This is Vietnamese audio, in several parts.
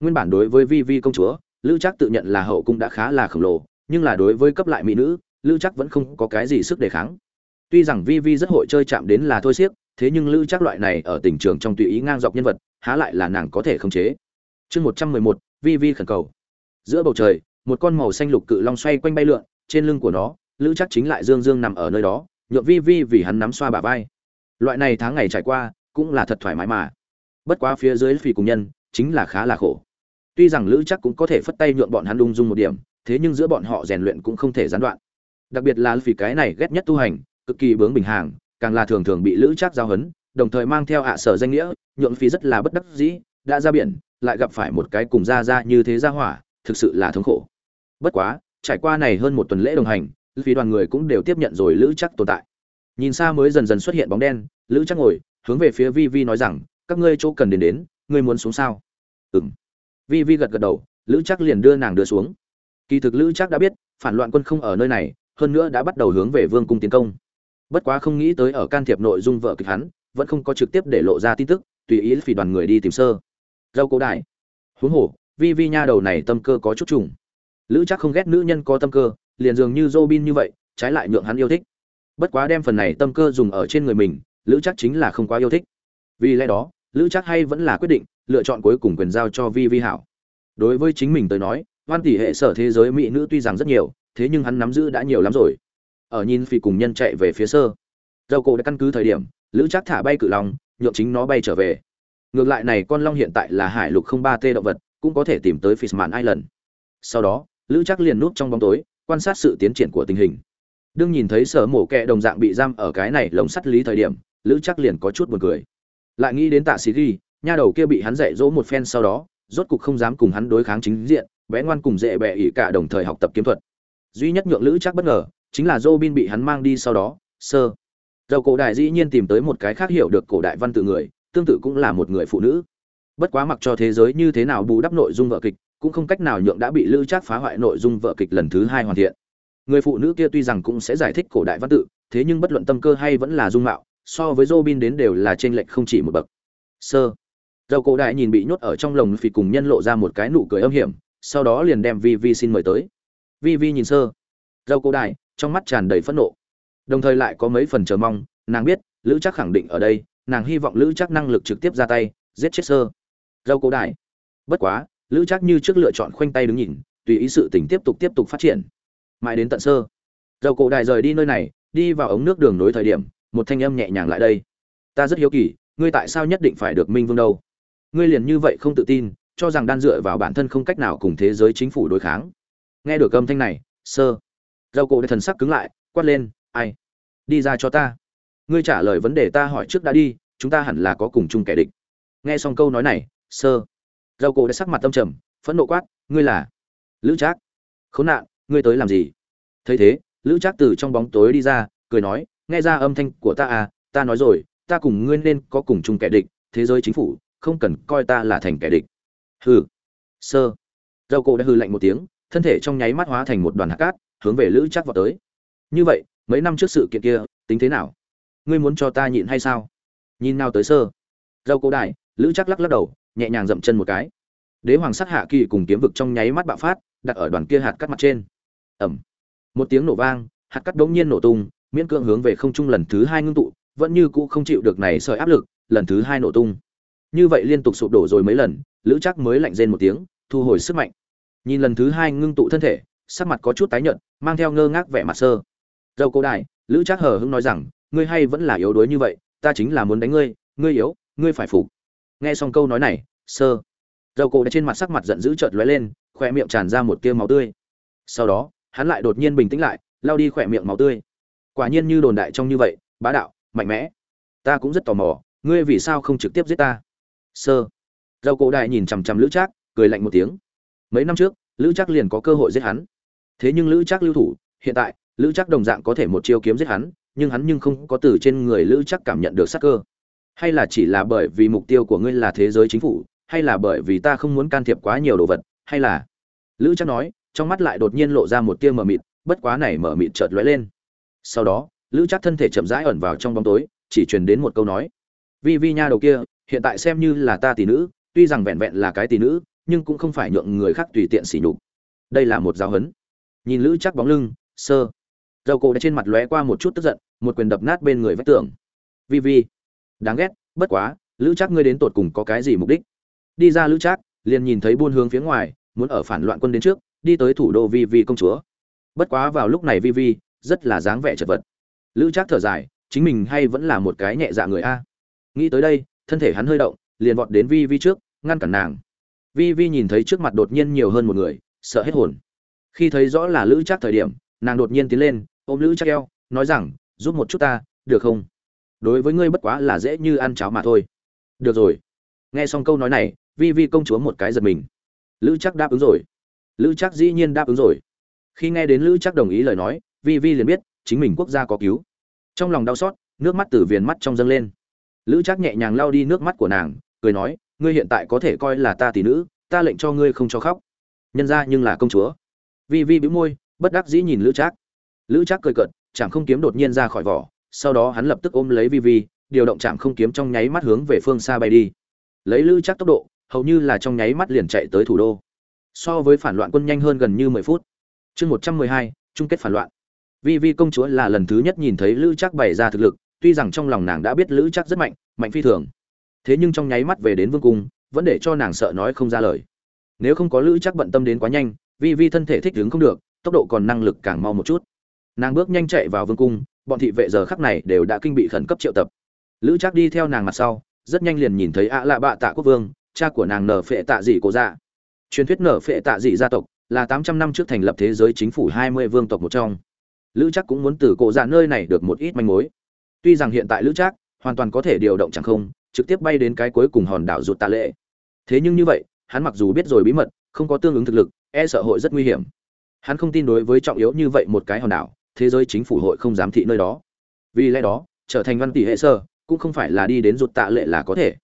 nguyên bản đối với vi vi công chúa, lữ chắc tự nhận là hậu cung đã khá là khổng lồ, nhưng là đối với cấp lại mỹ nữ, lữ chắc vẫn không có cái gì sức đề kháng. Tuy rằng vi vi rất hội chơi chạm đến là thôi siếc thế nhưng lữ chắc loại này ở tình trường trong tùy ý ngang dọc nhân vật, há lại là nàng có thể khống chế. Chương một trăm mười một, vi vi khẩn cầu. Giữa bầu trời, một con màu xanh lục cự long xoay quanh bay lượn, trên lưng của nó, lữ chắc chính lại dương dương nằm ở nơi đó nhuộm vi vi vì hắn nắm xoa bà vai. Loại này tháng ngày trải qua, cũng là thật thoải mái mà. Bất quá phía dưới phì cùng nhân, chính là khá là khổ tuy rằng lữ chắc cũng có thể phất tay nhượng bọn hắn lung dung một điểm, thế nhưng giữa bọn họ rèn luyện cũng không thể gián đoạn. Đặc biệt là vì cái này ghét nhất tu hành, cực kỳ bướng bình hàng, càng là thường thường bị lữ chắc giao hấn, đồng thời mang theo hạ sở danh nghĩa, nhượng phí rất là bất đắc dĩ, đã ra biển, lại gặp phải một cái cùng ra ra như thế ra hỏa, thực sự là thống khổ. Bất quá, trải qua này hơn một tuần lễ đồng hành vì đoàn người cũng đều tiếp nhận rồi lữ chắc tồn tại. Nhìn xa mới dần dần xuất hiện bóng đen, lữ chắc ngồi, hướng về phía vi vi nói rằng, các ngươi chỗ cần đến đến, ngươi muốn xuống sao? Ừng vi vi gật gật đầu lữ chắc liền đưa nàng đưa xuống. Kỳ thực lữ chắc đã biết phản loạn quân không ở nơi này hơn nữa đã bắt đầu hướng về vương cung tiến công. Bất quá không nghĩ tới ở can thiệp nội dung vợ kịch hắn vẫn không có trực tiếp để lộ ra tin tức tùy ý phỉ đoàn người đi tìm sơ. Dâu cố đại. Huống hồ vi vi nha đầu này tâm cơ có chút trùng. Lữ chắc không ghét nữ nhân có tâm cơ liền dường như Robin như vậy, trái lại nhượng hắn yêu thích. Bất quá đem phần này tâm cơ dùng ở trên người mình, Lữ Chắc chính là không quá yêu thích. Vì lẽ đó, Lữ Chắc hay vẫn là quyết định lựa chọn cuối cùng quyền giao cho Vi Vi hảo. Đối với chính mình tới nói, hoan tỷ hệ sở thế giới mỹ nữ tuy rằng rất nhiều, thế nhưng hắn nắm giữ đã nhiều lắm rồi. Ở nhìn phi cùng nhân chạy về phía sơ, dầu cổ đã căn cứ thời điểm, Lữ Chắc thả bay cự long, nhượng chính nó bay trở về. Ngược lại này con long hiện tại là hải lục không ba t động vật, cũng có thể tìm tới Fishman Island. Sau đó, Lữ Chắc liền núp trong bóng tối, quan sát sự tiến triển của tình hình đương nhìn thấy sở mổ kẹ đồng dạng bị giam ở cái này lồng sắt lý thời điểm lữ chắc liền có chút buồn cười lại nghĩ đến tạ sĩ ghi nha đầu kia bị hắn dạy dỗ một phen sau đó, rốt cục không dám cùng hắn đối kháng chính diện, bé ngoan cùng dễ bẹ ỉ cả đồng thời học tập kiếm thuật. Duy nhất nhượng lữ chắc bất ngờ, chính là dô bin bị hắn mang đi sau đó, sơ. Dầu cổ đại dĩ nhiên tìm tới một cái khác hiểu được cổ đại văn tự người, tương tự cũng là một người phụ nữ. Bất quá mặc cho thế giới như thế nào bù đắp nội dung vợ kịch, cũng không cách nào nhượng đã bị lữ trác phá hoại nội dung vợ kịch lần thứ hai hoàn thiện. Người phụ nữ kia tuy rằng cũng sẽ giải thích cổ đại văn tự, thế nhưng bất luận tâm cơ hay vẫn là dung mạo, so với robin đến đều là trên lệch không chỉ một bậc. Sơ dầu cổ đại nhìn bị nhốt ở trong lồng phì cùng nhân lộ ra một cái nụ cười âm hiểm, sau đó liền đem vi vi xin mời tới. Vi vi nhìn sơ. Dầu cổ đại, trong mắt tràn đầy phẫn nộ. Đồng thời lại có mấy phần chờ mong, nàng biết, lữ chắc khẳng định ở đây, nàng hy vọng lữ chắc năng lực trực tiếp ra tay, giết chết sơ. Dầu cổ đại. Bất quá, lữ chắc như trước lựa chọn khoanh tay đứng nhìn, tùy ý sự tình tiếp tục tiếp tục phát triển. Mãi đến tận sơ. Dầu cổ đại rời đi nơi này, đi vào ống nước đường nối thời điểm, một thanh âm nhẹ nhàng lại đây. Ta rất hiếu kỳ, ngươi tại sao nhất định phải được minh vương đâu? Ngươi liền như vậy không tự tin, cho rằng đan dựa vào bản thân không cách nào cùng thế giới chính phủ đối kháng. Nghe được âm thanh này, sơ dầu cổ thần sắc cứng lại, quát lên, ai? Đi ra cho ta. Ngươi trả lời vấn đề ta hỏi trước đã đi, chúng ta hẳn là có cùng chung kẻ địch. Nghe xong câu nói này, sơ dầu cổ đã sắc mặt tâm trầm, phẫn nộ quát, ngươi là lữ trác? Khốn nạn, ngươi tới làm gì? Thấy thế, lữ trác từ trong bóng tối đi ra, cười nói, nghe ra âm thanh của ta à ta nói rồi, ta cùng ngươi nên có cùng chung kẻ địch, thế giới chính phủ không cần coi ta là thành kẻ địch. Hừ. Sơ. Dầu cổ đã hư lạnh một tiếng, thân thể trong nháy mắt hóa thành một đoàn hạt cát, hướng về lữ trác vào tới. Như vậy, mấy năm trước sự kiện kia, tính thế nào? Ngươi muốn cho ta nhịn hay sao? Nhìn nào tới sơ. Dầu cổ đại, lữ trác lắc lắc đầu, nhẹ nhàng dậm chân một cái. Đế hoàng sắc hạ kỳ cùng kiếm vực trong nháy mắt bạo phát, đặt ở đoàn kia hạt cắt mặt trên. Ẩm một tiếng nổ vang, hạt cắt đống nhiên nổ tung, miễn cưỡng hướng về không trung lần thứ hai ngưng tụ, vẫn như cũ không chịu được này sợi áp lực, lần thứ hai nổ tung như vậy liên tục sụp đổ rồi mấy lần, lữ chắc mới lạnh rên một tiếng, thu hồi sức mạnh. Nhìn lần thứ hai ngưng tụ thân thể, sắc mặt có chút tái nhợt, mang theo ngơ ngác vẻ mặt sơ. Dâu cổ đại lữ chắc hờ hững nói rằng, ngươi hay vẫn là yếu đuối như vậy, ta chính là muốn đánh ngươi ngươi yếu, ngươi phải phục. Nghe xong câu nói này, sơ. Dâu cổ đã trên mặt sắc mặt giận dữ chợt lóe lên khoe miệng tràn ra một tia máu tươi. Sau đó, hắn lại đột nhiên bình tĩnh lại lao đi khoe miệng máu tươi. Quả nhiên như đồn đại trong như vậy, bá đạo, mạnh mẽ. Ta cũng rất tò mò, ngươi vì sao không trực tiếp giết ta? Sơ. Dầu cổ đại nhìn chằm chằm lữ trác, cười lạnh một tiếng. Mấy năm trước, lữ trác liền có cơ hội giết hắn. Thế nhưng lữ trác lưu thủ, hiện tại, lữ trác đồng dạng có thể một chiêu kiếm giết hắn, nhưng hắn nhưng không có từ trên người lữ trác cảm nhận được sắc cơ. Hay là chỉ là bởi vì mục tiêu của ngươi là thế giới chính phủ, hay là bởi vì ta không muốn can thiệp quá nhiều đồ vật, hay là? Lữ Trác nói, trong mắt lại đột nhiên lộ ra một tia mờ mịt, bất quá này mờ mịt chợt lóe lên. Sau đó, lữ Trác thân thể chậm rãi ẩn vào trong bóng tối, chỉ truyền đến một câu nói. Vi vi nha đầu kia hiện tại xem như là ta tỷ nữ, tuy rằng vẹn vẹn là cái tỷ nữ, nhưng cũng không phải nhượng người khác tùy tiện sỉ nhục. Đây là một giáo huấn nhìn lữ chắc bóng lưng, sơ. Dầu cổ đã trên mặt lóe qua một chút tức giận, một quyền đập nát bên người vách tường. Vi vi. Đáng ghét, bất quá, lữ chắc ngươi đến tột cùng có cái gì mục đích? Đi ra lữ chắc liền nhìn thấy buôn hướng phía ngoài, muốn ở phản loạn quân đến trước, đi tới thủ đô vi vi công chúa. Bất quá vào lúc này vi vi, rất là dáng vẻ chật vật. Lữ chắc thở dài, chính mình hay vẫn là một cái nhẹ dạ người a. Nghĩ tới đây thân thể hắn hơi động, liền vọt đến vi vi trước, ngăn cản nàng. Vi vi nhìn thấy trước mặt đột nhiên nhiều hơn một người, sợ hết hồn. Khi thấy rõ là lữ chắc thời điểm, nàng đột nhiên tiến lên, ôm lữ chắc eo, nói rằng, giúp một chút ta, được không? Đối với ngươi bất quá là dễ như ăn cháo mà thôi. Được rồi. Nghe xong câu nói này, vi vi công chúa một cái giật mình. Lữ chắc đáp ứng rồi. Lữ chắc dĩ nhiên đáp ứng rồi. Khi nghe đến lữ chắc đồng ý lời nói, vi vi liền biết chính mình quốc gia có cứu. Trong lòng đau xót, nước mắt từ viền mắt trong dâng lên lữ Trác nhẹ nhàng lau đi nước mắt của nàng, cười nói, ngươi hiện tại có thể coi là ta tỷ nữ, ta lệnh cho ngươi không cho khóc. Nhân ra nhưng là công chúa. Vi vi bĩu môi, bất đắc dĩ nhìn lữ trác. Lữ trác cười cợt, chạm không kiếm đột nhiên ra khỏi vỏ, sau đó hắn lập tức ôm lấy vi vi, điều động chạm không kiếm trong nháy mắt hướng về phương xa bay đi. Lấy lữ trác tốc độ, hầu như là trong nháy mắt liền chạy tới thủ đô. So với phản loạn quân nhanh hơn gần như mười phút. Chương một trăm mười hai, chung kết phản loạn. Vi vi công chúa là lần thứ nhất nhìn thấy lữ trác bày ra thực lực tuy rằng trong lòng nàng đã biết lữ chắc rất mạnh mạnh phi thường. Thế nhưng trong nháy mắt về đến vương cung, vẫn để cho nàng sợ nói không ra lời. Nếu không có lữ chắc bận tâm đến quá nhanh, vi vi thân thể thích đứng không được, tốc độ còn năng lực càng mau một chút. Nàng bước nhanh chạy vào vương cung, bọn thị vệ giờ khắc này đều đã kinh bị khẩn cấp triệu tập. Lữ chắc đi theo nàng mặt sau, rất nhanh liền nhìn thấy ạ lạ bạ tạ quốc vương, cha của nàng nở phệ tạ dị cổ dạ. Truyền thuyết nở phệ tạ dị gia tộc là tám trăm năm trước thành lập thế giới chính phủ hai mươi vương tộc một trong. Lữ chắc cũng muốn từ cổ dạ nơi này được một ít manh mối tuy rằng hiện tại lữ trác hoàn toàn có thể điều động chẳng không, trực tiếp bay đến cái cuối cùng hòn đảo rụt tà lệ. Thế nhưng như vậy, hắn mặc dù biết rồi bí mật, không có tương ứng thực lực e sợ hội rất nguy hiểm. Hắn không tin đối với trọng yếu như vậy một cái hòn đảo, thế giới chính phủ hội không dám thị nơi đó. Vì lẽ đó, trở thành văn tỷ hệ sơ cũng không phải là đi đến rụt tạ lệ là có thể,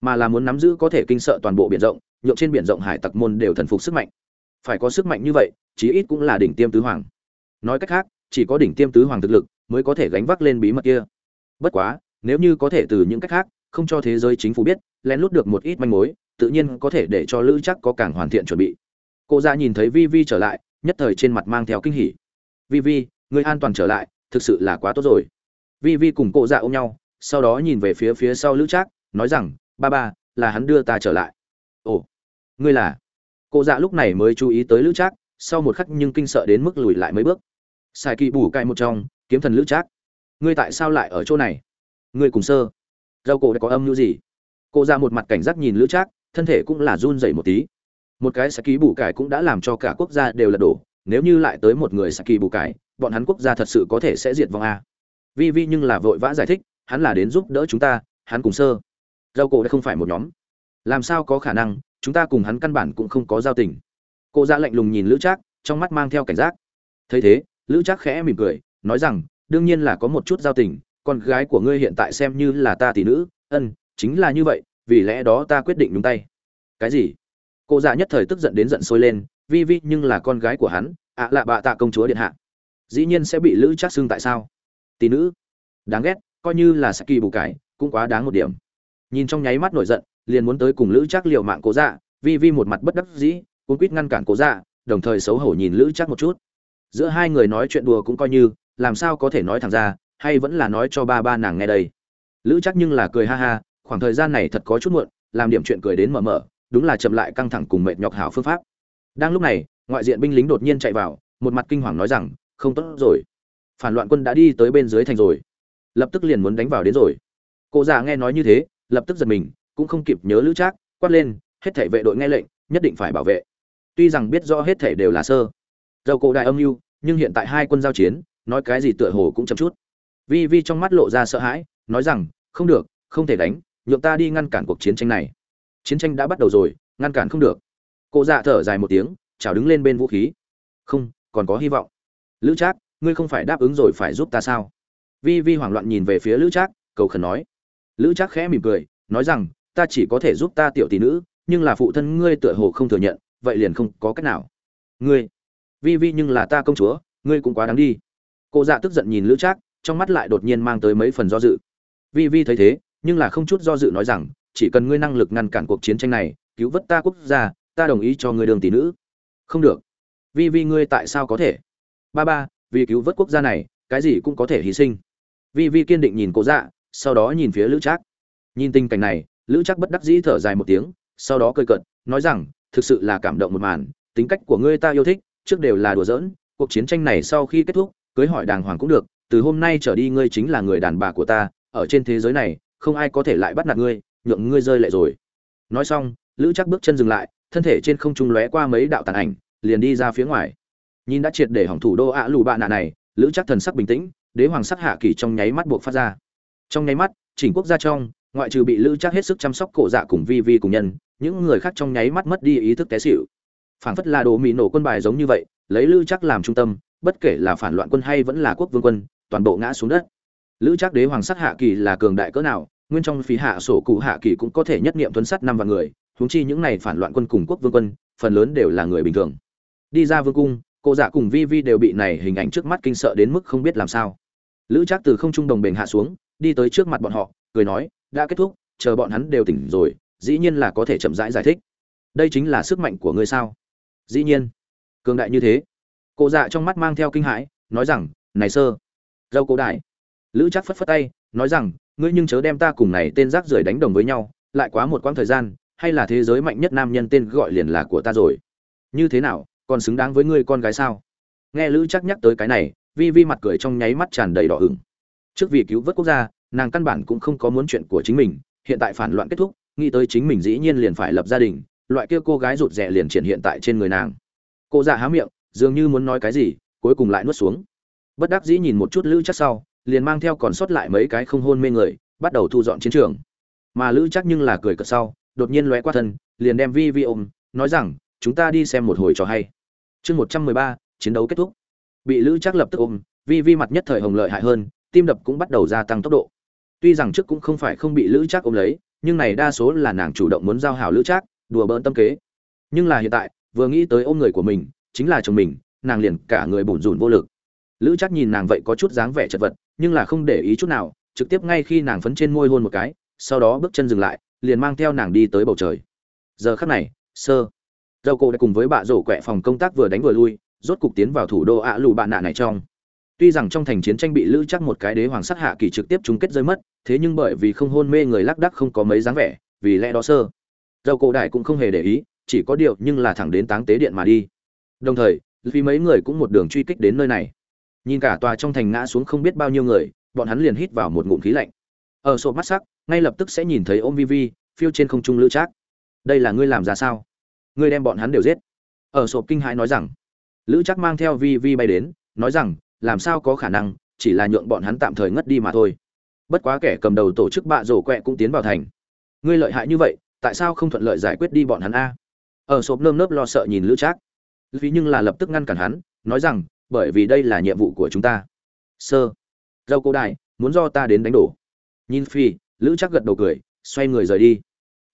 mà là muốn nắm giữ có thể kinh sợ toàn bộ biển rộng, nhượng trên biển rộng hải tặc môn đều thần phục sức mạnh. Phải có sức mạnh như vậy, chí ít cũng là đỉnh tiêm tứ hoàng. Nói cách khác, chỉ có đỉnh tiêm tứ hoàng thực lực mới có thể gánh vác lên bí mật kia bất quá, nếu như có thể từ những cách khác, không cho thế giới chính phủ biết, lén lút được một ít manh mối, tự nhiên có thể để cho lữ chắc có càng hoàn thiện chuẩn bị. Cô ra nhìn thấy vi vi trở lại, nhất thời trên mặt mang theo kinh hỉ. Vi vi người an toàn trở lại, thực sự là quá tốt rồi. Vi vi cùng cô dạ ôm nhau, sau đó nhìn về phía phía sau lữ trác, nói rằng, ba ba, là hắn đưa ta trở lại. Ồ, ngươi là? Cô dạ lúc này mới chú ý tới lữ trác, sau một khắc nhưng kinh sợ đến mức lùi lại mấy bước. Sai kỳ bù cai một trong, kiếm thần lữ trác ngươi tại sao lại ở chỗ này? Ngươi cùng sơ. Dâu cổ đã có âm mưu gì? Cô ra một mặt cảnh giác nhìn lữ trác, thân thể cũng là run dậy một tí. Một cái sa ký bù cải cũng đã làm cho cả quốc gia đều lật đổ, nếu như lại tới một người sa kỳ bù cải, bọn hắn quốc gia thật sự có thể sẽ diệt vong a. Vi vi nhưng là vội vã giải thích, hắn là đến giúp đỡ chúng ta, hắn cùng sơ. Dâu cổ đã không phải một nhóm. Làm sao có khả năng, chúng ta cùng hắn căn bản cũng không có giao tình. Cô ra lạnh lùng nhìn lữ trác, trong mắt mang theo cảnh giác. Thấy thế, lữ trác khẽ mỉm cười, nói rằng đương nhiên là có một chút giao tình, con gái của ngươi hiện tại xem như là ta tỷ nữ, ân, chính là như vậy, vì lẽ đó ta quyết định nhúng tay. Cái gì? Cô già nhất thời tức giận đến giận sôi lên, vi vi, nhưng là con gái của hắn, ạ là bạ tạ công chúa điện hạ. Dĩ nhiên sẽ bị lữ trác xưng tại sao? Tỷ nữ. Đáng ghét, coi như là saki bù cải, cũng quá đáng một điểm. Nhìn trong nháy mắt nổi giận, liền muốn tới cùng lữ trác liều mạng cố dạ vi vi một mặt bất đắc dĩ, cuốn quýt ngăn cản cố dạ đồng thời xấu hổ nhìn lữ trác một chút. Giữa hai người nói chuyện đùa cũng coi như làm sao có thể nói thẳng ra, hay vẫn là nói cho ba ba nàng nghe đây. Lữ chắc nhưng là cười ha ha, khoảng thời gian này thật có chút muộn, làm điểm chuyện cười đến mở mở đúng là chậm lại căng thẳng cùng mệt nhọc hảo phương pháp. Đang lúc này, ngoại diện binh lính đột nhiên chạy vào, một mặt kinh hoàng nói rằng, không tốt rồi. Phản loạn quân đã đi tới bên dưới thành rồi. Lập tức liền muốn đánh vào đến rồi. Cụ già nghe nói như thế, lập tức giật mình, cũng không kịp nhớ lữ trác, quát lên, hết thể vệ đội nghe lệnh, nhất định phải bảo vệ. Tuy rằng biết rõ hết thể đều là sơ. Dầu cổ đại âm mưu, nhưng hiện tại hai quân giao chiến nói cái gì tựa hồ cũng chậm chút. Vi vi trong mắt lộ ra sợ hãi, nói rằng, không được, không thể đánh, nhượng ta đi ngăn cản cuộc chiến tranh này. Chiến tranh đã bắt đầu rồi, ngăn cản không được. Cô dạ thở dài một tiếng chào đứng lên bên vũ khí. Không, còn có hy vọng. Lữ trác, ngươi không phải đáp ứng rồi phải giúp ta sao? Vi vi hoảng loạn nhìn về phía lữ trác, cầu khẩn nói. Lữ trác khẽ mỉm cười, nói rằng, ta chỉ có thể giúp ta tiểu tỷ nữ, nhưng là phụ thân ngươi tựa hồ không thừa nhận, vậy liền không có cách nào. Ngươi, vi vi nhưng là ta công chúa, ngươi cũng quá đáng đi cô dạ tức giận nhìn lữ trác, trong mắt lại đột nhiên mang tới mấy phần do dự. Vi vi thấy thế, nhưng là không chút do dự nói rằng, chỉ cần ngươi năng lực ngăn cản cuộc chiến tranh này, cứu vớt ta quốc gia, ta đồng ý cho ngươi đường tỷ nữ. Không được. Vi vi, ngươi tại sao có thể? Ba ba, vì cứu vớt quốc gia này, cái gì cũng có thể hy sinh. Vi vi kiên định nhìn cô dạ sau đó nhìn phía lữ trác. Nhìn tình cảnh này, lữ trác bất đắc dĩ thở dài một tiếng, sau đó cười cợt, nói rằng, thực sự là cảm động một màn, tính cách của ngươi ta yêu thích, trước đều là đùa giỡn, cuộc chiến tranh này sau khi kết thúc cưới hỏi đàng hoàng cũng được, từ hôm nay trở đi ngươi chính là người đàn bà của ta, ở trên thế giới này, không ai có thể lại bắt nạt ngươi, nhượng ngươi rơi lệ rồi. Nói xong, lữ chắc bước chân dừng lại, thân thể trên không trung lóe qua mấy đạo tàn ảnh, liền đi ra phía ngoài. Nhìn đã triệt để hỏng thủ đô ạ lù bạ nạ này, lữ chắc thần sắc bình tĩnh, đế hoàng sắc hạ kỳ trong nháy mắt buộc phát ra. Trong nháy mắt, chỉnh quốc gia trong, ngoại trừ bị lữ chắc hết sức chăm sóc cổ dạ cùng vi vi cùng nhân, những người khác trong nháy mắt mất đi ý thức té xỉu. Phảng phất là đồ mì nổ quân bài giống như vậy, lấy lữ chắc làm trung tâm bất kể là phản loạn quân hay vẫn là quốc vương quân toàn bộ ngã xuống đất. Lữ Trác đế hoàng sắc hạ kỳ là cường đại cỡ nào nguyên trong phí hạ sổ cụ hạ kỳ cũng có thể nhất nghiệm tuấn sắt năm vạn người huống chi những này phản loạn quân cùng quốc vương quân phần lớn đều là người bình thường. Đi ra vương cung cô dạ cùng vi vi đều bị này hình ảnh trước mắt kinh sợ đến mức không biết làm sao. Lữ trác từ không trung đồng bền hạ xuống đi tới trước mặt bọn họ cười nói đã kết thúc chờ bọn hắn đều tỉnh rồi dĩ nhiên là có thể chậm rãi giải, giải thích. Đây chính là sức mạnh của ngươi sao? Dĩ nhiên. Cường đại như thế cô dạ trong mắt mang theo kinh hãi, nói rằng, này sơ, dâu cổ đại. Lữ chắc phất phất tay, nói rằng, ngươi nhưng chớ đem ta cùng này tên rác rưởi đánh đồng với nhau, lại quá một quãng thời gian, hay là thế giới mạnh nhất nam nhân tên gọi liền là của ta rồi. Như thế nào, còn xứng đáng với ngươi con gái sao? Nghe lữ chắc nhắc tới cái này, vi vi mặt cười trong nháy mắt tràn đầy đỏ hửng trước vì cứu vớt quốc gia, nàng căn bản cũng không có muốn chuyện của chính mình, hiện tại phản loạn kết thúc, nghĩ tới chính mình dĩ nhiên liền phải lập gia đình, loại kia cô gái rụt rè liền triển hiện tại trên người nàng. Cô già há miệng dường như muốn nói cái gì, cuối cùng lại nuốt xuống. Bất đắc dĩ nhìn một chút lữ chắc sau, liền mang theo còn sót lại mấy cái không hôn mê người, bắt đầu thu dọn chiến trường. Mà lữ chắc nhưng là cười cợt sau, đột nhiên lóe qua thân, liền đem vi vi ôm, nói rằng, chúng ta đi xem một hồi trò hay. Chương một trăm mười ba, chiến đấu kết thúc. Bị lữ chắc lập tức ôm, vi vi mặt nhất thời hồng lợi hại hơn, tim đập cũng bắt đầu gia tăng tốc độ. Tuy rằng trước cũng không phải không bị lữ chắc ôm lấy, nhưng này đa số là nàng chủ động muốn giao hảo lữ chắc đùa bỡn tâm kế. Nhưng là hiện tại, vừa nghĩ tới ôm người của mình chính là chồng mình, nàng liền cả người bủn rủn vô lực. Lữ chắc nhìn nàng vậy có chút dáng vẻ chật vật, nhưng là không để ý chút nào, trực tiếp ngay khi nàng phấn trên môi hôn một cái, sau đó bước chân dừng lại, liền mang theo nàng đi tới bầu trời. Giờ khắc này, sơ dầu cổ đã cùng với bạ rổ quẹ phòng công tác vừa đánh vừa lui, rốt cục tiến vào thủ đô ạ lù bạn nạ này trong. Tuy rằng trong thành chiến tranh bị lữ chắc một cái đế hoàng sắc hạ kỳ trực tiếp chung kết rơi mất, thế nhưng bởi vì không hôn mê người lác đắc không có mấy dáng vẻ, vì lẽ đó sơ dầu cổ đại cũng không hề để ý, chỉ có điều nhưng là thẳng đến táng tế điện mà đi đồng thời, vì mấy người cũng một đường truy kích đến nơi này. Nhìn cả tòa trong thành ngã xuống không biết bao nhiêu người, bọn hắn liền hít vào một ngụm khí lạnh. Ở sổ mắt sắc, ngay lập tức sẽ nhìn thấy ôm vi vi phiêu trên không trung lữ trác. Đây là ngươi làm ra sao? Ngươi đem bọn hắn đều giết. Ở sổ kinh hãi nói rằng. Lữ trác mang theo vi vi bay đến, nói rằng, làm sao có khả năng, chỉ là nhượng bọn hắn tạm thời ngất đi mà thôi. Bất quá kẻ cầm đầu tổ chức bạ rổ quẹ cũng tiến vào thành. Ngươi lợi hại như vậy, tại sao không thuận lợi giải quyết đi bọn hắn a? Ở sộp nơm nớp lo sợ nhìn lữ trác vì nhưng là lập tức ngăn cản hắn, nói rằng, bởi vì đây là nhiệm vụ của chúng ta. Sơ, dâu cô đại muốn do ta đến đánh đổ. Nhìn phi lữ chắc gật đầu cười, xoay người rời đi.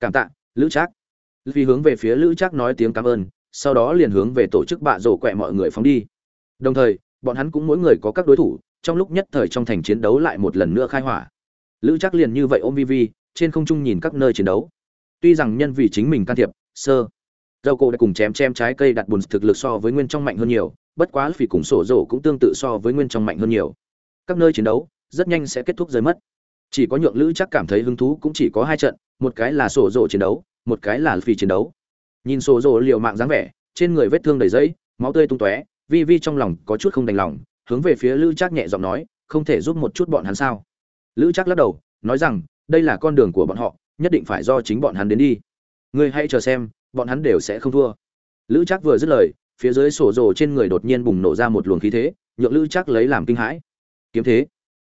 Cảm tạ, lữ chắc vì hướng về phía lữ chắc nói tiếng cảm ơn, sau đó liền hướng về tổ chức bạ rổ quẹ mọi người phóng đi. Đồng thời, bọn hắn cũng mỗi người có các đối thủ, trong lúc nhất thời trong thành chiến đấu lại một lần nữa khai hỏa. Lữ chắc liền như vậy ôm vi vi trên không trung nhìn các nơi chiến đấu. Tuy rằng nhân vì chính mình can thiệp, sơ dầu cô đã cùng chém chém trái cây đặt bùn thực lực so với nguyên trong mạnh hơn nhiều, bất quá vì cùng sổ rổ cũng tương tự so với nguyên trong mạnh hơn nhiều. Các nơi chiến đấu rất nhanh sẽ kết thúc rơi mất. Chỉ có nhượng lữ chắc cảm thấy hứng thú cũng chỉ có hai trận, một cái là sổ rổ chiến đấu, một cái là phi chiến đấu. Nhìn sổ rổ liều mạng dáng vẻ, trên người vết thương đầy dẫy máu tươi tung tóe, vi vi trong lòng có chút không đành lòng, hướng về phía lữ chắc nhẹ giọng nói, không thể giúp một chút bọn hắn sao? Lữ chắc lắc đầu, nói rằng, đây là con đường của bọn họ, nhất định phải do chính bọn hắn đến đi. Ngươi hãy chờ xem bọn hắn đều sẽ không thua. Lữ chắc vừa dứt lời, phía dưới sổ rồ trên người đột nhiên bùng nổ ra một luồng khí thế, nhượng lữ chắc lấy làm kinh hãi. Kiếm thế.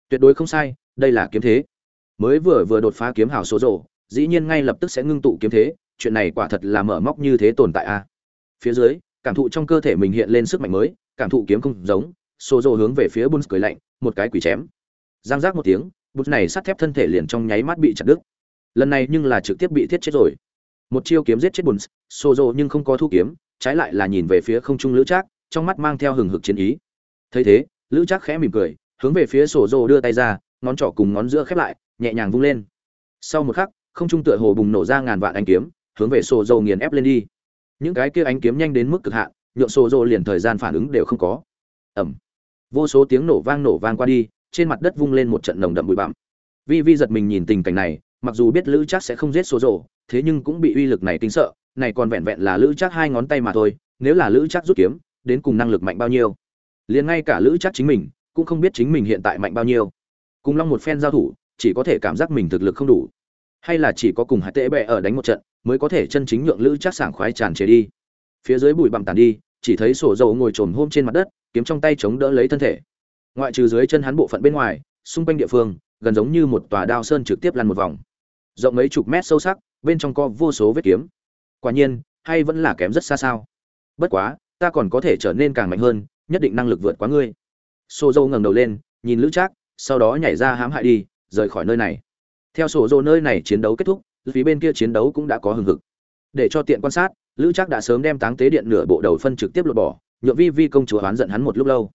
Tuyệt đối không sai, đây là kiếm thế. Mới vừa vừa đột phá kiếm hào sổ rồ, dĩ nhiên ngay lập tức sẽ ngưng tụ kiếm thế, chuyện này quả thật là mở móc như thế tồn tại a. À. Phía dưới, cảm thụ trong cơ thể mình hiện lên sức mạnh mới, cảm thụ kiếm không giống, sổ rồ hướng về phía bun cười lạnh, một cái quỷ chém. Giang giác một tiếng bút này sắt thép thân thể liền trong nháy mắt bị chặt đứt. Lần này nhưng là trực tiếp bị thiết chết rồi một chiêu kiếm giết chết bùn xô rộ nhưng không có thu kiếm, trái lại là nhìn về phía không trung lữ trác, trong mắt mang theo hừng hực chiến ý. Thấy thế, lữ trác khẽ mỉm cười, hướng về phía sổ rộ đưa tay ra, ngón trỏ cùng ngón giữa khép lại, nhẹ nhàng vung lên. Sau một khắc, không trung tựa hồ bùng nổ ra ngàn vạn anh kiếm, hướng về sổ rộ nghiền ép lên đi. Những cái kia ánh kiếm nhanh đến mức cực hạn, nhượng sổ rộ liền thời gian phản ứng đều không có. Ẩm vô số tiếng nổ vang nổ vang qua đi, trên mặt đất vung lên một trận nồng đậm bụi bặm. Vi vi giật mình nhìn tình cảnh này, mặc dù biết lữ chắc sẽ không giết sổ rộ thế nhưng cũng bị uy lực này kinh sợ, này còn vẹn vẹn là lữ chắc hai ngón tay mà thôi, nếu là lữ chắc rút kiếm, đến cùng năng lực mạnh bao nhiêu? Liền ngay cả lữ chắc chính mình, cũng không biết chính mình hiện tại mạnh bao nhiêu. Cùng long một phen giao thủ, chỉ có thể cảm giác mình thực lực không đủ. Hay là chỉ có cùng hải tệ bệ ở đánh một trận, mới có thể chân chính nhượng lữ chắc sảng khoái tràn trề đi. Phía dưới bụi bặm tàn đi, chỉ thấy sổ dầu ngồi trồm hôm trên mặt đất, kiếm trong tay chống đỡ lấy thân thể. Ngoại trừ dưới chân hắn bộ phận bên ngoài, xung quanh địa phương, gần giống như một tòa đao sơn trực tiếp lăn một vòng. Rộng mấy chục mét sâu sắc bên trong có vô số vết kiếm. Quả nhiên, hay vẫn là kém rất xa sao? Bất quá, ta còn có thể trở nên càng mạnh hơn, nhất định năng lực vượt quá ngươi. Sô dâu ngẩng đầu lên, nhìn lữ trác, sau đó nhảy ra hãm hại đi, rời khỏi nơi này. Theo sổ dâu nơi này chiến đấu kết thúc, phía bên kia chiến đấu cũng đã có hừng hực. Để cho tiện quan sát, lữ trác đã sớm đem táng tế điện nửa bộ đầu phân trực tiếp lột bỏ, nhượng vi vi công chúa oán giận hắn một lúc lâu.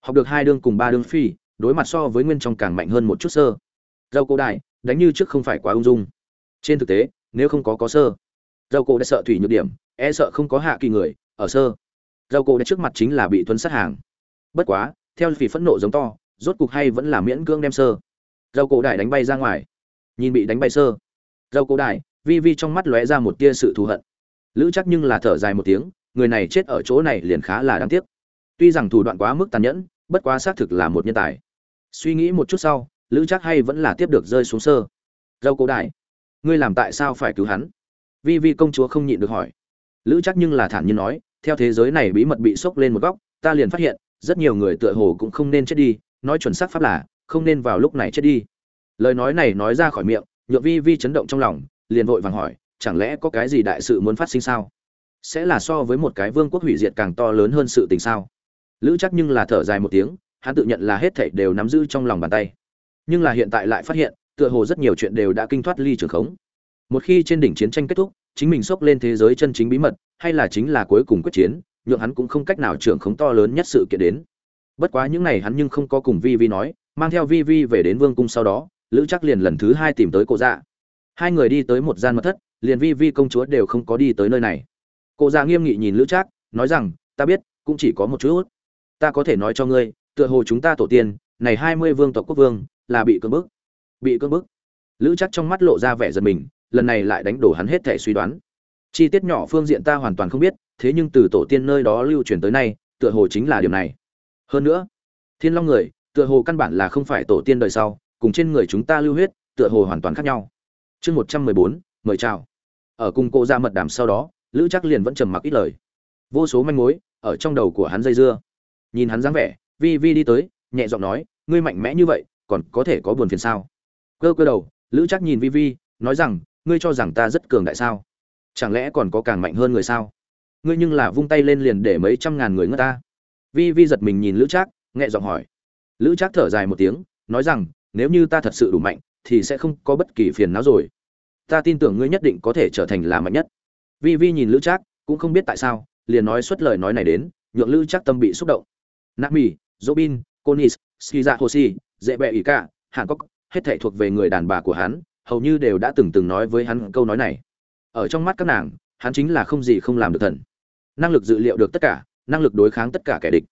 Học được hai đương cùng ba đương phi, đối mặt so với nguyên trong càng mạnh hơn một chút sơ. Dâu cô đại, đánh như trước không phải quá ung dung. Trên thực tế nếu không có có sơ. Dầu cổ đã sợ thủy nhược điểm e sợ không có hạ kỳ người, ở sơ. Dầu cổ đã trước mặt chính là bị thuấn sát hàng. Bất quá, theo vì phẫn nộ giống to, rốt cục hay vẫn là miễn cưỡng đem sơ. Dầu cổ đại đánh bay ra ngoài. Nhìn bị đánh bay sơ. Dầu cổ đại vi vi trong mắt lóe ra một tia sự thù hận. Lữ chắc nhưng là thở dài một tiếng, người này chết ở chỗ này liền khá là đáng tiếc. Tuy rằng thủ đoạn quá mức tàn nhẫn, bất quá xác thực là một nhân tài. Suy nghĩ một chút sau, lữ chắc hay vẫn là tiếp được rơi xuống sơ. Dầu cổ đại ngươi làm tại sao phải cứu hắn? Vi vi công chúa không nhịn được hỏi. Lữ chắc nhưng là thản nhiên nói, theo thế giới này bí mật bị sốc lên một góc, ta liền phát hiện, rất nhiều người tựa hồ cũng không nên chết đi, nói chuẩn xác pháp là, không nên vào lúc này chết đi. Lời nói này nói ra khỏi miệng nhựa vi vi chấn động trong lòng, liền vội vàng hỏi, chẳng lẽ có cái gì đại sự muốn phát sinh sao? Sẽ là so với một cái vương quốc hủy diệt càng to lớn hơn sự tình sao? Lữ chắc nhưng là thở dài một tiếng, hắn tự nhận là hết thảy đều nắm giữ trong lòng bàn tay. Nhưng là hiện tại lại phát hiện tựa hồ rất nhiều chuyện đều đã kinh thoát ly trường khống. Một khi trên đỉnh chiến tranh kết thúc, chính mình xốc lên thế giới chân chính bí mật, hay là chính là cuối cùng quyết chiến, nhượng hắn cũng không cách nào trưởng khống to lớn nhất sự kiện đến. Bất quá những này hắn nhưng không có cùng vi vi nói, mang theo vi vi về đến vương cung sau đó, lữ chắc liền lần thứ hai tìm tới cô dạ. Hai người đi tới một gian mật thất, liền vi vi công chúa đều không có đi tới nơi này. Cô dạ nghiêm nghị nhìn lữ trác, nói rằng, ta biết, cũng chỉ có một chút ta có thể nói cho ngươi, tựa hồ chúng ta tổ tiên, này hai mươi vương tộc quốc vương, là bị cưỡng bức bị cưỡng bức. Lữ chắc trong mắt lộ ra vẻ giật mình, lần này lại đánh đổ hắn hết thể suy đoán. Chi tiết nhỏ phương diện ta hoàn toàn không biết, thế nhưng từ tổ tiên nơi đó lưu truyền tới nay, tựa hồ chính là điều này. Hơn nữa, thiên long người, tựa hồ căn bản là không phải tổ tiên đời sau, cùng trên người chúng ta lưu huyết, tựa hồ hoàn toàn khác nhau. Chương một trăm mười bốn, mời chào. Ở cùng cô ra mật đàm sau đó, lữ chắc liền vẫn trầm mặc ít lời. Vô số manh mối, ở trong đầu của hắn dây dưa. Nhìn hắn dáng vẻ, vi vi đi tới, nhẹ giọng nói, ngươi mạnh mẽ như vậy, còn có thể có buồn phiền sao? Cơ cơ đầu, lữ chắc nhìn vi vi, nói rằng, ngươi cho rằng ta rất cường đại sao? Chẳng lẽ còn có càng mạnh hơn người sao? Ngươi nhưng là vung tay lên liền để mấy trăm ngàn người ngất ta. Vi vi giật mình nhìn lữ trác nghe giọng hỏi. Lữ trác thở dài một tiếng, nói rằng, nếu như ta thật sự đủ mạnh, thì sẽ không có bất kỳ phiền não rồi. Ta tin tưởng ngươi nhất định có thể trở thành là mạnh nhất. Vi vi nhìn lữ trác, cũng không biết tại sao, liền nói suốt lời nói này đến, nhượng lữ trác tâm bị xúc động. Nami robin conis skiza hoshi dễ bẹ ỷ cả hàn cốc hết thảy thuộc về người đàn bà của hắn, hầu như đều đã từng từng nói với hắn câu nói này. Ở trong mắt các nàng, hắn chính là không gì không làm được thần. Năng lực dự liệu được tất cả, năng lực đối kháng tất cả kẻ địch.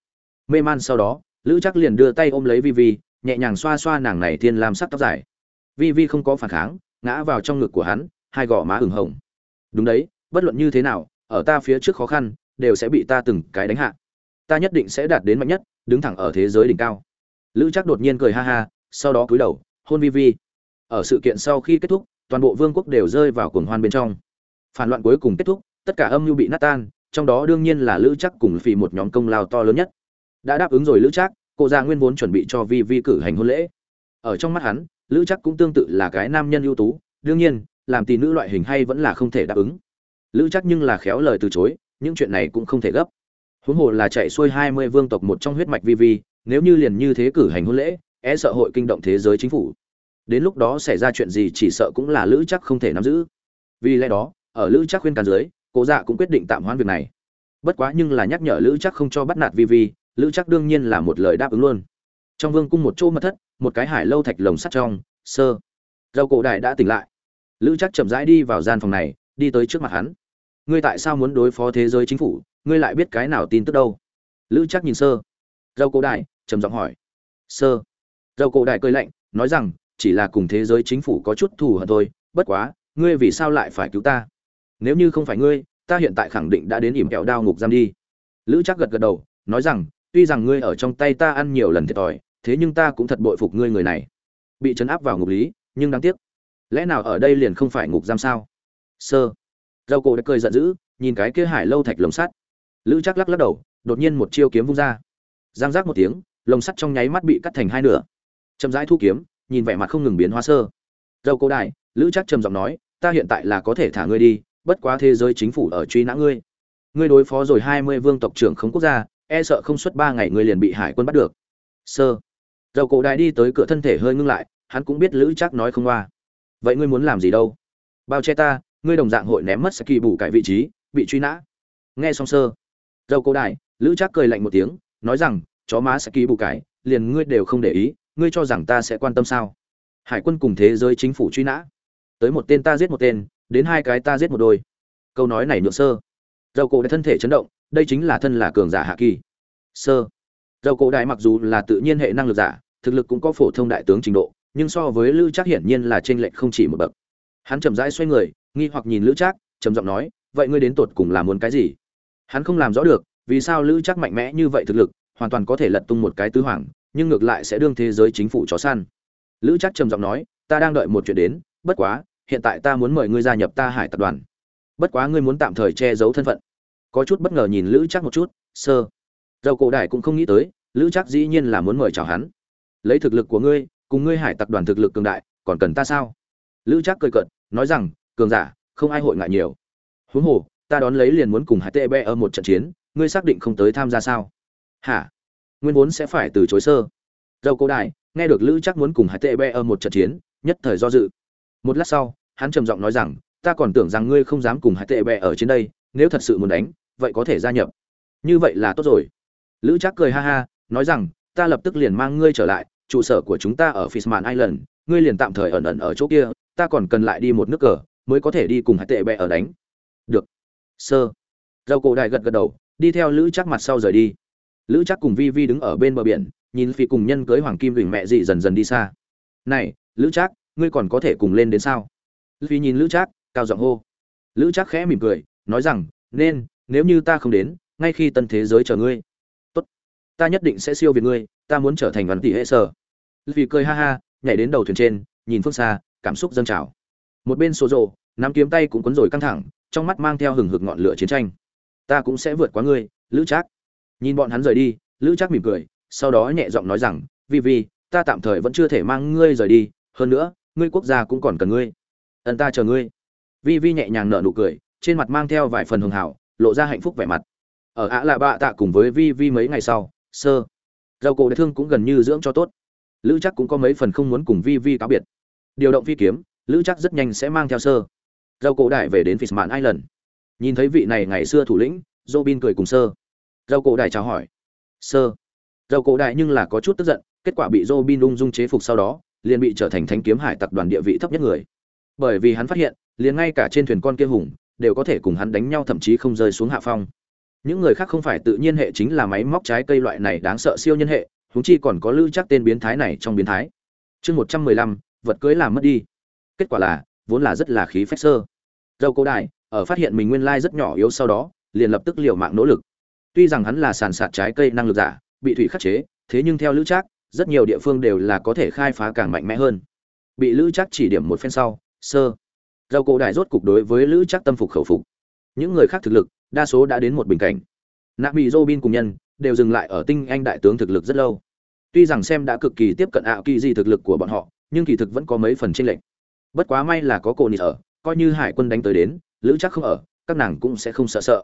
Mê man sau đó, lữ chắc liền đưa tay ôm lấy vi vi, nhẹ nhàng xoa xoa nàng này thiên lam sắc tóc dài. Vi vi không có phản kháng, ngã vào trong ngực của hắn, hai gò má ửng hồng. Đúng đấy, bất luận như thế nào, ở ta phía trước khó khăn, đều sẽ bị ta từng cái đánh hạ. Ta nhất định sẽ đạt đến mạnh nhất, đứng thẳng ở thế giới đỉnh cao. Lữ chắc đột nhiên cười ha ha, sau đó cúi đầu hôn vi vi. Ở sự kiện sau khi kết thúc, toàn bộ vương quốc đều rơi vào cuồng hoan bên trong. Phản loạn cuối cùng kết thúc, tất cả âm mưu bị nát tan, trong đó đương nhiên là lữ chắc cùng phì một nhóm công lao to lớn nhất. Đã đáp ứng rồi lữ chắc cô ra nguyên vốn chuẩn bị cho vi vi cử hành hôn lễ. Ở trong mắt hắn, lữ chắc cũng tương tự là cái nam nhân ưu tú, đương nhiên, làm tỷ nữ loại hình hay vẫn là không thể đáp ứng. Lữ chắc nhưng là khéo lời từ chối, những chuyện này cũng không thể gấp. Huống hồ là chạy xuôi hai mươi vương tộc một trong huyết mạch vi vi, nếu như liền như thế cử hành hôn lễ e sợ hội kinh động thế giới chính phủ. Đến lúc đó xảy ra chuyện gì chỉ sợ cũng là lữ chắc không thể nắm giữ. Vì lẽ đó, ở lữ chắc khuyên can dưới cố dạ cũng quyết định tạm hoãn việc này. Bất quá nhưng là nhắc nhở lữ chắc không cho bắt nạt vi vi lữ chắc đương nhiên là một lời đáp ứng luôn. Trong vương cung một chỗ mật thất, một cái hải lâu thạch lồng sắt trong, sơ. Dầu cổ đại đã tỉnh lại. Lữ chắc chậm rãi đi vào gian phòng này, đi tới trước mặt hắn. Ngươi tại sao muốn đối phó thế giới chính phủ? Ngươi lại biết cái nào tin tức đâu? Lữ chắc nhìn sơ. Dầu cổ đại, trầm giọng hỏi. Sơ dầu cổ đại cười lạnh, nói rằng, chỉ là cùng thế giới chính phủ có chút thù hận thôi, bất quá, ngươi vì sao lại phải cứu ta? Nếu như không phải ngươi, ta hiện tại khẳng định đã đến ỉm kẹo đao ngục giam đi. Lữ chắc gật gật đầu, nói rằng, tuy rằng ngươi ở trong tay ta ăn nhiều lần thiệt thòi, thế nhưng ta cũng thật bội phục ngươi người này. Bị chấn áp vào ngục lý, nhưng đáng tiếc. Lẽ nào ở đây liền không phải ngục giam sao? Sơ. Dầu cổ đã cười giận dữ, nhìn cái kia hải lâu thạch lồng sắt. Lữ chắc lắc lắc đầu, đột nhiên một chiêu kiếm vung ra. Giang giác một tiếng, lồng sắt trong nháy mắt bị cắt thành hai nửa chậm rãi thu kiếm, nhìn vẻ mặt không ngừng biến hóa sơ. Dâu cổ đại lữ chắc trầm giọng nói, ta hiện tại là có thể thả ngươi đi, bất quá thế giới chính phủ ở truy nã ngươi. Ngươi đối phó rồi hai mươi vương tộc trưởng không quốc gia e sợ không suốt ba ngày ngươi liền bị hải quân bắt được. Sơ. Dầu cổ đại đi tới cửa thân thể hơi ngưng lại, hắn cũng biết lữ chắc nói không qua. Vậy ngươi muốn làm gì đâu? Bao che ta, ngươi đồng dạng hội ném mất sẽ kỳ bù cải vị trí, bị truy nã. Nghe xong sơ dầu cổ đại lữ chắc cười lạnh một tiếng, nói rằng, chó má sẽ kỳ bù cải, liền ngươi đều không để ý ngươi cho rằng ta sẽ quan tâm sao? Hải quân cùng thế giới chính phủ truy nã. Tới một tên ta giết một tên, đến hai cái ta giết một đôi. Câu nói này nhượng sơ. Dầu cổ đại thân thể chấn động, đây chính là thân là cường giả hạ kỳ. Sơ. Dầu cổ đại mặc dù là tự nhiên hệ năng lực giả, thực lực cũng có phổ thông đại tướng trình độ, nhưng so với lữ trác hiển nhiên là trên lệch không chỉ một bậc. Hắn chậm rãi xoay người, nghi hoặc nhìn lữ trác, trầm giọng nói, vậy ngươi đến tột cùng là muốn cái gì? Hắn không làm rõ được, vì sao lữ trác mạnh mẽ như vậy thực lực, hoàn toàn có thể lật tung một cái tứ hoàng nhưng ngược lại sẽ đương thế giới chính phủ chó săn. Lữ trác trầm giọng nói, ta đang đợi một chuyện đến, bất quá, hiện tại ta muốn mời ngươi gia nhập ta hải tập đoàn. Bất quá ngươi muốn tạm thời che giấu thân phận. Có chút bất ngờ nhìn lữ chắc một chút, sơ. Dầu cổ đại cũng không nghĩ tới, lữ chắc dĩ nhiên là muốn mời chào hắn. Lấy thực lực của ngươi, cùng ngươi hải tập đoàn thực lực cường đại, còn cần ta sao? Lữ chắc cười cận nói rằng, cường giả, không ai hội ngại nhiều. Huống hồ, ta đón lấy liền muốn cùng hải tệ bệ ở một trận chiến, ngươi xác định không tới tham gia sao? Hả? Nguyên vốn sẽ phải từ chối sơ dầu cổ đại nghe được lữ chắc muốn cùng hải tệ bè ở một trận chiến nhất thời do dự một lát sau hắn trầm giọng nói rằng ta còn tưởng rằng ngươi không dám cùng Hải tệ bè ở trên đây nếu thật sự muốn đánh vậy có thể gia nhập như vậy là tốt rồi lữ chắc cười ha ha nói rằng ta lập tức liền mang ngươi trở lại trụ sở của chúng ta ở Fishman Island, ngươi liền tạm thời ẩn ẩn ở chỗ kia, ta còn cần lại đi một nước cờ, mới có thể đi cùng Hải tệ bè ở đánh. Được. Sơ. Râu cổ đại gật gật đầu, đi theo Lữ Trác mặt sau rời đi. Lữ Trác cùng Vi Vi đứng ở bên bờ biển, nhìn phi cùng nhân cưới hoàng kim đỉnh mẹ dị dần dần đi xa. Này, Lữ Trác, ngươi còn có thể cùng lên đến sao? Phi nhìn Lữ Trác, cao giọng hô. Lữ chắc khẽ mỉm cười nói rằng nên nếu như ta không đến ngay khi tân thế giới chờ ngươi. Tốt ta nhất định sẽ siêu việt ngươi ta muốn trở thành văn tỷ hệ sở. Vì cười ha ha nhảy đến đầu thuyền trên nhìn phương xa cảm xúc dâng trào. Một bên số rộ nắm kiếm tay cũng cuốn rồi căng thẳng trong mắt mang theo hừng hực ngọn lửa chiến tranh. Ta cũng sẽ vượt qua ngươi lữ trác nhìn bọn hắn rời đi, lữ trác mỉm cười, sau đó nhẹ giọng nói rằng vì vì ta tạm thời vẫn chưa thể mang ngươi rời đi, hơn nữa, ngươi quốc gia cũng còn cần ngươi. Ẩn ta chờ ngươi. Vi vi nhẹ nhàng nở nụ cười, trên mặt mang theo vài phần hường hảo lộ ra hạnh phúc vẻ mặt. Ở ạ lạ bạ tạ cùng với vi vi mấy ngày sau, sơ, dầu cổ đại thương cũng gần như dưỡng cho tốt. Lữ chắc cũng có mấy phần không muốn cùng vi vi cáo biệt. Điều động phi kiếm, lữ chắc rất nhanh sẽ mang theo sơ. Dầu cổ đại về đến Fishman Island. Nhìn thấy vị này ngày xưa thủ lĩnh, Robin cười cùng sơ dầu cổ đại chào hỏi. Sơ. Dầu cổ đại nhưng là có chút tức giận, kết quả bị Robin ung dung chế phục sau đó, liền bị trở thành thánh kiếm hải tập đoàn địa vị thấp nhất người. Bởi vì hắn phát hiện, liền ngay cả trên thuyền con kia hùng, đều có thể cùng hắn đánh nhau thậm chí không rơi xuống hạ phong. Những người khác không phải tự nhiên hệ chính là máy móc trái cây loại này đáng sợ siêu nhân hệ húng chi còn có lưu chắc tên biến thái này trong biến thái. Chương một trăm mười lăm, vật cưới làm mất đi. Kết quả là, vốn là rất là khí phách sơ. Dâu Cổ đại, ở phát hiện mình nguyên lai rất nhỏ yếu sau đó, liền lập tức liều mạng nỗ lực tuy rằng hắn là sàn sạt trái cây năng lực giả, bị thủy khắc chế, thế nhưng theo lữ trác, rất nhiều địa phương đều là có thể khai phá càng mạnh mẽ hơn. Bị lữ trác chỉ điểm một phen sau, sơ, dầu cổ đại rốt cục đối với lữ Trác tâm phục khẩu phục. Những người khác thực lực, đa số đã đến một bình cảnh. Nạ bị robin cùng nhân, đều dừng lại ở tinh anh đại tướng thực lực rất lâu. Tuy rằng xem đã cực kỳ tiếp cận ảo kỳ di thực lực của bọn họ, nhưng kỳ thực vẫn có mấy phần chênh lệch. Bất quá may là có cô nị ở, coi như hải quân đánh tới đến, lữ chắc không ở, các nàng cũng sẽ không sợ sợ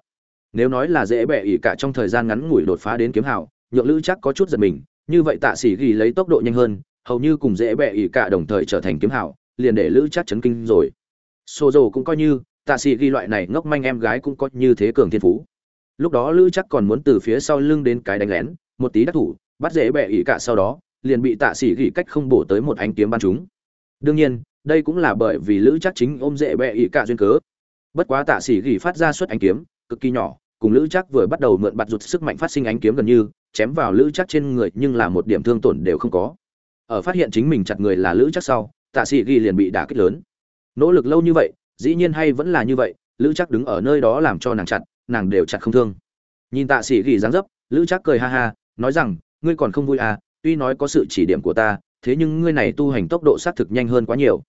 nếu nói là dễ bẻ ỉ cả trong thời gian ngắn ngủi đột phá đến kiếm hào nhượng lữ chắc có chút giật mình như vậy tạ sĩ ghi lấy tốc độ nhanh hơn hầu như cùng dễ bẻ ỉ cả đồng thời trở thành kiếm hào liền để lữ chắc chấn kinh rồi xô dầu cũng coi như, tạ sĩ ghi loại này ngốc manh em gái cũng có như thế cường thiên phú. Lúc đó Lữ chắc còn muốn từ phía sau lưng đến cái đánh lén, một tí đắc thủ, bắt dễ bẻ ỉ cả sau đó, liền bị tạ sĩ ghi cách không bổ tới một ánh kiếm ban chúng. Đương nhiên, đây cũng là bởi vì Lữ chắc chính ôm dễ bẻ ỉ cả duyên cớ. bất quá tạ sĩ gỉ phát ra suất ánh kiếm cực kỳ nhỏ, cùng lữ chắc vừa bắt đầu mượn bạt rụt sức mạnh phát sinh ánh kiếm gần như, chém vào lữ chắc trên người nhưng là một điểm thương tổn đều không có. Ở phát hiện chính mình chặt người là lữ chắc sau, tạ sĩ ghi liền bị đả kích lớn. Nỗ lực lâu như vậy, dĩ nhiên hay vẫn là như vậy, lữ chắc đứng ở nơi đó làm cho nàng chặt, nàng đều chặt không thương. Nhìn tạ sĩ ghi dáng dấp, lữ chắc cười ha ha, nói rằng, ngươi còn không vui à tuy nói có sự chỉ điểm của ta, thế nhưng ngươi này tu hành tốc độ xác thực nhanh hơn quá nhiều.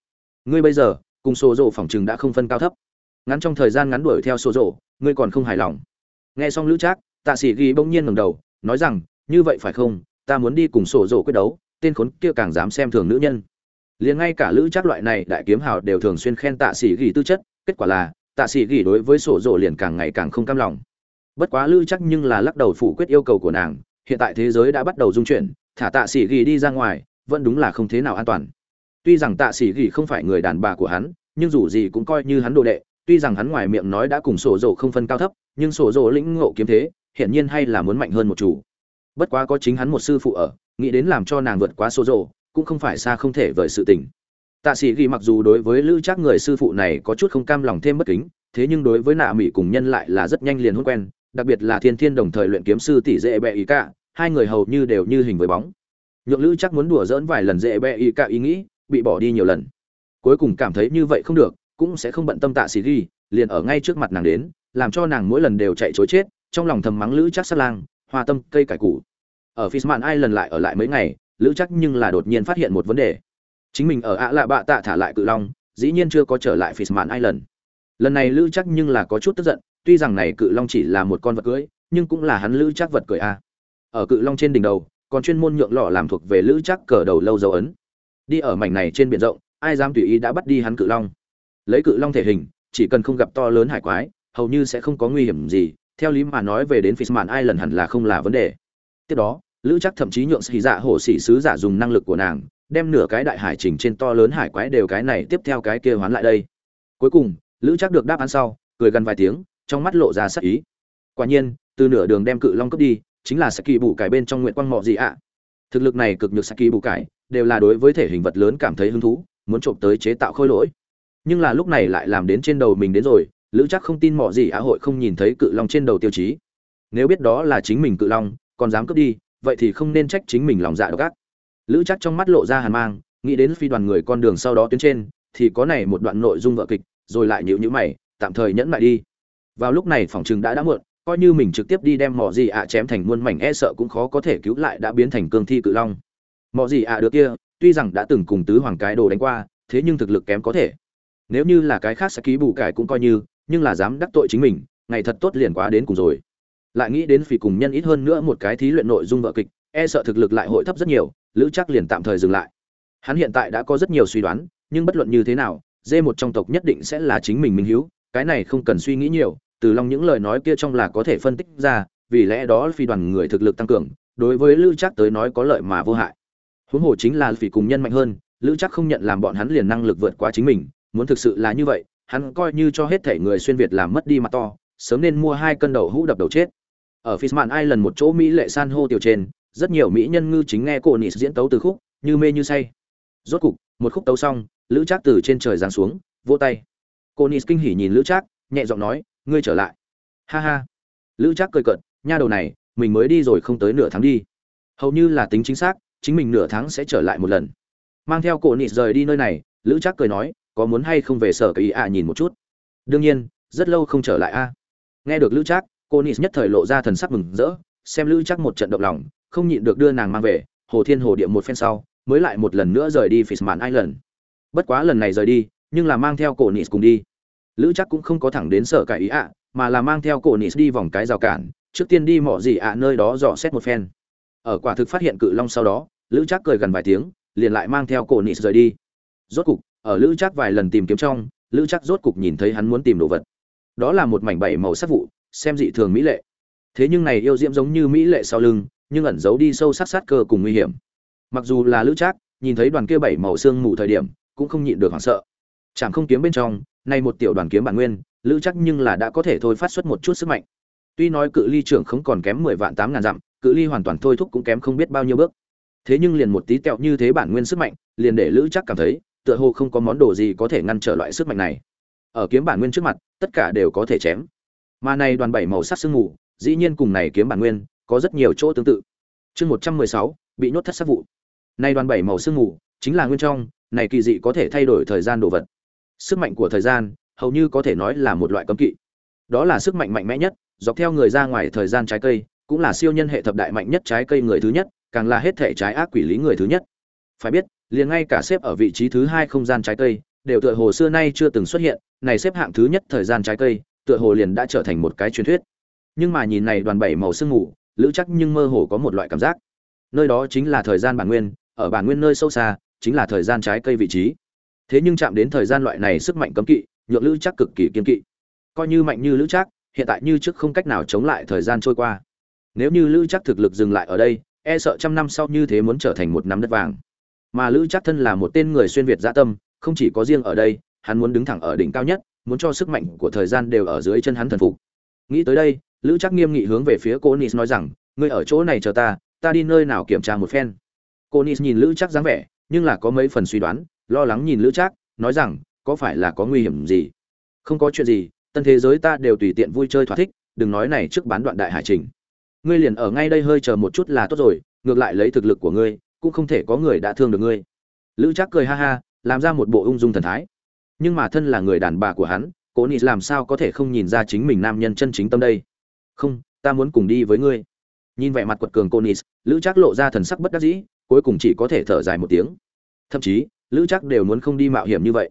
Ngươi bây giờ, cùng sổ rộ phòng chừng đã không phân cao thấp. Ngắn trong thời gian ngắn đuổi theo sổ rộ ngươi còn không hài lòng. Nghe xong lữ trác, tạ sĩ ghi bỗng nhiên ngẩng đầu, nói rằng, như vậy phải không? Ta muốn đi cùng sổ rộ quyết đấu, tên khốn kia càng dám xem thường nữ nhân. Liền ngay cả lữ trác loại này đại kiếm hào đều thường xuyên khen tạ sĩ ghi tư chất, kết quả là, tạ sĩ ghi đối với sổ rộ liền càng ngày càng không cam lòng. Bất quá lữ chắc nhưng là lắc đầu phủ quyết yêu cầu của nàng, hiện tại thế giới đã bắt đầu dung chuyển, thả tạ sĩ ghi đi ra ngoài, vẫn đúng là không thế nào an toàn. Tuy rằng tạ sĩ ghi không phải người đàn bà của hắn, nhưng dù gì cũng coi như hắn đồ đệ tuy rằng hắn ngoài miệng nói đã cùng sổ rộ không phân cao thấp, nhưng sổ rộ lĩnh ngộ kiếm thế, hiển nhiên hay là muốn mạnh hơn một chủ. Bất quá có chính hắn một sư phụ ở, nghĩ đến làm cho nàng vượt quá sổ rộ cũng không phải xa không thể vời sự tình. Tạ sĩ ghi mặc dù đối với lữ chắc người sư phụ này có chút không cam lòng thêm bất kính, thế nhưng đối với nạ mỹ cùng nhân lại là rất nhanh liền hôn quen, đặc biệt là thiên thiên đồng thời luyện kiếm sư tỷ dễ bẹ ý cả, hai người hầu như đều như hình với bóng. Nhượng lữ chắc muốn đùa dỡn vài lần dễ bẹ ý cả ý nghĩ, bị bỏ đi nhiều lần. Cuối cùng cảm thấy như vậy không được cũng sẽ không bận tâm tạ xì ghi liền ở ngay trước mặt nàng đến làm cho nàng mỗi lần đều chạy chối chết trong lòng thầm mắng lữ chắc sát lang hoa tâm cây cải củ ở Fisman ai lần lại ở lại mấy ngày lữ chắc nhưng là đột nhiên phát hiện một vấn đề chính mình ở ạ lạ bạ tạ thả lại cự long dĩ nhiên chưa có trở lại Fisman Island. Lần này Lữ Chắc nhưng là có chút tức giận, tuy rằng này cự long chỉ là một con vật cưỡi, nhưng cũng là hắn Lữ Chắc vật cưỡi a. Ở cự long trên đỉnh đầu, còn chuyên môn nhượng lọ làm thuộc về Lữ Chắc cờ đầu lâu dấu ấn. Đi ở mảnh này trên biển rộng, ai dám tùy ý đã bắt đi hắn cự long lấy cự long thể hình, chỉ cần không gặp to lớn hải quái, hầu như sẽ không có nguy hiểm gì. Theo lý mà nói về đến Fishman Island hẳn là không là vấn đề. Tiếp đó, lữ chắc thậm chí nhượng sĩ dạ hổ sĩ sứ giả dùng năng lực của nàng, đem nửa cái đại hải trình trên to lớn hải quái đều cái này tiếp theo cái kia hoán lại đây. Cuối cùng, lữ chắc được đáp án sau, cười gần vài tiếng, trong mắt lộ ra sắc ý. Quả nhiên, từ nửa đường đem cự long cướp đi, chính là saki bù cải bên trong nguyện quang mọ gì ạ. Thực lực này cực nhược saki bù cải, đều là đối với thể hình vật lớn cảm thấy hứng thú, muốn trộm tới chế tạo khôi lỗi nhưng là lúc này lại làm đến trên đầu mình đến rồi, lữ chắc không tin mỏ gì á hội không nhìn thấy cự long trên đầu tiêu chí. Nếu biết đó là chính mình cự long, còn dám cướp đi, vậy thì không nên trách chính mình lòng dạ độc ác. Lữ chắc trong mắt lộ ra hàn mang, nghĩ đến phi đoàn người con đường sau đó tuyến trên, thì có này một đoạn nội dung vợ kịch, rồi lại nhịu nhữ mày, tạm thời nhẫn lại đi. Vào lúc này phòng chừng đã đã muộn, coi như mình trực tiếp đi đem mỏ gì ạ chém thành muôn mảnh e sợ cũng khó có thể cứu lại đã biến thành cương thi cự long. Mỏ gì ạ được kia, tuy rằng đã từng cùng tứ hoàng cái đồ đánh qua, thế nhưng thực lực kém có thể nếu như là cái khác sẽ ký bù cải cũng coi như, nhưng là dám đắc tội chính mình, ngày thật tốt liền quá đến cùng rồi. Lại nghĩ đến phỉ cùng nhân ít hơn nữa một cái thí luyện nội dung vợ kịch e sợ thực lực lại hội thấp rất nhiều, lữ chắc liền tạm thời dừng lại. Hắn hiện tại đã có rất nhiều suy đoán, nhưng bất luận như thế nào, dê một trong tộc nhất định sẽ là chính mình minh hiếu, cái này không cần suy nghĩ nhiều, từ lòng những lời nói kia trong là có thể phân tích ra, vì lẽ đó phi đoàn người thực lực tăng cường, đối với lữ chắc tới nói có lợi mà vô hại. Huống hồ chính là vì cùng nhân mạnh hơn, lữ chắc không nhận làm bọn hắn liền năng lực vượt qua chính mình muốn thực sự là như vậy, hắn coi như cho hết thể người xuyên việt làm mất đi mặt to, sớm nên mua hai cân đầu hũ đập đầu chết. Ở Fishman Island một chỗ mỹ lệ san hô tiểu trên, rất nhiều mỹ nhân ngư chính nghe cô nị diễn tấu từ khúc, như mê như say. Rốt cục, một khúc tấu xong, lữ trác từ trên trời giáng xuống, vỗ tay. Cô nị kinh hỉ nhìn lữ trác, nhẹ giọng nói, ngươi trở lại. Ha ha. Lữ trác cười cợt, nha đầu này, mình mới đi rồi không tới nửa tháng đi. Hầu như là tính chính xác, chính mình nửa tháng sẽ trở lại một lần. Mang theo cô nhị rời đi nơi này, lữ trác cười nói có muốn hay không về sở cái ý ạ nhìn một chút đương nhiên rất lâu không trở lại a nghe được lữ trác cô nis nhất thời lộ ra thần sắc mừng rỡ xem lữ trác một trận động lòng không nhịn được đưa nàng mang về hồ thiên hồ địa một phen sau mới lại một lần nữa rời đi Fishman Island. Bất quá lần này rời đi, nhưng là mang theo cổ Nis cùng đi. Lữ trác cũng không có thẳng đến sở cái ý ạ, mà là mang theo cổ Nis đi vòng cái rào cản, trước tiên đi mỏ gì ạ nơi đó dò xét một phen ở quả thực phát hiện cự long sau đó lữ trác cười gần vài tiếng liền lại mang theo cổ nis rời đi rốt cục ở lữ trác vài lần tìm kiếm trong, lữ trác rốt cục nhìn thấy hắn muốn tìm đồ vật. Đó là một mảnh bảy màu sắc vụ, xem dị thường mỹ lệ. Thế nhưng này yêu diễm giống như mỹ lệ sau lưng, nhưng ẩn giấu đi sâu sắc sát cơ cùng nguy hiểm. Mặc dù là lữ trác, nhìn thấy đoàn kia bảy màu xương mù thời điểm, cũng không nhịn được hoảng sợ. Chẳng không kiếm bên trong, nay một tiểu đoàn kiếm bản nguyên, lữ chắc nhưng là đã có thể thôi phát xuất một chút sức mạnh. Tuy nói cự ly trưởng không còn kém mười vạn tám ngàn dặm, cự ly hoàn toàn thôi thúc cũng kém không biết bao nhiêu bước. Thế nhưng liền một tí tẹo như thế bản nguyên sức mạnh, liền để lữ chắc cảm thấy tựa hồ không có món đồ gì có thể ngăn trở loại sức mạnh này. Ở kiếm bản nguyên trước mặt, tất cả đều có thể chém. Mà này đoàn bảy màu sắc sương mù, dĩ nhiên cùng này kiếm bản nguyên có rất nhiều chỗ tương tự. Chương một trăm mười sáu, bị nhốt thất sắc vụ. Này đoàn bảy màu sương mù, chính là nguyên trong, này kỳ dị có thể thay đổi thời gian đồ vật. Sức mạnh của thời gian, hầu như có thể nói là một loại cấm kỵ. Đó là sức mạnh mạnh mẽ nhất, dọc theo người ra ngoài thời gian trái cây, cũng là siêu nhân hệ thập đại mạnh nhất trái cây người thứ nhất, càng là hết thể trái ác quỷ lý người thứ nhất. Phải biết liền ngay cả xếp ở vị trí thứ hai không gian trái cây, đều tựa hồ xưa nay chưa từng xuất hiện, này xếp hạng thứ nhất thời gian trái cây, tựa hồ liền đã trở thành một cái truyền thuyết. Nhưng mà nhìn này đoàn bảy màu sương mù, lữ chắc nhưng mơ hồ có một loại cảm giác. Nơi đó chính là thời gian bản nguyên, ở bản nguyên nơi sâu xa, chính là thời gian trái cây vị trí. Thế nhưng chạm đến thời gian loại này sức mạnh cấm kỵ, nhượng lữ chắc cực kỳ kiên kỵ. Coi như mạnh như lữ chắc hiện tại như trước không cách nào chống lại thời gian trôi qua. Nếu như lữ chắc thực lực dừng lại ở đây e sợ trăm năm sau như thế muốn trở thành một nắm đất vàng mà lữ chắc thân là một tên người xuyên việt gia tâm, không chỉ có riêng ở đây, hắn muốn đứng thẳng ở đỉnh cao nhất, muốn cho sức mạnh của thời gian đều ở dưới chân hắn thần phục. Nghĩ tới đây, lữ chắc nghiêm nghị hướng về phía cô nis nói rằng, ngươi ở chỗ này chờ ta ta đi nơi nào kiểm tra một phen. Cô nis nhìn lữ chắc dáng vẻ, nhưng là có mấy phần suy đoán, lo lắng nhìn lữ chắc nói rằng, có phải là có nguy hiểm gì? Không có chuyện gì, tân thế giới ta đều tùy tiện vui chơi thỏa thích, đừng nói này trước bán đoạn đại hải trình. Ngươi liền ở ngay đây hơi chờ một chút là tốt rồi, ngược lại lấy thực lực của ngươi cũng không thể có người đã thương được ngươi. Lữ chắc cười ha ha, làm ra một bộ ung dung thần thái. Nhưng mà thân là người đàn bà của hắn, cố nị làm sao có thể không nhìn ra chính mình nam nhân chân chính tâm đây? Không, ta muốn cùng đi với ngươi. Nhìn vẻ mặt quật cường cô nị, lữ chắc lộ ra thần sắc bất đắc dĩ, cuối cùng chỉ có thể thở dài một tiếng. Thậm chí, lữ chắc đều muốn không đi mạo hiểm như vậy.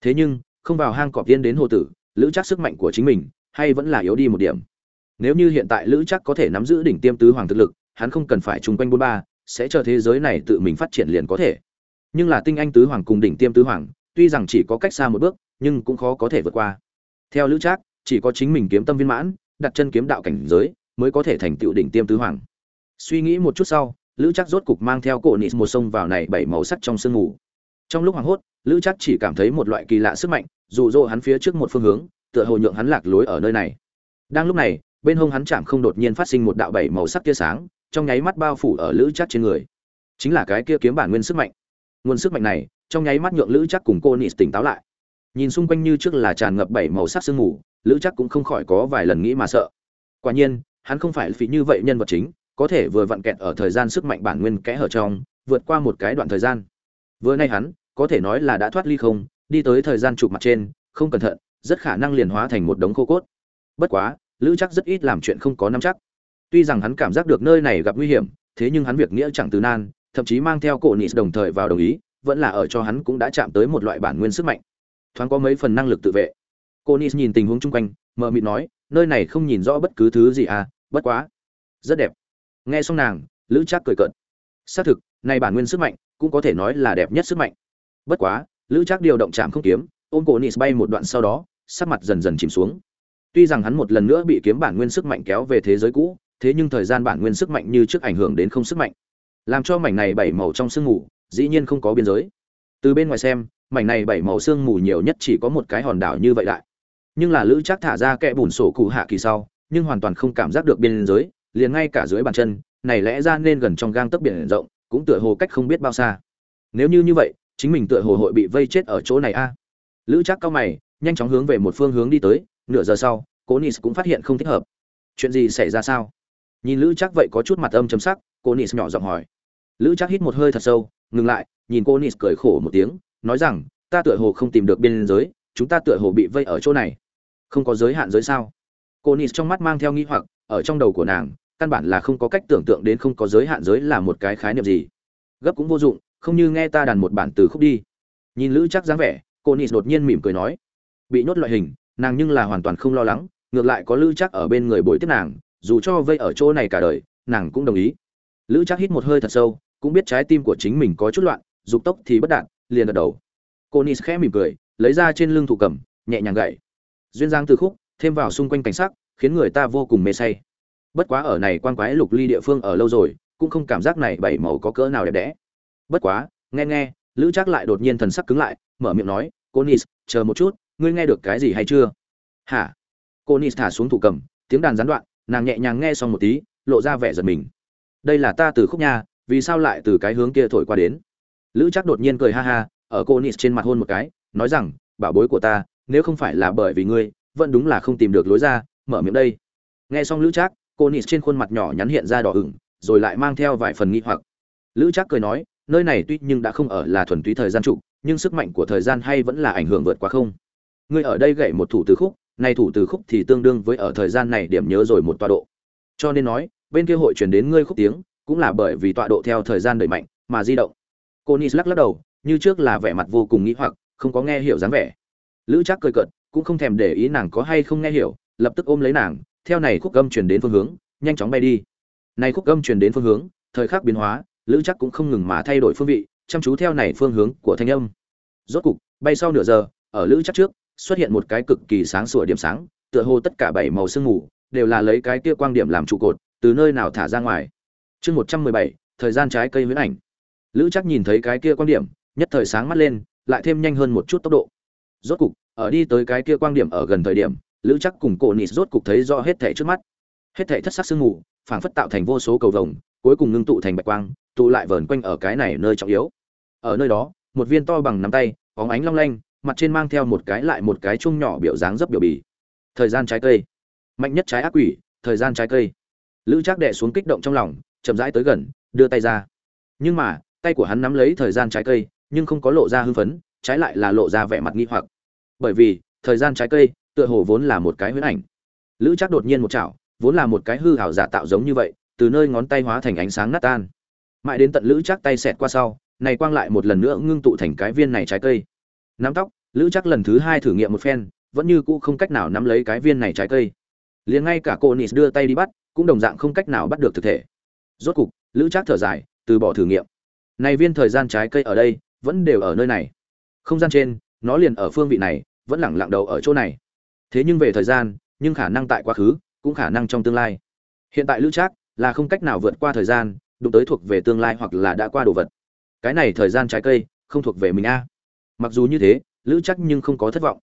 Thế nhưng, không vào hang cọp tiên đến hồ tử, lữ chắc sức mạnh của chính mình, hay vẫn là yếu đi một điểm. Nếu như hiện tại lữ chắc có thể nắm giữ đỉnh tiêm tứ hoàng thực lực, hắn không cần phải chung quanh bốn ba sẽ chờ thế giới này tự mình phát triển liền có thể. Nhưng là tinh anh tứ hoàng cùng đỉnh tiêm tứ hoàng, tuy rằng chỉ có cách xa một bước, nhưng cũng khó có thể vượt qua. Theo lữ trác, chỉ có chính mình kiếm tâm viên mãn, đặt chân kiếm đạo cảnh giới, mới có thể thành tựu đỉnh tiêm tứ hoàng. Suy nghĩ một chút sau, lữ trác rốt cục mang theo cổ nịt một sông vào này bảy màu sắc trong sương mù. Trong lúc hoảng hốt, lữ trác chỉ cảm thấy một loại kỳ lạ sức mạnh, dụ dỗ hắn phía trước một phương hướng, tựa hồ nhượng hắn lạc lối ở nơi này. Đang lúc này, bên hông hắn chạm không đột nhiên phát sinh một đạo bảy màu sắc tia sáng trong nháy mắt bao phủ ở lữ chắc trên người. Chính là cái kia kiếm bản nguyên sức mạnh. Nguồn sức mạnh này, trong nháy mắt nhượng lữ chắc cùng cô nị tỉnh táo lại. Nhìn xung quanh như trước là tràn ngập bảy màu sắc sương mù, lữ chắc cũng không khỏi có vài lần nghĩ mà sợ. Quả nhiên, hắn không phải phí như vậy nhân vật chính, có thể vừa vặn kẹt ở thời gian sức mạnh bản nguyên kẽ hở trong, vượt qua một cái đoạn thời gian. Vừa nay hắn, có thể nói là đã thoát ly không, đi tới thời gian chụp mặt trên, không cẩn thận, rất khả năng liền hóa thành một đống khô cốt. Bất quá, lữ chắc rất ít làm chuyện không có nắm chắc tuy rằng hắn cảm giác được nơi này gặp nguy hiểm, thế nhưng hắn việc nghĩa chẳng từ nan, thậm chí mang theo cổ nịt đồng thời vào đồng ý, vẫn là ở cho hắn cũng đã chạm tới một loại bản nguyên sức mạnh. Thoáng có mấy phần năng lực tự vệ. Cô nis nhìn tình huống chung quanh, mờ mịt nói, nơi này không nhìn rõ bất cứ thứ gì à bất quá. Rất đẹp. Nghe xong nàng, lữ trác cười cợt. Xác thực, này bản nguyên sức mạnh cũng có thể nói là đẹp nhất sức mạnh. Bất quá, lữ trác điều động chạm không kiếm, ôm cổ nis bay một đoạn sau đó, sắc mặt dần dần chìm xuống. Tuy rằng hắn một lần nữa bị kiếm bản nguyên sức mạnh kéo về thế giới cũ thế nhưng thời gian bản nguyên sức mạnh như trước ảnh hưởng đến không sức mạnh, làm cho mảnh này bảy màu trong sương mù dĩ nhiên không có biên giới. Từ bên ngoài xem, mảnh này bảy màu sương mù nhiều nhất chỉ có một cái hòn đảo như vậy đại nhưng là lữ chắc thả ra kẽ bùn sổ cụ hạ kỳ sau, nhưng hoàn toàn không cảm giác được biên giới, liền ngay cả dưới bàn chân, này lẽ ra nên gần trong gang tấc biển rộng, cũng tựa hồ cách không biết bao xa. Nếu như như vậy, chính mình tựa hồ hội bị vây chết ở chỗ này a. Lữ chắc cao mày, nhanh chóng hướng về một phương hướng đi tới, nửa giờ sau, cố nis cũng phát hiện không thích hợp. Chuyện gì xảy ra sao? Nhìn lữ chắc vậy có chút mặt âm chấm sắc, cô nis nhỏ giọng hỏi. Lữ chắc hít một hơi thật sâu, ngừng lại, nhìn cô nis cười khổ một tiếng, nói rằng, ta tựa hồ không tìm được biên giới, chúng ta tựa hồ bị vây ở chỗ này. Không có giới hạn giới sao? Cô nis trong mắt mang theo nghi hoặc, ở trong đầu của nàng, căn bản là không có cách tưởng tượng đến không có giới hạn giới là một cái khái niệm gì. Gấp cũng vô dụng, không như nghe ta đàn một bản từ khúc đi. Nhìn lữ chắc dáng vẻ, cô nis đột nhiên mỉm cười nói. Bị nhốt loại hình, nàng nhưng là hoàn toàn không lo lắng, ngược lại có lữ chắc ở bên người bồi tiếp nàng dù cho vây ở chỗ này cả đời, nàng cũng đồng ý. Lữ chắc hít một hơi thật sâu, cũng biết trái tim của chính mình có chút loạn, dục tốc thì bất đạn, liền gật đầu. Cô nis khẽ mỉm cười, lấy ra trên lưng thủ cầm, nhẹ nhàng gậy. Duyên giang từ khúc, thêm vào xung quanh cảnh sắc, khiến người ta vô cùng mê say. Bất quá ở này quan quái lục ly địa phương ở lâu rồi, cũng không cảm giác này bảy màu có cỡ nào đẹp đẽ. Bất quá, nghe nghe, lữ trác lại đột nhiên thần sắc cứng lại, mở miệng nói, cô nis chờ một chút, ngươi nghe được cái gì hay chưa? Hả? Cô nis thả xuống thủ cầm, tiếng đàn gián đoạn nàng nhẹ nhàng nghe xong một tí, lộ ra vẻ giật mình. Đây là ta từ khúc nha, vì sao lại từ cái hướng kia thổi qua đến? Lữ chắc đột nhiên cười ha ha, ở cô nis trên mặt hôn một cái, nói rằng, bảo bối của ta, nếu không phải là bởi vì ngươi, vẫn đúng là không tìm được lối ra, mở miệng đây. Nghe xong lữ trác, cô nịt trên khuôn mặt nhỏ nhắn hiện ra đỏ ửng, rồi lại mang theo vài phần nghi hoặc. Lữ trác cười nói, nơi này tuy nhưng đã không ở là thuần túy thời gian trụ, nhưng sức mạnh của thời gian hay vẫn là ảnh hưởng vượt quá không? Ngươi ở đây gậy một thủ từ khúc này thủ từ khúc thì tương đương với ở thời gian này điểm nhớ rồi một tọa độ. Cho nên nói, bên kia hội truyền đến ngươi khúc tiếng, cũng là bởi vì tọa độ theo thời gian đẩy mạnh mà di động. Conis lắc lắc đầu, như trước là vẻ mặt vô cùng nghĩ hoặc, không có nghe hiểu dáng vẻ. Lữ trác cười cợt, cũng không thèm để ý nàng có hay không nghe hiểu, lập tức ôm lấy nàng, theo này khúc âm truyền đến phương hướng, nhanh chóng bay đi. Này khúc âm truyền đến phương hướng, thời khắc biến hóa, lữ chắc cũng không ngừng mà thay đổi phương vị, chăm chú theo này phương hướng của thanh âm. Rốt cục, bay sau nửa giờ, ở lữ chắc trước xuất hiện một cái cực kỳ sáng sủa điểm sáng, tựa hồ tất cả bảy màu sương mù đều là lấy cái kia quang điểm làm trụ cột, từ nơi nào thả ra ngoài. Chương một trăm mười bảy, thời gian trái cây huyễn ảnh. Lữ chắc nhìn thấy cái kia quang điểm, nhất thời sáng mắt lên, lại thêm nhanh hơn một chút tốc độ. Rốt cục, ở đi tới cái kia quang điểm ở gần thời điểm, lữ chắc cùng cổ nịt rốt cục thấy rõ hết thảy trước mắt. Hết thảy thất sắc sương mù, phảng phất tạo thành vô số cầu vồng, cuối cùng ngưng tụ thành bạch quang, tụ lại vờn quanh ở cái này nơi trọng yếu. Ở nơi đó, một viên to bằng nắm tay, bóng ánh long lanh mặt trên mang theo một cái lại một cái chung nhỏ biểu dáng dấp biểu bì. Thời gian trái cây. Mạnh nhất trái ác quỷ, thời gian trái cây. Lữ trác đệ xuống kích động trong lòng, chậm rãi tới gần, đưa tay ra. Nhưng mà, tay của hắn nắm lấy thời gian trái cây, nhưng không có lộ ra hưng phấn, trái lại là lộ ra vẻ mặt nghi hoặc. Bởi vì, thời gian trái cây tựa hồ vốn là một cái huyễn ảnh. Lữ trác đột nhiên một chảo, vốn là một cái hư hảo giả tạo giống như vậy, từ nơi ngón tay hóa thành ánh sáng nát tan. Mãi đến tận lữ Trác tay xẹt qua sau, này quang lại một lần nữa ngưng tụ thành cái viên này trái cây. Nắm tóc lữ chắc lần thứ hai thử nghiệm một phen, vẫn như cũ không cách nào nắm lấy cái viên này trái cây. Liền ngay cả cô nis đưa tay đi bắt, cũng đồng dạng không cách nào bắt được thực thể. Rốt cục, lữ chắc thở dài, từ bỏ thử nghiệm. Này viên thời gian trái cây ở đây, vẫn đều ở nơi này. Không gian trên, nó liền ở phương vị này, vẫn lẳng lặng đầu ở chỗ này. Thế nhưng về thời gian, nhưng khả năng tại quá khứ, cũng khả năng trong tương lai. Hiện tại lữ trác là không cách nào vượt qua thời gian, đụng tới thuộc về tương lai hoặc là đã qua đồ vật. Cái này thời gian trái cây, không thuộc về mình a. Mặc dù như thế lữ chắc nhưng không có thất vọng.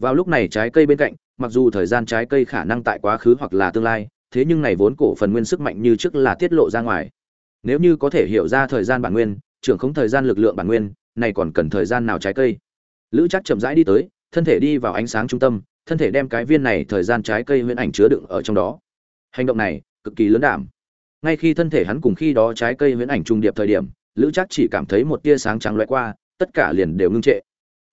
Vào lúc này trái cây bên cạnh, mặc dù thời gian trái cây khả năng tại quá khứ hoặc là tương lai, thế nhưng này vốn cổ phần nguyên sức mạnh như trước là tiết lộ ra ngoài. Nếu như có thể hiểu ra thời gian bản nguyên, trưởng không thời gian lực lượng bản nguyên, này còn cần thời gian nào trái cây? Lữ chắc chậm rãi đi tới, thân thể đi vào ánh sáng trung tâm, thân thể đem cái viên này thời gian trái cây huyễn ảnh chứa đựng ở trong đó. Hành động này, cực kỳ lớn đảm. Ngay khi thân thể hắn cùng khi đó trái cây huyễn ảnh trung điệp thời điểm, lữ chắc chỉ cảm thấy một tia sáng trắng loại qua, tất cả liền đều ngưng trệ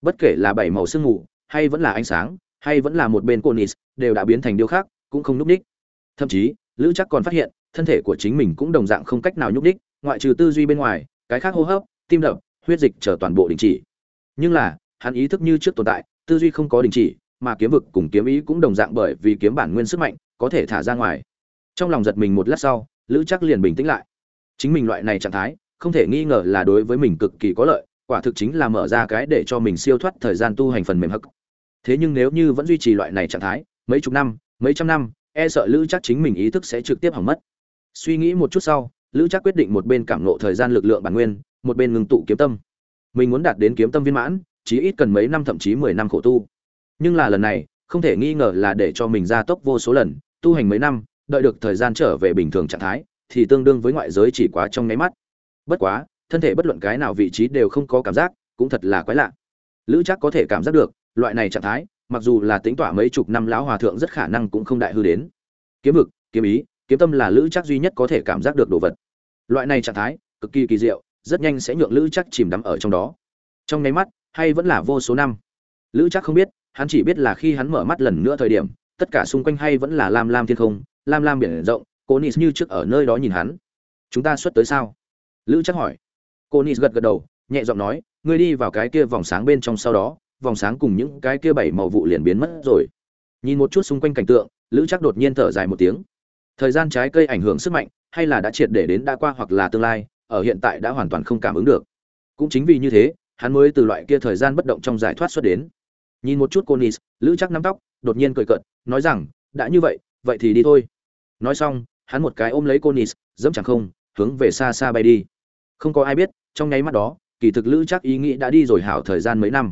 bất kể là bảy màu sương mù, hay vẫn là ánh sáng, hay vẫn là một bên conis đều đã biến thành điêu khác cũng không nhúc ních thậm chí, lữ chắc còn phát hiện, thân thể của chính mình cũng đồng dạng không cách nào nhúc ních ngoại trừ tư duy bên ngoài, cái khác hô hấp, tim đập, huyết dịch chờ toàn bộ đình chỉ. Nhưng là, hắn ý thức như trước tồn tại, tư duy không có đình chỉ, mà kiếm vực cùng kiếm ý cũng đồng dạng bởi vì kiếm bản nguyên sức mạnh, có thể thả ra ngoài. Trong lòng giật mình một lát sau, lữ chắc liền bình tĩnh lại. Chính mình loại này trạng thái, không thể nghi ngờ là đối với mình cực kỳ có lợi quả thực chính là mở ra cái để cho mình siêu thoát thời gian tu hành phần mềm hắc. Thế nhưng nếu như vẫn duy trì loại này trạng thái, mấy chục năm, mấy trăm năm e sợ lữ chắc chính mình ý thức sẽ trực tiếp hỏng mất. Suy nghĩ một chút sau, lữ chắc quyết định một bên cảm nộ thời gian lực lượng bản nguyên, một bên ngừng tụ kiếm tâm. Mình muốn đạt đến kiếm tâm viên mãn, chí ít cần mấy năm thậm chí mười năm khổ tu. Nhưng là lần này, không thể nghi ngờ là để cho mình gia tốc vô số lần, tu hành mấy năm, đợi được thời gian trở về bình thường trạng thái, thì tương đương với ngoại giới chỉ quá trong nháy mắt. Bất quá thân thể bất luận cái nào vị trí đều không có cảm giác, cũng thật là quái lạ. Lữ chắc có thể cảm giác được, loại này trạng thái, mặc dù là tính tỏa mấy chục năm lão hòa thượng rất khả năng cũng không đại hư đến. Kiếm vực, kiếm ý, kiếm tâm là lữ chắc duy nhất có thể cảm giác được đồ vật. Loại này trạng thái, cực kỳ kỳ diệu, rất nhanh sẽ nhượng lữ chắc chìm đắm ở trong đó. Trong nháy mắt, hay vẫn là vô số năm. Lữ chắc không biết, hắn chỉ biết là khi hắn mở mắt lần nữa thời điểm, tất cả xung quanh hay vẫn là lam lam thiên không, lam lam biển rộng, cố nis như trước ở nơi đó nhìn hắn. Chúng ta xuất tới sao? Lữ chắc hỏi cô nis gật gật đầu, nhẹ giọng nói, ngươi đi vào cái kia vòng sáng bên trong sau đó, vòng sáng cùng những cái kia bảy màu vụ liền biến mất rồi. Nhìn một chút xung quanh cảnh tượng, lữ chắc đột nhiên thở dài một tiếng. Thời gian trái cây ảnh hưởng sức mạnh, hay là đã triệt để đến đã qua hoặc là tương lai, ở hiện tại đã hoàn toàn không cảm ứng được. Cũng chính vì như thế, hắn mới từ loại kia thời gian bất động trong giải thoát xuất đến. Nhìn một chút cô nis lữ chắc nắm tóc, đột nhiên cười cợt, nói rằng, đã như vậy vậy thì đi thôi. Nói xong, hắn một cái ôm lấy cô nis dẫm chẳng không, hướng về xa xa bay đi. Không có ai biết trong nháy mắt đó, kỳ thực lữ chắc ý nghĩ đã đi rồi hảo thời gian mấy năm.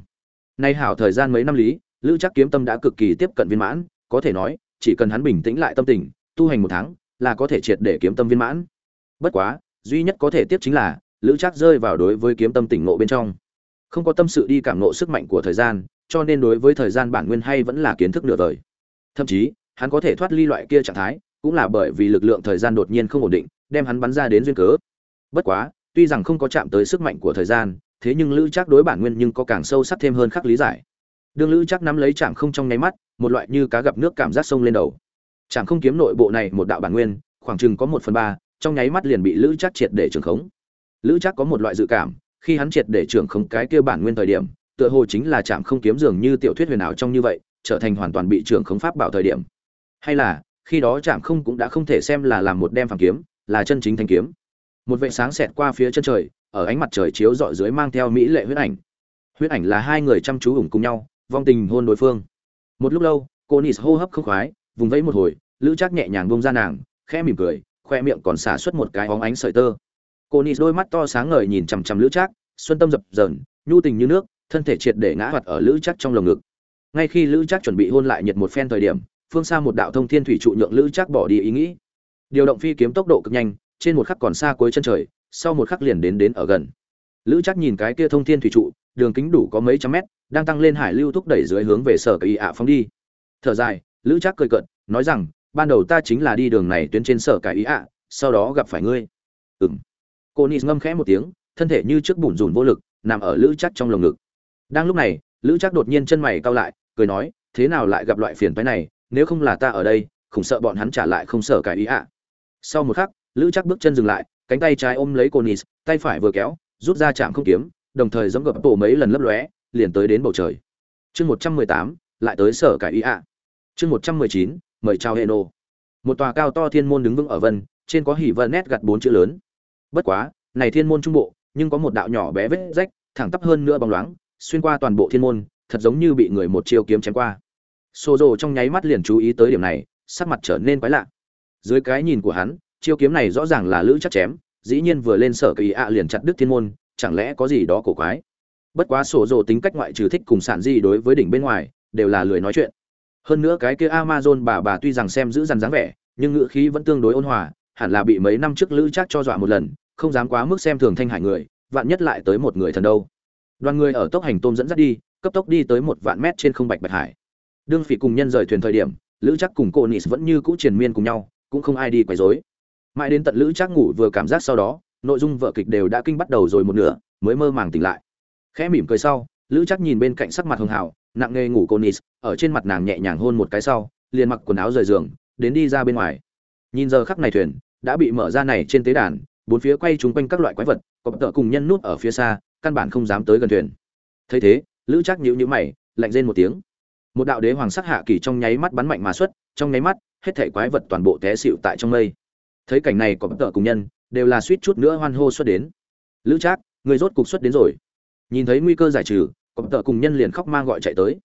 Nay hảo thời gian mấy năm lý, lữ chắc kiếm tâm đã cực kỳ tiếp cận viên mãn, có thể nói, chỉ cần hắn bình tĩnh lại tâm tình, tu hành một tháng, là có thể triệt để kiếm tâm viên mãn. Bất quá, duy nhất có thể tiếp chính là, lữ chắc rơi vào đối với kiếm tâm tỉnh ngộ bên trong. Không có tâm sự đi cảm ngộ sức mạnh của thời gian, cho nên đối với thời gian bản nguyên hay vẫn là kiến thức nửa vời thậm chí, hắn có thể thoát ly loại kia trạng thái, cũng là bởi vì lực lượng thời gian đột nhiên không ổn định, đem hắn bắn ra đến duyên cớ. Bất quá tuy rằng không có chạm tới sức mạnh của thời gian, thế nhưng lữ chắc đối bản nguyên nhưng có càng sâu sắc thêm hơn khắc lý giải. Đương lữ chắc nắm lấy chạm không trong nháy mắt, một loại như cá gặp nước cảm giác sông lên đầu. Chạm không kiếm nội bộ này một đạo bản nguyên, khoảng chừng có một phần ba, trong nháy mắt liền bị lữ chắc triệt để trường khống. Lữ chắc có một loại dự cảm, khi hắn triệt để trưởng khống cái kia bản nguyên thời điểm, tựa hồ chính là chạm không kiếm dường như tiểu thuyết huyền ảo trong như vậy, trở thành hoàn toàn bị trưởng khống pháp bảo thời điểm. Hay là, khi đó chạm không cũng đã không thể xem là làm một đem phản kiếm, là chân chính thanh kiếm một vệ sáng xẹt qua phía chân trời, ở ánh mặt trời chiếu rọi dưới mang theo mỹ lệ huyết ảnh. Huyết ảnh là hai người chăm chú ủng cùng nhau, vong tình hôn đối phương. Một lúc lâu, cô nis hô hấp không khoái, vùng vẫy một hồi, lữ chắc nhẹ nhàng bông ra nàng, khẽ mỉm cười, khoe miệng còn xả xuất một cái óng ánh sợi tơ. Cô nis đôi mắt to sáng ngời nhìn chằm chằm lữ chắc xuân tâm dập dờn, nhu tình như nước, thân thể triệt để ngã hoạt ở lữ chắc trong lồng ngực. Ngay khi lữ chắc chuẩn bị hôn lại nhiệt một phen thời điểm, phương xa một đạo thông thiên thủy trụ nhượng lữ chắc bỏ đi ý nghĩ. Điều động phi kiếm tốc độ cực nhanh trên một khắc còn xa cuối chân trời, sau một khắc liền đến đến ở gần. Lữ trác nhìn cái kia thông thiên thủy trụ, đường kính đủ có mấy trăm mét, đang tăng lên hải lưu thúc đẩy dưới hướng về sở kỳ ạ phóng đi. Thở dài, lữ trác cười cợt, nói rằng, ban đầu ta chính là đi đường này tuyến trên sở cải ý ạ, sau đó gặp phải ngươi. Ừng cô nis ngâm khẽ một tiếng, thân thể như trước bủn rủn vô lực, nằm ở lữ chắc trong lồng ngực. Đang lúc này, lữ chắc đột nhiên chân mày cau lại, cười nói, thế nào lại gặp loại phiền phái này, nếu không là ta ở đây, khủng sợ bọn hắn trả lại không sợ cải ý ạ. Sau một khắc lữ chắc bước chân dừng lại, cánh tay trái ôm lấy cô nis tay phải vừa kéo, rút ra chạm không kiếm, đồng thời giẫm gập bộ mấy lần lấp lóe, liền tới đến bầu trời. Chương một trăm mười tám, lại tới sở cải ý ạ. Chương một trăm mười chín, mời chào heno. Một tòa cao to thiên môn đứng vững ở vân, trên có hỉ vân nét gặt bốn chữ lớn. Bất quá, này thiên môn trung bộ, nhưng có một đạo nhỏ bé vết rách, thẳng tắp hơn nữa bóng loáng, xuyên qua toàn bộ thiên môn, thật giống như bị người một chiêu kiếm chém qua. Xô rồ trong nháy mắt liền chú ý tới điểm này, sắc mặt trở nên quái lạ. Dưới cái nhìn của hắn chiêu kiếm này rõ ràng là lữ chắc chém, dĩ nhiên vừa lên sở kỳ ạ liền chặt đứt thiên môn, chẳng lẽ có gì đó cổ quái? Bất quá sổ rồ tính cách ngoại trừ thích cùng sản di đối với đỉnh bên ngoài, đều là lười nói chuyện. Hơn nữa cái kia amazon bà bà tuy rằng xem giữ dằn dáng vẻ, nhưng ngữ khí vẫn tương đối ôn hòa, hẳn là bị mấy năm trước lữ chắc cho dọa một lần, không dám quá mức xem thường thanh hải người, vạn nhất lại tới một người thần đâu. Đoàn người ở tốc hành tôm dẫn dắt đi, cấp tốc đi tới một vạn mét trên không bạch bạch hải. Đương phỉ cùng nhân rời thuyền thời điểm, lữ chắc cùng cô nis vẫn như cũ triền miên cùng nhau, cũng không ai đi quấy rối mãi đến tận lữ chắc ngủ vừa cảm giác sau đó, nội dung vợ kịch đều đã kinh bắt đầu rồi một nửa, mới mơ màng tỉnh lại. Khẽ mỉm cười sau, lữ chắc nhìn bên cạnh sắc mặt hường hảo nặng nghề ngủ cô nis ở trên mặt nàng nhẹ nhàng hôn một cái sau, liền mặc quần áo rời giường, đến đi ra bên ngoài. Nhìn giờ khắc này thuyền, đã bị mở ra này trên tế đàn, bốn phía quay chung quanh các loại quái vật, có tợ cùng nhân nút ở phía xa, căn bản không dám tới gần thuyền. Thấy thế, lữ chắc nhíu nhíu mày, lạnh rên một tiếng. Một đạo đế hoàng sắc hạ kỳ trong nháy mắt bắn mạnh mà xuất, trong nháy mắt, hết thảy quái vật toàn bộ té xịu tại trong mây thấy cảnh này có tợ cùng nhân, đều là suýt chút nữa hoan hô xuất đến. Lữ trác, người rốt cục xuất đến rồi. Nhìn thấy nguy cơ giải trừ, có tợ cùng nhân liền khóc mang gọi chạy tới.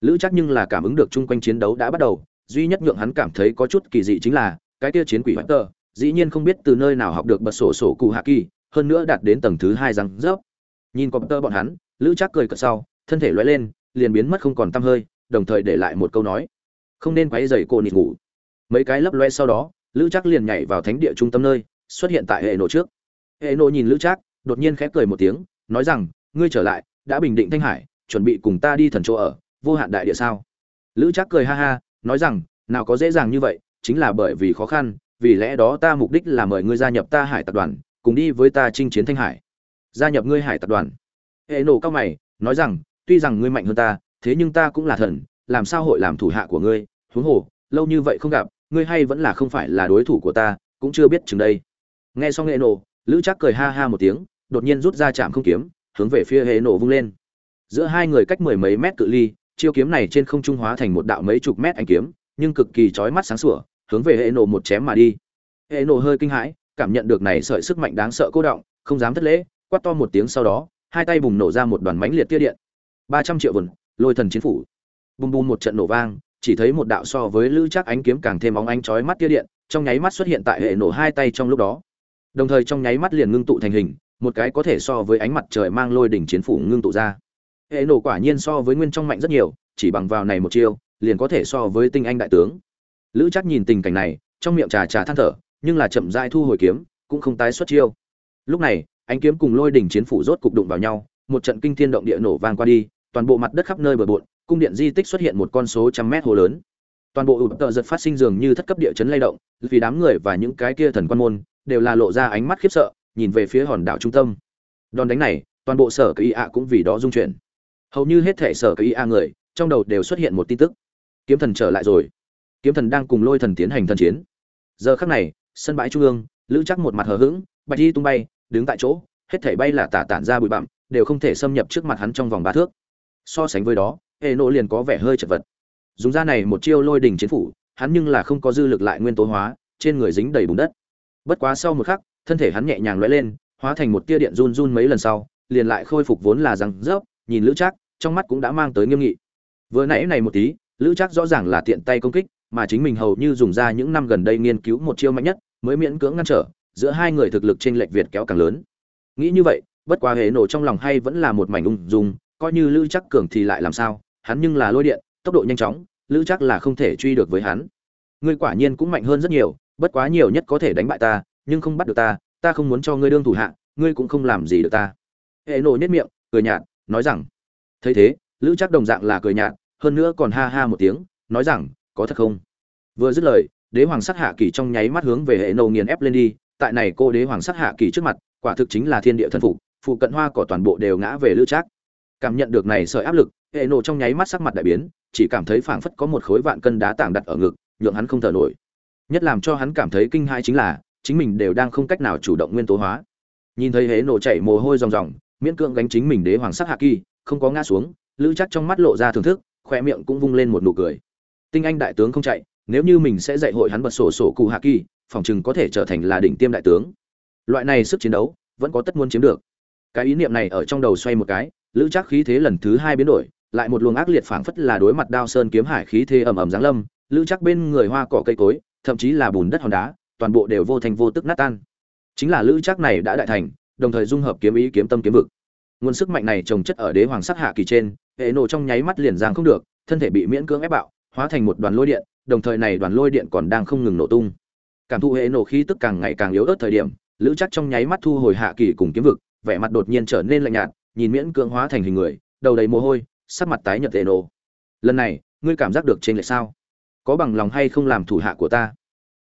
Lữ trác nhưng là cảm ứng được chung quanh chiến đấu đã bắt đầu, duy nhất nhượng hắn cảm thấy có chút kỳ dị chính là, cái kia chiến quỷ hoạch tờ dĩ nhiên không biết từ nơi nào học được bật sổ sổ cụ hạ kỳ, hơn nữa đạt đến tầng thứ hai răng rớp. Nhìn có tơ bọn hắn, lữ trác cười cợt sau, thân thể loay lên, liền biến mất không còn tăm hơi, đồng thời để lại một câu nói. Không nên quấy dày cô nịt ngủ. Mấy cái lấp loe sau đó lữ chắc liền nhảy vào thánh địa trung tâm nơi, xuất hiện tại hệ nổ trước. Hệ nổ nhìn lữ chắc đột nhiên khẽ cười một tiếng, nói rằng, ngươi trở lại, đã bình định thanh hải, chuẩn bị cùng ta đi thần chỗ ở, vô hạn đại địa sao? Lữ chắc cười ha ha, nói rằng, nào có dễ dàng như vậy, chính là bởi vì khó khăn, vì lẽ đó ta mục đích là mời ngươi gia nhập ta hải tập đoàn, cùng đi với ta chinh chiến thanh hải. Gia nhập ngươi hải tập đoàn? Hệ nổ cao mày, nói rằng, tuy rằng ngươi mạnh hơn ta, thế nhưng ta cũng là thần, làm sao hội làm thủ hạ của ngươi? Huống hồ, lâu như vậy không gặp ngươi hay vẫn là không phải là đối thủ của ta, cũng chưa biết chừng đây. Nghe xong hệ nổ lữ chắc cười ha ha một tiếng, đột nhiên rút ra chạm không kiếm, hướng về phía hệ nổ vung lên. Giữa hai người cách mười mấy mét cự ly, chiêu kiếm này trên không trung hóa thành một đạo mấy chục mét ánh kiếm, nhưng cực kỳ chói mắt sáng sủa, hướng về hệ nổ một chém mà đi. Hệ nổ hơi kinh hãi, cảm nhận được này sợi sức mạnh đáng sợ cô động, không dám thất lễ, quát to một tiếng sau đó, hai tay bùng nổ ra một đoàn mãnh liệt tia điện. Ba trăm triệu vần, lôi thần chiến phủ. Bùng bùng một trận nổ vang chỉ thấy một đạo so với lữ chắc ánh kiếm càng thêm óng ánh chói mắt tia điện, trong nháy mắt xuất hiện tại hệ nổ hai tay trong lúc đó. Đồng thời trong nháy mắt liền ngưng tụ thành hình, một cái có thể so với ánh mặt trời mang lôi đỉnh chiến phủ ngưng tụ ra. Hệ nổ quả nhiên so với nguyên trong mạnh rất nhiều, chỉ bằng vào này một chiêu, liền có thể so với tinh anh đại tướng. Lữ chắc nhìn tình cảnh này, trong miệng trà trà than thở, nhưng là chậm rãi thu hồi kiếm, cũng không tái xuất chiêu. Lúc này, ánh kiếm cùng lôi đỉnh chiến phủ rốt cục đụng vào nhau, một trận kinh thiên động địa nổ vang qua đi toàn bộ mặt đất khắp nơi bừa bộn, cung điện di tích xuất hiện một con số trăm mét hồ lớn. Toàn bộ ụp tợ giật phát sinh dường như thất cấp địa chấn lay động, vì đám người và những cái kia thần quan môn đều là lộ ra ánh mắt khiếp sợ, nhìn về phía hòn đảo trung tâm. Đòn đánh này, toàn bộ sở cây ạ cũng vì đó dung chuyển. Hầu như hết thể sở cây ạ người, trong đầu đều xuất hiện một tin tức. Kiếm thần trở lại rồi. Kiếm thần đang cùng lôi thần tiến hành thần chiến. Giờ khắc này, sân bãi trung ương, lữ chắc một mặt hờ hững, bạch đi tung bay, đứng tại chỗ, hết thảy bay là tả tản ra bụi bặm, đều không thể xâm nhập trước mặt hắn trong vòng ba thước so sánh với đó, hệ nộ liền có vẻ hơi chật vật. Dùng ra này một chiêu lôi đình chiến phủ, hắn nhưng là không có dư lực lại nguyên tố hóa, trên người dính đầy bùn đất. Bất quá sau một khắc, thân thể hắn nhẹ nhàng lóe lên, hóa thành một tia điện run run mấy lần sau, liền lại khôi phục vốn là răng rớp, nhìn lữ trác, trong mắt cũng đã mang tới nghiêm nghị. Vừa nãy này một tí, lữ trác rõ ràng là tiện tay công kích, mà chính mình hầu như dùng ra những năm gần đây nghiên cứu một chiêu mạnh nhất, mới miễn cưỡng ngăn trở, giữa hai người thực lực trên lệch việt kéo càng lớn. Nghĩ như vậy, bất quá hệ nổ trong lòng hay vẫn là một mảnh ung dung coi như lữ chắc cường thì lại làm sao, hắn nhưng là lôi điện, tốc độ nhanh chóng, lữ chắc là không thể truy được với hắn. Ngươi quả nhiên cũng mạnh hơn rất nhiều, bất quá nhiều nhất có thể đánh bại ta, nhưng không bắt được ta ta không muốn cho ngươi đương thủ hạ, ngươi cũng không làm gì được ta. Hệ nổ nhất miệng, cười nhạt, nói rằng, thấy thế, lữ chắc đồng dạng là cười nhạt, hơn nữa còn ha ha một tiếng, nói rằng, có thật không? Vừa dứt lời, đế hoàng sát hạ kỳ trong nháy mắt hướng về hệ nổ nghiền ép lên đi, tại này cô đế hoàng sát hạ kỳ trước mặt, quả thực chính là thiên địa thần phục, phụ cận hoa cỏ toàn bộ đều ngã về lữ trác cảm nhận được này sợi áp lực, hệ nổ trong nháy mắt sắc mặt đại biến, chỉ cảm thấy phảng phất có một khối vạn cân đá tảng đặt ở ngực, nhượng hắn không thở nổi. Nhất làm cho hắn cảm thấy kinh hãi chính là, chính mình đều đang không cách nào chủ động nguyên tố hóa. Nhìn thấy hệ nổ chảy mồ hôi ròng ròng, miễn cưỡng gánh chính mình đế hoàng sắc hạ kỳ, không có ngã xuống, lữ chắc trong mắt lộ ra thưởng thức khoe miệng cũng vung lên một nụ cười. Tinh anh đại tướng không chạy, nếu như mình sẽ dạy hội hắn bật sổ sổ cụ hạ kỳ, phòng chừng có thể trở thành là đỉnh tiêm đại tướng. Loại này sức chiến đấu, vẫn có tất muốn chiếm được. Cái ý niệm này ở trong đầu xoay một cái lữ chắc khí thế lần thứ hai biến đổi, lại một luồng ác liệt phảng phất là đối mặt đao sơn kiếm hải khí thế ầm ầm giáng lâm, lữ chắc bên người hoa cỏ cây cối, thậm chí là bùn đất hòn đá, toàn bộ đều vô thành vô tức nát tan. Chính là lữ chắc này đã đại thành, đồng thời dung hợp kiếm ý kiếm tâm kiếm vực. Nguồn sức mạnh này trồng chất ở đế hoàng sắc hạ kỳ trên, hệ nổ trong nháy mắt liền giang không được, thân thể bị miễn cưỡng ép bạo, hóa thành một đoàn lôi điện, đồng thời này đoàn lôi điện còn đang không ngừng nổ tung. Cảm thụ hệ nổ khí tức càng ngày càng yếu ớt thời điểm, lữ chắc trong nháy mắt thu hồi hạ kỳ cùng kiếm vực, vẻ mặt đột nhiên trở nên lạnh nhạt nhìn miễn cưỡng hóa thành hình người, đầu đầy mồ hôi, sắc mặt tái nhợt tệ nổ. Lần này, ngươi cảm giác được trên lệch sao? Có bằng lòng hay không làm thủ hạ của ta?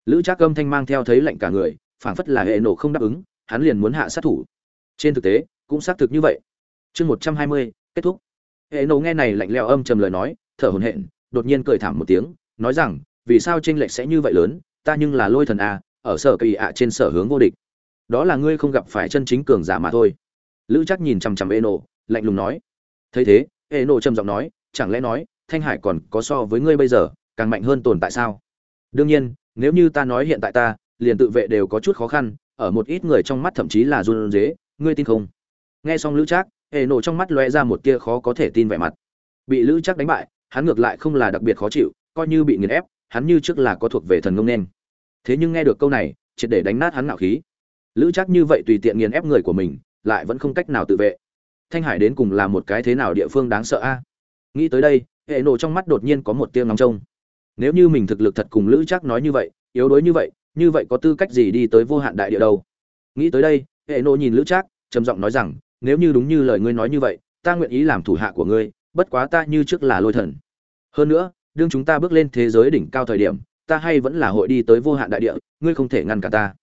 Lữ trác âm thanh mang theo thấy lạnh cả người, phảng phất là hệ nổ không đáp ứng, hắn liền muốn hạ sát thủ. Trên thực tế, cũng xác thực như vậy. Chương một trăm hai mươi, kết thúc. Hệ nổ nghe này lạnh lẽo âm trầm lời nói, thở hổn hển, đột nhiên cười thảm một tiếng, nói rằng, vì sao trên lệch sẽ như vậy lớn, ta nhưng là lôi thần a, ở sở kỳ ạ trên sở hướng vô địch. Đó là ngươi không gặp phải chân chính cường giả mà thôi lữ chắc nhìn chằm chằm ê nổ lạnh lùng nói. Thấy thế ê nổ trầm giọng nói, chẳng lẽ nói, thanh hải còn có so với ngươi bây giờ, càng mạnh hơn tồn tại sao? Đương nhiên, nếu như ta nói hiện tại ta, liền tự vệ đều có chút khó khăn, ở một ít người trong mắt thậm chí là run dế ngươi tin không? Nghe xong lữ trác hệ nổ trong mắt loe ra một tia khó có thể tin vẻ mặt. Bị lữ trác đánh bại, hắn ngược lại không là đặc biệt khó chịu, coi như bị nghiền ép, hắn như trước là có thuộc về thần ngông nên. Thế nhưng nghe được câu này, triệt để đánh nát hắn ngạo khí. Lữ Trác như vậy tùy tiện nghiền ép người của mình lại vẫn không cách nào tự vệ. Thanh hải đến cùng là một cái thế nào địa phương đáng sợ a? Nghĩ tới đây, hệ nổ trong mắt đột nhiên có một tiếng ngóng trông. Nếu như mình thực lực thật cùng lữ chắc nói như vậy, yếu đuối như vậy như vậy có tư cách gì đi tới vô hạn đại địa đâu? Nghĩ tới đây, hệ nổ nhìn lữ trác, trầm giọng nói rằng, nếu như đúng như lời ngươi nói như vậy, ta nguyện ý làm thủ hạ của ngươi, bất quá ta như trước là lôi thần. Hơn nữa, đương chúng ta bước lên thế giới đỉnh cao thời điểm, ta hay vẫn là hội đi tới vô hạn đại địa, ngươi không thể ngăn cả ta.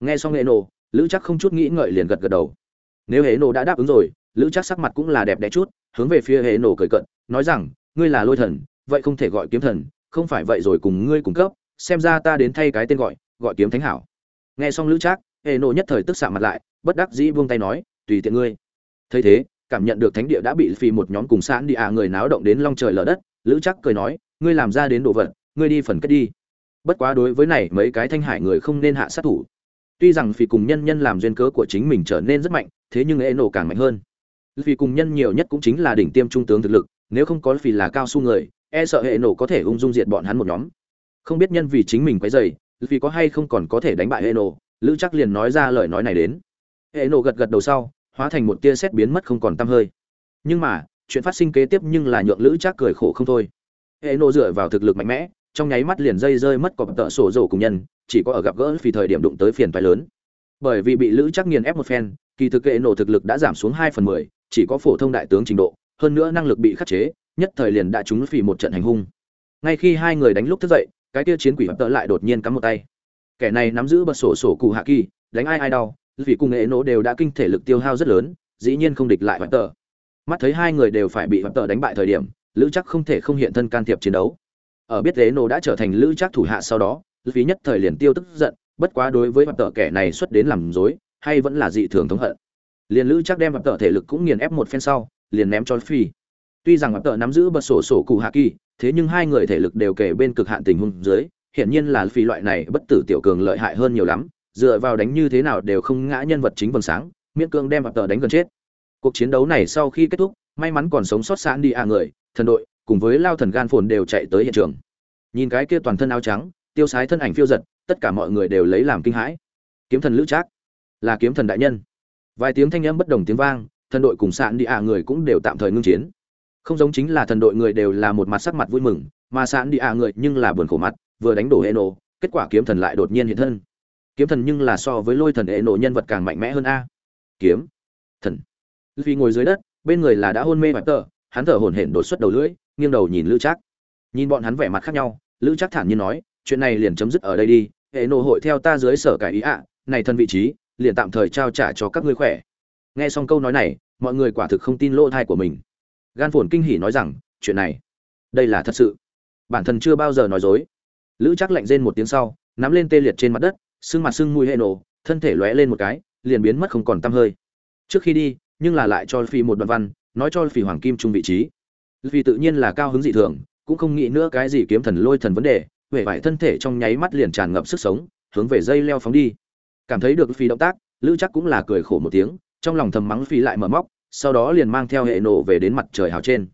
Nghe xong hệ nổ, lữ chắc không chút nghĩ ngợi liền gật gật đầu nếu hệ nổ đã đáp ứng rồi, lữ chắc sắc mặt cũng là đẹp đẽ chút, hướng về phía hệ nổ cười cận, nói rằng, ngươi là lôi thần, vậy không thể gọi kiếm thần, không phải vậy rồi cùng ngươi cung cấp, xem ra ta đến thay cái tên gọi gọi kiếm thánh hảo. Nghe xong lữ trác hệ nổ nhất thời tức xạ mặt lại, bất đắc dĩ buông tay nói, tùy tiện ngươi. Thấy thế, cảm nhận được thánh địa đã bị phi một nhóm cùng sẵn đi à người náo động đến long trời lở đất, lữ chắc cười nói, ngươi làm ra đến đồ vật, ngươi đi phần kết đi. Bất quá đối với này, mấy cái thanh hải người không nên hạ sát thủ tuy rằng phi cùng nhân nhân làm duyên cớ của chính mình trở nên rất mạnh, thế nhưng e nổ càng mạnh hơn. Vì cùng nhân nhiều nhất cũng chính là đỉnh tiêm trung tướng thực lực, nếu không có phi là cao su người e sợ hệ nổ có thể ung dung diệt bọn hắn một nhóm. Không biết nhân vì chính mình quấy dày vì có hay không còn có thể đánh bại hệ nổ lữ chắc liền nói ra lời nói này đến. Hệ nổ gật gật đầu sau, hóa thành một tia sét biến mất không còn tăm hơi. Nhưng mà, chuyện phát sinh kế tiếp nhưng là nhượng lữ chắc cười khổ không thôi. Hệ nổ dựa vào thực lực mạnh mẽ trong nháy mắt liền dây rơi mất cọp tợ sổ rổ cùng nhân, chỉ có ở gặp gỡ vì thời điểm đụng tới phiền phái lớn. Bởi vì bị lữ chắc nghiền ép một phen, kỳ thực kệ nổ thực lực đã giảm xuống hai phần mười, chỉ có phổ thông đại tướng trình độ, hơn nữa năng lực bị khắc chế, nhất thời liền đã trúng phỉ một trận hành hung. Ngay khi hai người đánh lúc thức dậy, cái kia chiến quỷ hấp tợ lại đột nhiên cắm một tay. Kẻ này nắm giữ bật sổ sổ cụ hạ kỳ, đánh ai ai đau, vì cùng nghệ nổ đều đã kinh thể lực tiêu hao rất lớn, dĩ nhiên không địch lại hấp tợ. Mắt thấy hai người đều phải bị hấp tợ đánh bại thời điểm, lữ chắc không thể không hiện thân can thiệp chiến đấu ở biết thế nổ đã trở thành lữ trác thủ hạ sau đó vì nhất thời liền tiêu tức giận, bất quá đối với mặt tợ kẻ này xuất đến làm dối, hay vẫn là dị thường thống hận. Liền lữ trác đem mặt tợ thể lực cũng nghiền ép một phen sau, liền ném cho phi. Tuy rằng mặt tợ nắm giữ bật sổ sổ cụ hạ kỳ, thế nhưng hai người thể lực đều kể bên cực hạn tình huống dưới, hiển nhiên là phi loại này bất tử tiểu cường lợi hại hơn nhiều lắm, dựa vào đánh như thế nào đều không ngã nhân vật chính vầng sáng, miễn cương đem mặt tợ đánh gần chết. Cuộc chiến đấu này sau khi kết thúc, may mắn còn sống sót sẵn đi à người, thần đội cùng với lao thần gan phồn đều chạy tới hiện trường. Nhìn cái kia toàn thân áo trắng, tiêu sái thân ảnh phiêu giật, tất cả mọi người đều lấy làm kinh hãi. Kiếm thần lữ trác, là kiếm thần đại nhân. Vài tiếng thanh âm bất đồng tiếng vang, thần đội cùng sạn đi ạ người cũng đều tạm thời ngưng chiến. Không giống chính là thần đội người đều là một mặt sắc mặt vui mừng, mà sạn đi ạ người nhưng là buồn khổ mặt, vừa đánh đổ hệ nổ kết quả kiếm thần lại đột nhiên hiện thân. Kiếm thần nhưng là so với lôi thần hệ nổ nhân vật càng mạnh mẽ hơn a. Kiếm thần. Vì ngồi dưới đất, bên người là đã hôn mê vạch tờ hắn thở hổn hển đột xuất đầu lưỡi, nghiêng đầu nhìn lữ trác. Nhìn bọn hắn vẻ mặt khác nhau, lữ trác thản nhiên nói, chuyện này liền chấm dứt ở đây đi, hệ nổ hội theo ta dưới sở cải ý ạ, này thân vị trí, liền tạm thời trao trả cho các ngươi khỏe. Nghe xong câu nói này, mọi người quả thực không tin lỗ thai của mình. Gan phồn kinh hỉ nói rằng, chuyện này, đây là thật sự. Bản thân chưa bao giờ nói dối. Lữ chắc lạnh rên một tiếng sau, nắm lên tê liệt trên mặt đất, sưng mặt sưng mùi hệ nổ, thân thể lóe lên một cái, liền biến mất không còn tăm hơi. Trước khi đi, nhưng là lại cho phi một đoạn văn nói cho phi hoàng kim trung vị trí. Vì tự nhiên là cao hứng dị thường, cũng không nghĩ nữa cái gì kiếm thần lôi thần vấn đề huệ vải thân thể trong nháy mắt liền tràn ngập sức sống, hướng về dây leo phóng đi. Cảm thấy được phi động tác, lữ chắc cũng là cười khổ một tiếng, trong lòng thầm mắng phi lại mở móc, sau đó liền mang theo hệ nổ về đến mặt trời hào trên.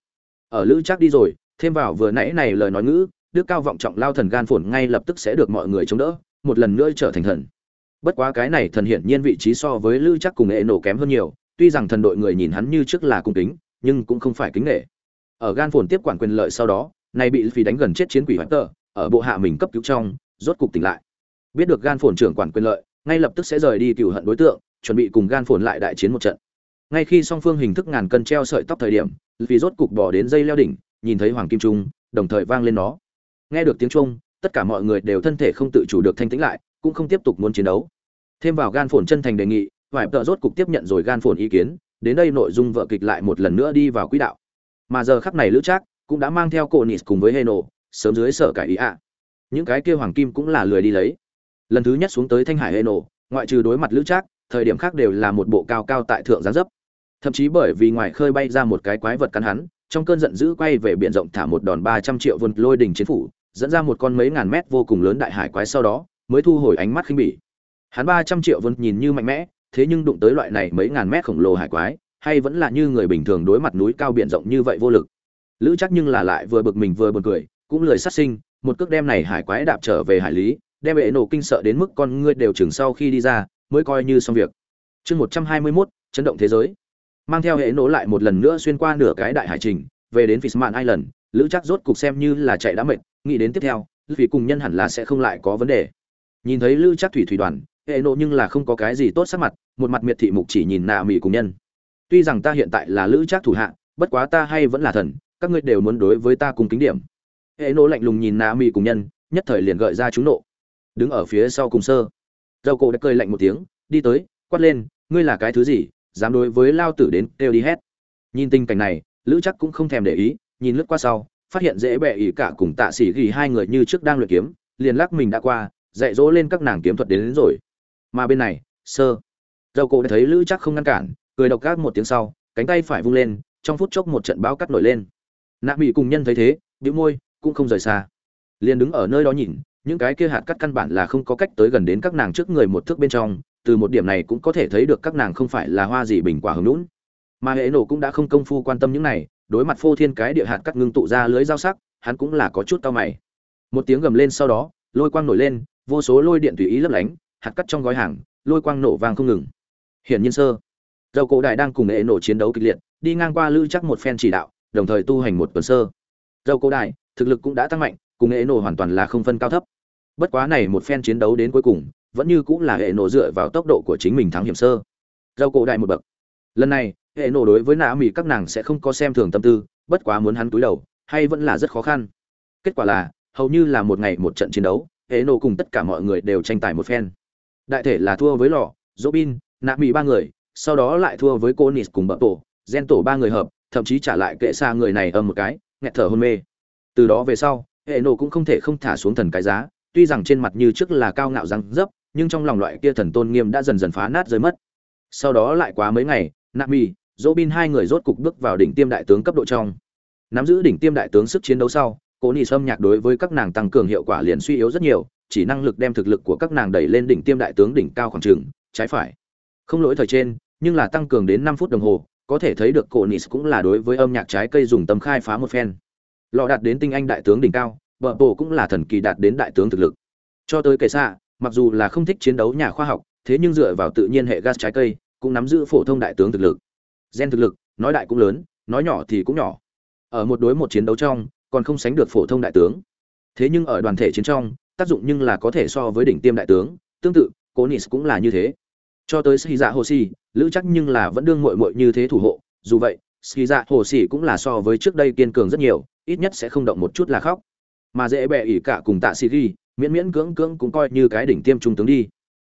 Ở lữ chắc đi rồi, thêm vào vừa nãy này lời nói ngữ, đức cao vọng trọng lao thần gan phổn ngay lập tức sẽ được mọi người chống đỡ, một lần nữa trở thành thần. Bất quá cái này thần hiển nhiên vị trí so với lữ chắc cùng hệ nổ kém hơn nhiều tuy rằng thần đội người nhìn hắn như trước là cung kính, nhưng cũng không phải kính nghệ ở gan phồn tiếp quản quyền lợi sau đó này bị phi đánh gần chết chiến quỷ hoạch tờ ở bộ hạ mình cấp cứu trong, rốt cục tỉnh lại. Biết được gan phồn trưởng quản quyền lợi, ngay lập tức sẽ rời đi cựu hận đối tượng, chuẩn bị cùng gan phồn lại đại chiến một trận. Ngay khi song phương hình thức ngàn cân treo sợi tóc thời điểm vì rốt cục bỏ đến dây leo đỉnh, nhìn thấy hoàng kim trung, đồng thời vang lên nó. Nghe được tiếng trung tất cả mọi người đều thân thể không tự chủ được thanh tĩnh lại, cũng không tiếp tục muốn chiến đấu. Thêm vào gan phồn chân thành đề nghị vải tợ rốt cục tiếp nhận rồi gan phồn ý kiến, đến đây nội dung vợ kịch lại một lần nữa đi vào quỹ đạo. Mà giờ khắc này lữ trác cũng đã mang theo cổ nị cùng với heno, sớm dưới sở cải ý ạ. Những cái kia hoàng kim cũng là lười đi lấy. Lần thứ nhất xuống tới thanh hải heno, ngoại trừ đối mặt lữ trác, thời điểm khác đều là một bộ cao cao tại thượng gián dấp. Thậm chí bởi vì ngoài khơi bay ra một cái quái vật cắn hắn, trong cơn giận dữ quay về biển rộng thả một đòn ba trăm triệu vân lôi đỉnh chiến phủ, dẫn ra một con mấy ngàn mét vô cùng lớn đại hải quái sau đó, mới thu hồi ánh mắt khinh bỉ. Hắn ba trăm triệu vân nhìn như mạnh mẽ thế nhưng đụng tới loại này mấy ngàn mét khổng lồ hải quái hay vẫn là như người bình thường đối mặt núi cao biển rộng như vậy vô lực. Lữ chắc nhưng là lại vừa bực mình vừa buồn cười cũng lười sát sinh một cước đem này hải quái đạp trở về hải lý đem bệ nổ kinh sợ đến mức con ngươi đều chừng sau khi đi ra mới coi như xong việc. Chương một trăm hai mươi mốt chấn động thế giới. Mang theo hệ nổ lại một lần nữa xuyên qua nửa cái đại hải trình về đến Fishman Island, Lữ Chắc rốt cục xem như là chạy đã mệt, nghĩ đến tiếp theo, vì cùng nhân hẳn là sẽ không lại có vấn đề. Nhìn thấy Lữ Chắc thủy thủy đoàn, hệ nộ nhưng là không có cái gì tốt sắc mặt, một mặt miệt thị mục chỉ nhìn nạ mỹ cùng nhân. Tuy rằng ta hiện tại là Lữ trác thủ hạ, bất quá ta hay vẫn là thần, các ngươi đều muốn đối với ta cùng kính điểm. Hệ nộ lạnh lùng nhìn nạ mỹ cùng nhân, nhất thời liền gợi ra chúng nộ. Đứng ở phía sau cùng sơ, Dầu cổ đã cười lạnh một tiếng, đi tới, quát lên, ngươi là cái thứ gì, dám đối với lao tử đến kêu đi hết. Nhìn tình cảnh này, lữ chắc cũng không thèm để ý nhìn lướt qua sau phát hiện dễ bẹ ỉ cả cùng tạ sĩ ghi hai người như trước đang luyện kiếm liền lắc mình đã qua dạy dỗ lên các nàng kiếm thuật đến, đến rồi mà bên này, sơ. Dầu cổ đã thấy lữ chắc không ngăn cản, cười độc gác một tiếng sau, cánh tay phải vung lên, trong phút chốc một trận bão cắt nổi lên. Nạ mỹ cùng nhân thấy thế, bĩu môi, cũng không rời xa. Liền đứng ở nơi đó nhìn, những cái kia hạt cắt căn bản là không có cách tới gần đến các nàng trước người một thước bên trong, từ một điểm này cũng có thể thấy được các nàng không phải là hoa gì bình quả hứng lũn mà hệ nổ cũng đã không công phu quan tâm những này, đối mặt phô thiên cái địa hạt cắt ngưng tụ ra lưới dao sắc, hắn cũng là có chút tao mày. Một tiếng gầm lên sau đó, lôi quang nổi lên, vô số lôi điện tùy ý lấp lánh hạt cắt trong gói hàng, lôi quang nổ vang không ngừng. Hiển nhiên sơ, dầu cổ đại đang cùng hệ nổ chiến đấu kịch liệt, đi ngang qua lữ chắc một phen chỉ đạo, đồng thời tu hành một tuần sơ. Dầu cổ đại, thực lực cũng đã tăng mạnh, cùng hệ nổ hoàn toàn là không phân cao thấp. Bất quá này một phen chiến đấu đến cuối cùng, vẫn như cũng là hệ nổ dựa vào tốc độ của chính mình thắng hiểm sơ. Dầu cổ đại một bậc. Lần này hệ nổ đối với nạ mỹ các nàng sẽ không có xem thường tâm tư, bất quá muốn hắn túi đầu, hay vẫn là rất khó khăn. Kết quả là, hầu như là một ngày một trận chiến đấu hệ nổ cùng tất cả mọi người đều tranh tài một phen đại thể là thua với lò, robin, nạ mỹ ba người, sau đó lại thua với cô nis cùng bậc tổ, gen tổ ba người hợp, thậm chí trả lại kệ xa người này âm một cái, nghẹt thở hôn mê. Từ đó về sau, hệ nổ cũng không thể không thả xuống thần cái giá, tuy rằng trên mặt như trước là cao ngạo răng dấp, nhưng trong lòng loại kia thần tôn nghiêm đã dần dần phá nát rơi mất. Sau đó lại quá mấy ngày nami mỹ robin hai người rốt cục bước vào đỉnh tiêm đại tướng cấp độ trong. Nắm giữ đỉnh tiêm đại tướng sức chiến đấu sau cố nỉ sâm nhạc đối với các nàng tăng cường hiệu quả liền suy yếu rất nhiều chỉ năng lực đem thực lực của các nàng đẩy lên đỉnh tiêm đại tướng đỉnh cao khoảng trường, trái phải. Không lỗi thời trên, nhưng là tăng cường đến năm phút đồng hồ, có thể thấy được cổ nis cũng là đối với âm nhạc trái cây dùng tâm khai phá một phen. Lọ đạt đến tinh anh đại tướng đỉnh cao vợ bộ cũng là thần kỳ đạt đến đại tướng thực lực. Cho tới kệ xạ, mặc dù là không thích chiến đấu nhà khoa học, thế nhưng dựa vào tự nhiên hệ gas trái cây, cũng nắm giữ phổ thông đại tướng thực lực. Gen thực lực, nói đại cũng lớn, nói nhỏ thì cũng nhỏ. Ở một đối một chiến đấu trong, còn không sánh được phổ thông đại tướng. Thế nhưng ở đoàn thể chiến trong tác dụng nhưng là có thể so với đỉnh tiêm đại tướng tương tự cố nis cũng là như thế. Cho tới sĩ dạ hồ xì lữ chắc nhưng là vẫn đương mội mội như thế thủ hộ dù vậy sĩ dạ hồ xì cũng là so với trước đây kiên cường rất nhiều ít nhất sẽ không động một chút là khóc. Mà dễ bẹ ỉ cả cùng tạ sĩ ghi miễn miễn cưỡng cưỡng cũng coi như cái đỉnh tiêm trung tướng đi.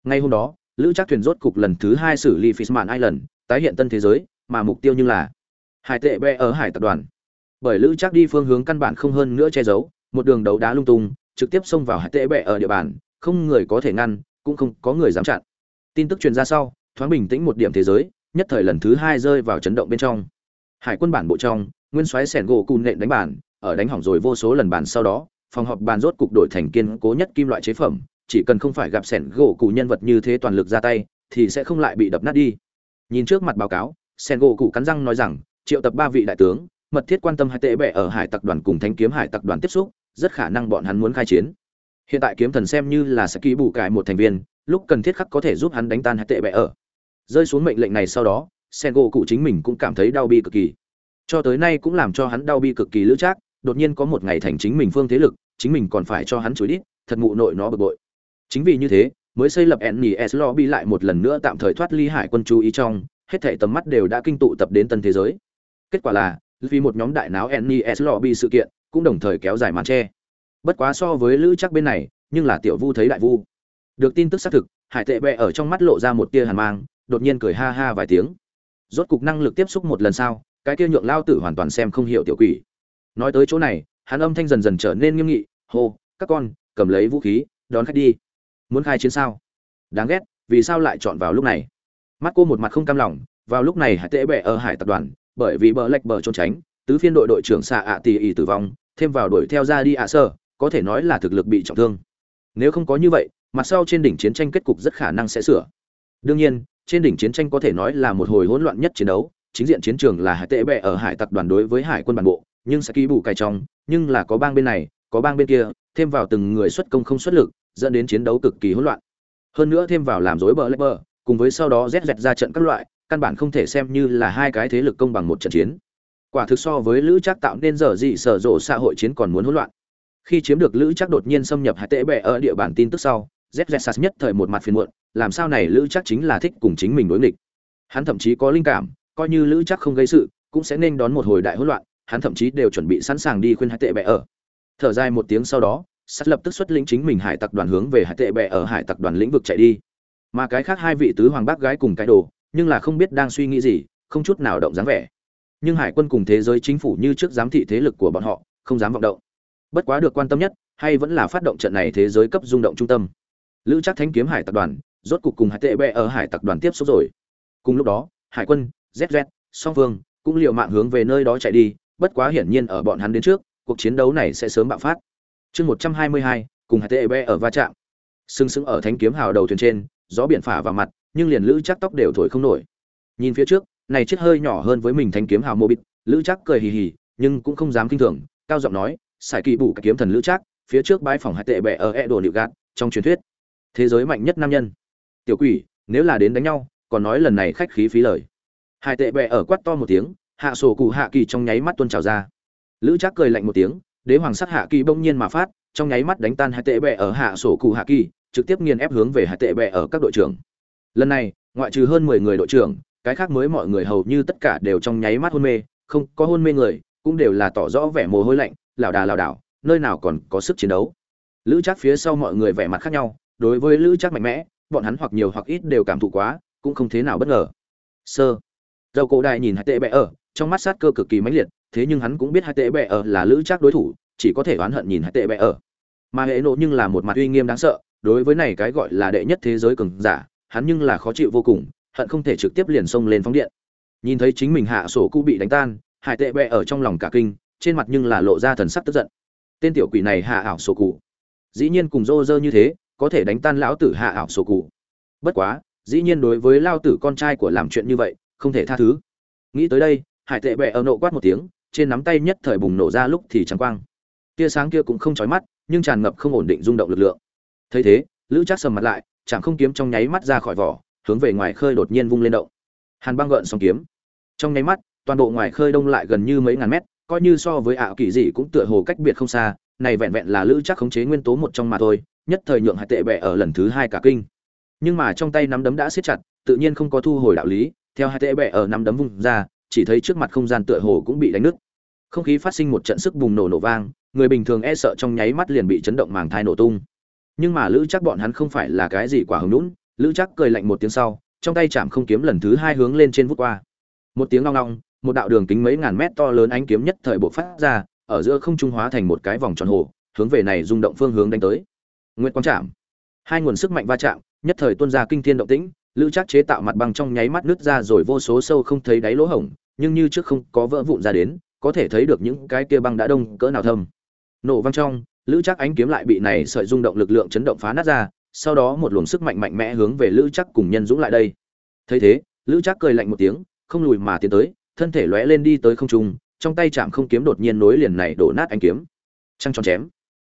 Ngay hôm đó lữ chắc thuyền rốt cục lần thứ hai xử lý Fishman Island, tái hiện tân thế giới, mà mục tiêu như là hải tệ bẹ ở hải tập đoàn. Bởi lữ chắc đi phương hướng căn bản không hơn nữa che giấu, một đường đấu đá lung tung, trực tiếp xông vào hải tệ bệ ở địa bàn, không người có thể ngăn, cũng không có người dám chặn. Tin tức truyền ra sau, thoáng bình tĩnh một điểm thế giới, nhất thời lần thứ hai rơi vào chấn động bên trong. Hải quân bản bộ trong, nguyên soái sẻn gỗ cùn nện đánh bản, ở đánh hỏng rồi vô số lần bản sau đó, phòng họp bàn rốt cục đổi thành kiên cố nhất kim loại chế phẩm, chỉ cần không phải gặp sẻn gỗ cụ nhân vật như thế toàn lực ra tay thì sẽ không lại bị đập nát đi nhìn trước mặt báo cáo sẻn gỗ cụ cắn răng nói rằng triệu tập ba vị đại tướng mật thiết quan tâm hai tệ bệ ở hải tặc đoàn cùng thanh kiếm hải tặc đoàn tiếp xúc rất khả năng bọn hắn muốn khai chiến. Hiện tại kiếm thần xem như là sẽ ký bù cải một thành viên lúc cần thiết khắc có thể giúp hắn đánh tan hai tệ bệ ở. Rơi xuống mệnh lệnh này sau đó sen gỗ cụ chính mình cũng cảm thấy đau bi cực kỳ. Cho tới nay cũng làm cho hắn đau bi cực kỳ lữ trác đột nhiên có một ngày thành chính mình phương thế lực chính mình còn phải cho hắn chối đít thật mụ nội nó bực bội. Chính vì như thế, mới xây lập NES Lobby lại một lần nữa tạm thời thoát ly hải quân chú ý trong, hết thảy tầm mắt đều đã kinh tụ tập đến tân thế giới. Kết quả là, vì một nhóm đại náo NES Lobby sự kiện, cũng đồng thời kéo dài màn che. Bất quá so với lữ chắc bên này, nhưng là tiểu vu thấy đại vu. Được tin tức xác thực, hải tệ bệ ở trong mắt lộ ra một tia hàn mang, đột nhiên cười ha ha vài tiếng. Rốt cục năng lực tiếp xúc một lần sau, cái kia nhượng lao tử hoàn toàn xem không hiểu tiểu quỷ. Nói tới chỗ này, hắn âm thanh dần dần trở nên nghiêm nghị, hô, các con, cầm lấy vũ khí, đón khách đi muốn khai chiến sao đáng ghét vì sao lại chọn vào lúc này mắt cô một mặt không cam lòng vào lúc này hải tệ bệ ở hải tập đoàn bởi vì bờ lệch bờ trốn tránh tứ phiên đội đội trưởng xạ ạ tỉ ỉ tử vong thêm vào đuổi theo ra đi ạ sơ, có thể nói là thực lực bị trọng thương. Nếu không có như vậy, mặt sau trên đỉnh chiến tranh kết cục rất khả năng sẽ sửa. Đương nhiên, trên đỉnh chiến tranh có thể nói là một hồi hỗn loạn nhất chiến đấu, chính diện chiến trường là hải tệ bệ ở hải tặc đoàn đối với hải quân bản bộ, nhưng sẽ ký bù cài trong nhưng là có bang bên này, có bang bên kia, thêm vào từng người xuất công không xuất lực, dẫn đến chiến đấu cực kỳ hỗn loạn. Hơn nữa thêm vào làm rối bờ lách bờ, cùng với sau đó rét dẹt ra trận các loại, căn bản không thể xem như là hai cái thế lực công bằng một trận chiến quả thực so với lữ chắc tạo nên giờ dị sở rộ xã hội chiến còn muốn hỗn loạn. Khi chiếm được lữ chắc đột nhiên xâm nhập hải tệ bệ ở địa bàn tin tức sau z nhất thời một mặt phiền muộn, làm sao này lữ chắc chính là thích cùng chính mình đối nghịch. Hắn thậm chí có linh cảm, coi như lữ chắc không gây sự, cũng sẽ nên đón một hồi đại hỗn loạn, hắn thậm chí đều chuẩn bị sẵn sàng đi khuyên hải tệ bệ ở. Thở dài một tiếng sau đó sắt lập tức xuất lĩnh chính mình hải tặc đoàn hướng về hải tệ bệ ở hải tặc đoàn lĩnh vực chạy đi. Mà cái khác hai vị tứ hoàng bác gái cùng cái đồ, nhưng là không biết đang suy nghĩ gì, không chút nào động dáng vẻ nhưng hải quân cùng thế giới chính phủ như trước giám thị thế lực của bọn họ, không dám vọng động. Bất quá được quan tâm nhất, hay vẫn là phát động trận này thế giới cấp rung động trung tâm. Lữ chắc thanh kiếm hải tặc đoàn, rốt cục cùng hải tệ bệ ở hải tặc đoàn tiếp xúc rồi. Cùng lúc đó, hải quân zz song phương cũng liệu mạng hướng về nơi đó chạy đi, bất quá hiển nhiên ở bọn hắn đến trước, cuộc chiến đấu này sẽ sớm bạo phát. Chương một trăm hai mươi hai, cùng Hải Tệ tê ở va chạm. Sừng sững ở thánh kiếm hào đầu thuyền trên, gió biển phả vào mặt, nhưng liền lữ chắc tóc đều thổi không nổi. Nhìn phía trước này chiếc hơi nhỏ hơn với mình thanh kiếm hào mô bít, lữ chắc cười hì hì, nhưng cũng không dám kinh thường, cao giọng nói, sải kỳ bù kiếm thần lữ chắc phía trước bãi phòng hai tệ bẹ ở e đồ liệu gạt, trong truyền thuyết, thế giới mạnh nhất nam nhân. Tiểu quỷ, nếu là đến đánh nhau, còn nói lần này khách khí phí lời. Hai tệ bẹ ở quát to một tiếng, hạ sổ cụ hạ kỳ trong nháy mắt tuôn trào ra. Lữ chắc cười lạnh một tiếng, đế hoàng sắc hạ kỳ bỗng nhiên mà phát, trong nháy mắt đánh tan hai tệ bệ ở hạ sổ cụ hạ kỳ, trực tiếp nghiền ép hướng về hai tệ bệ ở các đội trưởng. Lần này, ngoại trừ hơn mười người đội trưởng cái khác mới mọi người hầu như tất cả đều trong nháy mắt hôn mê, không có hôn mê người, cũng đều là tỏ rõ vẻ mồ hôi lạnh, lảo đà lảo đảo, nơi nào còn có sức chiến đấu. Lữ chắc phía sau mọi người vẻ mặt khác nhau, đối với lữ chắc mạnh mẽ, bọn hắn hoặc nhiều hoặc ít đều cảm thụ quá, cũng không thế nào bất ngờ. Sơ, dầu cổ đại nhìn hai tệ bẹ ở, trong mắt sát cơ cực kỳ mãnh liệt, thế nhưng hắn cũng biết hai tệ bẹ ở là lữ chắc đối thủ, chỉ có thể oán hận nhìn hai tệ bẹ ở. Mà hệ nộ nhưng là một mặt uy nghiêm đáng sợ, đối với này cái gọi là đệ nhất thế giới cường giả, hắn nhưng là khó chịu vô cùng hận không thể trực tiếp liền xông lên phóng điện. Nhìn thấy chính mình hạ sổ cũ bị đánh tan, hải tệ bẹ ở trong lòng cả kinh, trên mặt nhưng là lộ ra thần sắc tức giận. Tên tiểu quỷ này hạ ảo sổ cụ dĩ nhiên cùng rô rơ như thế, có thể đánh tan lão tử hạ ảo sổ cụ bất quá, dĩ nhiên đối với lao tử con trai của làm chuyện như vậy, không thể tha thứ. Nghĩ tới đây, hải tệ bẹ ở nộ quát một tiếng, trên nắm tay nhất thời bùng nổ ra lúc thì trắng quang. Tia sáng kia cũng không chói mắt, nhưng tràn ngập không ổn định rung động lực lượng. Thấy thế, lữ chắc sầm mặt lại chẳng không kiếm trong nháy mắt ra khỏi vỏ hướng về ngoài khơi đột nhiên vung lên động. Hàn băng gợn sóng kiếm. Trong nháy mắt, toàn bộ ngoài khơi đông lại gần như mấy ngàn mét, coi như so với ảo kỳ dị cũng tựa hồ cách biệt không xa, này vẹn vẹn là lữ chắc khống chế nguyên tố một trong mà thôi, nhất thời nhượng hải tệ bẹ ở lần thứ hai cả kinh. Nhưng mà trong tay nắm đấm đã siết chặt, tự nhiên không có thu hồi đạo lý, theo hải tệ bẹ ở nắm đấm vung ra, chỉ thấy trước mặt không gian tựa hồ cũng bị đánh nứt. Không khí phát sinh một trận sức bùng nổ nổ vang, người bình thường e sợ trong nháy mắt liền bị chấn động màng thai nổ tung. Nhưng mà lữ chắc bọn hắn không phải là cái gì quả hứng lũn lữ chắc cười lạnh một tiếng sau, trong tay chạm không kiếm lần thứ hai hướng lên trên vút qua. Một tiếng long long một đạo đường kính mấy ngàn mét to lớn ánh kiếm nhất thời bộ phát ra, ở giữa không trung hóa thành một cái vòng tròn hồ, hướng về này rung động phương hướng đánh tới. Nguyệt quang chạm. Hai nguồn sức mạnh va chạm, nhất thời tuôn ra kinh thiên động tĩnh, lữ chắc chế tạo mặt băng trong nháy mắt nứt ra rồi vô số sâu không thấy đáy lỗ hổng, nhưng như trước không có vỡ vụn ra đến, có thể thấy được những cái kia băng đã đông cỡ nào thâm. Nổ văng trong, lữ chắc ánh kiếm lại bị này sợi rung động lực lượng chấn động phá nát ra sau đó một luồng sức mạnh mạnh mẽ hướng về lữ chắc cùng nhân dũng lại đây. Thấy thế, lữ chắc cười lạnh một tiếng, không lùi mà tiến tới, thân thể lóe lên đi tới không trung, trong tay chạm không kiếm đột nhiên nối liền này đổ nát ánh kiếm. Trăng tròn chém.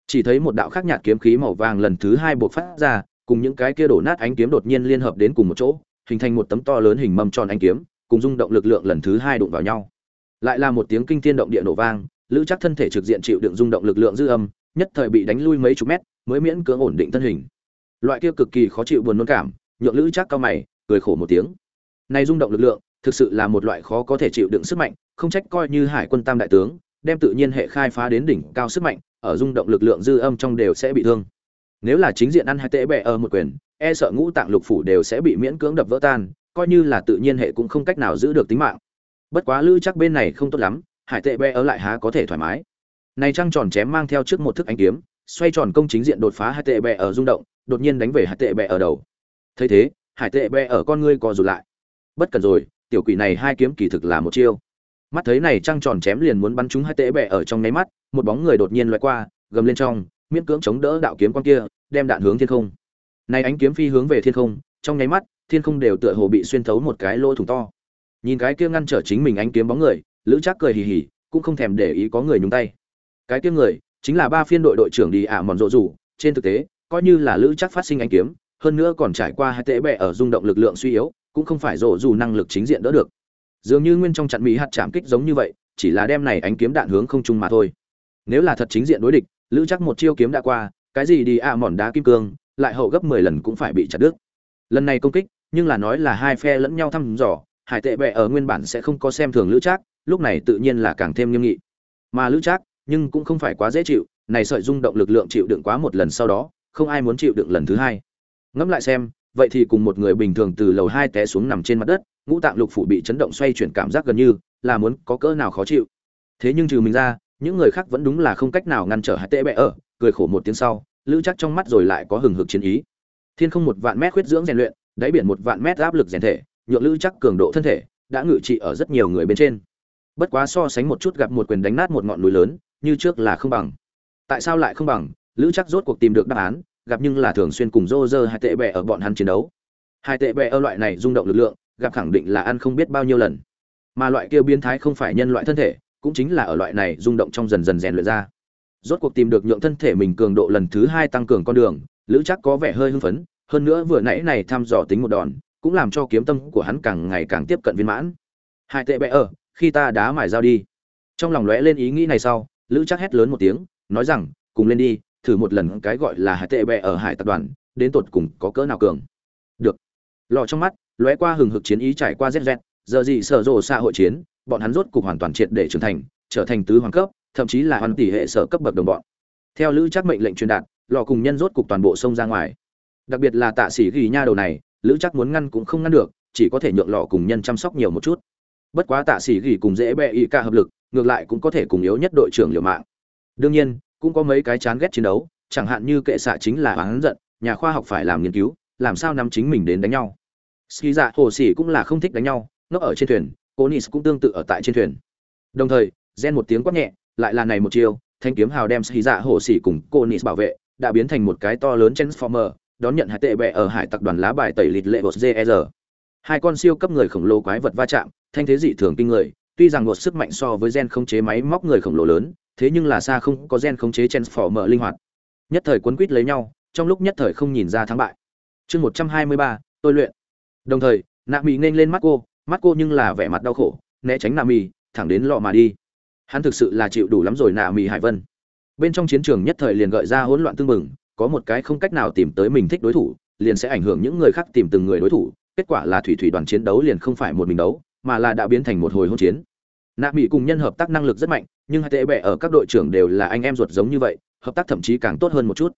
Chỉ thấy một đạo khắc nhạt kiếm khí màu vàng lần thứ hai buộc phát ra, cùng những cái kia đổ nát ánh kiếm đột nhiên liên hợp đến cùng một chỗ, hình thành một tấm to lớn hình mâm tròn ánh kiếm, cùng rung động lực lượng lần thứ hai đụng vào nhau. Lại là một tiếng kinh thiên động địa nổ vang, lữ chắc thân thể trực diện chịu đựng rung động lực lượng dư âm, nhất thời bị đánh lui mấy chục mét, mới miễn cưỡng ổn định thân hình loại kia cực kỳ khó chịu buồn nôn cảm, nhượng lữ chắc cao mày, cười khổ một tiếng. Này rung động lực lượng, thực sự là một loại khó có thể chịu đựng sức mạnh, không trách coi như hải quân tam đại tướng, đem tự nhiên hệ khai phá đến đỉnh cao sức mạnh, ở rung động lực lượng dư âm trong đều sẽ bị thương. Nếu là chính diện ăn hai tệ bẹ ở một quyền e sợ ngũ tạng lục phủ đều sẽ bị miễn cưỡng đập vỡ tan, coi như là tự nhiên hệ cũng không cách nào giữ được tính mạng. Bất quá lữ chắc bên này không tốt lắm hải tệ bẹ ở lại há có thể thoải mái. Này trăng tròn chém mang theo trước một thức ánh kiếm, xoay tròn công chính diện đột phá hải tệ bẹ ở rung động đột nhiên đánh về hải tệ bẹ ở đầu. Thấy thế, hải tệ bẹ ở con ngươi co rụt lại. Bất cần rồi, tiểu quỷ này hai kiếm kỳ thực là một chiêu. Mắt thấy này trăng tròn chém liền muốn bắn trúng hai tệ bẹ ở trong nháy mắt, một bóng người đột nhiên loại qua, gầm lên trong, miễn cưỡng chống đỡ đạo kiếm con kia, đem đạn hướng thiên không. Nay ánh kiếm phi hướng về thiên không, trong nháy mắt, thiên không đều tựa hồ bị xuyên thấu một cái lỗ thủng to. Nhìn cái kia ngăn trở chính mình ánh kiếm bóng người, lữ chắc cười hì hì, cũng không thèm để ý có người nhúng tay. Cái kia người, chính là ba phiên đội đội trưởng đi ả mòn rộ rủ, trên thực tế coi như là lữ chắc phát sinh ánh kiếm, hơn nữa còn trải qua hai tệ bẹ ở rung động lực lượng suy yếu, cũng không phải rổ dù năng lực chính diện đỡ được. Dường như nguyên trong trận mỹ hạt chạm kích giống như vậy, chỉ là đem này ánh kiếm đạn hướng không trung mà thôi. Nếu là thật chính diện đối địch, lữ chắc một chiêu kiếm đã qua, cái gì đi ạ mòn đá kim cương, lại hậu gấp mười lần cũng phải bị chặt đứt. Lần này công kích, nhưng là nói là hai phe lẫn nhau thăm dò hải tệ bệ ở nguyên bản sẽ không có xem thường lữ trác lúc này tự nhiên là càng thêm nghiêm nghị. Mà lữ trác nhưng cũng không phải quá dễ chịu, này sợi rung động lực lượng chịu đựng quá một lần sau đó không ai muốn chịu đựng lần thứ hai. Ngẫm lại xem, vậy thì cùng một người bình thường từ lầu hai té xuống nằm trên mặt đất, ngũ tạng lục phủ bị chấn động xoay chuyển cảm giác gần như là muốn có cỡ nào khó chịu. Thế nhưng trừ mình ra, những người khác vẫn đúng là không cách nào ngăn trở hai tệ bẹ ở, cười khổ một tiếng sau, lữ chắc trong mắt rồi lại có hừng hực chiến ý. Thiên không một vạn mét khuyết dưỡng rèn luyện, đáy biển một vạn mét áp lực rèn thể, nhượng lữ chắc cường độ thân thể đã ngự trị ở rất nhiều người bên trên. Bất quá so sánh một chút gặp một quyền đánh nát một ngọn núi lớn, như trước là không bằng. Tại sao lại không bằng? Lữ chắc rốt cuộc tìm được đáp án, gặp nhưng là thường xuyên cùng rô rơ hai tệ bẹ ở bọn hắn chiến đấu. Hai tệ bẹ ở loại này rung động lực lượng, gặp khẳng định là ăn không biết bao nhiêu lần. Mà loại kia biến thái không phải nhân loại thân thể, cũng chính là ở loại này rung động trong dần dần rèn luyện ra. Rốt cuộc tìm được nhượng thân thể mình cường độ lần thứ hai tăng cường con đường, lữ chắc có vẻ hơi hưng phấn, hơn nữa vừa nãy này thăm dò tính một đòn, cũng làm cho kiếm tâm của hắn càng ngày càng tiếp cận viên mãn. Hai tệ bẹ ở, khi ta đá mài dao đi. Trong lòng lóe lên ý nghĩ này sau, lữ chắc hét lớn một tiếng, nói rằng, cùng lên đi thử một lần cái gọi là hải tệ bẹ ở hải tập đoàn, đến tột cùng có cỡ nào cường. Được. Lò trong mắt, lóe qua hừng hực chiến ý trải qua rét rét giờ gì sở rộ xã hội chiến, bọn hắn rốt cục hoàn toàn triệt để trưởng thành, trở thành tứ hoàng cấp, thậm chí là hoàn tỷ hệ sở cấp bậc đồng bọn. Theo lữ chắc mệnh lệnh truyền đạt, lò cùng nhân rốt cục toàn bộ sông ra ngoài. Đặc biệt là tạ sĩ ghi nha đầu này, lữ chắc muốn ngăn cũng không ngăn được, chỉ có thể nhượng lọ cùng nhân chăm sóc nhiều một chút. Bất quá tạ sĩ ghi cùng dễ bẹ y ca hợp lực, ngược lại cũng có thể cùng yếu nhất đội trưởng liều mạng. Đương nhiên cũng có mấy cái chán ghét chiến đấu, chẳng hạn như kệ xạ chính là oán giận, nhà khoa học phải làm nghiên cứu, làm sao nắm chính mình đến đánh nhau. Ski dạ hồ sĩ cũng là không thích đánh nhau nó ở trên thuyền, cô nis cũng tương tự ở tại trên thuyền. Đồng thời, gen một tiếng quát nhẹ, lại là này một chiều thanh kiếm hào đem ski dạ hồ sĩ cùng cô nis bảo vệ, đã biến thành một cái to lớn transformer, đón nhận hải tệ bẹ ở hải tặc đoàn lá bài tẩy lịt lệ bột gr hai con siêu cấp người khổng lồ quái vật va chạm, thanh thế dị thường kinh người, tuy rằng một sức mạnh so với gen không chế máy móc người khổng lồ lớn thế nhưng là xa không có gen khống chế transformer linh hoạt. Nhất thời quấn quýt lấy nhau, trong lúc nhất thời không nhìn ra thắng bại. Chương một trăm hai mươi ba, tôi luyện. Đồng thời, nạ mỹ nên lên mắt cô mắt cô nhưng là vẻ mặt đau khổ, né tránh nạ mỹ thẳng đến lọ mà đi. Hắn thực sự là chịu đủ lắm rồi nạ mỹ hải vân. Bên trong chiến trường nhất thời liền gợi ra hỗn loạn tương mừng có một cái không cách nào tìm tới mình thích đối thủ, liền sẽ ảnh hưởng những người khác tìm từng người đối thủ, kết quả là thủy thủy đoàn chiến đấu liền không phải một mình đấu, mà là đã biến thành một hồi hỗn chiến nạ mỹ cùng nhân hợp tác năng lực rất mạnh, nhưng hai tệ bệ ở các đội trưởng đều là anh em ruột giống như vậy, hợp tác thậm chí càng tốt hơn một chút.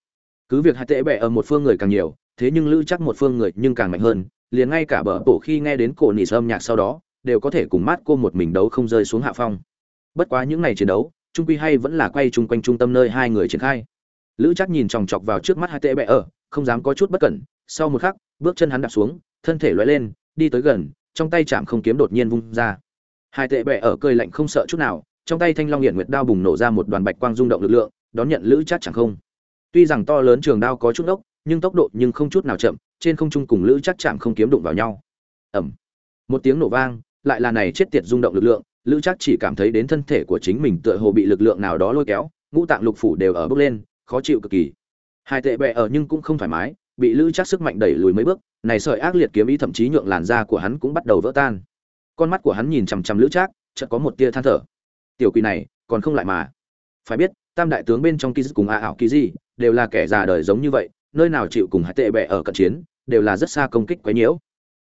Cứ việc hai tệ bệ ở một phương người càng nhiều, thế nhưng lữ chắc một phương người nhưng càng mạnh hơn, liền ngay cả bờ tổ khi nghe đến cổ nỉ âm nhạc sau đó, đều có thể cùng mát cô một mình đấu không rơi xuống hạ phong. Bất quá những ngày chiến đấu, trung quy hay vẫn là quay chung quanh trung tâm nơi hai người triển khai. Lữ chắc nhìn chòng chọc vào trước mắt hai tệ bệ ở, không dám có chút bất cẩn, sau một khắc, bước chân hắn đạp xuống, thân thể loại lên, đi tới gần, trong tay chạm không kiếm đột nhiên vung ra hai tệ bệ ở cười lạnh không sợ chút nào, trong tay thanh long hiện nguyệt đao bùng nổ ra một đoàn bạch quang rung động lực lượng, đón nhận lữ chắc chẳng không. Tuy rằng to lớn trường đao có chút ốc, nhưng tốc độ nhưng không chút nào chậm, trên không trung cùng lữ chắc chạm không kiếm đụng vào nhau. Ẩm một tiếng nổ vang, lại là này chết tiệt rung động lực lượng, lữ chắc chỉ cảm thấy đến thân thể của chính mình tựa hồ bị lực lượng nào đó lôi kéo, ngũ tạng lục phủ đều ở bước lên, khó chịu cực kỳ. Hai tệ bẹ ở nhưng cũng không thoải mái, bị lữ chắc sức mạnh đẩy lùi mấy bước, này sợi ác liệt kiếm ý thậm chí nhượng làn da của hắn cũng bắt đầu vỡ tan con mắt của hắn nhìn chằm chằm lữ trác, chợt có một tia than thở. Tiểu quỷ này, còn không lại mà. Phải biết, tam đại tướng bên trong kỳ cùng a ảo kỳ gì đều là kẻ già đời giống như vậy, nơi nào chịu cùng hai tệ bẹ ở cận chiến, đều là rất xa công kích quấy nhiễu.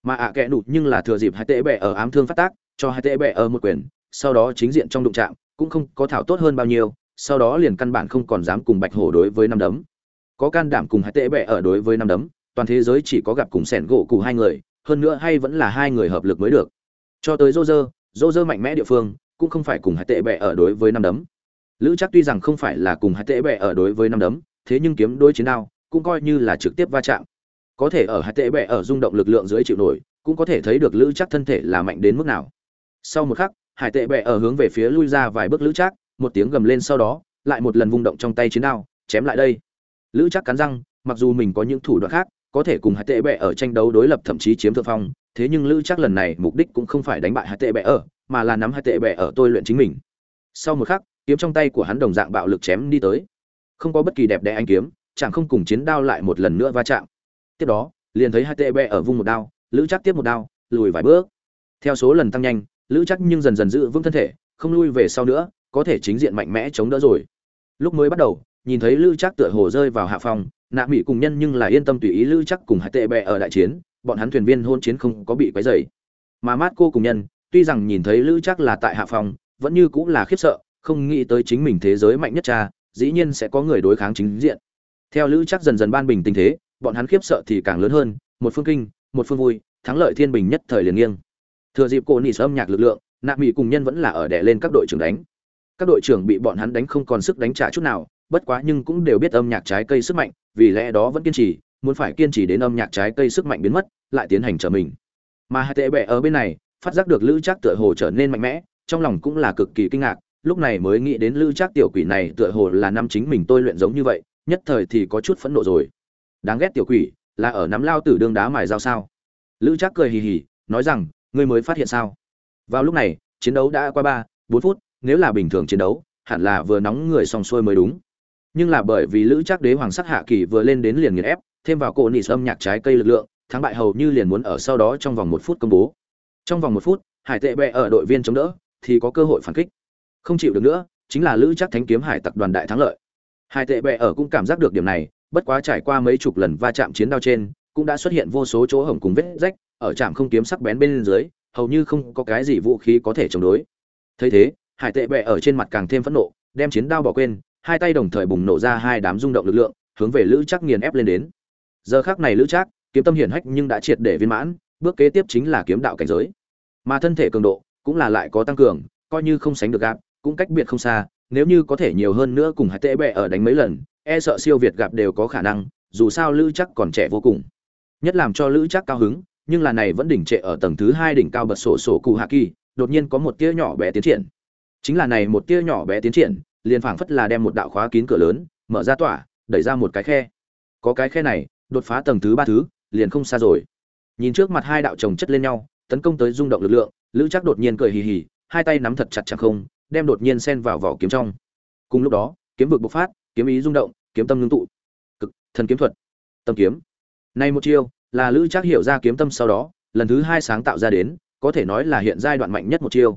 Mà ạ à kẽ nụt nhưng là thừa dịp hai tệ bẹ ở ám thương phát tác, cho hai tệ bẹ ở một quyền, sau đó chính diện trong đụng chạm, cũng không có thảo tốt hơn bao nhiêu, sau đó liền căn bản không còn dám cùng bạch hổ đối với năm đấm. Có can đảm cùng hai tệ bẹ ở đối với năm đấm, toàn thế giới chỉ có gặp cùng sẻn gỗ cụ hai người, hơn nữa hay vẫn là hai người hợp lực mới được cho tới rô rơ rô rơ mạnh mẽ địa phương, cũng không phải cùng hai tệ bẹ ở đối với năm đấm. Lữ chắc tuy rằng không phải là cùng hai tệ bẹ ở đối với năm đấm, thế nhưng kiếm đối chiến đao cũng coi như là trực tiếp va chạm. Có thể ở hai tệ bẹ ở rung động lực lượng dưới chịu nổi, cũng có thể thấy được lữ chắc thân thể là mạnh đến mức nào. Sau một khắc, hải tệ bẹ ở hướng về phía lui ra vài bước lữ chắc một tiếng gầm lên sau đó, lại một lần vung động trong tay chiến đao, chém lại đây. Lữ chắc cắn răng, mặc dù mình có những thủ đoạn khác, có thể cùng hải tệ bẹ ở tranh đấu đối lập thậm chí chiếm thượng phong thế nhưng lữ chắc lần này mục đích cũng không phải đánh bại hải tệ bẹ ở, mà là nắm hải tệ bẹ ở tôi luyện chính mình. Sau một khắc, kiếm trong tay của hắn đồng dạng bạo lực chém đi tới. Không có bất kỳ đẹp đẽ anh kiếm, chẳng không cùng chiến đao lại một lần nữa va chạm. Tiếp đó, liền thấy hai tệ bẹ ở vung một đao, lữ chắc tiếp một đao, lùi vài bước. Theo số lần tăng nhanh, lữ chắc nhưng dần dần giữ vững thân thể, không lui về sau nữa, có thể chính diện mạnh mẽ chống đỡ rồi. Lúc mới bắt đầu, nhìn thấy lữ chắc tựa hồ rơi vào hạ phòng, nạ mỹ cùng nhân nhưng là yên tâm tùy ý lữ chắc cùng hai tệ bẹ ở đại chiến bọn hắn thuyền viên hôn chiến không có bị quấy rầy. Mà mát cô cùng nhân, tuy rằng nhìn thấy lữ chắc là tại hạ phòng, vẫn như cũng là khiếp sợ, không nghĩ tới chính mình thế giới mạnh nhất cha, dĩ nhiên sẽ có người đối kháng chính diện. Theo lữ chắc dần dần ban bình tình thế, bọn hắn khiếp sợ thì càng lớn hơn, một phương kinh, một phương vui, thắng lợi thiên bình nhất thời liền nghiêng. Thừa dịp cô nỉ âm nhạc lực lượng, nạp mỹ cùng nhân vẫn là ở đè lên các đội trưởng đánh. Các đội trưởng bị bọn hắn đánh không còn sức đánh trả chút nào, bất quá nhưng cũng đều biết âm nhạc trái cây sức mạnh, vì lẽ đó vẫn kiên trì muốn phải kiên trì đến âm nhạc trái cây sức mạnh biến mất, lại tiến hành trở mình. Mà hai tệ bệ ở bên này, phát giác được lữ chắc tựa hồ trở nên mạnh mẽ, trong lòng cũng là cực kỳ kinh ngạc, lúc này mới nghĩ đến lữ chắc tiểu quỷ này tựa hồ là năm chính mình tôi luyện giống như vậy, nhất thời thì có chút phẫn nộ rồi. Đáng ghét tiểu quỷ, là ở nắm lao tử đương đá mài dao sao? Lữ chắc cười hì hì, nói rằng, ngươi mới phát hiện sao? Vào lúc này, chiến đấu đã qua ba, bốn phút, nếu là bình thường chiến đấu, hẳn là vừa nóng người xong xuôi mới đúng. Nhưng là bởi vì lữ chắc đế hoàng sắc hạ kỳ vừa lên đến liền nghiền ép thêm vào cổ nỉ âm nhạc trái cây lực lượng, thắng bại hầu như liền muốn ở sau đó trong vòng một phút công bố. Trong vòng một phút, hải tệ bệ ở đội viên chống đỡ, thì có cơ hội phản kích. Không chịu được nữa, chính là lữ chắc thánh kiếm hải tặc đoàn đại thắng lợi. Hải tệ bệ ở cũng cảm giác được điểm này, bất quá trải qua mấy chục lần va chạm chiến đao trên, cũng đã xuất hiện vô số chỗ hổng cùng vết rách, ở trạm không kiếm sắc bén bên dưới, hầu như không có cái gì vũ khí có thể chống đối. Thấy thế, hải tệ bẹ ở trên mặt càng thêm phẫn nộ, đem chiến đao bỏ quên, hai tay đồng thời bùng nổ ra hai đám rung động lực lượng, hướng về lữ chắc nghiền ép lên đến giờ khác này lữ trác, kiếm tâm hiển hách nhưng đã triệt để viên mãn, bước kế tiếp chính là kiếm đạo cảnh giới. Mà thân thể cường độ cũng là lại có tăng cường, coi như không sánh được gạp cũng cách biệt không xa, nếu như có thể nhiều hơn nữa cùng hạt tệ bẹ ở đánh mấy lần e sợ siêu việt gặp đều có khả năng, dù sao lữ chắc còn trẻ vô cùng. Nhất làm cho lữ chắc cao hứng, nhưng là này vẫn đỉnh trệ ở tầng thứ hai đỉnh cao bật sổ sổ cụ hạ kỳ, đột nhiên có một tia nhỏ bé tiến triển. Chính là này một tia nhỏ bé tiến triển, liền phảng phất là đem một đạo khóa kín cửa lớn, mở ra tỏa, đẩy ra một cái khe. Có cái khe này đột phá tầng thứ ba thứ, liền không xa rồi. Nhìn trước mặt hai đạo chồng chất lên nhau, tấn công tới rung động lực lượng, lữ chắc đột nhiên cười hì hì, hai tay nắm thật chặt chẳng không, đem đột nhiên xen vào vỏ kiếm trong. Cùng lúc đó, kiếm vực bộc phát, kiếm ý rung động, kiếm tâm ngưng tụ. Cực, thần kiếm thuật, tâm kiếm. Này một chiêu, là lữ chắc hiểu ra kiếm tâm sau đó, lần thứ hai sáng tạo ra đến, có thể nói là hiện giai đoạn mạnh nhất một chiêu.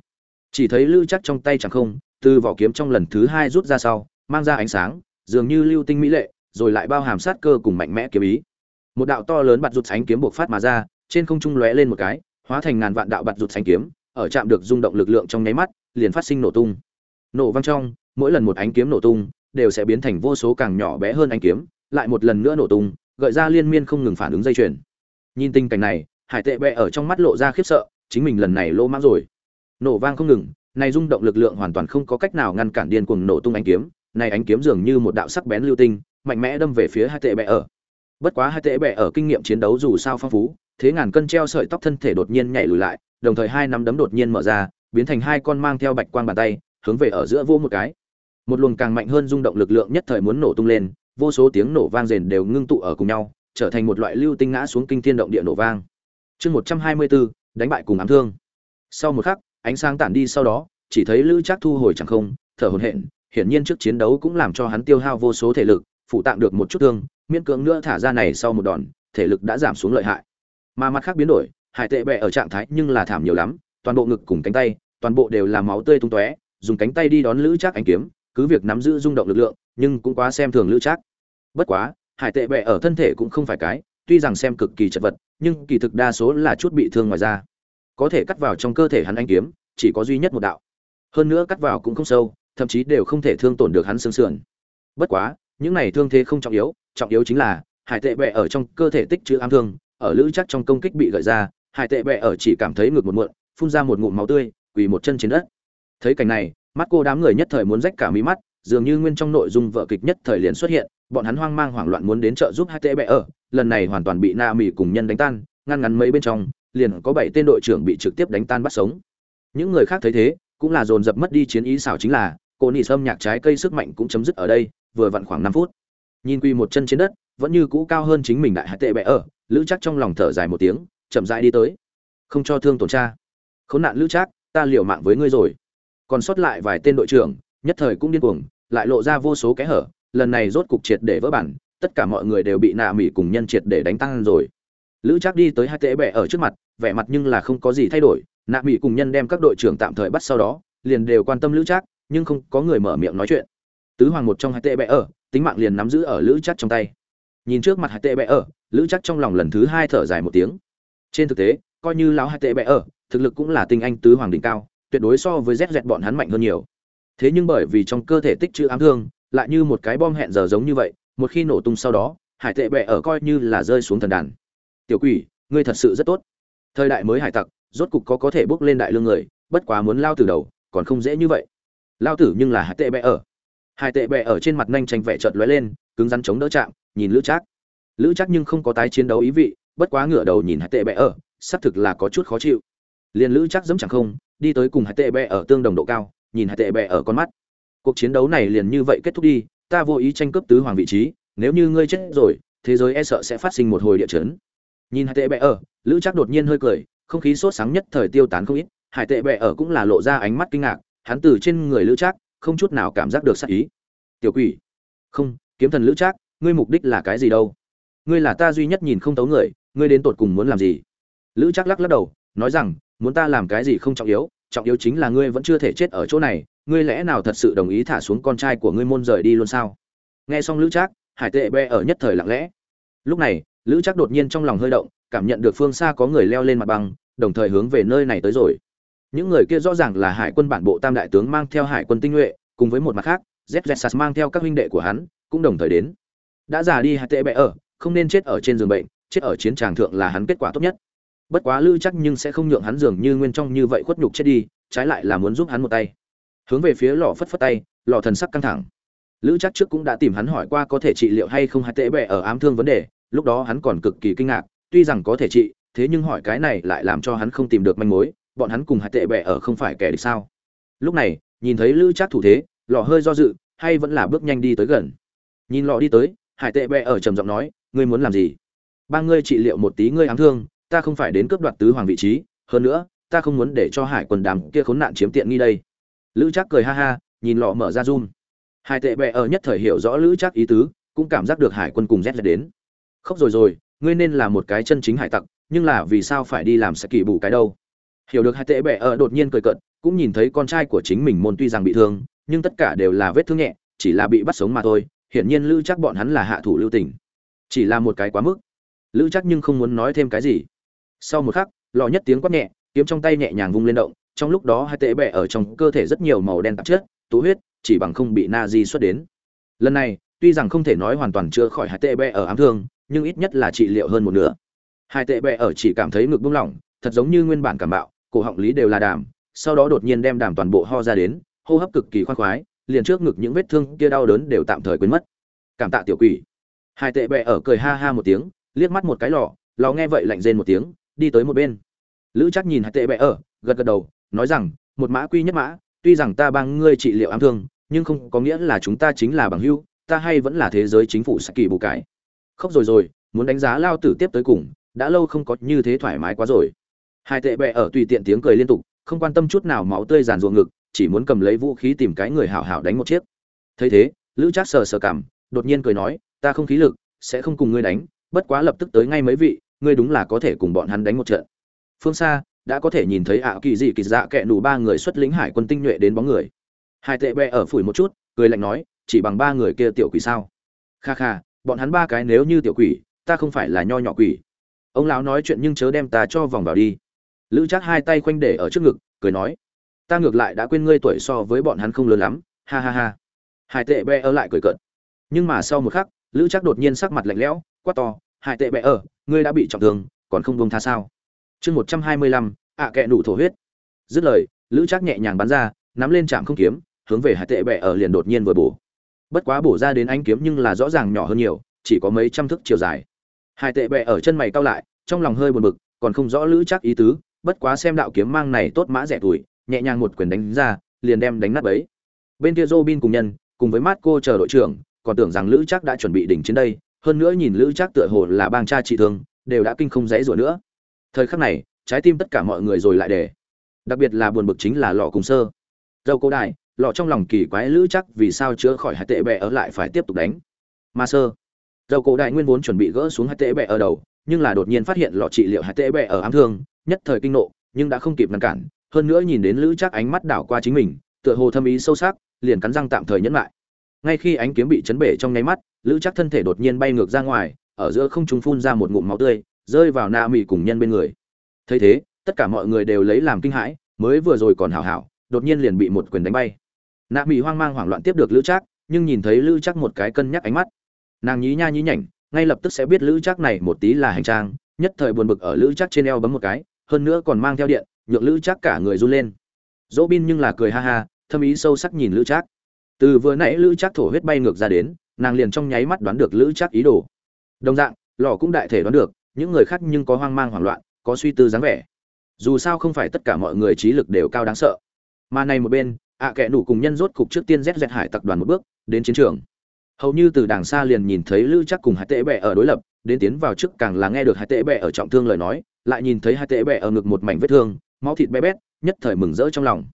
Chỉ thấy lữ chắc trong tay chẳng không, từ vỏ kiếm trong lần thứ hai rút ra sau, mang ra ánh sáng, dường như lưu tinh mỹ lệ rồi lại bao hàm sát cơ cùng mạnh mẽ kiếm ý. Một đạo to lớn bạt rụt sánh kiếm buộc phát mà ra, trên không trung lóe lên một cái, hóa thành ngàn vạn đạo bạt rụt sánh kiếm, ở chạm được rung động lực lượng trong nháy mắt, liền phát sinh nổ tung. Nổ vang trong, mỗi lần một ánh kiếm nổ tung, đều sẽ biến thành vô số càng nhỏ bé hơn ánh kiếm, lại một lần nữa nổ tung, gợi ra liên miên không ngừng phản ứng dây chuyền. Nhìn tình cảnh này, hải tệ bẹ ở trong mắt lộ ra khiếp sợ, chính mình lần này lô mãng rồi. Nổ vang không ngừng, này rung động lực lượng hoàn toàn không có cách nào ngăn cản điên cuồng nổ tung ánh kiếm, này ánh kiếm dường như một đạo sắc bén lưu tinh mạnh mẽ đâm về phía hai tệ bẹ ở. Bất quá hai tệ bẹ ở kinh nghiệm chiến đấu dù sao phong phú, thế ngàn cân treo sợi tóc thân thể đột nhiên nhảy lùi lại, đồng thời hai nắm đấm đột nhiên mở ra, biến thành hai con mang theo bạch quang bàn tay, hướng về ở giữa vô một cái. Một luồng càng mạnh hơn rung động lực lượng nhất thời muốn nổ tung lên, vô số tiếng nổ vang rền đều ngưng tụ ở cùng nhau, trở thành một loại lưu tinh ngã xuống kinh thiên động địa nổ vang. Chương một trăm hai mươi bốn, đánh bại cùng ám thương. Sau một khắc, ánh sáng tản đi sau đó, chỉ thấy lữ trác thu hồi chẳng không, thở hổn hển, hiển nhiên trước chiến đấu cũng làm cho hắn tiêu hao vô số thể lực phụ tạng được một chút thương, miễn cưỡng nữa thả ra này sau một đòn, thể lực đã giảm xuống lợi hại. Mà mặt khác biến đổi, hải tệ bẹ ở trạng thái nhưng là thảm nhiều lắm, toàn bộ ngực cùng cánh tay, toàn bộ đều là máu tươi tung tóe, dùng cánh tay đi đón lữ trác ánh kiếm, cứ việc nắm giữ rung động lực lượng, nhưng cũng quá xem thường lữ trác. Bất quá, hải tệ bẹ ở thân thể cũng không phải cái, tuy rằng xem cực kỳ chật vật, nhưng kỳ thực đa số là chút bị thương ngoài da. Có thể cắt vào trong cơ thể hắn anh kiếm, chỉ có duy nhất một đạo. Hơn nữa cắt vào cũng không sâu, thậm chí đều không thể thương tổn được hắn xương sườn. Bất quá những này thương thế không trọng yếu trọng yếu chính là, hải tệ bẹ ở trong cơ thể tích chữ ám thương, ở lữ chắc trong công kích bị gợi ra, hải tệ bẹ ở chỉ cảm thấy ngược một muộn, phun ra một ngụm máu tươi, quỳ một chân trên đất. Thấy cảnh này, mắt cô đám người nhất thời muốn rách cả mí mắt, dường như nguyên trong nội dung vợ kịch nhất thời liền xuất hiện, bọn hắn hoang mang hoảng loạn muốn đến trợ giúp hai tệ bẹ ở, lần này hoàn toàn bị na mỹ cùng nhân đánh tan, ngăn ngắn mấy bên trong, liền có bảy tên đội trưởng bị trực tiếp đánh tan bắt sống. Những người khác thấy thế, cũng là dồn dập mất đi chiến ý xảo chính là, cô nỉ sâm nhạc trái cây sức mạnh cũng chấm dứt ở đây vừa vặn khoảng năm phút. Nhìn quy một chân trên đất vẫn như cũ cao hơn chính mình đại hải tệ bệ ở lữ chắc trong lòng thở dài một tiếng chậm rãi đi tới. Không cho thương tổn tra khốn nạn lữ trác, ta liều mạng với ngươi rồi. Còn sót lại vài tên đội trưởng nhất thời cũng điên cuồng lại lộ ra vô số kẽ hở lần này rốt cục triệt để vỡ bản tất cả mọi người đều bị nạ mỹ cùng nhân triệt để đánh tăng rồi. Lữ trác đi tới hai tệ bẹ ở trước mặt vẻ mặt nhưng là không có gì thay đổi nạ mỹ cùng nhân đem các đội trưởng tạm thời bắt sau đó liền đều quan tâm lữ trác, nhưng không có người mở miệng nói chuyện tứ hoàng một trong hai tệ bẹ ở, tính mạng liền nắm giữ ở lữ chắc trong tay. Nhìn trước mặt hai tệ bẹ ở, lữ chắc trong lòng lần thứ hai thở dài một tiếng. Trên thực tế, coi như lão hai tệ bẹ ở, thực lực cũng là tinh anh tứ hoàng đỉnh cao, tuyệt đối so với rét rét bọn hắn mạnh hơn nhiều. Thế nhưng bởi vì trong cơ thể tích trữ ám thương, lại như một cái bom hẹn giờ giống như vậy, một khi nổ tung sau đó, hải tệ bẹ ở coi như là rơi xuống thần đàn. Tiểu quỷ, ngươi thật sự rất tốt. Thời đại mới hải tặc, rốt cục có có thể bước lên đại lương người, bất quá muốn lao từ đầu, còn không dễ như vậy. Lao tử nhưng là hải tệ bẹ ở hải tệ bẹ ở trên mặt nhanh tranh vẻ chợt lóe lên, cứng rắn chống đỡ chạm, nhìn lữ trác. Lữ trác nhưng không có tái chiến đấu ý vị, bất quá ngửa đầu nhìn hải tệ bẹ ở, xác thực là có chút khó chịu. Liền lữ trác dẫm chẳng không, đi tới cùng hải tệ bẹ ở tương đồng độ cao, nhìn hải tệ bẹ ở con mắt. Cuộc chiến đấu này liền như vậy kết thúc đi, ta vô ý tranh cướp tứ hoàng vị trí, nếu như ngươi chết rồi, thế giới e sợ sẽ phát sinh một hồi địa chấn. Nhìn hải tệ bẹ ở, lữ Trác đột nhiên hơi cười, không khí sốt sáng nhất thời tiêu tán không ít hải tệ bẹ ở cũng là lộ ra ánh mắt kinh ngạc, hắn từ trên người lữ trác không chút nào cảm giác được sát ý. Tiểu quỷ. Không, kiếm thần lữ trác, ngươi mục đích là cái gì đâu? Ngươi là ta duy nhất nhìn không tấu người, ngươi đến tột cùng muốn làm gì? Lữ trác lắc lắc đầu, nói rằng, muốn ta làm cái gì không trọng yếu trọng yếu chính là ngươi vẫn chưa thể chết ở chỗ này, ngươi lẽ nào thật sự đồng ý thả xuống con trai của ngươi môn rời đi luôn sao? Nghe xong lữ trác, hải tệ bê ở nhất thời lặng lẽ. Lúc này, lữ trác đột nhiên trong lòng hơi động, cảm nhận được phương xa có người leo lên mặt băng, đồng thời hướng về nơi này tới rồi những người kia rõ ràng là hải quân bản bộ tam đại tướng mang theo hải quân tinh nhuệ, cùng với một mặt khác, z mang theo các huynh đệ của hắn, cũng đồng thời đến. Đã già đi hạt tệ bệ ở, không nên chết ở trên giường bệnh, chết ở chiến tràng thượng là hắn kết quả tốt nhất. Bất quá lư chắc nhưng sẽ không nhượng hắn dường như nguyên trong như vậy khuất nhục chết đi, trái lại là muốn giúp hắn một tay. Hướng về phía lò phất phất tay, lò thần sắc căng thẳng. Lữ chắc trước cũng đã tìm hắn hỏi qua có thể trị liệu hay không hạt tệ bẹ ở ám thương vấn đề, lúc đó hắn còn cực kỳ kinh ngạc, tuy rằng có thể trị, thế nhưng hỏi cái này lại làm cho hắn không tìm được manh mối bọn hắn cùng hai tệ bẹ ở không phải kẻ địch sao? Lúc này, nhìn thấy lữ trác thủ thế lò hơi do dự, hay vẫn là bước nhanh đi tới gần. Nhìn lò đi tới hải tệ bẹ ở trầm giọng nói, ngươi muốn làm gì? Ba ngươi trị liệu một tí ngươi ám thương, ta không phải đến cướp đoạt tứ hoàng vị trí, hơn nữa, ta không muốn để cho hải quân đám kia khốn nạn chiếm tiện nghi đây. Lữ chắc cười ha ha, nhìn lọ mở ra run. Hải tệ bẹ ở nhất thời hiểu rõ lữ chắc ý tứ, cũng cảm giác được hải quân cùng z đến. Khóc rồi rồi, ngươi nên là một cái chân chính hải tặc, nhưng là vì sao phải đi làm sẽ kỳ bù cái đâu? Hiểu được hai tệ bẹ ở đột nhiên cười cận cũng nhìn thấy con trai của chính mình môn tuy rằng bị thương, nhưng tất cả đều là vết thương nhẹ, chỉ là bị bắt sống mà thôi, hiển nhiên lữ chắc bọn hắn là hạ thủ lưu tình. Chỉ là một cái quá mức. Lữ chắc nhưng không muốn nói thêm cái gì. Sau một khắc, lò nhất tiếng quát nhẹ, kiếm trong tay nhẹ nhàng vung lên động, trong lúc đó hai tệ bẹ ở trong cơ thể rất nhiều màu đen tạp chất tú huyết, chỉ bằng không bị na di xuất đến. Lần này, tuy rằng không thể nói hoàn toàn chữa khỏi hai tệ bẹ ở ám thương, nhưng ít nhất là trị liệu hơn một nửa. Hai tệ bẹ ở chỉ cảm thấy ngực buông lỏng, thật giống như nguyên bản cảm bạo cổ họng lý đều là đàm, sau đó đột nhiên đem đàm toàn bộ ho ra đến, hô hấp cực kỳ khoan khoái, liền trước ngực những vết thương kia đau đớn đều tạm thời quên mất. Cảm tạ tiểu quỷ. Hai tệ bẹ ở cười ha ha một tiếng, liếc mắt một cái lọ lò nghe vậy lạnh rên một tiếng, đi tới một bên. Lữ chắc nhìn hai tệ bẹ ở, gật gật đầu, nói rằng, một mã quy nhất mã, tuy rằng ta bằng ngươi trị liệu ám thương, nhưng không có nghĩa là chúng ta chính là bằng hữu, ta hay vẫn là thế giới chính phủ sẽ kỳ bù cải. Khóc rồi rồi, muốn đánh giá lao tử tiếp tới cùng, đã lâu không có như thế thoải mái quá rồi hai tệ bẹ ở tùy tiện tiếng cười liên tục, không quan tâm chút nào máu tươi giàn ruộng ngực, chỉ muốn cầm lấy vũ khí tìm cái người hảo hảo đánh một chiếc. Thấy thế, lữ trác sờ sờ cảm, đột nhiên cười nói, ta không khí lực, sẽ không cùng ngươi đánh, bất quá lập tức tới ngay mấy vị, ngươi đúng là có thể cùng bọn hắn đánh một trận. Phương xa, đã có thể nhìn thấy ạ kỳ dị kỳ dạ kẹ nủ ba người xuất lính hải quân tinh nhuệ đến bóng người. Hai tệ bẹ ở phủi một chút, cười lạnh nói, chỉ bằng ba người kia tiểu quỷ sao? Kha kha, bọn hắn ba cái nếu như tiểu quỷ, ta không phải là nho nhỏ quỷ. Ông lão nói chuyện nhưng chớ đem ta cho vòng vào đi lữ chắc hai tay khoanh để ở trước ngực, cười nói, ta ngược lại đã quên ngươi tuổi so với bọn hắn không lớn lắm, ha ha ha. Hải tệ bẹ ở lại cười cợt. Nhưng mà sau một khắc, lữ chắc đột nhiên sắc mặt lạnh lẽo, quát to, Hải tệ bẹ ở ngươi đã bị trọng thương, còn không buông tha sao? Chương một trăm hai mươi lăm, ạ kệ nụ thổ huyết. Dứt lời, lữ chắc nhẹ nhàng bắn ra, nắm lên trạm không kiếm, hướng về Hải tệ bẹ ở liền đột nhiên vừa bổ. Bất quá bổ ra đến anh kiếm nhưng là rõ ràng nhỏ hơn nhiều, chỉ có mấy trăm thước chiều dài. Hải tệ bẹ ở chân mày cao lại, trong lòng hơi buồn bực, còn không rõ lữ chắc ý tứ bất quá xem đạo kiếm mang này tốt mã rẻ tuổi, nhẹ nhàng một quyền đánh ra, liền đem đánh nát bấy. Bên kia Robin cùng nhân, cùng với mát cô chờ đội trưởng, còn tưởng rằng lữ chắc đã chuẩn bị đỉnh chiến đây, hơn nữa nhìn lữ chắc tựa hồ là bang cha trị thương, đều đã kinh không dễ rủa nữa. Thời khắc này, trái tim tất cả mọi người rồi lại để. Đặc biệt là buồn bực chính là lọ cùng sơ. Dâu cô đại, lọ trong lòng kỳ quái lữ chắc vì sao chữa khỏi hai tệ bẹ ở lại phải tiếp tục đánh. Ma sơ, dâu cô đại nguyên vốn chuẩn bị gỡ xuống hai tệ bẹ ở đầu, nhưng là đột nhiên phát hiện lọ trị liệu hai tệ bẹ ở ám thương nhất thời kinh nộ, nhưng đã không kịp ngăn cản, hơn nữa nhìn đến lữ chắc ánh mắt đảo qua chính mình, tựa hồ thâm ý sâu sắc, liền cắn răng tạm thời nhẫn lại. Ngay khi ánh kiếm bị chấn bể trong nháy mắt, lữ chắc thân thể đột nhiên bay ngược ra ngoài, ở giữa không trung phun ra một ngụm máu tươi, rơi vào na mị cùng nhân bên người. Thấy thế, tất cả mọi người đều lấy làm kinh hãi, mới vừa rồi còn hảo hảo, đột nhiên liền bị một quyền đánh bay. Nạ mỹ hoang mang hoảng loạn tiếp được lữ trác, nhưng nhìn thấy lữ trác một cái cân nhắc ánh mắt, nàng nhí nha nhí nhảnh, ngay lập tức sẽ biết lữ trác này một tí là hành trang, nhất thời buồn bực ở lữ trác trên eo bấm một cái hơn nữa còn mang theo điện, nhượng lữ trác cả người run lên. Dỗ bin nhưng là cười ha ha, thâm ý sâu sắc nhìn lữ trác. Từ vừa nãy lữ trác thổ huyết bay ngược ra đến, nàng liền trong nháy mắt đoán được lữ trác ý đồ. Đồng dạng, lò cũng đại thể đoán được, những người khác nhưng có hoang mang hoảng loạn, có suy tư dáng vẻ. Dù sao không phải tất cả mọi người trí lực đều cao đáng sợ. Mà này một bên, ạ à kẻ nủ cùng nhân rốt cục trước tiên rét rét hải tập đoàn một bước, đến chiến trường. Hầu như từ đàng xa liền nhìn thấy lữ chắc cùng hải tệ bệ ở đối lập, đến tiến vào trước càng là nghe được hải tệ bệ ở trọng thương lời nói lại nhìn thấy hai tệ bẹ ở ngực một mảnh vết thương, máu thịt bé bét, nhất thời mừng rỡ trong lòng.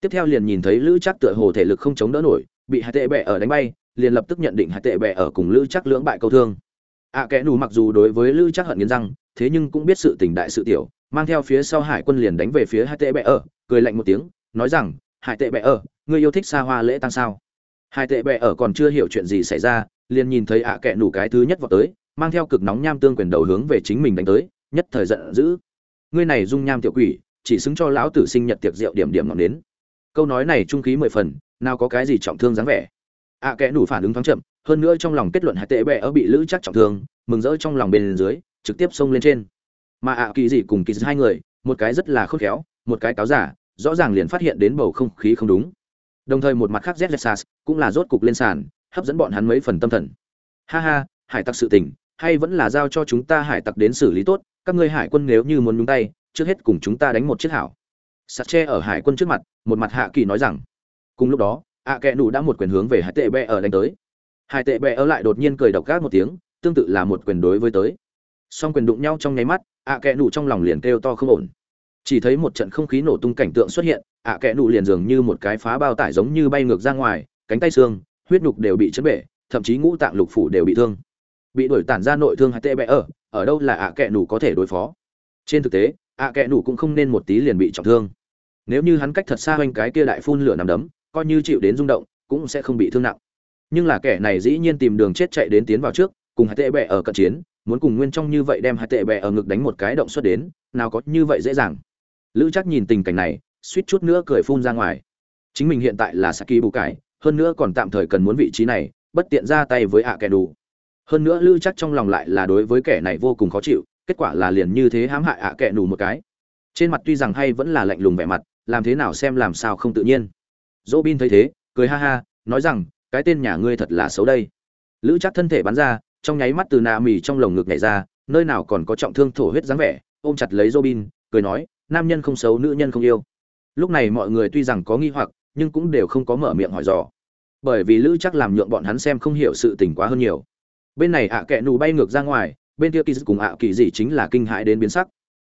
Tiếp theo liền nhìn thấy lữ chắc tựa hồ thể lực không chống đỡ nổi, bị hai tệ bẹ ở đánh bay, liền lập tức nhận định hai tệ bẹ ở cùng lữ chắc lưỡng bại câu thương. Ạ à kẻ nủ mặc dù đối với lữ chắc hận nghiến răng, thế nhưng cũng biết sự tình đại sự tiểu, mang theo phía sau hải quân liền đánh về phía hai tệ bẹ ở, cười lạnh một tiếng, nói rằng, hải tệ bẹ ở, ngươi yêu thích xa hoa lễ tăng sao? Hải tệ bẹ ở còn chưa hiểu chuyện gì xảy ra, liền nhìn thấy ạ à kẹ nủ cái thứ nhất vào tới, mang theo cực nóng nham tương quyền đầu hướng về chính mình đánh tới nhất thời giận dữ. Ngươi này dung nham tiểu quỷ chỉ xứng cho lão tử sinh nhật tiệc rượu điểm điểm ngọn đến. Câu nói này trung khí mười phần nào có cái gì trọng thương dáng vẻ. Ạ à, kẽ đủ phản ứng thoáng chậm hơn nữa trong lòng kết luận hạt tệ bẹ ở bị lữ chắc trọng thương mừng rỡ trong lòng bên dưới trực tiếp xông lên trên. Mà ạ kỳ gì cùng kỳ hai người một cái rất là khôn khéo một cái cáo giả rõ ràng liền phát hiện đến bầu không khí không đúng. Đồng thời một mặt khác z cũng là rốt cục lên sàn hấp dẫn bọn hắn mấy phần tâm thần. Ha ha hải tặc sự tình hay vẫn là giao cho chúng ta hải tặc đến xử lý tốt các ngươi hải quân nếu như muốn nhúng tay, trước hết cùng chúng ta đánh một chiếc hảo. Sạt che ở hải quân trước mặt, một mặt hạ kỳ nói rằng, cùng lúc đó, ạ kẽ nụ đã một quyền hướng về hải tệ bẹ ở đánh tới. Hải tệ bẹ ở lại đột nhiên cười độc gác một tiếng, tương tự là một quyền đối với tới. Song quyền đụng nhau trong nháy mắt, ạ kẽ nụ trong lòng liền kêu to không ổn. Chỉ thấy một trận không khí nổ tung cảnh tượng xuất hiện, ạ kẽ nụ liền dường như một cái phá bao tải giống như bay ngược ra ngoài, cánh tay xương, huyết nhục đều bị chấn bể, thậm chí ngũ tạng lục phủ đều bị thương bị đuổi tản ra nội thương hay tệ bẹ ở ở đâu là ạ kẹ nủ có thể đối phó. Trên thực tế, ạ kẹ nủ cũng không nên một tí liền bị trọng thương. Nếu như hắn cách thật xa quanh cái kia đại phun lửa nằm đấm, coi như chịu đến rung động, cũng sẽ không bị thương nặng. Nhưng là kẻ này dĩ nhiên tìm đường chết chạy đến tiến vào trước, cùng hai tệ bẹ ở cận chiến, muốn cùng nguyên trong như vậy đem hai tệ bẹ ở ngực đánh một cái động xuất đến, nào có như vậy dễ dàng. Lữ chắc nhìn tình cảnh này, suýt chút nữa cười phun ra ngoài. Chính mình hiện tại là saki bù cải hơn nữa còn tạm thời cần muốn vị trí này, bất tiện ra tay với ạ kẻ đủ hơn nữa lữ chắc trong lòng lại là đối với kẻ này vô cùng khó chịu kết quả là liền như thế hãm hại ạ kẻ nù một cái trên mặt tuy rằng hay vẫn là lạnh lùng vẻ mặt làm thế nào xem làm sao không tự nhiên dỗ bin thấy thế cười ha ha nói rằng cái tên nhà ngươi thật là xấu đây lữ chắc thân thể bắn ra trong nháy mắt từ nà mì trong lồng ngực nhảy ra nơi nào còn có trọng thương thổ huyết dáng vẻ ôm chặt lấy Robin, cười nói, nam nhân không xấu, nữ nhân không yêu. Lúc này mọi người tuy rằng có nghi hoặc, nhưng cũng đều không có mở miệng hỏi dò. Bởi vì Lữ chắc làm nhượng bọn hắn xem không hiểu sự tình quá hơn nhiều. Bên này ạ kệ nù bay ngược ra ngoài, bên kia kỳ cùng ạ kỳ gì chính là kinh hãi đến biến sắc.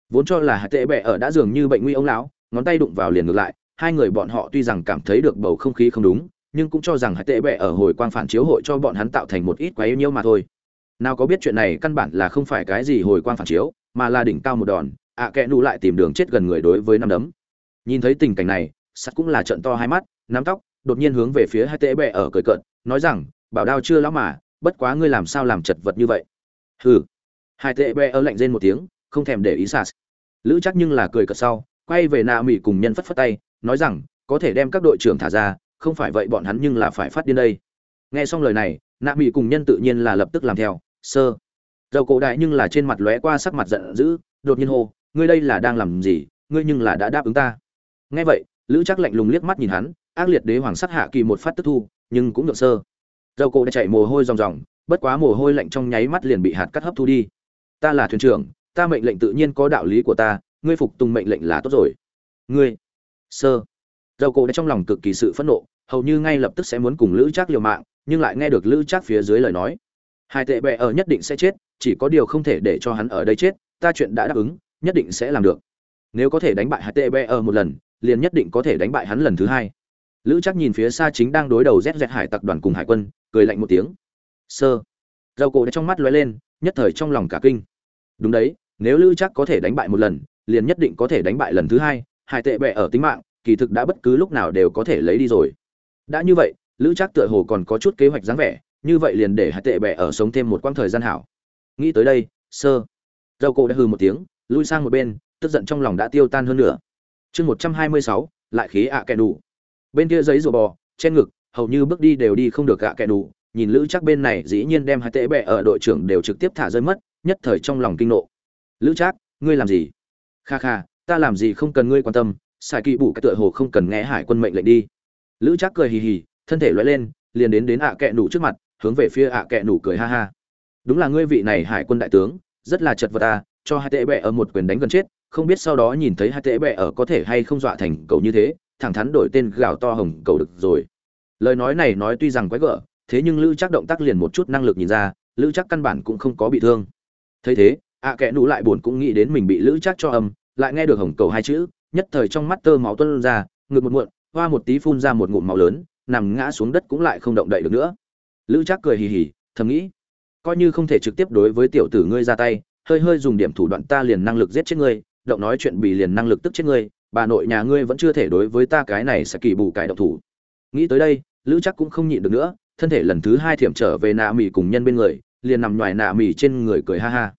Vốn cho là tệ bệ ở đã dường như bệnh nguy ông lão, ngón tay đụng vào liền ngược lại, hai người bọn họ tuy rằng cảm thấy được bầu không khí không đúng, nhưng cũng cho rằng tệ bệ ở hồi quang phản chiếu hội cho bọn hắn tạo thành một ít quá yêu nhiêu mà thôi. Nào có biết chuyện này căn bản là không phải cái gì hồi quang phản chiếu, mà là đỉnh cao một đòn ạ à kẽ nụ lại tìm đường chết gần người đối với năm đấm nhìn thấy tình cảnh này sắt cũng là trận to hai mắt nắm tóc đột nhiên hướng về phía hai tệ bẹ ở cười cợt nói rằng bảo đao chưa lão mà bất quá ngươi làm sao làm chật vật như vậy? Hừ. Hai tệ bè ở lạnh rên một tiếng, không thèm để ý sas. Lữ chắc nhưng là cười cợt sau, quay về nạ mỹ cùng nhân phất phất tay, nói rằng, có thể đem các đội trưởng thả ra, không phải vậy bọn hắn nhưng là phải phát điên đây. Nghe xong lời này nạ mỹ cùng nhân tự nhiên là lập tức làm theo. Sơ. Dầu cổ đại nhưng là trên mặt lóe qua sắc mặt giận dữ, đột nhiên hô, ngươi đây là đang làm gì, ngươi nhưng là đã đáp ứng ta. Nghe vậy, lữ chắc lạnh lùng liếc mắt nhìn hắn, ác liệt đế hoàng sắc hạ kỳ một phát tức thu, nhưng cũng được sơ dầu cổ đã chạy mồ hôi ròng ròng, bất quá mồ hôi lạnh trong nháy mắt liền bị hạt cắt hấp thu đi. Ta là thuyền trưởng, ta mệnh lệnh tự nhiên có đạo lý của ta, ngươi phục tùng mệnh lệnh là tốt rồi. Ngươi, sơ. Dầu cổ đã trong lòng cực kỳ sự phẫn nộ, hầu như ngay lập tức sẽ muốn cùng lữ Trác liều mạng, nhưng lại nghe được lữ Trác phía dưới lời nói. Hai tệ bệ ở nhất định sẽ chết, chỉ có điều không thể để cho hắn ở đây chết, ta chuyện đã đáp ứng, nhất định sẽ làm được. Nếu có thể đánh bại hai tệ bệ ở một lần, liền nhất định có thể đánh bại hắn lần thứ hai lữ chắc nhìn phía xa chính đang đối đầu rét rét hải tặc đoàn cùng hải quân, cười lạnh một tiếng. Sơ. Dầu cổ trong mắt lóe lên, nhất thời trong lòng cả kinh. Đúng đấy, nếu lữ chắc có thể đánh bại một lần, liền nhất định có thể đánh bại lần thứ hai hải tệ bệ ở tính mạng, kỳ thực đã bất cứ lúc nào đều có thể lấy đi rồi. Đã như vậy, lữ chắc tựa hồ còn có chút kế hoạch dáng vẻ, như vậy liền để Hải tệ bệ ở sống thêm một quãng thời gian hảo. Nghĩ tới đây, sơ. Dầu cổ đã hừ một tiếng, lui sang một bên, tức giận trong lòng đã tiêu tan hơn nữa chương một trăm hai mươi sáu, lại khí ạ à đủ bên kia giấy rùa bò trên ngực, hầu như bước đi đều đi không được gạ à kẹ đủ. Nhìn lữ chắc bên này dĩ nhiên đem hai tệ bẹ ở đội trưởng đều trực tiếp thả rơi mất, nhất thời trong lòng kinh nộ. Lữ chắc ngươi làm gì? Kha kha, ta làm gì không cần ngươi quan tâm, xài kỳ bù cái tựa hồ không cần nghe hải quân mệnh lệnh đi. Lữ chắc cười hì hì, thân thể loay lên, liền đến đến ạ à kẹ đủ trước mặt, hướng về phía ạ à kẹ nủ cười ha ha. Đúng là ngươi vị này hải quân đại tướng, rất là chật vật ta cho hai tệ bẹ ở một quyền đánh gần chết, không biết sau đó nhìn thấy hai tệ bẹ ở có thể hay không dọa thành cầu như thế thẳng thắn đổi tên gào to hồng cầu được rồi. Lời nói này nói tuy rằng quái gở, thế nhưng lữ chắc động tác liền một chút năng lực nhìn ra, lữ chắc căn bản cũng không có bị thương. Thấy thế, ạ à kẽ nụ lại buồn cũng nghĩ đến mình bị lữ chắc cho âm, lại nghe được hồng cầu hai chữ, nhất thời trong mắt tơ máu tuân ra, ngực một muộn, hoa một tí phun ra một ngụm máu lớn, nằm ngã xuống đất cũng lại không động đậy được nữa. Lữ chắc cười hì hì, thầm nghĩ, coi như không thể trực tiếp đối với tiểu tử ngươi ra tay, hơi hơi dùng điểm thủ đoạn ta liền năng lực giết chết ngươi, động nói chuyện bị liền năng lực tức chết ngươi bà nội nhà ngươi vẫn chưa thể đối với ta cái này sẽ kỳ bù cải độc thủ. Nghĩ tới đây, lữ chắc cũng không nhịn được nữa, thân thể lần thứ hai thiểm trở về nạ mì cùng nhân bên người, liền nằm ngoài nạ mì trên người cười ha ha.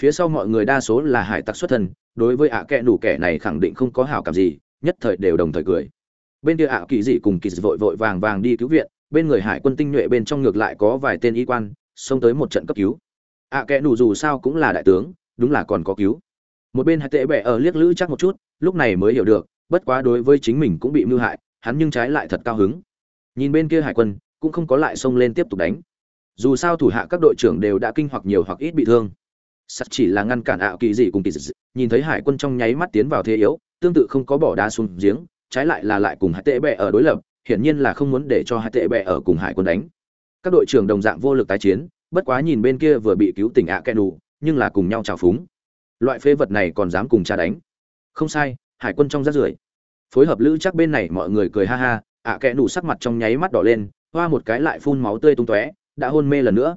Phía sau mọi người đa số là hải tặc xuất thân, đối với ạ kẽ đủ kẻ này khẳng định không có hảo cảm gì, nhất thời đều đồng thời cười. Bên kia ạ kỳ dị cùng kỳ vội vội vàng vàng đi cứu viện, bên người hải quân tinh nhuệ bên trong ngược lại có vài tên y quan, xông tới một trận cấp cứu. Ạ kẽ đủ dù sao cũng là đại tướng, đúng là còn có cứu. Một bên hạ tệ bẹ ở liếc lữ chắc một chút lúc này mới hiểu được, bất quá đối với chính mình cũng bị mưu hại, hắn nhưng trái lại thật cao hứng. Nhìn bên kia hải quân, cũng không có lại xông lên tiếp tục đánh. Dù sao thủ hạ các đội trưởng đều đã kinh hoặc nhiều hoặc ít bị thương. Sắt chỉ là ngăn cản ảo kỳ dị cùng kỳ dị nhìn thấy hải quân trong nháy mắt tiến vào thế yếu, tương tự không có bỏ đá xuống giếng, trái lại là lại cùng hải tệ bệ ở đối lập, hiển nhiên là không muốn để cho hải tệ bệ ở cùng hải quân đánh. Các đội trưởng đồng dạng vô lực tái chiến, bất quá nhìn bên kia vừa bị cứu tỉnh ạ kẹn đủ, nhưng là cùng nhau trào phúng. Loại phế vật này còn dám cùng cha đánh không sai, hải quân trong rát rưởi. Phối hợp lữ chắc bên này mọi người cười ha ha, ạ kẽ nủ sắc mặt trong nháy mắt đỏ lên, hoa một cái lại phun máu tươi tung tóe, đã hôn mê lần nữa.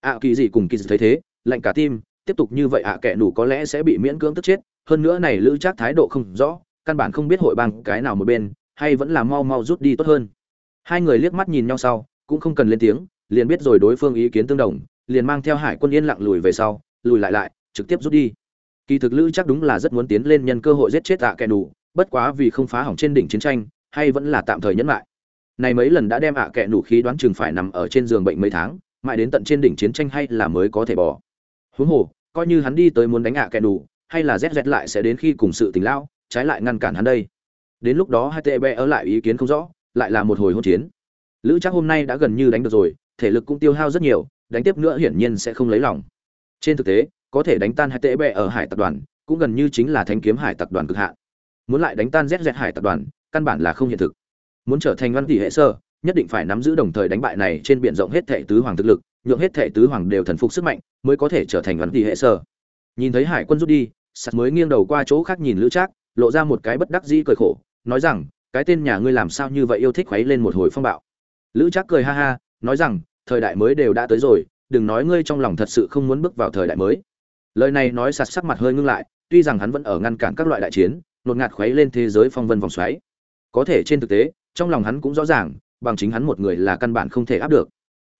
Ạ kỳ gì cùng kỳ thấy thế, lạnh cả tim, tiếp tục như vậy ạ kẽ nủ có lẽ sẽ bị miễn cưỡng tức chết, hơn nữa này lữ chắc thái độ không rõ, căn bản không biết hội bằng cái nào một bên, hay vẫn là mau mau rút đi tốt hơn. Hai người liếc mắt nhìn nhau sau, cũng không cần lên tiếng, liền biết rồi đối phương ý kiến tương đồng, liền mang theo hải quân yên lặng lùi về sau, lùi lại lại, trực tiếp rút đi kỳ thực lữ chắc đúng là rất muốn tiến lên nhân cơ hội giết chết ạ kẻ nù, bất quá vì không phá hỏng trên đỉnh chiến tranh, hay vẫn là tạm thời nhẫn lại. Này mấy lần đã đem ạ kẻ nù khí đoán chừng phải nằm ở trên giường bệnh mấy tháng, mãi đến tận trên đỉnh chiến tranh hay là mới có thể bỏ. Huống hồ, coi như hắn đi tới muốn đánh ạ kẻ nù, hay là rét rét lại sẽ đến khi cùng sự tình lao, trái lại ngăn cản hắn đây. Đến lúc đó hai tệ bè ở lại ý kiến không rõ, lại là một hồi hỗn chiến. Lữ chắc hôm nay đã gần như đánh được rồi, thể lực cũng tiêu hao rất nhiều, đánh tiếp nữa hiển nhiên sẽ không lấy lòng. Trên thực tế có thể đánh tan hai tệ bệ ở hải tập đoàn cũng gần như chính là thanh kiếm hải tập đoàn cực hạn muốn lại đánh tan ZZ Hải tập đoàn, căn bản là không hiện thực. Muốn trở thành văn tỷ hệ sơ, nhất định phải nắm giữ đồng thời đánh bại này trên biển rộng hết thệ tứ hoàng thực lực, nhượng hết thệ tứ hoàng đều thần phục sức mạnh, mới có thể trở thành văn tỷ hệ sơ. Nhìn thấy hải quân rút đi, sạt mới nghiêng đầu qua chỗ khác nhìn Lữ Trác, lộ ra một cái bất đắc dĩ cười khổ, nói rằng, cái tên nhà ngươi làm sao như vậy yêu thích khuấy lên một hồi phong bạo. Lữ Trác cười ha ha, nói rằng, thời đại mới đều đã tới rồi, đừng nói ngươi trong lòng thật sự không muốn bước vào thời đại mới. Lời này nói sạt sắc mặt hơi ngưng lại, tuy rằng hắn vẫn ở ngăn cản các loại đại chiến, nột ngạt khuấy lên thế giới phong vân vòng xoáy. Có thể trên thực tế trong lòng hắn cũng rõ ràng bằng chính hắn một người là căn bản không thể áp được.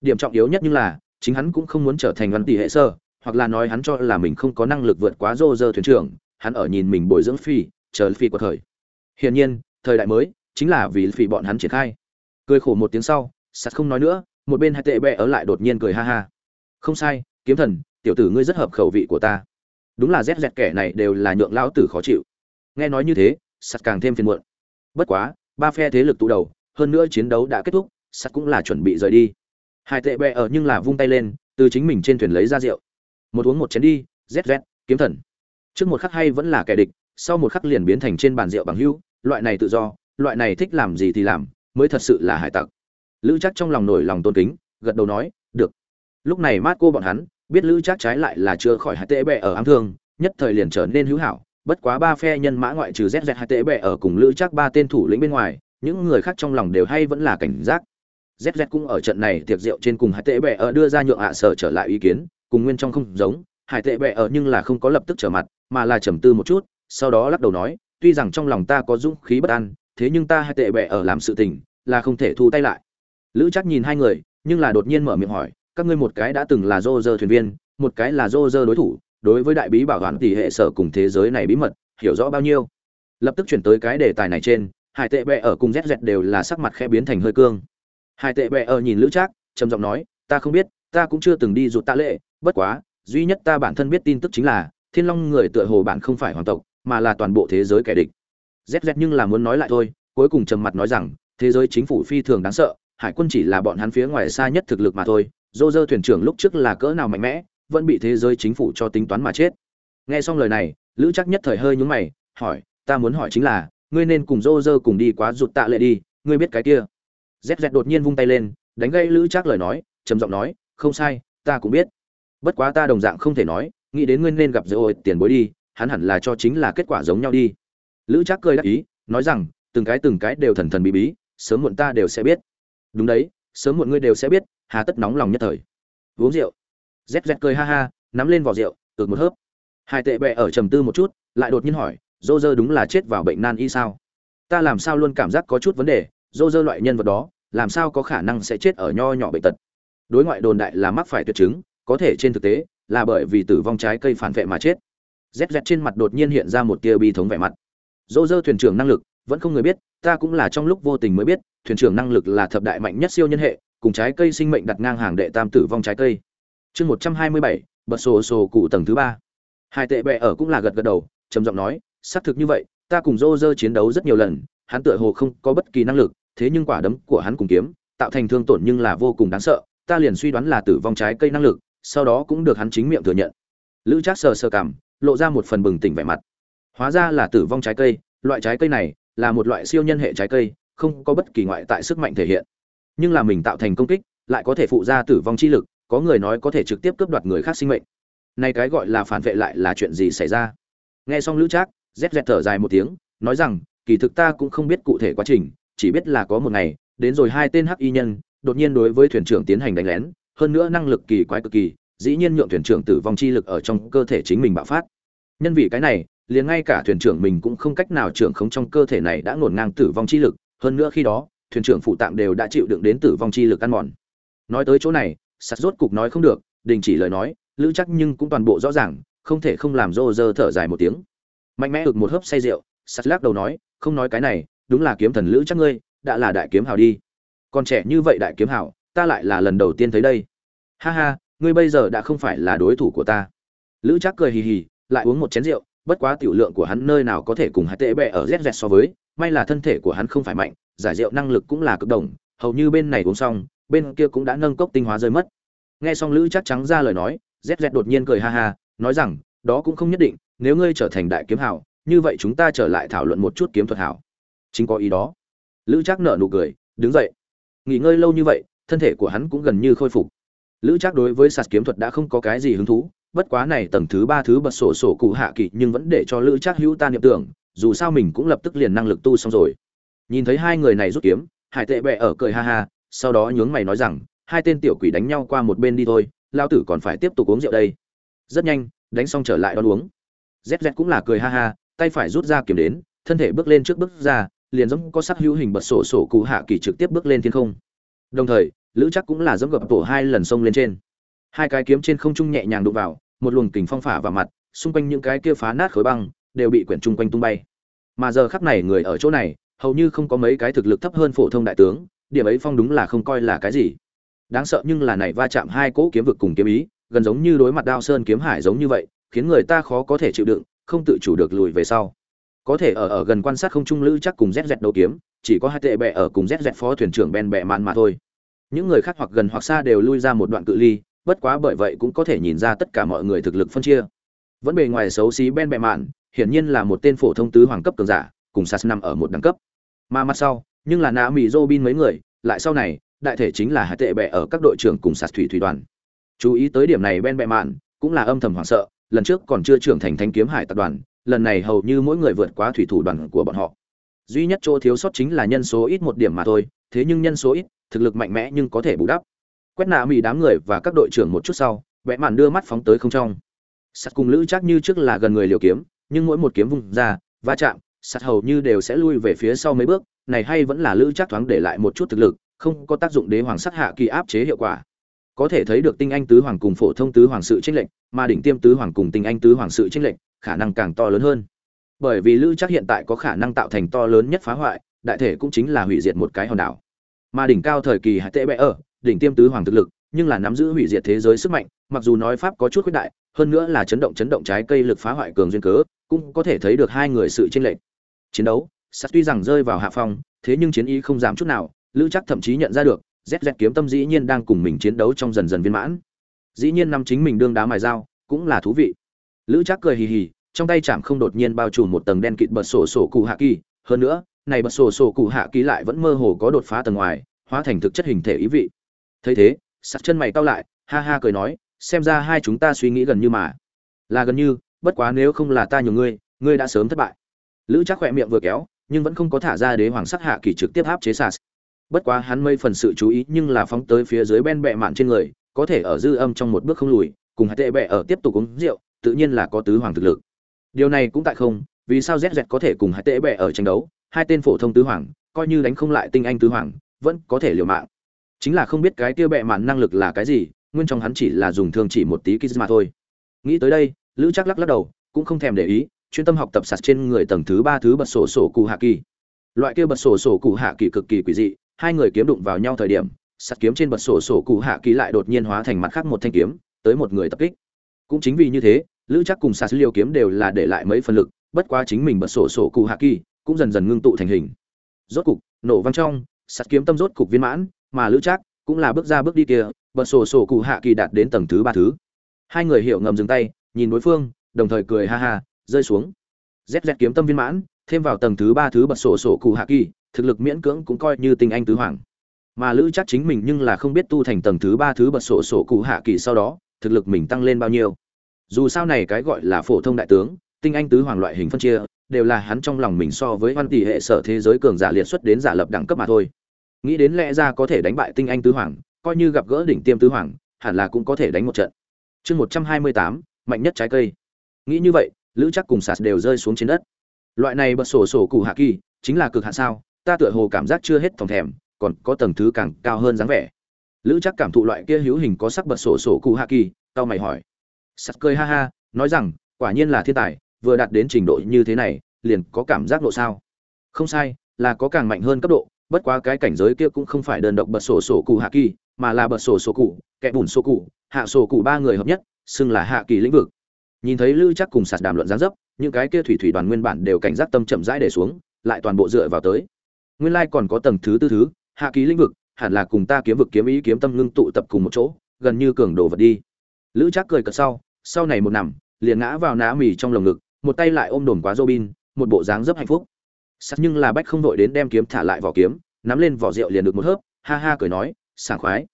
Điểm trọng yếu nhất như là chính hắn cũng không muốn trở thành văn tỷ hệ sơ hoặc là nói hắn cho là mình không có năng lực vượt quá rô rơ thuyền trưởng hắn ở nhìn mình bồi dưỡng phi chờ phi của thời. Hiển nhiên thời đại mới chính là vì phi bọn hắn triển khai. Cười khổ một tiếng sau sạt không nói nữa một bên hai tệ bẹ ở lại đột nhiên cười ha ha. Không sai kiếm thần tiểu tử ngươi rất hợp khẩu vị của ta. Đúng là rét rét kẻ này đều là nhượng lão tử khó chịu. Nghe nói như thế, sắt càng thêm phiền muộn. Bất quá, ba phe thế lực tụ đầu, hơn nữa chiến đấu đã kết thúc, sắt cũng là chuẩn bị rời đi. Hai tệ bẹ ở nhưng là vung tay lên, từ chính mình trên thuyền lấy ra rượu. Một uống một chén đi rét rét kiếm thần. Trước một khắc hay vẫn là kẻ địch, sau một khắc liền biến thành trên bàn rượu bằng hữu loại này tự do, loại này thích làm gì thì làm, mới thật sự là hải tặc. Lữ chắc trong lòng nổi lòng tôn kính, gật đầu nói, được. Lúc này mát cô bọn hắn biết lữ chắc trái lại là chưa khỏi hải tệ bẹ ở ám thương nhất thời liền trở nên hữu hảo bất quá ba phe nhân mã ngoại trừ ZZ hai tệ bệ ở cùng lữ chắc ba tên thủ lĩnh bên ngoài, những người khác trong lòng đều hay vẫn là cảnh giác. ZZ cũng ở trận này tiệc rượu trên cùng hai tệ bệ ở đưa ra nhượng ạ sở trở lại ý kiến, cùng nguyên trong không giống, hải tệ bệ ở nhưng là không có lập tức trở mặt, mà là trầm tư một chút, sau đó lắc đầu nói, tuy rằng trong lòng ta có dũng khí bất an, thế nhưng ta hai tệ bệ ở làm sự tình, là không thể thu tay lại. Lữ chắc nhìn hai người, nhưng là đột nhiên mở miệng hỏi, các ngươi một cái đã từng là Roger thuyền viên, một cái là Roger đối thủ, đối với đại bí bảo quản tỷ hệ sở cùng thế giới này bí mật hiểu rõ bao nhiêu? Lập tức chuyển tới cái đề tài này trên hải tệ bệ ở cùng rét rét đều là sắc mặt khẽ biến thành hơi cương. Hải tệ bệ ở nhìn lữ trác trầm giọng nói ta không biết ta cũng chưa từng đi rụt tạ lệ bất quá duy nhất ta bản thân biết tin tức chính là thiên long người tựa hồ bạn không phải hoàng tộc mà là toàn bộ thế giới kẻ địch. Rét rét nhưng là muốn nói lại thôi cuối cùng trầm mặt nói rằng thế giới chính phủ phi thường đáng sợ hải quân chỉ là bọn hắn phía ngoài xa nhất thực lực mà thôi dô dơ thuyền trưởng lúc trước là cỡ nào mạnh mẽ, vẫn bị thế giới chính phủ cho tính toán mà chết. Nghe xong lời này, lữ chắc nhất thời hơi nhúng mày, hỏi, ta muốn hỏi chính là, ngươi nên cùng dô dơ cùng đi quá rụt tạ lệ đi, ngươi biết cái kia? Dép dẹt đột nhiên vung tay lên, đánh gây lữ chắc lời nói, trầm giọng nói, không sai, ta cũng biết. Bất quá ta đồng dạng không thể nói, nghĩ đến ngươi nên gặp dỡ ôi tiền bối đi, hắn hẳn là cho chính là kết quả giống nhau đi. Lữ chắc cười đáp ý, nói rằng, từng cái từng cái đều thần thần bí bí, sớm muộn ta đều sẽ biết. Đúng đấy sớm muộn ngươi đều sẽ biết, hà tất nóng lòng nhất thời. Uống rượu. Rét rét cười ha ha, nắm lên vỏ rượu ực một hớp. Hai tệ bẹ ở trầm tư một chút, lại đột nhiên hỏi, dô dơ đúng là chết vào bệnh nan y sao? Ta làm sao luôn cảm giác có chút vấn đề, dô dơ loại nhân vật đó, làm sao có khả năng sẽ chết ở nho nhỏ bệnh tật? Đối ngoại đồn đại là mắc phải tuyệt chứng, có thể trên thực tế là bởi vì tử vong trái cây phản vệ mà chết. Rét rét trên mặt đột nhiên hiện ra một tia bi thống vẻ mặt. Dô dơ thuyền trưởng năng lực, vẫn không người biết ta cũng là trong lúc vô tình mới biết, thuyền trưởng năng lực là thập đại mạnh nhất siêu nhân hệ, cùng trái cây sinh mệnh đặt ngang hàng đệ tam tử vong trái cây. Chương một trăm hai mươi bảy, bật sổ sổ cụ tầng thứ ba. Hai tệ bệ ở cũng là gật gật đầu, trầm giọng nói, xác thực như vậy, ta cùng dô dơ chiến đấu rất nhiều lần, hắn tựa hồ không có bất kỳ năng lực, thế nhưng quả đấm của hắn cùng kiếm, tạo thành thương tổn nhưng là vô cùng đáng sợ, ta liền suy đoán là tử vong trái cây năng lực, sau đó cũng được hắn chính miệng thừa nhận. Lữ trác sờ sờ cảm, lộ ra một phần bừng tỉnh vẻ mặt. Hóa ra là tử vong trái cây, loại trái cây này là một loại siêu nhân hệ trái cây, không có bất kỳ ngoại tại sức mạnh thể hiện. Nhưng là mình tạo thành công kích, lại có thể phụ ra tử vong chi lực, có người nói có thể trực tiếp cướp đoạt người khác sinh mệnh. Này cái gọi là phản vệ lại là chuyện gì xảy ra? Nghe xong lữ trác rét rét thở dài một tiếng, nói rằng, kỳ thực ta cũng không biết cụ thể quá trình, chỉ biết là có một ngày, đến rồi hai tên hắc y nhân, đột nhiên đối với thuyền trưởng tiến hành đánh lén, hơn nữa năng lực kỳ quái cực kỳ, dĩ nhiên nhượng thuyền trưởng tử vong chi lực ở trong cơ thể chính mình bạo phát. Nhân vì cái này liền ngay cả thuyền trưởng mình cũng không cách nào trưởng khống trong cơ thể này đã ngổn ngang tử vong chi lực, hơn nữa khi đó, thuyền trưởng phụ tạm đều đã chịu đựng đến tử vong chi lực ăn mòn. Nói tới chỗ này sạt rốt cục nói không được, đình chỉ lời nói, lữ chắc nhưng cũng toàn bộ rõ ràng, không thể không làm rô rơ thở dài một tiếng. Mạnh mẽ ực một hớp say rượu sạt lắc đầu nói, không nói cái này, đúng là kiếm thần lữ chắc ngươi, đã là đại kiếm hào đi. Còn trẻ như vậy đại kiếm hào, ta lại là lần đầu tiên thấy đây. Ha ha, ngươi bây giờ đã không phải là đối thủ của ta. Lữ chắc cười hì hì, lại uống một chén rượu bất quá tiểu lượng của hắn nơi nào có thể cùng hai tệ bẹ ở rét so với, may là thân thể của hắn không phải mạnh, giải rượu năng lực cũng là cực đồng, hầu như bên này uống xong, bên kia cũng đã nâng cốc tinh hóa rơi mất. Nghe xong lữ chắc trắng ra lời nói rét rét đột nhiên cười ha ha, nói rằng, đó cũng không nhất định, nếu ngươi trở thành đại kiếm hảo, như vậy chúng ta trở lại thảo luận một chút kiếm thuật hảo. Chính có ý đó. Lữ chắc nở nụ cười, đứng dậy. Nghỉ ngơi lâu như vậy, thân thể của hắn cũng gần như khôi phục. Lữ chắc đối với sạt kiếm thuật đã không có cái gì hứng thú bất quá này tầng thứ ba thứ bật sổ sổ cụ hạ kỳ nhưng vẫn để cho lữ trác hữu ta niệm tưởng, dù sao mình cũng lập tức liền năng lực tu xong rồi. Nhìn thấy hai người này rút kiếm, hải tệ bẹ ở cười ha ha, sau đó nhướng mày nói rằng, hai tên tiểu quỷ đánh nhau qua một bên đi thôi lao tử còn phải tiếp tục uống rượu đây. Rất nhanh, đánh xong trở lại đón uống. Z z cũng là cười ha ha, tay phải rút ra kiếm đến, thân thể bước lên trước bước ra, liền giống có sắc hữu hình bật sổ sổ cụ hạ kỳ trực tiếp bước lên thiên không. Đồng thời, lữ chắc cũng là giống gập tổ hai lần sông lên trên. Hai cái kiếm trên không trung nhẹ nhàng đụng vào một luồng kình phong phả vào mặt, xung quanh những cái kia phá nát khối băng, đều bị quyển chung quanh tung bay. Mà giờ khắc này người ở chỗ này, hầu như không có mấy cái thực lực thấp hơn phổ thông đại tướng, điểm ấy phong đúng là không coi là cái gì. Đáng sợ nhưng là này va chạm hai cỗ kiếm vực cùng kiếm ý, gần giống như đối mặt đao sơn kiếm hải giống như vậy, khiến người ta khó có thể chịu đựng, không tự chủ được lùi về sau. Có thể ở ở gần quan sát không trung lữ chắc cùng rét rét đấu kiếm, chỉ có hai tệ bẹ ở cùng rét rét phó thuyền trưởng ben bẹ mạn mà thôi. Những người khác hoặc gần hoặc xa đều lui ra một đoạn cự ly bất quá bởi vậy cũng có thể nhìn ra tất cả mọi người thực lực phân chia. Vẫn bề ngoài xấu xí ben bẹ mạn, hiển nhiên là một tên phổ thông tứ hoàng cấp cường giả, cùng sas nằm ở một đẳng cấp. Mà mặt sau, nhưng là nạ mỹ robin mấy người, lại sau này, đại thể chính là hạ tệ bẹ ở các đội trưởng cùng sạt thủy thủy đoàn. Chú ý tới điểm này ben bẹ mạn cũng là âm thầm hoảng sợ, lần trước còn chưa trưởng thành thanh kiếm hải tập đoàn, lần này hầu như mỗi người vượt quá thủy thủ đoàn của bọn họ. Duy nhất chỗ thiếu sót chính là nhân số ít một điểm mà thôi, thế nhưng nhân số ít, thực lực mạnh mẽ nhưng có thể bù đắp quét nạ mỹ đám người và các đội trưởng một chút sau, vẽ màn đưa mắt phóng tới không trong. Sắt cùng lữ chắc như trước là gần người liều kiếm, nhưng mỗi một kiếm vung ra, va chạm, sắt hầu như đều sẽ lui về phía sau mấy bước, này hay vẫn là lữ chắc thoáng để lại một chút thực lực, không có tác dụng đế hoàng sắc hạ kỳ áp chế hiệu quả. Có thể thấy được tinh anh tứ hoàng cùng phổ thông tứ hoàng sự tranh lệnh mà đỉnh tiêm tứ hoàng cùng tinh anh tứ hoàng sự tranh lệnh khả năng càng to lớn hơn. Bởi vì lữ chắc hiện tại có khả năng tạo thành to lớn nhất phá hoại, đại thể cũng chính là hủy diệt một cái hòn đảo. Mà đỉnh cao thời kỳ hạ tệ bẽ ở đỉnh tiêm tứ hoàng thực lực, nhưng là nắm giữ hủy diệt thế giới sức mạnh, mặc dù nói pháp có chút khuyết đại, hơn nữa là chấn động chấn động trái cây lực phá hoại cường duyên cớ, cũng có thể thấy được hai người sự chênh lệch. Chiến đấu sát tuy rằng rơi vào hạ phong, thế nhưng chiến ý không giảm chút nào, lữ chắc thậm chí nhận ra được, z kiếm tâm dĩ nhiên đang cùng mình chiến đấu trong dần dần viên mãn. Dĩ nhiên năm chính mình đương đá mài dao, cũng là thú vị. Lữ chắc cười hì hì, trong tay chạm không đột nhiên bao trùm một tầng đen kịt bật sổ sổ cụ hạ kỳ, hơn nữa, này bật sổ sổ cụ hạ kỳ lại vẫn mơ hồ có đột phá tầng ngoài, hóa thành thực chất hình thể ý vị thấy thế, sắt chân mày cau lại, ha ha cười nói, xem ra hai chúng ta suy nghĩ gần như mà. Là gần như, bất quá nếu không là ta nhường ngươi ngươi đã sớm thất bại. Lữ chắc khỏe miệng vừa kéo, nhưng vẫn không có thả ra đế hoàng sắc hạ kỳ trực tiếp áp chế sạt. Bất quá hắn mây phần sự chú ý nhưng là phóng tới phía dưới ben bẹ mạn trên người, có thể ở dư âm trong một bước không lùi, cùng hai tệ bẹ ở tiếp tục uống rượu, tự nhiên là có tứ hoàng thực lực. Điều này cũng tại không, vì sao z z có thể cùng hai tệ bẹ ở tranh đấu, hai tên phổ thông tứ hoàng, coi như đánh không lại tinh anh tứ hoàng, vẫn có thể liều mạng chính là không biết cái tiêu bệ mạn năng lực là cái gì, nguyên trong hắn chỉ là dùng thương chỉ một tí kizma thôi. Nghĩ tới đây, lữ chắc lắc lắc đầu, cũng không thèm để ý, chuyên tâm học tập sạt trên người tầng thứ ba thứ bật sổ sổ cụ hạ kỳ. Loại kia bật sổ sổ cụ hạ kỳ cực kỳ quỷ dị, hai người kiếm đụng vào nhau thời điểm, sạt kiếm trên bật sổ sổ cụ hạ kỳ lại đột nhiên hóa thành mặt khác một thanh kiếm, tới một người tập kích. Cũng chính vì như thế, lữ chắc cùng sạt liều kiếm đều là để lại mấy phần lực, bất quá chính mình bật sổ sổ cụ hạ kỳ cũng dần dần ngưng tụ thành hình. Rốt cục, nổ văng trong, sạt kiếm tâm rốt cục viên mãn mà lữ chắc cũng là bước ra bước đi kia, bật sổ sổ cụ hạ kỳ đạt đến tầng thứ ba thứ. Hai người hiểu ngầm dừng tay, nhìn đối phương, đồng thời cười ha ha, rơi xuống. Zz kiếm tâm viên mãn, thêm vào tầng thứ ba thứ bật sổ sổ cụ hạ kỳ, thực lực miễn cưỡng cũng coi như tinh anh tứ hoàng. Mà lữ chắc chính mình nhưng là không biết tu thành tầng thứ ba thứ bật sổ sổ cụ hạ kỳ sau đó, thực lực mình tăng lên bao nhiêu. Dù sao này cái gọi là phổ thông đại tướng, tinh anh tứ hoàng loại hình phân chia, đều là hắn trong lòng mình so với văn tỷ hệ sở thế giới cường giả liệt xuất đến giả lập đẳng cấp mà thôi nghĩ đến lẽ ra có thể đánh bại tinh anh tứ hoàng, coi như gặp gỡ đỉnh tiêm tứ hoàng, hẳn là cũng có thể đánh một trận. Chương một trăm hai mươi tám, mạnh nhất trái cây. Nghĩ như vậy, lữ chắc cùng sạt đều rơi xuống trên đất. Loại này bật sổ sổ cụ hạ kỳ, chính là cực hạ sao, ta tựa hồ cảm giác chưa hết thòng thèm, còn có tầng thứ càng cao hơn dáng vẻ. Lữ chắc cảm thụ loại kia hữu hình có sắc bật sổ sổ cụ hạ kỳ tao mày hỏi. Sắt cười ha ha, nói rằng, quả nhiên là thiên tài, vừa đạt đến trình độ như thế này, liền có cảm giác độ sao. Không sai, là có càng mạnh hơn cấp độ bất quá cái cảnh giới kia cũng không phải đơn độc bật sổ sổ cụ hạ kỳ mà là bật sổ sổ cụ kẻ bùn sổ cụ hạ sổ cụ ba người hợp nhất xưng là hạ kỳ lĩnh vực. Nhìn thấy lư chắc cùng sạt đàm luận gián dấp những cái kia thủy thủy đoàn nguyên bản đều cảnh giác tâm chậm rãi để xuống lại toàn bộ dựa vào tới. Nguyên lai còn có tầng thứ tư thứ hạ kỳ lĩnh vực hẳn là cùng ta kiếm vực kiếm ý kiếm tâm ngưng tụ tập cùng một chỗ gần như cường đồ vật đi. Lữ chắc cười cợt sau sau này một nằm liền ngã vào ná mì trong lồng ngực một tay lại ôm đồn quá Robin, một bộ dáng rất hạnh phúc sắt nhưng là bách không đội đến đem kiếm thả lại vỏ kiếm, nắm lên vỏ rượu liền được một hớp, ha ha cười nói, sảng khoái.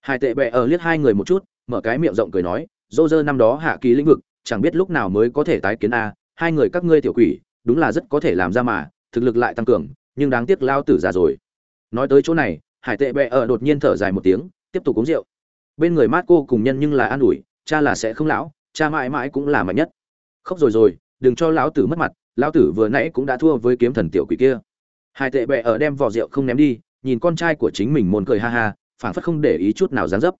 Hai tệ bệ ở liếc hai người một chút, mở cái miệng rộng cười nói, dô dơ năm đó hạ kỳ lĩnh vực, chẳng biết lúc nào mới có thể tái kiến a, hai người các ngươi tiểu quỷ, đúng là rất có thể làm ra mà, thực lực lại tăng cường, nhưng đáng tiếc lao tử già rồi. Nói tới chỗ này, Hải Tệ bệ ở đột nhiên thở dài một tiếng, tiếp tục uống rượu. Bên người mát cô cùng nhân nhưng là an ủi, cha là sẽ không lão, cha mãi mãi cũng là mạnh nhất. Khóc rồi rồi, đừng cho lão tử mất mặt lão tử vừa nãy cũng đã thua với kiếm thần tiểu quỷ kia. Hai tệ Bệ ở đem vỏ rượu không ném đi, nhìn con trai của chính mình môn cười ha ha, phảng phất không để ý chút nào dán dấp.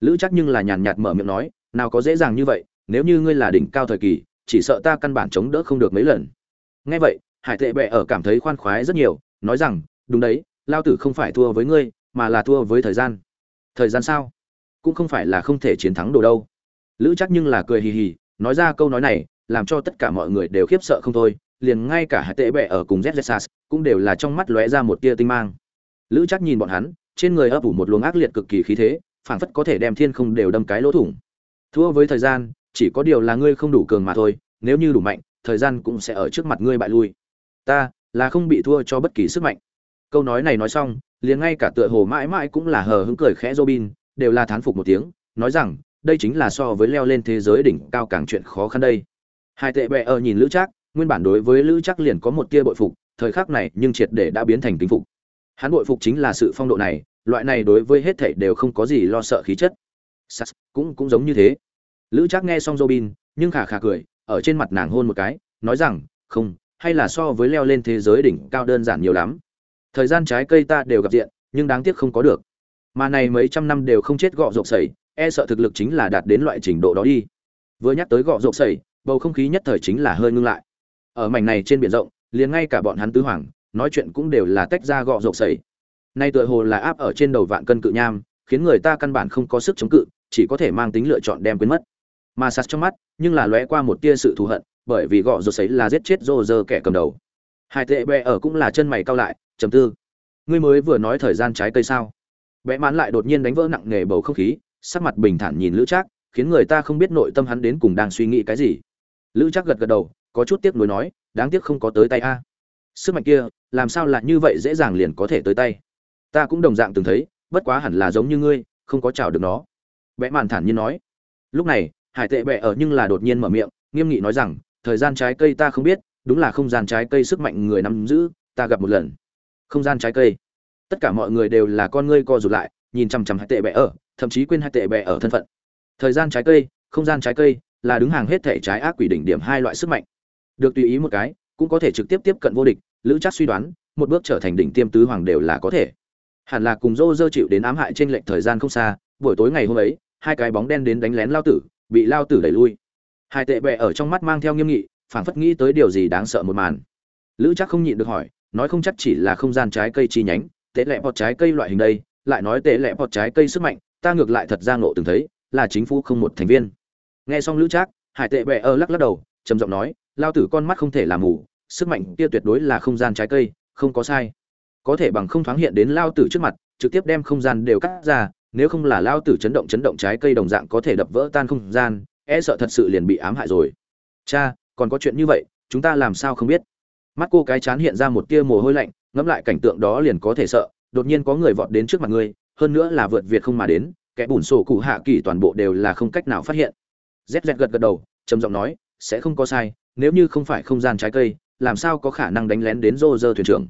Lữ chắc nhưng là nhàn nhạt mở miệng nói, nào có dễ dàng như vậy, nếu như ngươi là đỉnh cao thời kỳ, chỉ sợ ta căn bản chống đỡ không được mấy lần. Nghe vậy, hải tệ Bệ ở cảm thấy khoan khoái rất nhiều, nói rằng, đúng đấy lao tử không phải thua với ngươi, mà là thua với thời gian. Thời gian sao? Cũng không phải là không thể chiến thắng đồ đâu. Lữ chắc nhưng là cười hì hì, nói ra câu nói này làm cho tất cả mọi người đều khiếp sợ không thôi, liền ngay cả hải tệ bệ ở cùng zsas cũng đều là trong mắt lóe ra một tia tinh mang. Lữ chắc nhìn bọn hắn, trên người ấp ủ một luồng ác liệt cực kỳ khí thế, phảng phất có thể đem thiên không đều đâm cái lỗ thủng. Thua với thời gian, chỉ có điều là ngươi không đủ cường mà thôi, nếu như đủ mạnh, thời gian cũng sẽ ở trước mặt ngươi bại lui. Ta là không bị thua cho bất kỳ sức mạnh. Câu nói này nói xong, liền ngay cả tựa hồ mãi mãi cũng là hờ hững cười khẽ robin, đều là thán phục một tiếng, nói rằng, đây chính là so với leo lên thế giới đỉnh cao càng chuyện khó khăn đây hai tệ bệ ở nhìn lữ trác nguyên bản đối với lữ trác liền có một tia bội phục thời khắc này nhưng triệt để đã biến thành kính phục. Hắn bội phục chính là sự phong độ này loại này đối với hết thảy đều không có gì lo sợ khí chất. Sas, cũng cũng giống như thế. Lữ trác nghe xong robin nhưng khả khả cười ở trên mặt nàng hôn một cái nói rằng không hay là so với leo lên thế giới đỉnh cao đơn giản nhiều lắm. Thời gian trái cây ta đều gặp diện nhưng đáng tiếc không có được. Mà này mấy trăm năm đều không chết gọ rộp sẩy e sợ thực lực chính là đạt đến loại trình độ đó đi. Vừa nhắc tới gọ rộp sẩy bầu không khí nhất thời chính là hơi ngưng lại. Ở mảnh này trên biển rộng, liền ngay cả bọn hắn tứ hoàng, nói chuyện cũng đều là tách ra gọ rộp sẩy nay tựa hồ là áp ở trên đầu vạn cân cự nham, khiến người ta căn bản không có sức chống cự, chỉ có thể mang tính lựa chọn đem quên mất. Mà sạt trong mắt, nhưng là lóe qua một tia sự thù hận, bởi vì gọ rộp sẩy là giết chết rô rơ kẻ cầm đầu. Hai tệ bè ở cũng là chân mày cao lại, trầm tư, ngươi mới vừa nói thời gian trái cây sao? Vẽ mãn lại đột nhiên đánh vỡ nặng nề bầu không khí, sắc mặt bình thản nhìn lữ trác, khiến người ta không biết nội tâm hắn đến cùng đang suy nghĩ cái gì lữ chắc gật gật đầu, có chút tiếc nuối nói, đáng tiếc không có tới tay a. Sức mạnh kia, làm sao lại như vậy dễ dàng liền có thể tới tay? Ta cũng đồng dạng từng thấy, bất quá hẳn là giống như ngươi, không có chào được nó. Vẽ màn thản nhiên nói. Lúc này, hải tệ bẹ ở nhưng là đột nhiên mở miệng, nghiêm nghị nói rằng, thời gian trái cây ta không biết, đúng là không gian trái cây sức mạnh người nắm giữ, ta gặp một lần. Không gian trái cây. Tất cả mọi người đều là con ngươi co rụt lại, nhìn chằm chằm hải tệ bẹ ở, thậm chí quên hải tệ bẹ ở thân phận. Thời gian trái cây, không gian trái cây là đứng hàng hết thể trái ác quỷ đỉnh điểm hai loại sức mạnh. Được tùy ý một cái, cũng có thể trực tiếp tiếp cận vô địch, lữ chắc suy đoán, một bước trở thành đỉnh tiêm tứ hoàng đều là có thể. Hẳn là cùng dô dơ chịu đến ám hại trên lệnh thời gian không xa, buổi tối ngày hôm ấy, hai cái bóng đen đến đánh lén lao tử, bị lao tử đẩy lui. Hai tệ bẹ ở trong mắt mang theo nghiêm nghị, phảng phất nghĩ tới điều gì đáng sợ một màn. Lữ chắc không nhịn được hỏi, nói không chắc chỉ là không gian trái cây chi nhánh, tệ lẹ bọt trái cây loại hình đây, lại nói tệ lẹ bọt trái cây sức mạnh, ta ngược lại thật ra ngộ từng thấy, là chính phủ không một thành viên nghe xong lữ trác, hải tệ bẹ ở lắc lắc đầu, trầm giọng nói, lao tử con mắt không thể làm mù, sức mạnh kia tuyệt đối là không gian trái cây, không có sai. Có thể bằng không thoáng hiện đến lao tử trước mặt, trực tiếp đem không gian đều cắt ra, nếu không là lao tử chấn động chấn động trái cây đồng dạng có thể đập vỡ tan không gian e sợ thật sự liền bị ám hại rồi. Cha, còn có chuyện như vậy, chúng ta làm sao không biết? Mắt cô cái chán hiện ra một tia mồ hôi lạnh, ngẫm lại cảnh tượng đó liền có thể sợ, đột nhiên có người vọt đến trước mặt ngươi, hơn nữa là vượt việt không mà đến, kẻ bùn sổ cụ hạ kỳ toàn bộ đều là không cách nào phát hiện rét rét gật gật đầu, trầm giọng nói, sẽ không có sai, nếu như không phải không gian trái cây, làm sao có khả năng đánh lén đến rô rơ thuyền trưởng?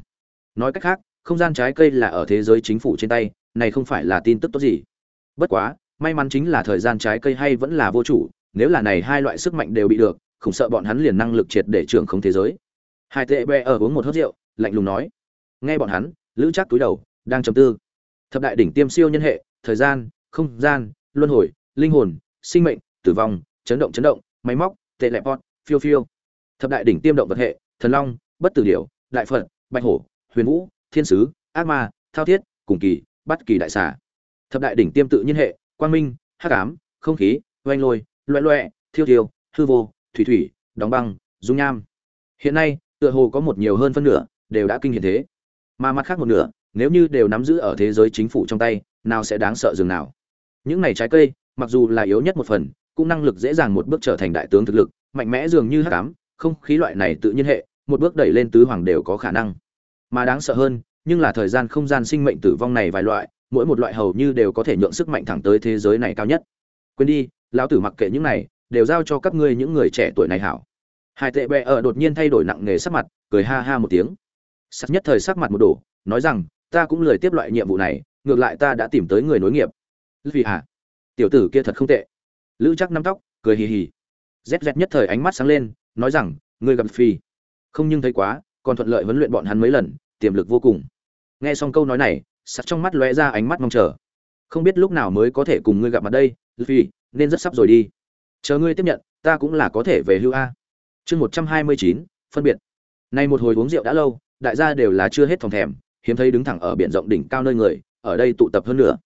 Nói cách khác, không gian trái cây là ở thế giới chính phủ trên tay, này không phải là tin tức tốt gì. Bất quá, may mắn chính là thời gian trái cây hay vẫn là vô chủ, nếu là này hai loại sức mạnh đều bị được, không sợ bọn hắn liền năng lực triệt để trưởng không thế giới. Hai tệ bè ở uống một hớt rượu, lạnh lùng nói. Nghe bọn hắn, lữ chắc túi đầu, đang trầm tư. Thập đại đỉnh tiêm siêu nhân hệ, thời gian, không gian, luân hồi, linh hồn, sinh mệnh tử vong, chấn động chấn động, máy móc tệ lẹp pot phiêu phiêu. Thập đại đỉnh tiêm động vật hệ, thần long, bất tử điểu, đại phật, bạch hổ, huyền vũ, thiên sứ, ác ma, thao thiết, cùng kỳ bắt kỳ đại xà. Thập đại đỉnh tiêm tự nhiên hệ, quang minh, hắc ám, không khí, oanh lôi, loẹ loẹ, thiêu thiêu, hư vô, thủy thủy, đóng băng, dung nham. Hiện nay, tựa hồ có một nhiều hơn phân nửa đều đã kinh hiện thế. Mà mặt khác một nửa, nếu như đều nắm giữ ở thế giới chính phủ trong tay, nào sẽ đáng sợ dường nào. Những này trái cây, mặc dù là yếu nhất một phần cũng năng lực dễ dàng một bước trở thành đại tướng thực lực, mạnh mẽ dường như hắc ám, không khí loại này tự nhiên hệ, một bước đẩy lên tứ hoàng đều có khả năng. Mà đáng sợ hơn, nhưng là thời gian không gian sinh mệnh tử vong này vài loại, mỗi một loại hầu như đều có thể nhượng sức mạnh thẳng tới thế giới này cao nhất. Quên đi, lão tử mặc kệ những này, đều giao cho các ngươi những người trẻ tuổi này hảo. Hai tệ bệ ở đột nhiên thay đổi nặng nề sắc mặt, cười ha ha một tiếng. Sắc nhất thời sắc mặt một đổ, nói rằng, ta cũng lười tiếp loại nhiệm vụ này, ngược lại ta đã tìm tới người nối nghiệp. Vì hả? À, tiểu tử kia thật không tệ lữ chắc nắm tóc, cười hì hì. Rét rét nhất thời ánh mắt sáng lên, nói rằng, ngươi gặp phi. Không nhưng thấy quá, còn thuận lợi huấn luyện bọn hắn mấy lần, tiềm lực vô cùng. Nghe xong câu nói này, sắt trong mắt lóe ra ánh mắt mong chờ. Không biết lúc nào mới có thể cùng ngươi gặp mặt đây, phi, nên rất sắp rồi đi. Chờ ngươi tiếp nhận, ta cũng là có thể về hưu a. Chương một trăm hai mươi chín, phân biệt. Nay một hồi uống rượu đã lâu, đại gia đều là chưa hết phòng thèm, hiếm thấy đứng thẳng ở biển rộng đỉnh cao nơi người, ở đây tụ tập hơn nữa.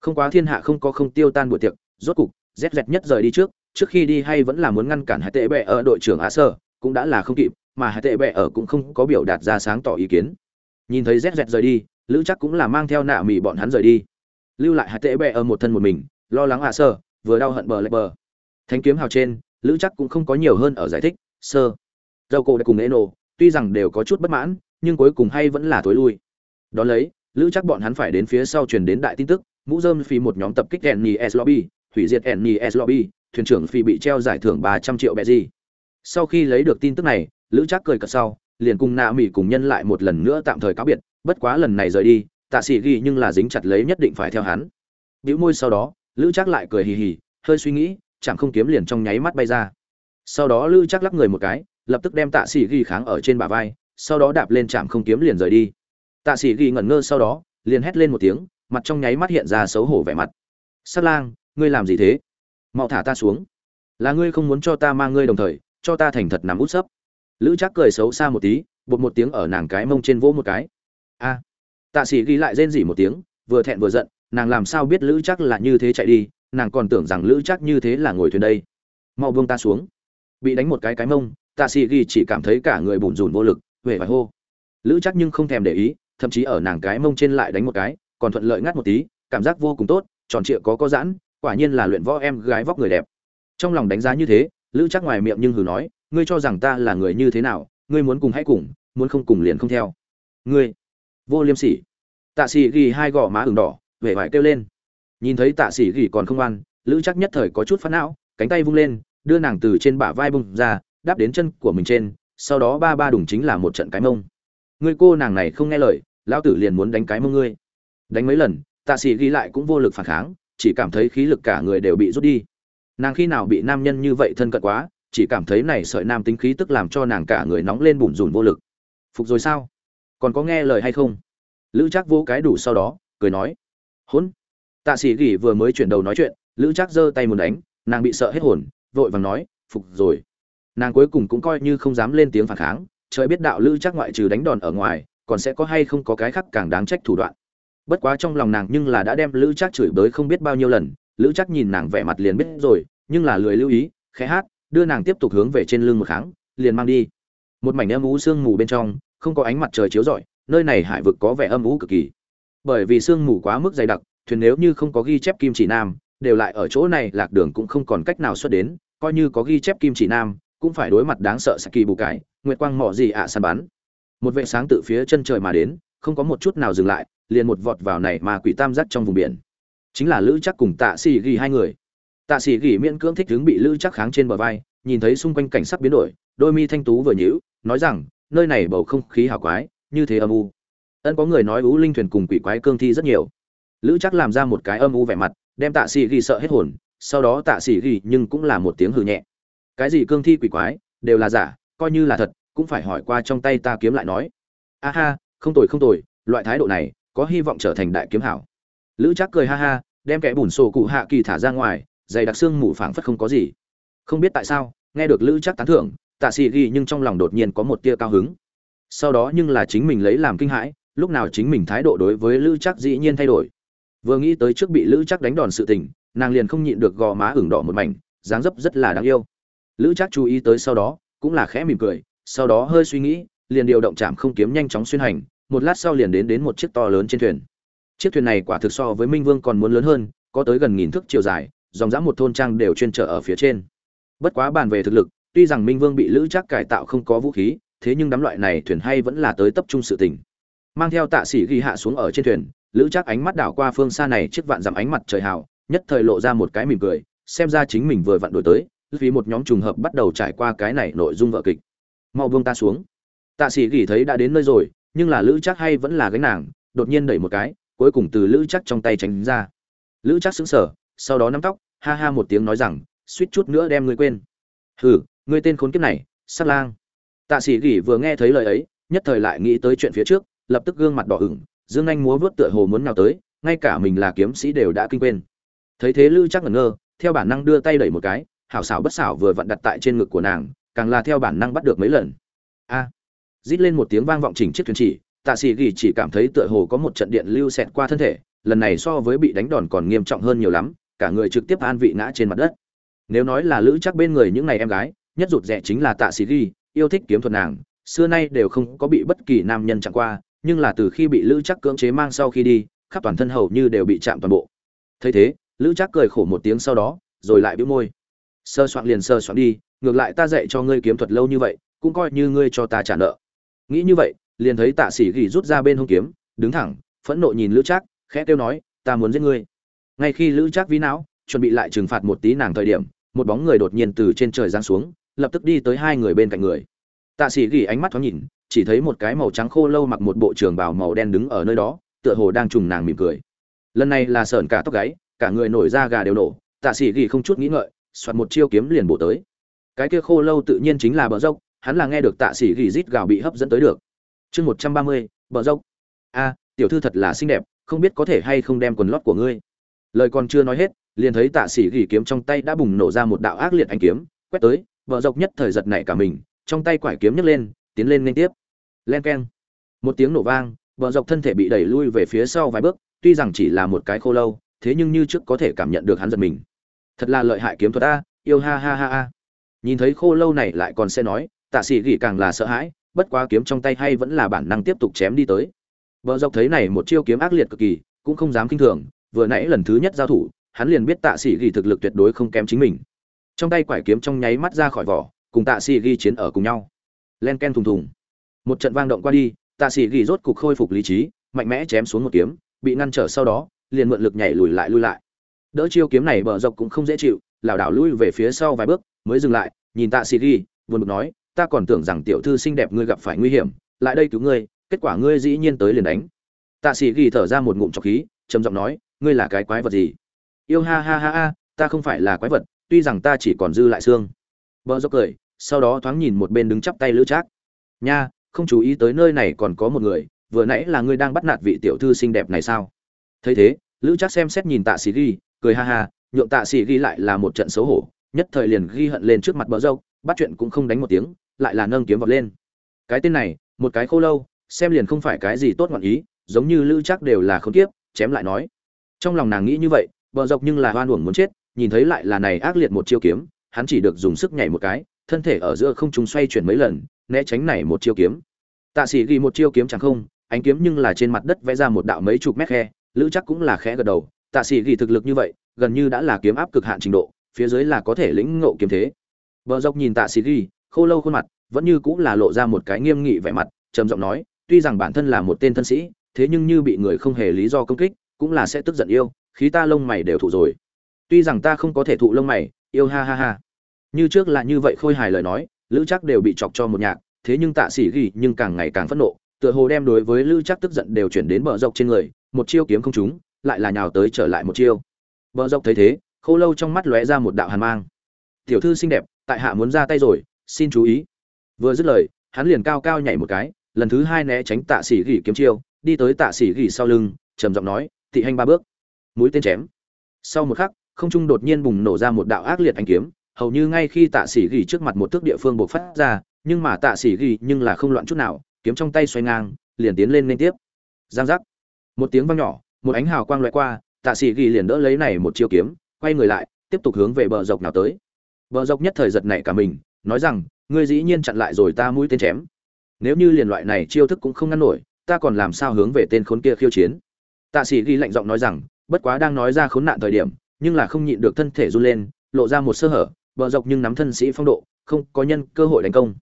Không quá thiên hạ không có không tiêu tan buổi tiệc, rốt cục rét rét nhất rời đi trước trước khi đi hay vẫn là muốn ngăn cản hai tệ bệ ở đội trưởng á sơ, cũng đã là không kịp, mà hai tệ bệ ở cũng không có biểu đạt ra sáng tỏ ý kiến. Nhìn thấy rét rét rời đi, lữ chắc cũng là mang theo nạ mì bọn hắn rời đi. Lưu lại hai tệ bệ ở một thân một mình, lo lắng á sơ, vừa đau hận bờ lệch bờ. Thánh kiếm hào trên, lữ chắc cũng không có nhiều hơn ở giải thích, sơ dầu cổ đã cùng eno tuy rằng đều có chút bất mãn, nhưng cuối cùng hay vẫn là thối lui. Đón lấy, lữ chắc bọn hắn phải đến phía sau truyền đến đại tin tức, mũ dơm phí một nhóm tập kích enni s lobby hủy diệt NES lobby, thuyền trưởng phi bị treo giải thưởng ba trăm triệu bệ gì. Sau khi lấy được tin tức này, lữ Trác cười cợt sau, liền cùng nạ mỹ cùng nhân lại một lần nữa tạm thời cáo biệt, bất quá lần này rời đi, tạ sĩ ghi nhưng là dính chặt lấy nhất định phải theo hắn. Bĩu môi sau đó, lữ Trác lại cười hì hì, hơi suy nghĩ chẳng không kiếm liền trong nháy mắt bay ra. Sau đó lữ Trác lắc người một cái, lập tức đem tạ sĩ ghi kháng ở trên bả vai, sau đó đạp lên chạm không kiếm liền rời đi. Tạ sĩ ghi ngẩn ngơ sau đó, liền hét lên một tiếng, mặt trong nháy mắt hiện ra xấu hổ vẻ mặt. Sát lang ngươi làm gì thế? Mau thả ta xuống. Là ngươi không muốn cho ta mang ngươi đồng thời, cho ta thành thật nằm út sấp. Lữ chắc cười xấu xa một tí, bột một tiếng ở nàng cái mông trên vỗ một cái. A. Tạ sĩ ghi lại rên rỉ một tiếng, vừa thẹn vừa giận, nàng làm sao biết lữ chắc là như thế chạy đi, nàng còn tưởng rằng lữ chắc như thế là ngồi thuyền đây. Mau buông ta xuống. Bị đánh một cái cái mông, tạ sĩ ghi chỉ cảm thấy cả người bùn rùn vô lực huệ vải hô. Lữ chắc nhưng không thèm để ý, thậm chí ở nàng cái mông trên lại đánh một cái, còn thuận lợi ngắt một tí, cảm giác vô cùng tốt, tròn trịa có có giãn quả nhiên là luyện võ em gái vóc người đẹp. Trong lòng đánh giá như thế, lữ chắc ngoài miệng nhưng hừ nói, ngươi cho rằng ta là người như thế nào, ngươi muốn cùng hãy cùng, muốn không cùng liền không theo. Ngươi, vô liêm sỉ. Tạ sĩ ghi hai gò má ửng đỏ, vẻ vải kêu lên. Nhìn thấy tạ sĩ ghi còn không ăn lữ chắc nhất thời có chút phát não, cánh tay vung lên, đưa nàng từ trên bả vai bung ra, đáp đến chân của mình trên, sau đó ba ba đùng chính là một trận cái mông. Ngươi cô nàng này không nghe lời, lão tử liền muốn đánh cái mông ngươi. Đánh mấy lần, tạ sĩ ghi lại cũng vô lực phản kháng chỉ cảm thấy khí lực cả người đều bị rút đi. Nàng khi nào bị nam nhân như vậy thân cận quá, chỉ cảm thấy này sợi nam tính khí tức làm cho nàng cả người nóng lên bùn rùn vô lực. Phục rồi sao? Còn có nghe lời hay không? Lữ trác vô cái đủ sau đó, cười nói. Hỗn tạ sĩ gỉ vừa mới chuyển đầu nói chuyện, lữ trác giơ tay muốn đánh, nàng bị sợ hết hồn, vội vàng nói, phục rồi. Nàng cuối cùng cũng coi như không dám lên tiếng phản kháng, trời biết đạo lữ trác ngoại trừ đánh đòn ở ngoài, còn sẽ có hay không có cái khác càng đáng trách thủ đoạn bất quá trong lòng nàng nhưng là đã đem lữ trác chửi bới không biết bao nhiêu lần, lữ trác nhìn nàng vẻ mặt liền biết rồi, nhưng là lười lưu ý, khẽ hát, đưa nàng tiếp tục hướng về trên lưng một kháng, liền mang đi. Một mảnh âm ú sương mù bên trong, không có ánh mặt trời chiếu rọi, nơi này hải vực có vẻ âm ú cực kỳ. Bởi vì sương mù quá mức dày đặc, thuyền nếu như không có ghi chép kim chỉ nam, đều lại ở chỗ này, lạc đường cũng không còn cách nào xuất đến, coi như có ghi chép kim chỉ nam, cũng phải đối mặt đáng sợ saki bù cải, nguyệt quang mỏ gì ạ à săn bắn. Một vệ sáng từ phía chân trời mà đến, không có một chút nào dừng lại liền một vọt vào này mà quỷ tam giác trong vùng biển. Chính là lữ chắc cùng tạ xì ghi hai người. Tạ xì ghi miễn cưỡng thích hướng bị lữ chắc kháng trên bờ vai, nhìn thấy xung quanh cảnh sắc biến đổi, đôi mi thanh tú vừa nhíu, nói rằng, nơi này bầu không khí hào quái, như thế âm u. Ân có người nói ú linh thuyền cùng quỷ quái cương thi rất nhiều. Lữ chắc làm ra một cái âm u vẻ mặt, đem tạ xì ghi sợ hết hồn, sau đó tạ xì ghi nhưng cũng là một tiếng hừ nhẹ. Cái gì cương thi quỷ quái, đều là giả, coi như là thật, cũng phải hỏi qua trong tay ta kiếm lại nói. A ha, không tồi không tồi, loại thái độ này có hy vọng trở thành đại kiếm hảo. Lữ chắc cười ha ha, đem kẻ bùn sổ cụ hạ kỳ thả ra ngoài, dày đặc xương mù phảng phất không có gì. Không biết tại sao, nghe được lữ chắc tán thưởng, tạ xì ghi nhưng trong lòng đột nhiên có một tia cao hứng. Sau đó nhưng là chính mình lấy làm kinh hãi, lúc nào chính mình thái độ đối với lữ chắc dĩ nhiên thay đổi. Vừa nghĩ tới trước bị lữ chắc đánh đòn sự tình, nàng liền không nhịn được gò má ửng đỏ một mảnh, dáng dấp rất là đáng yêu. Lữ chắc chú ý tới sau đó, cũng là khẽ mỉm cười, sau đó hơi suy nghĩ, liền điều động chạm không kiếm nhanh chóng xuyên hành một lát sau liền đến đến một chiếc to lớn trên thuyền. Chiếc thuyền này quả thực so với minh vương còn muốn lớn hơn, có tới gần nghìn thước chiều dài, dòng dã một thôn trang đều chuyên trở ở phía trên. Bất quá bàn về thực lực, tuy rằng minh vương bị lữ chắc cải tạo không có vũ khí, thế nhưng đám loại này thuyền hay vẫn là tới tập trung sự tình. Mang theo tạ sĩ ghi hạ xuống ở trên thuyền, lữ chắc ánh mắt đảo qua phương xa này chiếc vạn dặm ánh mặt trời hào, nhất thời lộ ra một cái mỉm cười, xem ra chính mình vừa vặn đổi tới, vì một nhóm trùng hợp bắt đầu trải qua cái này nội dung vợ kịch. Mau vương ta xuống. Tạ sĩ ghi thấy đã đến nơi rồi nhưng là lữ chắc hay vẫn là gánh nàng, đột nhiên đẩy một cái, cuối cùng từ lữ chắc trong tay tránh ra. Lữ chắc xứng sở sau đó nắm tóc, ha ha một tiếng nói rằng, suýt chút nữa đem ngươi quên. Hừ, ngươi tên khốn kiếp này sát lang. Tạ sĩ gỉ vừa nghe thấy lời ấy, nhất thời lại nghĩ tới chuyện phía trước, lập tức gương mặt đỏ ửng, dương anh múa vớt tựa hồ muốn nào tới, ngay cả mình là kiếm sĩ đều đã kinh quên. Thấy thế lữ chắc ngẩn ngơ, theo bản năng đưa tay đẩy một cái, hảo xảo bất xảo vừa vặn đặt tại trên ngực của nàng, càng là theo bản năng bắt được mấy lần. A! Rít lên một tiếng vang vọng chỉnh chiếc thuyền chỉ, tạ sĩ ghi chỉ cảm thấy tựa hồ có một trận điện lưu xẹt qua thân thể, lần này so với bị đánh đòn còn nghiêm trọng hơn nhiều lắm, cả người trực tiếp an vị ngã trên mặt đất. Nếu nói là lữ chắc bên người những ngày em gái, nhất rụt rẻ chính là tạ sĩ ghi yêu thích kiếm thuật nàng, xưa nay đều không có bị bất kỳ nam nhân chạm qua, nhưng là từ khi bị lữ chắc cưỡng chế mang sau khi đi, khắp toàn thân hầu như đều bị chạm toàn bộ. Thấy thế, lữ chắc cười khổ một tiếng sau đó, rồi lại bĩu môi. Sơ soạn liền sơ soạn đi, ngược lại ta dạy cho ngươi kiếm thuật lâu như vậy, cũng coi như ngươi cho ta trả nợ nghĩ như vậy, liền thấy tạ sĩ ghi rút ra bên hông kiếm, đứng thẳng, phẫn nộ nhìn lữ trác, khẽ kêu nói, ta muốn giết ngươi. Ngay khi lữ trác ví não, chuẩn bị lại trừng phạt một tí nàng thời điểm, một bóng người đột nhiên từ trên trời giáng xuống, lập tức đi tới hai người bên cạnh người. Tạ sĩ gỉ ánh mắt thoáng nhìn, chỉ thấy một cái màu trắng khô lâu mặc một bộ trường bào màu đen đứng ở nơi đó, tựa hồ đang trùng nàng mỉm cười. Lần này là sởn cả tóc gáy, cả người nổi da gà đều nổ, tạ sĩ gỉ không chút nghĩ ngợi, soạt một chiêu kiếm liền bổ tới. Cái kia khô lâu tự nhiên chính là bờ dốc hắn là nghe được tạ sĩ gỉ rít gào bị hấp dẫn tới được. Chương một trăm ba mươi, bờ dốc. A, tiểu thư thật là xinh đẹp, không biết có thể hay không đem quần lót của ngươi. Lời còn chưa nói hết, liền thấy tạ sĩ gỉ kiếm trong tay đã bùng nổ ra một đạo ác liệt anh kiếm, quét tới, bờ dọc nhất thời giật nảy cả mình, trong tay quải kiếm nhấc lên, tiến lên liên tiếp. Len keng. Một tiếng nổ vang, bờ dọc thân thể bị đẩy lui về phía sau vài bước, tuy rằng chỉ là một cái khô lâu, thế nhưng như trước có thể cảm nhận được hắn giật mình. Thật là lợi hại kiếm thuật a, yêu ha ha ha ha. Nhìn thấy khô lâu này lại còn sẽ nói tạ sĩ gỉ càng là sợ hãi, bất quá kiếm trong tay hay vẫn là bản năng tiếp tục chém đi tới. Vợ dọc thấy này một chiêu kiếm ác liệt cực kỳ, cũng không dám kinh thường, vừa nãy lần thứ nhất giao thủ, hắn liền biết tạ sĩ Gỉ thực lực tuyệt đối không kém chính mình. Trong tay quải kiếm trong nháy mắt ra khỏi vỏ, cùng tạ sĩ ghi chiến ở cùng nhau. Len ken thùng thùng. Một trận vang động qua đi, tạ sĩ ghi rốt cục khôi phục lý trí, mạnh mẽ chém xuống một kiếm, bị ngăn trở sau đó, liền mượn lực nhảy lùi lại lui lại. Đỡ chiêu kiếm này bờ dọc cũng không dễ chịu, lảo đảo lui về phía sau vài bước, mới dừng lại, nhìn tạ sĩ ghi vừa bực nói ta còn tưởng rằng tiểu thư xinh đẹp ngươi gặp phải nguy hiểm, lại đây cứu ngươi, kết quả ngươi dĩ nhiên tới liền đánh. Tạ sĩ ghi thở ra một ngụm trọc khí, trầm giọng nói, ngươi là cái quái vật gì? Yêu ha ha ha ha, ta không phải là quái vật, tuy rằng ta chỉ còn dư lại xương. Bờ dốc cười, sau đó thoáng nhìn một bên đứng chắp tay lữ trác. Nha, không chú ý tới nơi này còn có một người, vừa nãy là ngươi đang bắt nạt vị tiểu thư xinh đẹp này sao? Thấy thế, lữ trác xem xét nhìn tạ sĩ ghi, cười ha ha, nhượng tạ sĩ ghi lại là một trận xấu hổ, nhất thời liền ghi hận lên trước mặt bờ dâu bắt chuyện cũng không đánh một tiếng lại là nâng kiếm vọt lên. Cái tên này, một cái khô lâu, xem liền không phải cái gì tốt ngoạn ý, giống như lữ chắc đều là không tiếp chém lại nói. Trong lòng nàng nghĩ như vậy, bờ dọc nhưng là hoan uổng muốn chết, nhìn thấy lại là này ác liệt một chiêu kiếm, hắn chỉ được dùng sức nhảy một cái, thân thể ở giữa không trung xoay chuyển mấy lần, né tránh này một chiêu kiếm. Tạ sĩ ghi một chiêu kiếm chẳng không, ánh kiếm nhưng là trên mặt đất vẽ ra một đạo mấy chục mét khe, lữ chắc cũng là khẽ gật đầu, tạ sĩ ghi thực lực như vậy, gần như đã là kiếm áp cực hạn trình độ, phía dưới là có thể lĩnh ngộ kiếm thế. Bờ dọc nhìn tạ sĩ ghi khô lâu khuôn mặt, vẫn như cũng là lộ ra một cái nghiêm nghị vẻ mặt, trầm giọng nói, tuy rằng bản thân là một tên thân sĩ, thế nhưng như bị người không hề lý do công kích, cũng là sẽ tức giận yêu, khí ta lông mày đều thụ rồi. Tuy rằng ta không có thể thụ lông mày, yêu ha ha ha. Như trước là như vậy khôi hài lời nói, lữ chắc đều bị chọc cho một nhạc, thế nhưng tạ sĩ ghi nhưng càng ngày càng phẫn nộ, tựa hồ đem đối với lữ chắc tức giận đều chuyển đến bờ dọc trên người, một chiêu kiếm không trúng, lại là nhào tới trở lại một chiêu. Bờ dọc thấy thế, khô lâu trong mắt lóe ra một đạo hàn mang. Tiểu thư xinh đẹp, tại hạ muốn ra tay rồi xin chú ý. Vừa dứt lời, hắn liền cao cao nhảy một cái, lần thứ hai né tránh tạ sĩ gỉ kiếm chiêu, đi tới tạ sĩ gỉ sau lưng, trầm giọng nói thị hành ba bước. Mũi tên chém. Sau một khắc, không trung đột nhiên bùng nổ ra một đạo ác liệt ánh kiếm, hầu như ngay khi tạ sĩ gỉ trước mặt một thước địa phương buộc phát ra, nhưng mà tạ sĩ gỉ nhưng là không loạn chút nào, kiếm trong tay xoay ngang, liền tiến lên liên tiếp. Giang giác. Một tiếng vang nhỏ, một ánh hào quang loại qua, tạ sĩ gỉ liền đỡ lấy này một chiêu kiếm, quay người lại, tiếp tục hướng về bờ dọc nào tới. Bờ dọc nhất thời giật nảy cả mình nói rằng, ngươi dĩ nhiên chặn lại rồi ta mũi tên chém. Nếu như liền loại này chiêu thức cũng không ngăn nổi, ta còn làm sao hướng về tên khốn kia khiêu chiến? Tạ sĩ ghi lạnh giọng nói rằng, bất quá đang nói ra khốn nạn thời điểm, nhưng là không nhịn được thân thể run lên, lộ ra một sơ hở, bờ dọc nhưng nắm thân sĩ phong độ, không có nhân cơ hội đánh công.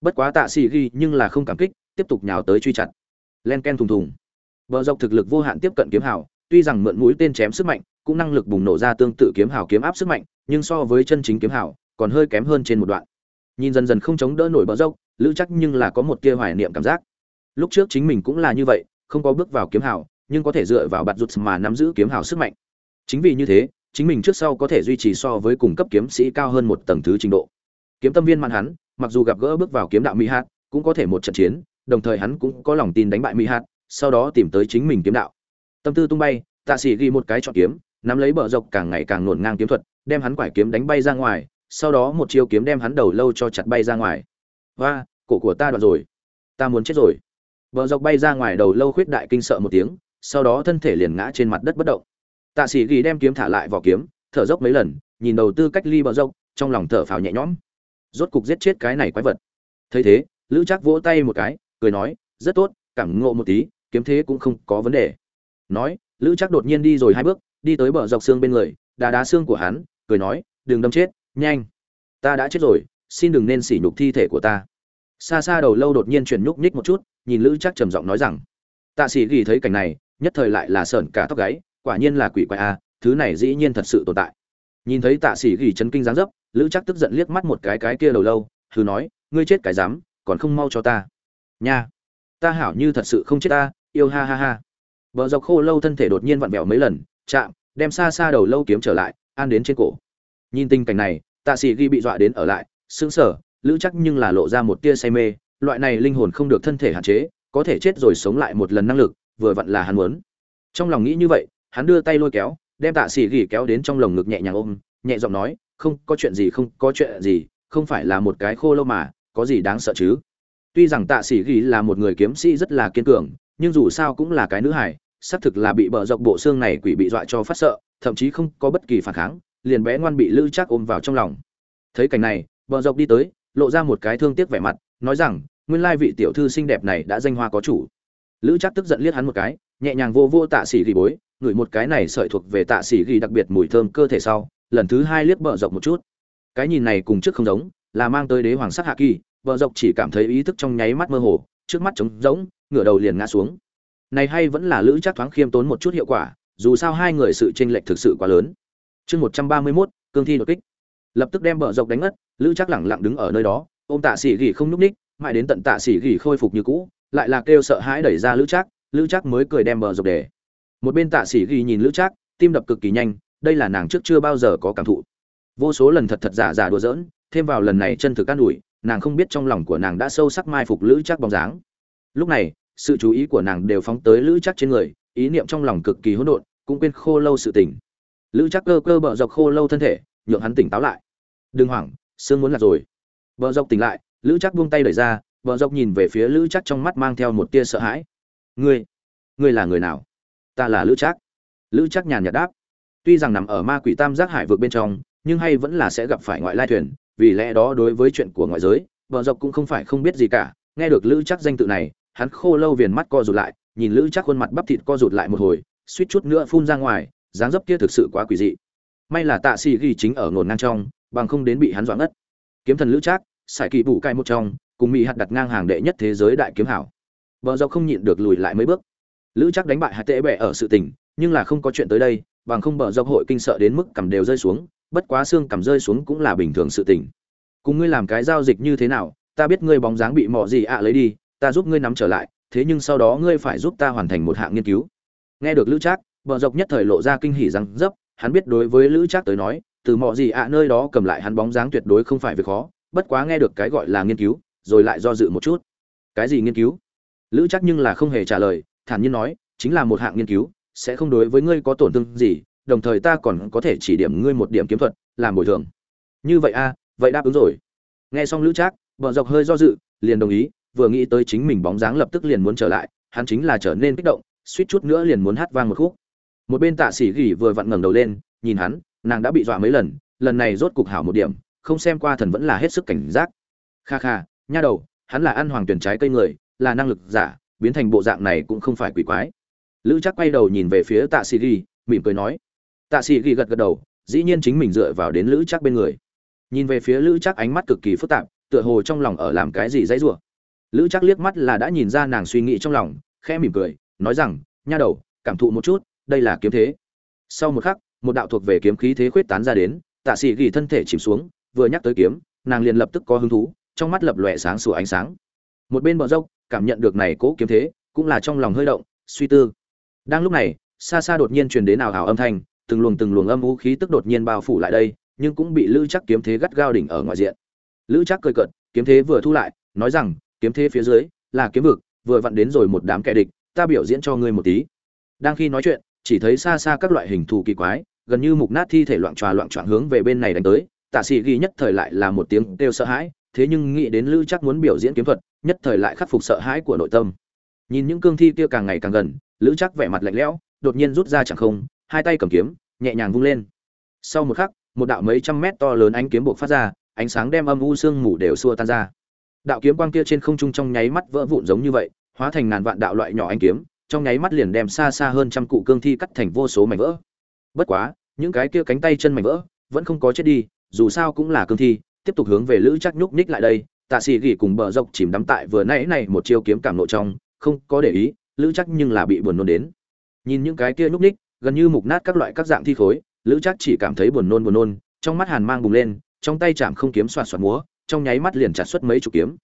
Bất quá tạ sĩ ghi nhưng là không cảm kích, tiếp tục nhào tới truy chặt. Len ken thùng thùng. Bờ dọc thực lực vô hạn tiếp cận kiếm hào, tuy rằng mượn mũi tên chém sức mạnh, cũng năng lực bùng nổ ra tương tự kiếm hào kiếm áp sức mạnh, nhưng so với chân chính kiếm hào, còn hơi kém hơn trên một đoạn nhìn dần dần không chống đỡ nổi bờ dốc, lữ chắc nhưng là có một tia hoài niệm cảm giác. Lúc trước chính mình cũng là như vậy, không có bước vào kiếm hào, nhưng có thể dựa vào bạt rụt mà nắm giữ kiếm hào sức mạnh. Chính vì như thế, chính mình trước sau có thể duy trì so với cùng cấp kiếm sĩ cao hơn một tầng thứ trình độ. Kiếm tâm viên mạn hắn, mặc dù gặp gỡ bước vào kiếm đạo mỹ hạt, cũng có thể một trận chiến, đồng thời hắn cũng có lòng tin đánh bại mỹ hạt, sau đó tìm tới chính mình kiếm đạo. Tâm tư tung bay, tạ sĩ ghi một cái chọn kiếm, nắm lấy bờ dọc càng ngày càng nổn ngang kiếm thuật, đem hắn quải kiếm đánh bay ra ngoài sau đó một chiêu kiếm đem hắn đầu lâu cho chặt bay ra ngoài. Và cổ của ta đoạn rồi. Ta muốn chết rồi. Bờ dọc bay ra ngoài đầu lâu khuyết đại kinh sợ một tiếng, sau đó thân thể liền ngã trên mặt đất bất động. Tạ sĩ ghi đem kiếm thả lại vỏ kiếm, thở dốc mấy lần, nhìn đầu tư cách ly bờ dốc trong lòng thở phào nhẹ nhõm. Rốt cục giết chết cái này quái vật. Thấy thế, lữ trác vỗ tay một cái, cười nói, rất tốt, cảm ngộ một tí, kiếm thế cũng không có vấn đề. Nói, lữ trác đột nhiên đi rồi hai bước, đi tới bờ dọc xương bên người, đá đá xương của hắn, cười nói, đừng đâm chết nhanh. Ta đã chết rồi xin đừng nên sỉ nhục thi thể của ta. Xa xa đầu lâu đột nhiên chuyển nhúc nhích một chút nhìn lữ chắc trầm giọng nói rằng tạ sĩ ghi thấy cảnh này nhất thời lại là sởn cả tóc gáy quả nhiên là quỷ quái a à, thứ này dĩ nhiên thật sự tồn tại. Nhìn thấy tạ sĩ ghi chấn kinh giáng dấp lữ chắc tức giận liếc mắt một cái cái kia đầu lâu thử nói ngươi chết cái dám còn không mau cho ta. Nha ta hảo như thật sự không chết ta yêu ha ha ha. Bờ dọc khô lâu thân thể đột nhiên vặn vẹo mấy lần chạm đem xa xa đầu lâu kiếm trở lại an đến trên cổ. Nhìn tình cảnh này tạ sĩ ghi bị dọa đến ở lại, sững sờ, lữ chắc nhưng là lộ ra một tia say mê, loại này linh hồn không được thân thể hạn chế, có thể chết rồi sống lại một lần năng lực, vừa vặn là hắn muốn. Trong lòng nghĩ như vậy, hắn đưa tay lôi kéo, đem tạ sĩ ghi kéo đến trong lồng ngực nhẹ nhàng ôm, nhẹ giọng nói, không, có chuyện gì, không, có chuyện gì, không phải là một cái khô lâu mà, có gì đáng sợ chứ? Tuy rằng tạ sĩ ghi là một người kiếm sĩ rất là kiên cường, nhưng dù sao cũng là cái nữ hải xác thực là bị bờ dọc bộ xương này quỷ bị dọa cho phát sợ, thậm chí không có bất kỳ phản kháng liền bé ngoan bị lữ chắc ôm vào trong lòng. Thấy cảnh này bờ dọc đi tới, lộ ra một cái thương tiếc vẻ mặt, nói rằng, nguyên lai vị tiểu thư xinh đẹp này đã danh hoa có chủ. Lữ chắc tức giận liếc hắn một cái, nhẹ nhàng vô vô tạ xỉ ghi bối, ngửi một cái này sợi thuộc về tạ xỉ ghi đặc biệt mùi thơm cơ thể sau, lần thứ hai liếc bờ dọc một chút. Cái nhìn này cùng trước không giống, là mang tới đế hoàng sắc hạ kỳ bờ dọc chỉ cảm thấy ý thức trong nháy mắt mơ hồ, trước mắt trống rỗng, ngửa đầu liền ngã xuống. Này hay vẫn là lữ chắc thoáng khiêm tốn một chút hiệu quả, dù sao hai người sự chênh lệch thực sự quá lớn chương một trăm ba mươi mốt, cương thi đột kích. Lập tức đem bờ dọc đánh ngất, lữ chắc lẳng lặng đứng ở nơi đó, ôm tạ sĩ gỉ không nhúc ních, mãi đến tận tạ sĩ gỉ khôi phục như cũ, lại là kêu sợ hãi đẩy ra lữ chắc lữ chắc mới cười đem bờ dọc để. Một bên tạ sĩ gỉ nhìn lữ chắc tim đập cực kỳ nhanh, đây là nàng trước chưa bao giờ có cảm thụ. Vô số lần thật thật giả giả đùa giỡn, thêm vào lần này chân thực an ủi, nàng không biết trong lòng của nàng đã sâu sắc mai phục lữ chắc bóng dáng. Lúc này, sự chú ý của nàng đều phóng tới lữ chắc trên người, ý niệm trong lòng cực kỳ hỗn độn, cũng quên khô lâu sự tình lữ chắc cơ cơ bờ dọc khô lâu thân thể, nhượng hắn tỉnh táo lại. Đừng hoảng, sương muốn lạc rồi. Bờ dọc tỉnh lại, lữ chắc buông tay đẩy ra bờ dọc nhìn về phía lữ chắc trong mắt mang theo một tia sợ hãi. Ngươi ngươi là người nào? Ta là lữ chắc lữ chắc nhàn nhạt đáp. Tuy rằng nằm ở ma quỷ tam giác hải vượt bên trong, nhưng hay vẫn là sẽ gặp phải ngoại lai thuyền, vì lẽ đó đối với chuyện của ngoại giới bờ dọc cũng không phải không biết gì cả. Nghe được lữ chắc danh tự này, hắn khô lâu viền mắt co rụt lại, nhìn lữ chắc khuôn mặt bắp thịt co rụt lại một hồi, suýt chút nữa phun ra ngoài dáng dấp kia thực sự quá quỷ dị. May là tạ xì ghi chính ở ngổn ngang trong, bằng không đến bị hắn dọa ngất. Kiếm thần lữ trác, sải kỳ bù cai một trong, cùng mỹ hạt đặt ngang hàng đệ nhất thế giới đại kiếm hảo. Vợ dọc không nhịn được lùi lại mấy bước. Lữ trác đánh bại hạt tệ bẹ ở sự tình, nhưng là không có chuyện tới đây, bằng không bờ dọc hội kinh sợ đến mức cầm đều rơi xuống, bất quá xương cầm rơi xuống cũng là bình thường sự tình. Cùng ngươi làm cái giao dịch như thế nào, ta biết ngươi bóng dáng bị mọ gì ạ à lấy đi, ta giúp ngươi nắm trở lại, thế nhưng sau đó ngươi phải giúp ta hoàn thành một hạng nghiên cứu. Nghe được lữ trác bờ dọc nhất thời lộ ra kinh hỉ rằng dấp, hắn biết đối với lữ trác tới nói, từ mọi gì ạ nơi đó cầm lại hắn bóng dáng tuyệt đối không phải việc khó, bất quá nghe được cái gọi là nghiên cứu, rồi lại do dự một chút. Cái gì nghiên cứu? Lữ chắc nhưng là không hề trả lời, thản nhiên nói, chính là một hạng nghiên cứu, sẽ không đối với ngươi có tổn thương gì, đồng thời ta còn có thể chỉ điểm ngươi một điểm kiếm thuật, làm bồi thường. Như vậy a, vậy đáp ứng rồi. Nghe xong lữ trác vợ dọc hơi do dự, liền đồng ý, vừa nghĩ tới chính mình bóng dáng lập tức liền muốn trở lại, hắn chính là trở nên kích động, suýt chút nữa liền muốn hát vang một khúc một bên tạ sĩ gỉ vừa vặn ngẩng đầu lên nhìn hắn nàng đã bị dọa mấy lần lần này rốt cục hảo một điểm không xem qua thần vẫn là hết sức cảnh giác. Kha kha nha đầu hắn là ăn hoàng tuyển trái cây người là năng lực giả biến thành bộ dạng này cũng không phải quỷ quái. Lữ chắc quay đầu nhìn về phía tạ sĩ Gỉ, mỉm cười nói. Tạ sĩ Gỉ gật gật đầu dĩ nhiên chính mình dựa vào đến lữ chắc bên người. Nhìn về phía lữ chắc ánh mắt cực kỳ phức tạp tựa hồ trong lòng ở làm cái gì dãy rủa. Lữ chắc liếc mắt là đã nhìn ra nàng suy nghĩ trong lòng khẽ mỉm cười nói rằng nha đầu cảm thụ một chút đây là kiếm thế. Sau một khắc, một đạo thuộc về kiếm khí thế khuyết tán ra đến, tạ sĩ ghi thân thể chìm xuống, vừa nhắc tới kiếm, nàng liền lập tức có hứng thú, trong mắt lập lòe sáng sủa ánh sáng. Một bên bọn dốc, cảm nhận được này cố kiếm thế, cũng là trong lòng hơi động, suy tư. Đang lúc này, xa xa đột nhiên truyền đến ảo ảo âm thanh, từng luồng từng luồng âm vũ khí tức đột nhiên bao phủ lại đây, nhưng cũng bị lữ chắc kiếm thế gắt gao đỉnh ở ngoài diện. Lữ chắc cười cợt, kiếm thế vừa thu lại, nói rằng, kiếm thế phía dưới là kiếm vực, vừa vặn đến rồi một đám kẻ địch, ta biểu diễn cho ngươi một tí. Đang khi nói chuyện chỉ thấy xa xa các loại hình thù kỳ quái, gần như mục nát thi thể loạn tròa loạn trọn hướng về bên này đánh tới. Tạ sĩ ghi nhất thời lại là một tiếng kêu sợ hãi, thế nhưng nghĩ đến lữ chắc muốn biểu diễn kiếm thuật, nhất thời lại khắc phục sợ hãi của nội tâm. Nhìn những cương thi kia càng ngày càng gần, lữ chắc vẻ mặt lạnh lẽo, đột nhiên rút ra chẳng không, hai tay cầm kiếm, nhẹ nhàng vung lên. Sau một khắc, một đạo mấy trăm mét to lớn ánh kiếm buộc phát ra, ánh sáng đem âm u sương mù đều xua tan ra. Đạo kiếm quang kia trên không trung trong nháy mắt vỡ vụn giống như vậy, hóa thành ngàn vạn đạo loại nhỏ ánh kiếm trong nháy mắt liền đem xa xa hơn trăm cụ cương thi cắt thành vô số mảnh vỡ. Bất quá, những cái kia cánh tay chân mảnh vỡ vẫn không có chết đi, dù sao cũng là cương thi, tiếp tục hướng về lữ chắc nhúc nhích lại đây, tạ sĩ gỉ cùng bờ dọc chìm đắm tại vừa nãy này một chiêu kiếm cảm nộ trong, không có để ý, lữ chắc nhưng là bị buồn nôn đến. Nhìn những cái kia nhúc nhích, gần như mục nát các loại các dạng thi khối, lữ chắc chỉ cảm thấy buồn nôn buồn nôn, trong mắt hàn mang bùng lên, trong tay chạm không kiếm xoạt xoạt múa, trong nháy mắt liền chặt xuất mấy chục kiếm.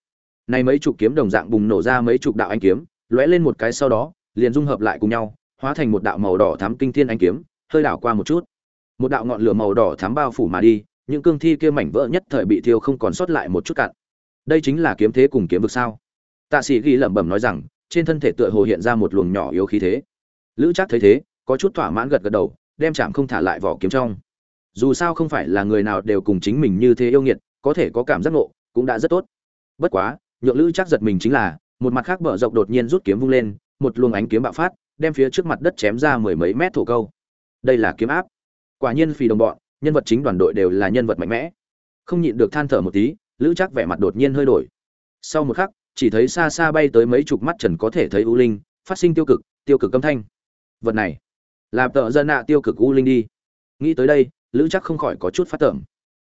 Này mấy chục kiếm đồng dạng bùng nổ ra mấy chục đạo anh kiếm, lóe lên một cái sau đó liền dung hợp lại cùng nhau, hóa thành một đạo màu đỏ thắm kinh thiên anh kiếm, hơi đảo qua một chút. Một đạo ngọn lửa màu đỏ thắm bao phủ mà đi, những cương thi kia mảnh vỡ nhất thời bị thiêu không còn sót lại một chút cạn. Đây chính là kiếm thế cùng kiếm vực sao? Tạ sĩ ghi lẩm bẩm nói rằng, trên thân thể tựa hồ hiện ra một luồng nhỏ yếu khí thế. Lữ chắc thấy thế, có chút thỏa mãn gật gật đầu, đem chạm không thả lại vỏ kiếm trong. Dù sao không phải là người nào đều cùng chính mình như thế yêu nghiệt, có thể có cảm giác nộ cũng đã rất tốt. Bất quá, nhượng lữ chắc giật mình chính là, một mặt khác bờ rộng đột nhiên rút kiếm vung lên một luồng ánh kiếm bạo phát, đem phía trước mặt đất chém ra mười mấy mét thổ câu. Đây là kiếm áp. Quả nhiên phì đồng bọn, nhân vật chính đoàn đội đều là nhân vật mạnh mẽ. Không nhịn được than thở một tí, lữ chắc vẻ mặt đột nhiên hơi đổi. Sau một khắc, chỉ thấy xa xa bay tới mấy chục mắt trần có thể thấy u linh, phát sinh tiêu cực tiêu cực âm thanh. Vật này làm tợ dân nạ tiêu cực u linh đi. Nghĩ tới đây, lữ chắc không khỏi có chút phát tưởng.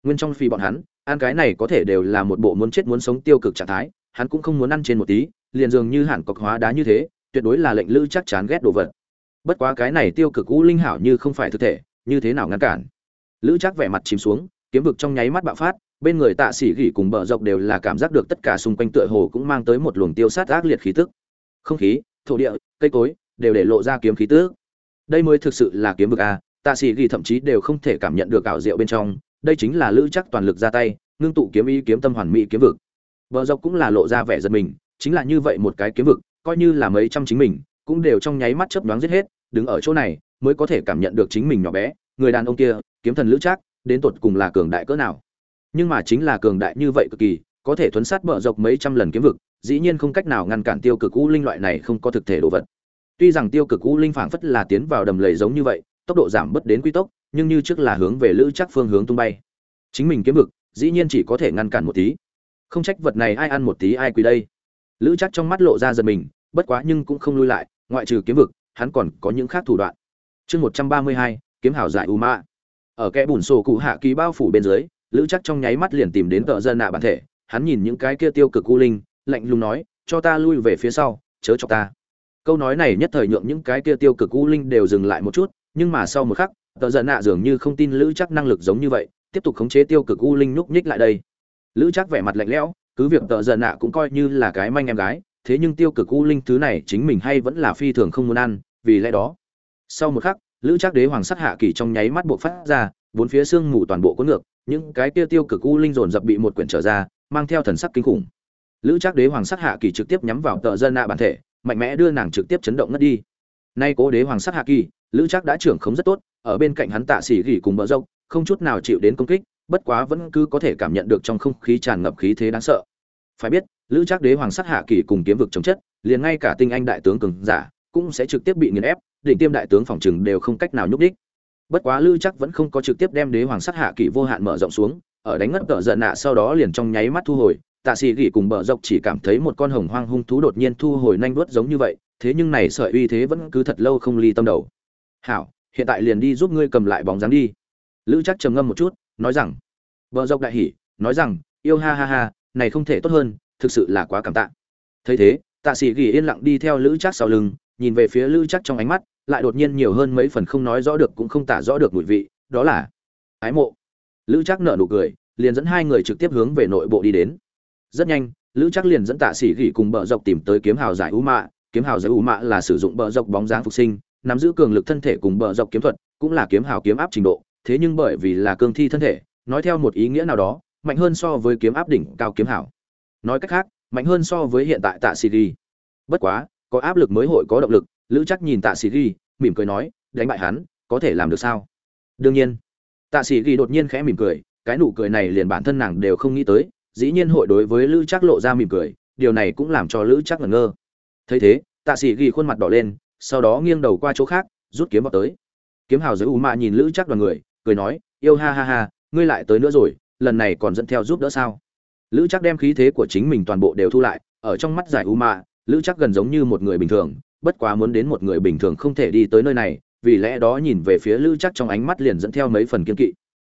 Nguyên trong phi bọn hắn, ăn cái này có thể đều là một bộ muốn chết muốn sống tiêu cực trạng thái, hắn cũng không muốn ăn trên một tí, liền dường như hẳn cọc hóa đá như thế tuyệt đối là lệnh lữ chắc chán ghét đồ vật. Bất quá cái này tiêu cực u linh hảo như không phải thực thể, như thế nào ngăn cản? Lữ chắc vẻ mặt chìm xuống, kiếm vực trong nháy mắt bạo phát, bên người tạ sĩ gỉ cùng bờ dọc đều là cảm giác được tất cả xung quanh tựa hồ cũng mang tới một luồng tiêu sát ác liệt khí tức. Không khí, thổ địa, cây cối đều để lộ ra kiếm khí tước. Đây mới thực sự là kiếm vực a, tạ sĩ gỉ thậm chí đều không thể cảm nhận được ảo diệu bên trong, đây chính là lữ chắc toàn lực ra tay, ngưng tụ kiếm ý kiếm tâm hoàn mỹ kiếm vực. Bờ dọc cũng là lộ ra vẻ giật mình, chính là như vậy một cái kiếm vực coi như là mấy trăm chính mình, cũng đều trong nháy mắt chớp nhoáng giết hết, đứng ở chỗ này, mới có thể cảm nhận được chính mình nhỏ bé, người đàn ông kia, kiếm thần lữ trác, đến tột cùng là cường đại cỡ nào. Nhưng mà chính là cường đại như vậy cực kỳ, có thể thuấn sát bờ dọc mấy trăm lần kiếm vực, dĩ nhiên không cách nào ngăn cản tiêu cực u linh loại này không có thực thể đồ vật. Tuy rằng tiêu cực u linh phảng phất là tiến vào đầm lầy giống như vậy, tốc độ giảm bất đến quy tốc, nhưng như trước là hướng về lữ chắc phương hướng tung bay. Chính mình kiếm vực, dĩ nhiên chỉ có thể ngăn cản một tí. Không trách vật này ai ăn một tí ai quý đây lữ chắc trong mắt lộ ra giật mình, bất quá nhưng cũng không lui lại, ngoại trừ kiếm vực, hắn còn có những khác thủ đoạn. Chương một trăm ba mươi hai, kiếm hảo giải u ma ở kẽ bùn sổ cụ hạ ký bao phủ bên dưới, lữ chắc trong nháy mắt liền tìm đến tợ dân nạ bản thể, hắn nhìn những cái kia tiêu cực u linh, lạnh lùng nói, cho ta lui về phía sau, chớ cho ta. Câu nói này nhất thời nhượng những cái kia tiêu cực u linh đều dừng lại một chút, nhưng mà sau một khắc tợ dân nạ dường như không tin lữ chắc năng lực giống như vậy, tiếp tục khống chế tiêu cực u linh núp nhích lại đây. Lữ chắc vẻ mặt lạnh lẽo cứ việc tợ dân nạ cũng coi như là cái manh em gái, thế nhưng tiêu cực u linh thứ này chính mình hay vẫn là phi thường không muốn ăn, vì lẽ đó. Sau một khắc, lữ trác đế hoàng sắc hạ kỳ trong nháy mắt buộc phát ra, bốn phía xương mù toàn bộ cuốn ngược, những cái kia tiêu cực u linh dồn dập bị một quyển trở ra, mang theo thần sắc kinh khủng. Lữ trác đế hoàng sắc hạ kỳ trực tiếp nhắm vào tợ dân nạ bản thể, mạnh mẽ đưa nàng trực tiếp chấn động ngất đi. Nay cố đế hoàng sắc hạ kỳ, lữ trác đã trưởng khống rất tốt, ở bên cạnh hắn tạ xỉ gỉ cùng bờ rộng không chút nào chịu đến công kích, bất quá vẫn cứ có thể cảm nhận được trong không khí tràn ngập khí thế đáng sợ phải biết, lữ Trác đế hoàng sát hạ kỳ cùng kiếm vực chống chất, liền ngay cả tinh anh đại tướng cường giả cũng sẽ trực tiếp bị nghiền ép, đỉnh tiêm đại tướng phòng trừng đều không cách nào nhúc đích bất quá lữ Trác vẫn không có trực tiếp đem đế hoàng sát hạ kỳ vô hạn mở rộng xuống, ở đánh ngất cỡ giận nạ sau đó liền trong nháy mắt thu hồi, tạ sĩ gỉ cùng bờ dọc chỉ cảm thấy một con hồng hoang hung thú đột nhiên thu hồi nhanh đuốt giống như vậy, thế nhưng này sợi uy thế vẫn cứ thật lâu không ly tâm đầu. Hảo, hiện tại liền đi giúp ngươi cầm lại bóng dáng đi. Lữ chắc trầm ngâm một chút, nói rằng bờ dọc đại hỉ, nói rằng, yêu ha ha ha này không thể tốt hơn, thực sự là quá cảm tạ. Thấy thế, tạ sĩ gỉ yên lặng đi theo lữ chắc sau lưng, nhìn về phía lữ chắc trong ánh mắt, lại đột nhiên nhiều hơn mấy phần không nói rõ được cũng không tả rõ được mùi vị, đó là ái mộ. Lữ chắc nở nụ cười, liền dẫn hai người trực tiếp hướng về nội bộ đi đến. Rất nhanh, lữ chắc liền dẫn tạ sĩ gỉ cùng bờ dọc tìm tới kiếm hào giải u mạ. Kiếm hào giải u mạ là sử dụng bờ dọc bóng dáng phục sinh, nắm giữ cường lực thân thể cùng bờ dọc kiếm thuật, cũng là kiếm hào kiếm áp trình độ, thế nhưng bởi vì là cương thi thân thể, nói theo một ý nghĩa nào đó mạnh hơn so với kiếm áp đỉnh cao kiếm hảo. Nói cách khác, mạnh hơn so với hiện tại tạ sĩ gỉ bất quá, có áp lực mới hội có động lực, lữ chắc nhìn tạ sĩ ghi, mỉm cười nói, đánh bại hắn, có thể làm được sao? Đương nhiên. Tạ sĩ ghi đột nhiên khẽ mỉm cười, cái nụ cười này liền bản thân nàng đều không nghĩ tới, dĩ nhiên hội đối với lữ chắc lộ ra mỉm cười, điều này cũng làm cho lữ chắc ngẩn ngơ. Thấy thế, tạ sĩ ghi khuôn mặt đỏ lên, sau đó nghiêng đầu qua chỗ khác, rút kiếm vào tới. Kiếm hào giới u mạ nhìn lữ chắc đoàn người, cười nói, yêu ha ha ha, ngươi lại tới nữa rồi lần này còn dẫn theo giúp đỡ sao? Lữ chắc đem khí thế của chính mình toàn bộ đều thu lại, ở trong mắt giải u mạ lữ chắc gần giống như một người bình thường, bất quá muốn đến một người bình thường không thể đi tới nơi này, vì lẽ đó nhìn về phía lữ chắc trong ánh mắt liền dẫn theo mấy phần kiên kỵ.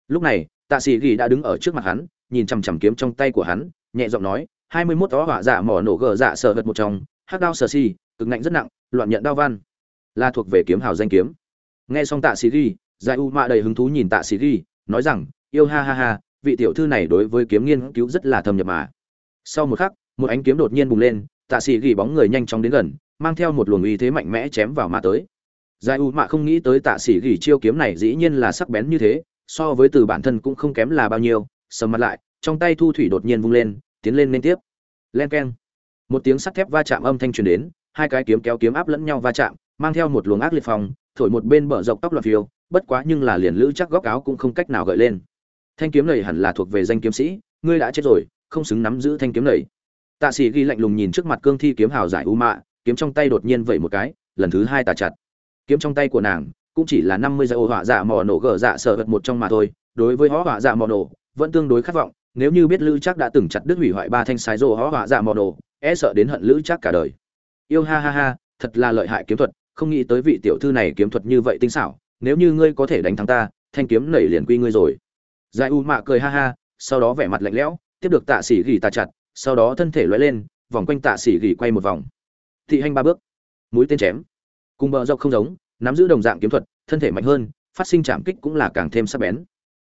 Lúc này, tạ sĩ ghi đã đứng ở trước mặt hắn, nhìn chằm chằm kiếm trong tay của hắn, nhẹ giọng nói, hai mươi mốt đó hỏa giả mỏ nổ gờ dạ sợ vật một trong, hắc đao sờ si, cực nạnh rất nặng, loạn nhận đao văn. Là thuộc về kiếm hào danh kiếm. Nghe xong tạ sĩ ghi, giải u mạ đầy hứng thú nhìn tạ sĩ ghi, nói rằng, yêu ha ha ha vị tiểu thư này đối với kiếm nghiên cứu rất là thâm nhập mà. Sau một khắc, một ánh kiếm đột nhiên bùng lên, tạ sĩ gỉ bóng người nhanh chóng đến gần, mang theo một luồng uy thế mạnh mẽ chém vào mà tới. Giải u mạ không nghĩ tới tạ sĩ gỉ chiêu kiếm này dĩ nhiên là sắc bén như thế, so với từ bản thân cũng không kém là bao nhiêu, sầm mặt lại, trong tay thu thủy đột nhiên vung lên, tiến lên liên tiếp. Len keng. Một tiếng sắt thép va chạm âm thanh truyền đến, hai cái kiếm kéo kiếm áp lẫn nhau va chạm, mang theo một luồng ác liệt phòng thổi một bên bờ dọc tóc loạn phiêu, bất quá nhưng là liền lữ chắc góc áo cũng không cách nào gợi lên thanh kiếm này hẳn là thuộc về danh kiếm sĩ, ngươi đã chết rồi, không xứng nắm giữ thanh kiếm này. Tạ sĩ ghi lạnh lùng nhìn trước mặt cương thi kiếm hào giải u mạ, kiếm trong tay đột nhiên vẩy một cái, lần thứ hai tà chặt. Kiếm trong tay của nàng, cũng chỉ là năm mươi dây ô họa dạ mò nổ gờ dạ sợ vật một trong mà thôi, đối với hó họa dạ mò nổ, vẫn tương đối khát vọng, nếu như biết lữ chắc đã từng chặt đứt hủy hoại ba thanh sái rô hó họa dạ mò nổ e sợ đến hận lữ chắc cả đời. Yêu ha ha ha, thật là lợi hại kiếm thuật, không nghĩ tới vị tiểu thư này kiếm thuật như vậy tinh xảo, nếu như ngươi có thể đánh thắng ta, thanh kiếm nảy liền quy ngươi rồi giải u mạ cười ha ha, sau đó vẻ mặt lạnh lẽo, tiếp được tạ sĩ gỉ tà chặt, sau đó thân thể lóe lên, vòng quanh tạ sĩ gỉ quay một vòng. Thị hành ba bước. Mũi tên chém. Cùng bờ dọc không giống, nắm giữ đồng dạng kiếm thuật, thân thể mạnh hơn, phát sinh chạm kích cũng là càng thêm sắc bén.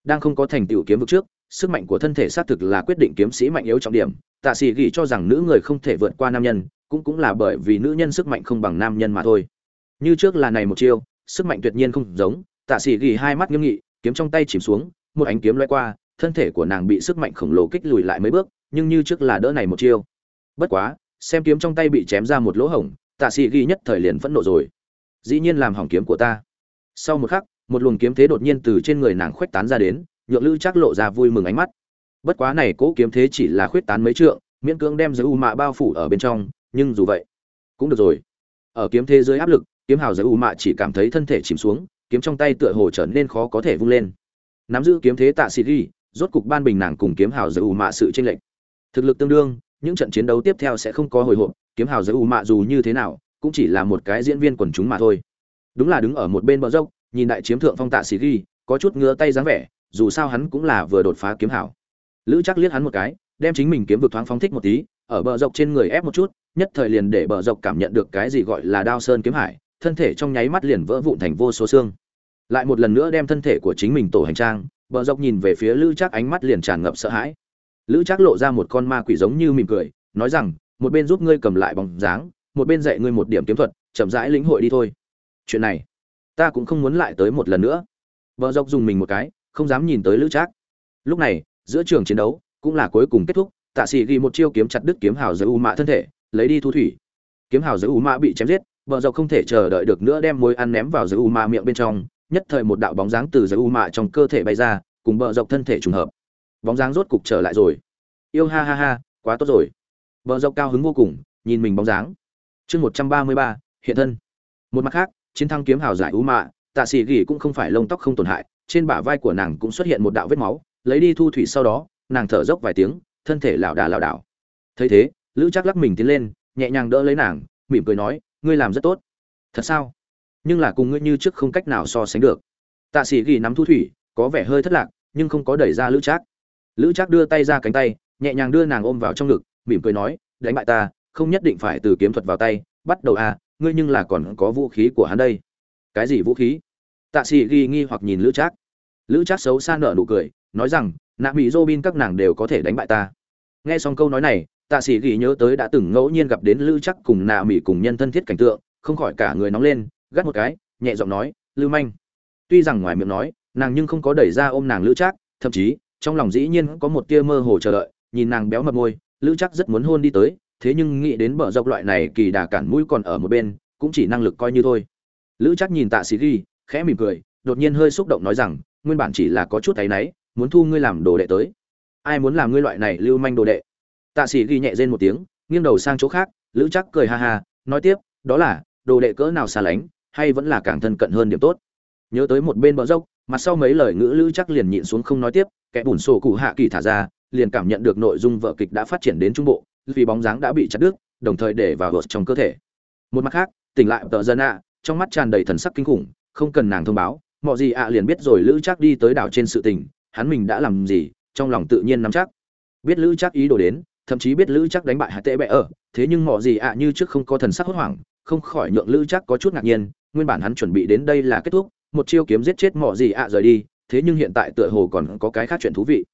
Đang không có thành tựu kiếm vực trước, sức mạnh của thân thể xác thực là quyết định kiếm sĩ mạnh yếu trọng điểm. Tạ sĩ gỉ cho rằng nữ người không thể vượt qua nam nhân, cũng cũng là bởi vì nữ nhân sức mạnh không bằng nam nhân mà thôi. Như trước là này một chiêu, sức mạnh tuyệt nhiên không giống, tạ sĩ gỉ hai mắt nghiêm nghị, kiếm trong tay chìm xuống một ánh kiếm loay qua, thân thể của nàng bị sức mạnh khổng lồ kích lùi lại mấy bước, nhưng như trước là đỡ này một chiêu. Bất quá, xem kiếm trong tay bị chém ra một lỗ hổng, tạ sĩ ghi nhất thời liền phẫn nộ rồi. Dĩ nhiên làm hỏng kiếm của ta. Sau một khắc, một luồng kiếm thế đột nhiên từ trên người nàng khuếch tán ra đến, nhượng lữ chắc lộ ra vui mừng ánh mắt. Bất quá này cố kiếm thế chỉ là khuếch tán mấy trượng, miễn cưỡng đem giới u mạ bao phủ ở bên trong, nhưng dù vậy, cũng được rồi. Ở kiếm thế dưới áp lực, kiếm hào giới u mạ chỉ cảm thấy thân thể chìm xuống, kiếm trong tay tựa hồ trở nên khó có thể vung lên nắm giữ kiếm thế tạ sĩ ghi, rốt cục ban bình nàng cùng kiếm hào giới u mạ sự tranh lệch. Thực lực tương đương, những trận chiến đấu tiếp theo sẽ không có hồi hộp, kiếm hào giới u mạ dù như thế nào, cũng chỉ là một cái diễn viên quần chúng mà thôi. Đúng là đứng ở một bên bờ dốc, nhìn đại chiếm thượng phong tạ sĩ ghi, có chút ngứa tay dáng vẻ, dù sao hắn cũng là vừa đột phá kiếm hảo lữ chắc liếc hắn một cái, đem chính mình kiếm vực thoáng phóng thích một tí, ở bờ dọc trên người ép một chút, nhất thời liền để bờ dọc cảm nhận được cái gì gọi là đao sơn kiếm hải, thân thể trong nháy mắt liền vỡ vụn thành vô số xương lại một lần nữa đem thân thể của chính mình tổ hành trang, bờ dọc nhìn về phía lữ chắc ánh mắt liền tràn ngập sợ hãi. Lữ chắc lộ ra một con ma quỷ giống như mỉm cười, nói rằng, một bên giúp ngươi cầm lại bóng dáng, một bên dạy ngươi một điểm kiếm thuật, chậm rãi lĩnh hội đi thôi. Chuyện này, ta cũng không muốn lại tới một lần nữa. Vợ dọc dùng mình một cái, không dám nhìn tới lữ trác. Lúc này, giữa trường chiến đấu cũng là cuối cùng kết thúc, tạ sĩ ghi một chiêu kiếm chặt đứt kiếm hào giới u mạ thân thể, lấy đi thu thủy. Kiếm hào giới u mạ bị chém giết vợ dọc không thể chờ đợi được nữa đem mối ăn ném vào giới u mạ miệng bên trong nhất thời một đạo bóng dáng từ giới u mạ trong cơ thể bay ra, cùng bờ dọc thân thể trùng hợp. Bóng dáng rốt cục trở lại rồi. Yêu ha ha ha, quá tốt rồi. Bờ dọc cao hứng vô cùng, nhìn mình bóng dáng. Chương một trăm ba mươi ba, hiện thân. Một mặt khác, chiến thắng kiếm hào giải u mạ, tạ sĩ gỉ cũng không phải lông tóc không tổn hại, trên bả vai của nàng cũng xuất hiện một đạo vết máu, lấy đi thu thủy sau đó, nàng thở dốc vài tiếng, thân thể lảo đà lảo đảo. Thấy thế, lữ chắc lắc mình tiến lên, nhẹ nhàng đỡ lấy nàng, mỉm cười nói, ngươi làm rất tốt. Thật sao? Nhưng là cùng ngươi như trước không cách nào so sánh được. Tạ sĩ ghi nắm thu thủy, có vẻ hơi thất lạc, nhưng không có đẩy ra lữ trác. Lữ trác đưa tay ra cánh tay, nhẹ nhàng đưa nàng ôm vào trong ngực, mỉm cười nói, đánh bại ta, không nhất định phải từ kiếm thuật vào tay, bắt đầu à ngươi nhưng là còn có vũ khí của hắn đây. Cái gì vũ khí? Tạ sĩ ghi nghi hoặc nhìn lữ trác. Lữ trác xấu xa nở nụ cười, nói rằng, nạ mỹ dô bin các nàng đều có thể đánh bại ta. Nghe xong câu nói này, tạ sĩ ghi nhớ tới đã từng ngẫu nhiên gặp đến lữ trác cùng nạ mỹ cùng nhân thân thiết cảnh tượng, không khỏi cả người nóng lên gắt một cái, nhẹ giọng nói, lưu manh. Tuy rằng ngoài miệng nói, nàng nhưng không có đẩy ra ôm nàng lữ trác, thậm chí, trong lòng dĩ nhiên có một tia mơ hồ chờ đợi, nhìn nàng béo mập môi, lữ trác rất muốn hôn đi tới, thế nhưng nghĩ đến bờ dọc loại này kỳ đà cản mũi còn ở một bên, cũng chỉ năng lực coi như thôi. Lữ Trác nhìn tạ sĩ ghi, khẽ mỉm cười, đột nhiên hơi xúc động nói rằng, nguyên bản chỉ là có chút thấy náy, muốn thu ngươi làm đồ đệ tới. Ai muốn làm ngươi loại này lưu manh đồ đệ? Tạ sĩ ghi nhẹ rên một tiếng, nghiêng đầu sang chỗ khác, lữ Trác cười ha ha, nói tiếp, đó là, đồ đệ cỡ nào xa lánh hay vẫn là càng thân cận hơn điểm tốt. Nhớ tới một bên bờ dốc, mặt sau mấy lời ngữ lữ chắc liền nhịn xuống không nói tiếp, kẻ bùn sổ cụ hạ kỳ thả ra, liền cảm nhận được nội dung vợ kịch đã phát triển đến trung bộ, vì bóng dáng đã bị chặt đứt, đồng thời để vào vợt trong cơ thể. Một mặt khác, tỉnh lại tờ dân ạ, trong mắt tràn đầy thần sắc kinh khủng, không cần nàng thông báo mọi gì ạ liền biết rồi lữ chắc đi tới đảo trên sự tình, hắn mình đã làm gì, trong lòng tự nhiên nắm chắc. Biết lữ chắc ý đồ đến, thậm chí biết lữ chắc đánh bại hạ tệ bệ ở, thế nhưng mọi gì ạ như trước không có thần sắc hốt hoảng, không khỏi nhượng lữ chắc có chút ngạc nhiên nguyên bản hắn chuẩn bị đến đây là kết thúc, một chiêu kiếm giết chết mỏ gì ạ rời đi, thế nhưng hiện tại tựa hồ còn có cái khác chuyện thú vị.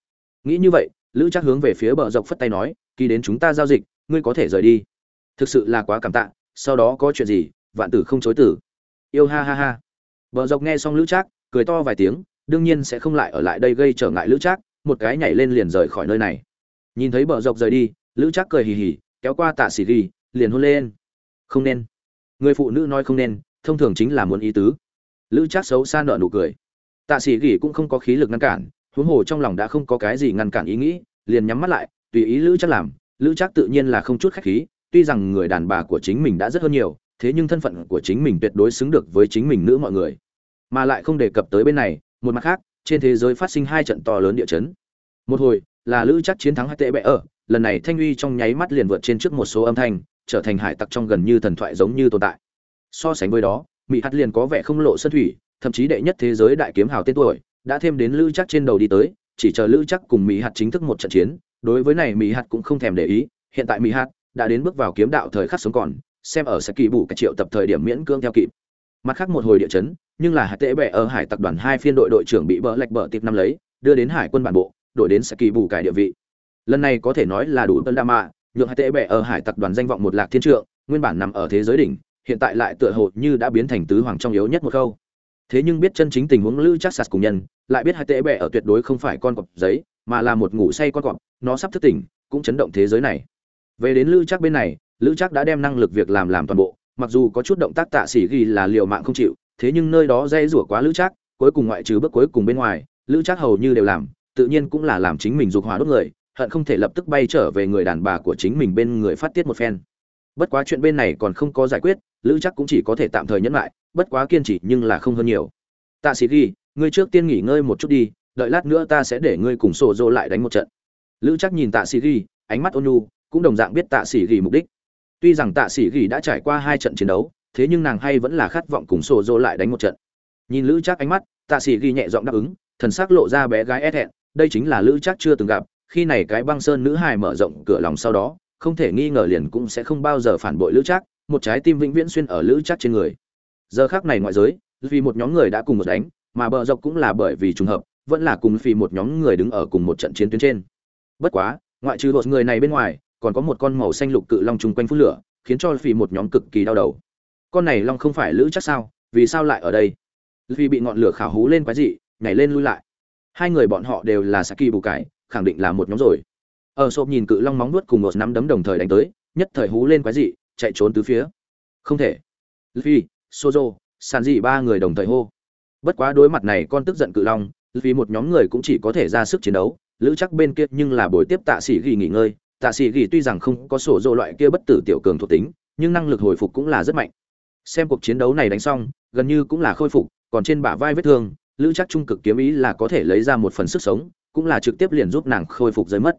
Nghĩ như vậy, lữ chắc hướng về phía bờ dọc phất tay nói, kỳ đến chúng ta giao dịch, ngươi có thể rời đi. Thực sự là quá cảm tạ, sau đó có chuyện gì, vạn tử không chối tử yêu ha ha ha. Bờ dọc nghe xong lữ trác, cười to vài tiếng, đương nhiên sẽ không lại ở lại đây gây trở ngại lữ trác, một cái nhảy lên liền rời khỏi nơi này. Nhìn thấy bờ dọc rời đi, lữ trác cười hì hì, kéo qua tạ xì ghi, liền hôn lên. Không nên. Người phụ nữ nói không nên thông thường chính là muốn ý tứ. Lữ trác xấu xa nợ nụ cười. Tạ sĩ gỉ cũng không có khí lực ngăn cản, huống hồ trong lòng đã không có cái gì ngăn cản ý nghĩ, liền nhắm mắt lại, tùy ý lữ Trác làm. Lữ Trác tự nhiên là không chút khách khí, tuy rằng người đàn bà của chính mình đã rất hơn nhiều, thế nhưng thân phận của chính mình tuyệt đối xứng được với chính mình nữ mọi người. Mà lại không đề cập tới bên này, một mặt khác, trên thế giới phát sinh hai trận to lớn địa chấn. Một hồi, là lữ chắc chiến thắng hai tệ bệ ở, lần này thanh uy trong nháy mắt liền vượt trên trước một số âm thanh, trở thành hải tặc trong gần như thần thoại giống như tồn tại so sánh với đó mỹ hạt liền có vẻ không lộ sân thủy, thậm chí đệ nhất thế giới đại kiếm hào tên tuổi, đã thêm đến lữ chắc trên đầu đi tới, chỉ chờ lữ chắc cùng mỹ hạt chính thức một trận chiến, đối với này mỹ hạt cũng không thèm để ý, hiện tại mỹ hạt đã đến bước vào kiếm đạo thời khắc sống còn, xem ở sẽ kỳ bù cái triệu tập thời điểm miễn cương theo kịp. Mặt khác một hồi địa chấn, nhưng là hạt tệ bệ ở hải tập đoàn hai phiên đội đội trưởng bị bỡ lạch bỡ tiệp năm lấy, đưa đến hải quân bản bộ đổi đến sẽ kỳ bù cải địa vị. Lần này có thể nói là đủ tân đa mạ nhượng hạt tệ bệ ở hải tập đoàn danh vọng một lạc thiên trượng, nguyên bản nằm ở thế giới đỉnh hiện tại lại tựa hồ như đã biến thành tứ hoàng trong yếu nhất một khâu. Thế nhưng biết chân chính tình huống lữ chắc sạt cùng nhân, lại biết hai tệ bệ ở tuyệt đối không phải con cọp giấy, mà là một ngủ say con cọp, nó sắp thức tỉnh, cũng chấn động thế giới này. Về đến lữ chắc bên này, lữ chắc đã đem năng lực việc làm làm toàn bộ, mặc dù có chút động tác tạ xỉ ghi là liều mạng không chịu, thế nhưng nơi đó dây rủa quá lữ chắc cuối cùng ngoại trừ bước cuối cùng bên ngoài, lữ chắc hầu như đều làm, tự nhiên cũng là làm chính mình dục hỏa đốt người, hận không thể lập tức bay trở về người đàn bà của chính mình bên người phát tiết một phen. Bất quá chuyện bên này còn không có giải quyết lữ chắc cũng chỉ có thể tạm thời nhẫn lại, bất quá kiên trì nhưng là không hơn nhiều. Tạ sĩ ghi, ngươi trước tiên nghỉ ngơi một chút đi, đợi lát nữa ta sẽ để ngươi cùng sổ dô lại đánh một trận. Lữ chắc nhìn tạ sĩ ghi, ánh mắt ôn nhu, cũng đồng dạng biết tạ sĩ ghi mục đích. Tuy rằng tạ sĩ ghi đã trải qua hai trận chiến đấu, thế nhưng nàng hay vẫn là khát vọng cùng sổ dô lại đánh một trận. Nhìn lữ chắc ánh mắt, tạ sĩ ghi nhẹ giọng đáp ứng, thần sắc lộ ra bé gái e ép hẹn đây chính là lữ chắc chưa từng gặp, khi này cái băng sơn nữ hài mở rộng cửa lòng sau đó, không thể nghi ngờ liền cũng sẽ không bao giờ phản bội lữ chắc một trái tim vĩnh viễn xuyên ở lữ chắc trên người. Giờ khác này ngoại giới, vì một nhóm người đã cùng một đánh, mà bờ dọc cũng là bởi vì trùng hợp, vẫn là cùng vì một nhóm người đứng ở cùng một trận chiến tuyến trên. Bất quá, ngoại trừ một người này bên ngoài, còn có một con màu xanh lục cự long chung quanh phút lửa, khiến cho vì một nhóm cực kỳ đau đầu. Con này long không phải lữ chắc sao? Vì sao lại ở đây? Vì bị ngọn lửa khảo hú lên quái dị, nhảy lên lui lại. Hai người bọn họ đều là saki bù cải, khẳng định là một nhóm rồi. Ở sộp nhìn cự long móng nuốt cùng một nắm đấm đồng thời đánh tới, nhất thời hú lên quái dị chạy trốn từ phía không thể Luffy, Sozo, Sanji ba người đồng thời hô. Bất quá đối mặt này con tức giận cự long, vì một nhóm người cũng chỉ có thể ra sức chiến đấu, lữ chắc bên kia nhưng là buổi tiếp tạ sĩ ghi nghỉ ngơi, tạ sĩ ghi tuy rằng không có sổ dô loại kia bất tử tiểu cường thuộc tính, nhưng năng lực hồi phục cũng là rất mạnh. Xem cuộc chiến đấu này đánh xong, gần như cũng là khôi phục, còn trên bả vai vết thương, lữ chắc trung cực kiếm ý là có thể lấy ra một phần sức sống, cũng là trực tiếp liền giúp nàng khôi phục rơi mất.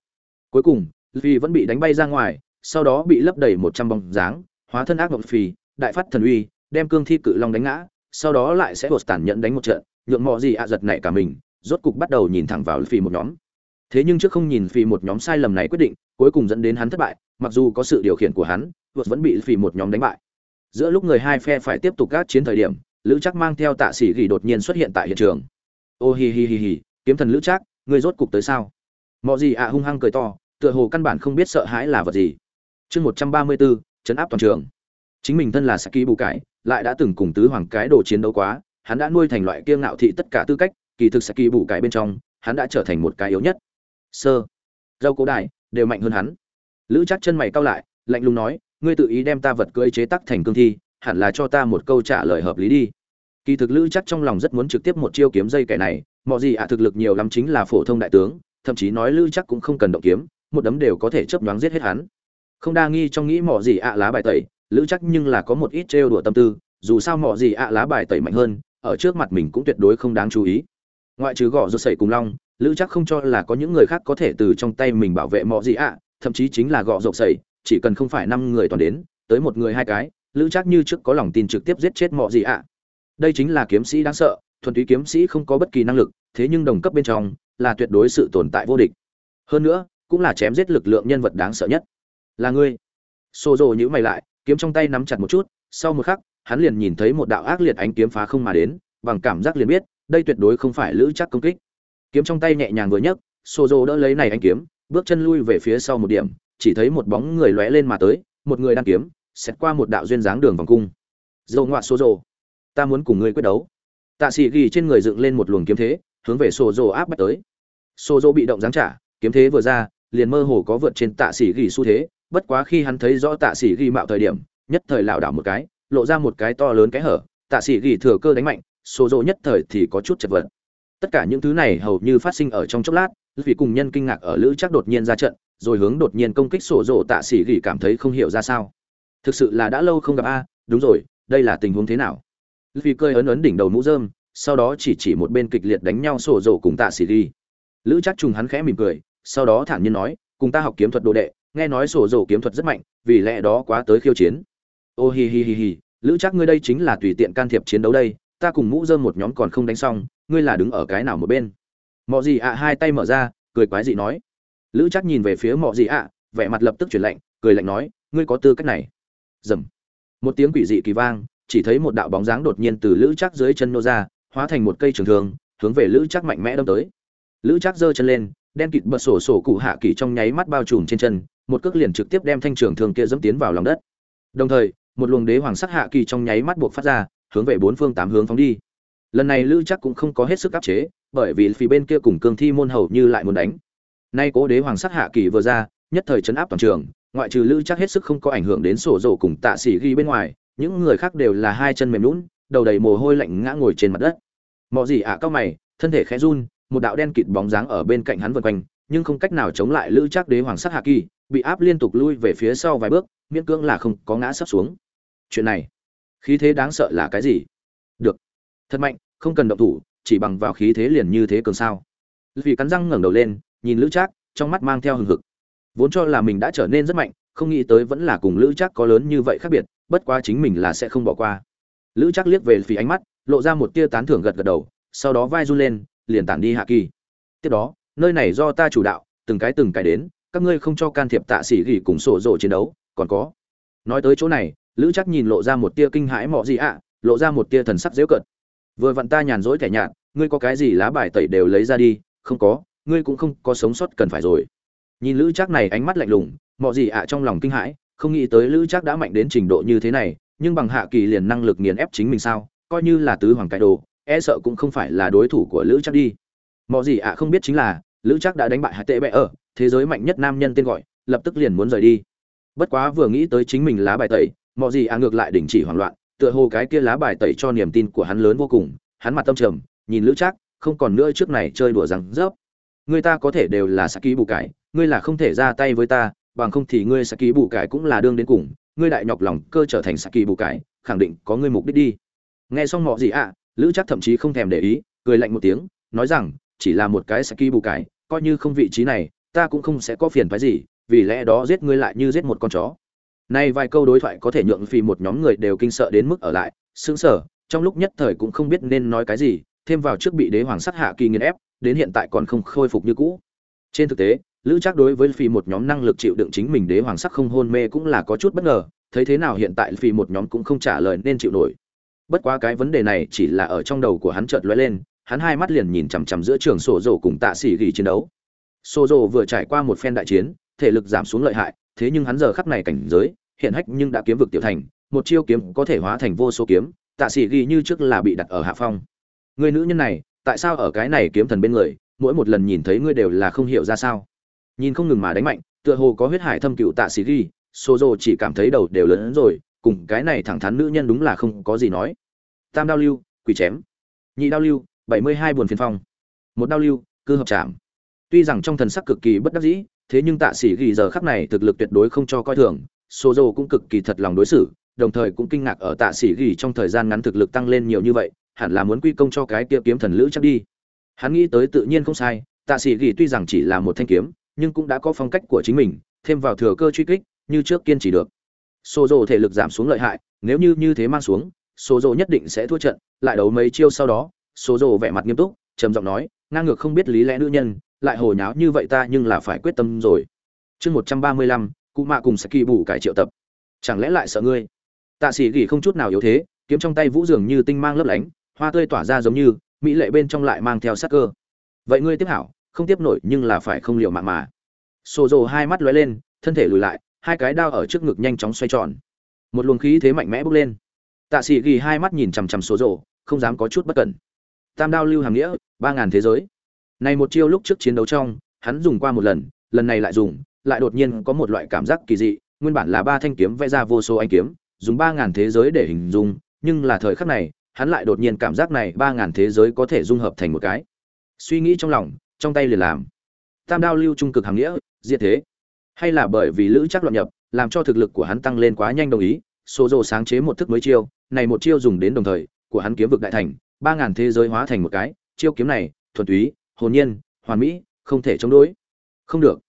Cuối cùng, vì vẫn bị đánh bay ra ngoài, sau đó bị lấp đầy một trăm bóng dáng, hóa thân ác ngọc phì, đại phát thần uy, đem cương thi cự long đánh ngã, sau đó lại sẽ đột tản nhận đánh một trận, nhượng mọi gì ạ giật nảy cả mình, rốt cục bắt đầu nhìn thẳng vào phi một nhóm. Thế nhưng trước không nhìn phi một nhóm sai lầm này quyết định, cuối cùng dẫn đến hắn thất bại, mặc dù có sự điều khiển của hắn, vượt vẫn bị phi một nhóm đánh bại. Giữa lúc người hai phe phải tiếp tục các chiến thời điểm, Lữ Trác mang theo Tạ Sĩ Gỉ đột nhiên xuất hiện tại hiện trường. Ô hi hi hi hi, kiếm thần Lữ Trác, ngươi rốt cục tới sao? Mọi gì ạ hung hăng cười to, tựa hồ căn bản không biết sợ hãi là vật gì. Chương 134, trấn áp toàn trường. Chính mình thân là saki bù cải lại đã từng cùng tứ hoàng cái đồ chiến đấu quá hắn đã nuôi thành loại kiêng ngạo thị tất cả tư cách kỳ thực saki bù cải bên trong hắn đã trở thành một cái yếu nhất. Sơ dâu cố đại đều mạnh hơn hắn. Lữ chắc chân mày cau lại lạnh lùng nói ngươi tự ý đem ta vật cưỡi chế tắc thành cương thi hẳn là cho ta một câu trả lời hợp lý đi. Kỳ thực lữ chắc trong lòng rất muốn trực tiếp một chiêu kiếm dây kẻ này mọi gì ạ thực lực nhiều lắm chính là phổ thông đại tướng thậm chí nói lữ chắc cũng không cần động kiếm một đấm đều có thể chớp nhoáng giết hết hắn không đa nghi trong nghĩ mỏ gì ạ lá bài tẩy, lữ chắc nhưng là có một ít trêu đùa tâm tư, dù sao mỏ gì ạ lá bài tẩy mạnh hơn, ở trước mặt mình cũng tuyệt đối không đáng chú ý. Ngoại trừ gõ rột sẩy cùng long, lữ chắc không cho là có những người khác có thể từ trong tay mình bảo vệ mỏ gì ạ, thậm chí chính là gõ rột sẩy, chỉ cần không phải năm người toàn đến, tới một người hai cái, lữ chắc như trước có lòng tin trực tiếp giết chết mỏ gì ạ. Đây chính là kiếm sĩ đáng sợ, thuần túy kiếm sĩ không có bất kỳ năng lực, thế nhưng đồng cấp bên trong là tuyệt đối sự tồn tại vô địch. Hơn nữa, cũng là chém giết lực lượng nhân vật đáng sợ nhất là ngươi. Xô rồ nhữ mày lại, kiếm trong tay nắm chặt một chút, sau một khắc, hắn liền nhìn thấy một đạo ác liệt ánh kiếm phá không mà đến, bằng cảm giác liền biết, đây tuyệt đối không phải lữ chắc công kích. Kiếm trong tay nhẹ nhàng vừa nhấc xô rồ đỡ lấy này ánh kiếm, bước chân lui về phía sau một điểm, chỉ thấy một bóng người lóe lên mà tới, một người đang kiếm xét qua một đạo duyên dáng đường vòng cung. Dầu ngoạ xô rồ ta muốn cùng ngươi quyết đấu. Tạ sĩ ghi trên người dựng lên một luồng kiếm thế, hướng về xô rồ áp bắt tới. Xô rồ bị động giáng trả, kiếm thế vừa ra, liền mơ hồ có vượt trên tạ sĩ ghi xu thế bất quá khi hắn thấy rõ tạ sĩ ghi mạo thời điểm, nhất thời lảo đảo một cái, lộ ra một cái to lớn cái hở, tạ sĩ ghi thừa cơ đánh mạnh, số dỗ nhất thời thì có chút chật vật. Tất cả những thứ này hầu như phát sinh ở trong chốc lát vì cùng nhân kinh ngạc ở lữ chắc đột nhiên ra trận, rồi hướng đột nhiên công kích sổ rộ tạ sĩ ghi cảm thấy không hiểu ra sao. Thực sự là đã lâu không gặp a, đúng rồi, đây là tình huống thế nào? Vì cơi ấn ấn đỉnh đầu mũ dơm sau đó chỉ chỉ một bên kịch liệt đánh nhau sổ rộ cùng tạ sĩ ghi. Lữ chắc trùng hắn khẽ mỉm cười, sau đó thản nhiên nói, cùng ta học kiếm thuật đồ đệ nghe nói sổ dầu kiếm thuật rất mạnh, vì lẽ đó quá tới khiêu chiến. Ô hi hi hi hi, lữ chắc ngươi đây chính là tùy tiện can thiệp chiến đấu đây, ta cùng mũ dơm một nhóm còn không đánh xong, ngươi là đứng ở cái nào một bên? Mọi gì ạ hai tay mở ra, cười quái dị nói. Lữ chắc nhìn về phía mọi gì ạ, vẻ mặt lập tức chuyển lạnh, cười lạnh nói, ngươi có tư cách này. Dầm. Một tiếng quỷ dị kỳ vang, chỉ thấy một đạo bóng dáng đột nhiên từ lữ chắc dưới chân nô ra, hóa thành một cây trường thường hướng về lữ chắc mạnh mẽ đâm tới. Lữ chắc giơ chân lên, đen kịt bật sổ sổ cụ hạ kỳ trong nháy mắt bao trùm trên chân một cước liền trực tiếp đem thanh trường thường kia dẫm tiến vào lòng đất. Đồng thời, một luồng đế hoàng sắc hạ kỳ trong nháy mắt buộc phát ra, hướng về bốn phương tám hướng phóng đi. Lần này lữ chắc cũng không có hết sức áp chế, bởi vì phía bên kia cùng cương thi môn hầu như lại muốn đánh. Nay cố đế hoàng sắc hạ kỳ vừa ra, nhất thời chấn áp toàn trường, ngoại trừ lữ chắc hết sức không có ảnh hưởng đến sổ rổ cùng tạ sĩ ghi bên ngoài, những người khác đều là hai chân mềm lún đầu đầy mồ hôi lạnh ngã ngồi trên mặt đất. Mọi gì ạ à cao mày, thân thể khẽ run, một đạo đen kịt bóng dáng ở bên cạnh hắn vần quanh nhưng không cách nào chống lại lữ trác đế hoàng sắc hạ kỳ, bị áp liên tục lui về phía sau vài bước, miễn cưỡng là không có ngã sấp xuống. Chuyện này, khí thế đáng sợ là cái gì? Được. Thật mạnh, không cần động thủ, chỉ bằng vào khí thế liền như thế cường sao. Vì cắn răng ngẩng đầu lên, nhìn lữ trác, trong mắt mang theo hừng hực. Vốn cho là mình đã trở nên rất mạnh, không nghĩ tới vẫn là cùng lữ trác có lớn như vậy khác biệt, bất quá chính mình là sẽ không bỏ qua. Lữ trác liếc về phía ánh mắt, lộ ra một tia tán thưởng gật gật đầu, sau đó vai run lên, liền tản đi hạ kỳ. Tiếp đó nơi này do ta chủ đạo, từng cái từng cái đến, các ngươi không cho can thiệp tạ sĩ gỉ cùng sổ rộ chiến đấu, còn có. Nói tới chỗ này, lữ chắc nhìn lộ ra một tia kinh hãi mọ gì ạ, lộ ra một tia thần sắc dễu cợt. Vừa vặn ta nhàn rỗi thẻ nhạt, ngươi có cái gì lá bài tẩy đều lấy ra đi, không có, ngươi cũng không có sống sót cần phải rồi. Nhìn lữ chắc này ánh mắt lạnh lùng, mọ gì ạ trong lòng kinh hãi, không nghĩ tới lữ chắc đã mạnh đến trình độ như thế này, nhưng bằng hạ kỳ liền năng lực nghiền ép chính mình sao, coi như là tứ hoàng cải đồ e sợ cũng không phải là đối thủ của lữ chắc đi mọi gì ạ, không biết chính là, lữ chắc đã đánh bại hai tệ bệ ở, thế giới mạnh nhất nam nhân tên gọi, lập tức liền muốn rời đi. Bất quá vừa nghĩ tới chính mình lá bài tẩy mọi gì ạ ngược lại đình chỉ hoảng loạn, tựa hồ cái kia lá bài tẩy cho niềm tin của hắn lớn vô cùng, hắn mặt tâm trầm, nhìn lữ chắc không còn nữa trước này chơi đùa rằng rớp người ta có thể đều là saki bù cải, ngươi là không thể ra tay với ta, bằng không thì ngươi saki bù cải cũng là đương đến cùng, ngươi đại nhọc lòng cơ trở thành saki bù cải, khẳng định có ngươi mục đích đi. Nghe xong mọi gì ạ, lữ chắc thậm chí không thèm để ý, cười lạnh một tiếng, nói rằng chỉ là một cái saki bù cải, coi như không vị trí này, ta cũng không sẽ có phiền phái gì, vì lẽ đó giết ngươi lại như giết một con chó. Nay vài câu đối thoại có thể nhượng vì một nhóm người đều kinh sợ đến mức ở lại, sững sờ, trong lúc nhất thời cũng không biết nên nói cái gì, thêm vào trước bị đế hoàng sát hạ kỳ nghiền ép, đến hiện tại còn không khôi phục như cũ. Trên thực tế, lữ chắc đối với phi một nhóm năng lực chịu đựng chính mình đế hoàng sắc không hôn mê cũng là có chút bất ngờ, thấy thế nào hiện tại phi một nhóm cũng không trả lời nên chịu nổi. Bất quá cái vấn đề này chỉ là ở trong đầu của hắn chợt lóe lên hắn hai mắt liền nhìn chằm chằm giữa trường sổ rổ cùng tạ sĩ ghi chiến đấu. Sổ rổ vừa trải qua một phen đại chiến, thể lực giảm xuống lợi hại, thế nhưng hắn giờ khắp này cảnh giới, hiện hách nhưng đã kiếm vực tiểu thành, một chiêu kiếm có thể hóa thành vô số kiếm, tạ sĩ ghi như trước là bị đặt ở hạ phong. Người nữ nhân này, tại sao ở cái này kiếm thần bên người, mỗi một lần nhìn thấy ngươi đều là không hiểu ra sao? Nhìn không ngừng mà đánh mạnh, tựa hồ có huyết hải thâm cựu tạ sĩ ghi sổ rổ chỉ cảm thấy đầu đều lớn hơn rồi, cùng cái này thẳng thắn nữ nhân đúng là không có gì nói. Tam đao lưu, quỷ chém. Nhị đao lưu bảy mươi hai buồn phiền phong. Một đao lưu, cư hợp chạm tuy rằng trong thần sắc cực kỳ bất đắc dĩ, thế nhưng tạ sĩ ghi giờ khắc này thực lực tuyệt đối không cho coi thường Sô dô cũng cực kỳ thật lòng đối xử, đồng thời cũng kinh ngạc ở tạ sĩ ghi trong thời gian ngắn thực lực tăng lên nhiều như vậy, hẳn là muốn quy công cho cái kia kiếm thần lữ chắc đi. Hắn nghĩ tới tự nhiên không sai, tạ sĩ ghi tuy rằng chỉ là một thanh kiếm, nhưng cũng đã có phong cách của chính mình, thêm vào thừa cơ truy kích, như trước kiên trì được. Sô dô thể lực giảm xuống lợi hại, nếu như như thế mang xuống Sô dô nhất định sẽ thua trận, lại đấu mấy chiêu sau đó số rồ vẻ mặt nghiêm túc, trầm giọng nói, ngang ngược không biết lý lẽ nữ nhân, lại hồ nháo như vậy ta nhưng là phải quyết tâm rồi. Chương một trăm ba mươi lăm, cụ mạ cùng sẽ kỳ bù cải triệu tập. Chẳng lẽ lại sợ ngươi? Tạ sĩ gỉ không chút nào yếu thế, kiếm trong tay vũ dường như tinh mang lấp lánh, hoa tươi tỏa ra giống như, mỹ lệ bên trong lại mang theo sắc cơ. Vậy ngươi tiếp hảo, không tiếp nổi nhưng là phải không liệu mạng mà. Xô rồ hai mắt lóe lên, thân thể lùi lại, hai cái đao ở trước ngực nhanh chóng xoay tròn. Một luồng khí thế mạnh mẽ bốc lên. Tạ sĩ ghi hai mắt nhìn chằm chằm số rồ không dám có chút bất cẩn tam đao lưu hàm nghĩa, ba ngàn thế giới. Này một chiêu lúc trước chiến đấu trong, hắn dùng qua một lần lần này lại dùng, lại đột nhiên có một loại cảm giác kỳ dị, nguyên bản là ba thanh kiếm vẽ ra vô số anh kiếm, dùng ba ngàn thế giới để hình dung, nhưng là thời khắc này, hắn lại đột nhiên cảm giác này ba ngàn thế giới có thể dung hợp thành một cái. Suy nghĩ trong lòng, trong tay liền làm. Tam đao lưu trung cực hàm nghĩa, diệt thế. Hay là bởi vì lữ chắc loạn nhập, làm cho thực lực của hắn tăng lên quá nhanh đồng ý, số dồ sáng chế một thức mới chiêu, này một chiêu dùng đến đồng thời, của hắn kiếm vực đại thành ba ngàn thế giới hóa thành một cái, chiêu kiếm này, thuần túy, hồn nhiên, hoàn mỹ, không thể chống đối. Không được.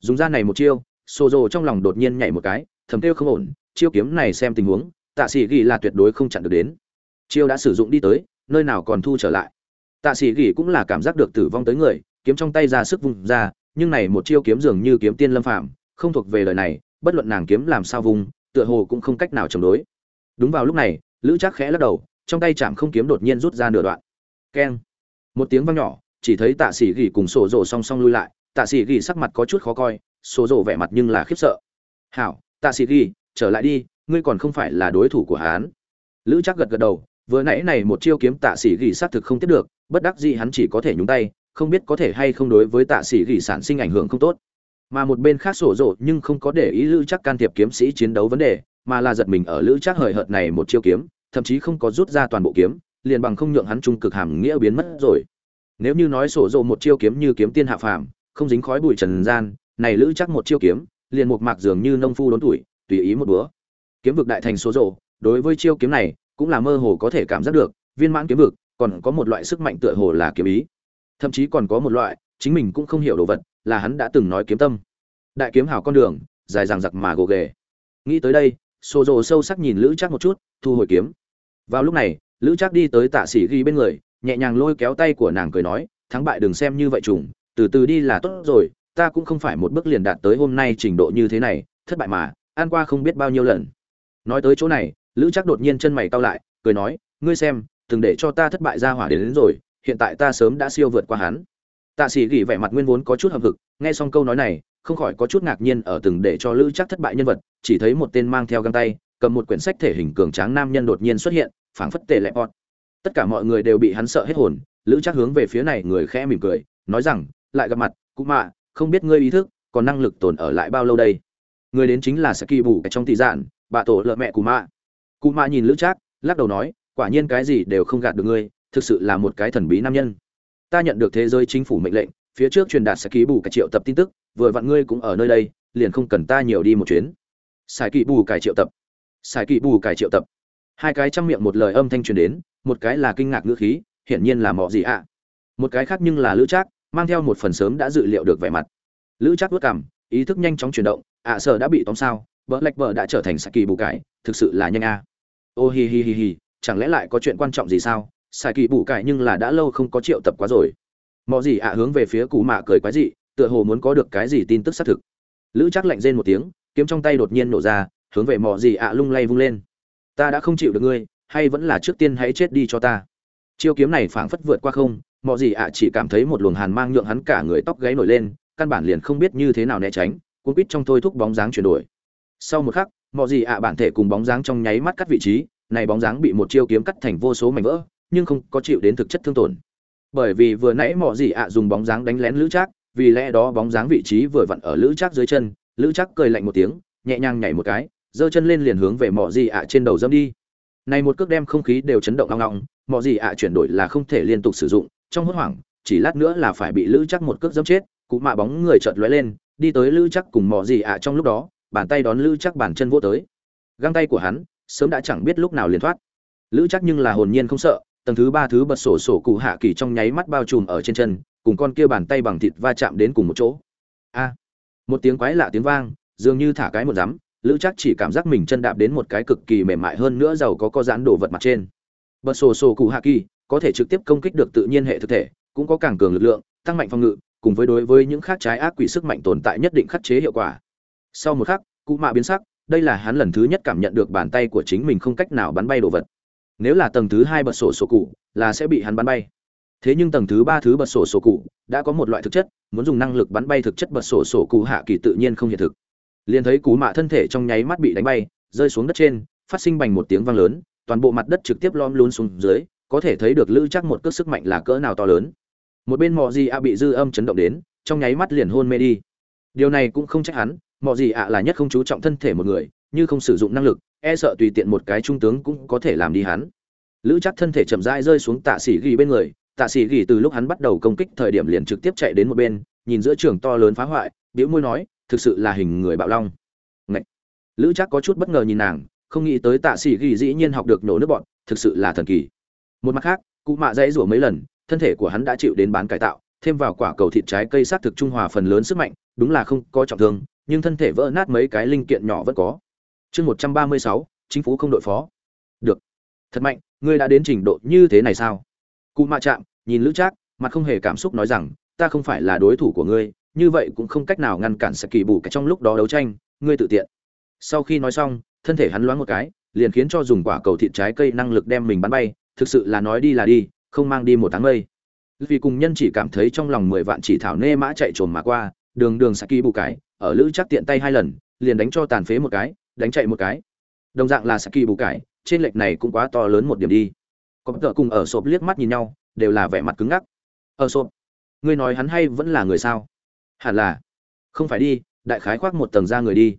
Dùng ra này một chiêu xô rồ trong lòng đột nhiên nhảy một cái, thầm kêu không ổn, chiêu kiếm này xem tình huống, tạ sĩ ghi là tuyệt đối không chặn được đến. Chiêu đã sử dụng đi tới, nơi nào còn thu trở lại. Tạ sĩ ghi cũng là cảm giác được tử vong tới người, kiếm trong tay ra sức vùng ra, nhưng này một chiêu kiếm dường như kiếm tiên lâm phạm không thuộc về lời này, bất luận nàng kiếm làm sao vùng tựa hồ cũng không cách nào chống đối. Đúng vào lúc này, lữ chắc khẽ lắc đầu trong tay chạm không kiếm đột nhiên rút ra nửa đoạn. Keng. Một tiếng vang nhỏ, chỉ thấy tạ sĩ gỉ cùng sổ rổ song song lui lại. Tạ sĩ gỉ sắc mặt có chút khó coi, sổ rổ vẻ mặt nhưng là khiếp sợ. Hảo, tạ sĩ gỉ, trở lại đi, ngươi còn không phải là đối thủ của hán lữ chắc gật gật đầu, vừa nãy này một chiêu kiếm tạ sĩ gỉ xác thực không tiếp được, bất đắc dĩ hắn chỉ có thể nhúng tay, không biết có thể hay không đối với tạ sĩ gỉ sản sinh ảnh hưởng không tốt. Mà một bên khác sổ rộ nhưng không có để ý lữ chắc can thiệp kiếm sĩ chiến đấu vấn đề, mà là giật mình ở lữ chắc hời hợt này một chiêu kiếm thậm chí không có rút ra toàn bộ kiếm, liền bằng không nhượng hắn trung cực hàm nghĩa biến mất rồi. Nếu như nói sổ rộ một chiêu kiếm như kiếm tiên hạ phàm, không dính khói bụi trần gian, này lữ chắc một chiêu kiếm, liền một mạc dường như nông phu đốn tuổi, tùy ý một búa kiếm vực đại thành số rộ, đối với chiêu kiếm này, cũng là mơ hồ có thể cảm giác được, viên mãn kiếm vực, còn có một loại sức mạnh tựa hồ là kiếm ý. Thậm chí còn có một loại, chính mình cũng không hiểu đồ vật, là hắn đã từng nói kiếm tâm. Đại kiếm hào con đường, dài dằng dặc mà gồ ghề. Nghĩ tới đây xô rồ sâu sắc nhìn lữ chắc một chút, thu hồi kiếm vào lúc này lữ chắc đi tới tạ sĩ ghi bên người nhẹ nhàng lôi kéo tay của nàng cười nói thắng bại đừng xem như vậy trùng từ từ đi là tốt rồi ta cũng không phải một bước liền đạt tới hôm nay trình độ như thế này thất bại mà an qua không biết bao nhiêu lần. Nói tới chỗ này lữ chắc đột nhiên chân mày cau lại cười nói ngươi xem từng để cho ta thất bại ra hỏa đến, đến rồi hiện tại ta sớm đã siêu vượt qua hắn. Tạ sĩ gỉ vẻ mặt nguyên vốn có chút hậm hực nghe xong câu nói này không khỏi có chút ngạc nhiên ở từng để cho lữ chắc thất bại nhân vật chỉ thấy một tên mang theo găng tay cầm một quyển sách thể hình cường tráng nam nhân đột nhiên xuất hiện phảng phất tề lẹp bọt. Tất cả mọi người đều bị hắn sợ hết hồn, lữ chắc hướng về phía này người khẽ mỉm cười, nói rằng, lại gặp mặt, cụ mạ, không biết ngươi ý thức còn năng lực tồn ở lại bao lâu đây? Người đến chính là saki bù trong tỷ giản, bà tổ lợ mẹ cụ mạ. Cụ mạ nhìn lữ trác, lắc đầu nói, quả nhiên cái gì đều không gạt được ngươi, thực sự là một cái thần bí nam nhân. Ta nhận được thế giới chính phủ mệnh lệnh, phía trước truyền đạt saki bù cái triệu tập tin tức, vừa vặn ngươi cũng ở nơi đây, liền không cần ta nhiều đi một chuyến. Sài kỵ bù cải triệu tập. Sài kỵ bù cải triệu tập hai cái trong miệng một lời âm thanh truyền đến, một cái là kinh ngạc ngữ khí, hiển nhiên là mọ gì ạ. Một cái khác nhưng là lữ trác, mang theo một phần sớm đã dự liệu được vẻ mặt. Lữ trác vất cảm ý thức nhanh chóng chuyển động, ạ sợ đã bị tóm sao, vợ lạch vợ đã trở thành saki bù cải, thực sự là nhanh a. Ô hi hi hi hi, chẳng lẽ lại có chuyện quan trọng gì sao? Saki bù cải nhưng là đã lâu không có triệu tập quá rồi. Mọ gì ạ hướng về phía cụ mạ cười quái dị, tựa hồ muốn có được cái gì tin tức xác thực. Lữ trác lạnh rên một tiếng, kiếm trong tay đột nhiên nổ ra, hướng về mọ gì ạ lung lay vung lên ta đã không chịu được ngươi, hay vẫn là trước tiên hãy chết đi cho ta. Chiêu kiếm này phảng phất vượt qua không, mọi gì ạ chỉ cảm thấy một luồng hàn mang nhượng hắn cả người tóc gáy nổi lên, căn bản liền không biết như thế nào né tránh, cuốn quýt trong thôi thúc bóng dáng chuyển đổi. Sau một khắc, mọi gì ạ bản thể cùng bóng dáng trong nháy mắt cắt vị trí, này bóng dáng bị một chiêu kiếm cắt thành vô số mảnh vỡ, nhưng không có chịu đến thực chất thương tổn. Bởi vì vừa nãy mọi gì ạ dùng bóng dáng đánh lén lữ trác, vì lẽ đó bóng dáng vị trí vừa vặn ở lữ trác dưới chân, lữ trác cười lạnh một tiếng, nhẹ nhàng nhảy một cái giơ chân lên liền hướng về mỏ gì ạ trên đầu dâm đi. Này một cước đem không khí đều chấn động long long mỏ gì ạ chuyển đổi là không thể liên tục sử dụng, trong hốt hoảng, chỉ lát nữa là phải bị lữ chắc một cước dẫm chết, cụ mạ bóng người chợt lóe lên, đi tới lữ chắc cùng mỏ gì ạ trong lúc đó, bàn tay đón lữ chắc bàn chân vô tới. Găng tay của hắn, sớm đã chẳng biết lúc nào liền thoát. Lữ chắc nhưng là hồn nhiên không sợ, tầng thứ ba thứ bật sổ sổ cụ hạ kỳ trong nháy mắt bao trùm ở trên chân, cùng con kia bàn tay bằng thịt va chạm đến cùng một chỗ. A! Một tiếng quái lạ tiếng vang, dường như thả cái một rắm lữ chắc chỉ cảm giác mình chân đạp đến một cái cực kỳ mềm mại hơn nữa giàu có có dán đổ vật mặt trên. Bật sổ sổ cụ hạ kỳ có thể trực tiếp công kích được tự nhiên hệ thực thể, cũng có càng cường lực lượng, tăng mạnh phòng ngự, cùng với đối với những khác trái ác quỷ sức mạnh tồn tại nhất định khắc chế hiệu quả. Sau một khắc, cụ mạ biến sắc, đây là hắn lần thứ nhất cảm nhận được bàn tay của chính mình không cách nào bắn bay đồ vật. Nếu là tầng thứ hai bật sổ sổ cụ, là sẽ bị hắn bắn bay. Thế nhưng tầng thứ ba thứ bật sổ sổ cụ, đã có một loại thực chất, muốn dùng năng lực bắn bay thực chất bật sổ sổ cụ hạ kỳ tự nhiên không hiện thực liền thấy cú mạ thân thể trong nháy mắt bị đánh bay, rơi xuống đất trên, phát sinh bành một tiếng vang lớn, toàn bộ mặt đất trực tiếp lom luôn xuống dưới, có thể thấy được lữ chắc một cước sức mạnh là cỡ nào to lớn. Một bên mọ gì ạ bị dư âm chấn động đến, trong nháy mắt liền hôn mê đi. Điều này cũng không trách hắn, mọ gì ạ là nhất không chú trọng thân thể một người, như không sử dụng năng lực e sợ tùy tiện một cái trung tướng cũng có thể làm đi hắn. Lữ chắc thân thể chậm rãi rơi xuống tạ sĩ ghi bên người, tạ sĩ ghi từ lúc hắn bắt đầu công kích thời điểm liền trực tiếp chạy đến một bên, nhìn giữa trường to lớn phá hoại biễu môi nói thực sự là hình người bạo long. Ngậy! lữ chắc có chút bất ngờ nhìn nàng, không nghĩ tới tạ sĩ ghi dĩ nhiên học được nổ nước bọn, thực sự là thần kỳ. Một mặt khác, cụ mạ dãy rủa mấy lần, thân thể của hắn đã chịu đến bán cải tạo, thêm vào quả cầu thịt trái cây sát thực trung hòa phần lớn sức mạnh, đúng là không có trọng thương, nhưng thân thể vỡ nát mấy cái linh kiện nhỏ vẫn có. Chương một trăm ba mươi sáu, chính phủ không đội phó. Được. Thật mạnh, ngươi đã đến trình độ như thế này sao? Cụ mạ chạm, nhìn lữ trác, mặt không hề cảm xúc nói rằng, ta không phải là đối thủ của ngươi như vậy cũng không cách nào ngăn cản sẽ kỳ bù cái trong lúc đó đấu tranh ngươi tự tiện. Sau khi nói xong thân thể hắn loáng một cái liền khiến cho dùng quả cầu thịt trái cây năng lực đem mình bắn bay thực sự là nói đi là đi không mang đi một tháng mây. Vì cùng nhân chỉ cảm thấy trong lòng mười vạn chỉ thảo nê mã chạy trồn mà qua đường đường saki bù cái ở lữ chắc tiện tay hai lần liền đánh cho tàn phế một cái đánh chạy một cái. Đồng dạng là saki bù cái, trên lệch này cũng quá to lớn một điểm đi. Có tợ cùng ở sộp liếc mắt nhìn nhau đều là vẻ mặt cứng ngắc. Ở sộp ngươi nói hắn hay vẫn là người sao? Hẳn là. Không phải đi, đại khái khoác một tầng ra người đi.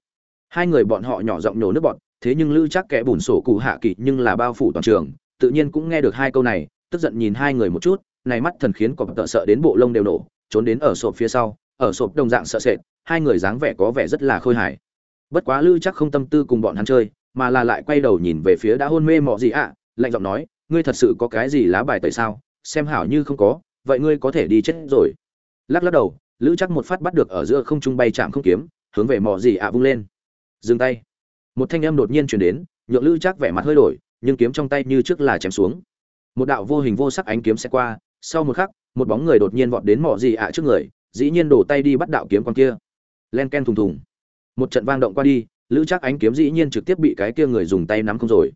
Hai người bọn họ nhỏ giọng nhổ nước bọn thế nhưng lữ chắc kẻ bùn sổ cụ hạ kỳ nhưng là bao phủ toàn trường, tự nhiên cũng nghe được hai câu này, tức giận nhìn hai người một chút, này mắt thần khiến cọp tợ sợ đến bộ lông đều nổ, trốn đến ở sộp phía sau, ở sộp đồng dạng sợ sệt, hai người dáng vẻ có vẻ rất là khôi hài. Bất quá lữ chắc không tâm tư cùng bọn hắn chơi, mà là lại quay đầu nhìn về phía đã hôn mê mọ gì ạ, lạnh giọng nói, ngươi thật sự có cái gì lá bài tẩy sao? Xem hảo như không có, vậy ngươi có thể đi chết rồi. Lắc lắc đầu lữ chắc một phát bắt được ở giữa không trung bay chạm không kiếm, hướng về mỏ gì ạ vung lên. Dừng tay. Một thanh âm đột nhiên chuyển đến, nhượng lữ chắc vẻ mặt hơi đổi, nhưng kiếm trong tay như trước là chém xuống. Một đạo vô hình vô sắc ánh kiếm sẽ qua, sau một khắc, một bóng người đột nhiên vọt đến mỏ gì ạ trước người, dĩ nhiên đổ tay đi bắt đạo kiếm con kia. Len ken thùng thùng. Một trận vang động qua đi, lữ chắc ánh kiếm dĩ nhiên trực tiếp bị cái kia người dùng tay nắm không rồi.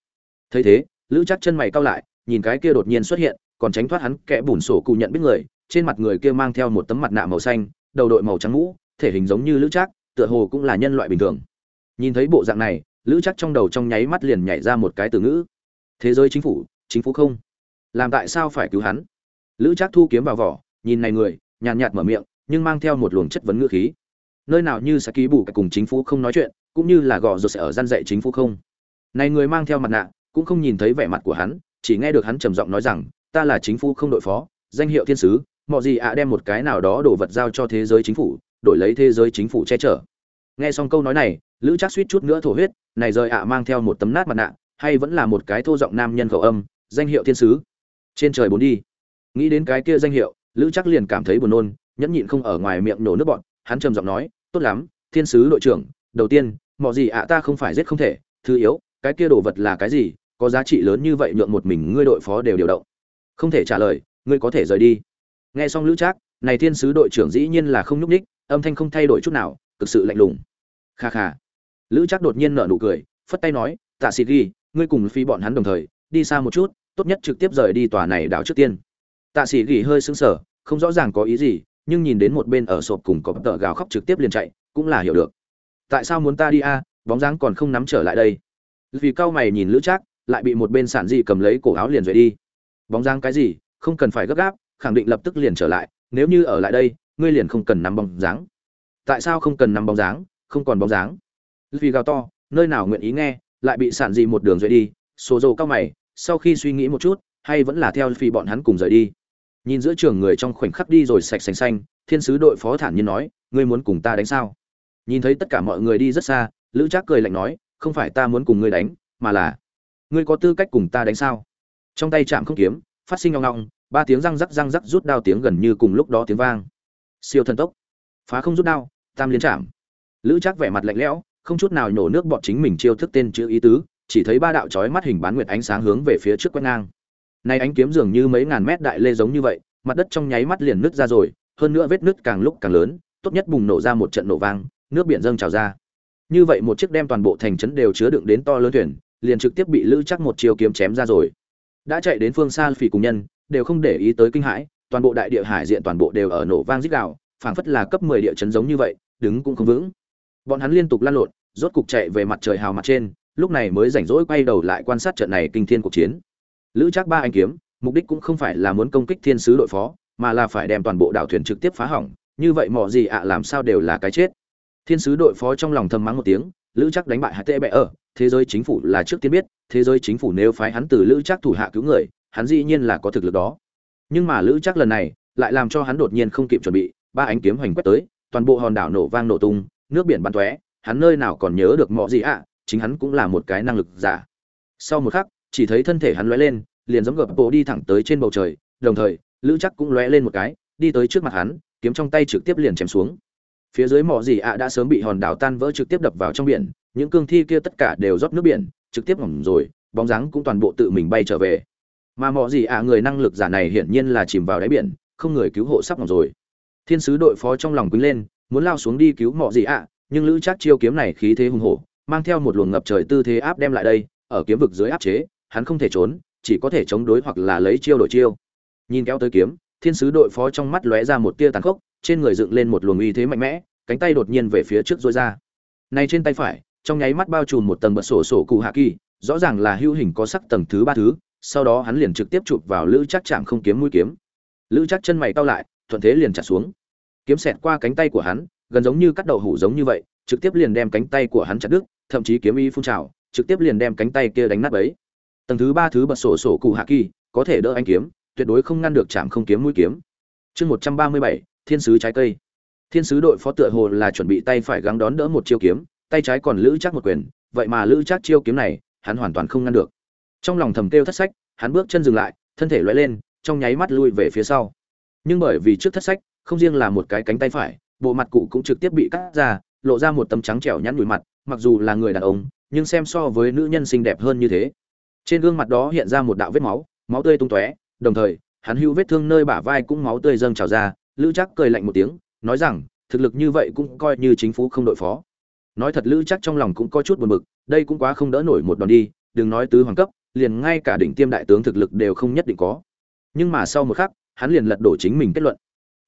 Thấy thế, lữ chắc chân mày cau lại, nhìn cái kia đột nhiên xuất hiện, còn tránh thoát hắn kẻ bùn sổ cụ nhận biết người trên mặt người kia mang theo một tấm mặt nạ màu xanh, đầu đội màu trắng mũ thể hình giống như lữ trác, tựa hồ cũng là nhân loại bình thường. Nhìn thấy bộ dạng này, lữ trác trong đầu trong nháy mắt liền nhảy ra một cái từ ngữ. Thế giới chính phủ chính phủ không. Làm tại sao phải cứu hắn? Lữ trác thu kiếm vào vỏ, nhìn này người, nhàn nhạt mở miệng, nhưng mang theo một luồng chất vấn ngữ khí. Nơi nào như sẽ ký bù cùng chính phủ không nói chuyện, cũng như là gò rồi sẽ ở gian dạy chính phủ không. Này người mang theo mặt nạ, cũng không nhìn thấy vẻ mặt của hắn, chỉ nghe được hắn trầm giọng nói rằng, ta là chính phủ không đội phó, danh hiệu thiên sứ mọi gì ạ đem một cái nào đó đổ vật giao cho thế giới chính phủ, đổi lấy thế giới chính phủ che chở. Nghe xong câu nói này, lữ chắc suýt chút nữa thổ huyết, này rời ạ mang theo một tấm nát mặt nạ, hay vẫn là một cái thô giọng nam nhân khẩu âm, danh hiệu thiên sứ. Trên trời bốn đi. Nghĩ đến cái kia danh hiệu, lữ chắc liền cảm thấy buồn nôn, nhẫn nhịn không ở ngoài miệng nổ nước bọn, hắn trầm giọng nói, tốt lắm, thiên sứ đội trưởng, đầu tiên, mọi gì ạ ta không phải giết không thể, thứ yếu, cái kia đồ vật là cái gì, có giá trị lớn như vậy nhượng một mình ngươi đội phó đều điều động. Không thể trả lời, ngươi có thể rời đi nghe xong lữ trác, này thiên sứ đội trưởng dĩ nhiên là không nhúc ních âm thanh không thay đổi chút nào, cực sự lạnh lùng. Kha kha. Lữ trác đột nhiên nở nụ cười, phất tay nói, tạ sĩ ghi, ngươi cùng phi bọn hắn đồng thời, đi xa một chút, tốt nhất trực tiếp rời đi tòa này đảo trước tiên. Tạ sĩ ghi hơi sững sờ, không rõ ràng có ý gì, nhưng nhìn đến một bên ở sộp cùng có tờ gào khóc trực tiếp liền chạy, cũng là hiểu được. Tại sao muốn ta đi a? Bóng dáng còn không nắm trở lại đây. Vì cao mày nhìn lữ trác, lại bị một bên sản dị cầm lấy cổ áo liền rời đi. Bóng dáng cái gì? Không cần phải gấp gáp khẳng định lập tức liền trở lại, nếu như ở lại đây, ngươi liền không cần nắm bóng dáng. Tại sao không cần nắm bóng dáng? Không còn bóng dáng. Vì gào to, nơi nào nguyện ý nghe, lại bị sản dị một đường rời đi số dầu cao mày, sau khi suy nghĩ một chút, hay vẫn là theo phi bọn hắn cùng rời đi. Nhìn giữa trường người trong khoảnh khắc đi rồi sạch xanh xanh, thiên sứ đội phó thản nhiên nói, ngươi muốn cùng ta đánh sao? Nhìn thấy tất cả mọi người đi rất xa, lữ trác cười lạnh nói, không phải ta muốn cùng ngươi đánh, mà là, ngươi có tư cách cùng ta đánh sao? Trong tay chạm không kiếm, phát sinh ngong ngong ba tiếng răng rắc răng rắc rút đao tiếng gần như cùng lúc đó tiếng vang. Siêu thần tốc. Phá không rút đao, tam liên chạm. Lữ chắc vẻ mặt lạnh lẽo, không chút nào nhổ nước bọn chính mình chiêu thức tên chữ ý tứ, chỉ thấy ba đạo chói mắt hình bán nguyệt ánh sáng hướng về phía trước quét ngang. Nay ánh kiếm dường như mấy ngàn mét đại lê giống như vậy, mặt đất trong nháy mắt liền nứt ra rồi, hơn nữa vết nứt càng lúc càng lớn, tốt nhất bùng nổ ra một trận nổ vang, nước biển dâng trào ra. Như vậy một chiếc đem toàn bộ thành trấn đều chứa đựng đến to lớn thuyền, liền trực tiếp bị lữ chắc một chiều kiếm chém ra rồi. Đã chạy đến phương xa phỉ cùng nhân đều không để ý tới kinh hãi, toàn bộ đại địa hải diện toàn bộ đều ở nổ vang rít gào, phảng phất là cấp 10 địa chấn giống như vậy, đứng cũng không vững. Bọn hắn liên tục lăn lộn, rốt cục chạy về mặt trời hào mặt trên, lúc này mới rảnh rỗi quay đầu lại quan sát trận này kinh thiên cuộc chiến. Lữ Trác ba anh kiếm, mục đích cũng không phải là muốn công kích thiên sứ đội phó, mà là phải đem toàn bộ đảo thuyền trực tiếp phá hỏng, như vậy mọ gì ạ, làm sao đều là cái chết. Thiên sứ đội phó trong lòng thầm mắng một tiếng, lữ Trác đánh bại hai tệ bệ ở ờ, thế giới chính phủ là trước tiên biết, thế giới chính phủ nếu phái hắn từ lữ Trác thủ hạ cứu người hắn dĩ nhiên là có thực lực đó. Nhưng mà lữ chắc lần này lại làm cho hắn đột nhiên không kịp chuẩn bị, ba ánh kiếm hoành quét tới, toàn bộ hòn đảo nổ vang nổ tung, nước biển bắn tóe, hắn nơi nào còn nhớ được mọi gì ạ, chính hắn cũng là một cái năng lực giả. Sau một khắc, chỉ thấy thân thể hắn lóe lên, liền giống gập bộ đi thẳng tới trên bầu trời, đồng thời, lữ chắc cũng lóe lên một cái, đi tới trước mặt hắn, kiếm trong tay trực tiếp liền chém xuống. Phía dưới mỏ gì ạ đã sớm bị hòn đảo tan vỡ trực tiếp đập vào trong biển, những cương thi kia tất cả đều rót nước biển, trực tiếp ngỏm rồi, bóng dáng cũng toàn bộ tự mình bay trở về mà mọi gì ạ người năng lực giả này hiển nhiên là chìm vào đáy biển, không người cứu hộ sắp ngọc rồi. Thiên sứ đội phó trong lòng quýnh lên, muốn lao xuống đi cứu mọi gì ạ nhưng lữ chắc chiêu kiếm này khí thế hùng hổ, mang theo một luồng ngập trời tư thế áp đem lại đây, ở kiếm vực dưới áp chế, hắn không thể trốn, chỉ có thể chống đối hoặc là lấy chiêu đổi chiêu. Nhìn kéo tới kiếm, thiên sứ đội phó trong mắt lóe ra một tia tàn khốc, trên người dựng lên một luồng uy thế mạnh mẽ, cánh tay đột nhiên về phía trước dối ra. Này trên tay phải, trong nháy mắt bao trùm một tầng bật sổ sổ cụ hạ kỳ, rõ ràng là hữu hình có sắc tầng thứ ba thứ sau đó hắn liền trực tiếp chụp vào lữ chắc chạm không kiếm mũi kiếm. Lữ chắc chân mày cao lại, thuận thế liền trả xuống. Kiếm xẹt qua cánh tay của hắn, gần giống như cắt đậu hủ giống như vậy, trực tiếp liền đem cánh tay của hắn chặt đứt, thậm chí kiếm y phun trào, trực tiếp liền đem cánh tay kia đánh nát ấy tầng thứ ba thứ bật sổ sổ cụ hạ kỳ, có thể đỡ anh kiếm, tuyệt đối không ngăn được chạm không kiếm mũi kiếm. Chương một trăm ba mươi bảy, thiên sứ trái cây. Thiên sứ đội phó tựa hồ là chuẩn bị tay phải gắng đón đỡ một chiêu kiếm, tay trái còn lữ chắc một quyền, vậy mà lữ chắc chiêu kiếm này, hắn hoàn toàn không ngăn được trong lòng thầm kêu thất sách, hắn bước chân dừng lại, thân thể loay lên, trong nháy mắt lui về phía sau. Nhưng bởi vì trước thất sách, không riêng là một cái cánh tay phải, bộ mặt cụ cũng trực tiếp bị cắt ra, lộ ra một tấm trắng trẻo nhăn nhủi mặt, mặc dù là người đàn ông, nhưng xem so với nữ nhân xinh đẹp hơn như thế. Trên gương mặt đó hiện ra một đạo vết máu máu tươi tung tóe, đồng thời, hắn hữu vết thương nơi bả vai cũng máu tươi dâng trào ra, lữ chắc cười lạnh một tiếng, nói rằng, thực lực như vậy cũng coi như chính phủ không đội phó. Nói thật lữ chắc trong lòng cũng có chút buồn bực, đây cũng quá không đỡ nổi một đòn đi, đừng nói tứ hoàng cấp liền ngay cả đỉnh tiêm đại tướng thực lực đều không nhất định có. Nhưng mà sau một khắc, hắn liền lật đổ chính mình kết luận.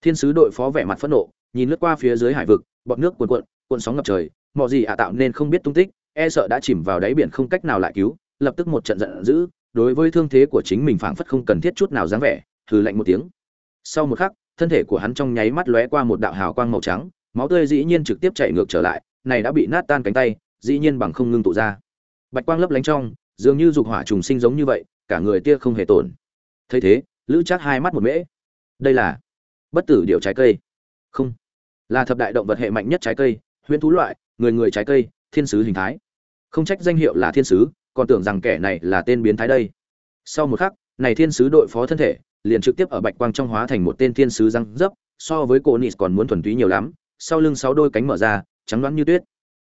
Thiên sứ đội phó vẻ mặt phẫn nộ, nhìn lướt qua phía dưới hải vực bọt nước cuồn cuộn cuộn sóng ngập trời mọi gì ạ tạo nên không biết tung tích e sợ đã chìm vào đáy biển không cách nào lại cứu, lập tức một trận giận dữ, đối với thương thế của chính mình phảng phất không cần thiết chút nào dáng vẻ thử lạnh một tiếng. Sau một khắc, thân thể của hắn trong nháy mắt lóe qua một đạo hào quang màu trắng, máu tươi dĩ nhiên trực tiếp chảy ngược trở lại, này đã bị nát tan cánh tay, dĩ nhiên bằng không ngưng tụ ra. Bạch quang lấp lánh trong dường như dục hỏa trùng sinh giống như vậy, cả người tia không hề tổn. Thấy thế, lữ chắc hai mắt một mễ. Đây là bất tử điều trái cây. Không. Là thập đại động vật hệ mạnh nhất trái cây, huyễn thú loại, người người trái cây, thiên sứ hình thái. Không trách danh hiệu là thiên sứ, còn tưởng rằng kẻ này là tên biến thái đây. Sau một khắc, này thiên sứ đội phó thân thể, liền trực tiếp ở bạch quang trong hóa thành một tên thiên sứ răng dấp, so với cô nịt còn muốn thuần túy nhiều lắm, sau lưng sáu đôi cánh mở ra, trắng đoán như tuyết.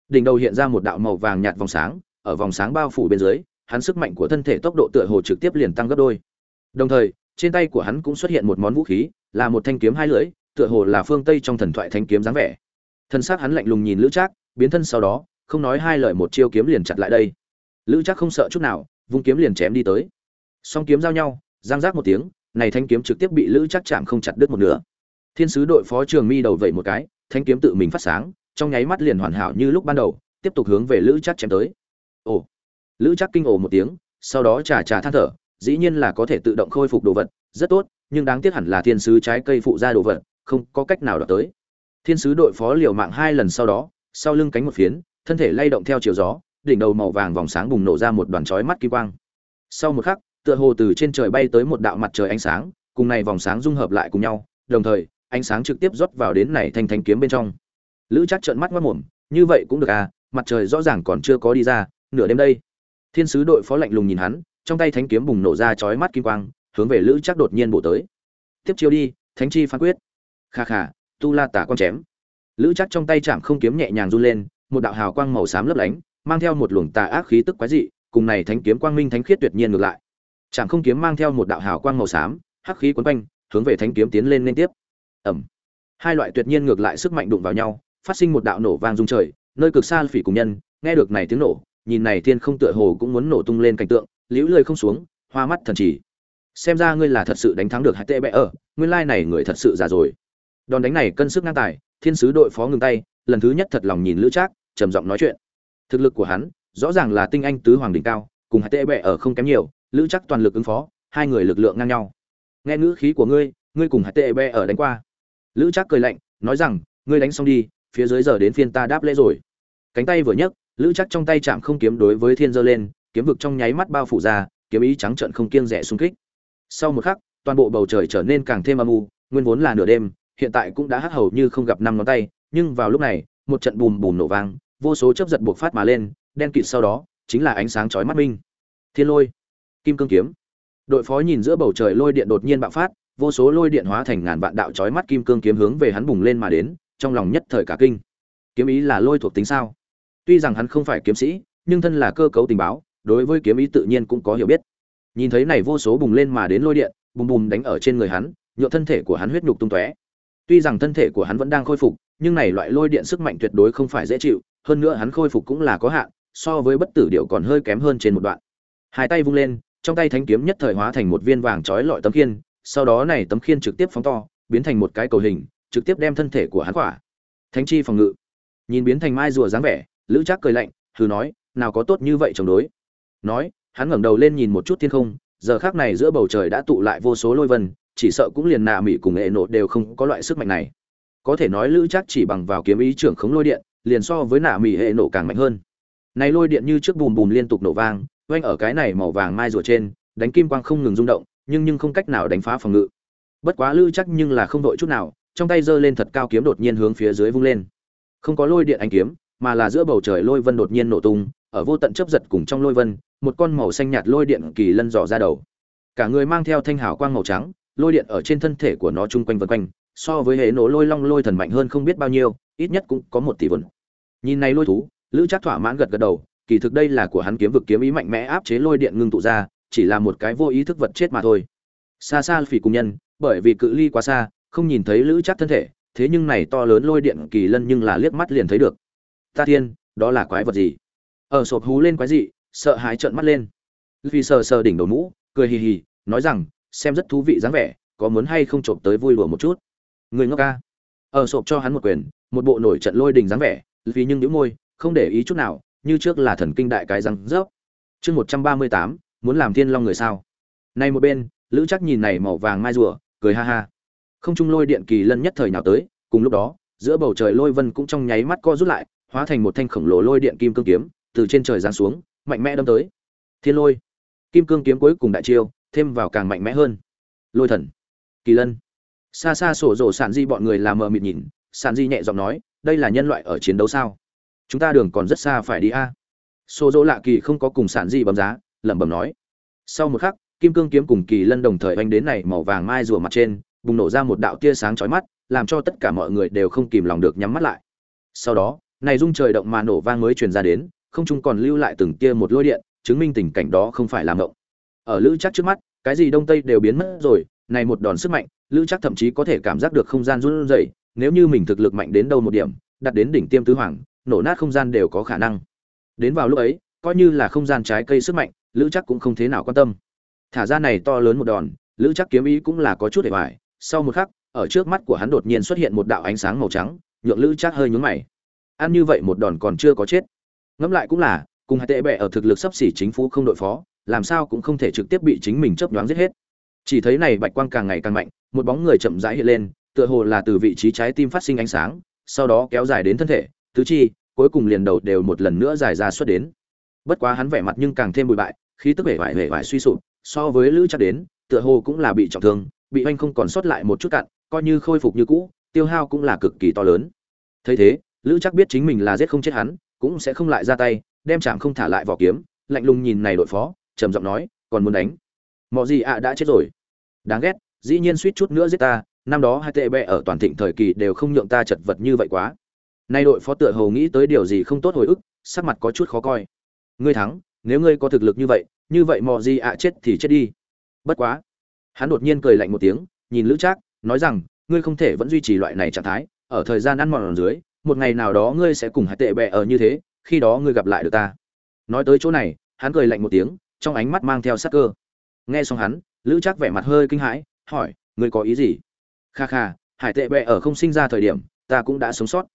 Đỉnh đầu hiện ra một đạo màu vàng nhạt vòng sáng, ở vòng sáng bao phủ bên dưới hắn sức mạnh của thân thể tốc độ tựa hồ trực tiếp liền tăng gấp đôi. Đồng thời, trên tay của hắn cũng xuất hiện một món vũ khí, là một thanh kiếm hai lưỡi, tựa hồ là phương tây trong thần thoại thanh kiếm dáng vẻ. Thân xác hắn lạnh lùng nhìn lữ trác, biến thân sau đó, không nói hai lời một chiêu kiếm liền chặt lại đây. Lữ trác không sợ chút nào, vung kiếm liền chém đi tới. Song kiếm giao nhau, giang giác một tiếng, này thanh kiếm trực tiếp bị lữ trác chạm không chặt đứt một nửa. Thiên sứ đội phó trường mi đầu vậy một cái, thanh kiếm tự mình phát sáng, trong nháy mắt liền hoàn hảo như lúc ban đầu, tiếp tục hướng về lữ trác chém tới. Ồ lữ trác kinh ồ một tiếng, sau đó trà trà than thở, dĩ nhiên là có thể tự động khôi phục đồ vật, rất tốt, nhưng đáng tiếc hẳn là thiên sứ trái cây phụ ra đồ vật, không có cách nào đạt tới. Thiên sứ đội phó liều mạng hai lần sau đó, sau lưng cánh một phiến, thân thể lay động theo chiều gió, đỉnh đầu màu vàng vòng sáng bùng nổ ra một đoàn chói mắt kim quang. Sau một khắc, tựa hồ từ trên trời bay tới một đạo mặt trời ánh sáng, cùng này vòng sáng dung hợp lại cùng nhau, đồng thời, ánh sáng trực tiếp rót vào đến này thành thanh kiếm bên trong. Lữ chắc trợn mắt mất mồm như vậy cũng được à mặt trời rõ ràng còn chưa có đi ra, nửa đêm đây thiên sứ đội phó lạnh lùng nhìn hắn, trong tay thánh kiếm bùng nổ ra chói mắt kim quang, hướng về lữ chắc đột nhiên bổ tới. Tiếp chiêu đi, thánh chi phán quyết. Kha kha, tu la tả con chém. Lữ chắc trong tay chạm không kiếm nhẹ nhàng run lên, một đạo hào quang màu xám lấp lánh, mang theo một luồng tà ác khí tức quái dị, cùng này thánh kiếm quang minh thánh khiết tuyệt nhiên ngược lại. Chạm không kiếm mang theo một đạo hào quang màu xám, hắc khí quấn quanh, hướng về thánh kiếm tiến lên liên tiếp. Ẩm hai loại tuyệt nhiên ngược lại sức mạnh đụng vào nhau, phát sinh một đạo nổ vang rung trời, nơi cực xa phỉ cùng nhân, nghe được này tiếng nổ nhìn này thiên không tựa hồ cũng muốn nổ tung lên cảnh tượng, liễu lười không xuống, hoa mắt thần chỉ. Xem ra ngươi là thật sự đánh thắng được hạt tệ bẽ ở, nguyên lai này người thật sự già rồi. Đòn đánh này cân sức ngang tài, thiên sứ đội phó ngừng tay, lần thứ nhất thật lòng nhìn lữ trác, trầm giọng nói chuyện. Thực lực của hắn, rõ ràng là tinh anh tứ hoàng đỉnh cao, cùng hạt tệ bệ ở không kém nhiều, lữ trác toàn lực ứng phó, hai người lực lượng ngang nhau. Nghe ngữ khí của ngươi ngươi cùng hạt tệ bệ ở đánh qua. Lữ trác cười lạnh, nói rằng, ngươi đánh xong đi, phía dưới giờ đến phiên ta đáp lễ rồi. Cánh tay vừa nhấc lữ chắc trong tay chạm không kiếm đối với thiên giơ lên, kiếm vực trong nháy mắt bao phủ ra, kiếm ý trắng trợn không kiêng rẻ xung kích. Sau một khắc, toàn bộ bầu trời trở nên càng thêm âm u, nguyên vốn là nửa đêm, hiện tại cũng đã hắt hầu như không gặp năm ngón tay, nhưng vào lúc này, một trận bùm bùm nổ vang, vô số chớp giật buộc phát mà lên, đen kịt sau đó, chính là ánh sáng chói mắt minh. Thiên lôi, kim cương kiếm. Đội phó nhìn giữa bầu trời lôi điện đột nhiên bạo phát, vô số lôi điện hóa thành ngàn vạn đạo chói mắt kim cương kiếm hướng về hắn bùng lên mà đến, trong lòng nhất thời cả kinh. Kiếm ý là lôi thuộc tính sao? Tuy rằng hắn không phải kiếm sĩ, nhưng thân là cơ cấu tình báo, đối với kiếm ý tự nhiên cũng có hiểu biết. Nhìn thấy này vô số bùng lên mà đến lôi điện, bùm bùm đánh ở trên người hắn nhựa thân thể của hắn huyết nhục tung tóe. Tuy rằng thân thể của hắn vẫn đang khôi phục, nhưng này loại lôi điện sức mạnh tuyệt đối không phải dễ chịu, hơn nữa hắn khôi phục cũng là có hạn, so với bất tử điệu còn hơi kém hơn trên một đoạn. Hai tay vung lên, trong tay thánh kiếm nhất thời hóa thành một viên vàng trói lọi tấm khiên, sau đó này tấm khiên trực tiếp phóng to, biến thành một cái cầu hình, trực tiếp đem thân thể của hắn khỏa. Thánh chi phòng ngự. Nhìn biến thành mai rùa dáng vẻ lữ trác cười lạnh thử nói, nào có tốt như vậy chống đối? Nói, hắn ngẩng đầu lên nhìn một chút thiên không, giờ khác này giữa bầu trời đã tụ lại vô số lôi vân, chỉ sợ cũng liền nạ mỹ cùng hệ nộ đều không có loại sức mạnh này. Có thể nói lữ chắc chỉ bằng vào kiếm ý trưởng khống lôi điện, liền so với nạ mỹ hệ nộ càng mạnh hơn. Này lôi điện như trước bùm bùm liên tục nổ vang, oanh ở cái này màu vàng mai rùa trên, đánh kim quang không ngừng rung động, nhưng nhưng không cách nào đánh phá phòng ngự. Bất quá Lữ chắc nhưng là không đội chút nào, trong tay giơ lên thật cao kiếm đột nhiên hướng phía dưới vung lên. Không có lôi điện anh kiếm mà là giữa bầu trời lôi vân đột nhiên nổ tung, ở vô tận chấp giật cùng trong lôi vân, một con màu xanh nhạt lôi điện kỳ lân dò ra đầu. Cả người mang theo thanh hào quang màu trắng, lôi điện ở trên thân thể của nó chung quanh vân quanh, so với hệ nổ lôi long lôi thần mạnh hơn không biết bao nhiêu, ít nhất cũng có một tỷ vân nhìn này lôi thú, lữ chắc thỏa mãn gật gật đầu, kỳ thực đây là của hắn kiếm vực kiếm ý mạnh mẽ áp chế lôi điện ngưng tụ ra, chỉ là một cái vô ý thức vật chết mà thôi. Xa xa phỉ cùng nhân, bởi vì cự ly quá xa, không nhìn thấy lữ chắc thân thể, thế nhưng này to lớn lôi điện kỳ lân nhưng là liếc mắt liền thấy được ta thiên đó là quái vật gì? Ở sộp hú lên quái dị, sợ hãi trợn mắt lên. Vì sờ sờ đỉnh đầu mũ, cười hì hì, nói rằng, xem rất thú vị dáng vẻ, có muốn hay không trộm tới vui lùa một chút? Người ngốc ca. Ở sộp cho hắn một quyền, một bộ nổi trận lôi đình dáng vẻ, vì nhưng nhíu môi, không để ý chút nào, như trước là thần kinh đại cái răng rớp. Chương một trăm ba mươi tám, muốn làm thiên long người sao? Nay một bên, lữ chắc nhìn này màu vàng mai rùa, cười ha ha. Không trung lôi điện kỳ lân nhất thời nào tới, cùng lúc đó, giữa bầu trời lôi vân cũng trong nháy mắt co rút lại hóa thành một thanh khổng lồ lôi điện kim cương kiếm, từ trên trời giáng xuống, mạnh mẽ đâm tới. Thiên lôi. Kim cương kiếm cuối cùng đại chiêu, thêm vào càng mạnh mẽ hơn. Lôi thần. Kỳ lân. Xa xa sổ rổ sản di bọn người làm mờ mịt nhìn sản di nhẹ giọng nói, đây là nhân loại ở chiến đấu sao? Chúng ta đường còn rất xa phải đi a. Sổ rỗ lạ kỳ không có cùng sản di bấm giá, lẩm bẩm nói. Sau một khắc, kim cương kiếm cùng kỳ lân đồng thời oanh đến này màu vàng mai rùa mặt trên, bùng nổ ra một đạo tia sáng chói mắt, làm cho tất cả mọi người đều không kìm lòng được nhắm mắt lại. Sau đó này rung trời động mà nổ vang mới truyền ra đến, không trung còn lưu lại từng tia một lôi điện, chứng minh tình cảnh đó không phải là ngộng ở lữ chắc trước mắt, cái gì đông tây đều biến mất rồi, này một đòn sức mạnh, lữ chắc thậm chí có thể cảm giác được không gian run rẩy, nếu như mình thực lực mạnh đến đâu một điểm đặt đến đỉnh tiêm tứ hoàng, nổ nát không gian đều có khả năng. Đến vào lúc ấy, coi như là không gian trái cây sức mạnh, lữ chắc cũng không thế nào quan tâm. Thả ra này to lớn một đòn, lữ chắc kiếm ý cũng là có chút để bài. sau một khắc, ở trước mắt của hắn đột nhiên xuất hiện một đạo ánh sáng màu trắng, nhượng lữ chắc hơi nhún mày ăn như vậy một đòn còn chưa có chết. Ngẫm lại cũng là, cùng hai tệ bệ ở thực lực sắp xỉ chính phủ không đội phó, làm sao cũng không thể trực tiếp bị chính mình chấp nhoáng giết hết. Chỉ thấy này bạch quang càng ngày càng mạnh, một bóng người chậm rãi hiện lên, tựa hồ là từ vị trí trái tim phát sinh ánh sáng, sau đó kéo dài đến thân thể, tứ chi, cuối cùng liền đầu đều một lần nữa dài ra xuất đến. Bất quá hắn vẻ mặt nhưng càng thêm bụi bại, khí tức vẻ vải vẻ vải suy sụp, so với lữ chắc đến, tựa hồ cũng là bị trọng thương, bị oanh không còn sót lại một chút cặn coi như khôi phục như cũ, tiêu hao cũng là cực kỳ to lớn. Thấy thế lữ chắc biết chính mình là giết không chết hắn, cũng sẽ không lại ra tay, đem chạm không thả lại vỏ kiếm, lạnh lùng nhìn này đội phó, trầm giọng nói, còn muốn đánh? Mọi gì ạ, đã chết rồi. Đáng ghét, dĩ nhiên suýt chút nữa giết ta, năm đó hai tệ bẹ ở toàn thịnh thời kỳ đều không nhượng ta chật vật như vậy quá. Nay đội phó tựa hồ nghĩ tới điều gì không tốt hồi ức, sắc mặt có chút khó coi. Ngươi thắng, nếu ngươi có thực lực như vậy như vậy mọi gì ạ, chết thì chết đi. Bất quá, hắn đột nhiên cười lạnh một tiếng, nhìn lữ trác, nói rằng, ngươi không thể vẫn duy trì loại này trạng thái, ở thời gian ăn mòn dưới một ngày nào đó ngươi sẽ cùng Hải tệ bẹ ở như thế, khi đó ngươi gặp lại được ta. Nói tới chỗ này, hắn cười lạnh một tiếng, trong ánh mắt mang theo sắc cơ. Nghe xong hắn, lữ chắc vẻ mặt hơi kinh hãi, hỏi, ngươi có ý gì? Kha kha, hải tệ bẹ ở không sinh ra thời điểm, ta cũng đã sống sót.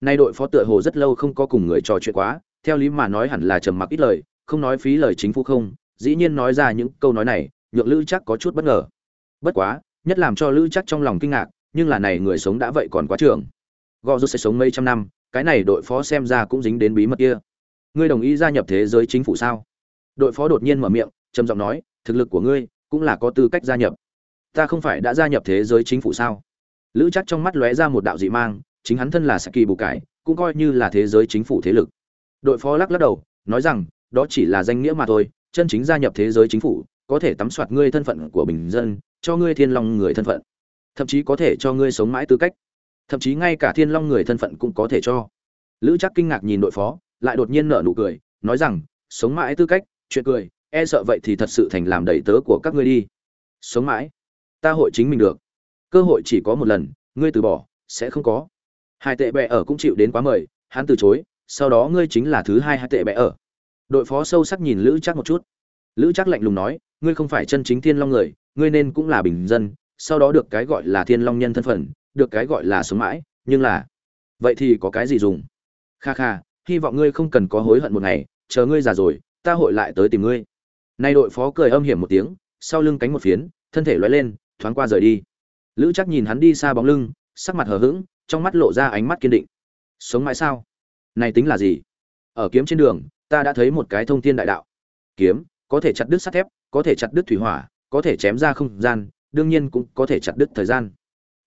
Nay đội phó tựa hồ rất lâu không có cùng người trò chuyện quá, theo lý mà nói hẳn là trầm mặc ít lời, không nói phí lời chính phủ không, dĩ nhiên nói ra những câu nói này, nhượng lữ chắc có chút bất ngờ. Bất quá, nhất làm cho lữ chắc trong lòng kinh ngạc, nhưng là này người sống đã vậy còn quá trường gò rút sẽ sống mấy trăm năm, cái này đội phó xem ra cũng dính đến bí mật kia. Ngươi đồng ý gia nhập thế giới chính phủ sao? Đội phó đột nhiên mở miệng, trầm giọng nói, thực lực của ngươi cũng là có tư cách gia nhập. Ta không phải đã gia nhập thế giới chính phủ sao? Lữ chắc trong mắt lóe ra một đạo dị mang, chính hắn thân là saki bù cải, cũng coi như là thế giới chính phủ thế lực. Đội phó lắc lắc đầu, nói rằng, đó chỉ là danh nghĩa mà thôi, chân chính gia nhập thế giới chính phủ, có thể tắm soạt ngươi thân phận của bình dân, cho ngươi thiên long người thân phận. Thậm chí có thể cho ngươi sống mãi tư cách thậm chí ngay cả thiên long người thân phận cũng có thể cho. Lữ chắc kinh ngạc nhìn đội phó, lại đột nhiên nở nụ cười, nói rằng, sống mãi tư cách, chuyện cười e sợ vậy thì thật sự thành làm đầy tớ của các ngươi đi. Sống mãi? Ta hội chính mình được. Cơ hội chỉ có một lần, ngươi từ bỏ, sẽ không có. Hai tệ bệ ở cũng chịu đến quá mời, hắn từ chối, sau đó ngươi chính là thứ hai hai tệ bệ ở. Đội phó sâu sắc nhìn lữ chắc một chút. Lữ chắc lạnh lùng nói, ngươi không phải chân chính thiên long người, ngươi nên cũng là bình dân, sau đó được cái gọi là thiên long nhân thân phận được cái gọi là sống mãi, nhưng là, vậy thì có cái gì dùng? Kha kha, hy vọng ngươi không cần có hối hận một ngày, chờ ngươi già rồi, ta hội lại tới tìm ngươi. Nay đội phó cười âm hiểm một tiếng, sau lưng cánh một phiến, thân thể loay lên, thoáng qua rời đi. Lữ chắc nhìn hắn đi xa bóng lưng, sắc mặt hờ hững, trong mắt lộ ra ánh mắt kiên định. Sống mãi sao? Này tính là gì? Ở kiếm trên đường, ta đã thấy một cái thông thiên đại đạo. Kiếm, có thể chặt đứt sắt thép, có thể chặt đứt thủy hỏa, có thể chém ra không gian, đương nhiên cũng có thể chặt đứt thời gian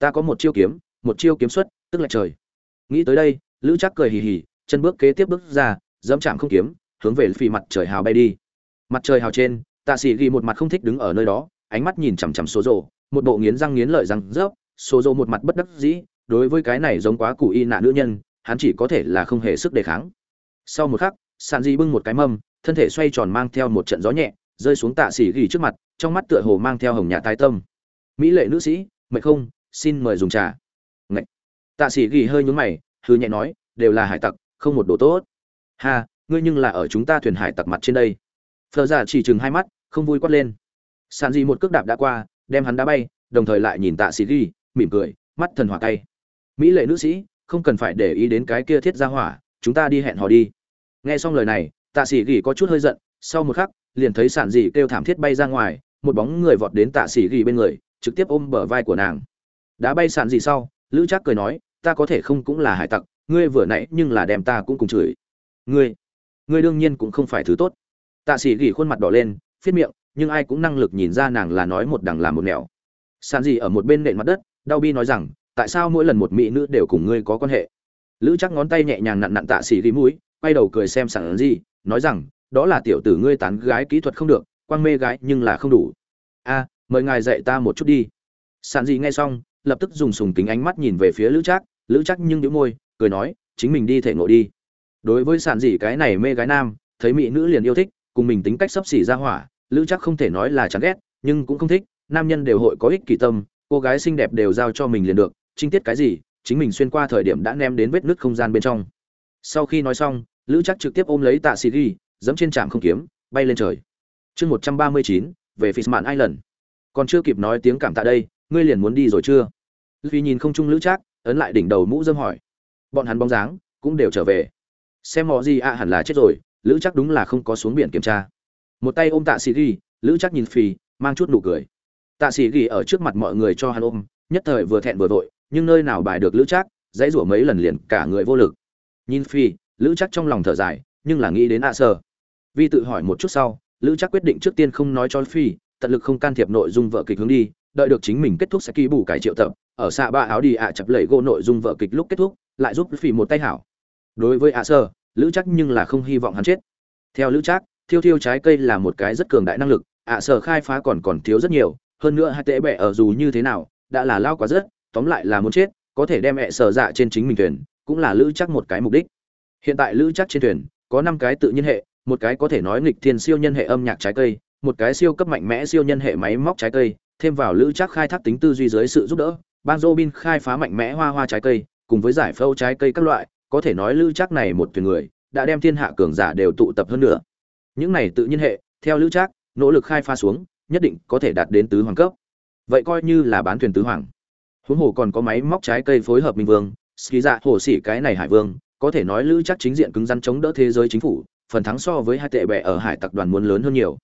ta có một chiêu kiếm, một chiêu kiếm xuất, tức là trời. Nghĩ tới đây, lữ chắc cười hì hì, chân bước kế tiếp bước ra, dẫm chạm không kiếm, hướng về phi mặt trời hào bay đi. Mặt trời hào trên, tạ sĩ ghi một mặt không thích đứng ở nơi đó, ánh mắt nhìn chằm chằm số rộ một bộ nghiến răng nghiến lợi răng rớp. Số rộ một mặt bất đắc dĩ, đối với cái này giống quá cụ y nạ nữ nhân, hắn chỉ có thể là không hề sức đề kháng. Sau một khắc sàn di bưng một cái mâm, thân thể xoay tròn mang theo một trận gió nhẹ, rơi xuống tạ sĩ ghi trước mặt, trong mắt tựa hồ mang theo hồng nhà tai tâm. Mỹ lệ nữ sĩ, mệt không? Xin mời dùng trà. Ngậy. tạ sĩ ghi hơi nhúng mày hư nhẹ nói, đều là hải tặc, không một đồ tốt. Ha, ngươi nhưng là ở chúng ta thuyền hải tặc mặt trên đây. Phờ giả chỉ chừng hai mắt, không vui quát lên. Sàn di một cước đạp đã qua, đem hắn đá bay, đồng thời lại nhìn tạ sĩ ghi mỉm cười, mắt thần hỏa tay. Mỹ lệ nữ sĩ, không cần phải để ý đến cái kia thiết ra hỏa, chúng ta đi hẹn hò đi. Nghe xong lời này, tạ sĩ ghi có chút hơi giận, sau một khắc, liền thấy sản dị kêu thảm thiết bay ra ngoài, một bóng người vọt đến tạ sĩ ghi bên người, trực tiếp ôm bờ vai của nàng đã bay sạn gì sau, lữ trác cười nói, ta có thể không cũng là hải tặc, ngươi vừa nãy nhưng là đem ta cũng cùng chửi. Ngươi ngươi đương nhiên cũng không phải thứ tốt. Tạ sĩ gỉ khuôn mặt đỏ lên, phiết miệng, nhưng ai cũng năng lực nhìn ra nàng là nói một đằng làm một nẻo. Sàn gì ở một bên nện mặt đất, đau bi nói rằng, tại sao mỗi lần một mỹ nữ đều cùng ngươi có quan hệ? Lữ chắc ngón tay nhẹ nhàng nặn nặn tạ sĩ gỉ mũi, quay đầu cười xem sàn gì, nói rằng, đó là tiểu tử ngươi tán gái kỹ thuật không được, quang mê gái nhưng là không đủ. A, mời ngài dạy ta một chút đi. Sàn gì nghe xong lập tức dùng sùng kính ánh mắt nhìn về phía lữ trác. Lữ trác nhưng đĩu môi cười nói chính mình đi thể ngộ đi. Đối với sản dị cái này mê gái nam thấy mỹ nữ liền yêu thích cùng mình tính cách sấp xỉ ra hỏa lữ trác không thể nói là chán ghét nhưng cũng không thích. Nam nhân đều hội có ích kỷ tâm cô gái xinh đẹp đều giao cho mình liền được trinh tiết cái gì chính mình xuyên qua thời điểm đã ném đến vết nứt không gian bên trong. Sau khi nói xong lữ chắc trực tiếp ôm lấy tạ sĩ ghi dẫm trên trạm không kiếm bay lên trời. Chương một trăm ba mươi chín về Fishman Island. Còn chưa kịp nói tiếng cảm tạ đây, ngươi liền muốn đi rồi chưa? Vì nhìn không trung lữ trác, ấn lại đỉnh đầu mũ dâm hỏi. Bọn hắn bóng dáng cũng đều trở về. Xem họ gì ạ hẳn là chết rồi, lữ chắc đúng là không có xuống biển kiểm tra một tay ôm tạ sĩ ghi lữ chắc nhìn phì mang chút nụ cười tạ sĩ ghi ở trước mặt mọi người cho hắn ôm nhất thời vừa thẹn vừa vội nhưng nơi nào bài được lữ chắc dãy rủa mấy lần liền cả người vô lực nhìn phi lữ chắc trong lòng thở dài nhưng là nghĩ đến ạ sơ vi tự hỏi một chút sau lữ chắc quyết định trước tiên không nói cho phi tận lực không can thiệp nội dung vợ kịch hướng đi đợi được chính mình kết thúc sẽ ký bù cải triệu tập, ở xạ ba áo đi ạ chập lẩy gỗ nội dung vợ kịch lúc kết thúc, lại giúp phi một tay hảo. Đối với ạ sơ, lữ chắc nhưng là không hy vọng hắn chết. Theo lữ chắc thiêu thiêu trái cây là một cái rất cường đại năng lực, ạ sở khai phá còn còn thiếu rất nhiều, hơn nữa hai tệ bẹ ở dù như thế nào, đã là lao quá rất, tóm lại là muốn chết, có thể đem mẹ sở dạ trên chính mình thuyền, cũng là lữ chắc một cái mục đích. Hiện tại lữ chắc trên thuyền, có năm cái tự nhiên hệ, một cái có thể nói nghịch thiên siêu nhân hệ âm nhạc trái cây, một cái siêu cấp mạnh mẽ siêu nhân hệ máy móc trái cây thêm vào lữ chắc khai thác tính tư duy dưới sự giúp đỡ ban robin khai phá mạnh mẽ hoa hoa trái cây, cùng với giải phâu trái cây các loại, có thể nói lữ chắc này một thuyền người, đã đem thiên hạ cường giả đều tụ tập hơn nữa. Những này tự nhiên hệ, theo lữ chắc, nỗ lực khai phá xuống, nhất định có thể đạt đến tứ hoàng cấp. Vậy coi như là bán thuyền tứ hoàng. Huống hồ còn có máy móc trái cây phối hợp minh vương, ski dạ hồ sĩ cái này hải vương, có thể nói lữ chắc chính diện cứng rắn chống đỡ thế giới chính phủ, phần thắng so với hai tệ bệ ở hải tặc đoàn muốn lớn hơn nhiều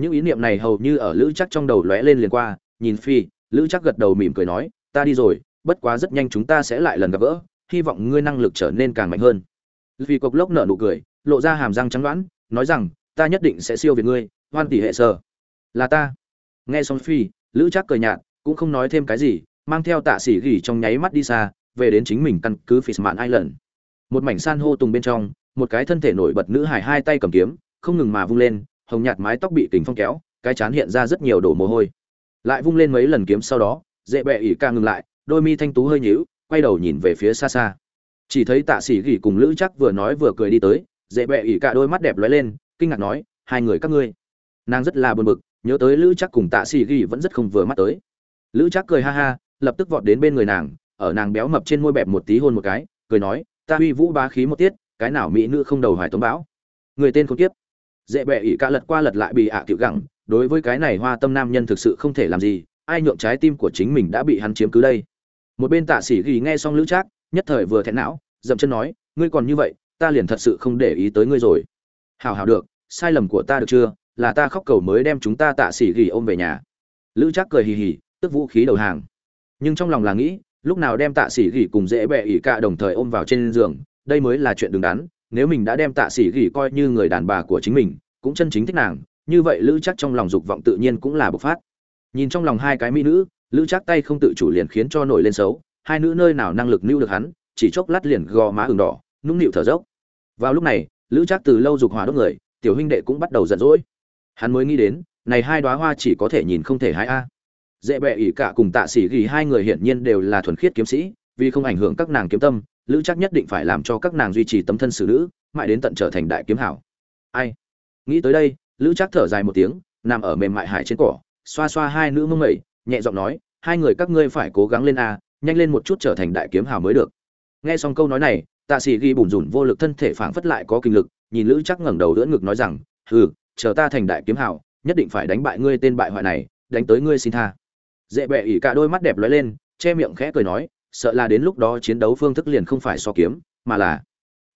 những ý niệm này hầu như ở lữ chắc trong đầu lóe lên liền qua nhìn phi lữ chắc gật đầu mỉm cười nói ta đi rồi bất quá rất nhanh chúng ta sẽ lại lần gặp gỡ hy vọng ngươi năng lực trở nên càng mạnh hơn. Vì cộc lốc nở nụ cười lộ ra hàm răng trắng đoán nói rằng ta nhất định sẽ siêu việt ngươi hoan tỷ hệ sở là ta. Nghe xong phi lữ chắc cười nhạt cũng không nói thêm cái gì mang theo tạ sĩ gỉ trong nháy mắt đi xa về đến chính mình căn cứ Fishman Island. Một mảnh san hô tùng bên trong, một cái thân thể nổi bật nữ hải hai tay cầm kiếm, không ngừng mà vung lên, hồng nhạt mái tóc bị kình phong kéo, cái chán hiện ra rất nhiều đổ mồ hôi. Lại vung lên mấy lần kiếm sau đó, dễ bẹ ỉ ca ngừng lại, đôi mi thanh tú hơi nhíu, quay đầu nhìn về phía xa xa. Chỉ thấy Tạ Sĩ Gỉ cùng Lữ Chắc vừa nói vừa cười đi tới, dễ bẹ ỉ ca đôi mắt đẹp lóe lên, kinh ngạc nói hai người các ngươi nàng rất là buồn bực nhớ tới lữ chắc cùng tạ sĩ gỉ vẫn rất không vừa mắt tới lữ chắc cười ha ha lập tức vọt đến bên người nàng ở nàng béo mập trên môi bẹp một tí hôn một cái cười nói ta uy vũ bá khí một tiết cái nào mỹ nữ không đầu hoài tống bão người tên không tiếp dễ bẹ ỉ cả lật qua lật lại bị ạ à tiểu gẳng. Đối với cái này hoa tâm nam nhân thực sự không thể làm gì, ai nhượng trái tim của chính mình đã bị hắn chiếm cứ đây. Một bên tạ sĩ ghi nghe xong lữ trác, nhất thời vừa thẹn não, dậm chân nói, ngươi còn như vậy, ta liền thật sự không để ý tới ngươi rồi. Hào hào được, sai lầm của ta được chưa? Là ta khóc cầu mới đem chúng ta tạ sĩ gỉ ôm về nhà. Lữ trác cười hì hì, tức vũ khí đầu hàng. Nhưng trong lòng là nghĩ, lúc nào đem tạ sĩ gỉ cùng dễ bẹ ỉ cả đồng thời ôm vào trên giường, đây mới là chuyện đứng đắn nếu mình đã đem tạ sĩ gỉ coi như người đàn bà của chính mình, cũng chân chính thích nàng, như vậy lữ chắc trong lòng dục vọng tự nhiên cũng là bộc phát. Nhìn trong lòng hai cái mỹ nữ, lữ chắc tay không tự chủ liền khiến cho nổi lên xấu, hai nữ nơi nào năng lực nưu được hắn, chỉ chốc lát liền gò má ửng đỏ, nũng nịu thở dốc. Vào lúc này, lữ chắc từ lâu dục hỏa đốt người, tiểu huynh đệ cũng bắt đầu giận dỗi. Hắn mới nghĩ đến, này hai đóa hoa chỉ có thể nhìn không thể hái a. Dễ bệ ỷ cả cùng tạ sĩ gỉ hai người hiển nhiên đều là thuần khiết kiếm sĩ, vì không ảnh hưởng các nàng kiếm tâm lữ chắc nhất định phải làm cho các nàng duy trì tấm thân xử nữ, mãi đến tận trở thành đại kiếm hảo. Ai? Nghĩ tới đây, lữ chắc thở dài một tiếng, nằm ở mềm mại hải trên cỏ, xoa xoa hai nữ mông mẩy, nhẹ giọng nói, hai người các ngươi phải cố gắng lên a, nhanh lên một chút trở thành đại kiếm hảo mới được. Nghe xong câu nói này, tạ sĩ ghi bùn rủn vô lực thân thể phảng phất lại có kinh lực, nhìn lữ chắc ngẩng đầu đỡ ngực nói rằng, hừ, chờ ta thành đại kiếm hảo, nhất định phải đánh bại ngươi tên bại hoại này, đánh tới ngươi xin tha. Dễ bẹ ỉ cả đôi mắt đẹp lóe lên, che miệng khẽ cười nói sợ là đến lúc đó chiến đấu phương thức liền không phải so kiếm, mà là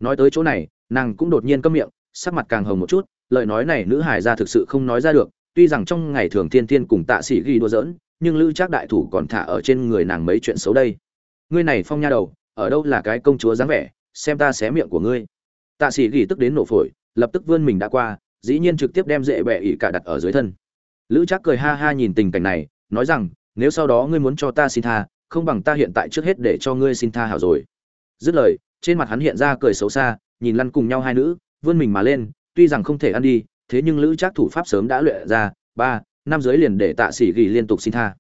nói tới chỗ này, nàng cũng đột nhiên câm miệng, sắc mặt càng hồng một chút, lời nói này nữ hài ra thực sự không nói ra được, tuy rằng trong ngày thường thiên thiên cùng tạ sĩ ghi đùa giỡn, nhưng lữ trác đại thủ còn thả ở trên người nàng mấy chuyện xấu đây. Ngươi này phong nha đầu, ở đâu là cái công chúa dáng vẻ, xem ta xé miệng của ngươi. Tạ sĩ ghi tức đến nổ phổi, lập tức vươn mình đã qua, dĩ nhiên trực tiếp đem dễ bẻ ỉ cả đặt ở dưới thân. Lữ trác cười ha ha nhìn tình cảnh này, nói rằng, nếu sau đó ngươi muốn cho ta xin tha không bằng ta hiện tại trước hết để cho ngươi xin tha hảo rồi. Dứt lời, trên mặt hắn hiện ra cười xấu xa, nhìn lăn cùng nhau hai nữ, vươn mình mà lên, tuy rằng không thể ăn đi, thế nhưng lữ trác thủ pháp sớm đã luyện ra, ba, năm dưới liền để tạ sĩ ghi liên tục xin tha.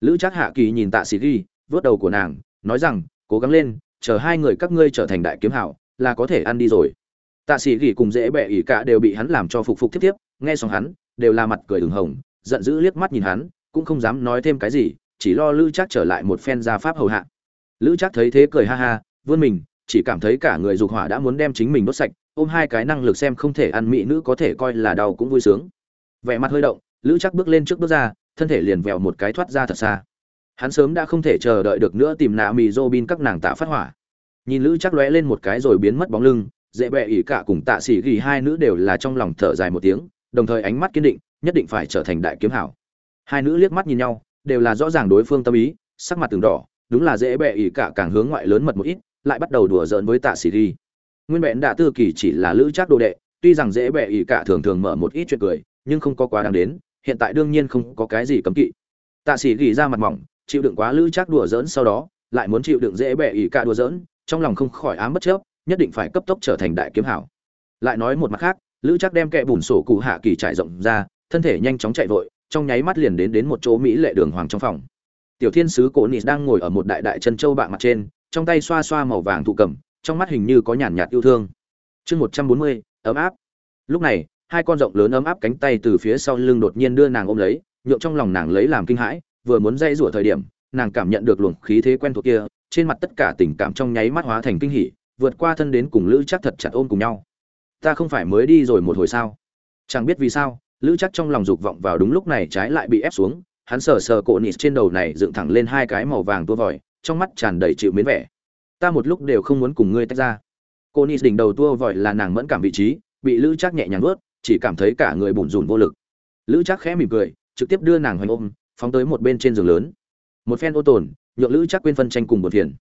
Lữ trác hạ kỳ nhìn tạ sĩ ghi vớt đầu của nàng, nói rằng, cố gắng lên, chờ hai người các ngươi trở thành đại kiếm hảo, là có thể ăn đi rồi. Tạ sĩ ghi cùng dễ bẹ ỉ cả đều bị hắn làm cho phục phục tiếp tiếp nghe xong hắn, đều là mặt cười ửng hồng, giận dữ liếc mắt nhìn hắn, cũng không dám nói thêm cái gì chỉ lo lữ chắc trở lại một phen gia pháp hầu hạ. Lữ chắc thấy thế cười ha ha, vươn mình, chỉ cảm thấy cả người dục hỏa đã muốn đem chính mình đốt sạch, ôm hai cái năng lực xem không thể ăn mỹ nữ có thể coi là đau cũng vui sướng. Vẻ mặt hơi động, lữ chắc bước lên trước bước ra, thân thể liền vèo một cái thoát ra thật xa. Hắn sớm đã không thể chờ đợi được nữa tìm nạ mì dô bin các nàng tạ phát hỏa. Nhìn lữ chắc lóe lên một cái rồi biến mất bóng lưng, dễ bẹ ỉ cả cùng tạ xỉ ghi hai nữ đều là trong lòng thở dài một tiếng, đồng thời ánh mắt kiên định, nhất định phải trở thành đại kiếm hảo. Hai nữ liếc mắt nhìn nhau đều là rõ ràng đối phương tâm ý, sắc mặt từng đỏ, đúng là dễ bẹ ỉ cả càng hướng ngoại lớn mật một ít, lại bắt đầu đùa giỡn với tạ sĩ Ri nguyên vẹn đạ tư kỳ chỉ là lữ trác đồ đệ, tuy rằng dễ bẹ ỉ cả thường thường mở một ít chuyện cười, nhưng không có quá đáng đến, hiện tại đương nhiên không có cái gì cấm kỵ. Tạ sĩ ghi ra mặt mỏng, chịu đựng quá lữ trác đùa giỡn sau đó, lại muốn chịu đựng dễ bẹ ỉ cả đùa giỡn, trong lòng không khỏi ám bất chấp nhất định phải cấp tốc trở thành đại kiếm hảo. Lại nói một mặt khác, lữ trác đem kẹ bùn sổ cụ hạ kỳ trải rộng ra, thân thể nhanh chóng chạy vội trong nháy mắt liền đến đến một chỗ mỹ lệ đường hoàng trong phòng. Tiểu thiên sứ cổ nị đang ngồi ở một đại đại chân châu bạc mặt trên, trong tay xoa xoa màu vàng thụ cầm, trong mắt hình như có nhàn nhạt yêu thương. Chương một trăm bốn mươi, ấm áp. Lúc này, hai con rộng lớn ấm áp cánh tay từ phía sau lưng đột nhiên đưa nàng ôm lấy, nhượng trong lòng nàng lấy làm kinh hãi, vừa muốn dây rủa thời điểm, nàng cảm nhận được luồng khí thế quen thuộc kia, trên mặt tất cả tình cảm trong nháy mắt hóa thành kinh hỉ, vượt qua thân đến cùng lữ chắc thật chặt ôm cùng nhau. Ta không phải mới đi rồi một hồi sao? Chẳng biết vì sao lữ chắc trong lòng dục vọng vào đúng lúc này trái lại bị ép xuống, hắn sờ sờ cổ nịt trên đầu này dựng thẳng lên hai cái màu vàng tua vòi, trong mắt tràn đầy chịu mến vẻ. Ta một lúc đều không muốn cùng ngươi tách ra. Cô nịt đỉnh đầu tua vòi là nàng mẫn cảm vị trí, bị lữ chắc nhẹ nhàng vớt chỉ cảm thấy cả người bùn rùn vô lực. Lữ chắc khẽ mỉm cười, trực tiếp đưa nàng hoành ôm, phóng tới một bên trên giường lớn. Một phen ô tồn, nhượng lữ chắc quên phân tranh cùng một phiền.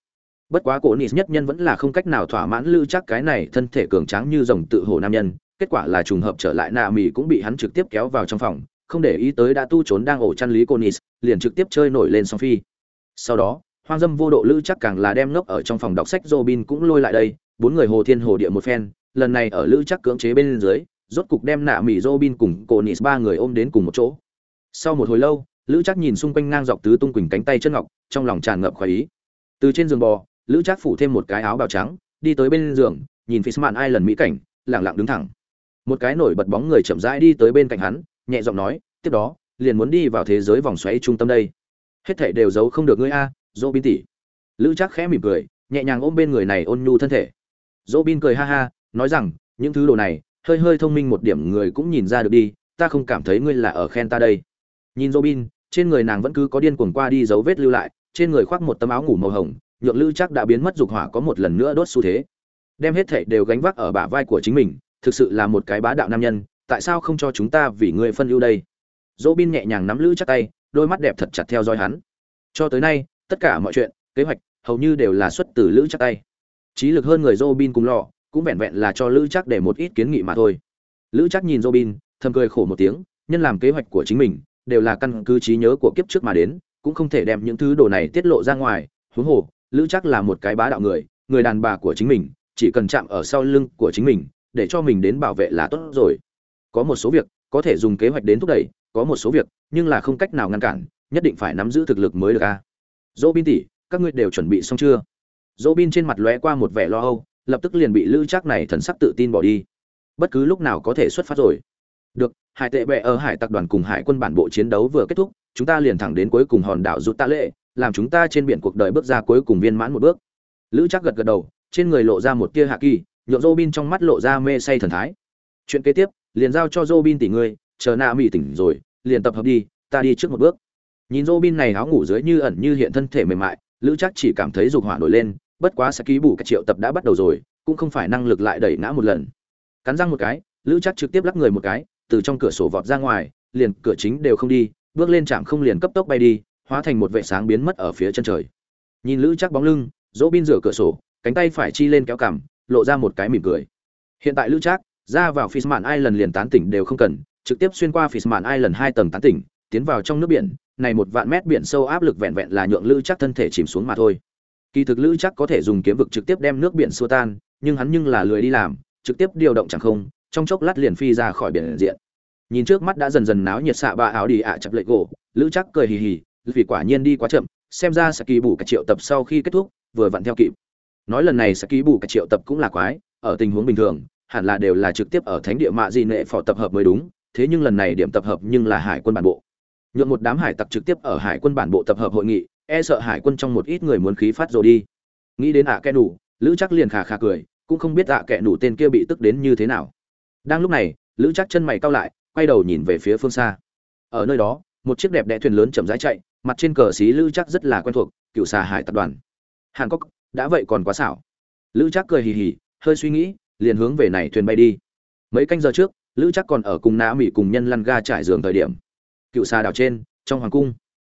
Bất quá cổ nịt nhất nhân vẫn là không cách nào thỏa mãn lữ chắc cái này thân thể cường tráng như rồng tự hổ nam nhân kết quả là trùng hợp trở lại nạ mì cũng bị hắn trực tiếp kéo vào trong phòng, không để ý tới đã tu trốn đang ổ chăn lý conis liền trực tiếp chơi nổi lên song phi. Sau đó, hoang dâm vô độ lữ chắc càng là đem ngốc ở trong phòng đọc sách robin cũng lôi lại đây, bốn người hồ thiên hồ địa một phen, lần này ở lữ chắc cưỡng chế bên dưới, rốt cục đem nạ mì robin cùng conis ba người ôm đến cùng một chỗ. Sau một hồi lâu, lữ chắc nhìn xung quanh ngang dọc tứ tung quỳnh cánh tay chân ngọc, trong lòng tràn ngập khoái ý. Từ trên giường bò, lữ chắc phủ thêm một cái áo bào trắng, đi tới bên giường, nhìn phía mạn ai lần mỹ cảnh lẳng lặng đứng thẳng một cái nổi bật bóng người chậm rãi đi tới bên cạnh hắn, nhẹ giọng nói, tiếp đó, liền muốn đi vào thế giới vòng xoáy trung tâm đây. Hết thảy đều giấu không được ngươi a dỗ bin tỉ lữ chắc khẽ mỉm cười, nhẹ nhàng ôm bên người này ôn nhu thân thể. Dỗ bin cười ha ha, nói rằng, những thứ đồ này, hơi hơi thông minh một điểm người cũng nhìn ra được đi, ta không cảm thấy ngươi là ở khen ta đây. Nhìn dỗ bin trên người nàng vẫn cứ có điên cuồng qua đi dấu vết lưu lại, trên người khoác một tấm áo ngủ màu hồng, nhượng lữ chắc đã biến mất dục hỏa có một lần nữa đốt xu thế. Đem hết thảy đều gánh vác ở bả vai của chính mình thực sự là một cái bá đạo nam nhân, tại sao không cho chúng ta vì ngươi phân ưu đây? Dỗ bin nhẹ nhàng nắm lữ chắc tay, đôi mắt đẹp thật chặt theo dõi hắn. Cho tới nay, tất cả mọi chuyện, kế hoạch, hầu như đều là xuất từ lữ chắc tay. Trí lực hơn người dỗ bin cùng lò cũng vẹn vẹn là cho lữ chắc để một ít kiến nghị mà thôi. Lữ chắc nhìn dỗ bin, thầm cười khổ một tiếng, nhân làm kế hoạch của chính mình, đều là căn cứ trí nhớ của kiếp trước mà đến, cũng không thể đem những thứ đồ này tiết lộ ra ngoài. Huống hồ, lữ chắc là một cái bá đạo người người đàn bà của chính mình, chỉ cần chạm ở sau lưng của chính mình để cho mình đến bảo vệ là tốt rồi. Có một số việc, có thể dùng kế hoạch đến thúc đẩy, có một số việc, nhưng là không cách nào ngăn cản, nhất định phải nắm giữ thực lực mới được à. a dỗ bin tỉ các ngươi đều chuẩn bị xong chưa? Dỗ bin trên mặt lóe qua một vẻ lo âu, lập tức liền bị lữ trác này thần sắc tự tin bỏ đi. Bất cứ lúc nào có thể xuất phát rồi. Được, hải tệ bệ ở hải tặc đoàn cùng hải quân bản bộ chiến đấu vừa kết thúc, chúng ta liền thẳng đến cuối cùng hòn đảo rút tạ lệ, làm chúng ta trên biển cuộc đời bước ra cuối cùng viên mãn một bước. Lữ chắc gật gật đầu, trên người lộ ra một tia hạ kỳ nhộn Robin trong mắt lộ ra mê say thần thái. Chuyện kế tiếp, liền giao cho Robin tỉ tỷ ngươi, chờ na mỹ tỉnh rồi, liền tập hợp đi, ta đi trước một bước. Nhìn Robin này áo ngủ dưới như ẩn như hiện thân thể mềm mại, lữ Trác chỉ cảm thấy dục hỏa nổi lên, bất quá sẽ ký bù các triệu tập đã bắt đầu rồi, cũng không phải năng lực lại đẩy ngã một lần. Cắn răng một cái, lữ Trác trực tiếp lắc người một cái, từ trong cửa sổ vọt ra ngoài, liền cửa chính đều không đi, bước lên chạm không liền cấp tốc bay đi, hóa thành một vệ sáng biến mất ở phía chân trời. Nhìn lữ Trác bóng lưng, Robin rửa cửa sổ, cánh tay phải chi lên kéo cằm lộ ra một cái mỉm cười hiện tại lữ trác ra vào Fishman Island liền tán tỉnh đều không cần, trực tiếp xuyên qua Fishman Island hai tầng tán tỉnh, tiến vào trong nước biển, này một vạn mét biển sâu áp lực vẹn vẹn là nhượng lữ chắc thân thể chìm xuống mà thôi. Kỳ thực lữ chắc có thể dùng kiếm vực trực tiếp đem nước biển xua tan, nhưng hắn nhưng là lười đi làm, trực tiếp điều động chẳng không, trong chốc lát liền phi ra khỏi biển diện. Nhìn trước mắt đã dần dần náo nhiệt xạ ba áo đi ạ chập lệ gỗ, lữ chắc cười hì hì, vì quả nhiên đi quá chậm, xem ra sẽ kỳ bù cả triệu tập sau khi kết thúc, vừa vặn theo kịp. Nói lần này sẽ ký bù cả triệu tập cũng là quái, ở tình huống bình thường, hẳn là đều là trực tiếp ở thánh địa mạ di nệ phò tập hợp mới đúng thế nhưng lần này điểm tập hợp nhưng là hải quân bản bộ. Nhuộm một đám hải tặc trực tiếp ở hải quân bản bộ tập hợp hội nghị e sợ hải quân trong một ít người muốn khí phát rồi đi. Nghĩ đến ạ à kẽ nủ lữ chắc liền khà khà cười cũng không biết ạ à kẽ nủ tên kia bị tức đến như thế nào. Đang lúc này lữ chắc chân mày cao lại quay đầu nhìn về phía phương xa. Ở nơi đó một chiếc đẹp đẽ thuyền lớn chậm rãi chạy mặt trên cờ xí lữ chắc rất là quen thuộc cựu xà hải tập đoàn. Hàn cốc đã vậy còn quá xảo. Lữ chắc cười hì hì, hơi suy nghĩ, liền hướng về này thuyền bay đi. Mấy canh giờ trước, lữ chắc còn ở cùng nã mỹ cùng nhân lăn ga trải giường thời điểm. Cựu xà đảo trên, trong hoàng cung.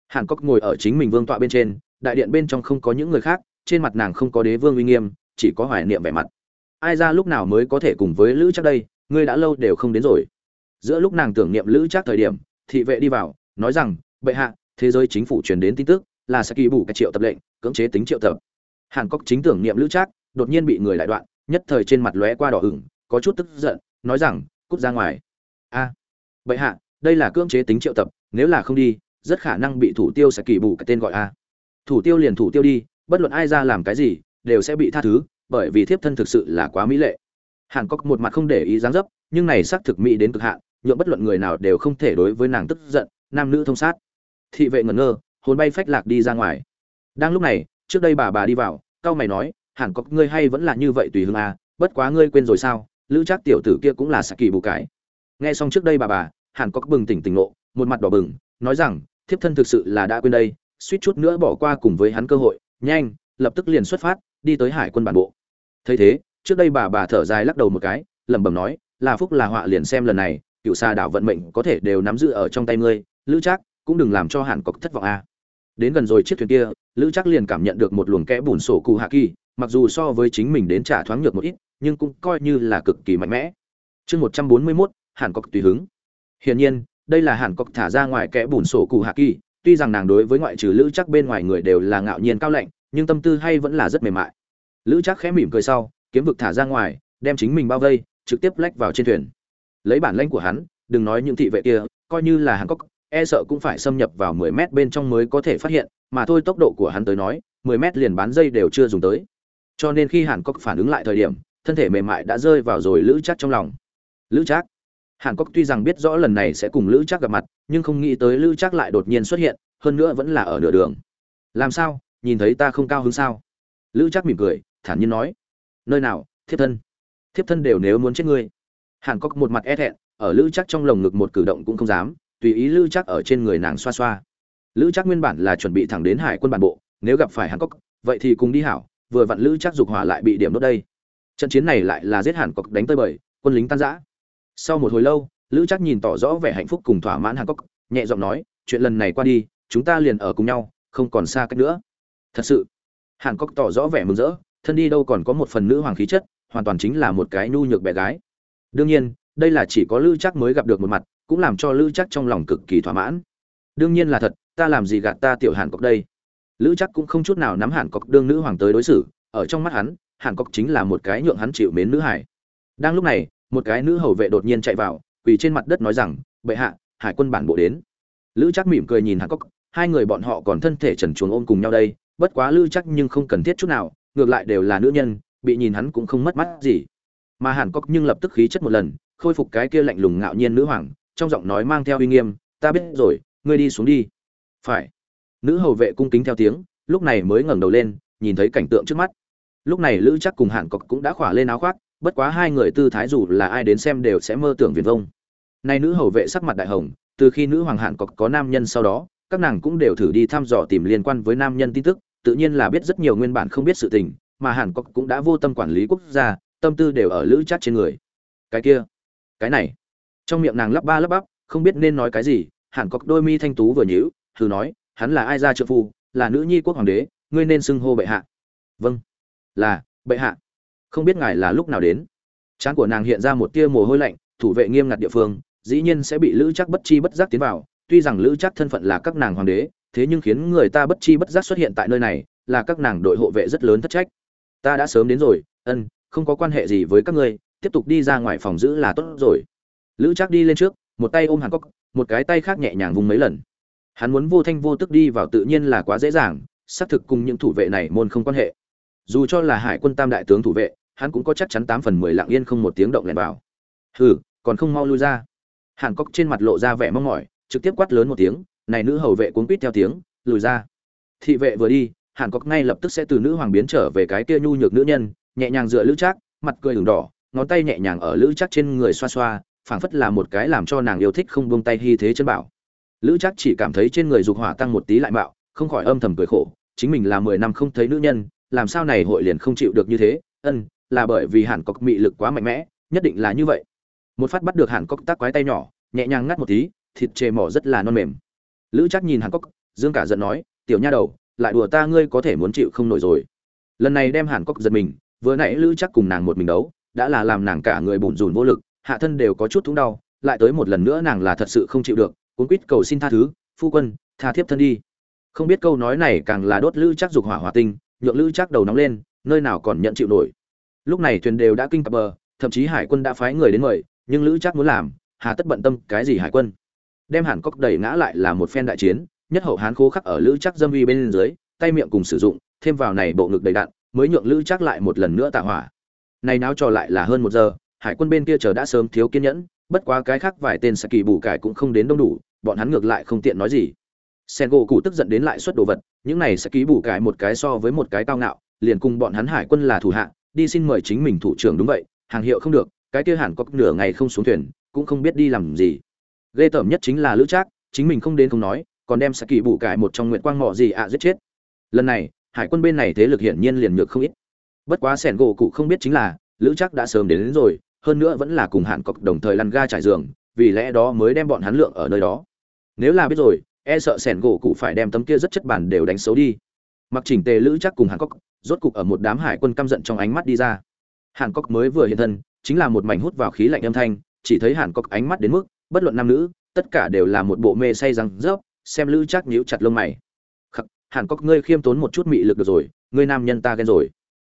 Hàn cốc ngồi ở chính mình vương tọa bên trên, đại điện bên trong không có những người khác, trên mặt nàng không có đế vương uy nghiêm, chỉ có hoài niệm vẻ mặt. Ai ra lúc nào mới có thể cùng với lữ chắc đây, ngươi đã lâu đều không đến rồi. Giữa lúc nàng tưởng niệm lữ chắc thời điểm, thị vệ đi vào, nói rằng, bệ hạ, thế giới chính phủ truyền đến tin tức là sẽ kỳ bù cái triệu tập lệnh, cưỡng chế tính triệu tập hàn cốc chính tưởng niệm lữ trác, đột nhiên bị người lại đoạn nhất thời trên mặt lóe qua đỏ ửng có chút tức giận nói rằng cút ra ngoài. A à, bệ hạ đây là cưỡng chế tính triệu tập nếu là không đi rất khả năng bị thủ tiêu sẽ kỳ bù cái tên gọi a. Thủ tiêu liền thủ tiêu đi bất luận ai ra làm cái gì đều sẽ bị tha thứ bởi vì thiếp thân thực sự là quá mỹ lệ. Hàn cốc một mặt không để ý dáng dấp nhưng này xác thực mỹ đến cực hạn nhượng bất luận người nào đều không thể đối với nàng tức giận nam nữ thông sát. Thị vệ ngẩn ngơ hồn bay phách lạc đi ra ngoài. Đang lúc này trước đây bà bà đi vào cao mày nói hẳn có ngươi hay vẫn là như vậy tùy hương à, bất quá ngươi quên rồi sao lữ Trác tiểu tử kia cũng là saki bù cái nghe xong trước đây bà bà hẳn có bừng tỉnh tỉnh lộ, một mặt đỏ bừng nói rằng thiếp thân thực sự là đã quên đây suýt chút nữa bỏ qua cùng với hắn cơ hội nhanh lập tức liền xuất phát đi tới hải quân bản bộ thấy thế trước đây bà bà thở dài lắc đầu một cái lẩm bẩm nói là phúc là họa liền xem lần này cựu xa đảo vận mệnh có thể đều nắm giữ ở trong tay ngươi lữ Trác cũng đừng làm cho hàn cọc thất vọng a à đến gần rồi chiếc thuyền kia lữ chắc liền cảm nhận được một luồng kẽ bùn sổ cụ hạ kỳ mặc dù so với chính mình đến trả thoáng nhược một ít, nhưng cũng coi như là cực kỳ mạnh mẽ. Chương 141, Hàn cọc tùy hứng. Hiển nhiên, đây là Hàn cọc thả ra ngoài kẽ bùn sổ cụ hạ kỳ, tuy rằng nàng đối với ngoại trừ Lữ Chắc bên ngoài người đều là ngạo nhiên cao lạnh, nhưng tâm tư hay vẫn là rất mềm mại. Lữ Chắc khẽ mỉm cười sau, kiếm vực thả ra ngoài, đem chính mình bao vây, trực tiếp lách vào trên thuyền. Lấy bản lĩnh của hắn, đừng nói những thị vệ kia, coi như là Hàn Cốc, e sợ cũng phải xâm nhập vào 10 mét bên trong mới có thể phát hiện, mà thôi tốc độ của hắn tới nói, 10 mét liền bán dây đều chưa dùng tới. Cho nên khi hàn cốc phản ứng lại thời điểm thân thể mềm mại đã rơi vào rồi lữ chắc trong lòng. Lữ chắc hàn cốc tuy rằng biết rõ lần này sẽ cùng lữ chắc gặp mặt nhưng không nghĩ tới lữ chắc lại đột nhiên xuất hiện hơn nữa vẫn là ở nửa đường. Làm sao? Nhìn thấy ta không cao hứng sao? Lữ chắc mỉm cười thản nhiên nói. Nơi nào thiếp thân? Thiếp thân đều nếu muốn chết ngươi. Hàn cốc một mặt e thẹn ở lữ chắc trong lồng ngực một cử động cũng không dám tùy ý lữ chắc ở trên người nàng xoa xoa. Lữ chắc nguyên bản là chuẩn bị thẳng đến hải quân bản bộ, nếu gặp phải hàn cốc vậy thì cùng đi hảo, vừa vặn lữ chắc dục hỏa lại bị điểm đốt đây. Trận chiến này lại là giết hàn cốc đánh tơi bời, quân lính tan rã. Sau một hồi lâu, lữ chắc nhìn tỏ rõ vẻ hạnh phúc cùng thỏa mãn hàn cốc nhẹ giọng nói, chuyện lần này qua đi, chúng ta liền ở cùng nhau, không còn xa cách nữa. Thật sự, hàn cốc tỏ rõ vẻ mừng rỡ, thân đi đâu còn có một phần nữ hoàng khí chất, hoàn toàn chính là một cái nhu nhược bé gái. Đương nhiên, đây là chỉ có lữ chắc mới gặp được một mặt cũng làm cho lữ chắc trong lòng cực kỳ thỏa mãn. Đương nhiên là thật, ta làm gì gạt ta tiểu hàn cọc đây? Lữ chắc cũng không chút nào nắm hàn cọc đương nữ hoàng tới đối xử, ở trong mắt hắn, hàn cọc chính là một cái nhượng hắn chịu mến nữ hải. Đang lúc này, một cái nữ hầu vệ đột nhiên chạy vào, quỳ trên mặt đất nói rằng, bệ hạ, hải quân bản bộ đến. Lữ chắc mỉm cười nhìn hàn cốc hai người bọn họ còn thân thể trần chuồng ôm cùng nhau đây, bất quá lữ chắc nhưng không cần thiết chút nào, ngược lại đều là nữ nhân, bị nhìn hắn cũng không mất mắt gì. Mà hàn cốc nhưng lập tức khí chất một lần, khôi phục cái kia lạnh lùng ngạo nhiên nữ hoàng trong giọng nói mang theo uy nghiêm, ta biết rồi, ngươi đi xuống đi. Phải. Nữ hầu vệ cung kính theo tiếng, lúc này mới ngẩng đầu lên, nhìn thấy cảnh tượng trước mắt. Lúc này lữ chắc cùng hàn cọc cũng đã khỏa lên áo khoác, bất quá hai người tư thái dù là ai đến xem đều sẽ mơ tưởng viền vông. Nay nữ hầu vệ sắc mặt đại hồng, từ khi nữ hoàng hàn cọc có nam nhân sau đó, các nàng cũng đều thử đi thăm dò tìm liên quan với nam nhân tin tức, tự nhiên là biết rất nhiều nguyên bản không biết sự tình, mà hàn cọc cũng đã vô tâm quản lý quốc gia, tâm tư đều ở lữ chắc trên người. Cái kia, cái này trong miệng nàng lắp ba lắp bắp, không biết nên nói cái gì, hẳn có đôi mi thanh tú vừa nhíu, thử nói, hắn là ai ra trợ phu, là nữ nhi quốc hoàng đế, ngươi nên xưng hô bệ hạ. Vâng. Là, bệ hạ. Không biết ngài là lúc nào đến. Trán của nàng hiện ra một tia mồ hôi lạnh, thủ vệ nghiêm ngặt địa phương, dĩ nhiên sẽ bị lữ chắc bất chi bất giác tiến vào. Tuy rằng lữ chắc thân phận là các nàng hoàng đế, thế nhưng khiến người ta bất chi bất giác xuất hiện tại nơi này, là các nàng đội hộ vệ rất lớn thất trách. Ta đã sớm đến rồi, ân, không có quan hệ gì với các ngươi, tiếp tục đi ra ngoài phòng giữ là tốt rồi lữ Trác đi lên trước, một tay ôm hàn cốc một cái tay khác nhẹ nhàng vùng mấy lần. Hắn muốn vô thanh vô tức đi vào tự nhiên là quá dễ dàng, xác thực cùng những thủ vệ này môn không quan hệ. Dù cho là hải quân tam đại tướng thủ vệ, hắn cũng có chắc chắn tám phần mười lặng yên không một tiếng động lẻn vào. Hừ, còn không mau lui ra. Hàn cốc trên mặt lộ ra vẻ mong mỏi, trực tiếp quát lớn một tiếng, này nữ hầu vệ cuốn quýt theo tiếng, lùi ra. Thị vệ vừa đi, hàn cốc ngay lập tức sẽ từ nữ hoàng biến trở về cái kia nhu nhược nữ nhân, nhẹ nhàng dựa lữ trác, mặt cười ửng đỏ, ngón tay nhẹ nhàng ở lữ trác trên người xoa xoa phảng phất là một cái làm cho nàng yêu thích không buông tay hy thế chân bảo. Lữ trác chỉ cảm thấy trên người dục hỏa tăng một tí lại mạo, không khỏi âm thầm cười khổ, chính mình là mười năm không thấy nữ nhân, làm sao này hội liền không chịu được như thế, ân, là bởi vì hàn cốc mị lực quá mạnh mẽ, nhất định là như vậy. Một phát bắt được hàn cốc tác quái tay nhỏ, nhẹ nhàng ngắt một tí, thịt chề mỏ rất là non mềm. Lữ chắc nhìn hàn cốc, dương cả giận nói, tiểu nha đầu, lại đùa ta ngươi có thể muốn chịu không nổi rồi. Lần này đem hàn cốc giật mình, vừa nãy lữ chắc cùng nàng một mình đấu, đã là làm nàng cả người bùn rủn vô lực hạ thân đều có chút thúng đau, lại tới một lần nữa nàng là thật sự không chịu được, cuốn quýt cầu xin tha thứ, phu quân, tha thiếp thân đi. Không biết câu nói này càng là đốt lữ chắc dục hỏa hỏa tinh, nhượng lữ chắc đầu nóng lên, nơi nào còn nhận chịu nổi. Lúc này thuyền đều đã kinh cập bờ, thậm chí hải quân đã phái người đến mời, nhưng lữ chắc muốn làm, hà tất bận tâm cái gì hải quân? Đem hàn cốc đẩy ngã lại là một phen đại chiến, nhất hậu hán khô khắc ở lữ chắc dâm uy bên dưới, tay miệng cùng sử dụng, thêm vào này bộ ngực đầy đạn, mới nhượng lữ chắc lại một lần nữa tạ hỏa. Này náo trò lại là hơn một giờ hải quân bên kia chờ đã sớm thiếu kiên nhẫn bất quá cái khác vài tên kỳ bù cải cũng không đến đông đủ bọn hắn ngược lại không tiện nói gì. Sen gỗ cụ tức giận đến lại xuất đồ vật những này sẽ ký bù cải một cái so với một cái cao ngạo liền cùng bọn hắn hải quân là thủ hạ đi xin mời chính mình thủ trưởng đúng vậy hàng hiệu không được cái kia hẳn có nửa ngày không xuống thuyền cũng không biết đi làm gì. Ghê tởm nhất chính là lữ trác chính mình không đến không nói còn đem sẽ kỳ bù cải một trong nguyện quang mọ gì ạ giết chết. Lần này hải quân bên này thế lực hiển nhiên liền nhược không ít. Bất quá sẻn gỗ cụ không biết chính là lữ trác đã sớm đến, đến rồi hơn nữa vẫn là cùng hạn cọc đồng thời lăn ga trải giường, vì lẽ đó mới đem bọn hắn lượng ở nơi đó. Nếu là biết rồi e sợ sẻn gỗ cụ phải đem tấm kia rất chất bản đều đánh xấu đi. Mặc chỉnh tề lữ chắc cùng hàn cốc rốt cục ở một đám hải quân căm giận trong ánh mắt đi ra. Hàn cốc mới vừa hiện thân, chính là một mảnh hút vào khí lạnh âm thanh, chỉ thấy hàn cốc ánh mắt đến mức, bất luận nam nữ, tất cả đều là một bộ mê say răng rớp, xem lữ chắc nhíu chặt lông mày. Khắc hàn cốc ngươi khiêm tốn một chút mị lực được rồi, ngươi nam nhân ta ghen rồi.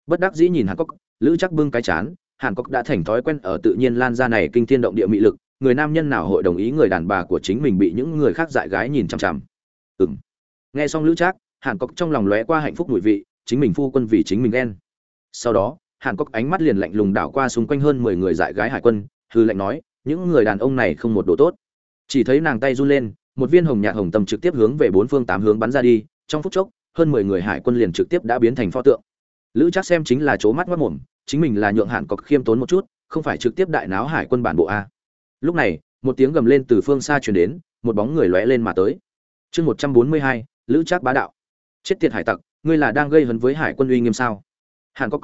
Bất đắc dĩ nhìn hàn cốc lữ chắc bưng cái chán hàn cốc đã thành thói quen ở tự nhiên lan ra này kinh thiên động địa mị lực, người nam nhân nào hội đồng ý người đàn bà của chính mình bị những người khác dại gái nhìn chằm chằm? Ừng nghe xong lữ trác, hàn cốc trong lòng lóe qua hạnh phúc mùi vị, chính mình phu quân vì chính mình ghen. Sau đó, hàn cốc ánh mắt liền lạnh lùng đảo qua xung quanh hơn mười người dại gái hải quân, hư lạnh nói, những người đàn ông này không một đồ tốt. Chỉ thấy nàng tay run lên, một viên hồng nhạt hồng tâm trực tiếp hướng về bốn phương tám hướng bắn ra đi, trong phút chốc, hơn mười người hải quân liền trực tiếp đã biến thành pho tượng. Lữ chắc xem chính là chỗ mắt mất mồm chính mình là nhượng hạn cọc khiêm tốn một chút, không phải trực tiếp đại náo hải quân bản bộ a. Lúc này, một tiếng gầm lên từ phương xa truyền đến, một bóng người lóe lên mà tới. Chương một trăm bốn mươi hai, lữ trác bá đạo. Chết tiệt hải tặc, ngươi là đang gây hấn với hải quân uy nghiêm sao? Hàn cốc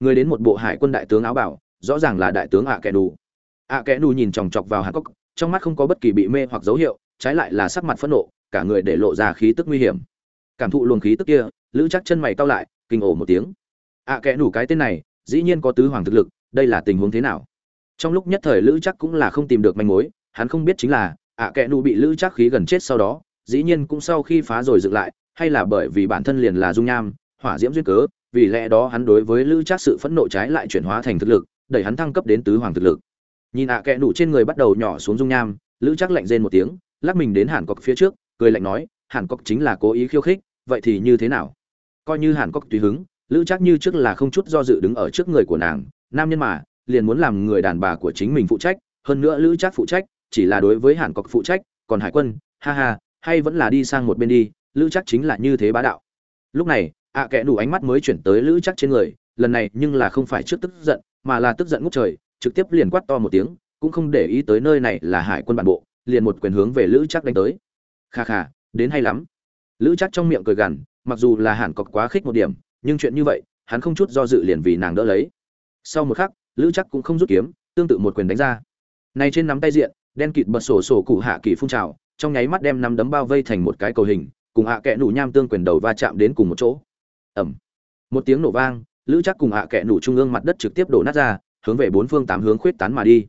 người đến một bộ hải quân đại tướng áo bảo, rõ ràng là đại tướng ạ kẻ đủ ạ kẻ đủ nhìn chòng chọc vào hàn cốc trong mắt không có bất kỳ bị mê hoặc dấu hiệu, trái lại là sắc mặt phẫn nộ, cả người để lộ ra khí tức nguy hiểm. Cảm thụ luồng khí tức kia, lữ chắc chân mày cau lại, kinh ổ một tiếng. Ạ kẻ đủ cái tên này dĩ nhiên có tứ hoàng thực lực, đây là tình huống thế nào? Trong lúc nhất thời lữ chắc cũng là không tìm được manh mối, hắn không biết chính là, ạ kẽ nụ bị lữ chắc khí gần chết sau đó, dĩ nhiên cũng sau khi phá rồi dựng lại, hay là bởi vì bản thân liền là dung nham, hỏa diễm duyên cớ, vì lẽ đó hắn đối với lữ chắc sự phẫn nộ trái lại chuyển hóa thành thực lực, đẩy hắn thăng cấp đến tứ hoàng thực lực. Nhìn ạ kẽ nụ trên người bắt đầu nhỏ xuống dung nham, lữ chắc lạnh rên một tiếng, lắc mình đến hàn cọc phía trước, cười lạnh nói, hàn cọc chính là cố ý khiêu khích, vậy thì như thế nào? Coi như hàn cọc tùy hứng lữ chắc như trước là không chút do dự đứng ở trước người của nàng, nam nhân mà, liền muốn làm người đàn bà của chính mình phụ trách, hơn nữa lữ chắc phụ trách, chỉ là đối với hàn cọc phụ trách, còn hải quân, ha ha, hay vẫn là đi sang một bên đi, lữ chắc chính là như thế bá đạo. Lúc này, ạ à kẽ đủ ánh mắt mới chuyển tới lữ chắc trên người, lần này nhưng là không phải trước tức giận, mà là tức giận ngút trời, trực tiếp liền quát to một tiếng, cũng không để ý tới nơi này là hải quân bản bộ, liền một quyền hướng về lữ chắc đánh tới. Kha kha, đến hay lắm. Lữ chắc trong miệng cười gằn, mặc dù là hàn cọc quá khích một điểm nhưng chuyện như vậy, hắn không chút do dự liền vì nàng đỡ lấy. Sau một khắc, lữ chắc cũng không rút kiếm, tương tự một quyền đánh ra. Này trên nắm tay diện, đen kịt bật sổ sổ cụ hạ kỳ phun trào, trong nháy mắt đem nắm đấm bao vây thành một cái cầu hình, cùng hạ kẽ nủ nham tương quyền đầu va chạm đến cùng một chỗ. Ẩm một tiếng nổ vang, lữ chắc cùng hạ kẽ nủ trung ương mặt đất trực tiếp đổ nát ra, hướng về bốn phương tám hướng khuyết tán mà đi.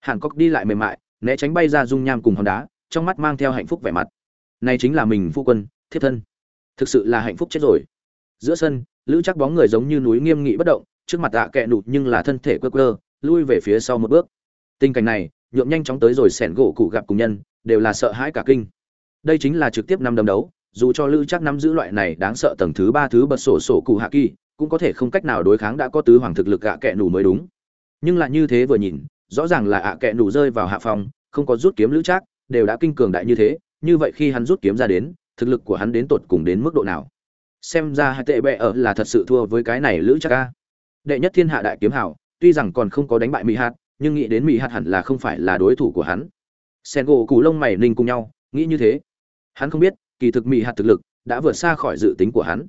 Hàn cốc đi lại mềm mại, né tránh bay ra dung nham cùng hòn đá, trong mắt mang theo hạnh phúc vẻ mặt. Này chính là mình phu quân thiết thân. Thực sự là hạnh phúc chết rồi giữa sân, lữ chắc bóng người giống như núi nghiêm nghị bất động, trước mặt tạ kẹ nụt nhưng là thân thể quơ quơ, lui về phía sau một bước. Tình cảnh này, nhuộm nhanh chóng tới rồi sẻn gỗ cụ gặp cùng nhân, đều là sợ hãi cả kinh. Đây chính là trực tiếp năm đấm đấu, dù cho lữ chắc nắm giữ loại này đáng sợ tầng thứ ba thứ bật sổ sổ cụ hạ kỳ, cũng có thể không cách nào đối kháng đã có tứ hoàng thực lực ạ kẹ nụ mới đúng. Nhưng lại như thế vừa nhìn, rõ ràng là ạ kẹ nụ rơi vào hạ phòng, không có rút kiếm lữ trác, đều đã kinh cường đại như thế, như vậy khi hắn rút kiếm ra đến, thực lực của hắn đến tột cùng đến mức độ nào? Xem ra hai tệ bệ ở là thật sự thua với cái này lữ trác ca đệ nhất thiên hạ đại kiếm hảo, tuy rằng còn không có đánh bại mỹ hạt, nhưng nghĩ đến mỹ hạt hẳn là không phải là đối thủ của hắn. Sen gỗ cù lông mày ninh cùng nhau, nghĩ như thế. Hắn không biết, kỳ thực mỹ hạt thực lực đã vượt xa khỏi dự tính của hắn.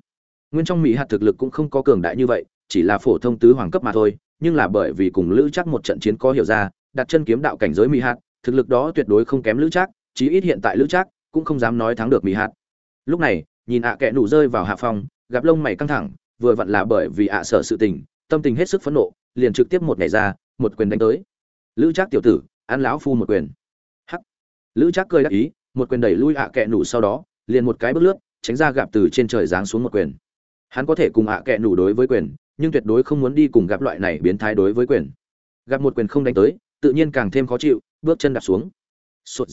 Nguyên trong mỹ hạt thực lực cũng không có cường đại như vậy, chỉ là phổ thông tứ hoàng cấp mà thôi, nhưng là bởi vì cùng lữ chắc một trận chiến có hiểu ra, đặt chân kiếm đạo cảnh giới mỹ hạt, thực lực đó tuyệt đối không kém lữ chắc chí ít hiện tại lữ chắc cũng không dám nói thắng được mỹ hạt. Lúc này nhìn ạ kệ nụ rơi vào hạ phòng, gặp lông mày căng thẳng, vừa vặn là bởi vì ạ sợ sự tình, tâm tình hết sức phẫn nộ, liền trực tiếp một ngày ra, một quyền đánh tới. Lữ trác tiểu tử, ăn lão phu một quyền. Hắc. Lữ trác cười đắc ý, một quyền đẩy lui ạ kệ nụ sau đó, liền một cái bước lướt, tránh ra gặp từ trên trời giáng xuống một quyền. Hắn có thể cùng ạ kệ nụ đối với quyền, nhưng tuyệt đối không muốn đi cùng gặp loại này biến thái đối với quyền. Gặp một quyền không đánh tới, tự nhiên càng thêm khó chịu, bước chân đạp xuống. Sụt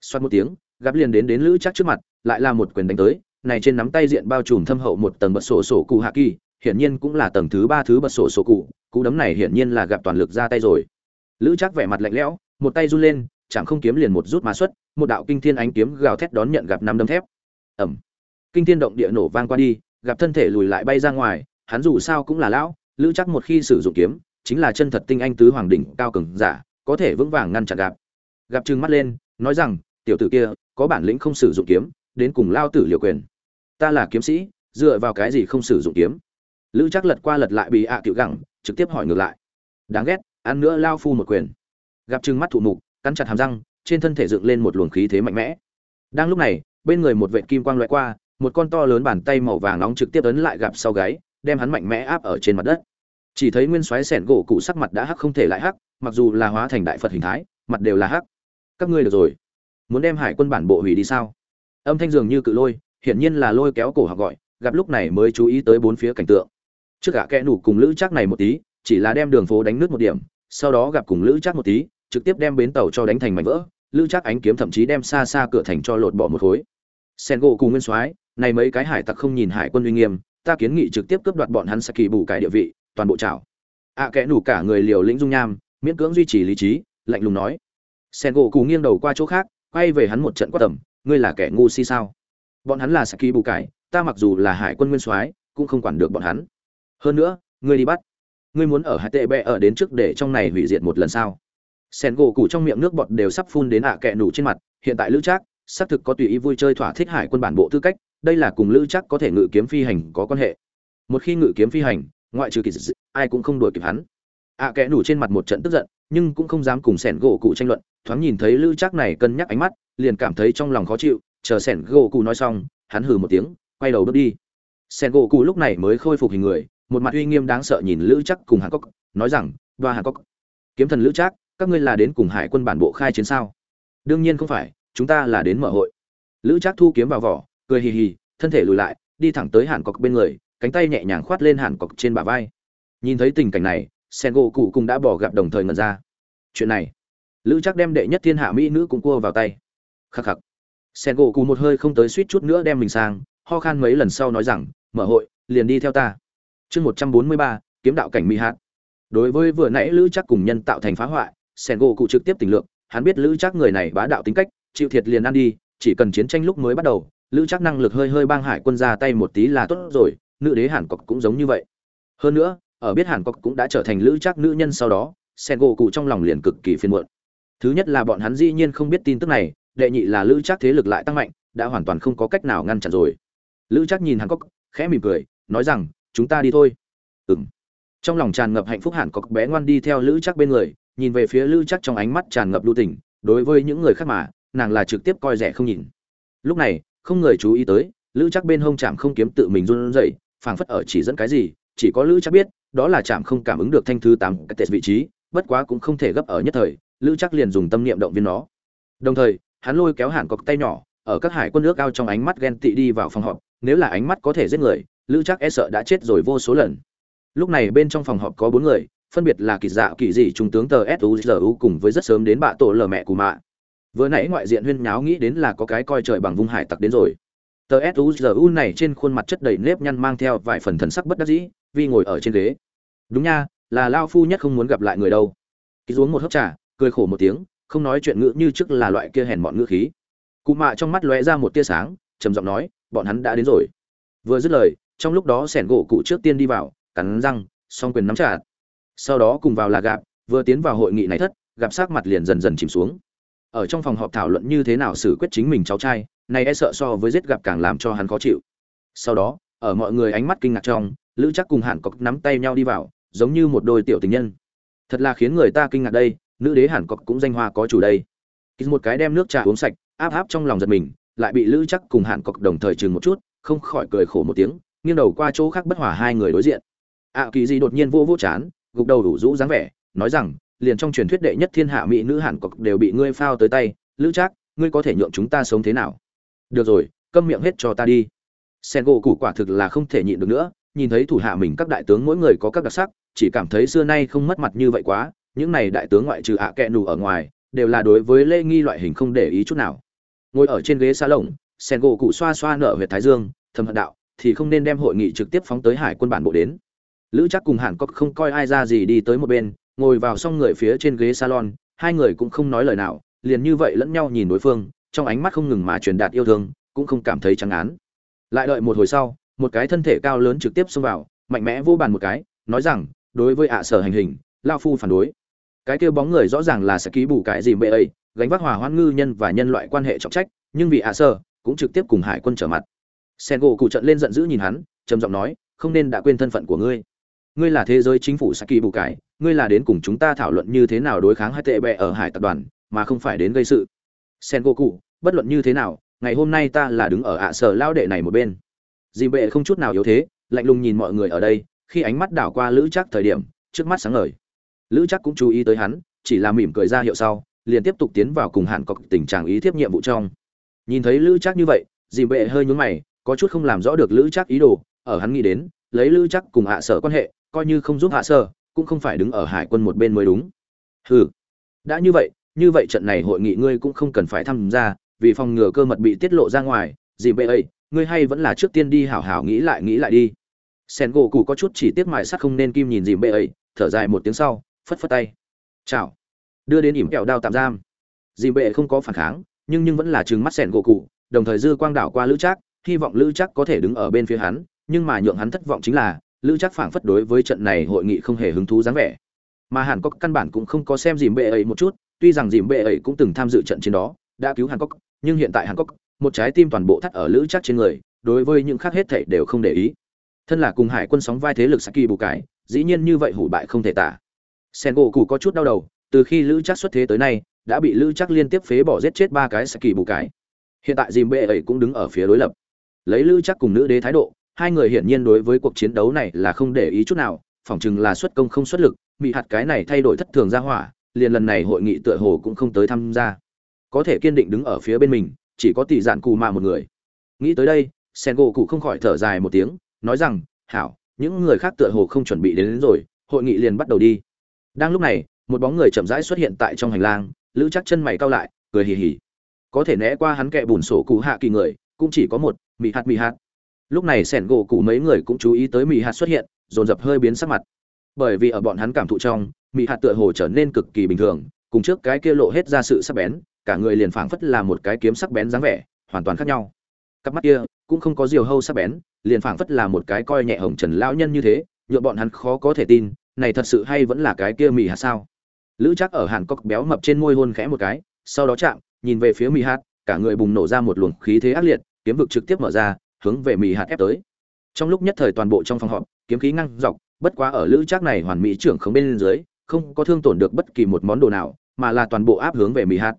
xoát một tiếng gặp liền đến đến lữ chắc trước mặt, lại là một quyền đánh tới này trên nắm tay diện bao trùm thâm hậu một tầng bật sổ sổ cụ hạ kỳ, hiển nhiên cũng là tầng thứ ba thứ bật sổ sổ cụ, cú đấm này hiển nhiên là gặp toàn lực ra tay rồi. Lữ chắc vẻ mặt lạnh lẽo, một tay run lên, chẳng không kiếm liền một rút mà xuất, một đạo kinh thiên ánh kiếm gào thét đón nhận gặp năm đấm thép. Ẩm kinh thiên động địa nổ vang qua đi, gặp thân thể lùi lại bay ra ngoài, hắn dù sao cũng là lão, lữ chắc một khi sử dụng kiếm, chính là chân thật tinh anh tứ hoàng đỉnh cao cường giả, có thể vững vàng ngăn chặn gặp. Gặp trừng mắt lên, nói rằng, tiểu tử kia, có bản lĩnh không sử dụng kiếm, đến cùng lao tử liều quyền ta là kiếm sĩ, dựa vào cái gì không sử dụng kiếm? Lữ chắc lật qua lật lại bị ạ à cựu gẳng, trực tiếp hỏi ngược lại. Đáng ghét, ăn nữa lao phu một quyền. Gặp trừng mắt thụ mục, cắn chặt hàm răng, trên thân thể dựng lên một luồng khí thế mạnh mẽ. Đang lúc này, bên người một vệ kim quang loại qua, một con to lớn bàn tay màu vàng nóng trực tiếp ấn lại gặp sau gáy, đem hắn mạnh mẽ áp ở trên mặt đất. Chỉ thấy nguyên soái sẻn gỗ cụ sắc mặt đã hắc không thể lại hắc, mặc dù là hóa thành đại phật hình thái, mặt đều là hắc. Các ngươi được rồi. Muốn đem hải quân bản bộ hủy đi sao? Âm thanh dường như cự lôi hiển nhiên là lôi kéo cổ học gọi gặp lúc này mới chú ý tới bốn phía cảnh tượng. Trước cả kẽ nủ cùng lữ chắc này một tí chỉ là đem đường phố đánh nước một điểm sau đó gặp cùng lữ chắc một tí trực tiếp đem bến tàu cho đánh thành mảnh vỡ lữ chắc ánh kiếm thậm chí đem xa xa cửa thành cho lột bỏ một khối. Sen gỗ cùng nguyên soái này mấy cái hải tặc không nhìn hải quân uy nghiêm ta kiến nghị trực tiếp cướp đoạt bọn hắn saki bù cải địa vị toàn bộ trảo. Ạ à, kẽ nủ cả người liều lĩnh dung nham miễn cưỡng duy trì lý trí lạnh lùng nói. Sen gỗ cù nghiêng đầu qua chỗ khác quay về hắn một trận quát tầm ngươi là kẻ ngu si sao? Bọn hắn là saki bù cải, ta mặc dù là hải quân nguyên soái, cũng không quản được bọn hắn. Hơn nữa, ngươi đi bắt. Ngươi muốn ở hải tệ bẹ ở đến trước để trong này hủy diệt một lần sao? Sen gỗ cụ trong miệng nước bọt đều sắp phun đến ạ à kẹ nủ trên mặt, hiện tại lữ trác, xác thực có tùy ý vui chơi thỏa thích hải quân bản bộ tư cách, đây là cùng lữ trác có thể ngự kiếm phi hành có quan hệ. Một khi ngự kiếm phi hành, ngoại trừ kỳ dị, ai cũng không đuổi kịp hắn. Ạ à kẽ nủ trên mặt một trận tức giận, nhưng cũng không dám cùng sẻn gỗ cụ tranh luận, thoáng nhìn thấy lữ trác này cân nhắc ánh mắt, liền cảm thấy trong lòng khó chịu chờ sẻn gỗ cụ nói xong, hắn hừ một tiếng, quay đầu bước đi. Sẻn gỗ cụ lúc này mới khôi phục hình người, một mặt uy nghiêm đáng sợ nhìn lữ chắc cùng hàn cốc nói rằng, đoa hàn cốc kiếm thần lữ chắc các ngươi là đến cùng hải quân bản bộ khai chiến sao? Đương nhiên không phải, chúng ta là đến mở hội. Lữ chắc thu kiếm vào vỏ, cười hì hì, thân thể lùi lại, đi thẳng tới hàn cọc bên người, cánh tay nhẹ nhàng khoát lên hàn cọc trên bả vai. Nhìn thấy tình cảnh này, sen gỗ cụ cũng đã bỏ gặp đồng thời ngần ra. Chuyện này, lữ chắc đem đệ nhất thiên hạ mỹ nữ cũng cua vào tay. Khắc khắc sen gỗ cụ một hơi không tới suýt chút nữa đem mình sang, ho khan mấy lần sau nói rằng, mở hội, liền đi theo ta. Chương một trăm bốn mươi ba, kiếm đạo cảnh mỹ hát đối với vừa nãy lữ chắc cùng nhân tạo thành phá hoại, sen gỗ cụ trực tiếp tình lượng hắn biết lữ chắc người này bá đạo tính cách, chịu thiệt liền ăn đi, chỉ cần chiến tranh lúc mới bắt đầu, lữ chắc năng lực hơi hơi bang hải quân ra tay một tí là tốt rồi, nữ đế hàn cọc cũng giống như vậy. Hơn nữa, ở biết hàn cọc cũng đã trở thành lữ chắc nữ nhân sau đó, sen gỗ cụ trong lòng liền cực kỳ phiền muộn. Thứ nhất là bọn hắn dĩ nhiên không biết tin tức này đệ nhị là lữ chắc thế lực lại tăng mạnh, đã hoàn toàn không có cách nào ngăn chặn rồi. Lữ chắc nhìn hàn cốc khẽ mỉm cười, nói rằng, chúng ta đi thôi. Ừng trong lòng tràn ngập hạnh phúc hàn cốc bé ngoan đi theo lữ chắc bên người, nhìn về phía lữ chắc trong ánh mắt tràn ngập lưu tình, đối với những người khác mà, nàng là trực tiếp coi rẻ không nhìn. Lúc này, không người chú ý tới, lữ chắc bên hông chạm không kiếm tự mình run rẩy, phảng phất ở chỉ dẫn cái gì, chỉ có lữ chắc biết, đó là chạm không cảm ứng được thanh thứ tám cái tệ vị trí, bất quá cũng không thể gấp ở nhất thời, lữ chắc liền dùng tâm niệm động viên nó. Đồng thời hắn lôi kéo hàn cọc tay nhỏ, ở các hải quân nước ao trong ánh mắt ghen tị đi vào phòng họp, nếu là ánh mắt có thể giết người, lữ chắc e sợ đã chết rồi vô số lần. Lúc này bên trong phòng họp có bốn người, phân biệt là kỳ dạ kỳ dị, trung tướng tờ suzu cùng với rất sớm đến bạ tổ lờ mẹ của mạ. Vừa nãy ngoại diện huyên nháo nghĩ đến là có cái coi trời bằng vung hải tặc đến rồi. Tờ suzu này trên khuôn mặt chất đầy nếp nhăn mang theo vài phần thần sắc bất đắc dĩ, vì ngồi ở trên ghế. Đúng nha, là lao phu nhất không muốn gặp lại người đâu. Ký xuống dạ một hớp trà, cười khổ một tiếng không nói chuyện ngữ như trước là loại kia hèn mọn ngữ khí. Cụ mạ trong mắt lóe ra một tia sáng, trầm giọng nói, bọn hắn đã đến rồi. Vừa dứt lời, trong lúc đó sẻn gỗ cụ trước tiên đi vào, cắn răng, song quyền nắm chặt. Sau đó cùng vào là gạp vừa tiến vào hội nghị này thất, gặp sắc mặt liền dần dần chìm xuống. Ở trong phòng họp thảo luận như thế nào xử quyết chính mình cháu trai, này e sợ so với giết gặp càng làm cho hắn khó chịu. Sau đó, ở mọi người ánh mắt kinh ngạc trong, lữ chắc cùng hẳn cọc nắm tay nhau đi vào, giống như một đôi tiểu tình nhân. Thật là khiến người ta kinh ngạc đây nữ đế hàn cọc cũng danh hoa có chủ đây. Một cái đem nước trà uống sạch, áp áp trong lòng giật mình, lại bị lữ chắc cùng hàn cọc đồng thời chừng một chút, không khỏi cười khổ một tiếng, nghiêng đầu qua chỗ khác bất hòa hai người đối diện. Ạ kỳ gì đột nhiên vô vô chán, gục đầu đủ rũ dáng vẻ, nói rằng, liền trong truyền thuyết đệ nhất thiên hạ mỹ nữ hàn cọc đều bị ngươi phao tới tay, lữ trác ngươi có thể nhượng chúng ta sống thế nào? Được rồi, câm miệng hết cho ta đi. Sen gỗ củ quả thực là không thể nhịn được nữa, nhìn thấy thủ hạ mình các đại tướng mỗi người có các đặc sắc, chỉ cảm thấy xưa nay không mất mặt như vậy quá những này đại tướng ngoại trừ ạ à kẹ nù ở ngoài, đều là đối với lê nghi loại hình không để ý chút nào. Ngồi ở trên ghế xa lồng sen gỗ cụ xoa xoa nở huyệt thái dương, thầm hận đạo, thì không nên đem hội nghị trực tiếp phóng tới hải quân bản bộ đến. Lữ chắc cùng hàn cốc không coi ai ra gì đi tới một bên, ngồi vào xong người phía trên ghế salon, hai người cũng không nói lời nào, liền như vậy lẫn nhau nhìn đối phương, trong ánh mắt không ngừng mà truyền đạt yêu thương, cũng không cảm thấy trắng án. Lại đợi một hồi sau, một cái thân thể cao lớn trực tiếp xông vào, mạnh mẽ vô bàn một cái, nói rằng, đối với ạ sở hành hình, lao phu phản đối cái kia bóng người rõ ràng là sẽ ký bù cái gì bệ ấy, gánh vác hòa hoãn ngư nhân và nhân loại quan hệ trọng trách, nhưng vì ạ sở cũng trực tiếp cùng hải quân trở mặt. Sen gỗ cụ trận lên giận dữ nhìn hắn, trầm giọng nói, không nên đã quên thân phận của ngươi. Ngươi là thế giới chính phủ saki bù cái, ngươi là đến cùng chúng ta thảo luận như thế nào đối kháng hai tệ bệ ở hải tập đoàn, mà không phải đến gây sự. Sen gỗ cụ, bất luận như thế nào, ngày hôm nay ta là đứng ở ạ sở lao đệ này một bên. Dì bệ không chút nào yếu thế, lạnh lùng nhìn mọi người ở đây, khi ánh mắt đảo qua lữ chắc thời điểm, trước mắt sáng ngời lữ chắc cũng chú ý tới hắn, chỉ là mỉm cười ra hiệu sau, liền tiếp tục tiến vào cùng hạn cọc tình trạng ý thiếp nhiệm vụ trong. Nhìn thấy lữ chắc như vậy, dì bệ hơi nhún mày, có chút không làm rõ được lữ chắc ý đồ, ở hắn nghĩ đến, lấy lữ chắc cùng hạ sở quan hệ, coi như không giúp hạ sở, cũng không phải đứng ở hải quân một bên mới đúng. Hừ, đã như vậy như vậy trận này hội nghị ngươi cũng không cần phải tham gia, vì phòng ngừa cơ mật bị tiết lộ ra ngoài, dì bệ ấy ngươi hay vẫn là trước tiên đi hảo hảo nghĩ lại nghĩ lại đi. Sen gỗ cụ có chút chỉ tiếc mài sắt không nên kim nhìn dìm bệ ấy thở dài một tiếng sau phất phất tay. Chào. Đưa đến ỉm kẹo đao tạm giam. Dìm bệ không có phản kháng, nhưng nhưng vẫn là chừng mắt sẻn gỗ cụ, đồng thời dư quang đảo qua lữ trác, hy vọng lữ trác có thể đứng ở bên phía hắn, nhưng mà nhượng hắn thất vọng chính là, lữ trác phảng phất đối với trận này hội nghị không hề hứng thú dáng vẻ. Mà hàn cốc căn bản cũng không có xem dìm bệ ấy một chút, tuy rằng dìm bệ ấy cũng từng tham dự trận chiến đó, đã cứu hàn cốc, nhưng hiện tại hàn cốc, một trái tim toàn bộ thắt ở lữ trác trên người, đối với những khác hết thảy đều không để ý. Thân là cùng hải quân sóng vai thế lực saki bù cái dĩ nhiên như vậy hủ bại không thể tả sen gỗ cụ có chút đau đầu từ khi lữ chắc xuất thế tới nay đã bị lữ chắc liên tiếp phế bỏ giết chết ba cái saki bù cái hiện tại dìm bệ ấy cũng đứng ở phía đối lập. Lấy lữ chắc cùng nữ đế thái độ hai người hiển nhiên đối với cuộc chiến đấu này là không để ý chút nào phỏng chừng là xuất công không xuất lực bị hạt cái này thay đổi thất thường ra hỏa liền lần này hội nghị tựa hồ cũng không tới tham gia. Có thể kiên định đứng ở phía bên mình chỉ có tỷ dạn cù mà một người. Nghĩ tới đây sen gỗ cụ không khỏi thở dài một tiếng nói rằng hảo những người khác tựa hồ không chuẩn bị đến, đến rồi hội nghị liền bắt đầu đi đang lúc này, một bóng người chậm rãi xuất hiện tại trong hành lang, lữ chắc chân mày cao lại, cười hì hì. Có thể né qua hắn kẹ bùn sổ cụ hạ kỳ người, cũng chỉ có một, mị hạt mị hạt. Lúc này sẻn gỗ cụ mấy người cũng chú ý tới mị hạt xuất hiện, dồn dập hơi biến sắc mặt. Bởi vì ở bọn hắn cảm thụ trong, mị hạt tựa hồ trở nên cực kỳ bình thường, cùng trước cái kia lộ hết ra sự sắc bén, cả người liền phảng phất là một cái kiếm sắc bén dáng vẻ, hoàn toàn khác nhau. Cặp mắt kia cũng không có diều hâu sắc bén, liền phảng phất là một cái coi nhẹ hồng trần lão nhân như thế nhựa bọn hắn khó có thể tin này thật sự hay vẫn là cái kia mì hạt sao? Lữ chắc ở hàn cốc béo mập trên môi hôn khẽ một cái, sau đó chạm, nhìn về phía mì hạt, cả người bùng nổ ra một luồng khí thế ác liệt, kiếm vực trực tiếp mở ra, hướng về mì hạt ép tới. Trong lúc nhất thời toàn bộ trong phòng họp, kiếm khí ngăn dọc, bất quá ở lữ chắc này hoàn mỹ trưởng không bên dưới, không có thương tổn được bất kỳ một món đồ nào, mà là toàn bộ áp hướng về mì hạt.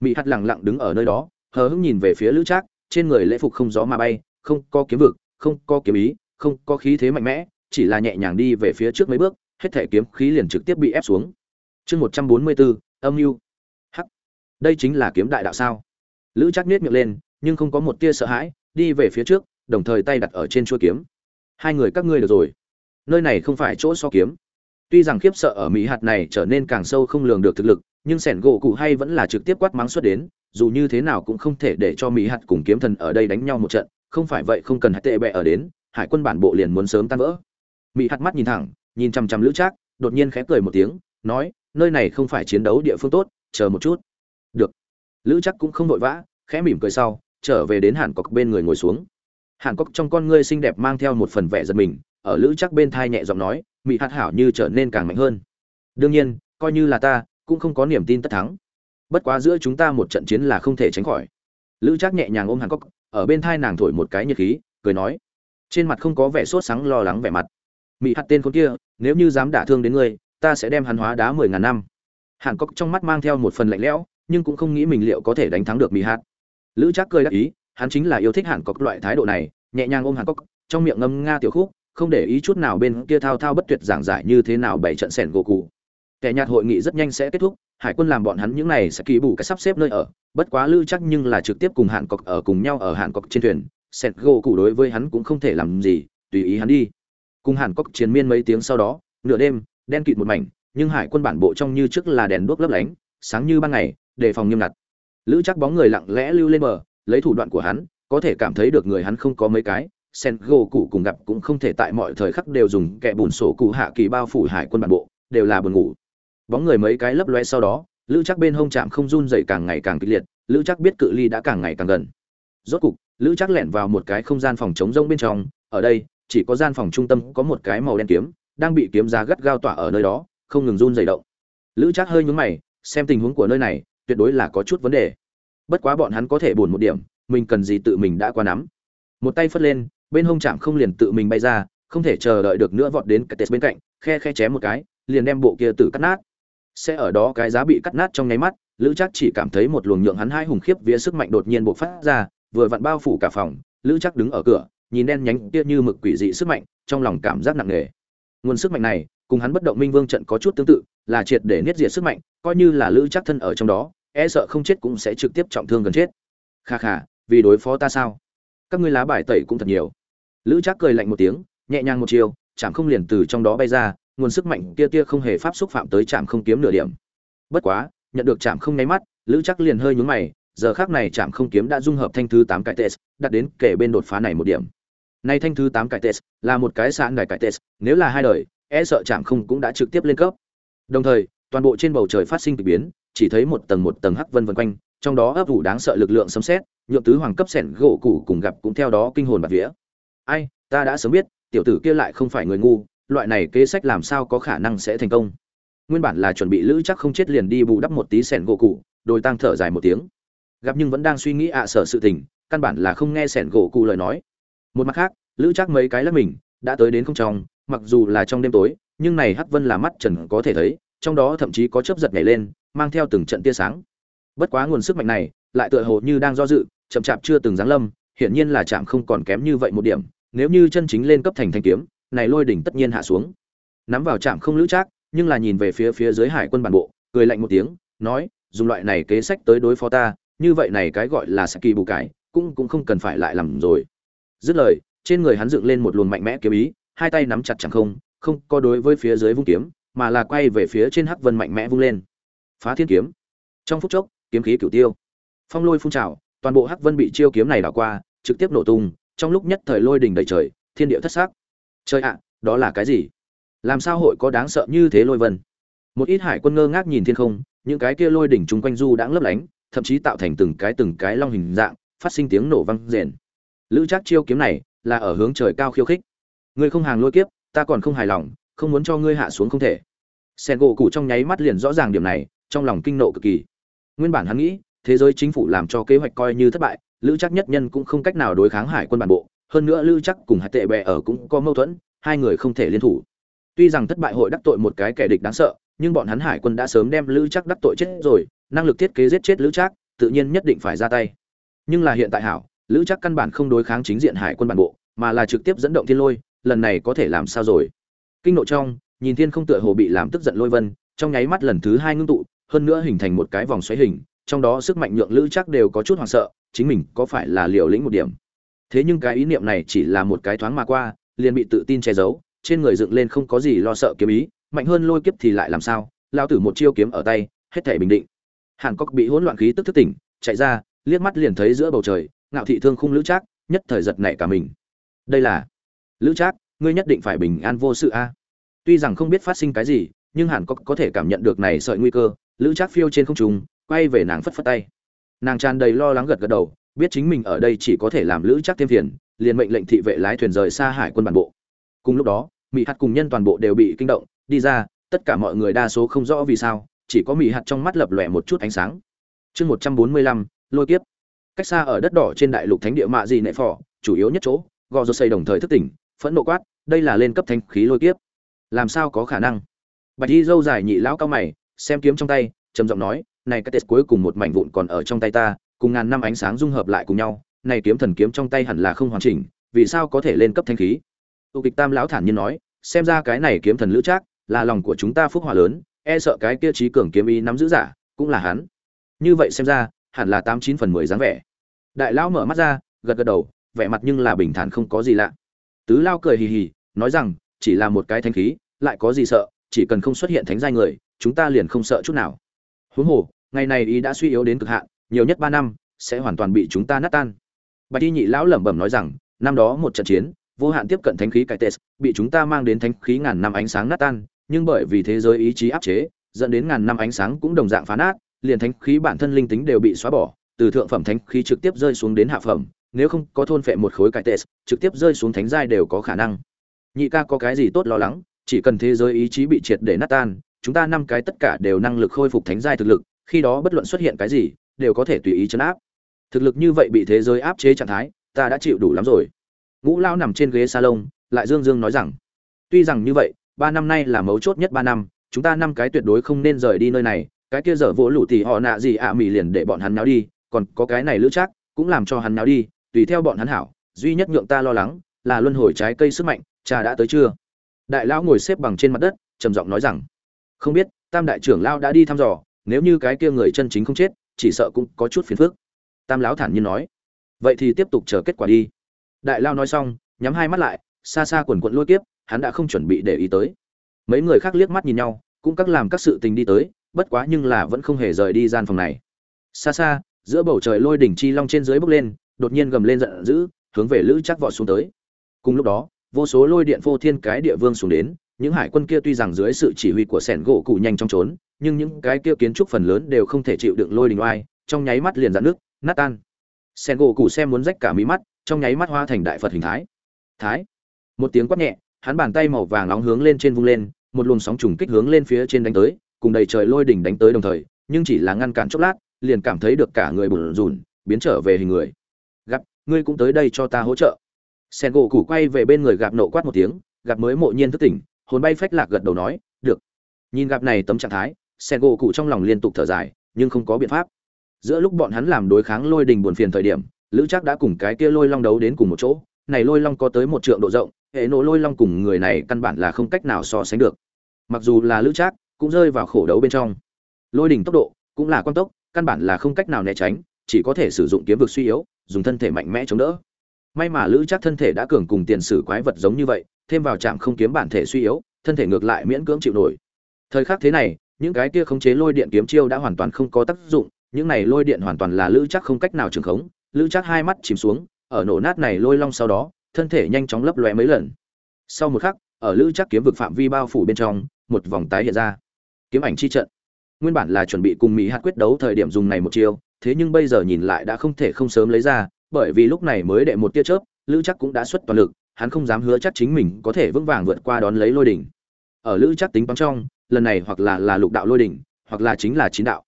Mì hạt lẳng lặng đứng ở nơi đó, hờ hững nhìn về phía lữ trác, trên người lễ phục không gió mà bay, không có kiếm vực, không có kiếm ý, không có khí thế mạnh mẽ, chỉ là nhẹ nhàng đi về phía trước mấy bước hết thể kiếm khí liền trực tiếp bị ép xuống. Chương một trăm bốn mươi bốn âm u. hắc. Đây chính là kiếm đại đạo sao? Lữ chắc nết miệng lên, nhưng không có một tia sợ hãi, đi về phía trước, đồng thời tay đặt ở trên chuôi kiếm. Hai người các ngươi được rồi. Nơi này không phải chỗ so kiếm. Tuy rằng khiếp sợ ở mỹ hạt này trở nên càng sâu không lường được thực lực, nhưng sẻn gỗ cụ hay vẫn là trực tiếp quát mắng xuất đến, dù như thế nào cũng không thể để cho mỹ hạt cùng kiếm thần ở đây đánh nhau một trận, không phải vậy không cần hạt tệ bẹ ở đến, hải quân bản bộ liền muốn sớm tan vỡ. Mỹ hạt mắt nhìn thẳng nhìn chằm chằm lữ trác, đột nhiên khẽ cười một tiếng, nói, nơi này không phải chiến đấu địa phương tốt, chờ một chút. Được. Lữ chắc cũng không vội vã, khẽ mỉm cười sau, trở về đến hàn cốc bên người ngồi xuống. Hàn cốc trong con ngươi xinh đẹp mang theo một phần vẻ giật mình, ở lữ chắc bên thai nhẹ giọng nói, mị hạt hảo như trở nên càng mạnh hơn. Đương nhiên, coi như là ta, cũng không có niềm tin tất thắng. Bất quá giữa chúng ta một trận chiến là không thể tránh khỏi. Lữ chắc nhẹ nhàng ôm hàn cốc, ở bên thai nàng thổi một cái nhiệt khí, cười nói, trên mặt không có vẻ sốt sáng lo lắng vẻ mặt mỹ hạt tên con kia, nếu như dám đả thương đến ngươi, ta sẽ đem hắn hóa đá mười ngàn năm. Hàn cốc trong mắt mang theo một phần lạnh lẽo, nhưng cũng không nghĩ mình liệu có thể đánh thắng được mỹ hạt. Lữ trác cười đáp ý, hắn chính là yêu thích hàn cốc loại thái độ này, nhẹ nhàng ôm hàn cốc, trong miệng ngâm nga tiểu khúc, không để ý chút nào bên kia thao thao bất tuyệt giảng giải như thế nào bảy trận sẻn gỗ cụ. Kẻ nhạt hội nghị rất nhanh sẽ kết thúc, hải quân làm bọn hắn những này sẽ kỳ bù cái sắp xếp nơi ở, bất quá lữ chắc nhưng là trực tiếp cùng hàn Cọc ở cùng nhau ở hàn Cọc trên thuyền sẹt gỗ cụ đối với hắn cũng không thể làm gì, tùy ý hắn đi cùng hàn cốc chiến miên mấy tiếng sau đó, nửa đêm, đen kịt một mảnh, nhưng hải quân bản bộ trong như trước là đèn đuốc lấp lánh, sáng như ban ngày, đề phòng nghiêm ngặt. Lữ chắc bóng người lặng lẽ lưu lên bờ, lấy thủ đoạn của hắn, có thể cảm thấy được người hắn không có mấy cái, sen gỗ cụ cùng gặp cũng không thể tại mọi thời khắc đều dùng kẹ bùn sổ cụ hạ kỳ bao phủ hải quân bản bộ, đều là buồn ngủ. Bóng người mấy cái lấp loe sau đó, lữ chắc bên hông chạm không run dậy càng ngày càng kịch liệt, lữ chắc biết cự ly đã càng ngày càng gần. Rốt cục, lữ chắc lẻn vào một cái không gian phòng chống rông bên trong, ở đây chỉ có gian phòng trung tâm có một cái màu đen kiếm, đang bị kiếm giá gắt gao tỏa ở nơi đó, không ngừng run dày động. Lữ trác hơi nhúng mày, xem tình huống của nơi này, tuyệt đối là có chút vấn đề. Bất quá bọn hắn có thể buồn một điểm, mình cần gì tự mình đã qua nắm. Một tay phất lên, bên hông chạm không liền tự mình bay ra, không thể chờ đợi được nữa vọt đến cái tết bên cạnh, khe khe chém một cái, liền đem bộ kia tử cắt nát. Sẽ ở đó cái giá bị cắt nát trong nháy mắt, lữ chắc chỉ cảm thấy một luồng nhượng hắn hai hùng khiếp vía sức mạnh đột nhiên bộc phát ra, vừa vặn bao phủ cả phòng, lữ chắc đứng ở cửa nhìn đen nhánh kia như mực quỷ dị sức mạnh trong lòng cảm giác nặng nề. Nguồn sức mạnh này cùng hắn bất động minh vương trận có chút tương tự là triệt để niết diệt sức mạnh coi như là lữ chắc thân ở trong đó e sợ không chết cũng sẽ trực tiếp trọng thương gần chết. Kha kha vì đối phó ta sao? Các ngươi lá bài tẩy cũng thật nhiều. Lữ chắc cười lạnh một tiếng nhẹ nhàng một chiều chạm không liền từ trong đó bay ra nguồn sức mạnh kia tia không hề pháp xúc phạm tới chạm không kiếm nửa điểm. Bất quá nhận được chạm không nháy mắt lữ chắc liền hơi nhướng mày giờ khắc này chạm không kiếm đã dung hợp thanh thứ tám cái tệ, đặt đến kể bên đột phá này một điểm nay thanh thứ tám cải tệ là một cái sạn ngải cải tệ, nếu là hai đời e sợ chạm không cũng đã trực tiếp lên cấp. Đồng thời toàn bộ trên bầu trời phát sinh kỳ biến chỉ thấy một tầng một tầng hắc vân vân quanh trong đó ấp ủ đáng sợ lực lượng sấm xét nhượng tứ hoàng cấp sẻn gỗ cũ cùng gặp cũng theo đó kinh hồn bạt vía. Ai ta đã sớm biết tiểu tử kia lại không phải người ngu loại này kế sách làm sao có khả năng sẽ thành công. Nguyên bản là chuẩn bị lữ chắc không chết liền đi bù đắp một tí sẻn gỗ cũ, đôi tăng thở dài một tiếng. Gặp nhưng vẫn đang suy nghĩ ạ à, sợ sự tình căn bản là không nghe sẻn gỗ cũ lời nói một mặt khác, lữ chắc mấy cái lắc mình, đã tới đến không trong, mặc dù là trong đêm tối, nhưng này hắc vân là mắt trần có thể thấy, trong đó thậm chí có chớp giật nhảy lên, mang theo từng trận tia sáng. Bất quá nguồn sức mạnh này, lại tựa hồ như đang do dự, chậm chạp chưa từng giáng lâm, hiển nhiên là chạm không còn kém như vậy một điểm, nếu như chân chính lên cấp thành thanh kiếm, này lôi đỉnh tất nhiên hạ xuống. Nắm vào chạm không lữ trác, nhưng là nhìn về phía phía dưới hải quân bản bộ, cười lạnh một tiếng, nói, dùng loại này kế sách tới đối phó ta, như vậy này cái gọi là saki bù cải, cũng cũng không cần phải lại làm rồi dứt lời, trên người hắn dựng lên một luồng mạnh mẽ kiếm ý, hai tay nắm chặt chẳng không không có đối với phía dưới vung kiếm, mà là quay về phía trên hắc vân mạnh mẽ vung lên. Phá thiên kiếm. Trong phút chốc, kiếm khí cửu tiêu. Phong lôi phun trào, toàn bộ hắc vân bị chiêu kiếm này đảo qua, trực tiếp nổ tung, trong lúc nhất thời lôi đỉnh đầy trời, thiên địa thất xác trời ạ, đó là cái gì? Làm sao hội có đáng sợ như thế lôi vân? Một ít hải quân ngơ ngác nhìn thiên không, những cái kia lôi đỉnh chung quanh du đãng lấp lánh, thậm chí tạo thành từng cái từng cái long hình dạng, phát sinh tiếng nổ vang rền lữ trác chiêu kiếm này là ở hướng trời cao khiêu khích. Ngươi không hàng lôi kiếp, ta còn không hài lòng, không muốn cho ngươi hạ xuống không thể. Sen gỗ cụ trong nháy mắt liền rõ ràng điểm này, trong lòng kinh nộ cực kỳ. Nguyên bản hắn nghĩ, thế giới chính phủ làm cho kế hoạch coi như thất bại, lữ chắc nhất nhân cũng không cách nào đối kháng hải quân bản bộ. Hơn nữa lữ chắc cùng Hạt tệ bè ở cũng có mâu thuẫn, hai người không thể liên thủ. Tuy rằng thất bại hội đắc tội một cái kẻ địch đáng sợ, nhưng bọn hắn hải quân đã sớm đem lữ chắc đắc tội chết rồi, năng lực thiết kế giết chết lữ chắc tự nhiên nhất định phải ra tay. Nhưng là hiện tại hảo lữ chắc căn bản không đối kháng chính diện hải quân bản bộ, mà là trực tiếp dẫn động thiên lôi, lần này có thể làm sao rồi? Kinh nộ trong, nhìn thiên không tựa hồ bị làm tức giận lôi vân, trong nháy mắt lần thứ hai ngưng tụ, hơn nữa hình thành một cái vòng xoáy hình, trong đó sức mạnh nhượng lữ chắc đều có chút hoảng sợ, chính mình có phải là liều lĩnh một điểm? Thế nhưng cái ý niệm này chỉ là một cái thoáng mà qua, liền bị tự tin che giấu, trên người dựng lên không có gì lo sợ kiếm ý, mạnh hơn lôi kiếp thì lại làm sao? Lao tử một chiêu kiếm ở tay, hết thể bình định. Hàn cốc bị hỗn loạn khí tức thức tỉnh, chạy ra, liếc mắt liền thấy giữa bầu trời ngạo thị thương khung lữ trác, nhất thời giật nảy cả mình. Đây là, lữ trác, ngươi nhất định phải bình an vô sự a. Tuy rằng không biết phát sinh cái gì, nhưng hàn cốc có thể cảm nhận được này sợi nguy cơ, lữ trác phiêu trên không trung, quay về nàng phất phất tay. Nàng tràn đầy lo lắng gật gật đầu, biết chính mình ở đây chỉ có thể làm lữ trác thêm phiền, liền mệnh lệnh thị vệ lái thuyền rời xa hải quân bản bộ. Cùng lúc đó mỹ hạt cùng nhân toàn bộ đều bị kinh động, đi ra, tất cả mọi người đa số không rõ vì sao, chỉ có mỹ hạt trong mắt lập lòe một chút ánh sáng. Chương một trăm bốn mươi lăm, lôi kiếp cách xa ở đất đỏ trên đại lục thánh địa mạ gì nệ phò, chủ yếu nhất chỗ, gò rô xây đồng thời thức tỉnh, phẫn nộ quát, đây là lên cấp thanh khí lôi kiếp. Làm sao có khả năng? Bạch y dâu dài nhị lão cao mày, xem kiếm trong tay, trầm giọng nói, này cái tết cuối cùng một mảnh vụn còn ở trong tay ta, cùng ngàn năm ánh sáng dung hợp lại cùng nhau, này kiếm thần kiếm trong tay hẳn là không hoàn chỉnh, vì sao có thể lên cấp thanh khí? Tu kịch tam lão thản nhiên nói, xem ra cái này kiếm thần lữ trác, là lòng của chúng ta phúc hỏa lớn e sợ cái kia trí cường kiếm ý nắm giữ giả, cũng là hắn. Như vậy xem ra, hẳn là tám chín phần mười dáng vẻ đại lão mở mắt ra, gật gật đầu, vẻ mặt nhưng là bình thản không có gì lạ. Tứ lao cười hì hì, nói rằng, chỉ là một cái thanh khí, lại có gì sợ, chỉ cần không xuất hiện thánh giai người, chúng ta liền không sợ chút nào. Huống hồ, ngày này ý đã suy yếu đến cực hạn, nhiều nhất ba năm, sẽ hoàn toàn bị chúng ta nát tan. Bạch y nhị lão lẩm bẩm nói rằng, năm đó một trận chiến, vô hạn tiếp cận thánh khí cải tes bị chúng ta mang đến thánh khí ngàn năm ánh sáng nát tan, nhưng bởi vì thế giới ý chí áp chế, dẫn đến ngàn năm ánh sáng cũng đồng dạng phá nát, liền thánh khí bản thân linh tính đều bị xóa bỏ từ thượng phẩm thánh khí trực tiếp rơi xuống đến hạ phẩm nếu không có thôn phệ một khối cải tệ, trực tiếp rơi xuống thánh giai đều có khả năng. Nhị ca có cái gì tốt lo lắng? Chỉ cần thế giới ý chí bị triệt để nát tan chúng ta năm cái tất cả đều năng lực khôi phục thánh giai thực lực khi đó bất luận xuất hiện cái gì đều có thể tùy ý chấn áp. Thực lực như vậy bị thế giới áp chế trạng thái ta đã chịu đủ lắm rồi. Ngũ lao nằm trên ghế salon lại dương dương nói rằng tuy rằng như vậy ba năm nay là mấu chốt nhất ba năm chúng ta năm cái tuyệt đối không nên rời đi nơi này cái kia dở vỗ lũ thì họ nạ gì ạ à mì liền để bọn hắn náo đi còn có cái này lữ chắc cũng làm cho hắn náo đi, tùy theo bọn hắn hảo, duy nhất nhượng ta lo lắng là luân hồi trái cây sức mạnh, cha đã tới chưa? Đại lão ngồi xếp bằng trên mặt đất, trầm giọng nói rằng, không biết, tam đại trưởng lao đã đi thăm dò, nếu như cái kia người chân chính không chết, chỉ sợ cũng có chút phiền phức. Tam lão thản nhiên nói, vậy thì tiếp tục chờ kết quả đi. Đại lao nói xong, nhắm hai mắt lại, xa xa quần quận lôi kiếp, hắn đã không chuẩn bị để ý tới. Mấy người khác liếc mắt nhìn nhau, cũng các làm các sự tình đi tới, bất quá nhưng là vẫn không hề rời đi gian phòng này. Xa xa giữa bầu trời lôi đỉnh chi long trên dưới bốc lên, đột nhiên gầm lên giận dữ, hướng về lữ chắc vọt xuống tới. Cùng lúc đó, vô số lôi điện vô thiên cái địa vương xuống đến, những hải quân kia tuy rằng dưới sự chỉ huy của sẻn gỗ cụ nhanh trong trốn, nhưng những cái kia kiến trúc phần lớn đều không thể chịu đựng lôi đình oai, trong nháy mắt liền dạn nước, nát tan. Sẻn gỗ cụ xem muốn rách cả mí mắt, trong nháy mắt hóa thành đại phật hình thái. Thái. Một tiếng quát nhẹ, hắn bàn tay màu vàng nóng hướng lên trên vung lên, một luồng sóng trùng kích hướng lên phía trên đánh tới, cùng đầy trời lôi đỉnh đánh tới đồng thời, nhưng chỉ là ngăn cản chốc lát liền cảm thấy được cả người bùn rùn, biến trở về hình người. Gặp, ngươi cũng tới đây cho ta hỗ trợ. Sen gỗ củ quay về bên người gặp nộ quát một tiếng gặp mới mộ nhiên thức tỉnh, hồn bay phách lạc gật đầu nói, được. Nhìn gặp này tấm trạng thái, sen gỗ cụ trong lòng liên tục thở dài, nhưng không có biện pháp. Giữa lúc bọn hắn làm đối kháng lôi đình buồn phiền thời điểm, lữ chắc đã cùng cái kia lôi long đấu đến cùng một chỗ. Này lôi long có tới một trượng độ rộng, hệ nổ lôi long cùng người này căn bản là không cách nào so sánh được. Mặc dù là lữ trác cũng rơi vào khổ đấu bên trong. Lôi đỉnh tốc độ cũng là quan tốc căn bản là không cách nào né tránh, chỉ có thể sử dụng kiếm vực suy yếu, dùng thân thể mạnh mẽ chống đỡ. May mà lữ chắc thân thể đã cường cùng tiền sử quái vật giống như vậy, thêm vào chạm không kiếm bản thể suy yếu, thân thể ngược lại miễn cưỡng chịu nổi. Thời khắc thế này, những cái kia khống chế lôi điện kiếm chiêu đã hoàn toàn không có tác dụng, những này lôi điện hoàn toàn là lữ chắc không cách nào trường khống. Lữ chắc hai mắt chìm xuống, ở nổ nát này lôi long sau đó, thân thể nhanh chóng lấp lóe mấy lần. Sau một khắc, ở lữ chắc kiếm vực phạm vi bao phủ bên trong, một vòng tái hiện ra. Kiếm ảnh chi trận nguyên bản là chuẩn bị cùng mỹ hạt quyết đấu thời điểm dùng này một chiêu, thế nhưng bây giờ nhìn lại đã không thể không sớm lấy ra, bởi vì lúc này mới đệ một tia chớp, lữ chắc cũng đã xuất toàn lực, hắn không dám hứa chắc chính mình có thể vững vàng vượt qua đón lấy lôi đỉnh. Ở lữ chắc tính toán trong, lần này hoặc là là lục đạo lôi đỉnh, hoặc là chính là chín đạo.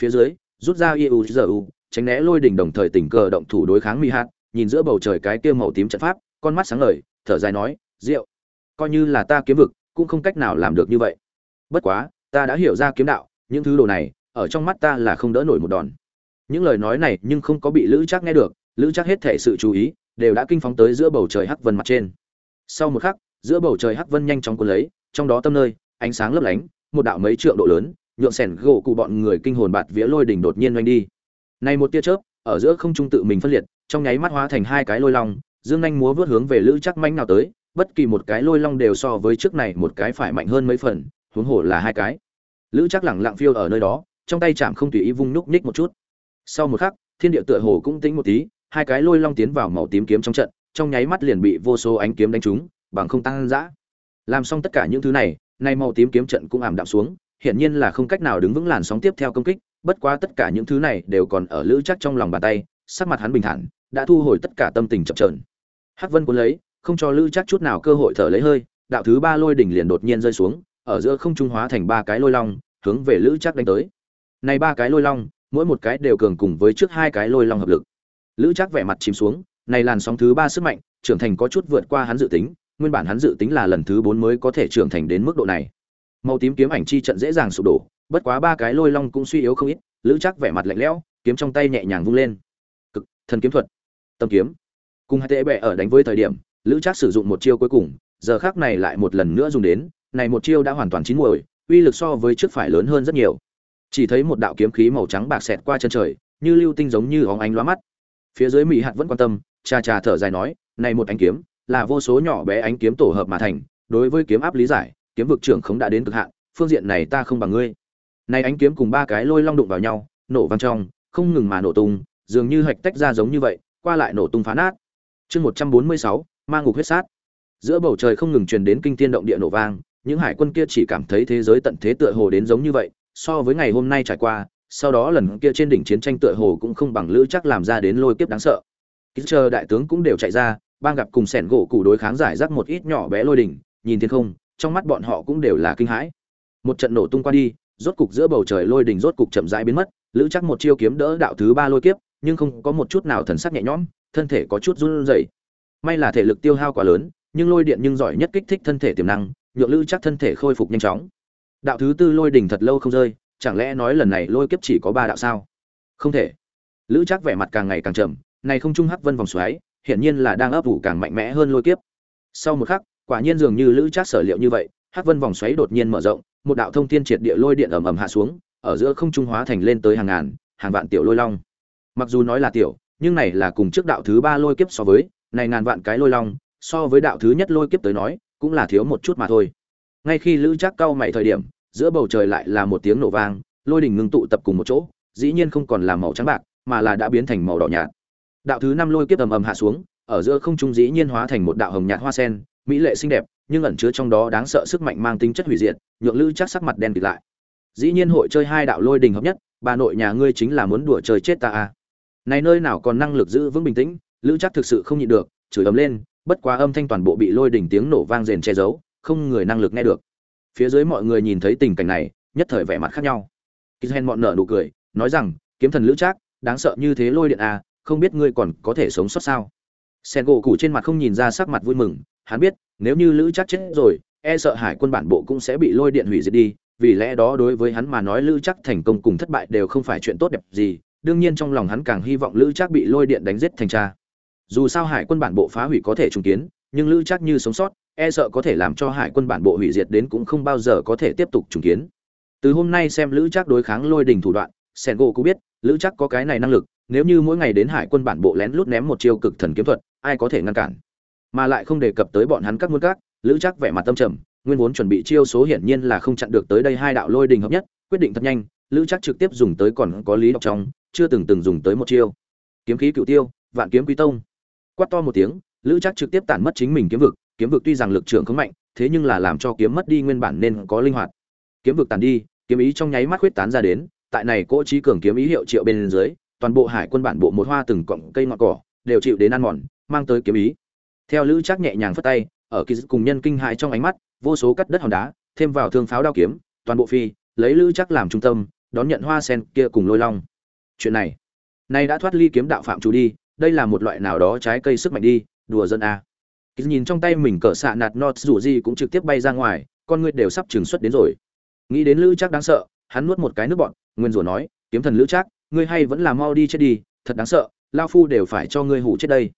Phía dưới, rút ra iu u tránh né lôi đỉnh đồng thời tình cờ động thủ đối kháng mỹ hạt, nhìn giữa bầu trời cái kia màu tím trận pháp, con mắt sáng ngời, thở dài nói rượu coi như là ta kiếm vực, cũng không cách nào làm được như vậy. Bất quá, ta đã hiểu ra kiếm đạo những thứ đồ này, ở trong mắt ta là không đỡ nổi một đòn. Những lời nói này nhưng không có bị lữ chắc nghe được, lữ chắc hết thể sự chú ý, đều đã kinh phóng tới giữa bầu trời hắc vân mặt trên. Sau một khắc, giữa bầu trời hắc vân nhanh chóng cuốn lấy, trong đó tâm nơi, ánh sáng lấp lánh, một đạo mấy trượng độ lớn, nhượng sẻn gỗ cụ bọn người kinh hồn bạt vía lôi đỉnh đột nhiên oanh đi. Này một tia chớp, ở giữa không trung tự mình phân liệt, trong nháy mắt hóa thành hai cái lôi long, dương nhanh múa vớt hướng về lữ chắc manh nào tới, bất kỳ một cái lôi long đều so với trước này một cái phải mạnh hơn mấy phần, huống hồ là hai cái lữ chắc lẳng lặng phiêu ở nơi đó, trong tay chạm không tùy ý vung núc ních một chút. Sau một khắc, thiên địa tựa hồ cũng tĩnh một tí, hai cái lôi long tiến vào màu tím kiếm trong trận, trong nháy mắt liền bị vô số ánh kiếm đánh trúng, bằng không tăng dã. Làm xong tất cả những thứ này, nay màu tím kiếm trận cũng ảm đạm xuống, hiển nhiên là không cách nào đứng vững làn sóng tiếp theo công kích, bất quá tất cả những thứ này đều còn ở lữ chắc trong lòng bàn tay, sắc mặt hắn bình thản, đã thu hồi tất cả tâm tình chậm trởn hắc vân cuốn lấy, không cho lữ chắc chút nào cơ hội thở lấy hơi, đạo thứ ba lôi đỉnh liền đột nhiên rơi xuống ở giữa không trung hóa thành ba cái lôi long, hướng về lữ trác đánh tới. Này ba cái lôi long, mỗi một cái đều cường cùng với trước hai cái lôi long hợp lực. Lữ trác vẻ mặt chìm xuống, này làn sóng thứ ba sức mạnh, trưởng thành có chút vượt qua hắn dự tính, nguyên bản hắn dự tính là lần thứ bốn mới có thể trưởng thành đến mức độ này. Màu tím kiếm ảnh chi trận dễ dàng sụp đổ, bất quá ba cái lôi long cũng suy yếu không ít, lữ trác vẻ mặt lạnh lẽo, kiếm trong tay nhẹ nhàng vung lên. Cực, thần kiếm thuật, tâm kiếm. Cùng hai tệ bệ ở đánh với thời điểm, lữ trác sử dụng một chiêu cuối cùng, giờ khác này lại một lần nữa dùng đến này một chiêu đã hoàn toàn chín muồi, uy lực so với trước phải lớn hơn rất nhiều. Chỉ thấy một đạo kiếm khí màu trắng bạc xẹt qua chân trời, như lưu tinh giống như óng ánh lóa mắt. Phía dưới mỹ hạt vẫn quan tâm, cha cha thở dài nói, này một ánh kiếm, là vô số nhỏ bé ánh kiếm tổ hợp mà thành, đối với kiếm áp lý giải, kiếm vực trưởng không đã đến cực hạn, phương diện này ta không bằng ngươi. Này ánh kiếm cùng ba cái lôi long đụng vào nhau, nổ vang trong, không ngừng mà nổ tung, dường như hạch tách ra giống như vậy, qua lại nổ tung phá nát. Chương một trăm bốn mươi sáu mang ngục huyết sát. Giữa bầu trời không ngừng truyền đến kinh thiên động địa nổ vang những hải quân kia chỉ cảm thấy thế giới tận thế tựa hồ đến giống như vậy, so với ngày hôm nay trải qua, sau đó lần kia trên đỉnh chiến tranh tựa hồ cũng không bằng lữ chắc làm ra đến lôi kiếp đáng sợ. Ký chờ đại tướng cũng đều chạy ra, bang gặp cùng sẻn gỗ cụ đối kháng giải rác một ít nhỏ bé lôi đỉnh, nhìn thiên không, trong mắt bọn họ cũng đều là kinh hãi. Một trận nổ tung qua đi, rốt cục giữa bầu trời lôi đỉnh rốt cục chậm rãi biến mất, lữ chắc một chiêu kiếm đỡ đạo thứ ba lôi kiếp, nhưng không có một chút nào thần sắc nhẹ nhõm, thân thể có chút run rẩy. May là thể lực tiêu hao quá lớn, nhưng lôi điện nhưng giỏi nhất kích thích thân thể tiềm năng nhượng lữ chắc thân thể khôi phục nhanh chóng. Đạo thứ tư lôi đỉnh thật lâu không rơi, chẳng lẽ nói lần này lôi kiếp chỉ có ba đạo sao? Không thể. Lữ chắc vẻ mặt càng ngày càng chậm này không trung hắc vân vòng xoáy, hiển nhiên là đang ấp ủ càng mạnh mẽ hơn lôi kiếp. Sau một khắc, quả nhiên dường như lữ chắc sở liệu như vậy, hắc vân vòng xoáy đột nhiên mở rộng, một đạo thông thiên triệt địa lôi điện ầm ầm hạ xuống, ở giữa không trung hóa thành lên tới hàng ngàn, hàng vạn tiểu lôi long. Mặc dù nói là tiểu, nhưng này là cùng trước đạo thứ ba lôi kiếp so với, này ngàn vạn cái lôi long, so với đạo thứ nhất lôi kiếp tới nói cũng là thiếu một chút mà thôi. Ngay khi lữ trác cau mày thời điểm, giữa bầu trời lại là một tiếng nổ vang, lôi đỉnh ngưng tụ tập cùng một chỗ, dĩ nhiên không còn là màu trắng bạc, mà là đã biến thành màu đỏ nhạt. Đạo thứ năm lôi kiếp ầm ầm hạ xuống, ở giữa không trung dĩ nhiên hóa thành một đạo hồng nhạt hoa sen, mỹ lệ xinh đẹp, nhưng ẩn chứa trong đó đáng sợ sức mạnh mang tính chất hủy diệt, nhượng lữ chắc sắc mặt đen kịt lại. Dĩ nhiên hội chơi hai đạo lôi đình hợp nhất, bà nội nhà ngươi chính là muốn đùa chơi chết ta à. Này nơi nào còn năng lực giữ vững bình tĩnh, lữ chắc thực sự không nhịn được, chửi ấm lên bất quá âm thanh toàn bộ bị lôi đỉnh tiếng nổ vang rền che giấu, không người năng lực nghe được. Phía dưới mọi người nhìn thấy tình cảnh này, nhất thời vẻ mặt khác nhau. Kizen mọn nở nụ cười, nói rằng, kiếm thần lữ trác, đáng sợ như thế lôi điện à không biết ngươi còn có thể sống sót sao? Sen gỗ cụ trên mặt không nhìn ra sắc mặt vui mừng, hắn biết, nếu như lữ trác chết rồi e sợ hải quân bản bộ cũng sẽ bị lôi điện hủy diệt đi, vì lẽ đó đối với hắn mà nói lữ trác thành công cùng thất bại đều không phải chuyện tốt đẹp gì, đương nhiên trong lòng hắn càng hy vọng lữ trác bị lôi điện đánh giết thành cha dù sao hải quân bản bộ phá hủy có thể trùng kiến, nhưng lữ chắc như sống sót e sợ có thể làm cho hải quân bản bộ hủy diệt đến cũng không bao giờ có thể tiếp tục trùng kiến. Từ hôm nay xem lữ chắc đối kháng lôi đình thủ đoạn sen gỗ cũng biết, lữ chắc có cái này năng lực, nếu như mỗi ngày đến hải quân bản bộ lén lút ném một chiêu cực thần kiếm thuật, ai có thể ngăn cản? Mà lại không đề cập tới bọn hắn các muôn các, lữ chắc vẻ mặt tâm trầm, nguyên vốn chuẩn bị chiêu số hiển nhiên là không chặn được tới đây hai đạo lôi đình hợp nhất, quyết định thật nhanh, lữ chắc trực tiếp dùng tới còn có lý đọc trong, chưa từng từng dùng tới một chiêu. Kiếm khí cựu tiêu, vạn kiếm quý tông quát to một tiếng, lữ chắc trực tiếp tản mất chính mình kiếm vực kiếm vực tuy rằng lực trưởng không mạnh, thế nhưng là làm cho kiếm mất đi nguyên bản nên có linh hoạt. Kiếm vực tàn đi, kiếm ý trong nháy mắt huyết tán ra đến, tại này cỗ trí cường kiếm ý hiệu triệu bên dưới, toàn bộ hải quân bản bộ một hoa từng cọng cây ngọn cỏ, đều chịu đến ăn mòn, mang tới kiếm ý. Theo lữ chắc nhẹ nhàng phất tay, ở kỳ cùng nhân kinh hại trong ánh mắt, vô số cắt đất hòn đá, thêm vào thương pháo đao kiếm, toàn bộ phi, lấy lữ chắc làm trung tâm, đón nhận hoa sen kia cùng lôi long. Chuyện này, nay đã thoát ly kiếm đạo phạm chủ đi đây là một loại nào đó trái cây sức mạnh đi, đùa dân a kỳ nhìn trong tay mình cỡ xạ nạt nọt rủ gì cũng trực tiếp bay ra ngoài, con người đều sắp trừng xuất đến rồi. Nghĩ đến lữ chắc đáng sợ, hắn nuốt một cái nước bọn nguyên rủa nói, kiếm thần lữ chắc ngươi hay vẫn là mau đi chết đi, thật đáng sợ lao phu đều phải cho ngươi hủ chết đây.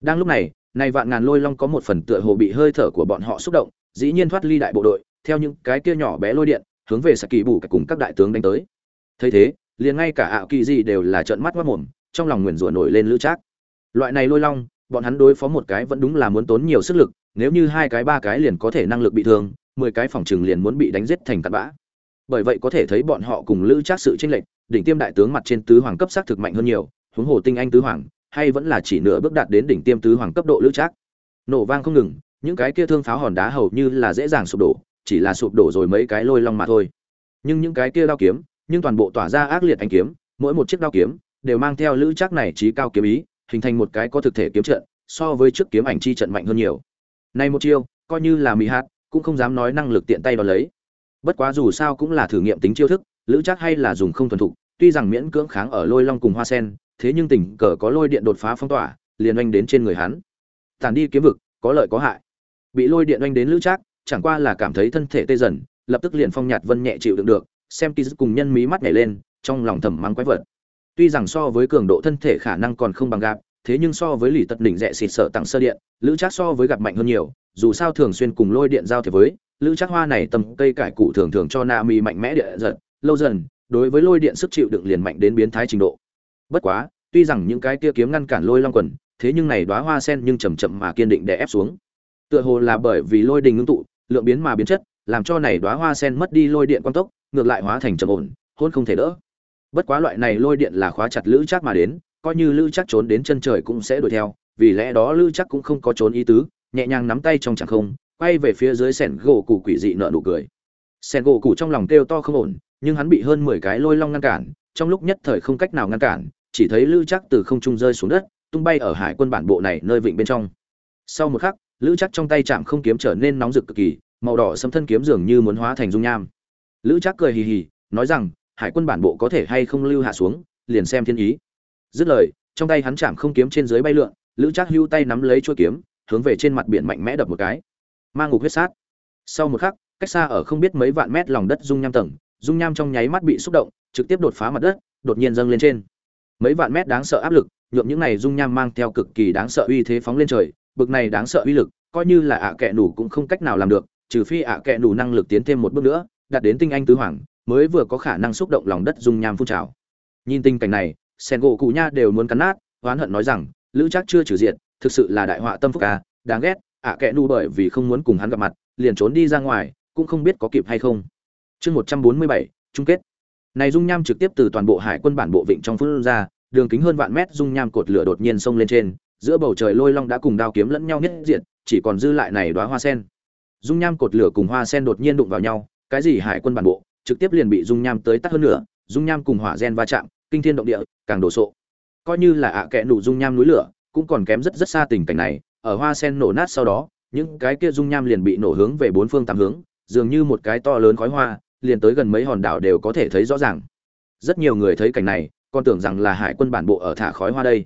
Đang lúc này này vạn ngàn lôi long có một phần tựa hồ bị hơi thở của bọn họ xúc động, dĩ nhiên thoát ly đại bộ đội, theo những cái kia nhỏ bé lôi điện, hướng về sạc kỳ bù cả cùng các đại tướng đánh tới. Thấy thế, liền ngay cả ảo kỳ gì đều là trợn mắt mắt mồm trong lòng nguyền rủa nổi lên lữ trác. Loại này lôi long, bọn hắn đối phó một cái vẫn đúng là muốn tốn nhiều sức lực, nếu như hai cái, ba cái liền có thể năng lực bị thương, mười cái phòng trừng liền muốn bị đánh giết thành cặn bã. Bởi vậy có thể thấy bọn họ cùng lữ trác sự tranh lệch, đỉnh tiêm đại tướng mặt trên tứ hoàng cấp xác thực mạnh hơn nhiều, huống hồ tinh anh tứ hoàng, hay vẫn là chỉ nửa bước đạt đến đỉnh tiêm tứ hoàng cấp độ lữ trác. Nổ vang không ngừng, những cái kia thương pháo hòn đá hầu như là dễ dàng sụp đổ, chỉ là sụp đổ rồi mấy cái lôi long mà thôi. Nhưng những cái kia đao kiếm, nhưng toàn bộ tỏa ra ác liệt ánh kiếm, mỗi một chiếc đao kiếm đều mang theo lữ chắc này trí cao kiếm ý, hình thành một cái có thực thể kiếm trận, so với trước kiếm ảnh chi trận mạnh hơn nhiều. Nay một chiêu, coi như là mỹ hạt, cũng không dám nói năng lực tiện tay đón lấy. Bất quá dù sao cũng là thử nghiệm tính chiêu thức, lữ chắc hay là dùng không thuần thục, tuy rằng miễn cưỡng kháng ở lôi long cùng hoa sen, thế nhưng tình cờ có lôi điện đột phá phong tỏa, liền oanh đến trên người hắn. Tàn đi kiếm vực, có lợi có hại. Bị lôi điện oanh đến lữ trác, chẳng qua là cảm thấy thân thể tê dần, lập tức liền phong nhạt vân nhẹ chịu đựng được, xem kỳ cùng nhân mí mắt nhảy lên, trong lòng thầm mắng quái vật tuy rằng so với cường độ thân thể khả năng còn không bằng gạp, thế nhưng so với lì tật đỉnh rẽ xịt sợ tặng sơ điện, lữ trác so với gặp mạnh hơn nhiều, dù sao thường xuyên cùng lôi điện giao thế với, lữ trác hoa này tầm cây cải cụ thường thường cho na mi mạnh mẽ địa giật, lâu dần, đối với lôi điện sức chịu đựng liền mạnh đến biến thái trình độ. Bất quá, tuy rằng những cái kia kiếm ngăn cản lôi long quần, thế nhưng này đóa hoa sen nhưng chậm chậm mà kiên định đè ép xuống. Tựa hồ là bởi vì lôi đình ngưng tụ, lượng biến mà biến chất, làm cho này đóa hoa sen mất đi lôi điện quan tốc, ngược lại hóa thành trầm ổn, hôn không thể đỡ bất quá loại này lôi điện là khóa chặt lữ chắc mà đến, coi như lữ chắc trốn đến chân trời cũng sẽ đuổi theo, vì lẽ đó lữ chắc cũng không có trốn ý tứ, nhẹ nhàng nắm tay trong chẳng không, quay về phía dưới sẻn gỗ cụ quỷ dị nợ nụ cười. Sẻn gỗ cụ trong lòng kêu to không ổn, nhưng hắn bị hơn mười cái lôi long ngăn cản, trong lúc nhất thời không cách nào ngăn cản, chỉ thấy lữ chắc từ không trung rơi xuống đất, tung bay ở hải quân bản bộ này nơi vịnh bên trong. Sau một khắc, lữ chắc trong tay chạm không kiếm trở nên nóng rực cực kỳ, màu đỏ xâm thân kiếm dường như muốn hóa thành dung nham. Lữ chắc cười hì hì, nói rằng hải quân bản bộ có thể hay không lưu hạ xuống, liền xem thiên ý. Dứt lời, trong tay hắn chạm không kiếm trên dưới bay lượn, lữ trác hưu tay nắm lấy chuôi kiếm, hướng về trên mặt biển mạnh mẽ đập một cái. Mang ngục huyết sát. Sau một khắc, cách xa ở không biết mấy vạn mét lòng đất dung nham tầng, dung nham trong nháy mắt bị xúc động, trực tiếp đột phá mặt đất, đột nhiên dâng lên trên. Mấy vạn mét đáng sợ áp lực, nhuộm những này dung nham mang theo cực kỳ đáng sợ uy thế phóng lên trời, bực này đáng sợ uy lực, coi như là ạ à kẹ nủ cũng không cách nào làm được, trừ phi ạ à kẹ nủ năng lực tiến thêm một bước nữa, đạt đến tinh anh tứ hoàng mới vừa có khả năng xúc động lòng đất dung nham phun trào. Nhìn tình cảnh này, sen gỗ cụ nha đều muốn cắn nát, oán hận nói rằng, lữ chắc chưa trừ diện thực sự là đại họa tâm phúc ca đáng ghét, ạ à kẽ nu bởi vì không muốn cùng hắn gặp mặt, liền trốn đi ra ngoài, cũng không biết có kịp hay không. Chương một trăm bốn mươi bảy, chung kết. Này dung nham trực tiếp từ toàn bộ hải quân bản bộ vịnh trong phương ra, đường kính hơn vạn mét dung nham cột lửa đột nhiên xông lên trên, giữa bầu trời lôi long đã cùng đao kiếm lẫn nhau nhất diện chỉ còn dư lại này đóa hoa sen. Dung nham cột lửa cùng hoa sen đột nhiên đụng vào nhau, cái gì hải quân bản bộ trực tiếp liền bị dung nham tới tắt hơn nữa dung nham cùng hỏa gen va chạm, kinh thiên động địa, càng đổ sộ. Coi như là ạ à kẽ nụ dung nham núi lửa, cũng còn kém rất rất xa tình cảnh này, ở hoa sen nổ nát sau đó, những cái kia dung nham liền bị nổ hướng về bốn phương tám hướng, dường như một cái to lớn khói hoa, liền tới gần mấy hòn đảo đều có thể thấy rõ ràng. Rất nhiều người thấy cảnh này, còn tưởng rằng là hải quân bản bộ ở thả khói hoa đây.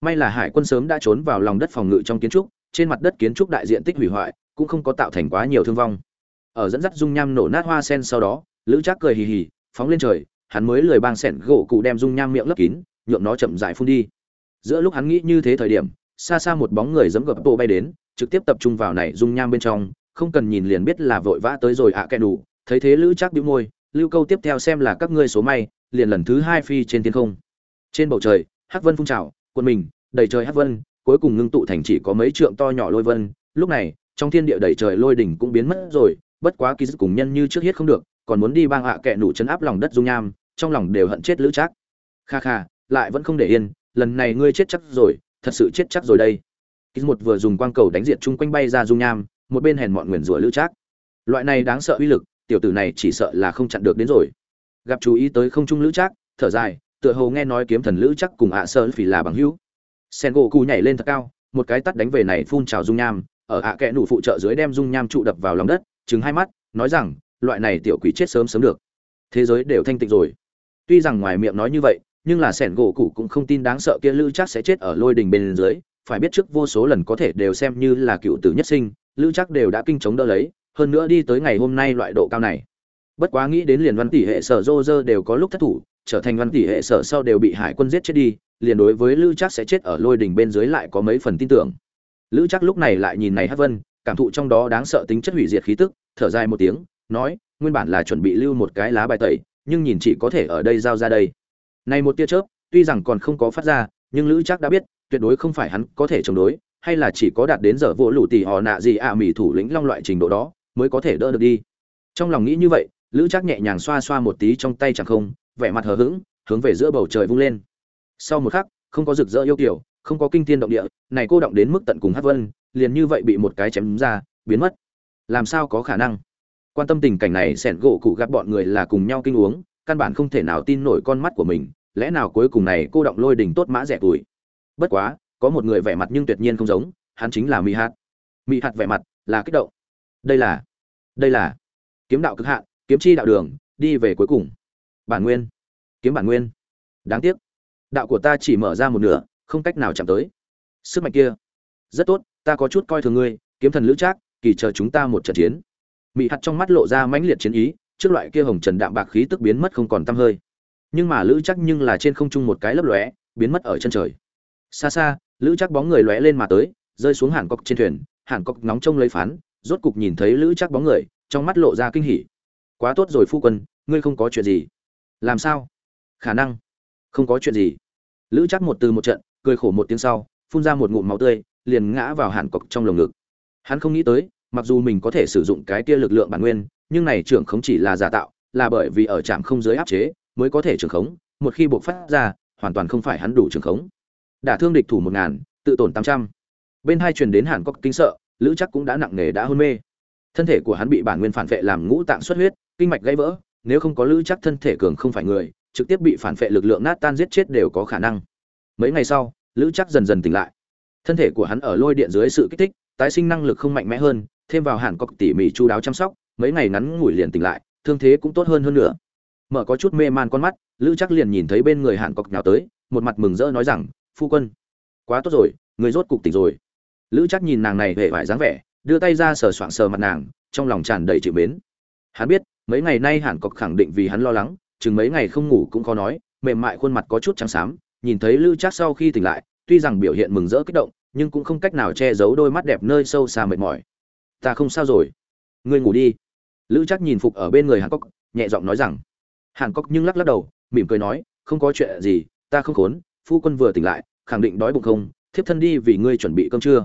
May là hải quân sớm đã trốn vào lòng đất phòng ngự trong kiến trúc, trên mặt đất kiến trúc đại diện tích hủy hoại, cũng không có tạo thành quá nhiều thương vong. Ở dẫn dắt dung nham nổ nát hoa sen sau đó lữ trác cười hì hì, phóng lên trời, hắn mới lười bang sẻn gỗ cụ đem dung nham miệng lấp kín, nhượng nó chậm dại phun đi. Giữa lúc hắn nghĩ như thế thời điểm, xa xa một bóng người giẫm gập bộ bay đến, trực tiếp tập trung vào này dung nham bên trong, không cần nhìn liền biết là vội vã tới rồi ạ à kẻ đủ. Thấy thế lữ Trác bĩu môi, lưu câu tiếp theo xem là các ngươi số may, liền lần thứ hai phi trên thiên không. Trên bầu trời, hắc vân phun trào quân mình, đầy trời hắc vân, cuối cùng ngưng tụ thành chỉ có mấy trượng to nhỏ lôi vân. Lúc này, trong thiên địa đầy trời lôi đỉnh cũng biến mất rồi, bất quá kỳ dứt cùng nhân như trước hết không được còn muốn đi bang hạ kệ nủ chấn áp lòng đất dung nham, trong lòng đều hận chết lữ trác. Kha kha, lại vẫn không để yên, lần này ngươi chết chắc rồi, thật sự chết chắc rồi đây. Kỳ một vừa dùng quang cầu đánh diệt chung quanh bay ra dung nham, một bên hèn mọn nguyền rủa lữ trác. Loại này đáng sợ uy lực, tiểu tử này chỉ sợ là không chặn được đến rồi. Gặp chú ý tới không trung lữ trác, thở dài, tựa hồ nghe nói kiếm thần lữ chắc cùng ạ sơ phỉ là bằng hữu. Sen gỗ cù nhảy lên thật cao, một cái tắt đánh về này phun trào dung nham, ở ạ kẽ nụ phụ trợ dưới đem dung nham trụ đập vào lòng đất chứng hai mắt, nói rằng loại này tiểu quỷ chết sớm sớm được. Thế giới đều thanh tịnh rồi. Tuy rằng ngoài miệng nói như vậy, nhưng là sẻn gỗ cụ cũng không tin đáng sợ kia lữ chắc sẽ chết ở lôi đình bên dưới. Phải biết trước vô số lần có thể đều xem như là cựu tử nhất sinh, lữ chắc đều đã kinh chống đỡ lấy, hơn nữa đi tới ngày hôm nay loại độ cao này. Bất quá nghĩ đến liền văn tỷ hệ sở rô rơ đều có lúc thất thủ, trở thành văn tỷ hệ sở sau đều bị hải quân giết chết đi, liền đối với lữ chắc sẽ chết ở lôi đình bên dưới lại có mấy phần tin tưởng. Lữ chắc lúc này lại nhìn này hát vân, cảm thụ trong đó đáng sợ tính chất hủy diệt khí tức, thở dài một tiếng nói, nguyên bản là chuẩn bị lưu một cái lá bài tẩy, nhưng nhìn chỉ có thể ở đây giao ra đây. Này một tia chớp, tuy rằng còn không có phát ra, nhưng lữ chắc đã biết, tuyệt đối không phải hắn có thể chống đối, hay là chỉ có đạt đến giờ vỗ lũ tỷ họ nạ gì ạ à thủ lĩnh long loại trình độ đó, mới có thể đỡ được đi. Trong lòng nghĩ như vậy, lữ chắc nhẹ nhàng xoa xoa một tí trong tay chẳng không, vẻ mặt hờ hững, hướng về giữa bầu trời vung lên. Sau một khắc, không có rực rỡ yêu kiểu không có kinh thiên động địa, này cô động đến mức tận cùng hát vân, liền như vậy bị một cái chém ra, biến mất. Làm sao có khả năng? Quan tâm tình cảnh này, sẻn gỗ cụ gặp bọn người là cùng nhau kinh uống, căn bản không thể nào tin nổi con mắt của mình. Lẽ nào cuối cùng này cô động lôi đỉnh tốt mã rẻ tuổi? Bất quá, có một người vẻ mặt nhưng tuyệt nhiên không giống, hắn chính là mỹ hạt. Mỹ hạt vẻ mặt là kích động. Đây là đây là kiếm đạo cực hạn, kiếm chi đạo đường, đi về cuối cùng. Bản nguyên, kiếm bản nguyên. Đáng tiếc, đạo của ta chỉ mở ra một nửa, không cách nào chạm tới. Sức mạnh kia, rất tốt, ta có chút coi thường ngươi, kiếm thần lữ trác, kỳ chờ chúng ta một trận chiến mị hạt trong mắt lộ ra mãnh liệt chiến ý, trước loại kia hồng trần đạm bạc khí tức biến mất không còn tăm hơi. Nhưng mà lữ chắc nhưng là trên không trung một cái lấp lóe, biến mất ở chân trời. Xa xa, lữ chắc bóng người lóe lên mà tới, rơi xuống hàn cọc trên thuyền, hàn cọc nóng trông lấy phán, rốt cục nhìn thấy lữ chắc bóng người, trong mắt lộ ra kinh hỉ. Quá tốt rồi phu quân, ngươi không có chuyện gì. Làm sao? Khả năng. Không có chuyện gì. Lữ chắc một từ một trận, cười khổ một tiếng sau, phun ra một ngụm máu tươi, liền ngã vào hàn cọc trong lồng ngực. Hắn không nghĩ tới mặc dù mình có thể sử dụng cái kia lực lượng bản nguyên, nhưng này trưởng không chỉ là giả tạo, là bởi vì ở trạm không giới áp chế mới có thể trưởng khống, một khi buộc phát ra, hoàn toàn không phải hắn đủ trưởng khống. Đả thương địch thủ một ngàn, tự tổn tám trăm. Bên hai truyền đến hàn Quốc kinh sợ, lữ chắc cũng đã nặng nề đã hôn mê. Thân thể của hắn bị bản nguyên phản vệ làm ngũ tạng xuất huyết, kinh mạch gãy vỡ, nếu không có lữ chắc thân thể cường không phải người, trực tiếp bị phản vệ lực lượng nát tan giết chết đều có khả năng. Mấy ngày sau, lữ chắc dần dần tỉnh lại. Thân thể của hắn ở lôi điện dưới sự kích thích, tái sinh năng lực không mạnh mẽ hơn thêm vào hàn cọc tỉ mỉ chu đáo chăm sóc, mấy ngày ngắn ngủi liền tỉnh lại, thương thế cũng tốt hơn hơn nữa. Mở có chút mê man con mắt, lữ chắc liền nhìn thấy bên người hàn cọc nhào tới, một mặt mừng rỡ nói rằng, phu quân, quá tốt rồi, người rốt cục tỉnh rồi. Lữ chắc nhìn nàng này hề vải dáng vẻ, đưa tay ra sờ soạng sờ mặt nàng, trong lòng tràn đầy chịu mến. Hắn biết, mấy ngày nay hàn cọc khẳng định vì hắn lo lắng, chừng mấy ngày không ngủ cũng khó nói, mềm mại khuôn mặt có chút trắng xám, nhìn thấy lữ chắc sau khi tỉnh lại, tuy rằng biểu hiện mừng rỡ kích động, nhưng cũng không cách nào che giấu đôi mắt đẹp nơi sâu xa mệt mỏi ta không sao rồi. Ngươi ngủ đi. Lữ chắc nhìn phục ở bên người hàn cốc, nhẹ giọng nói rằng. Hàn cốc nhưng lắc lắc đầu, mỉm cười nói, không có chuyện gì, ta không khốn, phu quân vừa tỉnh lại, khẳng định đói bụng không, thiếp thân đi vì ngươi chuẩn bị cơm trưa.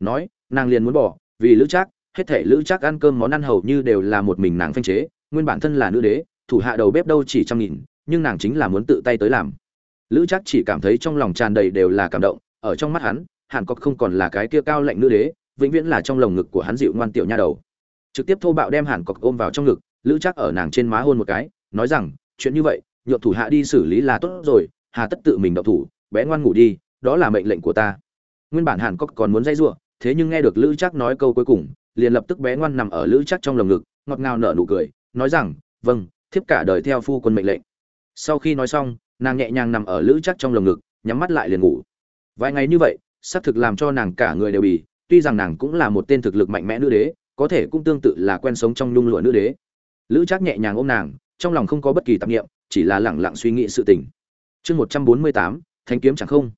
Nói, nàng liền muốn bỏ, vì lữ trác, hết thể lữ trác ăn cơm món ăn hầu như đều là một mình nàng phanh chế, nguyên bản thân là nữ đế, thủ hạ đầu bếp đâu chỉ trăm nghìn, nhưng nàng chính là muốn tự tay tới làm. Lữ Trác chỉ cảm thấy trong lòng tràn đầy đều là cảm động, ở trong mắt hắn, hàn cốc không còn là cái kia cao lạnh nữ đế vĩnh viễn là trong lồng ngực của hắn dịu ngoan tiểu nha đầu. Trực tiếp thô bạo đem hàn cọc ôm vào trong ngực, lữ chắc ở nàng trên má hôn một cái, nói rằng, chuyện như vậy, nhượng thủ hạ đi xử lý là tốt rồi, hà tất tự mình động thủ, bé ngoan ngủ đi, đó là mệnh lệnh của ta. Nguyên bản hàn cọc còn muốn dây giụa thế nhưng nghe được lữ chắc nói câu cuối cùng, liền lập tức bé ngoan nằm ở lữ chắc trong lồng ngực, ngọt ngào nở nụ cười, nói rằng vâng thiếp cả đời theo phu quân mệnh lệnh. Sau khi nói xong, nàng nhẹ nhàng nằm ở lữ chắc trong lồng ngực, nhắm mắt lại liền ngủ. Vài ngày như vậy, xác thực làm cho nàng cả người đều bì tuy rằng nàng cũng là một tên thực lực mạnh mẽ nữ đế, có thể cũng tương tự là quen sống trong nhung lụa nữ đế. Lữ Trác nhẹ nhàng ôm nàng, trong lòng không có bất kỳ tạp nghiệm chỉ là lẳng lặng suy nghĩ sự tình. Chương một trăm bốn mươi tám thanh kiếm chẳng không.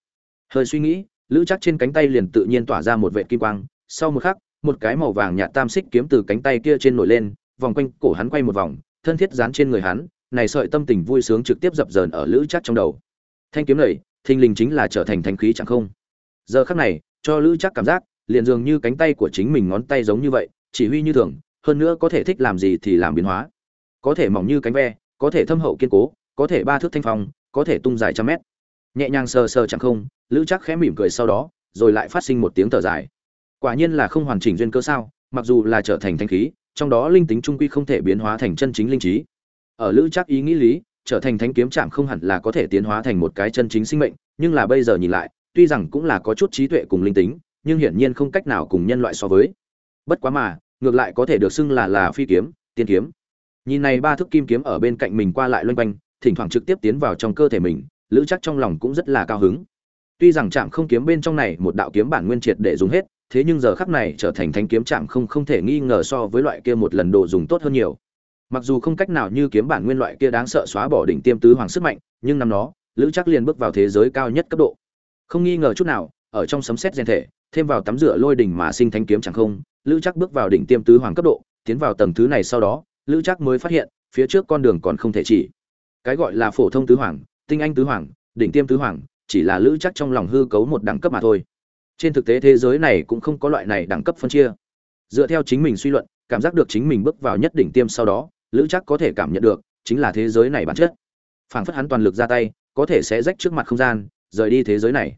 Hơi suy nghĩ, lữ Trác trên cánh tay liền tự nhiên tỏa ra một vệ kim quang. Sau một khắc, một cái màu vàng nhạt tam xích kiếm từ cánh tay kia trên nổi lên, vòng quanh cổ hắn quay một vòng, thân thiết dán trên người hắn, này sợi tâm tình vui sướng trực tiếp dập dờn ở lữ Trác trong đầu. Thanh kiếm này, thình lình chính là trở thành thanh khí chẳng không. Giờ khắc này, cho lữ Trác cảm giác liền dường như cánh tay của chính mình ngón tay giống như vậy, chỉ huy như thường, hơn nữa có thể thích làm gì thì làm biến hóa. Có thể mỏng như cánh ve, có thể thâm hậu kiên cố, có thể ba thước thanh phong, có thể tung dài trăm mét. Nhẹ nhàng sờ sờ chẳng không, lữ chắc khẽ mỉm cười sau đó, rồi lại phát sinh một tiếng thở dài. Quả nhiên là không hoàn chỉnh duyên cơ sao, mặc dù là trở thành thanh khí, trong đó linh tính trung quy không thể biến hóa thành chân chính linh trí. Ở lữ chắc ý nghĩ lý, trở thành thánh kiếm chạm không hẳn là có thể tiến hóa thành một cái chân chính sinh mệnh, nhưng là bây giờ nhìn lại, tuy rằng cũng là có chút trí tuệ cùng linh tính nhưng hiển nhiên không cách nào cùng nhân loại so với. Bất quá mà, ngược lại có thể được xưng là là phi kiếm, tiên kiếm. Nhìn này ba thước kim kiếm ở bên cạnh mình qua lại loanh quanh, thỉnh thoảng trực tiếp tiến vào trong cơ thể mình, lữ chắc trong lòng cũng rất là cao hứng. Tuy rằng chạm không kiếm bên trong này một đạo kiếm bản nguyên triệt để dùng hết, thế nhưng giờ khắc này trở thành thanh kiếm chạm không không thể nghi ngờ so với loại kia một lần độ dùng tốt hơn nhiều. Mặc dù không cách nào như kiếm bản nguyên loại kia đáng sợ xóa bỏ đỉnh tiêm tứ hoàng sức mạnh, nhưng năm đó, lữ chắc liền bước vào thế giới cao nhất cấp độ. Không nghi ngờ chút nào, ở trong sấm xét gen thể thêm vào tắm rửa lôi đỉnh mà sinh thanh kiếm chẳng không, lữ Trác bước vào đỉnh tiêm tứ hoàng cấp độ, tiến vào tầng thứ này sau đó, lữ Trác mới phát hiện, phía trước con đường còn không thể chỉ. Cái gọi là phổ thông tứ hoàng, tinh anh tứ hoàng, đỉnh tiêm tứ hoàng, chỉ là lữ Trác trong lòng hư cấu một đẳng cấp mà thôi. Trên thực tế thế giới này cũng không có loại này đẳng cấp phân chia. Dựa theo chính mình suy luận, cảm giác được chính mình bước vào nhất đỉnh tiêm sau đó, lữ Trác có thể cảm nhận được, chính là thế giới này bản chất. Phảng phất hắn toàn lực ra tay, có thể sẽ rách trước mặt không gian, rời đi thế giới này.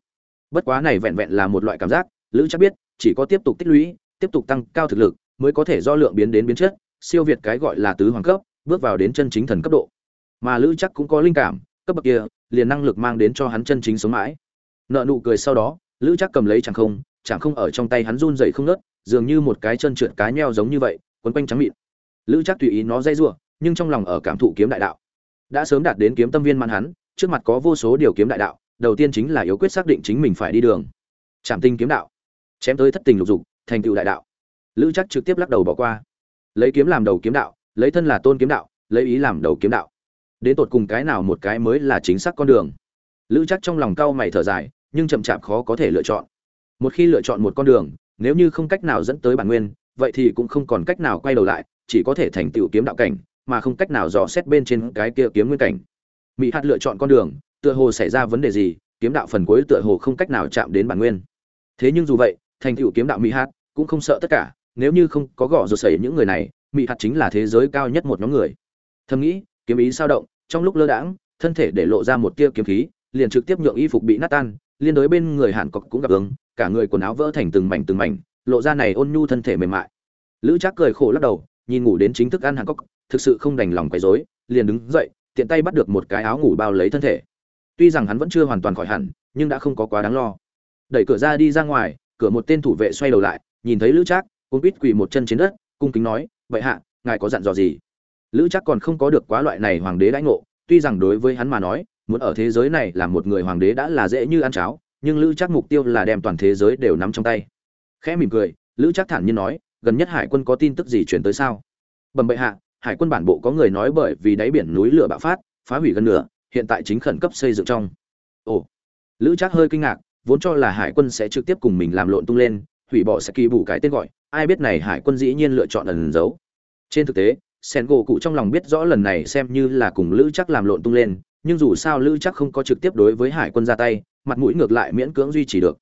Bất quá này vẹn vẹn là một loại cảm giác lữ chắc biết, chỉ có tiếp tục tích lũy, tiếp tục tăng cao thực lực, mới có thể do lượng biến đến biến chất, siêu việt cái gọi là tứ hoàng cấp, bước vào đến chân chính thần cấp độ. Mà lữ chắc cũng có linh cảm, cấp bậc kia, liền năng lực mang đến cho hắn chân chính sống mãi. Nợ nụ cười sau đó, lữ chắc cầm lấy chẳng không chẳng không ở trong tay hắn run dậy không nớt dường như một cái chân trượt cá nheo giống như vậy, quấn quanh trắng mịn. Lữ chắc tùy ý nó dây giụa nhưng trong lòng ở cảm thụ kiếm đại đạo. Đã sớm đạt đến kiếm tâm viên mãn hắn, trước mặt có vô số điều kiếm đại đạo, đầu tiên chính là yếu quyết xác định chính mình phải đi đường. Trảm tinh kiếm đạo chém tới thất tình lục dục, thành tựu đại đạo. Lữ chắc trực tiếp lắc đầu bỏ qua. Lấy kiếm làm đầu kiếm đạo, lấy thân là tôn kiếm đạo, lấy ý làm đầu kiếm đạo. Đến tột cùng cái nào một cái mới là chính xác con đường? Lữ chắc trong lòng cau mày thở dài, nhưng chậm chạp khó có thể lựa chọn. Một khi lựa chọn một con đường, nếu như không cách nào dẫn tới bản nguyên, vậy thì cũng không còn cách nào quay đầu lại, chỉ có thể thành tựu kiếm đạo cảnh, mà không cách nào dò xét bên trên cái kia kiếm nguyên cảnh. Mỹ hát lựa chọn con đường, tựa hồ xảy ra vấn đề gì, kiếm đạo phần cuối tựa hồ không cách nào chạm đến bản nguyên. Thế nhưng dù vậy thành tựu kiếm đạo mỹ hạt, cũng không sợ tất cả, nếu như không có gõ rồi xảy những người này mỹ hạt chính là thế giới cao nhất một nhóm người. Thầm nghĩ, kiếm ý sao động, trong lúc lơ đãng, thân thể để lộ ra một tia kiếm khí, liền trực tiếp nhượng y phục bị nát tan, liên đối bên người hàn cọc cũng gặp ứng cả người quần áo vỡ thành từng mảnh từng mảnh, lộ ra này ôn nhu thân thể mềm mại. Lữ trác cười khổ lắc đầu, nhìn ngủ đến chính thức ăn hàn cọc, thực sự không đành lòng quấy rối, liền đứng dậy, tiện tay bắt được một cái áo ngủ bao lấy thân thể. Tuy rằng hắn vẫn chưa hoàn toàn khỏi hẳn, nhưng đã không có quá đáng lo. Đẩy cửa ra đi ra ngoài cửa một tên thủ vệ xoay đầu lại, nhìn thấy lữ trác cũng quýt quỳ một chân trên đất, cung kính nói, vậy hạ, ngài có dặn dò gì? Lữ chắc còn không có được quá loại này hoàng đế đãi ngộ, tuy rằng đối với hắn mà nói, muốn ở thế giới này làm một người hoàng đế đã là dễ như ăn cháo, nhưng lữ chắc mục tiêu là đem toàn thế giới đều nắm trong tay. Khẽ mỉm cười, lữ chắc thản nhiên nói, gần nhất hải quân có tin tức gì chuyển tới sao? Bẩm bệ hạ, hải quân bản bộ có người nói bởi vì đáy biển núi lửa bạo phát, phá hủy gần nửa, hiện tại chính khẩn cấp xây dựng trong. Ồ. Lữ chắc hơi kinh ngạc vốn cho là hải quân sẽ trực tiếp cùng mình làm lộn tung lên, hủy bỏ sẽ kỳ bù cái tên gọi, ai biết này hải quân dĩ nhiên lựa chọn ẩn giấu. Trên thực tế sen gỗ cụ trong lòng biết rõ lần này xem như là cùng lữ chắc làm lộn tung lên, nhưng dù sao lữ chắc không có trực tiếp đối với hải quân ra tay, mặt mũi ngược lại miễn cưỡng duy trì được.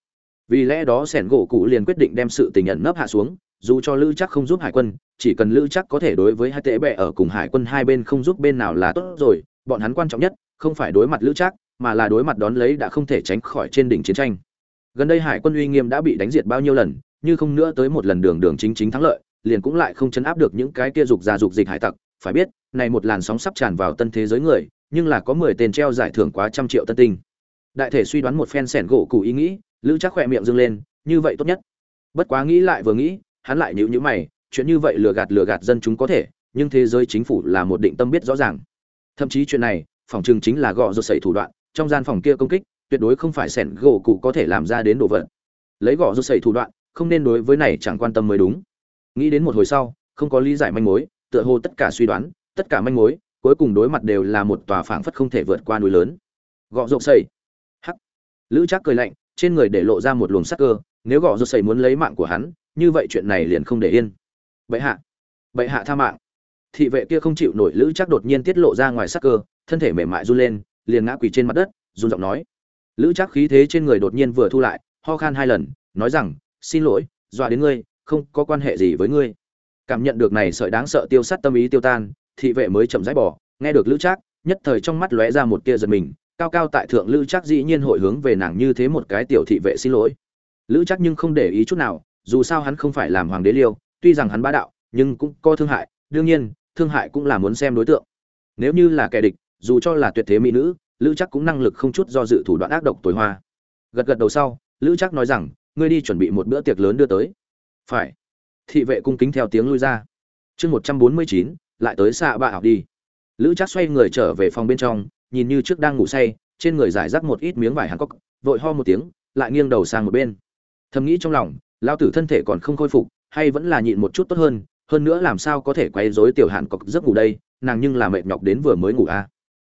Vì lẽ đó sẻn gỗ cụ liền quyết định đem sự tình nhận nấp hạ xuống, dù cho lữ chắc không giúp hải quân, chỉ cần lữ chắc có thể đối với hai tệ bệ ở cùng hải quân hai bên không giúp bên nào là tốt rồi, bọn hắn quan trọng nhất, không phải đối mặt lữ chắc mà là đối mặt đón lấy đã không thể tránh khỏi trên đỉnh chiến tranh. Gần đây hải quân uy nghiêm đã bị đánh diệt bao nhiêu lần, như không nữa tới một lần đường đường chính chính thắng lợi, liền cũng lại không chấn áp được những cái kia dục ra dục dịch hải tặc. Phải biết, này một làn sóng sắp tràn vào tân thế giới người, nhưng là có mười tên treo giải thưởng quá trăm triệu tân tinh. Đại thể suy đoán một phen sẻn gỗ cụ ý nghĩ, lữ chắc khỏe miệng dâng lên, như vậy tốt nhất. Bất quá nghĩ lại vừa nghĩ, hắn lại nhíu nhíu mày, chuyện như vậy lừa gạt lừa gạt dân chúng có thể, nhưng thế giới chính phủ là một định tâm biết rõ ràng. Thậm chí chuyện này, phòng trường chính là gọ rột sẩy thủ đoạn trong gian phòng kia công kích, tuyệt đối không phải sẻn gỗ cụ có thể làm ra đến đồ vật. Lấy gõ rút sẩy thủ đoạn, không nên đối với này chẳng quan tâm mới đúng. Nghĩ đến một hồi sau, không có lý giải manh mối, tựa hồ tất cả suy đoán, tất cả manh mối, cuối cùng đối mặt đều là một tòa phảng phất không thể vượt qua núi lớn. Gõ rộng xây hắc. Lữ trác cười lạnh, trên người để lộ ra một luồng sắc cơ, nếu gõ rộng xây muốn lấy mạng của hắn, như vậy chuyện này liền không để yên. Bệ hạ. Bệ hạ tha mạng. Thị vệ kia không chịu nổi lữ chắc đột nhiên tiết lộ ra ngoài sắc cơ, thân thể mềm mại run lên liền ngã quỳ trên mặt đất, run giọng nói. Lữ Trác khí thế trên người đột nhiên vừa thu lại, ho khan hai lần, nói rằng, xin lỗi, dọa đến ngươi, không có quan hệ gì với ngươi. Cảm nhận được này sợi đáng sợ tiêu sát tâm ý tiêu tan, thị vệ mới chậm rãi bỏ. Nghe được lữ trác, nhất thời trong mắt lóe ra một tia giật mình, cao cao tại thượng lữ trác dĩ nhiên hội hướng về nàng như thế một cái tiểu thị vệ xin lỗi. Lữ trác nhưng không để ý chút nào, dù sao hắn không phải làm hoàng đế liêu, tuy rằng hắn bá đạo, nhưng cũng có thương hại, đương nhiên, thương hại cũng là muốn xem đối tượng. Nếu như là kẻ địch dù cho là tuyệt thế mỹ nữ, lữ chắc cũng năng lực không chút do dự thủ đoạn ác độc tối hoa. Gật gật đầu sau, lữ chắc nói rằng, ngươi đi chuẩn bị một bữa tiệc lớn đưa tới. Phải. Thị vệ cung kính theo tiếng lui ra. Chương một trăm bốn mươi chín, lại tới xạ bạ học đi. Lữ chắc xoay người trở về phòng bên trong, nhìn như trước đang ngủ say, trên người giải rác một ít miếng vải hàn cốc vội ho một tiếng, lại nghiêng đầu sang một bên. Thầm nghĩ trong lòng lao tử thân thể còn không khôi phục, hay vẫn là nhịn một chút tốt hơn hơn nữa làm sao có thể quay rối tiểu hàn cọc giấc ngủ đây, nàng nhưng là mệt nhọc đến vừa mới ngủ à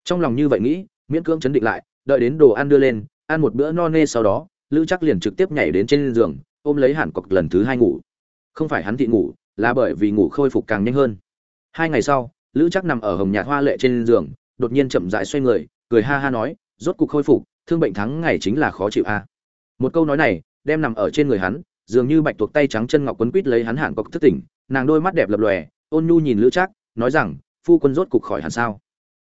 trong lòng như vậy nghĩ, miễn cưỡng chấn định lại, đợi đến đồ ăn đưa lên, ăn một bữa no nê sau đó, lữ chắc liền trực tiếp nhảy đến trên giường, ôm lấy hàn cọc lần thứ hai ngủ. Không phải hắn thị ngủ, là bởi vì ngủ khôi phục càng nhanh hơn. Hai ngày sau, lữ chắc nằm ở hồng nhạt hoa lệ trên giường, đột nhiên chậm rãi xoay người, cười ha ha nói, rốt cục khôi phục, thương bệnh thắng ngày chính là khó chịu a. Một câu nói này, đem nằm ở trên người hắn, dường như bạch tuộc tay trắng chân ngọc quấn quít lấy hắn hàn cọc thức tỉnh, nàng đôi mắt đẹp lập lòe, ôn nhu nhìn lữ chắc nói rằng, phu quân rốt cục khỏi hẳn sao?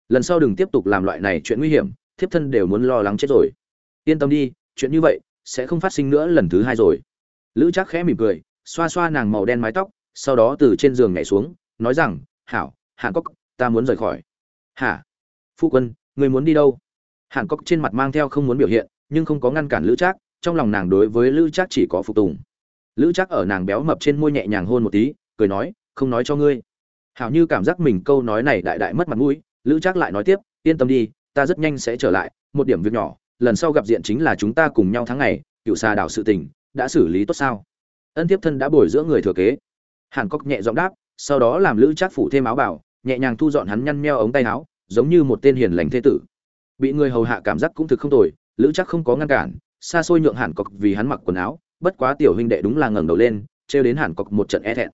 Lần sau đừng tiếp tục làm loại này chuyện nguy hiểm, thiếp thân đều muốn lo lắng chết rồi. Yên tâm đi, chuyện như vậy sẽ không phát sinh nữa lần thứ hai rồi. Lữ trác khẽ mỉm cười, xoa xoa nàng màu đen mái tóc, sau đó từ trên giường nhảy xuống, nói rằng, hảo, hạng cốc, ta muốn rời khỏi. Hả? Phụ quân, người muốn đi đâu? Hạng cốc trên mặt mang theo không muốn biểu hiện, nhưng không có ngăn cản lữ trác, trong lòng nàng đối với lữ trác chỉ có phục tùng. Lữ trác ở nàng béo mập trên môi nhẹ nhàng hôn một tí, cười nói, không nói cho ngươi. Hảo như cảm giác mình câu nói này đại đại mất mặt mũi lữ trác lại nói tiếp, yên tâm đi, ta rất nhanh sẽ trở lại, một điểm việc nhỏ, lần sau gặp diện chính là chúng ta cùng nhau tháng ngày cựu xà đảo sự tình, đã xử lý tốt sao? Ân tiếp thân đã bồi dưỡng người thừa kế. Hàn cốc nhẹ giọng đáp, sau đó làm lữ trác phủ thêm áo bảo nhẹ nhàng thu dọn hắn nhăn meo ống tay áo, giống như một tên hiền lành thế tử. Bị người hầu hạ cảm giác cũng thực không tồi, lữ trác không có ngăn cản, xa xôi nhượng hàn cốc vì hắn mặc quần áo, bất quá tiểu huynh đệ đúng là ngẩng đầu lên, trêu đến hàn cốc một trận e thẹn.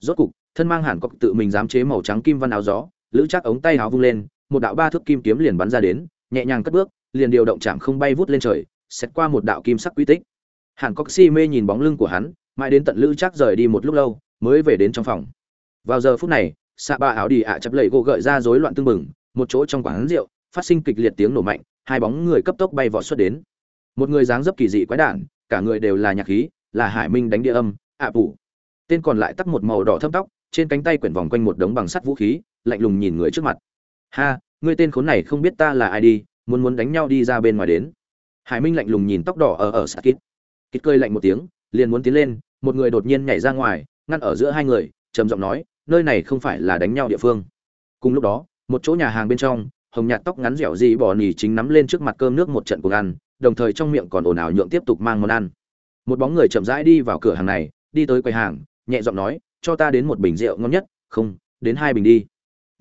Rốt cục, thân mang hàn cốc tự mình dám chế màu trắng kim văn áo gió lữ trác ống tay áo vung lên, một đạo ba thước kim kiếm liền bắn ra đến, nhẹ nhàng cất bước, liền điều động chạm không bay vút lên trời xét qua một đạo kim sắc quy tích. Hàn cốc si mê nhìn bóng lưng của hắn, mãi đến tận lữ chắc rời đi một lúc lâu, mới về đến trong phòng. Vào giờ phút này xạ ba áo đi ạ à chập lầy gỗ gợi ra rối loạn tương bừng, một chỗ trong quán rượu, phát sinh kịch liệt tiếng nổ mạnh, hai bóng người cấp tốc bay vọt xuất đến. Một người dáng dấp kỳ dị quái đản, cả người đều là nhạc khí, là hải minh đánh địa âm, ạ à tên còn lại tắt một màu đỏ thâm tóc, trên cánh tay quyển vòng quanh một đống bằng sắt vũ khí lạnh lùng nhìn người trước mặt. Ha, ngươi tên khốn này không biết ta là ai đi, muốn muốn đánh nhau đi ra bên ngoài đến. Hải minh lạnh lùng nhìn tóc đỏ ở ở sát kít. Kít cơi lạnh một tiếng, liền muốn tiến lên, một người đột nhiên nhảy ra ngoài, ngăn ở giữa hai người, trầm giọng nói, nơi này không phải là đánh nhau địa phương. Cùng lúc đó, một chỗ nhà hàng bên trong, hồng nhạt tóc ngắn dẻo dị bỏ nỉ chính nắm lên trước mặt cơm nước một trận cùng ăn, đồng thời trong miệng còn ồn ào nhượng tiếp tục mang món ăn. Một bóng người chậm rãi đi vào cửa hàng này, đi tới quầy hàng, nhẹ giọng nói, cho ta đến một bình rượu ngon nhất, không, đến hai bình đi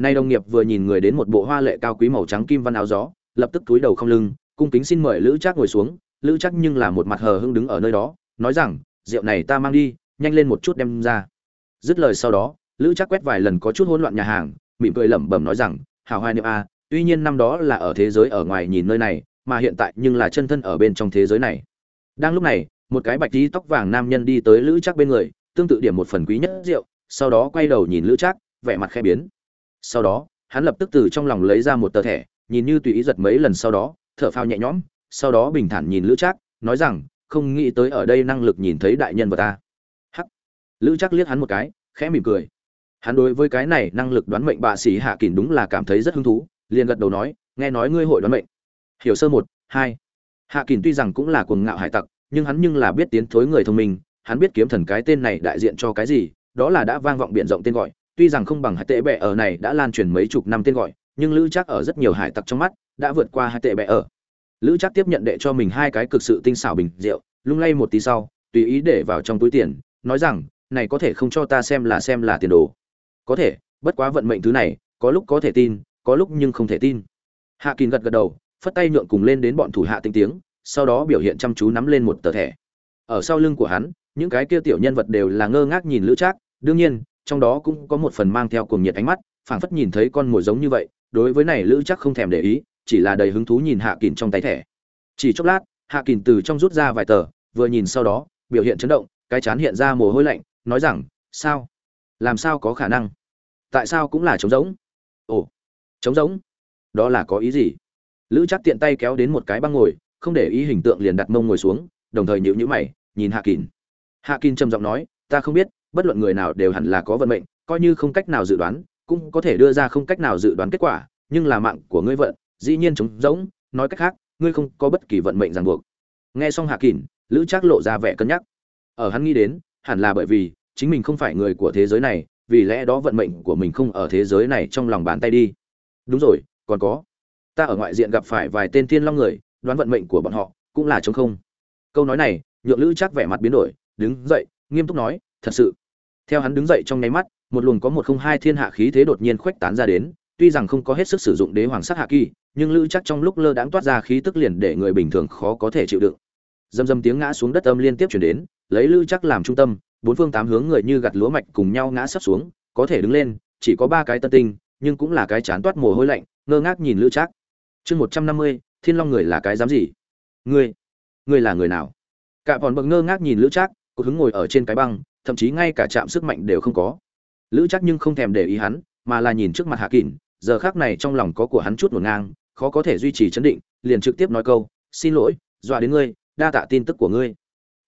nay đồng nghiệp vừa nhìn người đến một bộ hoa lệ cao quý màu trắng kim văn áo gió, lập tức túi đầu không lưng, cung kính xin mời lữ trác ngồi xuống. Lữ trác nhưng là một mặt hờ hững đứng ở nơi đó, nói rằng, rượu này ta mang đi, nhanh lên một chút đem ra. Dứt lời sau đó, lữ trác quét vài lần có chút hỗn loạn nhà hàng, mỉm cười lẩm bẩm nói rằng hào hoài niệm a tuy nhiên năm đó là ở thế giới ở ngoài nhìn nơi này, mà hiện tại nhưng là chân thân ở bên trong thế giới này. Đang lúc này, một cái bạch tí tóc vàng nam nhân đi tới lữ trác bên người, tương tự điểm một phần quý nhất rượu, sau đó quay đầu nhìn lữ trác, vẻ mặt khẽ biến sau đó, hắn lập tức từ trong lòng lấy ra một tờ thẻ, nhìn như tùy ý giật mấy lần sau đó, thở phao nhẹ nhõm, sau đó bình thản nhìn lữ trác, nói rằng, không nghĩ tới ở đây năng lực nhìn thấy đại nhân vật ta. Hắc. Lữ Trác liếc hắn một cái, khẽ mỉm cười. Hắn đối với cái này năng lực đoán mệnh bạ sĩ hạ kỳn đúng là cảm thấy rất hứng thú, liền gật đầu nói, nghe nói ngươi hội đoán mệnh. Hiểu sơ một, hai. Hạ kỳn tuy rằng cũng là cuồng ngạo hải tặc, nhưng hắn nhưng là biết tiến thối người thông minh, hắn biết kiếm thần cái tên này đại diện cho cái gì, đó là đã vang vọng biện rộng tên gọi tuy rằng không bằng hải tệ bệ ở này đã lan truyền mấy chục năm tên gọi, nhưng lữ chắc ở rất nhiều hải tặc trong mắt đã vượt qua hải tệ bệ ở. Lữ chắc tiếp nhận đệ cho mình hai cái cực sự tinh xảo bình rượu, lung lay một tí sau, tùy ý để vào trong túi tiền, nói rằng, này có thể không cho ta xem là xem là tiền đồ. Có thể, bất quá vận mệnh thứ này, có lúc có thể tin, có lúc nhưng không thể tin. Hạ kín gật gật đầu, phất tay nhượng cùng lên đến bọn thủ hạ tinh tiếng, sau đó biểu hiện chăm chú nắm lên một tờ thẻ. Ở sau lưng của hắn, những cái kia tiểu nhân vật đều là ngơ ngác nhìn lữ trác, đương nhiên trong đó cũng có một phần mang theo cuồng nhiệt ánh mắt, phảng phất nhìn thấy con mồi giống như vậy, đối với này lữ chắc không thèm để ý, chỉ là đầy hứng thú nhìn hạ kỳn trong tay thẻ. Chỉ chốc lát, hạ kỳn từ trong rút ra vài tờ, vừa nhìn sau đó, biểu hiện chấn động, cái chán hiện ra mồ hôi lạnh, nói rằng, sao? Làm sao có khả năng? Tại sao cũng là trống rỗng? Ồ, trống rỗng? Đó là có ý gì? Lữ chắc tiện tay kéo đến một cái băng ngồi, không để ý hình tượng liền đặt mông ngồi xuống, đồng thời nhịu nhữ mày, nhìn hạ kín hạ kín trầm giọng nói, ta không biết bất luận người nào đều hẳn là có vận mệnh, coi như không cách nào dự đoán, cũng có thể đưa ra không cách nào dự đoán kết quả, nhưng là mạng của ngươi vận, dĩ nhiên trống rỗng, nói cách khác, ngươi không có bất kỳ vận mệnh ràng buộc. Nghe xong hạ kín lữ trác lộ ra vẻ cân nhắc. Ở hắn nghĩ đến, hẳn là bởi vì chính mình không phải người của thế giới này, vì lẽ đó vận mệnh của mình không ở thế giới này trong lòng bàn tay đi. Đúng rồi, còn có. Ta ở ngoại diện gặp phải vài tên thiên long người, đoán vận mệnh của bọn họ cũng là chống không. Câu nói này, nhượng lữ chắc vẻ mặt biến đổi, đứng dậy, nghiêm túc nói, thật sự theo hắn đứng dậy trong nháy mắt, một luồng có một không hai thiên hạ khí thế đột nhiên khuếch tán ra đến, tuy rằng không có hết sức sử dụng đế hoàng sắc hạ kỳ, nhưng lữ chắc trong lúc lơ đãng toát ra khí tức liền để người bình thường khó có thể chịu đựng. Dầm dầm tiếng ngã xuống đất âm liên tiếp chuyển đến, lấy lữ chắc làm trung tâm, bốn phương tám hướng người như gặt lúa mạch cùng nhau ngã sấp xuống, có thể đứng lên, chỉ có ba cái tân tinh, nhưng cũng là cái chán toát mồ hôi lạnh, ngơ ngác nhìn lữ chắc. Chương một trăm năm mươi, thiên long người là cái dám gì? Ngươi ngươi là người nào? Cả bọn bậc ngơ ngác nhìn lữ trác cột hứng ngồi ở trên cái băng thậm chí ngay cả chạm sức mạnh đều không có lữ trác nhưng không thèm để ý hắn mà là nhìn trước mặt hạ kỳn giờ khác này trong lòng có của hắn chút ngổn ngang khó có thể duy trì chấn định liền trực tiếp nói câu xin lỗi dọa đến ngươi đa tạ tin tức của ngươi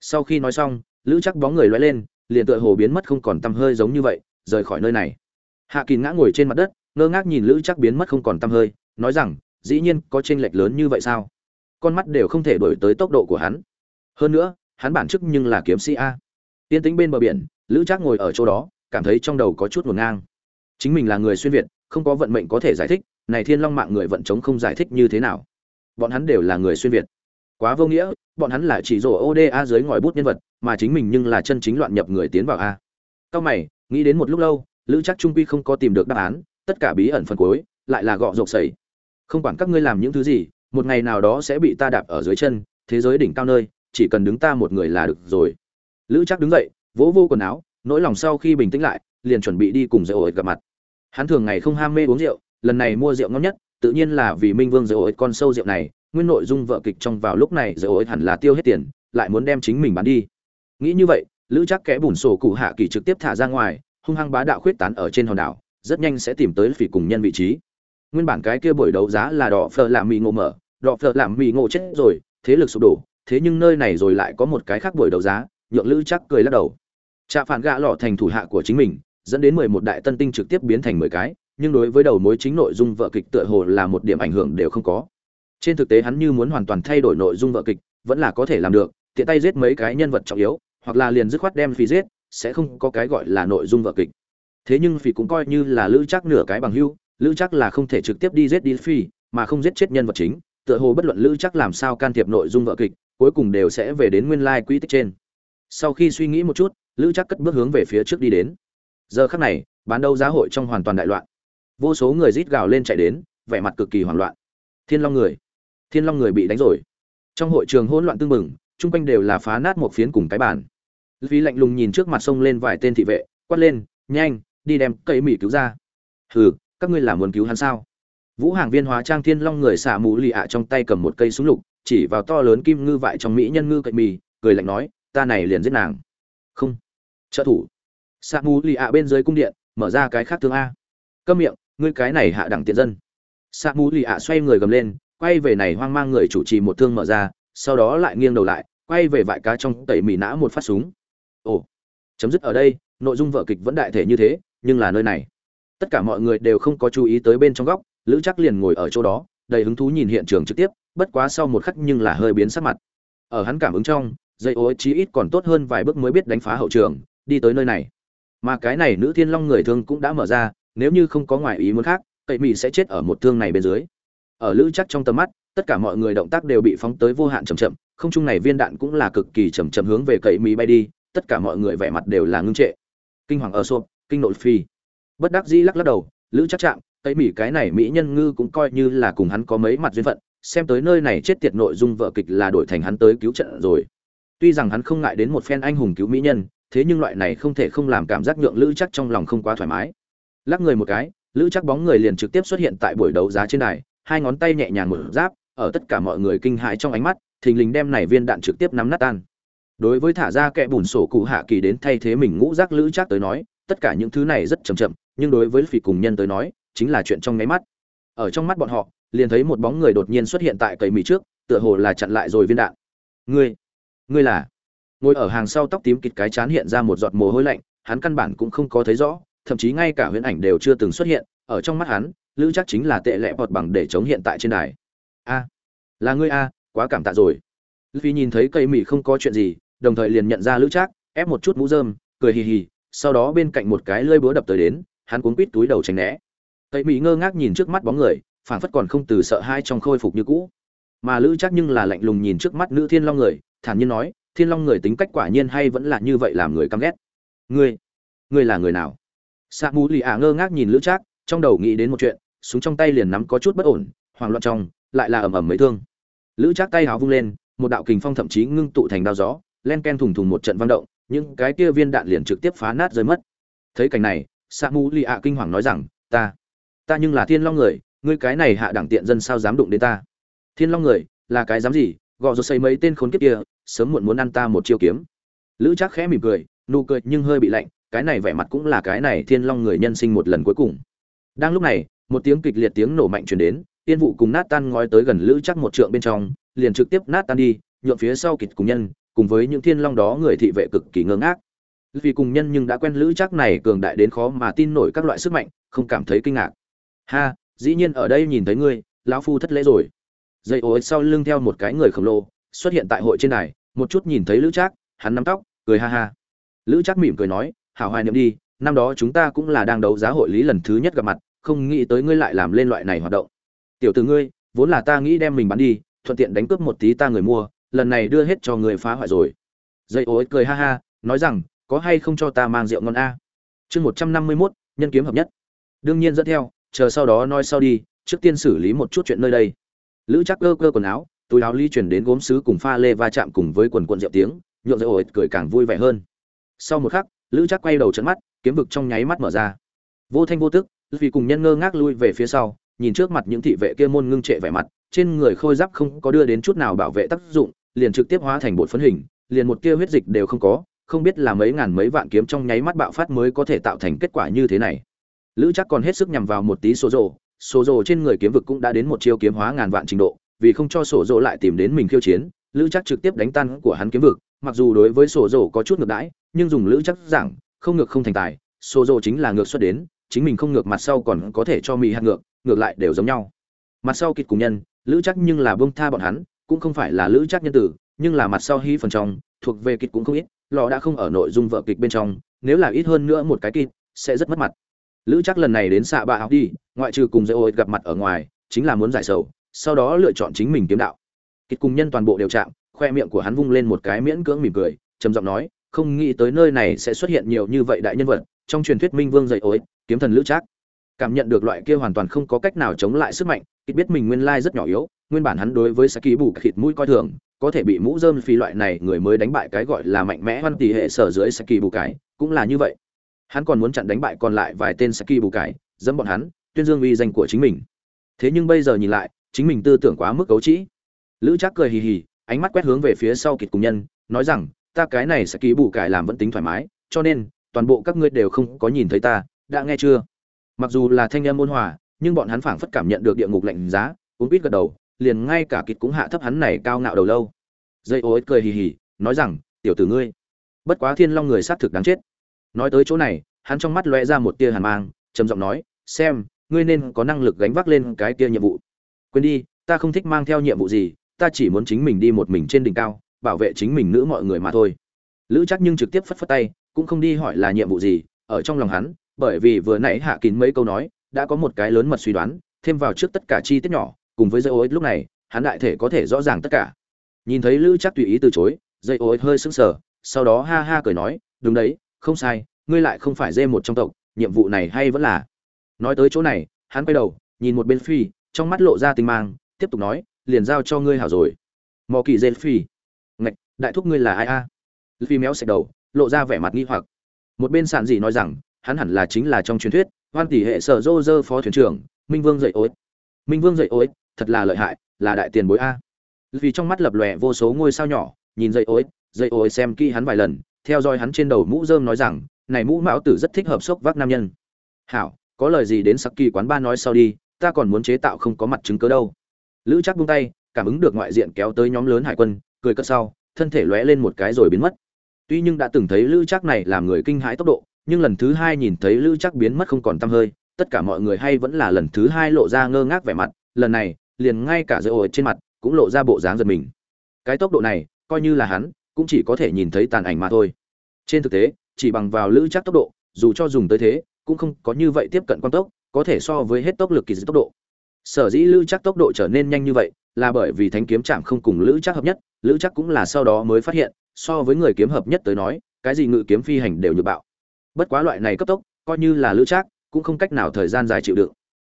sau khi nói xong lữ chắc bóng người loay lên liền tựa hồ biến mất không còn tăm hơi giống như vậy rời khỏi nơi này hạ Kình ngã ngồi trên mặt đất ngơ ngác nhìn lữ chắc biến mất không còn tăm hơi nói rằng dĩ nhiên có chênh lệch lớn như vậy sao? Con mắt đều không thể đổi tới tốc độ của hắn. Hơn nữa, hắn bản chức nhưng là kiếm sĩ a. Tiên tính bên bờ biển, Lữ Trác ngồi ở chỗ đó, cảm thấy trong đầu có chút hỗn ngang. Chính mình là người xuyên việt, không có vận mệnh có thể giải thích, này Thiên Long mạng người vận chống không giải thích như thế nào? Bọn hắn đều là người xuyên việt. Quá vô nghĩa, bọn hắn là chỉ rồ ODA dưới ngòi bút nhân vật, mà chính mình nhưng là chân chính loạn nhập người tiến vào a. Cao mày, nghĩ đến một lúc lâu, Lữ Trác trung quy không có tìm được đáp án, tất cả bí ẩn phần cuối lại là gọ rộp sẩy không quản các ngươi làm những thứ gì một ngày nào đó sẽ bị ta đạp ở dưới chân thế giới đỉnh cao nơi chỉ cần đứng ta một người là được rồi lữ chắc đứng dậy, vỗ vô quần áo, nỗi lòng sau khi bình tĩnh lại, liền chuẩn bị đi cùng dạy ổi gặp mặt. Hắn thường ngày không ham mê uống rượu, lần này mua rượu ngon nhất, tự nhiên là vì minh vương dạy ổi con sâu rượu này, nguyên nội dung vợ kịch trong vào lúc này dạy ổi hẳn là tiêu hết tiền, lại muốn đem chính mình bán đi. Nghĩ như vậy, lữ chắc kẽ bùn sổ cụ hạ kỳ trực tiếp thả ra ngoài, hung hăng bá đạo khuyết tán ở trên hòn đảo, rất nhanh sẽ tìm tới phỉ cùng nhân vị trí. Nguyên bản cái kia buổi đấu giá là đỏ phở làm mì ngộ mở, đỏ phở làm mì ngộ chết rồi, thế lực sụp đổ, thế nhưng nơi này rồi lại có một cái khác buổi đấu giá nhượng lữ chắc cười lắc đầu. Trạ phản gạ lọ thành thủ hạ của chính mình, dẫn đến mười một đại tân tinh trực tiếp biến thành mười cái, nhưng đối với đầu mối chính nội dung vợ kịch tựa hồ là một điểm ảnh hưởng đều không có. Trên thực tế hắn như muốn hoàn toàn thay đổi nội dung vợ kịch, vẫn là có thể làm được, tiện tay giết mấy cái nhân vật trọng yếu, hoặc là liền dứt khoát đem phi giết, sẽ không có cái gọi là nội dung vợ kịch. Thế nhưng phi cũng coi như là lữ chắc nửa cái bằng hưu, lữ chắc là không thể trực tiếp đi giết đi phi mà không giết chết nhân vật chính, tựa hồ bất luận lữ chắc làm sao can thiệp nội dung vợ kịch, cuối cùng đều sẽ về đến nguyên lai quỹ tích trên sau khi suy nghĩ một chút, lữ chắc cất bước hướng về phía trước đi đến. Giờ khắc này, bán đấu giá hội trong hoàn toàn đại loạn. Vô số người rít gào lên chạy đến, vẻ mặt cực kỳ hoảng loạn. Thiên long người, thiên long người bị đánh rồi. Trong hội trường hỗn loạn tương mừng chung quanh đều là phá nát một phiến cùng cái bàn. Vì lạnh lùng nhìn trước mặt sông lên vài tên thị vệ, quát lên, nhanh, đi đem cây mỹ cứu ra. Hừ, các ngươi là muốn cứu hắn sao? Vũ hàng viên hóa trang thiên long người xả mũ lì ạ trong tay cầm một cây súng lục, chỉ vào to lớn kim ngư vại trong mỹ nhân ngư cậy mì, cười lạnh nói ta này liền giết nàng. Không. Trợ thủ. Sa mù lì ạ bên dưới cung điện, mở ra cái khác thương a. Câm miệng, ngươi cái này hạ đẳng tiện dân. Sa mù lì ạ xoay người gầm lên, quay về này hoang mang người chủ trì một thương mở ra, sau đó lại nghiêng đầu lại, quay về vại cá trong tẩy mì nã một phát súng. Ồ. Chấm dứt ở đây, nội dung vở kịch vẫn đại thể như thế, nhưng là nơi này. Tất cả mọi người đều không có chú ý tới bên trong góc, lữ chắc liền ngồi ở chỗ đó, đầy hứng thú nhìn hiện trường trực tiếp, bất quá sau một khắc nhưng là hơi biến sắc mặt. Ở hắn cảm ứng trong dây ô chí ít còn tốt hơn vài bước mới biết đánh phá hậu trường, đi tới nơi này. Mà cái này nữ thiên long người thương cũng đã mở ra, nếu như không có ngoại ý muốn khác, cậy mỹ sẽ chết ở một thương này bên dưới. Ở lữ chắc trong tầm mắt, tất cả mọi người động tác đều bị phóng tới vô hạn chậm chậm, không trung này viên đạn cũng là cực kỳ chậm chậm hướng về cậy mỹ bay đi, tất cả mọi người vẻ mặt đều là ngưng trệ. Kinh hoàng ở sộp, kinh nội phi. Bất đắc dĩ lắc lắc đầu, lữ chắc chạm, cậy mỹ cái này mỹ nhân ngư cũng coi như là cùng hắn có mấy mặt duyên phận, xem tới nơi này chết tiệt nội dung vợ kịch là đổi thành hắn tới cứu trận rồi tuy rằng hắn không ngại đến một phen anh hùng cứu mỹ nhân, thế nhưng loại này không thể không làm cảm giác nhượng lữ chắc trong lòng không quá thoải mái. Lắc người một cái, lữ chắc bóng người liền trực tiếp xuất hiện tại buổi đấu giá trên đài, hai ngón tay nhẹ nhàng mở giáp, ở tất cả mọi người kinh hãi trong ánh mắt, thình lình đem này viên đạn trực tiếp nắm nát tan. Đối với thả ra kẻ bùn sổ cụ hạ kỳ đến thay thế mình ngũ giác lữ chắc tới nói, tất cả những thứ này rất chậm chậm, nhưng đối với phỉ cùng nhân tới nói, chính là chuyện trong nháy mắt. Ở trong mắt bọn họ, liền thấy một bóng người đột nhiên xuất hiện tại cầy mì trước, tựa hồ là chặn lại rồi viên đạn. Ngươi ngươi là? Ngồi ở hàng sau tóc tím kịt cái chán hiện ra một giọt mồ hôi lạnh, hắn căn bản cũng không có thấy rõ, thậm chí ngay cả huyễn ảnh đều chưa từng xuất hiện, ở trong mắt hắn, lữ chắc chính là tệ lẽ bọt bằng để chống hiện tại trên đài. A, là ngươi a, quá cảm tạ rồi. Vì nhìn thấy cây mì không có chuyện gì, đồng thời liền nhận ra lữ trác ép một chút mũ rơm, cười hì hì, sau đó bên cạnh một cái lơi búa đập tới đến, hắn cuốn quít túi đầu tránh né. Cây mỹ ngơ ngác nhìn trước mắt bóng người, phảng phất còn không từ sợ hai trong khôi phục như cũ. Mà lữ chắc nhưng là lạnh lùng nhìn trước mắt nữ thiên long người thản nhiên nói, thiên long người tính cách quả nhiên hay vẫn là như vậy làm người căm ghét. Ngươi ngươi là người nào? Sa mù lì ả ngơ ngác nhìn lữ trác, trong đầu nghĩ đến một chuyện, súng trong tay liền nắm có chút bất ổn, hoảng loạn trong, lại là ầm ầm mấy thương. Lữ trác tay háo vung lên, một đạo kình phong thậm chí ngưng tụ thành đao gió, len ken thùng thùng một trận vang động, những cái kia viên đạn liền trực tiếp phá nát rơi mất. Thấy cảnh này sa mù lì ả kinh hoàng nói rằng, ta ta nhưng là thiên long người, ngươi cái này hạ đẳng tiện dân sao dám đụng đến ta? Thiên long người, là cái dám gì? Gọ rồi xây mấy tên khốn kiếp kia, sớm muộn muốn ăn ta một chiêu kiếm. Lữ chắc khẽ mỉm cười, nụ cười nhưng hơi bị lạnh, cái này vẻ mặt cũng là cái này thiên long người nhân sinh một lần cuối cùng. Đang lúc này, một tiếng kịch liệt tiếng nổ mạnh truyền đến tiên vụ cùng nát tan ngói tới gần lữ chắc một trượng bên trong, liền trực tiếp nát tan đi, nhượng phía sau kịch cùng nhân, cùng với những thiên long đó người thị vệ cực kỳ ngơ ngác. Vì cùng nhân nhưng đã quen lữ chắc này cường đại đến khó mà tin nổi các loại sức mạnh, không cảm thấy kinh ngạc. Ha, dĩ nhiên ở đây nhìn thấy ngươi, lão phu thất lễ rồi dây ô sau lưng theo một cái người khổng lồ xuất hiện tại hội trên này một chút nhìn thấy lữ trác, hắn nắm tóc, cười ha ha. Lữ trác mỉm cười nói, hảo hoài niệm đi, năm đó chúng ta cũng là đang đấu giá hội lý lần thứ nhất gặp mặt, không nghĩ tới ngươi lại làm lên loại này hoạt động. Tiểu từ ngươi, vốn là ta nghĩ đem mình bán đi, thuận tiện đánh cướp một tí ta người mua, lần này đưa hết cho người phá hoại rồi. Dây ô cười ha ha, nói rằng, có hay không cho ta mang rượu ngon a? Chương một trăm năm mươi mốt, nhân kiếm hợp nhất. Đương nhiên dẫn theo, chờ sau đó nói sau đi, trước tiên xử lý một chút chuyện nơi đây lữ chắc cơ cơ quần áo, túi áo ly chuyển đến gốm sứ cùng pha lê va chạm cùng với quần quần rượu tiếng, nhộn rượu ổi cười càng vui vẻ hơn. Sau một khắc, lữ chắc quay đầu trận mắt, kiếm vực trong nháy mắt mở ra. Vô thanh vô tức vì cùng nhân ngơ ngác lui về phía sau, nhìn trước mặt những thị vệ kia môn ngưng trệ vẻ mặt, trên người khôi giáp không có đưa đến chút nào bảo vệ tác dụng, liền trực tiếp hóa thành bột phấn hình, liền một tia huyết dịch đều không có, không biết là mấy ngàn mấy vạn kiếm trong nháy mắt bạo phát mới có thể tạo thành kết quả như thế này. Lữ chắc còn hết sức nhằm vào một tí số rộ số rồ trên người kiếm vực cũng đã đến một chiêu kiếm hóa ngàn vạn trình độ, vì không cho sổ rồ lại tìm đến mình khiêu chiến, lữ chắc trực tiếp đánh tan của hắn kiếm vực. Mặc dù đối với sổ rồ có chút ngược đãi, nhưng dùng lữ chắc giảng, không ngược không thành tài, sổ rồ chính là ngược xuất đến, chính mình không ngược mặt sau còn có thể cho mỹ hạt ngược ngược lại đều giống nhau. Mặt sau kịch cùng nhân, lữ chắc nhưng là bông tha bọn hắn, cũng không phải là lữ chắc nhân tử, nhưng là mặt sau hy phần trong, thuộc về kịch cũng không ít, lò đã không ở nội dung vợ kịch bên trong, nếu là ít hơn nữa một cái kịch, sẽ rất mất mặt lữ chắc lần này đến xạ bạ học đi, ngoại trừ cùng dây ôi gặp mặt ở ngoài, chính là muốn giải sầu, sau đó lựa chọn chính mình kiếm đạo. Kịch cùng nhân toàn bộ đều chạm, khoe miệng của hắn vung lên một cái miễn cưỡng mỉm cười, trầm giọng nói, không nghĩ tới nơi này sẽ xuất hiện nhiều như vậy đại nhân vật, trong truyền thuyết minh vương dạy ối kiếm thần lữ trác. Cảm nhận được loại kia hoàn toàn không có cách nào chống lại sức mạnh, kịch biết mình nguyên lai rất nhỏ yếu, nguyên bản hắn đối với saki bù khịt mũi coi thường, có thể bị mũ dơm phi loại này người mới đánh bại cái gọi là mạnh mẽ văn tỷ hệ sở dưới saki bù cái, cũng là như vậy hắn còn muốn chặn đánh bại còn lại vài tên saki bù cái dẫm bọn hắn, tuyên dương uy danh của chính mình. Thế nhưng bây giờ nhìn lại, chính mình tư tưởng quá mức cấu trĩ. Lữ trác cười hì hì, ánh mắt quét hướng về phía sau kịt cùng nhân, nói rằng, ta cái này sẽ ký bù cải làm vẫn tính thoải mái, cho nên, toàn bộ các ngươi đều không có nhìn thấy ta, đã nghe chưa? Mặc dù là thanh em ôn hòa, nhưng bọn hắn phảng phất cảm nhận được địa ngục lạnh giá cũng biết gật đầu, liền ngay cả kịt cũng hạ thấp hắn này cao ngạo đầu lâu. Dây ô cười hì hì, nói rằng, tiểu tử ngươi, bất quá thiên long người sát thực đáng chết nói tới chỗ này, hắn trong mắt lóe ra một tia hàn mang, trầm giọng nói, xem, ngươi nên có năng lực gánh vác lên cái tia nhiệm vụ. Quên đi, ta không thích mang theo nhiệm vụ gì, ta chỉ muốn chính mình đi một mình trên đỉnh cao, bảo vệ chính mình nữ mọi người mà thôi. Lữ chắc nhưng trực tiếp phất phất tay, cũng không đi hỏi là nhiệm vụ gì, ở trong lòng hắn, bởi vì vừa nãy hạ kín mấy câu nói, đã có một cái lớn mật suy đoán, thêm vào trước tất cả chi tiết nhỏ, cùng với dây ô lúc này, hắn đại thể có thể rõ ràng tất cả. Nhìn thấy lữ chắc tùy ý từ chối, dây ô hơi sững sờ, sau đó ha ha cười nói, đúng đấy không sai, ngươi lại không phải dê một trong tộc, nhiệm vụ này hay vẫn là. Nói tới chỗ này, hắn quay đầu, nhìn một bên phi, trong mắt lộ ra tinh mang, tiếp tục nói, liền giao cho ngươi hảo rồi. Mò kỳ dê phi. Ngạch, đại thúc ngươi là ai a? Phi méo sạch đầu, lộ ra vẻ mặt nghi hoặc. Một bên sản dị nói rằng, hắn hẳn là chính là trong truyền thuyết, hoan tỷ hệ sở dô dơ phó thuyền trưởng, minh vương dậy ối. Minh vương dậy ối, thật là lợi hại, là đại tiền bối a. Vì trong mắt lập lòe vô số ngôi sao nhỏ, nhìn dậy ối dậy ối xem kỹ hắn vài lần theo dõi hắn trên đầu mũ rơm nói rằng, này mũ mão tử rất thích hợp sốc vác nam nhân. Hảo, có lời gì đến sắc kỳ quán ba nói sau đi, ta còn muốn chế tạo không có mặt chứng cớ đâu. Lữ chắc buông tay, cảm ứng được ngoại diện kéo tới nhóm lớn hải quân, cười cất sau, thân thể lóe lên một cái rồi biến mất. Tuy nhưng đã từng thấy lữ chắc này làm người kinh hãi tốc độ, nhưng lần thứ hai nhìn thấy lữ chắc biến mất không còn tăm hơi, tất cả mọi người hay vẫn là lần thứ hai lộ ra ngơ ngác vẻ mặt, lần này, liền ngay cả dây ổi trên mặt cũng lộ ra bộ dáng giật mình. Cái tốc độ này, coi như là hắn cũng chỉ có thể nhìn thấy tàn ảnh mà thôi. Trên thực tế, chỉ bằng vào lữ chắc tốc độ, dù cho dùng tới thế, cũng không có như vậy tiếp cận quan tốc, có thể so với hết tốc lực kỳ dị tốc độ. Sở dĩ lữ chắc tốc độ trở nên nhanh như vậy, là bởi vì thánh kiếm chạm không cùng lữ chắc hợp nhất, lữ chắc cũng là sau đó mới phát hiện, so với người kiếm hợp nhất tới nói, cái gì ngự kiếm phi hành đều như bạo. Bất quá loại này cấp tốc, coi như là lữ chắc, cũng không cách nào thời gian dài chịu đựng.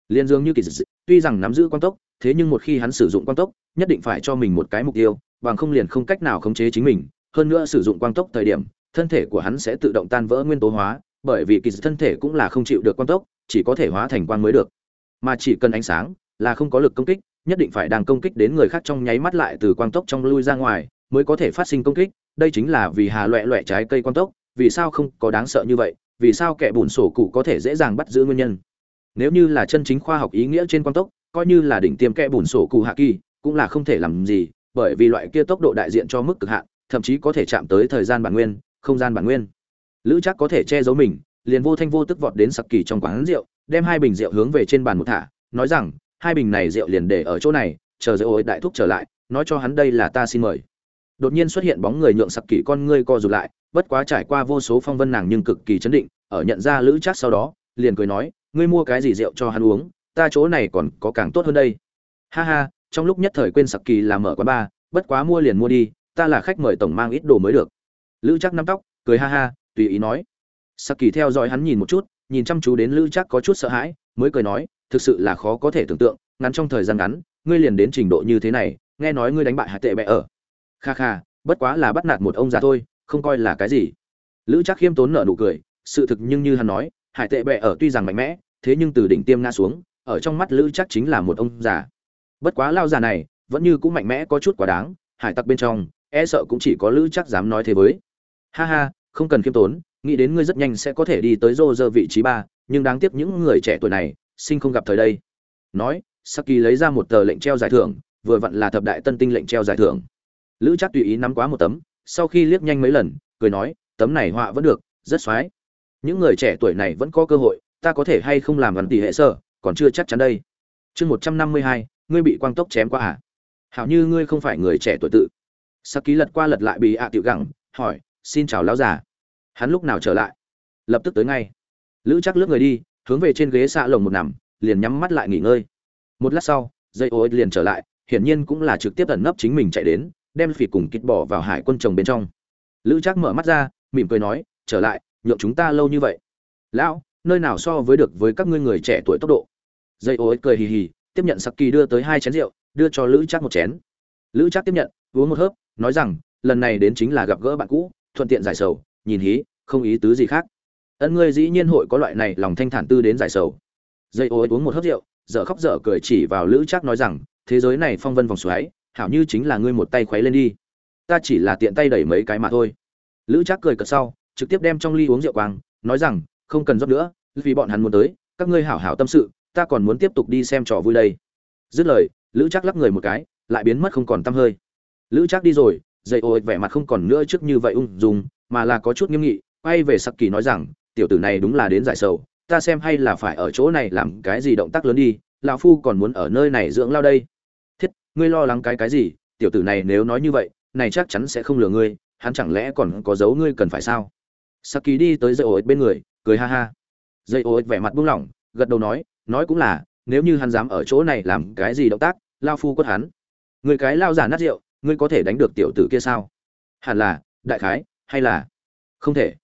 Liên dương như kỳ dị, tuy rằng nắm giữ quan tốc, thế nhưng một khi hắn sử dụng quan tốc, nhất định phải cho mình một cái mục tiêu bằng không liền không cách nào khống chế chính mình, hơn nữa sử dụng quang tốc thời điểm, thân thể của hắn sẽ tự động tan vỡ nguyên tố hóa, bởi vì kỳ thân thể cũng là không chịu được quang tốc, chỉ có thể hóa thành quang mới được. Mà chỉ cần ánh sáng là không có lực công kích, nhất định phải đang công kích đến người khác trong nháy mắt lại từ quang tốc trong lui ra ngoài mới có thể phát sinh công kích. Đây chính là vì hà loẹ loẹ trái cây quang tốc, vì sao không có đáng sợ như vậy, vì sao kẻ bùn sổ cụ có thể dễ dàng bắt giữ nguyên nhân? Nếu như là chân chính khoa học ý nghĩa trên quang tốc, coi như là đỉnh tiêm kẻ bùn sổ cụ hạ kỳ, cũng là không thể làm gì bởi vì loại kia tốc độ đại diện cho mức cực hạn, thậm chí có thể chạm tới thời gian bản nguyên, không gian bản nguyên. Lữ chắc có thể che giấu mình, liền vô thanh vô tức vọt đến sặc kỳ trong quán rượu, đem hai bình rượu hướng về trên bàn một thả, nói rằng, hai bình này rượu liền để ở chỗ này, chờ rượu ôi đại thúc trở lại, nói cho hắn đây là ta xin mời. Đột nhiên xuất hiện bóng người nhượng sặc kỳ con ngươi co rụt lại, bất quá trải qua vô số phong vân nàng nhưng cực kỳ chấn định, ở nhận ra lữ chắc sau đó, liền cười nói, ngươi mua cái gì rượu cho hắn uống, ta chỗ này còn có càng tốt hơn đây. Ha ha trong lúc nhất thời quên sặc kỳ làm mở quán bar, bất quá mua liền mua đi, ta là khách mời tổng mang ít đồ mới được. Lữ chắc nắm tóc, cười ha ha, tùy ý nói. Sặc kỳ theo dõi hắn nhìn một chút, nhìn chăm chú đến lữ chắc có chút sợ hãi, mới cười nói, thực sự là khó có thể tưởng tượng, ngắn trong thời gian ngắn, ngươi liền đến trình độ như thế này, nghe nói ngươi đánh bại hạ tệ bẹ ở. Kha kha, bất quá là bắt nạt một ông già thôi, không coi là cái gì. Lữ chắc khiêm tốn nở nụ cười, sự thực nhưng như hắn nói hải tệ bẹ ở tuy rằng mạnh mẽ, thế nhưng từ đỉnh tiêm ngã xuống, ở trong mắt lữ chắc chính là một ông già bất quá lao già này, vẫn như cũng mạnh mẽ có chút quá đáng, hải tặc bên trong e sợ cũng chỉ có lữ chắc dám nói thế với. Ha ha, không cần khiêm tốn, nghĩ đến ngươi rất nhanh sẽ có thể đi tới rô rơ vị trí ba, nhưng đáng tiếc những người trẻ tuổi này, sinh không gặp thời đây. Nói, saki lấy ra một tờ lệnh treo giải thưởng, vừa vặn là thập đại tân tinh lệnh treo giải thưởng. Lữ chắc tùy ý nắm quá một tấm, sau khi liếc nhanh mấy lần, cười nói, tấm này họa vẫn được, rất x những người trẻ tuổi này vẫn có cơ hội, ta có thể hay không làm gắn tỷ hệ sơ còn chưa chắc chắn đây. Chương một trăm năm mươi hai ngươi bị quang tốc chém qua à? Hảo như ngươi không phải người trẻ tuổi tự. Sắc ký lật qua lật lại bị ạ à tiểu gẳng, hỏi, xin chào lão già. Hắn lúc nào trở lại? Lập tức tới ngay. Lữ chắc lướt người đi, hướng về trên ghế xạ lồng một nằm, liền nhắm mắt lại nghỉ ngơi. Một lát sau, dây ô liền trở lại, hiển nhiên cũng là trực tiếp ẩn nấp chính mình chạy đến, đem phỉ cùng kít bỏ vào hải quân chồng bên trong. Lữ chắc mở mắt ra, mỉm cười nói, trở lại, nhượng chúng ta lâu như vậy. Lão, nơi nào so với được với các ngươi người trẻ tuổi tốc độ? Dây ô cười hì hì tiếp nhận sặc kỳ đưa tới hai chén rượu, đưa cho lữ trác một chén. Lữ trác tiếp nhận, uống một hớp, nói rằng, lần này đến chính là gặp gỡ bạn cũ, thuận tiện giải sầu, nhìn hí, không ý tứ gì khác. Ân ngươi dĩ nhiên hội có loại này lòng thanh thản tư đến giải sầu. Dây ô uống một hớp rượu, dở khóc dở cười chỉ vào lữ trác nói rằng, thế giới này phong vân vòng xoáy, hảo như chính là ngươi một tay khuấy lên đi. Ta chỉ là tiện tay đẩy mấy cái mà thôi. Lữ trác cười cợt sau, trực tiếp đem trong ly uống rượu quang, nói rằng, không cần rót nữa, vì bọn hắn muốn tới, các ngươi hảo hảo tâm sự ta còn muốn tiếp tục đi xem trò vui đây. Dứt lời, lữ chắc lắc người một cái, lại biến mất không còn tăm hơi. Lữ chắc đi rồi dây ô vẻ mặt không còn nữa trước như vậy ung dung, mà là có chút nghiêm nghị, quay về sặc kỳ nói rằng, tiểu tử này đúng là đến giải sầu, ta xem hay là phải ở chỗ này làm cái gì động tác lớn đi, lão phu còn muốn ở nơi này dưỡng lao đây. Thiết, ngươi lo lắng cái cái gì, tiểu tử này nếu nói như vậy, này chắc chắn sẽ không lừa ngươi, hắn chẳng lẽ còn có dấu ngươi cần phải sao? Sắc kỳ đi tới dây ô bên người, cười ha ha. Dây ô vẻ mặt buông lỏng, gật đầu nói nói cũng là, nếu như hắn dám ở chỗ này làm cái gì động tác, lao phu quất hắn. Người cái lao giả nát rượu, ngươi có thể đánh được tiểu tử kia sao? Hẳn là, đại khái, hay là? Không thể.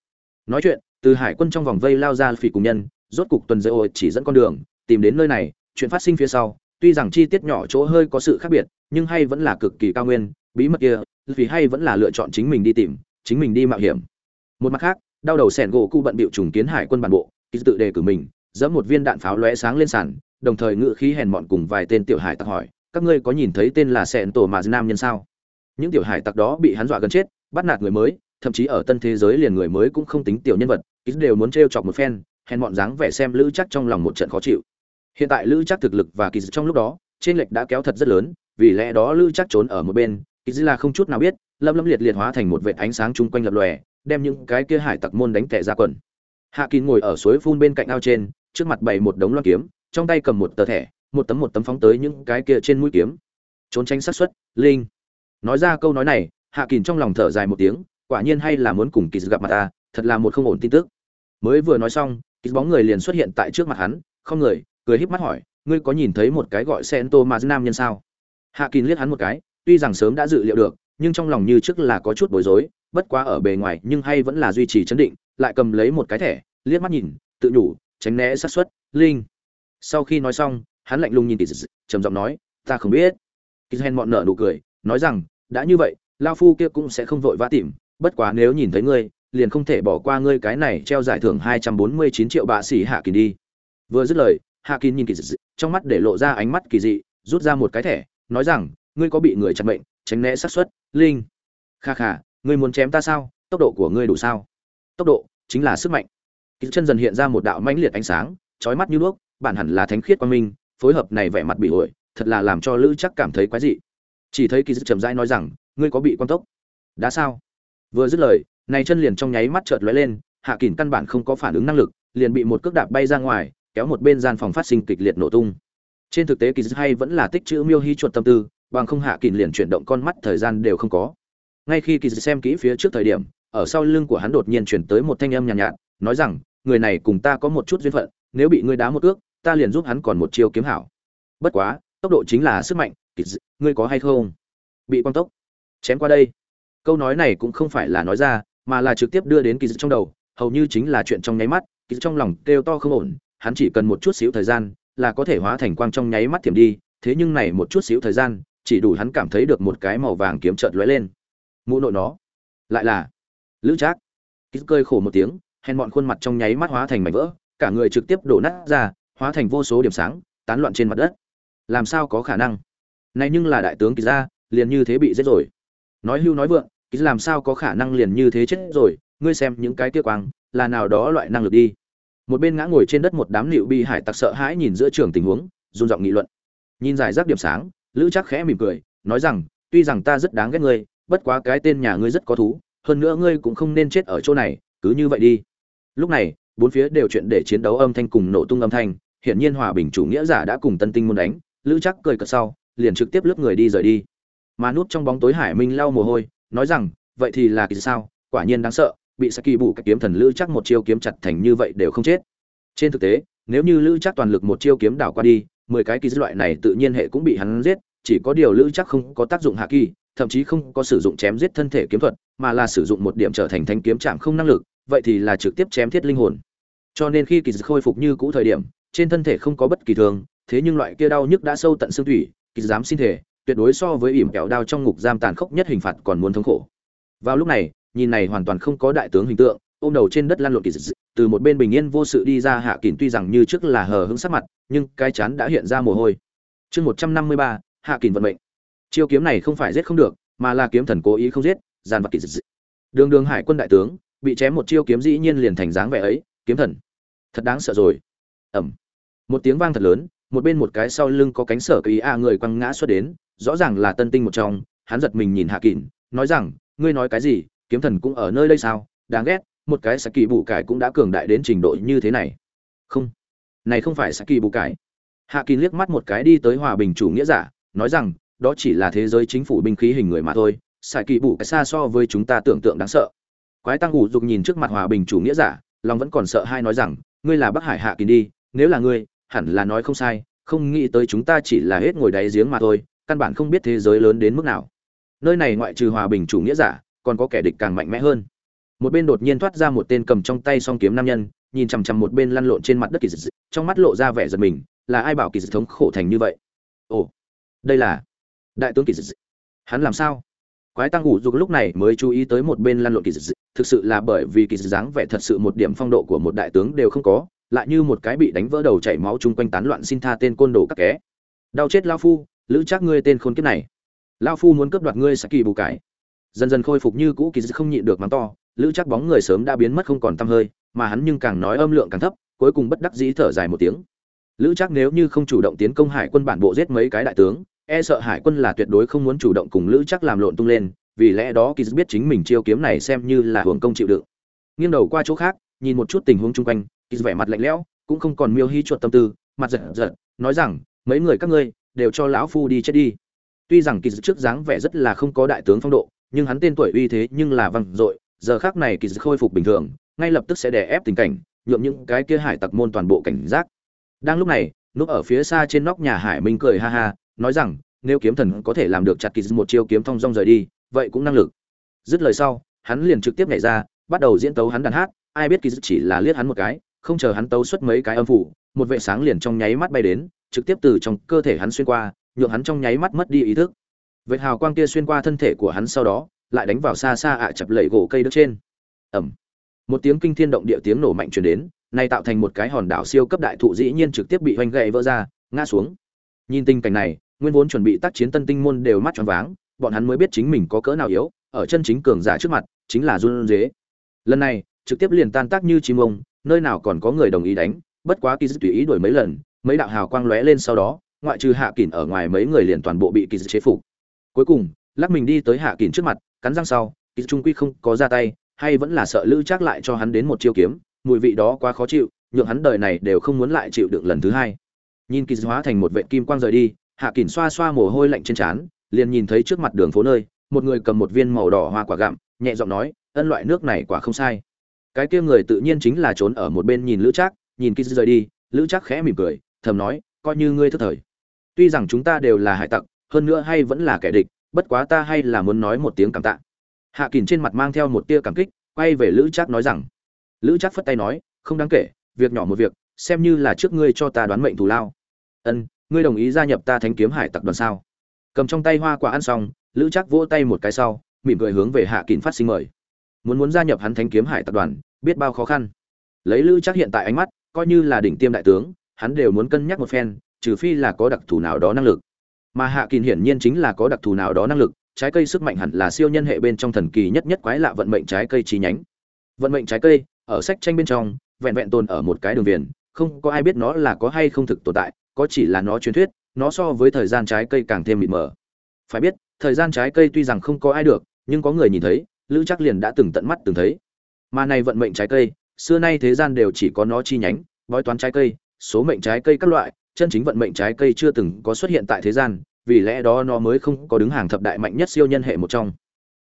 Nói chuyện, từ hải quân trong vòng vây lao ra phỉ cùng nhân, rốt cục tuần dây ô chỉ dẫn con đường, tìm đến nơi này, chuyện phát sinh phía sau, tuy rằng chi tiết nhỏ chỗ hơi có sự khác biệt, nhưng hay vẫn là cực kỳ cao nguyên, bí mật kia, vì hay vẫn là lựa chọn chính mình đi tìm, chính mình đi mạo hiểm. Một mặt khác, đau đầu sẻn gỗ cụ bận bịu trùng kiến hải quân bản bộ, ký tự đề cử mình dẫm một viên đạn pháo lóe sáng lên sàn, đồng thời ngự khí hèn mọn cùng vài tên tiểu hải tặc hỏi, các ngươi có nhìn thấy tên là sẹn tổ mà nam nhân sao? Những tiểu hải tặc đó bị hắn dọa gần chết, bắt nạt người mới, thậm chí ở tân thế giới liền người mới cũng không tính tiểu nhân vật, ít đều muốn trêu chọc một phen, hèn mọn dáng vẻ xem lữ chắc trong lòng một trận khó chịu. Hiện tại lữ chắc thực lực và kỳ trong lúc đó, trên lệch đã kéo thật rất lớn, vì lẽ đó lữ chắc trốn ở một bên kỳ là không chút nào biết, lâm lâm liệt liệt hóa thành một vệt ánh sáng chung quanh lập lòe, đem những cái kia hải tặc môn đánh tẻ ra quần. Hạ kín ngồi ở suối phun bên cạnh ao trên trước mặt bày một đống loan kiếm, trong tay cầm một tờ thẻ, một tấm một tấm phóng tới những cái kia trên mũi kiếm. Trốn tránh sát xuất linh. Nói ra câu nói này, hạ kỳn trong lòng thở dài một tiếng, quả nhiên hay là muốn cùng kỳ gặp mặt ta, thật là một không ổn tin tức. Mới vừa nói xong kỳ bóng người liền xuất hiện tại trước mặt hắn, không người, cười híp mắt hỏi, ngươi có nhìn thấy một cái gọi sento mà nam nhân sao? Hạ kín liếc hắn một cái, tuy rằng sớm đã dự liệu được, nhưng trong lòng như trước là có chút bối rối, bất quá ở bề ngoài nhưng hay vẫn là duy trì chấn định, lại cầm lấy một cái thẻ, liếc mắt nhìn, tự nhủ tránh né sát xuất, linh. Sau khi nói xong hắn lạnh lùng nhìn kỳ trầm giọng nói ta không biết. Kỳ hen mọn nở nụ cười nói rằng đã như vậy lao phu kia cũng sẽ không vội vã tìm bất quá nếu nhìn thấy ngươi liền không thể bỏ qua ngươi cái này treo giải thưởng hai trăm bốn mươi chín triệu bạ sĩ hạ kỳ đi. Vừa dứt lời hạ kỳ nhìn kỳ dị trong mắt để lộ ra ánh mắt kỳ dị rút ra một cái thẻ nói rằng ngươi có bị người chặt bệnh. tránh né sát xuất, linh. Kha kha ngươi muốn chém ta sao? Tốc độ của ngươi đủ sao? Tốc độ chính là sức mạnh kỳ chân dần hiện ra một đạo mãnh liệt ánh sáng chói mắt như đuốc bản hẳn là thánh khiết quang minh phối hợp này vẻ mặt bị ổi thật là làm cho lữ chắc cảm thấy quái dị. Chỉ thấy kỳ dứt chậm rãi nói rằng ngươi có bị quan tốc? Đã sao? Vừa dứt lời này chân liền trong nháy mắt chợt lóe lên hạ kỳn căn bản không có phản ứng năng lực liền bị một cước đạp bay ra ngoài kéo một bên gian phòng phát sinh kịch liệt nổ tung. Trên thực tế kỳ dứt hay vẫn là tích chữ miêu hy chuột tâm tư bằng không hạ kỳn liền chuyển động con mắt thời gian đều không có. Ngay khi kỳ xem kỹ phía trước thời điểm ở sau lưng của hắn đột nhiên chuyển tới một thanh âm nhàn nhạt, nhạt nói rằng, người này cùng ta có một chút duyên phận, nếu bị ngươi đá một ước, ta liền giúp hắn còn một chiêu kiếm hảo. Bất quá, tốc độ chính là sức mạnh ngươi có hay không? Bị quang tốc, chém qua đây. Câu nói này cũng không phải là nói ra, mà là trực tiếp đưa đến kỳ trong đầu, hầu như chính là chuyện trong nháy mắt, kỳ trong lòng kêu to không ổn, hắn chỉ cần một chút xíu thời gian, là có thể hóa thành quang trong nháy mắt thiểm đi, thế nhưng này một chút xíu thời gian, chỉ đủ hắn cảm thấy được một cái màu vàng kiếm chợt lóe lên. Mũ nội nó, lại là lữ trác. Kỳ dự cười khổ một tiếng hèn bọn khuôn mặt trong nháy mắt hóa thành mảnh vỡ, cả người trực tiếp đổ nát ra, hóa thành vô số điểm sáng, tán loạn trên mặt đất. Làm sao có khả năng? Này nhưng là đại tướng kỳ ra liền như thế bị giết rồi. Nói hưu nói vượng, kỳ làm sao có khả năng liền như thế chết rồi? Ngươi xem những cái tiêu quang, là nào đó loại năng lực đi. Một bên ngã ngồi trên đất một đám liệu bị hải tặc sợ hãi nhìn giữa trường tình huống, run giọng nghị luận. Nhìn giải rác điểm sáng, lữ chắc khẽ mỉm cười, nói rằng, tuy rằng ta rất đáng ghét ngươi, bất quá cái tên nhà ngươi rất có thú, hơn nữa ngươi cũng không nên chết ở chỗ này, cứ như vậy đi lúc này, bốn phía đều chuyện để chiến đấu âm thanh cùng nổ tung âm thanh, hiển nhiên hòa bình chủ nghĩa giả đã cùng tân tinh muốn đánh, lữ chắc cười cợt sau, liền trực tiếp lướt người đi rời đi. Mà nút trong bóng tối hải minh lau mồ hôi, nói rằng, vậy thì là kỳ sao, quả nhiên đáng sợ, bị saki bù cái kiếm thần lữ chắc một chiêu kiếm chặt thành như vậy đều không chết. Trên thực tế, nếu như lữ chắc toàn lực một chiêu kiếm đảo qua đi, mười cái kỳ loại này tự nhiên hệ cũng bị hắn giết, chỉ có điều lữ chắc không có tác dụng hạ kỳ, thậm chí không có sử dụng chém giết thân thể kiếm thuật, mà là sử dụng một điểm trở thành thanh kiếm chạm không năng lực vậy thì là trực tiếp chém thiết linh hồn. Cho nên khi kỳ khôi phục như cũ thời điểm, trên thân thể không có bất kỳ thương, thế nhưng loại kia đau nhức đã sâu tận xương thủy kỳ dám xin thể tuyệt đối so với ỉm kẹo đao trong ngục giam tàn khốc nhất hình phạt còn muốn thống khổ. Vào lúc này, nhìn này hoàn toàn không có đại tướng hình tượng, ôm đầu trên đất lăn lộn kỳ dị từ một bên bình yên vô sự đi ra hạ kỳn tuy rằng như trước là hờ hững sắc mặt, nhưng cái chán đã hiện ra mồ hôi. Chương một trăm năm mươi ba, hạ kỳn vận mệnh. Chiêu kiếm này không phải giết không được, mà là kiếm thần cố ý không giết giàn vật kỳ dị đường đường hải quân đại tướng bị chém một chiêu kiếm dĩ nhiên liền thành dáng vẻ ấy, kiếm thần. Thật đáng sợ rồi. Ẩm. Một tiếng vang thật lớn, một bên một cái sau lưng có cánh sở kỳ a người quăng ngã xuất đến, rõ ràng là tân tinh một trong, hắn giật mình nhìn hạ kỳn nói rằng, ngươi nói cái gì, kiếm thần cũng ở nơi đây sao? Đáng ghét, một cái saki bù cải cũng đã cường đại đến trình độ như thế này. Không này không phải saki bù cải. Hạ kín liếc mắt một cái đi tới hòa bình chủ nghĩa giả, nói rằng, đó chỉ là thế giới chính phủ binh khí hình người mà thôi, saki bù cải xa so với chúng ta tưởng tượng đáng sợ quái tăng ủ dục nhìn trước mặt hòa bình chủ nghĩa giả, lòng vẫn còn sợ hai nói rằng, ngươi là bắc hải hạ kỳ đi, nếu là ngươi, hẳn là nói không sai, không nghĩ tới chúng ta chỉ là hết ngồi đáy giếng mà thôi, căn bản không biết thế giới lớn đến mức nào. Nơi này ngoại trừ hòa bình chủ nghĩa giả, còn có kẻ địch càng mạnh mẽ hơn. Một bên đột nhiên thoát ra một tên cầm trong tay song kiếm nam nhân, nhìn chằm chằm một bên lăn lộn trên mặt đất kỳ dị, trong mắt lộ ra vẻ giật mình, là ai bảo kỳ dị thống khổ thành như vậy? Ồ, đây là đại tướng kỳ dị. Hắn làm sao? Quái tăng ngủ dục lúc này mới chú ý tới một bên lăn lộn kỳ dị thực sự là bởi vì kỳ dị dáng vẻ thật sự một điểm phong độ của một đại tướng đều không có, lại như một cái bị đánh vỡ đầu chảy máu chung quanh tán loạn xin tha tên côn đồ các ké đau chết lao phu, lữ chắc ngươi tên khốn kiếp này. Lao phu muốn cướp đoạt ngươi sẽ kỳ bù cải. Dần dần khôi phục như cũ kỳ dị không nhịn được mắng to, lữ chắc bóng người sớm đã biến mất không còn tăm hơi, mà hắn nhưng càng nói âm lượng càng thấp, cuối cùng bất đắc dĩ thở dài một tiếng. Lữ chắc nếu như không chủ động tiến công hải quân bản bộ giết mấy cái đại tướng e sợ hải quân là tuyệt đối không muốn chủ động cùng lữ chắc làm lộn tung lên, vì lẽ đó kỳ biết chính mình chiêu kiếm này xem như là hưởng công chịu đựng. Nghiêng đầu qua chỗ khác, nhìn một chút tình huống chung quanh kỳ vẻ mặt lạnh lẽo, cũng không còn miêu hy chuột tâm tư, mặt giật giật, nói rằng, mấy người các ngươi đều cho lão phu đi chết đi. Tuy rằng kỳ trước dáng vẻ rất là không có đại tướng phong độ, nhưng hắn tên tuổi uy thế nhưng là văng dội, giờ khác này kỳ khôi phục bình thường, ngay lập tức sẽ đè ép tình cảnh, nhuộm những cái kia hải tặc môn toàn bộ cảnh giác. Đang lúc này, núp ở phía xa trên nóc nhà hải minh cười ha ha nói rằng, nếu kiếm thần có thể làm được chặt kỳ một chiêu kiếm thong dong rời đi, vậy cũng năng lực. Dứt lời sau, hắn liền trực tiếp nhảy ra, bắt đầu diễn tấu hắn đàn hát. Ai biết kỳ chỉ là liếc hắn một cái, không chờ hắn tấu xuất mấy cái âm phủ, một vệ sáng liền trong nháy mắt bay đến, trực tiếp từ trong cơ thể hắn xuyên qua, nhượng hắn trong nháy mắt mất đi ý thức. Vệt hào quang kia xuyên qua thân thể của hắn sau đó, lại đánh vào xa xa ạ chập lẩy gỗ cây đất trên. Ẩm một tiếng kinh thiên động địa tiếng nổ mạnh truyền đến, nay tạo thành một cái hòn đảo siêu cấp đại thụ dĩ nhiên trực tiếp bị hoành gậy vỡ ra, ngã xuống. Nhìn tình cảnh này nguyên vốn chuẩn bị tác chiến tân tinh môn đều mắt tròn váng, bọn hắn mới biết chính mình có cỡ nào yếu, ở chân chính cường giả trước mặt, chính là run dế lần này, trực tiếp liền tan tác như chim ông, nơi nào còn có người đồng ý đánh, bất quá kỳ dư tùy ý đổi mấy lần, mấy đạo hào quang lóe lên sau đó, ngoại trừ hạ kỳn ở ngoài mấy người liền toàn bộ bị kỳ dư chế phục. Cuối cùng, lắc mình đi tới hạ kỳn trước mặt, cắn răng sau kỳ trung quy không có ra tay, hay vẫn là sợ lữ trác lại cho hắn đến một chiêu kiếm, mùi vị đó quá khó chịu, nhượng hắn đời này đều không muốn lại chịu đựng lần thứ hai. Nhìn kỳ hóa thành một vệ kim quang rời đi hạ kỳnh xoa xoa mồ hôi lạnh trên trán, liền nhìn thấy trước mặt đường phố nơi, một người cầm một viên màu đỏ hoa quả gặm, nhẹ giọng nói, ân loại nước này quả không sai. Cái kia người tự nhiên chính là trốn ở một bên nhìn lữ trác, nhìn kỳ rời đi, lữ trác khẽ mỉm cười, thầm nói, coi như ngươi thất thời. Tuy rằng chúng ta đều là hải tặc, hơn nữa hay vẫn là kẻ địch, bất quá ta hay là muốn nói một tiếng cảm tạ. Hạ kỳnh trên mặt mang theo một tia cảm kích, quay về lữ trác nói rằng, lữ trác phất tay nói, không đáng kể, việc nhỏ một việc, xem như là trước ngươi cho ta đoán mệnh thù lao. Ân ngươi đồng ý gia nhập ta thánh kiếm hải tặc đoàn sao? Cầm trong tay hoa quả ăn xong, lữ chắc vỗ tay một cái sau, mỉm cười hướng về hạ kín phát sinh mời. Muốn muốn gia nhập hắn thánh kiếm hải tập đoàn, biết bao khó khăn. Lấy lữ chắc hiện tại ánh mắt, coi như là đỉnh tiêm đại tướng, hắn đều muốn cân nhắc một phen, trừ phi là có đặc thù nào đó năng lực. Mà hạ kín hiển nhiên chính là có đặc thù nào đó năng lực, trái cây sức mạnh hẳn là siêu nhân hệ bên trong thần kỳ nhất nhất quái lạ vận mệnh trái cây chi nhánh. Vận mệnh trái cây, ở sách tranh bên trong, vẹn vẹn tồn ở một cái đường viền, không có ai biết nó là có hay không thực tồn tại có chỉ là nó truyền thuyết, nó so với thời gian trái cây càng thêm mịt mờ. Phải biết, thời gian trái cây tuy rằng không có ai được, nhưng có người nhìn thấy, lữ chắc liền đã từng tận mắt từng thấy. Mà này vận mệnh trái cây, xưa nay thế gian đều chỉ có nó chi nhánh, bói toán trái cây, số mệnh trái cây các loại, chân chính vận mệnh trái cây chưa từng có xuất hiện tại thế gian, vì lẽ đó nó mới không có đứng hàng thập đại mạnh nhất siêu nhân hệ một trong.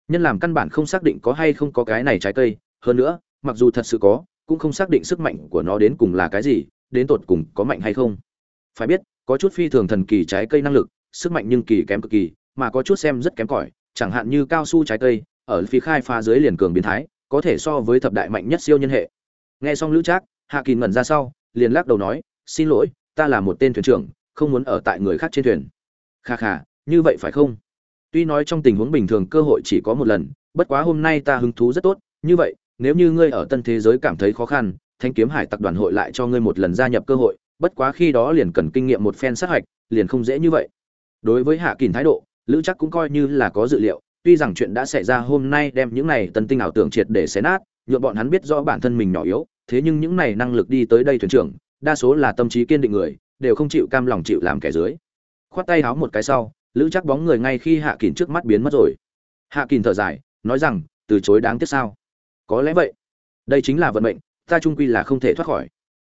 Nhân làm căn bản không xác định có hay không có cái này trái cây, hơn nữa, mặc dù thật sự có, cũng không xác định sức mạnh của nó đến cùng là cái gì, đến tột cùng có mạnh hay không phải biết, có chút phi thường thần kỳ trái cây năng lực, sức mạnh nhưng kỳ kém cực kỳ, mà có chút xem rất kém cỏi, chẳng hạn như cao su trái cây, ở phía khai phá dưới liền cường biến thái, có thể so với thập đại mạnh nhất siêu nhân hệ. Nghe xong lữ trác, hạ kỳ ngẩn ra sau, liền lắc đầu nói, xin lỗi, ta là một tên thuyền trưởng, không muốn ở tại người khác trên thuyền. Kha kha, như vậy phải không? Tuy nói trong tình huống bình thường cơ hội chỉ có một lần, bất quá hôm nay ta hứng thú rất tốt, như vậy, nếu như ngươi ở tân thế giới cảm thấy khó khăn thanh kiếm hải tặc đoàn hội lại cho ngươi một lần gia nhập cơ hội bất quá khi đó liền cần kinh nghiệm một phen sát hạch, liền không dễ như vậy. Đối với hạ Kình thái độ, lữ chắc cũng coi như là có dự liệu, tuy rằng chuyện đã xảy ra hôm nay đem những này tân tinh ảo tưởng triệt để xé nát nhựa bọn hắn biết rõ bản thân mình nhỏ yếu, thế nhưng những này năng lực đi tới đây thuyền trưởng, đa số là tâm trí kiên định người, đều không chịu cam lòng chịu làm kẻ dưới. Khoát tay háo một cái sau, lữ chắc bóng người ngay khi hạ Kình trước mắt biến mất rồi. Hạ Kình thở dài, nói rằng, từ chối đáng tiếc sao? Có lẽ vậy. Đây chính là vận mệnh, ta trung quy là không thể thoát khỏi.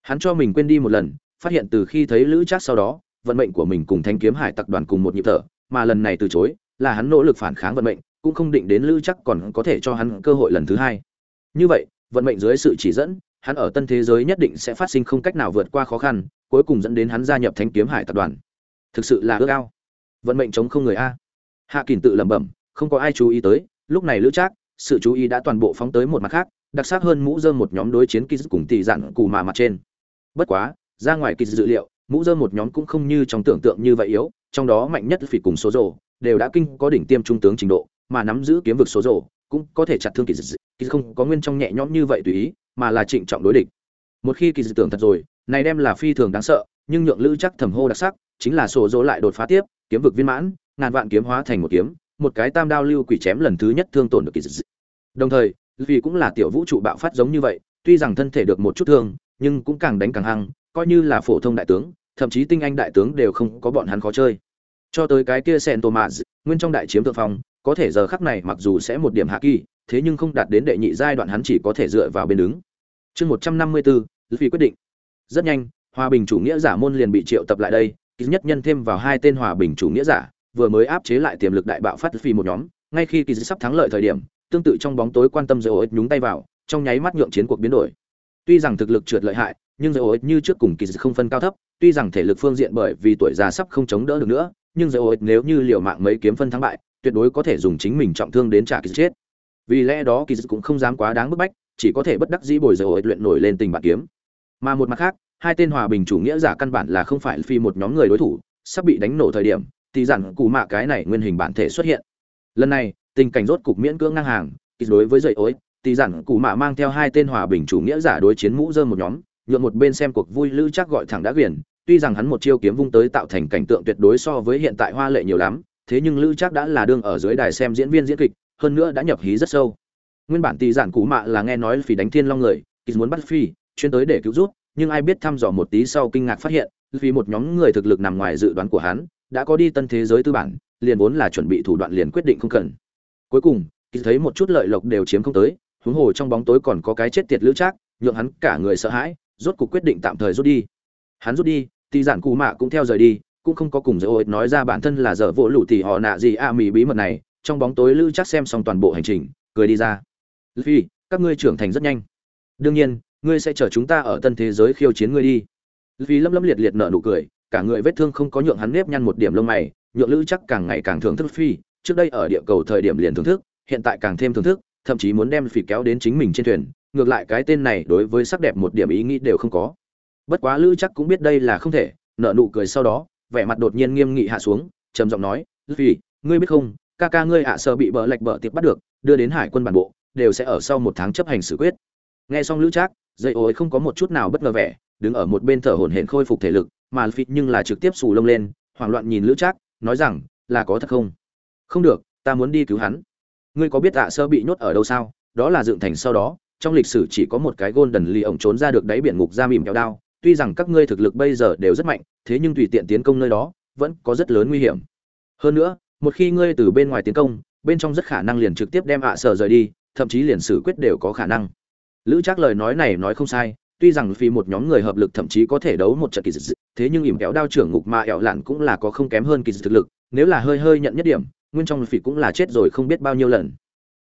Hắn cho mình quên đi một lần phát hiện từ khi thấy lữ chắc sau đó, vận mệnh của mình cùng thanh kiếm hải tặc đoàn cùng một nhịp thở, mà lần này từ chối, là hắn nỗ lực phản kháng vận mệnh, cũng không định đến lữ chắc còn có thể cho hắn cơ hội lần thứ hai. Như vậy, vận mệnh dưới sự chỉ dẫn, hắn ở tân thế giới nhất định sẽ phát sinh không cách nào vượt qua khó khăn, cuối cùng dẫn đến hắn gia nhập thanh kiếm hải tập đoàn. Thực sự là ước ao. Vận mệnh chống không người a. Hạ kỳnh tự lẩm bẩm, không có ai chú ý tới, lúc này lữ trác, sự chú ý đã toàn bộ phóng tới một mặt khác, đặc sắc hơn mũ dơm một nhóm đối chiến kỳ cùng tỷ dặn cù mà mặt trên. Bất quá ra ngoài kỳ dự liệu, mũ dơ một nhóm cũng không như trong tưởng tượng như vậy yếu, trong đó mạnh nhất phỉ cùng số rồ, đều đã kinh có đỉnh tiêm trung tướng trình độ, mà nắm giữ kiếm vực số rồ, cũng có thể chặt thương kỳ dự, kỳ không có nguyên trong nhẹ nhõm như vậy tùy ý, mà là trịnh trọng đối địch. Một khi kỳ dự tưởng thật rồi, này đem là phi thường đáng sợ, nhưng nhượng lữ chắc thầm hô đặc sắc, chính là số rồ lại đột phá tiếp, kiếm vực viên mãn, ngàn vạn kiếm hóa thành một kiếm, một cái tam đao lưu quỷ chém lần thứ nhất thương tổn được kỳ dự. Đồng thời, vì cũng là tiểu vũ trụ bạo phát giống như vậy, tuy rằng thân thể được một chút thương, nhưng cũng càng đánh càng hăng coi như là phổ thông đại tướng, thậm chí tinh anh đại tướng đều không có bọn hắn khó chơi. Cho tới cái kia sen thomas, nguyên trong đại chiếm thượng phong, có thể giờ khắc này mặc dù sẽ một điểm hạ kỳ, thế nhưng không đạt đến đệ nhị giai đoạn hắn chỉ có thể dựa vào bên đứng. Chương một trăm năm mươi bốn phi quyết định. Rất nhanh, hòa bình chủ nghĩa giả môn liền bị triệu tập lại đây ít nhất nhân thêm vào hai tên hòa bình chủ nghĩa giả, vừa mới áp chế lại tiềm lực đại bạo phát phi một nhóm. Ngay khi kỳ sắp thắng lợi thời điểm, tương tự trong bóng tối quan tâm dầu ích nhúng tay vào, trong nháy mắt nhượng chiến cuộc biến đổi. Tuy rằng thực lực trượt lợi hại nhưng dầu ích như trước cùng kỳ không phân cao thấp, tuy rằng thể lực phương diện bởi vì tuổi già sắp không chống đỡ được nữa, nhưng dầu ích nếu như liều mạng mấy kiếm phân thắng bại, tuyệt đối có thể dùng chính mình trọng thương đến trả kỳ chết. Vì lẽ đó kỳ cũng không dám quá đáng bức bách, chỉ có thể bất đắc dĩ bồi dầu ích luyện nổi lên tình bạn kiếm. Mà một mặt khác, hai tên hòa bình chủ nghĩa giả căn bản là không phải phi một nhóm người đối thủ, sắp bị đánh nổ thời điểm, thì dặn cụ mạ cái này nguyên hình bản thể xuất hiện. Lần này, tình cảnh rốt cục miễn cưỡng ngang hàng, kỳ đối với dậy ối thì dặn cụ mạ mang theo hai tên hòa bình chủ nghĩa giả đối chiến mũ dơ một nhóm nhượng một bên xem cuộc vui lữ chắc gọi thẳng đã quyền tuy rằng hắn một chiêu kiếm vung tới tạo thành cảnh tượng tuyệt đối so với hiện tại hoa lệ nhiều lắm, thế nhưng lữ chắc đã là đương ở dưới đài xem diễn viên diễn kịch, hơn nữa đã nhập hí rất sâu. Nguyên bản tỷ giản cú mạ là nghe nói phỉ đánh thiên long người kỳ muốn bắt phi chuyên tới để cứu rút nhưng ai biết thăm dò một tí sau kinh ngạc phát hiện vì một nhóm người thực lực nằm ngoài dự đoán của hắn, đã có đi tân thế giới tư bản, liền vốn là chuẩn bị thủ đoạn liền quyết định không cần. Cuối cùng kỳ thấy một chút lợi lộc đều chiếm không tới, huống hồ trong bóng tối còn có cái chết tiệt lữ trác nhượng hắn cả người sợ hãi rốt cuộc quyết định tạm thời rút đi. Hắn rút đi, thì giản cù mạ cũng theo rời đi, cũng không có cùng dỡ ôi nói ra bản thân là dở vỗ lụ thì họ nạ gì a à mì bí mật này, trong bóng tối lữ chắc xem xong toàn bộ hành trình, cười đi ra. Phi, các ngươi trưởng thành rất nhanh. Đương nhiên, ngươi sẽ chờ chúng ta ở tân thế giới khiêu chiến ngươi đi. Vì lâm lâm liệt liệt nở nụ cười, cả người vết thương không có nhượng hắn nếp nhăn một điểm lông mày, nhượng lữ chắc càng ngày càng thưởng thức phi, trước đây ở địa cầu thời điểm liền thưởng thức, hiện tại càng thêm thưởng thức, thậm chí muốn đem phi kéo đến chính mình trên thuyền ngược lại cái tên này đối với sắc đẹp một điểm ý nghĩ đều không có. Bất quá lữ chắc cũng biết đây là không thể, nở nụ cười sau đó, vẻ mặt đột nhiên nghiêm nghị hạ xuống, trầm giọng nói vì ngươi biết không, ca ca ngươi ạ sợ bị bợ lệch bợ tiệp bắt được, đưa đến hải quân bản bộ, đều sẽ ở sau một tháng chấp hành xử quyết. Nghe xong lữ trác dây ối không có một chút nào bất ngờ vẻ, đứng ở một bên thở hổn hển khôi phục thể lực, mà phi nhưng là trực tiếp xù lông lên, hoảng loạn nhìn lữ trác nói rằng, là có thật không? Không được, ta muốn đi cứu hắn. Ngươi có biết ạ sơ bị nhốt ở đâu sao? Đó là dựng thành sau đó trong lịch sử chỉ có một cái gôn đần ổng trốn ra được đáy biển ngục ra mỉm kéo đao. Tuy rằng các ngươi thực lực bây giờ đều rất mạnh, thế nhưng tùy tiện tiến công nơi đó, vẫn có rất lớn nguy hiểm. Hơn nữa, một khi ngươi từ bên ngoài tiến công, bên trong rất khả năng liền trực tiếp đem ạ sở rời đi, thậm chí liền xử quyết đều có khả năng. Lữ trác lời nói này nói không sai, tuy rằng vì một nhóm người hợp lực thậm chí có thể đấu một trận kỳ dị, thế nhưng ỉm kéo đao trưởng ngục mà ẻo lạn cũng là có không kém hơn kỳ dị thực lực, nếu là hơi hơi nhận nhất điểm, nguyên trong phỉ cũng là chết rồi không biết bao nhiêu lần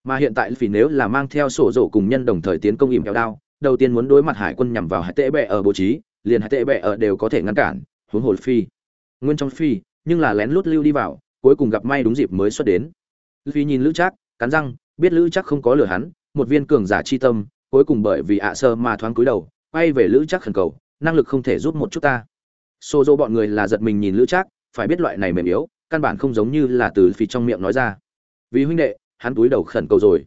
mà hiện tại vì nếu là mang theo sổ rổ cùng nhân đồng thời tiến công ỉm kéo đao, đầu tiên muốn đối mặt hải quân nhằm vào hải tệ bệ ở bố trí, liền hải tệ bệ ở đều có thể ngăn cản, huống hồ phi. Nguyên trong phi, nhưng là lén lút lưu đi vào, cuối cùng gặp may đúng dịp mới xuất đến. Phi nhìn lữ trác, cắn răng, biết lữ trác không có lừa hắn, một viên cường giả chi tâm, cuối cùng bởi vì ạ sơ mà thoáng cúi đầu, quay về lữ trác khẩn cầu, năng lực không thể giúp một chút ta. Xô dỗ bọn người là giật mình nhìn lữ trác, phải biết loại này mềm yếu, căn bản không giống như là từ phi trong miệng nói ra. Vì huynh đệ hắn túi đầu khẩn cầu rồi.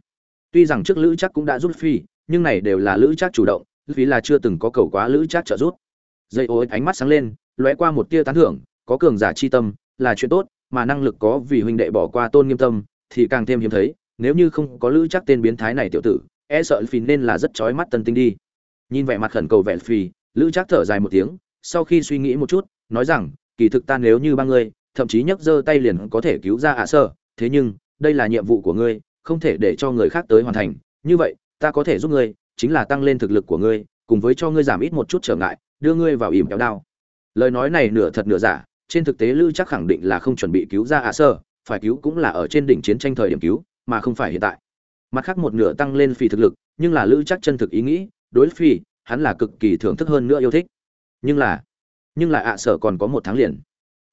Tuy rằng trước lữ chắc cũng đã giúp phi nhưng này đều là lữ chắc chủ động vì là chưa từng có cầu quá lữ chắc trợ giúp. Dây ô ánh mắt sáng lên lóe qua một tia tán thưởng có cường giả chi tâm là chuyện tốt mà năng lực có vì huynh đệ bỏ qua tôn nghiêm tâm thì càng thêm hiếm thấy nếu như không có lữ chắc tên biến thái này tiểu tử e sợ phì nên là rất chói mắt tân tinh đi. Nhìn vẻ mặt khẩn cầu vẻ phì lữ chắc thở dài một tiếng sau khi suy nghĩ một chút nói rằng kỳ thực ta nếu như ba người, thậm chí nhấc giơ tay liền có thể cứu ra ạ à sơ thế nhưng đây là nhiệm vụ của ngươi, không thể để cho người khác tới hoàn thành. Như vậy, ta có thể giúp ngươi, chính là tăng lên thực lực của ngươi, cùng với cho ngươi giảm ít một chút trở ngại, đưa ngươi vào ỉm kéo đao. Lời nói này nửa thật nửa giả, trên thực tế Lưu chắc khẳng định là không chuẩn bị cứu ra ạ à sơ, phải cứu cũng là ở trên đỉnh chiến tranh thời điểm cứu, mà không phải hiện tại. Mặt khác một nửa tăng lên phi thực lực, nhưng là lữ chắc chân thực ý nghĩ, đối phi, hắn là cực kỳ thưởng thức hơn nữa yêu thích. Nhưng là nhưng là ạ sở còn có một tháng liền.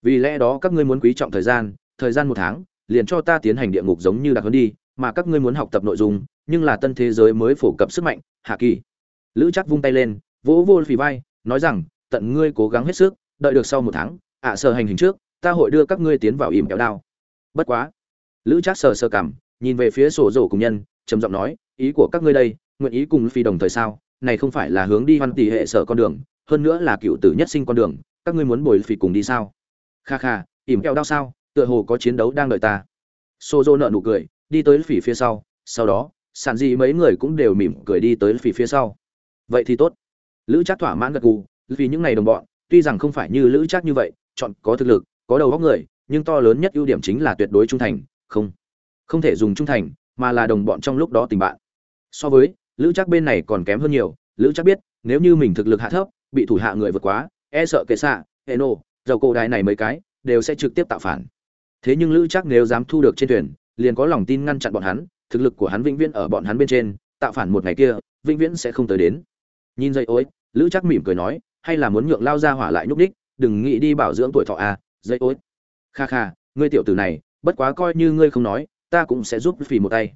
Vì lẽ đó các ngươi muốn quý trọng thời gian thời gian một tháng liền cho ta tiến hành địa ngục giống như đặc hơn đi, mà các ngươi muốn học tập nội dung, nhưng là tân thế giới mới phổ cập sức mạnh, hạ kỳ. Lữ chắc vung tay lên, vỗ vô phì vai, nói rằng, tận ngươi cố gắng hết sức, đợi được sau một tháng, ạ à, sở hành hình trước, ta hội đưa các ngươi tiến vào ìm kéo đao. Bất quá. Lữ chắc sờ sơ cảm nhìn về phía sổ rổ cùng nhân, trầm giọng nói, ý của các ngươi đây, nguyện ý cùng phi đồng thời sao, này không phải là hướng đi văn tỷ hệ sở con đường, hơn nữa là cựu tử nhất sinh con đường, các ngươi muốn bồi phi cùng đi sao? Kha kha, ỉm kẹo đao sao? Tựa hồ có chiến đấu đang đợi ta. Xô dô nợ nụ cười, đi tới phỉ phía sau sau đó sản dị mấy người cũng đều mỉm cười đi tới phỉ phía sau. Vậy thì tốt. Lữ chắc thỏa mãn gật gù, vì những ngày đồng bọn, tuy rằng không phải như lữ chắc như vậy, chọn có thực lực, có đầu óc người, nhưng to lớn nhất ưu điểm chính là tuyệt đối trung thành, không không thể dùng trung thành, mà là đồng bọn trong lúc đó tình bạn. So với, lữ chắc bên này còn kém hơn nhiều, lữ chắc biết, nếu như mình thực lực hạ thấp, bị thủ hạ người vượt quá e sợ kệ xạ hệ nổ dầu cổ đài này mấy cái, đều sẽ trực tiếp tạo phản thế nhưng lữ chắc nếu dám thu được trên thuyền, liền có lòng tin ngăn chặn bọn hắn, thực lực của hắn vĩnh viễn ở bọn hắn bên trên, tạo phản một ngày kia, vĩnh viễn sẽ không tới đến. Nhìn dây ối, lữ chắc mỉm cười nói, hay là muốn nhượng lao ra hỏa lại nhúc đích đừng nghĩ đi bảo dưỡng tuổi thọ à dây ối. Kha kha, ngươi tiểu tử này, bất quá coi như ngươi không nói, ta cũng sẽ giúp phì một tay.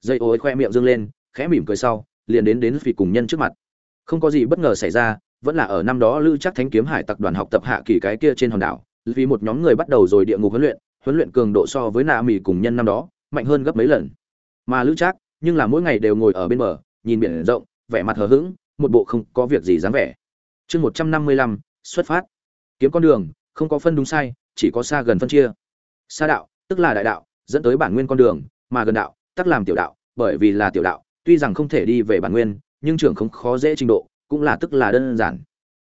Dây ối khoe miệng dương lên, khẽ mỉm cười sau, liền đến đến phì cùng nhân trước mặt. Không có gì bất ngờ xảy ra, vẫn là ở năm đó lữ chắc thánh kiếm hải tặc đoàn học tập hạ kỳ cái kia trên hòn đảo, vì một nhóm người bắt đầu rồi địa ngục huấn luyện huấn luyện cường độ so với nạ mì cùng nhân năm đó, mạnh hơn gấp mấy lần. Mà lữ trác, nhưng là mỗi ngày đều ngồi ở bên bờ, nhìn biển rộng, vẻ mặt hờ hững, một bộ không có việc gì dáng vẻ. Chương một trăm năm mươi lăm, xuất phát. Kiếm con đường, không có phân đúng sai, chỉ có xa gần phân chia. Xa đạo, tức là đại đạo, dẫn tới bản nguyên con đường, mà gần đạo, tắc làm tiểu đạo, bởi vì là tiểu đạo, tuy rằng không thể đi về bản nguyên, nhưng trưởng không khó dễ trình độ, cũng là tức là đơn giản.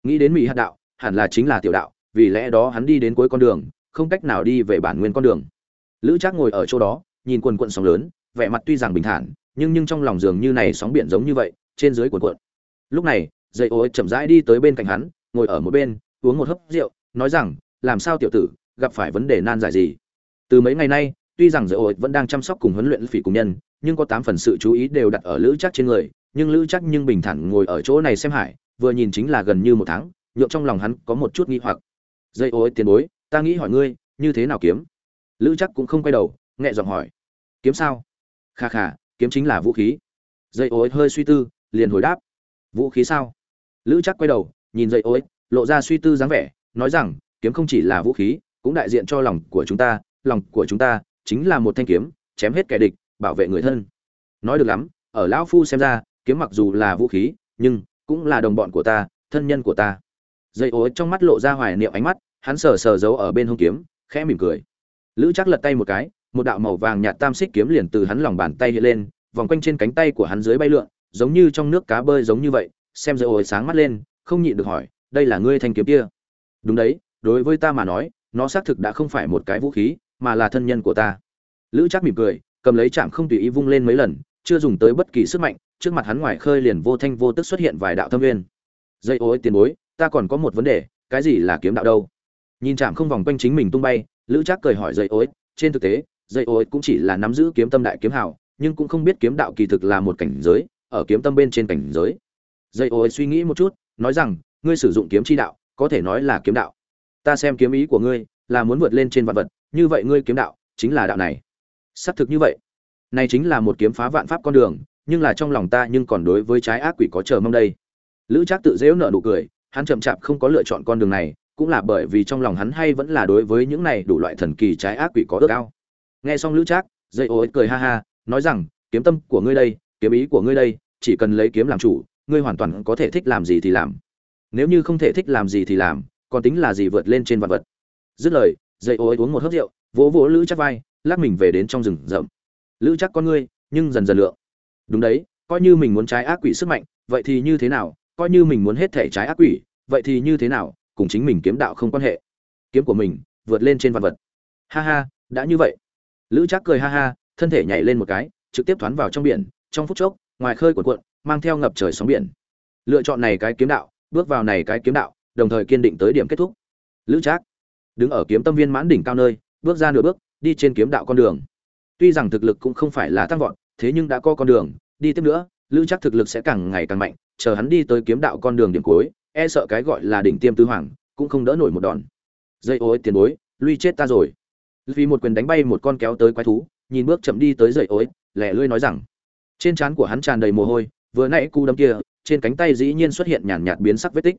Nghĩ đến mỹ hạt đạo, hẳn là chính là tiểu đạo, vì lẽ đó hắn đi đến cuối con đường không cách nào đi về bản nguyên con đường. Lữ trác ngồi ở chỗ đó, nhìn quần quận sóng lớn, vẻ mặt tuy rằng bình thản, nhưng nhưng trong lòng giường như này sóng biển giống như vậy, trên dưới quần quận lúc này, dây ô chậm rãi đi tới bên cạnh hắn, ngồi ở một bên, uống một hớp rượu, nói rằng, làm sao tiểu tử, gặp phải vấn đề nan giải gì? Từ mấy ngày nay, tuy rằng dây ô vẫn đang chăm sóc cùng huấn luyện phỉ cùng nhân, nhưng có tám phần sự chú ý đều đặt ở lữ Trác trên người, nhưng lữ Trác nhưng bình thản ngồi ở chỗ này xem hải, vừa nhìn chính là gần như một tháng nhộn trong lòng hắn có một chút nghi hoặc. Dây ô tiền bối ta nghĩ hỏi ngươi, như thế nào kiếm? Lữ chắc cũng không quay đầu, nhẹ giọng hỏi. Kiếm sao? Kha kha, kiếm chính là vũ khí. Dây ô hơi suy tư, liền hồi đáp. Vũ khí sao? Lữ chắc quay đầu, nhìn dây ô lộ ra suy tư dáng vẻ, nói rằng, kiếm không chỉ là vũ khí, cũng đại diện cho lòng của chúng ta, lòng của chúng ta chính là một thanh kiếm, chém hết kẻ địch, bảo vệ người thân. Nói được lắm, ở lão phu xem ra, kiếm mặc dù là vũ khí, nhưng cũng là đồng bọn của ta, thân nhân của ta. Dây ô trong mắt lộ ra hoài niệm ánh mắt hắn sờ sờ giấu ở bên hông kiếm, khẽ mỉm cười. Lữ chắc lật tay một cái, một đạo màu vàng nhạt tam xích kiếm liền từ hắn lòng bàn tay hiện lên, vòng quanh trên cánh tay của hắn dưới bay lượn, giống như trong nước cá bơi giống như vậy, xem dây ồi sáng mắt lên, không nhịn được hỏi, đây là ngươi thanh kiếm kia? Đúng đấy, đối với ta mà nói, nó xác thực đã không phải một cái vũ khí, mà là thân nhân của ta. Lữ chắc mỉm cười, cầm lấy chạm không tùy ý vung lên mấy lần, chưa dùng tới bất kỳ sức mạnh, trước mặt hắn ngoài khơi liền vô thanh vô tức xuất hiện vài đạo thâm viên dây ối tiền bối, ta còn có một vấn đề, cái gì là kiếm đạo đâu? Nhìn chạm không vòng quanh chính mình tung bay, lữ trác cười hỏi dây ối, trên thực tế dây ối cũng chỉ là nắm giữ kiếm tâm đại kiếm hào, nhưng cũng không biết kiếm đạo kỳ thực là một cảnh giới, ở kiếm tâm bên trên cảnh giới. Dây ối suy nghĩ một chút, nói rằng, ngươi sử dụng kiếm chi đạo, có thể nói là kiếm đạo. Ta xem kiếm ý của ngươi là muốn vượt lên trên vạn vật, như vậy ngươi kiếm đạo chính là đạo này. Xác thực như vậy. Này chính là một kiếm phá vạn pháp con đường, nhưng là trong lòng ta nhưng còn đối với trái ác quỷ có chờ mong đây. Lữ trác tự dễu nợ nụ cười, hắn chậm chạp không có lựa chọn con đường này cũng là bởi vì trong lòng hắn hay vẫn là đối với những này đủ loại thần kỳ trái ác quỷ có ước ao. Nghe xong lữ trác dây ô cười ha ha, nói rằng, kiếm tâm của ngươi đây, kiếm ý của ngươi đây, chỉ cần lấy kiếm làm chủ, ngươi hoàn toàn có thể thích làm gì thì làm. Nếu như không thể thích làm gì thì làm, còn tính là gì vượt lên trên vật vật. Dứt lời dây ô uống một hớp rượu, vỗ vỗ lữ chắc vai, lắc mình về đến trong rừng rậm. Lữ chắc con ngươi, nhưng dần dần lượng. Đúng đấy, coi như mình muốn trái ác quỷ sức mạnh, vậy thì như thế nào? Coi như mình muốn hết thể trái ác quỷ, vậy thì như thế nào? Cùng chính mình kiếm đạo không quan hệ. Kiếm của mình, vượt lên trên vật vật. Ha ha, đã như vậy. Lữ trác cười ha ha, thân thể nhảy lên một cái, trực tiếp thoán vào trong biển, trong phút chốc, ngoài khơi cuộn cuộn, mang theo ngập trời sóng biển. Lựa chọn này cái kiếm đạo, bước vào này cái kiếm đạo, đồng thời kiên định tới điểm kết thúc. Lữ trác đứng ở kiếm tâm viên mãn đỉnh cao nơi, bước ra nửa bước, đi trên kiếm đạo con đường. Tuy rằng thực lực cũng không phải là tăng vọt, thế nhưng đã có con đường, đi tiếp nữa, lữ trác thực lực sẽ càng ngày càng mạnh, chờ hắn đi tới kiếm đạo con đường điểm cuối e sợ cái gọi là đỉnh tiêm tứ hoàng, cũng không đỡ nổi một đòn. Dây ối, tiền bối, lui chết ta rồi. Vì một quyền đánh bay một con kéo tới quái thú, nhìn bước chậm đi tới dậy ối, lẻ lươi nói rằng. Trên trán của hắn tràn đầy mồ hôi, vừa nãy cu đâm kia, trên cánh tay dĩ nhiên xuất hiện nhàn nhạt biến sắc vết tích.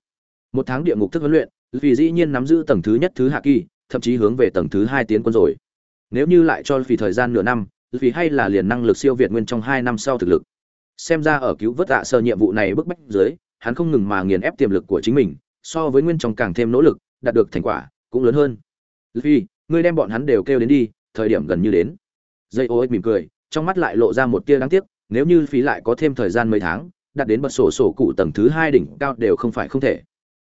Một tháng địa ngục thức huấn luyện, vì dĩ nhiên nắm giữ tầng thứ nhất thứ hạ kỳ, thậm chí hướng về tầng thứ hai tiến quân rồi. Nếu như lại cho vì thời gian nửa năm, vì hay là liền năng lực siêu việt nguyên trong hai năm sau thực lực. Xem ra ở cứu vớt tạ sơ nhiệm vụ này bức bách dưới hắn không ngừng mà nghiền ép tiềm lực của chính mình so với nguyên trong càng thêm nỗ lực đạt được thành quả cũng lớn hơn. Luffy, ngươi đem bọn hắn đều kêu đến đi thời điểm gần như đến. Dây ô mỉm cười trong mắt lại lộ ra một tia đáng tiếc nếu như phí lại có thêm thời gian mấy tháng đạt đến bật sổ sổ cụ tầng thứ hai đỉnh cao đều không phải không thể.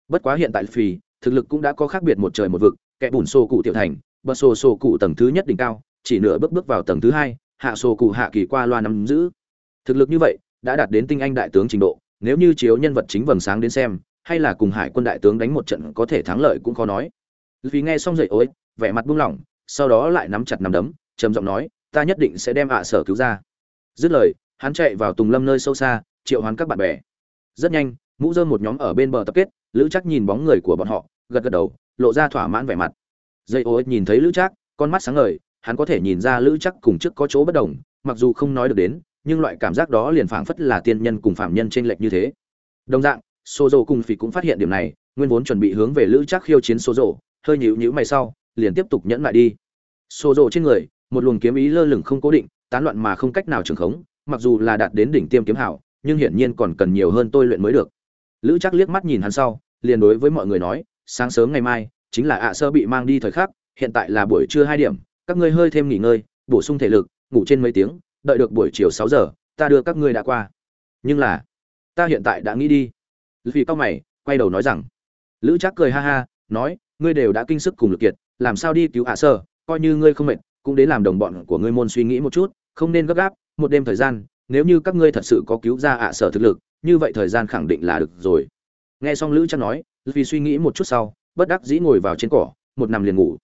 Bất quá hiện tại Luffy thực lực cũng đã có khác biệt một trời một vực kẻ bùn sổ cụ tiểu thành bật sổ sổ cụ tầng thứ nhất đỉnh cao chỉ nửa bước bước vào tầng thứ hai hạ sổ cụ hạ kỳ qua loa nắm giữ. Thực lực như vậy đã đạt đến tinh anh đại tướng trình độ nếu như chiếu nhân vật chính vầng sáng đến xem, hay là cùng hải quân đại tướng đánh một trận có thể thắng lợi cũng khó nói. Vì nghe xong dậy ối vẻ mặt buông lỏng, sau đó lại nắm chặt nắm đấm, trầm giọng nói, ta nhất định sẽ đem ạ sở cứu ra. Dứt lời, hắn chạy vào tùng lâm nơi sâu xa, triệu hoán các bạn bè. Rất nhanh, mũ dơm một nhóm ở bên bờ tập kết, lữ chắc nhìn bóng người của bọn họ, gật gật đầu, lộ ra thỏa mãn vẻ mặt. Dây ô ích nhìn thấy lữ chắc con mắt sáng ngời, hắn có thể nhìn ra lữ chắc cùng trước có chỗ bất đồng, mặc dù không nói được đến nhưng loại cảm giác đó liền phảng phất là tiên nhân cùng phạm nhân trên lệch như thế. Đồng dạng xô cùng phỉ cũng phát hiện điểm này, nguyên vốn chuẩn bị hướng về lữ trác khiêu chiến xô hơi nhíu nhíu mày sau, liền tiếp tục nhẫn lại đi. Xô trên người, một luồng kiếm ý lơ lửng không cố định, tán loạn mà không cách nào trường khống, mặc dù là đạt đến đỉnh tiêm kiếm hảo, nhưng hiển nhiên còn cần nhiều hơn tôi luyện mới được. Lữ trác liếc mắt nhìn hắn sau, liền đối với mọi người nói, sáng sớm ngày mai, chính là ạ sơ bị mang đi thời khắc, hiện tại là buổi trưa hai điểm, các ngươi hơi thêm nghỉ ngơi, bổ sung thể lực, ngủ trên mấy tiếng đợi được buổi chiều sáu giờ, ta đưa các ngươi đã qua. Nhưng là, ta hiện tại đã nghĩ đi. Vì cao mày, quay đầu nói rằng, lữ Trác cười ha ha, nói, ngươi đều đã kinh sức cùng lực kiệt, làm sao đi cứu ạ sơ, coi như ngươi không mệt, cũng đến làm đồng bọn của ngươi môn suy nghĩ một chút, không nên gấp gáp, một đêm thời gian, nếu như các ngươi thật sự có cứu ra ạ sở thực lực, như vậy thời gian khẳng định là được rồi. Nghe xong lữ chắc nói vì suy nghĩ một chút sau, bất đắc dĩ ngồi vào trên cỏ, một nằm liền ngủ.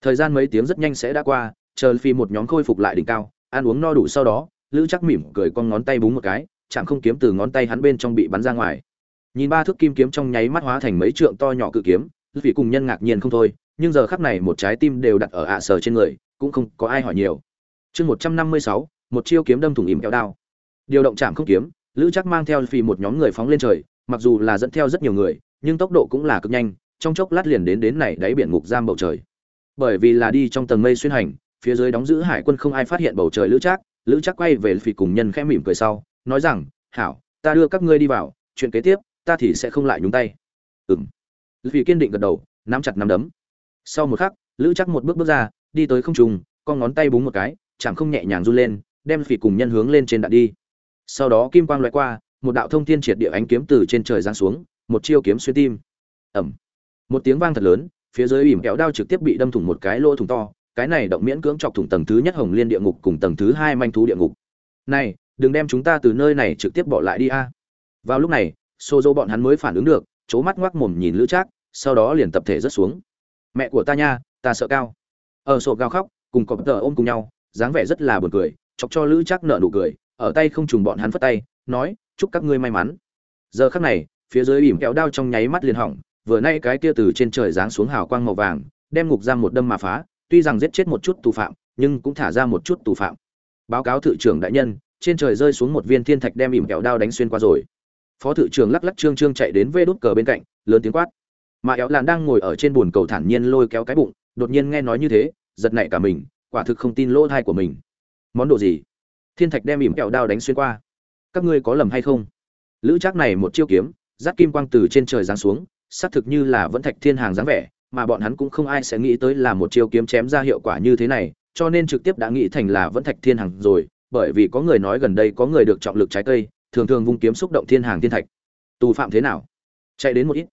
Thời gian mấy tiếng rất nhanh sẽ đã qua, chờ phi một nhóm khôi phục lại đỉnh cao ăn uống no đủ sau đó, lữ chắc mỉm cười con ngón tay búng một cái, chạm không kiếm từ ngón tay hắn bên trong bị bắn ra ngoài. Nhìn ba thước kim kiếm trong nháy mắt hóa thành mấy trượng to nhỏ cự kiếm vì cùng nhân ngạc nhiên không thôi, nhưng giờ khắc này một trái tim đều đặt ở ạ sở trên người, cũng không có ai hỏi nhiều. Chương một trăm năm mươi sáu, một chiêu kiếm đâm thủng ìm kéo đao. Điều động chạm không kiếm, lữ chắc mang theo vì một nhóm người phóng lên trời, mặc dù là dẫn theo rất nhiều người, nhưng tốc độ cũng là cực nhanh, trong chốc lát liền đến đến này đáy biển ngục giam bầu trời. Bởi vì là đi trong tầng mây xuyên hành phía dưới đóng giữ hải quân không ai phát hiện bầu trời lữ trác lữ trác quay về phì cùng nhân khẽ mỉm cười sau, nói rằng, hảo, ta đưa các ngươi đi vào, chuyện kế tiếp, ta thì sẽ không lại nhúng tay. Ừm. Vì kiên định gật đầu, nắm chặt nắm đấm. Sau một khắc, lữ chắc một bước bước ra, đi tới không trùng con ngón tay búng một cái, chẳng không nhẹ nhàng run lên, đem phi cùng nhân hướng lên trên đạn đi. Sau đó kim quang loại qua, một đạo thông thiên triệt địa ánh kiếm từ trên trời giáng xuống, một chiêu kiếm xuyên tim. Ẩm một tiếng vang thật lớn, phía dưới ỉm kéo đao trực tiếp bị đâm thủng một cái lỗ thủng to cái này động miễn cưỡng chọc thủng tầng thứ nhất hồng liên địa ngục cùng tầng thứ hai manh thú địa ngục. Này, đừng đem chúng ta từ nơi này trực tiếp bỏ lại đi a. Vào lúc này xô dô bọn hắn mới phản ứng được c mắt ngoác mồm nhìn lữ trác, sau đó liền tập thể rớt xuống. Mẹ của ta nha, ta sợ cao. Ở sổ cao khóc, cùng cọp tờ ôm cùng nhau, dáng vẻ rất là buồn cười, chọc cho lữ trác nợ nụ cười, ở tay không trùng bọn hắn phất tay, nói, chúc các ngươi may mắn. Giờ khắc này, phía dưới ỉm kéo đao trong nháy mắt liền hỏng, vừa nay cái kia từ trên trời giáng xuống hào quang màu vàng, đem ngục giam một đâm mà phá tuy rằng giết chết một chút tù phạm, nhưng cũng thả ra một chút tù phạm. Báo cáo thự trưởng đại nhân, trên trời rơi xuống một viên thiên thạch đem ỉm kẹo đao đánh xuyên qua rồi. Phó thự trưởng lắc lắc trương trương chạy đến vê đốt cờ bên cạnh, lớn tiếng quát. Mà éo làn đang ngồi ở trên bồn cầu thản nhiên lôi kéo cái bụng, đột nhiên nghe nói như thế, giật nảy cả mình, quả thực không tin lỗ thai của mình. Món đồ gì? Thiên thạch đem ỉm kẹo đao đánh xuyên qua. Các ngươi có lầm hay không? Lữ trác này một chiêu kiếm giáp kim quang từ trên trời giáng xuống, xác thực như là vẫn thạch thiên hàng dáng vẻ mà bọn hắn cũng không ai sẽ nghĩ tới là một chiêu kiếm chém ra hiệu quả như thế này, cho nên trực tiếp đã nghĩ thành là vẫn thạch thiên hàng rồi, bởi vì có người nói gần đây có người được trọng lực trái cây, thường thường vung kiếm xúc động thiên hàng thiên thạch. Tù phạm thế nào? Chạy đến một ít.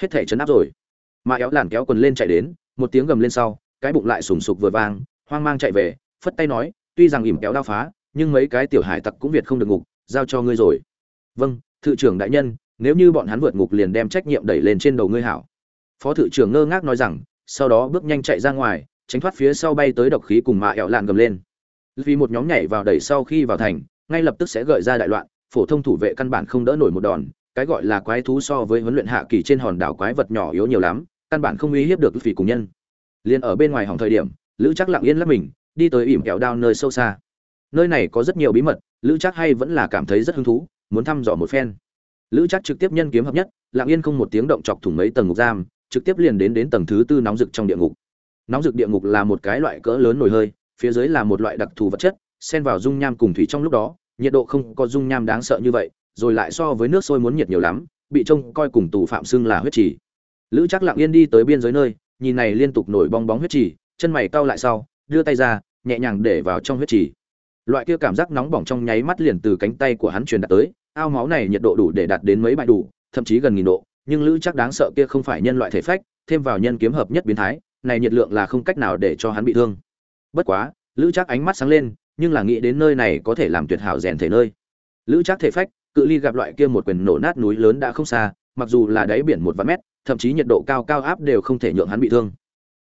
Hết thể chấn áp rồi. Mà éo làn kéo quần lên chạy đến, một tiếng gầm lên sau, cái bụng lại sùng sục vừa vang, hoang mang chạy về, phất tay nói, tuy rằng ỉm kéo đao phá, nhưng mấy cái tiểu hải tặc cũng việt không được ngục, giao cho ngươi rồi. Vâng thự trưởng đại nhân, nếu như bọn hắn vượt ngục liền đem trách nhiệm đẩy lên trên đầu ngươi hảo phó thự trưởng ngơ ngác nói rằng, sau đó bước nhanh chạy ra ngoài, tránh thoát phía sau bay tới độc khí cùng mạ ẹo lạn gầm lên. Vì một nhóm nhảy vào đẩy sau khi vào thành, ngay lập tức sẽ gợi ra đại loạn, phổ thông thủ vệ căn bản không đỡ nổi một đòn, cái gọi là quái thú so với huấn luyện hạ kỳ trên hòn đảo quái vật nhỏ yếu nhiều lắm, căn bản không uy hiếp được vì cùng nhân. Liền ở bên ngoài hỏng thời điểm, lữ chắc lặng yên lấp mình, đi tới ỉm kẹo đao nơi sâu xa. Nơi này có rất nhiều bí mật, lữ chắc hay vẫn là cảm thấy rất hứng thú, muốn thăm dò một phen. Lữ chắc trực tiếp nhân kiếm hợp nhất, lặng yên không một tiếng động chọc thủng mấy tầng ngục giam trực tiếp liền đến đến tầng thứ tư nóng rực trong địa ngục. Nóng rực địa ngục là một cái loại cỡ lớn nổi hơi, phía dưới là một loại đặc thù vật chất, xen vào dung nham cùng thủy trong lúc đó, nhiệt độ không có dung nham đáng sợ như vậy, rồi lại so với nước sôi muốn nhiệt nhiều lắm, bị trông coi cùng tù phạm xưng là huyết trì. Lữ chắc lặng yên đi tới biên giới nơi, nhìn này liên tục nổi bong bóng huyết trì, chân mày cau lại sau, đưa tay ra, nhẹ nhàng để vào trong huyết trì. Loại kia cảm giác nóng bỏng trong nháy mắt liền từ cánh tay của hắn truyền đạt tới, ao máu này nhiệt độ đủ để đạt đến mấy bại đủ, thậm chí gần nghìn độ nhưng lữ chắc đáng sợ kia không phải nhân loại thể phách, thêm vào nhân kiếm hợp nhất biến thái, này nhiệt lượng là không cách nào để cho hắn bị thương. Bất quá, lữ chắc ánh mắt sáng lên, nhưng là nghĩ đến nơi này có thể làm tuyệt hảo rèn thể nơi. Lữ chắc thể phách, cự ly gặp loại kia một quyền nổ nát núi lớn đã không xa, mặc dù là đáy biển một vạn mét, thậm chí nhiệt độ cao cao áp đều không thể nhượng hắn bị thương.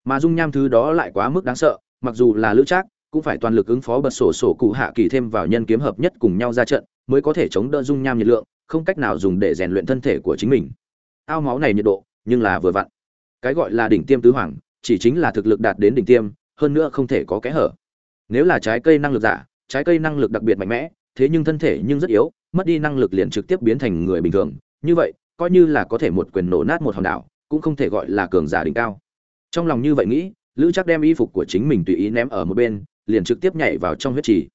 Mà dung nham thứ đó lại quá mức đáng sợ, mặc dù là lữ trác cũng phải toàn lực ứng phó bật sổ sổ cụ hạ kỳ thêm vào nhân kiếm hợp nhất cùng nhau ra trận, mới có thể chống đỡ dung nham nhiệt lượng, không cách nào dùng để rèn luyện thân thể của chính mình ao máu này nhiệt độ, nhưng là vừa vặn. Cái gọi là đỉnh tiêm tứ hoàng, chỉ chính là thực lực đạt đến đỉnh tiêm, hơn nữa không thể có kẽ hở. Nếu là trái cây năng lực giả, trái cây năng lực đặc biệt mạnh mẽ, thế nhưng thân thể nhưng rất yếu, mất đi năng lực liền trực tiếp biến thành người bình thường. Như vậy, coi như là có thể một quyền nổ nát một hòn đảo, cũng không thể gọi là cường giả đỉnh cao. Trong lòng như vậy nghĩ, lữ chắc đem y phục của chính mình tùy ý ném ở một bên, liền trực tiếp nhảy vào trong huyết trì.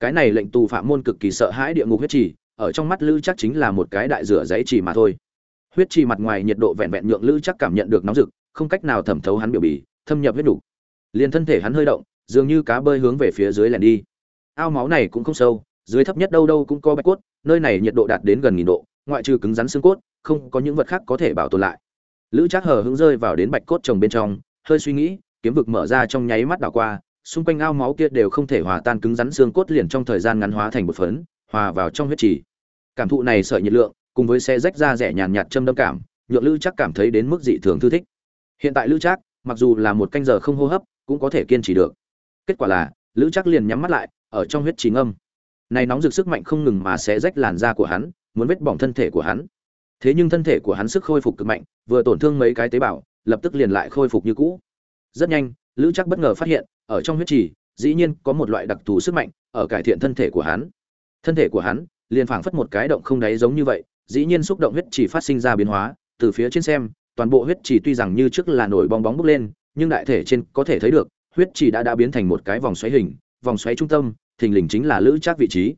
Cái này lệnh tù phạm môn cực kỳ sợ hãi địa ngục huyết trì, ở trong mắt lữ chắc chính là một cái đại rửa giấy trì mà thôi huyết trì mặt ngoài nhiệt độ vẹn vẹn nhượng lữ chắc cảm nhận được nóng rực, không cách nào thẩm thấu hắn biểu bì, thâm nhập huyết đủ. Liền thân thể hắn hơi động, dường như cá bơi hướng về phía dưới lẻn đi. Ao máu này cũng không sâu, dưới thấp nhất đâu đâu cũng có bạch cốt, nơi này nhiệt độ đạt đến gần nghìn độ, ngoại trừ cứng rắn xương cốt, không có những vật khác có thể bảo tồn lại. Lữ chắc hờ hững rơi vào đến bạch cốt trồng bên trong, hơi suy nghĩ, kiếm vực mở ra trong nháy mắt đảo qua, xung quanh ao máu kia đều không thể hòa tan cứng rắn xương cốt liền trong thời gian ngắn hóa thành một phấn, hòa vào trong huyết trì. Cảm thụ này sợi nhiệt lượng cùng với xe rách ra rẻ nhàn nhạt châm đâm cảm, nhượng lữ chắc cảm thấy đến mức dị thường thư thích. Hiện tại lữ chắc mặc dù là một canh giờ không hô hấp, cũng có thể kiên trì được. Kết quả là, lữ chắc liền nhắm mắt lại, ở trong huyết trì ngâm. Này nóng rực sức mạnh không ngừng mà sẽ rách làn da của hắn, muốn vết bỏng thân thể của hắn. Thế nhưng thân thể của hắn sức khôi phục cực mạnh, vừa tổn thương mấy cái tế bào, lập tức liền lại khôi phục như cũ. Rất nhanh, lữ chắc bất ngờ phát hiện, ở trong huyết trì, dĩ nhiên có một loại đặc thù sức mạnh, ở cải thiện thân thể của hắn. Thân thể của hắn, liền phảng phất một cái động không đáy giống như vậy dĩ nhiên xúc động huyết chỉ phát sinh ra biến hóa, từ phía trên xem, toàn bộ huyết chỉ tuy rằng như trước là nổi bong bóng bốc lên, nhưng đại thể trên có thể thấy được, huyết chỉ đã đã biến thành một cái vòng xoáy hình, vòng xoáy trung tâm, thình lình chính là lữ chắc vị trí.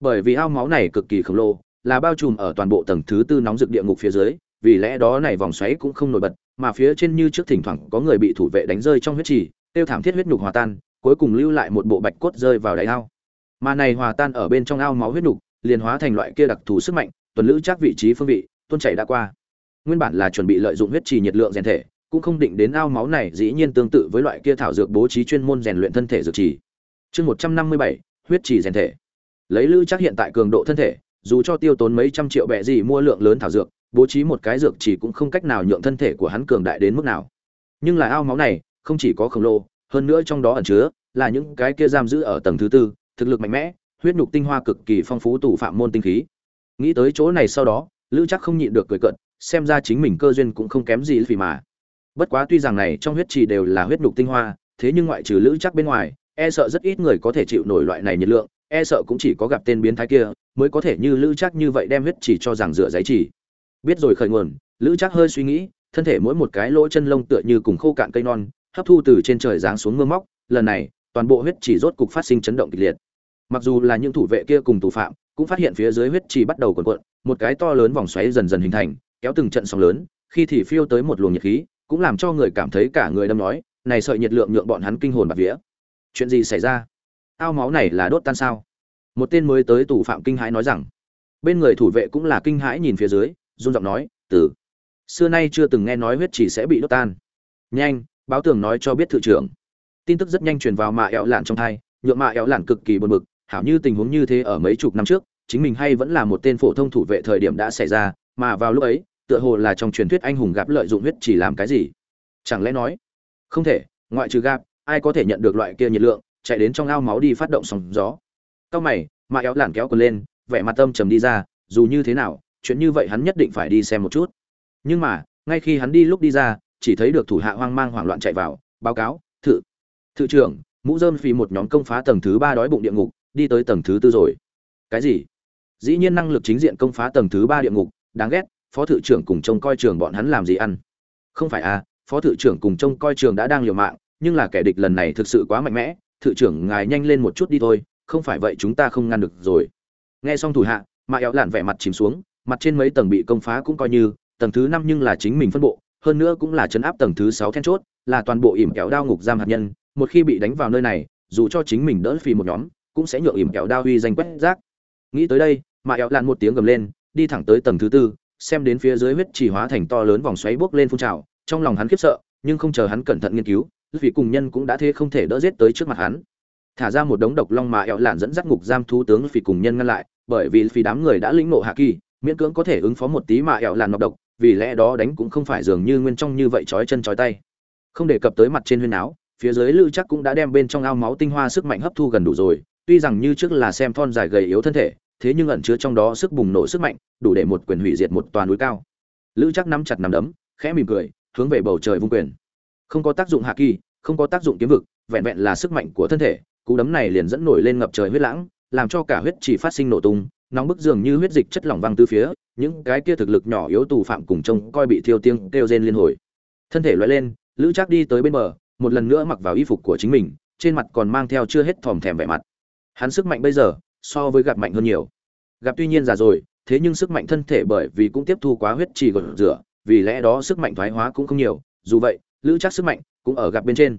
Bởi vì ao máu này cực kỳ khổng lồ, là bao trùm ở toàn bộ tầng thứ tư nóng rực địa ngục phía dưới, vì lẽ đó này vòng xoáy cũng không nổi bật, mà phía trên như trước thỉnh thoảng có người bị thủ vệ đánh rơi trong huyết trì tiêu thảm thiết huyết nhục hòa tan, cuối cùng lưu lại một bộ bạch cốt rơi vào đáy ao. Mà này hòa tan ở bên trong ao máu huyết nhục, liền hóa thành loại kia đặc thù sức mạnh tuần lữ chắc vị trí phương vị tuôn chảy đã qua. Nguyên bản là chuẩn bị lợi dụng huyết trì nhiệt lượng rèn thể, cũng không định đến ao máu này dĩ nhiên tương tự với loại kia thảo dược bố trí chuyên môn rèn luyện thân thể dược trì. Chương một trăm năm mươi bảy, huyết trì rèn thể. Lấy lữ chắc hiện tại cường độ thân thể, dù cho tiêu tốn mấy trăm triệu bẹ gì mua lượng lớn thảo dược, bố trí một cái dược chỉ cũng không cách nào nhượng thân thể của hắn cường đại đến mức nào. Nhưng là ao máu này, không chỉ có khổng lồ, hơn nữa trong đó ẩn chứa là những cái kia giam giữ ở tầng thứ tư, thực lực mạnh mẽ, huyết nhục tinh hoa cực kỳ phong phú tù phạm môn tinh khí nghĩ tới chỗ này sau đó, lữ chắc không nhịn được cười cận xem ra chính mình cơ duyên cũng không kém gì vì mà. Bất quá tuy rằng này trong huyết trì đều là huyết nhục tinh hoa, thế nhưng ngoại trừ lữ chắc bên ngoài e sợ rất ít người có thể chịu nổi loại này nhiệt lượng e sợ cũng chỉ có gặp tên biến thái kia mới có thể như lữ chắc như vậy đem huyết chỉ cho rằng rửa giấy chỉ biết rồi khởi nguồn, lữ chắc hơi suy nghĩ, thân thể mỗi một cái lỗ chân lông tựa như cùng khô cạn cây non, hấp thu từ trên trời giáng xuống mưa móc, lần này, toàn bộ huyết chỉ rốt cục phát sinh chấn động kịch liệt. Mặc dù là những thủ vệ kia cùng tù phạm cũng phát hiện phía dưới huyết trì bắt đầu cuộn cuộn, một cái to lớn vòng xoáy dần dần hình thành, kéo từng trận sóng lớn, khi thì phiêu tới một luồng nhiệt khí, cũng làm cho người cảm thấy cả người đâm nói, này sợi nhiệt lượng nhượng bọn hắn kinh hồn bạt vía. Chuyện gì xảy ra? Ao máu này là đốt tan sao? Một tên mới tới tù phạm kinh hãi nói rằng. Bên người thủ vệ cũng là kinh hãi nhìn phía dưới, run giọng nói từ xưa nay chưa từng nghe nói huyết trì sẽ bị đốt tan. Nhanh, báo tường nói cho biết thự trưởng. Tin tức rất nhanh truyền vào mạ ẹo lạn trong thai, nhượng mạ ẹo lạn cực kỳ buồn bực hảo như tình huống như thế ở mấy chục năm trước, chính mình hay vẫn là một tên phổ thông thủ vệ thời điểm đã xảy ra, mà vào lúc ấy, tựa hồ là trong truyền thuyết anh hùng gặp lợi dụng huyết chỉ làm cái gì? Chẳng lẽ nói, không thể, ngoại trừ gạp ai có thể nhận được loại kia nhiệt lượng, chạy đến trong ao máu đi phát động sóng gió? Cao mày, mà éo làn kéo quần lên, vẻ mặt tâm trầm đi ra, dù như thế nào, chuyện như vậy hắn nhất định phải đi xem một chút. Nhưng mà, ngay khi hắn đi lúc đi ra, chỉ thấy được thủ hạ hoang mang hoảng loạn chạy vào, báo cáo, thự thự trưởng, mũ dơm phì một nhóm công phá tầng thứ ba đói bụng địa ngục đi tới tầng thứ tư rồi. Cái gì? Dĩ nhiên năng lực chính diện công phá tầng thứ ba địa ngục, đáng ghét, phó thự trưởng cùng trông coi trường bọn hắn làm gì ăn? Không phải à phó thự trưởng cùng trông coi trường đã đang liều mạng, nhưng là kẻ địch lần này thực sự quá mạnh mẽ, thự trưởng ngài nhanh lên một chút đi thôi, không phải vậy chúng ta không ngăn được rồi. Nghe xong thủ hạ, mạ éo lạn vẻ mặt chìm xuống, mặt trên mấy tầng bị công phá cũng coi như, tầng thứ năm nhưng là chính mình phân bộ, hơn nữa cũng là chấn áp tầng thứ sáu then chốt, là toàn bộ ỉm kéo đao ngục giam hạt nhân, một khi bị đánh vào nơi này, dù cho chính mình đỡ phi một nhóm cũng sẽ nhượng ỉm kẹo đao huy danh quét rác. Nghĩ tới đây, mà éo lạn một tiếng gầm lên, đi thẳng tới tầng thứ tư, xem đến phía dưới huyết trì hóa thành to lớn vòng xoáy bốc lên phun trào, trong lòng hắn khiếp sợ, nhưng không chờ hắn cẩn thận nghiên cứu vì cùng nhân cũng đã thế không thể đỡ giết tới trước mặt hắn. Thả ra một đống độc long mà éo lạn dẫn dắt ngục giam thú tướng vì cùng nhân ngăn lại, bởi vì vì đám người đã lĩnh ngộ hạ kỳ, miễn cưỡng có thể ứng phó một tí mà éo lạn nọc độc, vì lẽ đó đánh cũng không phải dường như nguyên trong như vậy chói chân chói tay. Không đề cập tới mặt trên huyên áo, phía dưới lư chắc cũng đã đem bên trong ao máu tinh hoa sức mạnh hấp thu gần đủ rồi tuy rằng như trước là xem thon dài gầy yếu thân thể, thế nhưng ẩn chứa trong đó sức bùng nổ sức mạnh, đủ để một quyền hủy diệt một toàn núi cao. Lữ chắc nắm chặt nắm đấm, khẽ mỉm cười, hướng về bầu trời vung quyền. Không có tác dụng hạ kỳ, không có tác dụng kiếm vực, vẹn vẹn là sức mạnh của thân thể, cú đấm này liền dẫn nổi lên ngập trời huyết lãng, làm cho cả huyết chỉ phát sinh nổ tung, nóng bức dường như huyết dịch chất lỏng văng từ phía, những cái kia thực lực nhỏ yếu tù phạm cùng trông coi bị thiêu tiếng kêu rên liên hồi. Thân thể loại lên, lữ chắc đi tới bên bờ, một lần nữa mặc vào y phục của chính mình, trên mặt còn mang theo chưa hết thòm thèm vẻ mặt hắn sức mạnh bây giờ so với gặp mạnh hơn nhiều. Gặp tuy nhiên già rồi, thế nhưng sức mạnh thân thể bởi vì cũng tiếp thu quá huyết trì gột rửa, vì lẽ đó sức mạnh thoái hóa cũng không nhiều. Dù vậy, lữ chắc sức mạnh cũng ở gặp bên trên.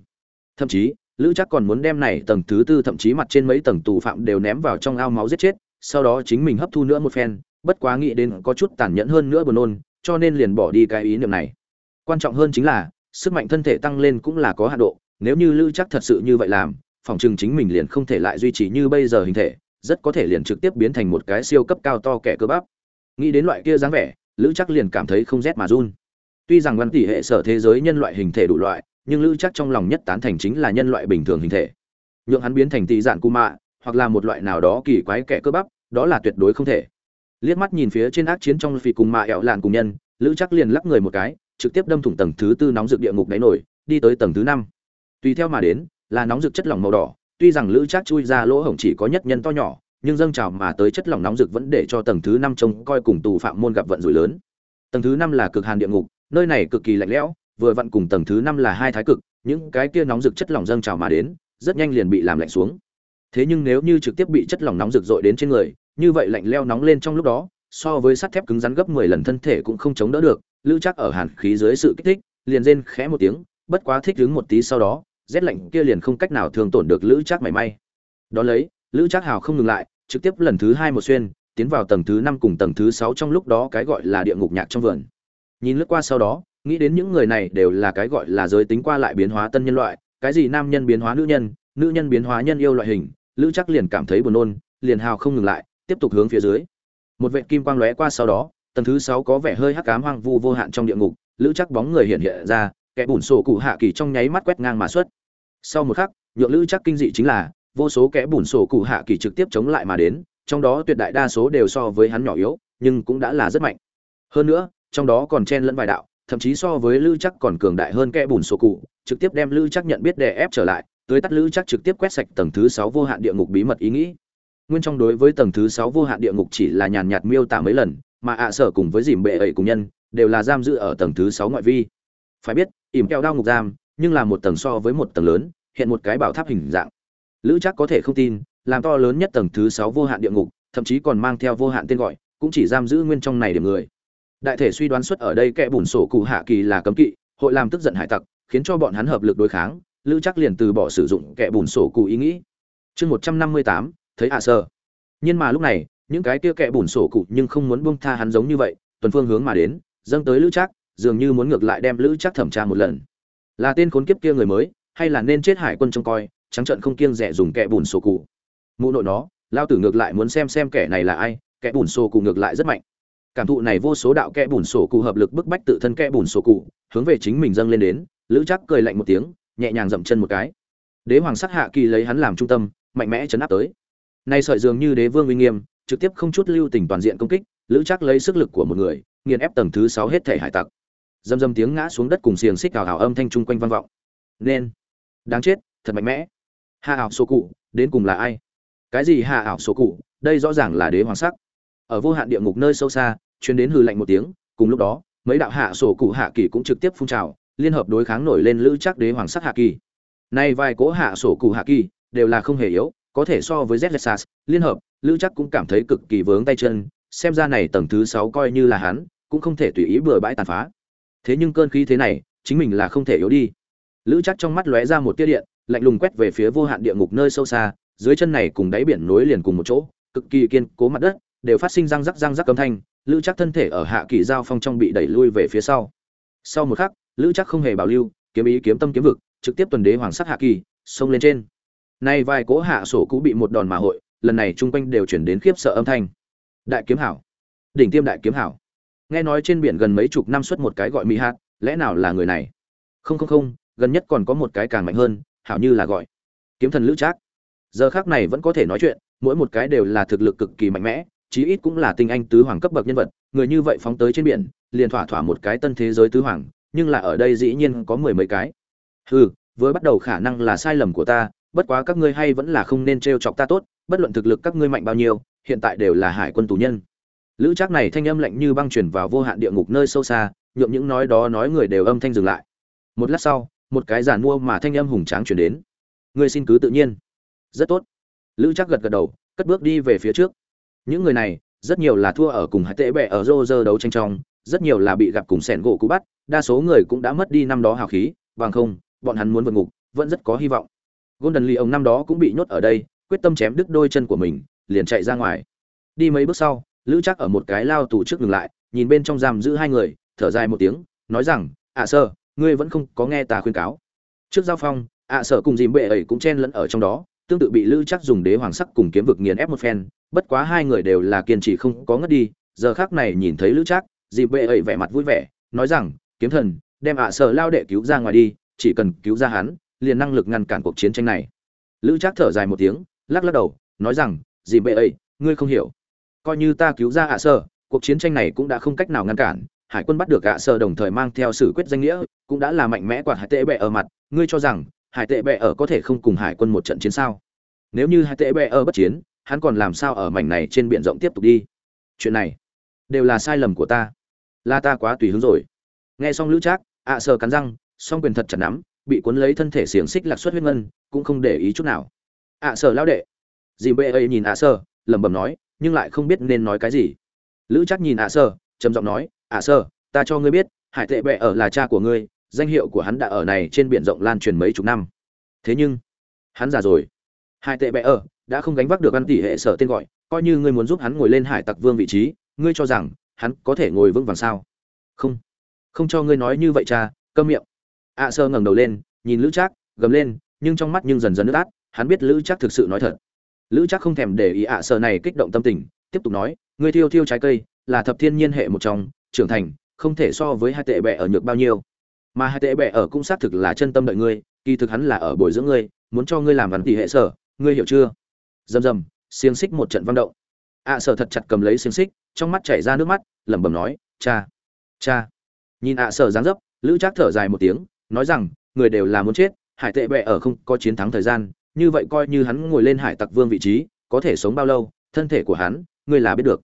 Thậm chí, lữ chắc còn muốn đem này tầng thứ tư thậm chí mặt trên mấy tầng tù phạm đều ném vào trong ao máu giết chết, sau đó chính mình hấp thu nữa một phen, bất quá nghĩ đến có chút tàn nhẫn hơn nữa buồn nôn, cho nên liền bỏ đi cái ý niệm này. Quan trọng hơn chính là, sức mạnh thân thể tăng lên cũng là có hạn độ, nếu như lữ chắc thật sự như vậy làm phòng trừng chính mình liền không thể lại duy trì như bây giờ hình thể, rất có thể liền trực tiếp biến thành một cái siêu cấp cao to kẻ cơ bắp. Nghĩ đến loại kia dáng vẻ, lữ chắc liền cảm thấy không rét mà run. Tuy rằng văn tỷ hệ sở thế giới nhân loại hình thể đủ loại, nhưng lữ chắc trong lòng nhất tán thành chính là nhân loại bình thường hình thể. Nhượng hắn biến thành tỷ dạng cu mạ hoặc là một loại nào đó kỳ quái kẻ cơ bắp, đó là tuyệt đối không thể. Liếc mắt nhìn phía trên ác chiến trong phi cùng mạ ẹo làn cùng nhân, lữ chắc liền lắc người một cái, trực tiếp đâm thủng tầng thứ tư nóng rực địa ngục đáy nổi đi tới tầng thứ năm. Tùy theo mà đến là nóng rực chất lỏng màu đỏ, tuy rằng lữ trác chui ra lỗ hổng chỉ có nhất nhân to nhỏ, nhưng dâng trào mà tới chất lỏng nóng rực vẫn để cho tầng thứ năm trông coi cùng tù phạm môn gặp vận rủi lớn. Tầng thứ năm là cực hàn địa ngục, nơi này cực kỳ lạnh lẽo, vừa vặn cùng tầng thứ năm là hai thái cực, những cái kia nóng rực chất lỏng dâng trào mà đến, rất nhanh liền bị làm lạnh xuống. Thế nhưng nếu như trực tiếp bị chất lỏng nóng rực dội đến trên người, như vậy lạnh leo nóng lên trong lúc đó, so với sắt thép cứng rắn gấp mười lần thân thể cũng không chống đỡ được, lữ chắc ở hàn khí dưới sự kích thích, liền rên khẽ một tiếng, bất quá thích đứng một tí sau đó rét lạnh kia liền không cách nào thường tổn được lữ trác mảy may. Đó lấy, lữ trác hào không ngừng lại, trực tiếp lần thứ hai một xuyên, tiến vào tầng thứ năm cùng tầng thứ sáu trong lúc đó cái gọi là địa ngục nhạc trong vườn. Nhìn lướt qua sau đó, nghĩ đến những người này đều là cái gọi là giới tính qua lại biến hóa tân nhân loại, cái gì nam nhân biến hóa nữ nhân nữ nhân biến hóa nhân yêu loại hình, lữ chắc liền cảm thấy buồn nôn, liền hào không ngừng lại, tiếp tục hướng phía dưới. Một vệ kim quang lóe qua sau đó, tầng thứ sáu có vẻ hơi hắc ám hoang vu vô hạn trong địa ngục, lữ chắc bóng người hiện hiện ra kẻ bùn sổ cụ hạ kỳ trong nháy mắt quét ngang mà xuất. Sau một khắc, nhượng lữ chắc kinh dị chính là, vô số kẻ bùn sổ cụ hạ kỳ trực tiếp chống lại mà đến, trong đó tuyệt đại đa số đều so với hắn nhỏ yếu, nhưng cũng đã là rất mạnh. Hơn nữa, trong đó còn chen lẫn vài đạo, thậm chí so với lữ chắc còn cường đại hơn kẻ bùn sổ cụ, trực tiếp đem lữ chắc nhận biết đè ép trở lại, tới tắt lữ chắc trực tiếp quét sạch tầng thứ sáu vô hạn địa ngục bí mật ý nghĩ. Nguyên trong đối với tầng thứ sáu vô hạn địa ngục chỉ là nhàn nhạt miêu tả mấy lần, mà ạ sở cùng với dìm bệ ẩy cùng nhân, đều là giam giữ ở tầng thứ sáu ngoại vi phải biết, ỉm keo đao ngục giam, nhưng là một tầng so với một tầng lớn, hiện một cái bảo tháp hình dạng. Lữ chắc có thể không tin, làm to lớn nhất tầng thứ sáu vô hạn địa ngục, thậm chí còn mang theo vô hạn tên gọi, cũng chỉ giam giữ nguyên trong này điểm người. Đại thể suy đoán xuất ở đây kẻ bùn sổ cụ hạ kỳ là cấm kỵ, hội làm tức giận hải tặc, khiến cho bọn hắn hợp lực đối kháng, lữ chắc liền từ bỏ sử dụng kẻ bùn sổ cụ ý nghĩ. Chương một trăm năm mươi tám, thấy à sơ. Nhưng mà lúc này, những cái kia kẻ bùn sổ cụ nhưng không muốn buông tha hắn giống như vậy, tuần phương hướng mà đến, dâng tới lữ chắc dường như muốn ngược lại đem lữ chắc thẩm tra một lần. Là tên khốn kiếp kia người mới, hay là nên chết hải quân trông coi, trắng trận không kiêng rẻ dùng kẻ bùn sổ cụ. Mụ nội nó, lao tử ngược lại muốn xem xem kẻ này là ai, kẻ bùn sổ cụ ngược lại rất mạnh. Cảm thụ này vô số đạo kẻ bùn sổ cụ hợp lực bức bách tự thân kẻ bùn sổ cụ, hướng về chính mình dâng lên đến, lữ chắc cười lạnh một tiếng, nhẹ nhàng dậm chân một cái. Đế hoàng sắc hạ kỳ lấy hắn làm trung tâm, mạnh mẽ chấn áp tới. Nay sợi dường như đế vương uy nghiêm, trực tiếp không chút lưu tình toàn diện công kích, lữ chắc lấy sức lực của một người, nghiền ép tầng thứ sáu hết thể hải tặc dầm dầm tiếng ngã xuống đất cùng xiềng xích hào hào âm thanh chung quanh vang vọng. Nên, đáng chết, thật mạnh mẽ. Hạ ảo số cụ, đến cùng là ai? Cái gì hạ ảo số cụ? Đây rõ ràng là đế hoàng sắc. Ở vô hạn địa ngục nơi sâu xa chuyến đến hư lạnh một tiếng, cùng lúc đó, mấy đạo hạ sổ cụ hạ kỳ cũng trực tiếp phun trào, liên hợp đối kháng nổi lên lữ chắc đế hoàng sắc hạ kỳ. Nay vài cố hạ sổ cụ hạ kỳ, đều là không hề yếu, có thể so với z liên hợp, lữ chắc cũng cảm thấy cực kỳ vướng tay chân, xem ra này tầng thứ sáu coi như là hắn, cũng không thể tùy ý bừa bãi tàn phá thế nhưng cơn khí thế này, chính mình là không thể yếu đi. Lữ chắc trong mắt lóe ra một tia điện, lạnh lùng quét về phía vô hạn địa ngục nơi sâu xa, dưới chân này cùng đáy biển nối liền cùng một chỗ, cực kỳ kiên cố mặt đất, đều phát sinh răng rắc răng rắc âm thanh, lữ chắc thân thể ở hạ kỳ giao phong trong bị đẩy lui về phía sau. Sau một khắc, lữ chắc không hề bảo lưu, kiếm ý kiếm tâm kiếm vực, trực tiếp tuần đế hoàng sắc hạ kỳ, xông lên trên. Nay vài cố hạ sổ cũ bị một đòn mà hội, lần này chung quanh đều chuyển đến khiếp sợ âm thanh. Đại kiếm hảo. Đỉnh tiêm đại kiếm hảo nghe nói trên biển gần mấy chục năm xuất một cái gọi mỹ hạt, lẽ nào là người này? Không không không, gần nhất còn có một cái càng mạnh hơn, hảo như là gọi. Kiếm thần lữ trác. Giờ khác này vẫn có thể nói chuyện, mỗi một cái đều là thực lực cực kỳ mạnh mẽ, chí ít cũng là tinh anh tứ hoàng cấp bậc nhân vật, người như vậy phóng tới trên biển, liền thỏa thỏa một cái tân thế giới tứ hoàng, nhưng là ở đây dĩ nhiên có mười mấy cái. Hừ với bắt đầu khả năng là sai lầm của ta, bất quá các ngươi hay vẫn là không nên trêu chọc ta tốt, bất luận thực lực các ngươi mạnh bao nhiêu, hiện tại đều là hải quân tù nhân lữ trác này thanh âm lạnh như băng chuyển vào vô hạn địa ngục nơi sâu xa nhuộm những nói đó nói người đều âm thanh dừng lại. Một lát sau, một cái giàn mua mà thanh âm hùng tráng chuyển đến. Ngươi xin cứ tự nhiên. Rất tốt. Lữ trác gật gật đầu, cất bước đi về phía trước. Những người này, rất nhiều là thua ở cùng hai tệ bẹ ở rô rơ đấu tranh trong, rất nhiều là bị gặp cùng sẻn gỗ cú bắt, đa số người cũng đã mất đi năm đó hào khí, bằng không, bọn hắn muốn vượt ngục, vẫn rất có hy vọng. Golden lee ông năm đó cũng bị nhốt ở đây, quyết tâm chém đứt đôi chân của mình, liền chạy ra ngoài. Đi mấy bước sau lữ chắc ở một cái lao tù trước ngừng lại, nhìn bên trong giam giữ hai người, thở dài một tiếng, nói rằng ạ à sơ ngươi vẫn không có nghe ta khuyên cáo. Trước giao phong, ạ à sở cùng dìm bệ ấy cũng chen lẫn ở trong đó, tương tự bị lữ chắc dùng đế hoàng sắc cùng kiếm vực nghiền ép một phen, bất quá hai người đều là kiên trì không có ngất đi, giờ khác này nhìn thấy lữ chắc dìm bệ ấy vẻ mặt vui vẻ, nói rằng, kiếm thần, đem ạ à sở lao đệ cứu ra ngoài đi, chỉ cần cứu ra hắn, liền năng lực ngăn cản cuộc chiến tranh này. Lữ chắc thở dài một tiếng, lắc lắc đầu, nói rằng, dìm bệ ấy, ngươi không hiểu coi như ta cứu ra ạ sở cuộc chiến tranh này cũng đã không cách nào ngăn cản. Hải quân bắt được ạ sở đồng thời mang theo sử quyết danh nghĩa cũng đã là mạnh mẽ quả hải tệ bệ ở mặt. Ngươi cho rằng hải tệ bệ ở có thể không cùng hải quân một trận chiến sao? Nếu như hải tệ bệ ở bất chiến hắn còn làm sao ở mảnh này trên biển rộng tiếp tục đi? Chuyện này đều là sai lầm của ta. Là ta quá tùy hứng rồi. Nghe xong lữ trác ạ sơ cắn răng song quyền thật chặt nắm bị cuốn lấy thân thể xiềng xích lạc suất huyết ngân cũng không để ý chút nào. Ạ sơ lao đệ. Dì bệ ấy nhìn ạ sơ, lẩm bẩm nói nhưng lại không biết nên nói cái gì. Lữ chắc nhìn ạ sơ, trầm giọng nói, ạ sơ, ta cho ngươi biết, hải tệ bệ ở là cha của ngươi, danh hiệu của hắn đã ở này trên biển rộng lan truyền mấy chục năm. Thế nhưng, hắn già rồi. Hải tệ bệ ở, đã không gánh vác được ăn tỷ hệ sở tên gọi, coi như ngươi muốn giúp hắn ngồi lên hải tặc vương vị trí, ngươi cho rằng, hắn có thể ngồi vững vàng sao? Không không cho ngươi nói như vậy cha, câm miệng. Ạ sơ ngẩng đầu lên, nhìn lữ trác, gầm lên, nhưng trong mắt nhưng dần dần nước át, hắn biết lữ trác thực sự nói thật lữ chắc không thèm để ý ạ à sợ này kích động tâm tình, tiếp tục nói, ngươi thiêu thiêu trái cây, là thập thiên nhiên hệ một trong, trưởng thành, không thể so với hai tệ bệ ở nhược bao nhiêu. Mà hai tệ bệ ở cũng xác thực là chân tâm đợi ngươi, kỳ thực hắn là ở bồi dưỡng ngươi, muốn cho ngươi làm văn tỷ hệ sở, ngươi hiểu chưa? Rầm rầm, xiềng xích một trận vang động. ạ à sở thật chặt cầm lấy xiềng xích, trong mắt chảy ra nước mắt, lẩm bẩm nói, cha cha. Nhìn ạ à sở dáng dấp, lữ trác thở dài một tiếng, nói rằng, người đều là muốn chết hải tệ bệ ở không có chiến thắng thời gian như vậy coi như hắn ngồi lên hải tặc vương vị trí, có thể sống bao lâu, thân thể của hắn, ngươi là biết được.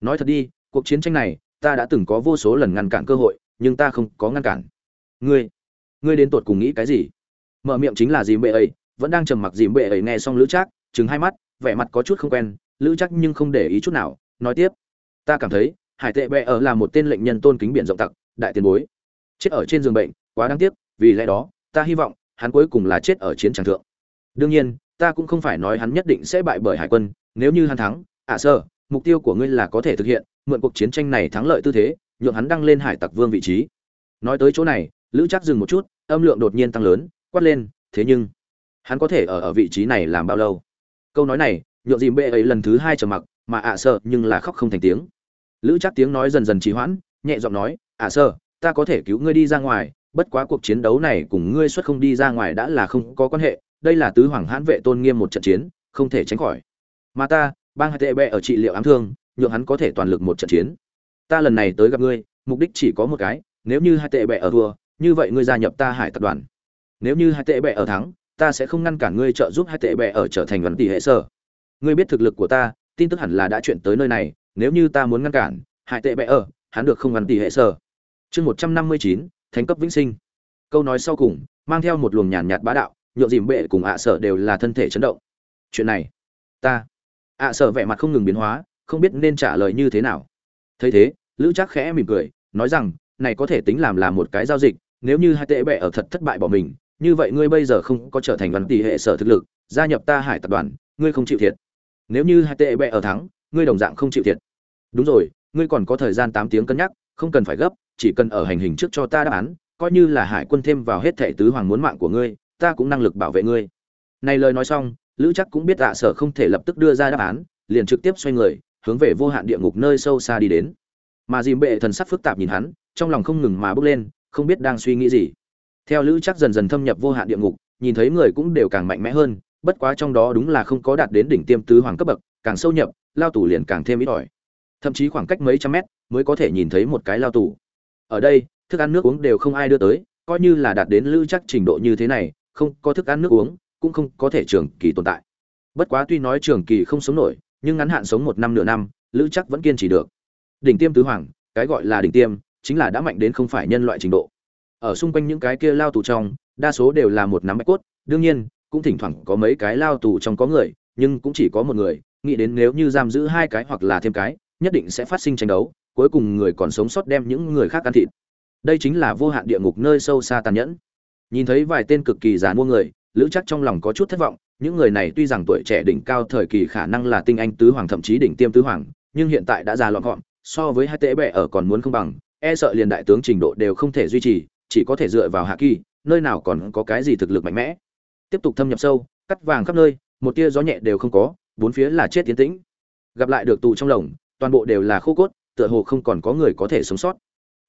Nói thật đi, cuộc chiến tranh này, ta đã từng có vô số lần ngăn cản cơ hội, nhưng ta không có ngăn cản. Ngươi ngươi đến tột cùng nghĩ cái gì? Mở miệng chính là dìm bệ ấy, vẫn đang trầm mặc dìm bệ ấy nghe xong lữ trác chứng hai mắt, vẻ mặt có chút không quen, lữ trác nhưng không để ý chút nào, nói tiếp. Ta cảm thấy, hải tệ bệ ở là một tên lệnh nhân tôn kính biển rộng tặc, đại tiền bối. Chết ở trên giường bệnh, quá đáng tiếc, vì lẽ đó, ta hy vọng, hắn cuối cùng là chết ở chiến trường thượng đương nhiên, ta cũng không phải nói hắn nhất định sẽ bại bởi hải quân, nếu như hắn thắng ạ à sơ mục tiêu của ngươi là có thể thực hiện, mượn cuộc chiến tranh này thắng lợi tư thế, nhượng hắn đăng lên hải tặc vương vị trí. Nói tới chỗ này, lữ chắc dừng một chút, âm lượng đột nhiên tăng lớn, quát lên, thế nhưng, hắn có thể ở ở vị trí này làm bao lâu? Câu nói này, nhượng dìm bệ ấy lần thứ hai trầm mặc, mà ạ à sơ nhưng là khóc không thành tiếng. Lữ chắc tiếng nói dần dần trì hoãn, nhẹ giọng nói ạ à sơ ta có thể cứu ngươi đi ra ngoài, bất quá cuộc chiến đấu này cùng ngươi xuất không đi ra ngoài đã là không có quan hệ đây là tứ hoàng hãn vệ tôn nghiêm một trận chiến, không thể tránh khỏi. Mà ta, bang hai tệ bệ ở trị liệu ám thương, nhượng hắn có thể toàn lực một trận chiến. Ta lần này tới gặp ngươi, mục đích chỉ có một cái, nếu như hai tệ bệ ở thua, như vậy ngươi gia nhập ta hải tập đoàn. Nếu như hai tệ bệ ở thắng, ta sẽ không ngăn cản ngươi trợ giúp hai tệ bệ ở trở thành vấn tỷ hệ sở. Ngươi biết thực lực của ta, tin tức hẳn là đã chuyển tới nơi này, nếu như ta muốn ngăn cản hai tệ bệ ở, hắn được không ngăn tỷ hệ sở. Chương một trăm năm mươi chín, thánh cấp vĩnh sinh. Câu nói sau cùng, mang theo một luồng nhàn nhạt bá đạo nhộn dìm bệ cùng ạ à sợ đều là thân thể chấn động. Chuyện này, ta, ạ sợ vẻ mặt không ngừng biến hóa, không biết nên trả lời như thế nào. Thấy thế, lữ chắc khẽ mỉm cười, nói rằng, này có thể tính làm là một cái giao dịch, nếu như hai tệ bệ ở thật thất bại bỏ mình, như vậy ngươi bây giờ không có trở thành văn tỷ hệ sở thực lực, gia nhập ta hải tập đoàn, ngươi không chịu thiệt. Nếu như hai tệ bệ ở thắng, ngươi đồng dạng không chịu thiệt. Đúng rồi, ngươi còn có thời gian tám tiếng cân nhắc, không cần phải gấp, chỉ cần ở hành hình trước cho ta đáp án, coi như là hải quân thêm vào hết thệ tứ hoàng muốn mạng của ngươi ta cũng năng lực bảo vệ ngươi. Này lời nói xong, lữ chắc cũng biết tạ sở không thể lập tức đưa ra đáp án, liền trực tiếp xoay người, hướng về vô hạn địa ngục nơi sâu xa đi đến. Mà dìm bệ thần sắc phức tạp nhìn hắn, trong lòng không ngừng mà bước lên, không biết đang suy nghĩ gì. Theo lữ chắc dần dần thâm nhập vô hạn địa ngục, nhìn thấy người cũng đều càng mạnh mẽ hơn, bất quá trong đó đúng là không có đạt đến đỉnh tiêm tứ hoàng cấp bậc, càng sâu nhập, lao tù liền càng thêm ít ỏi. Thậm chí khoảng cách mấy trăm mét mới có thể nhìn thấy một cái lao tù. Ở đây, thức ăn nước uống đều không ai đưa tới, coi như là đạt đến lữ chắc trình độ như thế này không có thức ăn nước uống, cũng không có thể trường kỳ tồn tại. Bất quá tuy nói trường kỳ không sống nổi, nhưng ngắn hạn sống một năm nửa năm, lữ chắc vẫn kiên trì được. Đỉnh tiêm tứ hoàng, cái gọi là đỉnh tiêm, chính là đã mạnh đến không phải nhân loại trình độ. Ở xung quanh những cái kia lao tù trong, đa số đều là một nắm bạch cốt, đương nhiên, cũng thỉnh thoảng có mấy cái lao tù trong có người, nhưng cũng chỉ có một người, nghĩ đến nếu như giam giữ hai cái hoặc là thêm cái, nhất định sẽ phát sinh tranh đấu, cuối cùng người còn sống sót đem những người khác ăn thịt. Đây chính là vô hạn địa ngục nơi sâu xa tàn nhẫn nhìn thấy vài tên cực kỳ già mua người, lữ chắc trong lòng có chút thất vọng, những người này tuy rằng tuổi trẻ đỉnh cao thời kỳ khả năng là tinh anh tứ hoàng thậm chí đỉnh tiêm tứ hoàng, nhưng hiện tại đã già lọn gọn, so với hai tệ bệ ở còn muốn không bằng e sợ liền đại tướng trình độ đều không thể duy trì, chỉ có thể dựa vào hạ kỳ, nơi nào còn có cái gì thực lực mạnh mẽ. Tiếp tục thâm nhập sâu, cắt vàng khắp nơi, một tia gió nhẹ đều không có, bốn phía là chết tiến tĩnh. Gặp lại được tù trong lồng, toàn bộ đều là khô cốt, tựa hồ không còn có người có thể sống sót.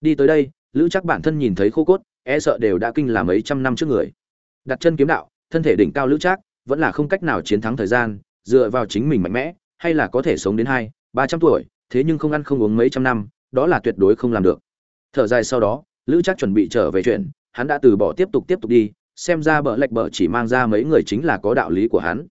Đi tới đây, lữ chắc bản thân nhìn thấy khô cốt e sợ đều đã kinh là mấy trăm năm trước người. Đặt chân kiếm đạo, thân thể đỉnh cao lữ trác, vẫn là không cách nào chiến thắng thời gian, dựa vào chính mình mạnh mẽ, hay là có thể sống đến hai, ba trăm tuổi, thế nhưng không ăn không uống mấy trăm năm, đó là tuyệt đối không làm được. Thở dài sau đó, lữ trác chuẩn bị trở về chuyện, hắn đã từ bỏ tiếp tục tiếp tục đi, xem ra bợ lệch bợ chỉ mang ra mấy người chính là có đạo lý của hắn.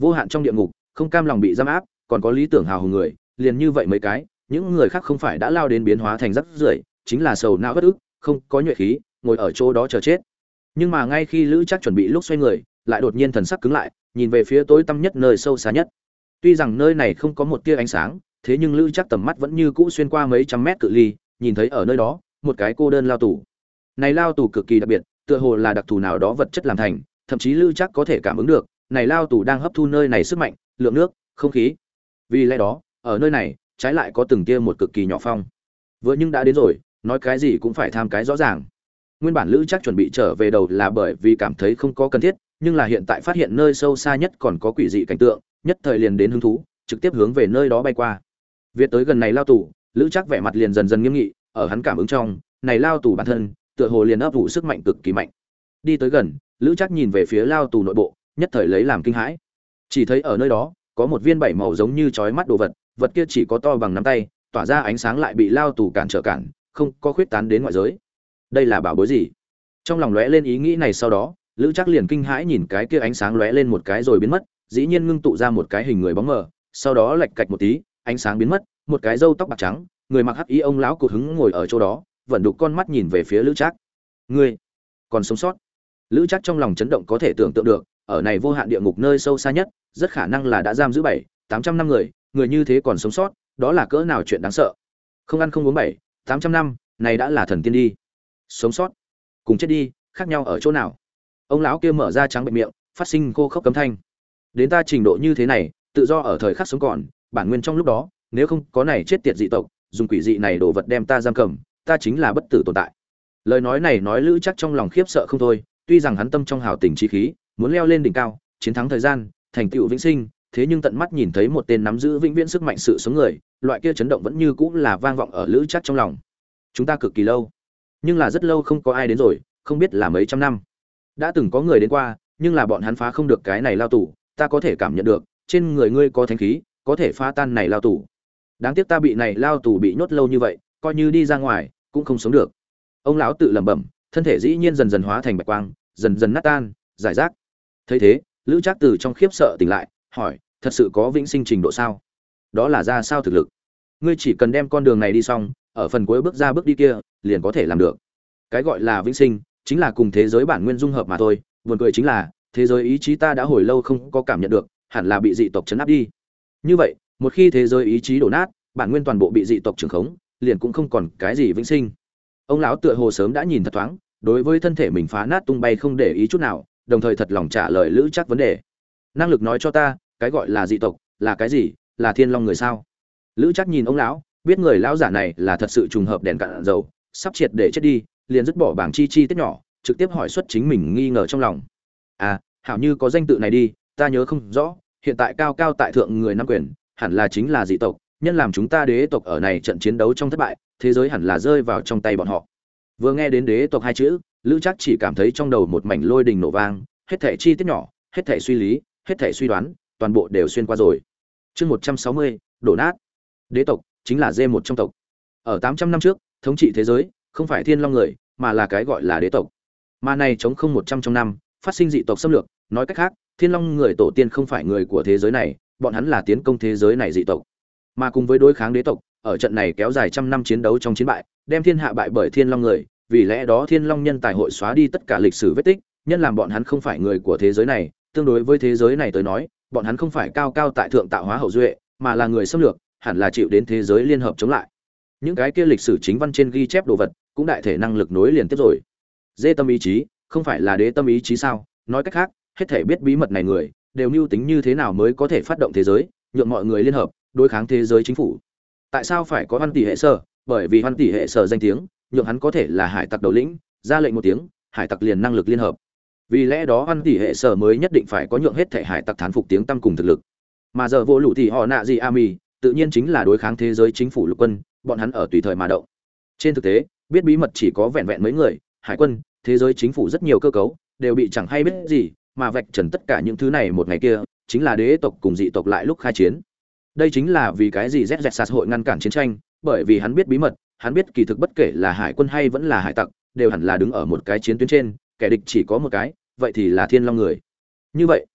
Vô hạn trong địa ngục, không cam lòng bị giam áp, còn có lý tưởng hào hùng người, liền như vậy mấy cái, những người khác không phải đã lao đến biến hóa thành rắc rưởi, chính là sầu não bất ức, không có nhuệ khí ngồi ở chỗ đó chờ chết. Nhưng mà ngay khi lữ chắc chuẩn bị lúc xoay người, lại đột nhiên thần sắc cứng lại, nhìn về phía tối tăm nhất nơi sâu xa nhất. Tuy rằng nơi này không có một tia ánh sáng, thế nhưng lữ chắc tầm mắt vẫn như cũ xuyên qua mấy trăm mét cự ly, nhìn thấy ở nơi đó, một cái cô đơn lao tù. Này lao tù cực kỳ đặc biệt, tựa hồ là đặc thù nào đó vật chất làm thành, thậm chí lữ chắc có thể cảm ứng được, này lao tù đang hấp thu nơi này sức mạnh, lượng nước, không khí. Vì lẽ đó, ở nơi này, trái lại có từng tia một cực kỳ nhỏ phong. Vừa nhưng đã đến rồi, nói cái gì cũng phải tham cái rõ ràng nguyên bản lữ chắc chuẩn bị trở về đầu là bởi vì cảm thấy không có cần thiết, nhưng là hiện tại phát hiện nơi sâu xa nhất còn có quỷ dị cảnh tượng, nhất thời liền đến hứng thú, trực tiếp hướng về nơi đó bay qua. Việt tới gần này lao tù, lữ chắc vẻ mặt liền dần dần nghiêm nghị, ở hắn cảm ứng trong, này lao tù bản thân, tựa hồ liền ấp ủ sức mạnh cực kỳ mạnh. Đi tới gần, lữ chắc nhìn về phía lao tù nội bộ, nhất thời lấy làm kinh hãi. Chỉ thấy ở nơi đó, có một viên bảy màu giống như chói mắt đồ vật vật kia chỉ có to bằng nắm tay, tỏa ra ánh sáng lại bị lao tù cản trở cản, không có khuyết tán đến ngoại giới đây là bảo bối gì? Trong lòng lóe lên ý nghĩ này sau đó, lữ chắc liền kinh hãi nhìn cái kia ánh sáng lóe lên một cái rồi biến mất, dĩ nhiên ngưng tụ ra một cái hình người bóng mờ, sau đó lạch cạch một tí, ánh sáng biến mất, một cái râu tóc bạc trắng, người mặc hắc ý ông lão cụt hứng ngồi ở chỗ đó, vẫn đục con mắt nhìn về phía lữ trác. Ngươi còn sống sót? Lữ trác trong lòng chấn động có thể tưởng tượng được, ở này vô hạn địa ngục nơi sâu xa nhất, rất khả năng là đã giam giữ bảy, tám trăm năm người người như thế còn sống sót, đó là cỡ nào chuyện đáng sợ. Không ăn không uống bảy, tám trăm năm, này đã là thần tiên đi sống sót, cùng chết đi, khác nhau ở chỗ nào? Ông lão kia mở ra trắng bệnh miệng, phát sinh khô khốc cấm thanh. Đến ta trình độ như thế này, tự do ở thời khắc sống còn, bản nguyên trong lúc đó, nếu không có này chết tiệt dị tộc, dùng quỷ dị này đồ vật đem ta giam cầm, ta chính là bất tử tồn tại. Lời nói này nói lữ chắc trong lòng khiếp sợ không thôi, tuy rằng hắn tâm trong hào tình trí khí, muốn leo lên đỉnh cao, chiến thắng thời gian, thành tựu vĩnh sinh, thế nhưng tận mắt nhìn thấy một tên nắm giữ vĩnh viễn sức mạnh sự sống người, loại kia chấn động vẫn như cũng là vang vọng ở lữ chắc trong lòng. Chúng ta cực kỳ lâu nhưng là rất lâu không có ai đến rồi, không biết là mấy trăm năm. Đã từng có người đến qua, nhưng là bọn hắn phá không được cái này lao tù, ta có thể cảm nhận được, trên người ngươi có thanh khí, có thể phá tan này lao tù. Đáng tiếc ta bị này lao tù bị nhốt lâu như vậy, coi như đi ra ngoài, cũng không sống được. Ông lão tự lẩm bẩm, thân thể dĩ nhiên dần dần hóa thành bạch quang, dần dần nát tan, giải rác. Thấy thế, lữ trác từ trong khiếp sợ tỉnh lại, hỏi, thật sự có vĩnh sinh trình độ sao? Đó là ra sao thực lực? Ngươi chỉ cần đem con đường này đi xong ở phần cuối bước ra bước đi kia, liền có thể làm được. Cái gọi là vĩnh sinh, chính là cùng thế giới bản nguyên dung hợp mà thôi. Buồn cười chính là, thế giới ý chí ta đã hồi lâu không có cảm nhận được, hẳn là bị dị tộc chấn áp đi. Như vậy, một khi thế giới ý chí đổ nát, bản nguyên toàn bộ bị dị tộc trưởng khống, liền cũng không còn cái gì vĩnh sinh. Ông lão tựa hồ sớm đã nhìn thật thoáng, đối với thân thể mình phá nát tung bay không để ý chút nào, đồng thời thật lòng trả lời lữ chắc vấn đề. Năng lực nói cho ta, cái gọi là dị tộc, là cái gì, là thiên long người sao? Lữ chắc nhìn ông lão biết người lão giả này là thật sự trùng hợp đèn cạn dầu, sắp triệt để chết đi, liền dứt bỏ bảng chi chi tiết nhỏ, trực tiếp hỏi xuất chính mình nghi ngờ trong lòng. À hảo như có danh tự này đi, ta nhớ không rõ, hiện tại cao cao tại thượng người nam quyền, hẳn là chính là dị tộc, nhân làm chúng ta đế tộc ở này trận chiến đấu trong thất bại, thế giới hẳn là rơi vào trong tay bọn họ. Vừa nghe đến đế tộc hai chữ, lữ chắc chỉ cảm thấy trong đầu một mảnh lôi đình nổ vang, hết thể chi tiết nhỏ, hết thể suy lý, hết thể suy đoán, toàn bộ đều xuyên qua rồi. Chương một trăm sáu mươi, đổ nát. Đế tộc chính là dê một trong tộc. Ở tám trăm năm trước, thống trị thế giới, không phải thiên long người, mà là cái gọi là đế tộc. Mà này chống không một trăm trong năm, phát sinh dị tộc xâm lược, nói cách khác, thiên long người tổ tiên không phải người của thế giới này, bọn hắn là tiến công thế giới này dị tộc. Mà cùng với đối kháng đế tộc, ở trận này kéo dài trăm năm chiến đấu trong chiến bại, đem thiên hạ bại bởi thiên long người, vì lẽ đó thiên long nhân tài hội xóa đi tất cả lịch sử vết tích, nhân làm bọn hắn không phải người của thế giới này, tương đối với thế giới này tới nói, bọn hắn không phải cao cao tại thượng tạo hóa hậu duệ, mà là người xâm lược hẳn là chịu đến thế giới liên hợp chống lại. Những cái kia lịch sử chính văn trên ghi chép đồ vật, cũng đại thể năng lực nối liền tiếp rồi. Dê tâm ý chí, không phải là đế tâm ý chí sao? Nói cách khác, hết thể biết bí mật này người, đều mưu tính như thế nào mới có thể phát động thế giới, nhượng mọi người liên hợp, đối kháng thế giới chính phủ. Tại sao phải có văn tỷ hệ sở? Bởi vì văn tỷ hệ sở danh tiếng, nhượng hắn có thể là hải tặc đầu lĩnh, ra lệnh một tiếng, hải tặc liền năng lực liên hợp. Vì lẽ đó văn tỷ hệ sở mới nhất định phải có nhượng hết thể hải tặc thán phục tiếng tăng cùng thực lực. Mà giờ vô lũ thì họ nạ gì à ami tự nhiên chính là đối kháng thế giới chính phủ lục quân, bọn hắn ở tùy thời mà động. Trên thực tế, biết bí mật chỉ có vẹn vẹn mấy người, hải quân, thế giới chính phủ rất nhiều cơ cấu, đều bị chẳng hay biết gì, mà vạch trần tất cả những thứ này một ngày kia, chính là đế tộc cùng dị tộc lại lúc khai chiến. Đây chính là vì cái gì rẽ rẹt sạt hội ngăn cản chiến tranh, bởi vì hắn biết bí mật, hắn biết kỳ thực bất kể là hải quân hay vẫn là hải tặc, đều hẳn là đứng ở một cái chiến tuyến trên, kẻ địch chỉ có một cái, vậy thì là thiên long người. Như vậy,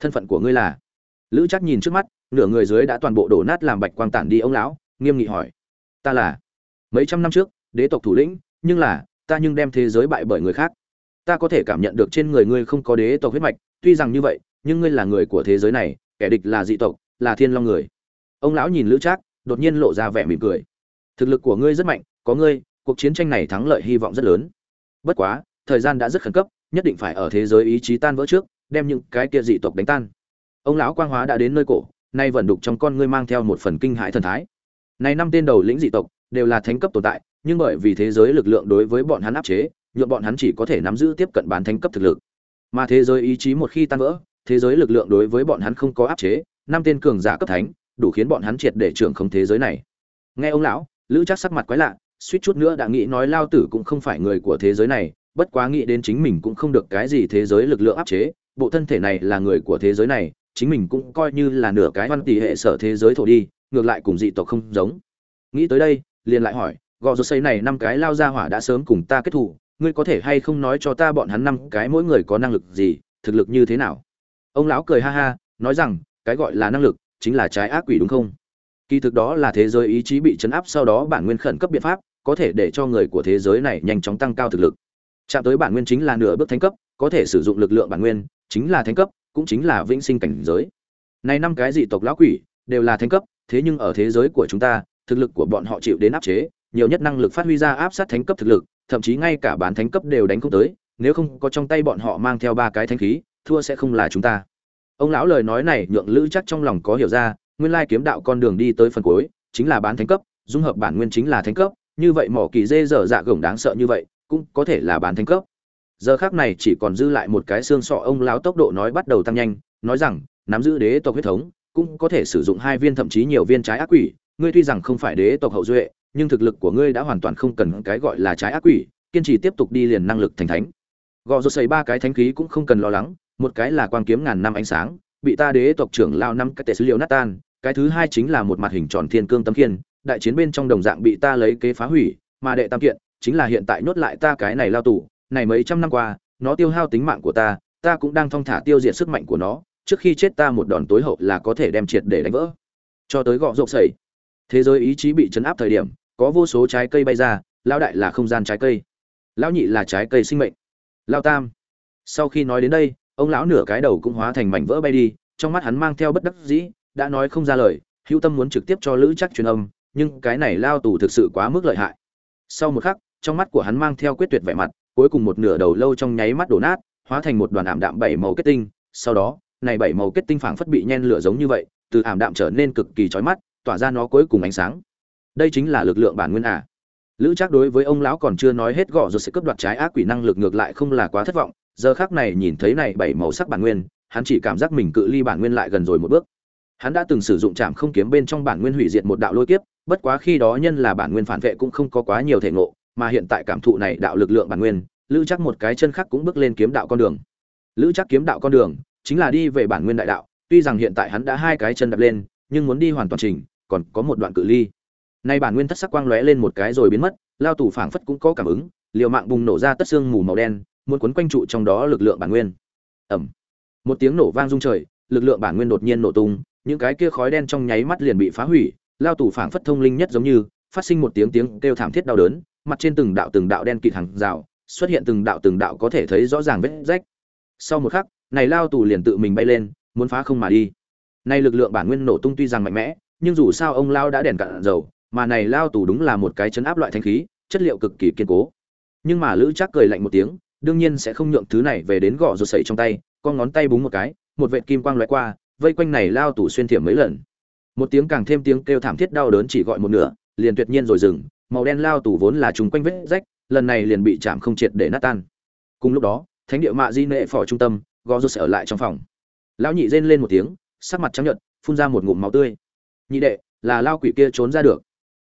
thân phận của ngươi là? Lữ chắc nhìn trước mắt nửa người dưới đã toàn bộ đổ nát làm bạch quang tản đi ông lão, nghiêm nghị hỏi. Ta là, mấy trăm năm trước, đế tộc thủ lĩnh, nhưng là, ta nhưng đem thế giới bại bởi người khác. Ta có thể cảm nhận được trên người ngươi không có đế tộc huyết mạch, tuy rằng như vậy, nhưng ngươi là người của thế giới này, kẻ địch là dị tộc, là thiên long người. Ông lão nhìn lữ trác, đột nhiên lộ ra vẻ mỉm cười. Thực lực của ngươi rất mạnh, có ngươi, cuộc chiến tranh này thắng lợi hy vọng rất lớn. Bất quá, thời gian đã rất khẩn cấp, nhất định phải ở thế giới ý chí tan vỡ trước, đem những cái kia dị tộc đánh tan. Ông lão quang hóa đã đến nơi cổ nay vẫn đục trong con ngươi mang theo một phần kinh hãi thần thái. Này năm tên đầu lĩnh dị tộc đều là thánh cấp tồn tại, nhưng bởi vì thế giới lực lượng đối với bọn hắn áp chế, nhượng bọn hắn chỉ có thể nắm giữ tiếp cận bán thánh cấp thực lực. Mà thế giới ý chí một khi tan vỡ, thế giới lực lượng đối với bọn hắn không có áp chế, năm tên cường giả cấp thánh đủ khiến bọn hắn triệt để trưởng không thế giới này. Nghe ông lão, lữ chắc sắc mặt quái lạ, suýt chút nữa đã nghĩ nói lao tử cũng không phải người của thế giới này, bất quá nghĩ đến chính mình cũng không được cái gì thế giới lực lượng áp chế, bộ thân thể này là người của thế giới này chính mình cũng coi như là nửa cái văn tỷ hệ sở thế giới thổ đi, ngược lại cùng dị tộc không giống. Nghĩ tới đây, liền lại hỏi, gò rô xây này năm cái lao ra hỏa đã sớm cùng ta kết thủ, ngươi có thể hay không nói cho ta bọn hắn năm cái mỗi người có năng lực gì, thực lực như thế nào? Ông lão cười ha ha, nói rằng, cái gọi là năng lực chính là trái ác quỷ đúng không? Kỳ thực đó là thế giới ý chí bị chấn áp sau đó bản nguyên khẩn cấp biện pháp, có thể để cho người của thế giới này nhanh chóng tăng cao thực lực. Chạm tới bản nguyên chính là nửa bước thánh cấp, có thể sử dụng lực lượng bản nguyên chính là thánh cấp cũng chính là vĩnh sinh cảnh giới. Này năm cái dị tộc lão quỷ đều là thánh cấp, thế nhưng ở thế giới của chúng ta, thực lực của bọn họ chịu đến áp chế, nhiều nhất năng lực phát huy ra áp sát thánh cấp thực lực, thậm chí ngay cả bán thánh cấp đều đánh không tới, nếu không có trong tay bọn họ mang theo ba cái thánh khí, thua sẽ không là chúng ta. Ông lão lời nói này nhượng lữ chắc trong lòng có hiểu ra, nguyên lai kiếm đạo con đường đi tới phần cuối, chính là bán thánh cấp, dung hợp bản nguyên chính là thánh cấp, như vậy mỏ kỳ dê dở dạ gổng đáng sợ như vậy, cũng có thể là bán thánh cấp giờ khác này chỉ còn dư lại một cái xương sọ, ông lão tốc độ nói bắt đầu tăng nhanh, nói rằng, nắm giữ đế tộc huyết thống, cũng có thể sử dụng hai viên thậm chí nhiều viên trái ác quỷ. Ngươi tuy rằng không phải đế tộc hậu duệ, nhưng thực lực của ngươi đã hoàn toàn không cần cái gọi là trái ác quỷ, kiên trì tiếp tục đi liền năng lực thành thánh. Gò rột xây ba cái thánh khí cũng không cần lo lắng, một cái là quang kiếm ngàn năm ánh sáng, bị ta đế tộc trưởng lao năm cái tệ liệu nát tan, cái thứ hai chính là một mặt hình tròn thiên cương tấm khiên, đại chiến bên trong đồng dạng bị ta lấy kế phá hủy, mà đệ tam kiện chính là hiện tại nhốt lại ta cái này lao tù này mấy trăm năm qua, nó tiêu hao tính mạng của ta ta cũng đang thong thả tiêu diệt sức mạnh của nó, trước khi chết ta một đòn tối hậu là có thể đem triệt để đánh vỡ. Cho tới gọ rộp sẩy thế giới ý chí bị chấn áp thời điểm, có vô số trái cây bay ra, lão đại là không gian trái cây. Lão nhị là trái cây sinh mệnh. Lão tam. Sau khi nói đến đây, ông lão nửa cái đầu cũng hóa thành mảnh vỡ bay đi, trong mắt hắn mang theo bất đắc dĩ, đã nói không ra lời, hữu tâm muốn trực tiếp cho lữ chắc truyền âm, nhưng cái này lao tù thực sự quá mức lợi hại. Sau một khắc, trong mắt của hắn mang theo quyết tuyệt vẻ mặt cuối cùng một nửa đầu lâu trong nháy mắt đổ nát, hóa thành một đoàn ảm đạm bảy màu kết tinh. Sau đó, này bảy màu kết tinh phảng phất bị nhen lửa giống như vậy, từ ảm đạm trở nên cực kỳ chói mắt, tỏa ra nó cuối cùng ánh sáng. Đây chính là lực lượng bản nguyên à. Lữ chắc đối với ông lão còn chưa nói hết gõ rồi sẽ cướp đoạt trái ác quỷ năng lực ngược lại không là quá thất vọng, giờ khác này nhìn thấy này bảy màu sắc bản nguyên, hắn chỉ cảm giác mình cự ly bản nguyên lại gần rồi một bước. Hắn đã từng sử dụng chạm không kiếm bên trong bản nguyên hủy diệt một đạo lôi kiếp, bất quá khi đó nhân là bản nguyên phản vệ cũng không có quá nhiều thể ngộ mà hiện tại cảm thụ này đạo lực lượng bản nguyên, lữ chắc một cái chân khác cũng bước lên kiếm đạo con đường. Lữ chắc kiếm đạo con đường chính là đi về bản nguyên đại đạo, tuy rằng hiện tại hắn đã hai cái chân đập lên, nhưng muốn đi hoàn toàn trình còn có một đoạn cự ly. Nay bản nguyên thất sắc quang lóe lên một cái rồi biến mất, lao tù phảng phất cũng có cảm ứng, liều mạng bùng nổ ra tất xương mù màu đen, muốn quấn quanh trụ trong đó lực lượng bản nguyên. Ẩm một tiếng nổ vang rung trời, lực lượng bản nguyên đột nhiên nổ tung, những cái kia khói đen trong nháy mắt liền bị phá hủy, lao tù phảng phất thông linh nhất giống như, phát sinh một tiếng tiếng kêu thảm thiết đau đớn mặt trên từng đạo từng đạo đen kịt hàng rào, xuất hiện từng đạo từng đạo có thể thấy rõ ràng vết rách. Sau một khắc, này lao tù liền tự mình bay lên, muốn phá không mà đi. Nay lực lượng bản nguyên nổ tung tuy rằng mạnh mẽ, nhưng dù sao ông lao đã đèn cạn dầu, mà này lao tù đúng là một cái chấn áp loại thanh khí, chất liệu cực kỳ kiên cố. Nhưng mà lữ chắc cười lạnh một tiếng, đương nhiên sẽ không nhượng thứ này về đến gõ ruột sẩy trong tay, con ngón tay búng một cái, một vệt kim quang lóe qua, vây quanh này lao tù xuyên thiểm mấy lần. Một tiếng càng thêm tiếng kêu thảm thiết đau đớn chỉ gọi một nửa, liền tuyệt nhiên rồi dừng màu đen lao tù vốn là trùng quanh vết rách, lần này liền bị chạm không triệt để nát tan. Cùng lúc đó, thánh địa mạ di nệ phỏ trung tâm, gò rồi ở lại trong phòng. Lão nhị rên lên một tiếng, sắc mặt trắng nhợt, phun ra một ngụm máu tươi. Nhị đệ, là lao quỷ kia trốn ra được.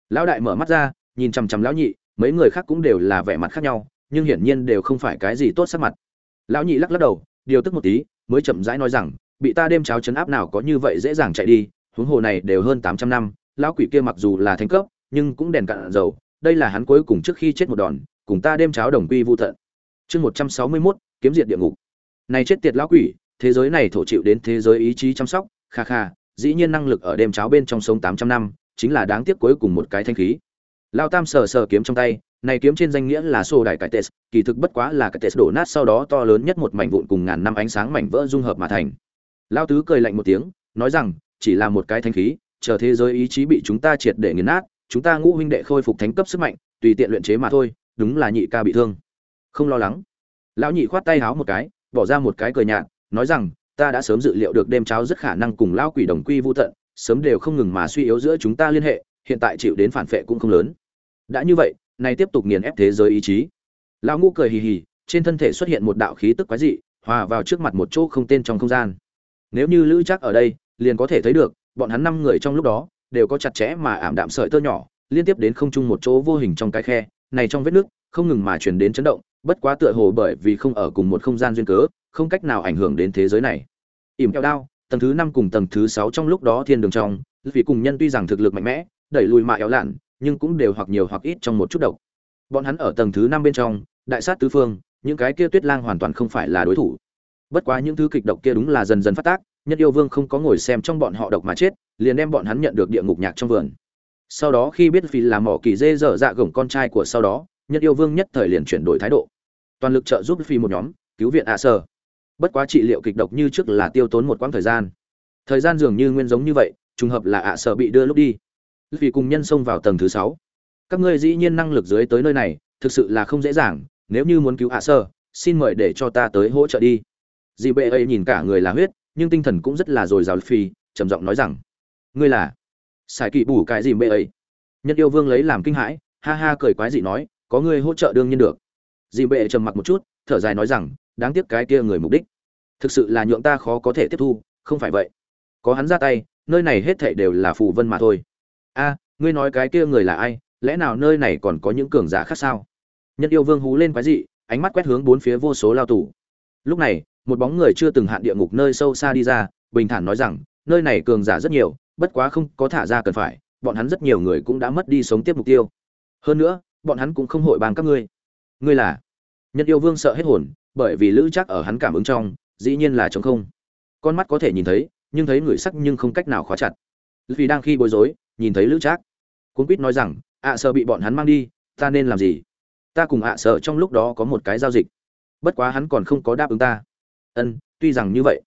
Lão đại mở mắt ra, nhìn chằm chằm lão nhị, mấy người khác cũng đều là vẻ mặt khác nhau, nhưng hiển nhiên đều không phải cái gì tốt sắc mặt. Lão nhị lắc lắc đầu, điều tức một tí, mới chậm rãi nói rằng, bị ta đêm cháo chấn áp nào có như vậy dễ dàng chạy đi, huống hồ này đều hơn tám trăm năm, lão quỷ kia mặc dù là thành cấp nhưng cũng đèn cạn dầu, đây là hắn cuối cùng trước khi chết một đòn, cùng ta đêm cháo đồng quy vu tận. Chương một trăm sáu mươi mốt, kiếm diệt địa ngục. Này chết tiệt lão quỷ, thế giới này thổ chịu đến thế giới ý chí chăm sóc, kha kha, dĩ nhiên năng lực ở đêm cháo bên trong sống tám trăm năm, chính là đáng tiếc cuối cùng một cái thanh khí. Lão tam sờ sờ kiếm trong tay, này kiếm trên danh nghĩa là sô đại cải tes kỳ thực bất quá là cải tes đổ nát sau đó to lớn nhất một mảnh vụn cùng ngàn năm ánh sáng mảnh vỡ dung hợp mà thành. Lão tứ cười lạnh một tiếng, nói rằng, chỉ là một cái thanh khí, chờ thế giới ý chí bị chúng ta triệt để nghiền nát chúng ta ngũ huynh đệ khôi phục thánh cấp sức mạnh, tùy tiện luyện chế mà thôi, đúng là nhị ca bị thương. Không lo lắng. Lão nhị khoát tay háo một cái, bỏ ra một cái cười nhạt, nói rằng, ta đã sớm dự liệu được đêm cháo rất khả năng cùng lão quỷ đồng quy vu tận, sớm đều không ngừng mà suy yếu giữa chúng ta liên hệ, hiện tại chịu đến phản phệ cũng không lớn. Đã như vậy, nay tiếp tục nghiền ép thế giới ý chí. Lão ngũ cười hì hì, trên thân thể xuất hiện một đạo khí tức quái dị, hòa vào trước mặt một chỗ không tên trong không gian. Nếu như lữ chắc ở đây, liền có thể thấy được, bọn hắn năm người trong lúc đó đều có chặt chẽ mà ảm đạm sợi tơ nhỏ, liên tiếp đến không chung một chỗ vô hình trong cái khe, này trong vết nước, không ngừng mà truyền đến chấn động, bất quá tựa hồ bởi vì không ở cùng một không gian duyên cớ, không cách nào ảnh hưởng đến thế giới này. Ỉm kẹo đao, tầng thứ năm cùng tầng thứ sáu trong lúc đó thiên đường trong, vì cùng nhân tuy rằng thực lực mạnh mẽ, đẩy lùi mạ éo lạn nhưng cũng đều hoặc nhiều hoặc ít trong một chút độc. Bọn hắn ở tầng thứ năm bên trong, đại sát tứ phương, những cái kia tuyết lang hoàn toàn không phải là đối thủ. Bất quá những thứ kịch độc kia đúng là dần dần phát tác, nhất yêu vương không có ngồi xem trong bọn họ độc mà chết liền đem bọn hắn nhận được địa ngục nhạc trong vườn. Sau đó khi biết vì là mỏ kỳ dê dở dạ gồng con trai của sau đó nhân yêu vương nhất thời liền chuyển đổi thái độ. Toàn lực trợ giúp phi một nhóm, cứu viện ạ à sơ. Bất quá trị liệu kịch độc như trước là tiêu tốn một quãng thời gian. Thời gian dường như nguyên giống như vậy, trùng hợp là ạ à sở bị đưa lúc đi. Vì cùng nhân xông vào tầng thứ sáu. Các ngươi dĩ nhiên năng lực dưới tới nơi này, thực sự là không dễ dàng, nếu như muốn cứu ạ à sở xin mời để cho ta tới hỗ trợ đi. Di bệ ấy nhìn cả người là huyết, nhưng tinh thần cũng rất là dồi dào phi trầm giọng nói rằng ngươi là sài kỵ bù cái gì bệ ấy? Nhân yêu vương lấy làm kinh hãi, ha ha cười quái dị nói, có ngươi hỗ trợ đương nhiên được. Dì bệ trầm mặc một chút, thở dài nói rằng, đáng tiếc cái kia người mục đích. Thực sự là nhượng ta khó có thể tiếp thu, không phải vậy. Có hắn ra tay, nơi này hết thảy đều là phù vân mà thôi. A, ngươi nói cái kia người là ai? Lẽ nào nơi này còn có những cường giả khác sao? Nhân yêu vương hú lên quái dị, ánh mắt quét hướng bốn phía vô số lao tù. Lúc này, một bóng người chưa từng hạn địa ngục nơi sâu xa đi ra, bình thản nói rằng, nơi này cường giả rất nhiều bất quá không có thả ra cần phải, bọn hắn rất nhiều người cũng đã mất đi sống tiếp mục tiêu. Hơn nữa, bọn hắn cũng không hội bàn các ngươi. Ngươi là? Nhân yêu vương sợ hết hồn, bởi vì lữ chắc ở hắn cảm ứng trong, dĩ nhiên là trống không. Con mắt có thể nhìn thấy, nhưng thấy người sắc nhưng không cách nào khóa chặt. Vì đang khi bối rối, nhìn thấy lữ trác cuốn quýt nói rằng ạ sợ bị bọn hắn mang đi, ta nên làm gì? Ta cùng ạ sợ trong lúc đó có một cái giao dịch. Bất quá hắn còn không có đáp ứng ta. Ân, tuy rằng như vậy,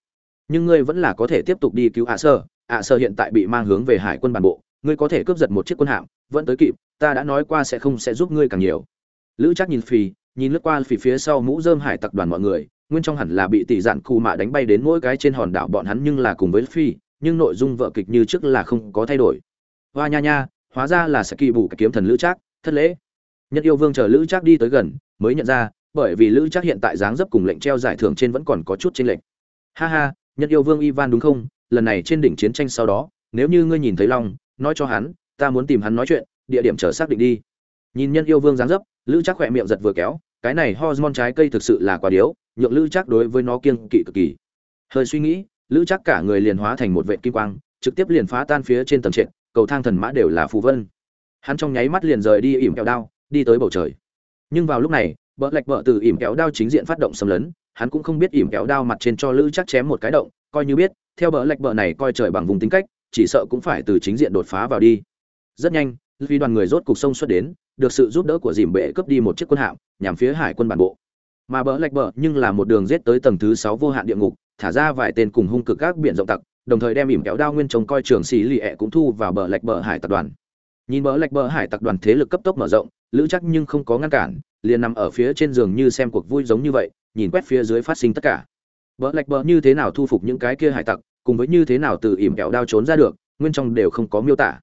nhưng ngươi vẫn là có thể tiếp tục đi cứu ạ sợ ạ à hiện tại bị mang hướng về hải quân bản bộ, ngươi có thể cướp giật một chiếc quân hạm, vẫn tới kịp, ta đã nói qua sẽ không sẽ giúp ngươi càng nhiều. Lữ chắc nhìn phì, nhìn lướt qua phì phía sau mũ dơm hải tặc đoàn mọi người, nguyên trong hẳn là bị tỷ dạn cù mạ đánh bay đến mỗi cái trên hòn đảo bọn hắn nhưng là cùng với phi nhưng nội dung vợ kịch như trước là không có thay đổi. Hoa nha nha, hóa ra là sẽ kỳ bù kiếm thần lữ trác, thất lễ. Nhân yêu vương chờ lữ trác đi tới gần, mới nhận ra, bởi vì lữ trác hiện tại dáng dấp cùng lệnh treo giải thưởng trên vẫn còn có chút trên lệnh ha ha nhân yêu vương ivan đúng không? Lần này trên đỉnh chiến tranh sau đó, nếu như ngươi nhìn thấy long, nói cho hắn, ta muốn tìm hắn nói chuyện, địa điểm chờ xác định đi. Nhìn nhân yêu vương dáng dấp, lữ trác khỏe miệng giật vừa kéo, cái này hormone trái cây thực sự là quá điếu, nhượng lữ trác đối với nó kiêng kỵ cực kỳ. Hơi suy nghĩ, lữ trác cả người liền hóa thành một vệ kim quang, trực tiếp liền phá tan phía trên tầng trệt, cầu thang thần mã đều là phù vân. Hắn trong nháy mắt liền rời đi ỉm kẹo đao, đi tới bầu trời. Nhưng vào lúc này bợ lạch bợ từ ỉm kéo đao chính diện phát động xâm lấn, hắn cũng không biết ỉm kéo đao mặt trên cho lữ chắc chém một cái động, coi như biết theo bờ lạch bờ này coi trời bằng vùng tính cách, chỉ sợ cũng phải từ chính diện đột phá vào đi. Rất nhanh vì đoàn người rốt cục sông xuất đến, được sự giúp đỡ của dìm bệ cướp đi một chiếc quân hạm, nhằm phía hải quân bản bộ. Mà bờ lạch bờ nhưng là một đường giết tới tầng thứ sáu vô hạn địa ngục, thả ra vài tên cùng hung cực các biển rộng tặc, đồng thời đem ỉm kéo đao nguyên trông coi trường xì lì ẹ cũng thu vào bờ lạch bờ hải tập đoàn. Nhìn bờ lạch bờ hải tập đoàn thế lực cấp tốc mở rộng, lữ chắc nhưng không có ngăn cản, liền nằm ở phía trên giường như xem cuộc vui giống như vậy, nhìn quét phía dưới phát sinh tất cả bờ lạch bờ như thế nào thu phục những cái kia hải tặc, cùng với như thế nào từ ỉm kẹo đao trốn ra được, nguyên trong đều không có miêu tả.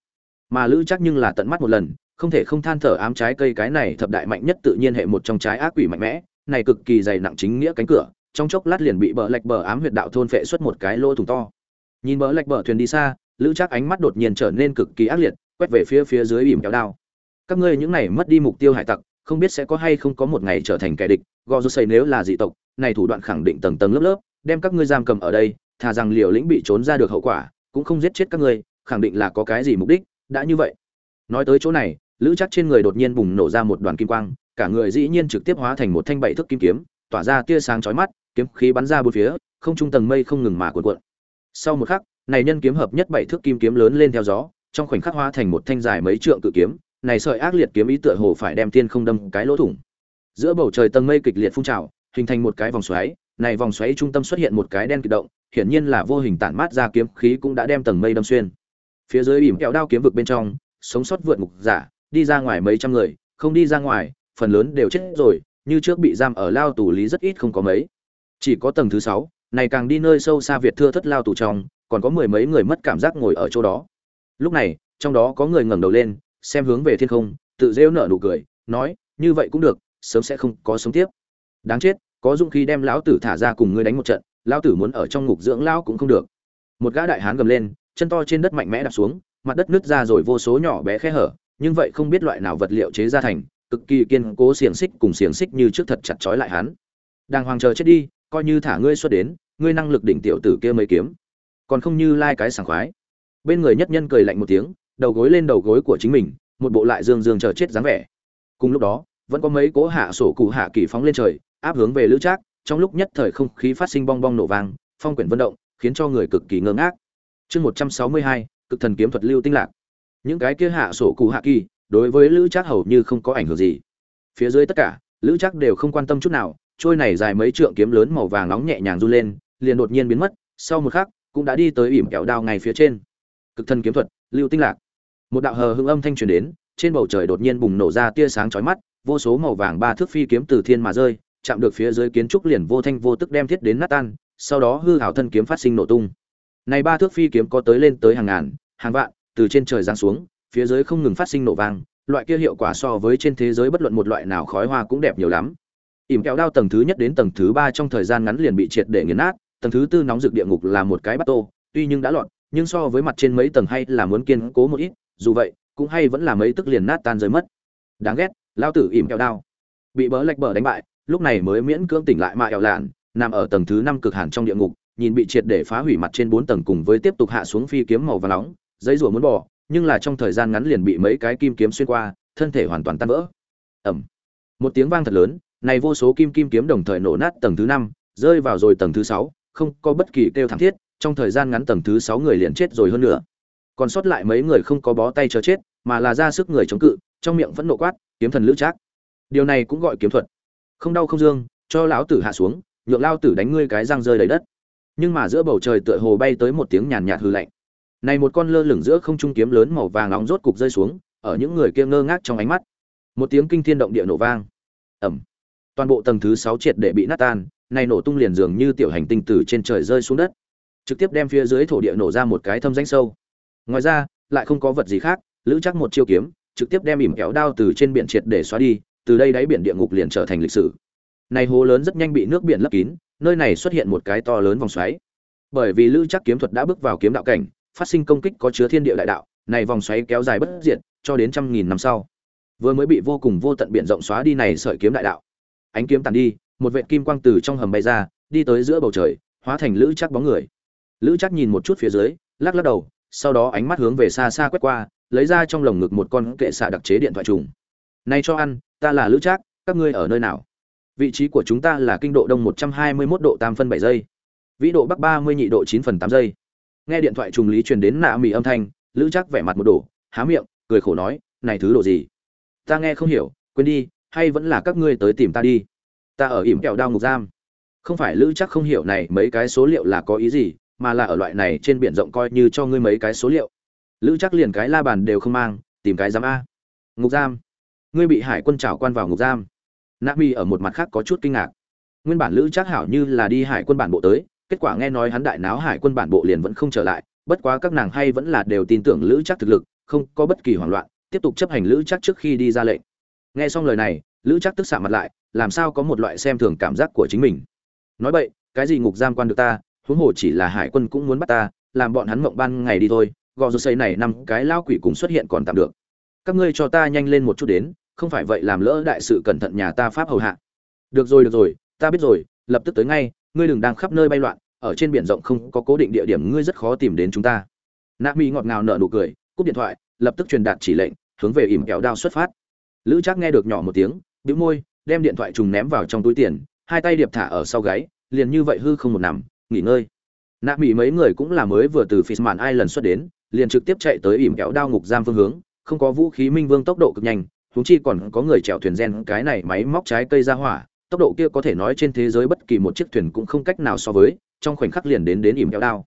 Mà lữ chắc nhưng là tận mắt một lần, không thể không than thở ám trái cây cái này thập đại mạnh nhất tự nhiên hệ một trong trái ác quỷ mạnh mẽ, này cực kỳ dày nặng chính nghĩa cánh cửa, trong chốc lát liền bị bờ lạch bờ ám huyệt đạo thôn phệ xuất một cái lỗ thủng to. Nhìn bờ lạch bờ thuyền đi xa, lữ chắc ánh mắt đột nhiên trở nên cực kỳ ác liệt, quét về phía phía dưới ỉm kẹo đao. Các ngươi những này mất đi mục tiêu hải tặc, không biết sẽ có hay không có một ngày trở thành kẻ địch, gò nếu là dị tộc, này thủ đoạn khẳng định tầng tầng lớp lớp đem các ngươi giam cầm ở đây, thà rằng liều lĩnh bị trốn ra được hậu quả, cũng không giết chết các ngươi, khẳng định là có cái gì mục đích, đã như vậy. Nói tới chỗ này, lữ chắc trên người đột nhiên bùng nổ ra một đoàn kim quang, cả người dĩ nhiên trực tiếp hóa thành một thanh bảy thước kim kiếm, tỏa ra tia sáng chói mắt, kiếm khí bắn ra bốn phía, không trung tầng mây không ngừng mà cuộn cuộn. Sau một khắc, này nhân kiếm hợp nhất bảy thước kim kiếm lớn lên theo gió, trong khoảnh khắc hóa thành một thanh dài mấy trượng cự kiếm, này sợi ác liệt kiếm ý tựa hồ phải đem thiên không đâm cái lỗ thủng. Giữa bầu trời tầng mây kịch liệt phun trào, hình thành một cái vòng xoáy này vòng xoáy trung tâm xuất hiện một cái đen kịch động, hiển nhiên là vô hình tản mát ra kiếm khí cũng đã đem tầng mây đâm xuyên. Phía dưới ỉm kẹo đao kiếm vực bên trong, sống sót vượt mục giả, đi ra ngoài mấy trăm người, không đi ra ngoài, phần lớn đều chết rồi, như trước bị giam ở lao tù lý rất ít không có mấy. Chỉ có tầng thứ sáu, này càng đi nơi sâu xa việt thưa thất lao tù trong, còn có mười mấy người mất cảm giác ngồi ở chỗ đó. Lúc này, trong đó có người ngẩng đầu lên, xem hướng về thiên không, tự rêu nở nụ cười, nói, như vậy cũng được, sớm sẽ không có sống tiếp. Đáng chết có dũng khí đem lão tử thả ra cùng ngươi đánh một trận, lão tử muốn ở trong ngục dưỡng lão cũng không được. Một gã đại hán gầm lên, chân to trên đất mạnh mẽ đạp xuống, mặt đất nứt ra rồi vô số nhỏ bé khe hở, nhưng vậy không biết loại nào vật liệu chế ra thành, cực kỳ kiên cố xiềng xích cùng xiềng xích như trước thật chặt chói lại hắn. Đang hoàng chờ chết đi, coi như thả ngươi xuất đến, ngươi năng lực đỉnh tiểu tử kia mới kiếm. Còn không như lai cái sảng khoái. Bên người nhất nhân cười lạnh một tiếng, đầu gối lên đầu gối của chính mình, một bộ lại dương dương chờ chết dáng vẻ. Cùng lúc đó, vẫn có mấy cố hạ sổ cụ hạ kỳ phóng lên trời áp hướng về lữ trác, trong lúc nhất thời không khí phát sinh bong bong nổ vang, phong quyển vận động khiến cho người cực kỳ ngơ ngác. Chương một trăm sáu mươi hai, cực thần kiếm thuật lưu tinh lạc. Những cái kia hạ sổ cụ hạ kỳ, đối với lữ trác hầu như không có ảnh hưởng gì. Phía dưới tất cả, lữ trác đều không quan tâm chút nào, trôi này dài mấy trượng kiếm lớn màu vàng nóng nhẹ nhàng run lên, liền đột nhiên biến mất, sau một khắc, cũng đã đi tới ỉm kẹo đao ngay phía trên. Cực thần kiếm thuật, lưu tinh lạc. Một đạo hờ hưng âm thanh truyền đến, trên bầu trời đột nhiên bùng nổ ra tia sáng chói mắt, vô số màu vàng ba thước phi kiếm từ thiên mà rơi chạm được phía dưới kiến trúc liền vô thanh vô tức đem thiết đến nát tan sau đó hư hảo thân kiếm phát sinh nổ tung. Này ba thước phi kiếm có tới lên tới hàng ngàn hàng vạn từ trên trời giáng xuống phía dưới không ngừng phát sinh nổ vang loại kia hiệu quả so với trên thế giới bất luận một loại nào khói hoa cũng đẹp nhiều lắm. Ỉm kéo đao tầng thứ nhất đến tầng thứ ba trong thời gian ngắn liền bị triệt để nghiền nát tầng thứ tư nóng rực địa ngục là một cái bắt tô tuy nhưng đã loạn, nhưng so với mặt trên mấy tầng hay là muốn kiên cố một ít dù vậy cũng hay vẫn là mấy tức liền nát tan rơi mất. Đáng ghét lao tử ỉm kéo đao. Bị bỡ lệch bờ đánh bại lúc này mới miễn cưỡng tỉnh lại mạ ẻo lạn, nằm ở tầng thứ năm cực hàn trong địa ngục, nhìn bị triệt để phá hủy mặt trên bốn tầng cùng với tiếp tục hạ xuống phi kiếm màu và nóng, giấy rủa muốn bỏ nhưng là trong thời gian ngắn liền bị mấy cái kim kiếm xuyên qua, thân thể hoàn toàn tan vỡ. Ẩm một tiếng vang thật lớn, này vô số kim kim kiếm đồng thời nổ nát tầng thứ năm, rơi vào rồi tầng thứ sáu, không có bất kỳ kêu thảm thiết, trong thời gian ngắn tầng thứ sáu người liền chết rồi hơn nữa còn sót lại mấy người không có bó tay chờ chết, mà là ra sức người chống cự, trong miệng vẫn nộ quát, kiếm thần lữ trác. Điều này cũng gọi kiếm thuật không đau không dương, cho lão tử hạ xuống, nhượng lao tử đánh ngươi cái răng rơi đầy đất. Nhưng mà giữa bầu trời tựa hồ bay tới một tiếng nhàn nhạt hư lạnh. Này một con lơ lửng giữa không trung kiếm lớn màu vàng nóng rốt cục rơi xuống, ở những người kia ngơ ngác trong ánh mắt. Một tiếng kinh thiên động địa nổ vang. Ẩm toàn bộ tầng thứ sáu triệt để bị nát tan, này nổ tung liền dường như tiểu hành tinh từ trên trời rơi xuống đất. Trực tiếp đem phía dưới thổ địa nổ ra một cái thâm danh sâu. Ngoài ra, lại không có vật gì khác, lữ chắc một chiêu kiếm, trực tiếp đem ỉm kéo đao từ trên biển triệt để xóa đi từ đây đáy biển địa ngục liền trở thành lịch sử. Này hố lớn rất nhanh bị nước biển lấp kín, nơi này xuất hiện một cái to lớn vòng xoáy. Bởi vì lữ chắc kiếm thuật đã bước vào kiếm đạo cảnh, phát sinh công kích có chứa thiên địa đại đạo, này vòng xoáy kéo dài bất diệt cho đến trăm nghìn năm sau. Vừa mới bị vô cùng vô tận biển rộng xóa đi này sợi kiếm đại đạo. Ánh kiếm tàn đi, một vệt kim quang từ trong hầm bay ra, đi tới giữa bầu trời, hóa thành lữ chắc bóng người. Lữ chắc nhìn một chút phía dưới, lắc lắc đầu, sau đó ánh mắt hướng về xa xa quét qua, lấy ra trong lồng ngực một con kệ xạ đặc chế điện thoại trùng. Này cho ăn ta là lữ trác, các ngươi ở nơi nào? Vị trí của chúng ta là kinh độ đông 121 độ tam phân bảy giây, vĩ độ bắc 30 nhị độ chín phần tám giây. Nghe điện thoại trùng lý truyền đến nạ mì âm thanh, lữ trác vẻ mặt một đổ, há miệng, cười khổ nói, này thứ độ gì? Ta nghe không hiểu, quên đi, hay vẫn là các ngươi tới tìm ta đi? Ta ở ỉm kẹo đao ngục giam. Không phải lữ chắc không hiểu này mấy cái số liệu là có ý gì, mà là ở loại này trên biển rộng coi như cho ngươi mấy cái số liệu. Lữ chắc liền cái la bàn đều không mang, tìm cái giám a. Ngục giam ngươi bị hải quân trảo quan vào ngục giam. Nạ mi ở một mặt khác có chút kinh ngạc. Nguyên bản lữ chắc hảo như là đi hải quân bản bộ tới, kết quả nghe nói hắn đại náo hải quân bản bộ liền vẫn không trở lại, bất quá các nàng hay vẫn là đều tin tưởng lữ chắc thực lực, không có bất kỳ hoảng loạn, tiếp tục chấp hành lữ chắc trước khi đi ra lệnh. Nghe xong lời này, lữ chắc tức xạ mặt lại, làm sao có một loại xem thường cảm giác của chính mình. Nói vậy cái gì ngục giam quan được ta, huống hồ chỉ là hải quân cũng muốn bắt ta, làm bọn hắn mộng ban ngày đi thôi, gò rô xây này năm cái lao quỷ cùng xuất hiện còn tạm được. Các ngươi cho ta nhanh lên một chút đến không phải vậy làm lỡ đại sự cẩn thận nhà ta pháp hầu hạ. Được rồi được rồi ta biết rồi lập tức tới ngay ngươi đừng đang khắp nơi bay loạn ở trên biển rộng không có cố định địa điểm ngươi rất khó tìm đến chúng ta. Nạ mỹ ngọt ngào nở nụ cười cúp điện thoại lập tức truyền đạt chỉ lệnh hướng về ỉm kẹo đao xuất phát. Lữ trác nghe được nhỏ một tiếng bĩu môi đem điện thoại trùng ném vào trong túi tiền hai tay điệp thả ở sau gáy liền như vậy hư không một nằm nghỉ ngơi. Nạ mỹ mấy người cũng là mới vừa từ Fishman Island xuất đến, liền trực tiếp chạy tới ỉm kéo đao ngục giam phương hướng, không có vũ khí minh vương tốc độ cực nhanh, huống chi còn có người chèo thuyền gen cái này máy móc trái cây ra hỏa, tốc độ kia có thể nói trên thế giới bất kỳ một chiếc thuyền cũng không cách nào so với, trong khoảnh khắc liền đến đến ỉm kéo đao.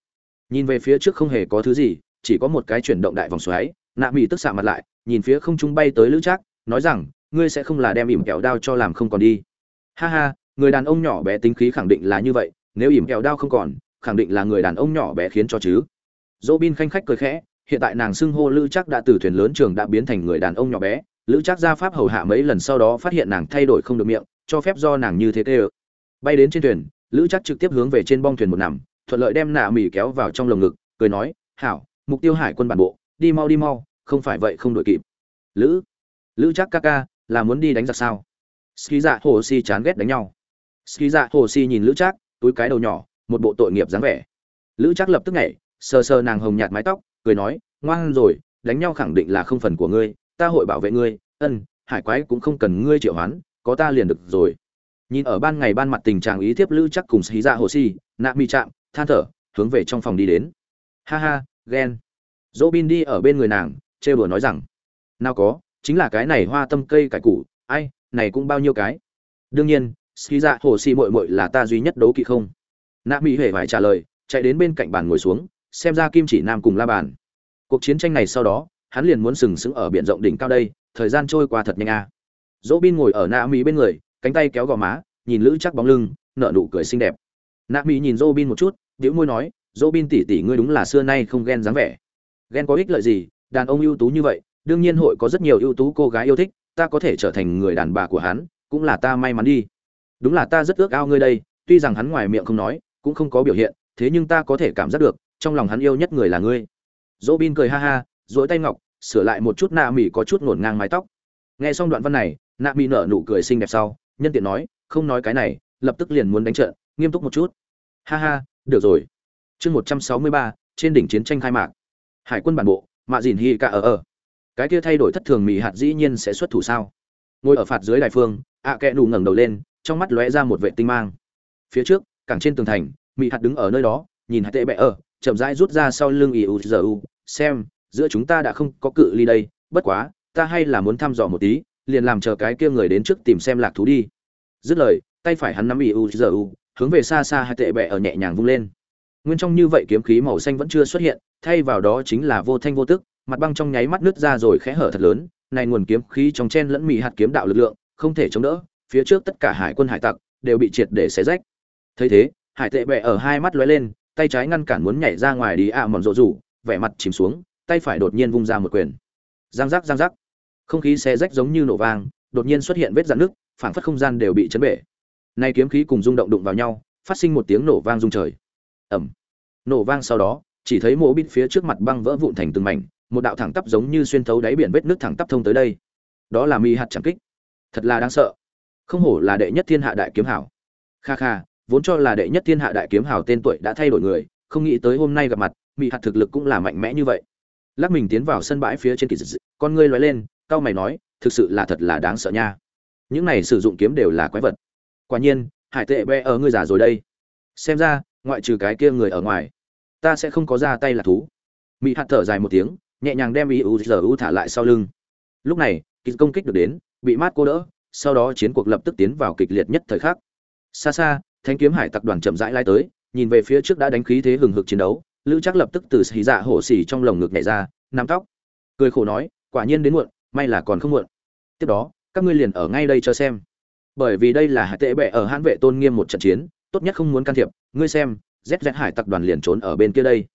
Nhìn về phía trước không hề có thứ gì, chỉ có một cái chuyển động đại vòng xoáy, nạ mỹ tức xạ mặt lại, nhìn phía không trung bay tới lữ trác, nói rằng, ngươi sẽ không là đem ỉm kéo đao cho làm không còn đi. Ha ha, người đàn ông nhỏ bé tính khí khẳng định là như vậy, nếu ỉm kéo đao không còn, khẳng định là người đàn ông nhỏ bé khiến cho chứ dỗ bin khanh khách cười khẽ hiện tại nàng xưng hô lữ Trác đã từ thuyền lớn trường đã biến thành người đàn ông nhỏ bé lữ Trác ra pháp hầu hạ mấy lần sau đó phát hiện nàng thay đổi không được miệng cho phép do nàng như thế tê bay đến trên thuyền lữ Trác trực tiếp hướng về trên bong thuyền một nằm thuận lợi đem nạ mì kéo vào trong lồng ngực cười nói hảo mục tiêu hải quân bản bộ đi mau đi mau không phải vậy không đổi kịp. Lữ lữ Trác ca ca là muốn đi đánh giặc sao? Ski dạ hồ si chán ghét đánh nhau. Ski dạ hồ si nhìn lữ Trác, túi cái đầu nhỏ một bộ tội nghiệp dáng vẻ. Lữ Trác lập tức nhảy sờ sờ nàng hồng nhạt mái tóc cười nói ngoan rồi đánh nhau khẳng định là không phần của ngươi ta hội bảo vệ ngươi, ân, hải quái cũng không cần ngươi triệu hoán, có ta liền được rồi. Nhìn ở ban ngày ban mặt tình trạng ý thiếp lữ chắc cùng xí ra dạ hồ si, nạ mi chạm than thở, hướng về trong phòng đi đến. Ha ha, ghen. Dỗ bin đi ở bên người nàng, trêu đùa nói rằng, nào có, chính là cái này hoa tâm cây cải củ, ai, này cũng bao nhiêu cái? Đương nhiên ski ra dạ hồ si mội mội là ta duy nhất đấu kỵ không? Nạ mi huệ phải trả lời, chạy đến bên cạnh bàn ngồi xuống, xem ra kim chỉ nam cùng la bàn. Cuộc chiến tranh này sau đó hắn liền muốn sừng sững ở biển rộng đỉnh cao đây, thời gian trôi qua thật nhanh a. À. dỗ bin ngồi ở nạ mỹ bên người, cánh tay kéo gò má, nhìn lữ chắc bóng lưng, nở nụ cười xinh đẹp. Nạ mỹ nhìn dỗ bin một chút điệu môi nói dỗ bin tỉ tỉ ngươi đúng là xưa nay không ghen dáng vẻ. Ghen có ích lợi gì? Đàn ông ưu tú như vậy, đương nhiên hội có rất nhiều ưu tú cô gái yêu thích, ta có thể trở thành người đàn bà của hắn, cũng là ta may mắn đi. Đúng là ta rất ước ao ngươi đây, tuy rằng hắn ngoài miệng không nói, cũng không có biểu hiện, thế nhưng ta có thể cảm giác được, trong lòng hắn yêu nhất người là ngươi. Dỗ bin cười ha ha dỗi tay ngọc, sửa lại một chút nạ mỹ có chút ngổn ngang mái tóc. Nghe xong đoạn văn này, nạ mỹ nở nụ cười xinh đẹp sau, nhân tiện nói, không nói cái này, lập tức liền muốn đánh trận, nghiêm túc một chút. Ha ha, được rồi. Chương một trăm sáu mươi ba, trên đỉnh chiến tranh khai mạc. Hải quân bản bộ, mạ dìn hi cả ở ở cái kia thay đổi thất thường mỹ hạt dĩ nhiên sẽ xuất thủ sao? Ngồi ở phạt dưới đại phương, ạ à kẽ ngẩng đầu lên, trong mắt lóe ra một vệ tinh mang. Phía trước, cảng trên tường thành mỹ hạt đứng ở nơi đó, nhìn hạt tệ bẹ ở, chậm rãi rút ra sau lưng ỉ u giờ u, xem giữa chúng ta đã không có cự ly đây, bất quá, ta hay là muốn thăm dò một tí, liền làm chờ cái kia người đến trước tìm xem lạc thú đi. Dứt lời, tay phải hắn nắm ỉ u giờ u, hướng về xa xa hai tệ bẹ ở nhẹ nhàng vung lên. Nguyên trong như vậy kiếm khí màu xanh vẫn chưa xuất hiện, thay vào đó chính là vô thanh vô tức, mặt băng trong nháy mắt nứt ra rồi khẽ hở thật lớn, này nguồn kiếm khí trong chen lẫn mị hạt kiếm đạo lực lượng, không thể chống đỡ, phía trước tất cả hải quân hải tặc đều bị triệt để xé rách. Thấy thế hải tệ bẹ ở hai mắt lóe lên, tay trái ngăn cản muốn nhảy ra ngoài đi ạ à mòn rộ rủ, vẻ mặt chìm xuống tay phải đột nhiên vung ra một quyền. Giang giác giang giác. Không khí xé rách giống như nổ vang, đột nhiên xuất hiện vết dạn nước phảng phất không gian đều bị chấn bể. Nay kiếm khí cùng rung động đụng vào nhau, phát sinh một tiếng nổ vang rung trời. Ẩm nổ vang sau đó, chỉ thấy mộ bít phía trước mặt băng vỡ vụn thành từng mảnh, một đạo thẳng tắp giống như xuyên thấu đáy biển vết nước thẳng tắp thông tới đây. Đó là mi hạt chẳng kích. Thật là đáng sợ. Không hổ là đệ nhất thiên hạ đại kiếm hảo. Kha kha, vốn cho là đệ nhất thiên hạ đại kiếm hảo tên tuổi đã thay đổi người, không nghĩ tới hôm nay gặp mặt mỹ hạt thực lực cũng là mạnh mẽ như vậy lắc mình tiến vào sân bãi phía trên kỳ dị con ngươi lóe lên cao mày nói, thực sự là thật là đáng sợ nha. Những này sử dụng kiếm đều là quái vật. Quả nhiên, hải tệ bé ở ngươi già rồi đây. Xem ra, ngoại trừ cái kia người ở ngoài, ta sẽ không có ra tay là thú. Mỹ hạt thở dài một tiếng, nhẹ nhàng đem ý u giờ u thả lại sau lưng. Lúc này, kịch công kích được đến, bị mát cô đỡ, sau đó chiến cuộc lập tức tiến vào kịch liệt nhất thời khắc. Xa xa thanh kiếm hải tặc đoàn chậm rãi lai tới, nhìn về phía trước đã đánh khí thế hừng hực chiến đấu lữ chắc lập tức từ xì dạ hổ xì trong lồng ngực nhảy ra, nắm tóc. Cười khổ nói, quả nhiên đến muộn, may là còn không muộn. Tiếp đó, các ngươi liền ở ngay đây cho xem. Bởi vì đây là hải tệ bệ ở hãn vệ tôn nghiêm một trận chiến, tốt nhất không muốn can thiệp, ngươi xem rét hải tặc đoàn liền trốn ở bên kia đây.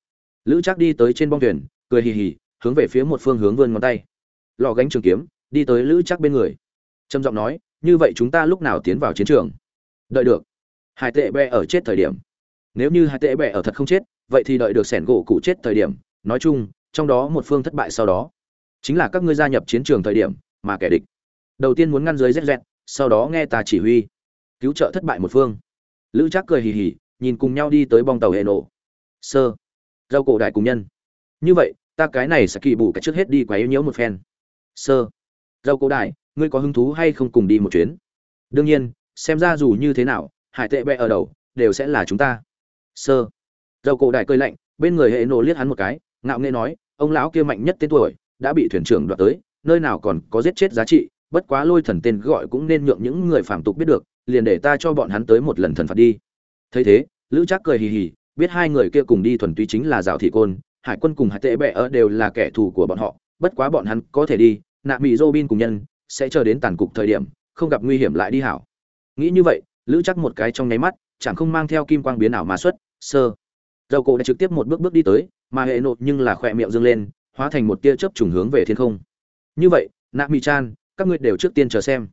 Lữ chắc đi tới trên bong thuyền, cười hì hì, hướng về phía một phương hướng vươn ngón tay. Lò gánh trường kiếm, đi tới lữ chắc bên người. Trầm giọng nói, như vậy chúng ta lúc nào tiến vào chiến trường? Đợi được. Hải tệ bệ ở chết thời điểm. Nếu như hải tệ bệ ở thật không chết vậy thì đợi được sẻn gỗ cụ chết thời điểm, nói chung, trong đó một phương thất bại sau đó. Chính là các ngươi gia nhập chiến trường thời điểm, mà kẻ địch. Đầu tiên muốn ngăn dưới rét rét sau đó nghe ta chỉ huy. Cứu trợ thất bại một phương. Lữ trác cười hì hì, nhìn cùng nhau đi tới bong tàu hệ nổ sơ. Rau cổ đại cùng nhân. Như vậy, ta cái này sẽ kỳ bù cái trước hết đi quấy nhiễu một phen. Sơ. Rau cổ đại, ngươi có hứng thú hay không cùng đi một chuyến? Đương nhiên, xem ra dù như thế nào, hải tệ bẹ ở đầu, đều sẽ là chúng ta. Sơ dầu cổ đại cơi lạnh, bên người hệ nổ liếc hắn một cái, ngạo nghễ nói, ông lão kia mạnh nhất tên tuổi, đã bị thuyền trưởng đoạt tới, nơi nào còn có giết chết giá trị, bất quá lôi thần tên gọi cũng nên nhượng những người phạm tục biết được, liền để ta cho bọn hắn tới một lần thần phạt đi. Thấy thế, lữ trác cười hì hì, biết hai người kia cùng đi thuần túy chính là rào thị côn, hải quân cùng hải tệ bệ ở đều là kẻ thù của bọn họ, bất quá bọn hắn có thể đi, nạ mỹ robin cùng nhân, sẽ chờ đến tàn cục thời điểm, không gặp nguy hiểm lại đi hảo. Nghĩ như vậy, lữ chắc một cái trong nháy mắt, chẳng không mang theo kim quang biến ảo mà xuất, sơ dầu cổ đã trực tiếp một bước bước đi tới, mà hệ nộp nhưng là khỏe miệng dâng lên, hóa thành một tia chớp trùng hướng về thiên không. Như vậy, nạ mi chan, các ngươi đều trước tiên chờ xem.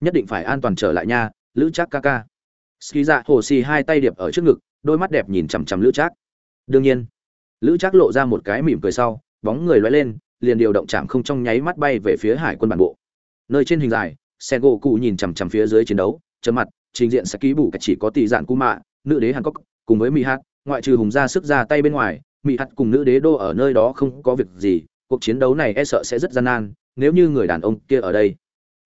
Nhất định phải an toàn trở lại nha, lữ chắc ca ca. Ski dạ hồ xì hai tay điệp ở trước ngực, đôi mắt đẹp nhìn chằm chằm lữ trác. Đương nhiên, lữ trác lộ ra một cái mỉm cười sau, bóng người lóe lên, liền điều động chạm không trong nháy mắt bay về phía hải quân bản bộ. Nơi trên hình dài sen gỗ cụ nhìn chằm chằm phía dưới chiến đấu chấm mặt, trình diện sẽ ký bù cả chỉ có tỷ dạn cu mạ nữ đế hàn cốc cùng với mỹ hát ngoại trừ hùng ra sức ra tay bên ngoài mỹ hắt cùng nữ đế đô ở nơi đó không có việc gì, cuộc chiến đấu này e sợ sẽ rất gian nan, nếu như người đàn ông kia ở đây.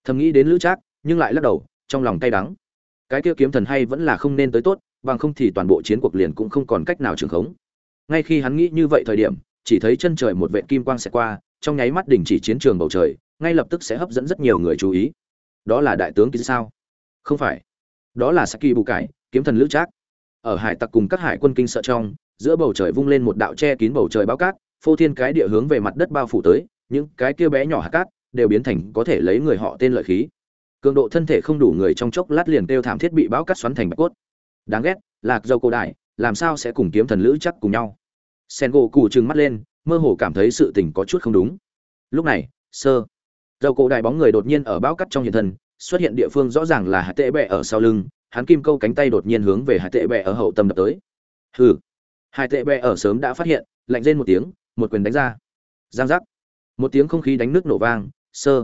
Thầm nghĩ đến lữ trác, nhưng lại lắc đầu, trong lòng cay đắng. Cái kia kiếm thần hay vẫn là không nên tới tốt, bằng không thì toàn bộ chiến cuộc liền cũng không còn cách nào trường khống. Ngay khi hắn nghĩ như vậy thời điểm, chỉ thấy chân trời một vệ kim quang sẽ qua, trong nháy mắt đình chỉ chiến trường bầu trời, ngay lập tức sẽ hấp dẫn rất nhiều người chú ý. Đó là đại tướng kỳ sao? Không phải. Đó là saki bù cải kiếm thần lữ trác ở hải tặc cùng các hải quân kinh sợ trong, giữa bầu trời vung lên một đạo che kín bầu trời bao cát, phô thiên cái địa hướng về mặt đất bao phủ tới, những cái kia bé nhỏ hạt cát đều biến thành có thể lấy người họ tên lợi khí. Cường độ thân thể không đủ người trong chốc lát liền kêu thảm thiết bị bão cắt xoắn thành bạch cốt. Đáng ghét, lạc dâu cổ đại, làm sao sẽ cùng kiếm thần lữ chắc cùng nhau? Sen gỗ cù trừng mắt lên, mơ hồ cảm thấy sự tình có chút không đúng. Lúc này, sơ dâu cổ đại bóng người đột nhiên ở bão cắt trong hiện thân, xuất hiện địa phương rõ ràng là hạt tệ bẹ ở sau lưng hắn kim câu cánh tay đột nhiên hướng về hải tệ bẹ ở hậu tâm đập tới. Hừ. Hải tệ bẹ ở sớm đã phát hiện, lạnh lên một tiếng, một quyền đánh ra. Giang giác. Một tiếng không khí đánh nước nổ vang, sơ.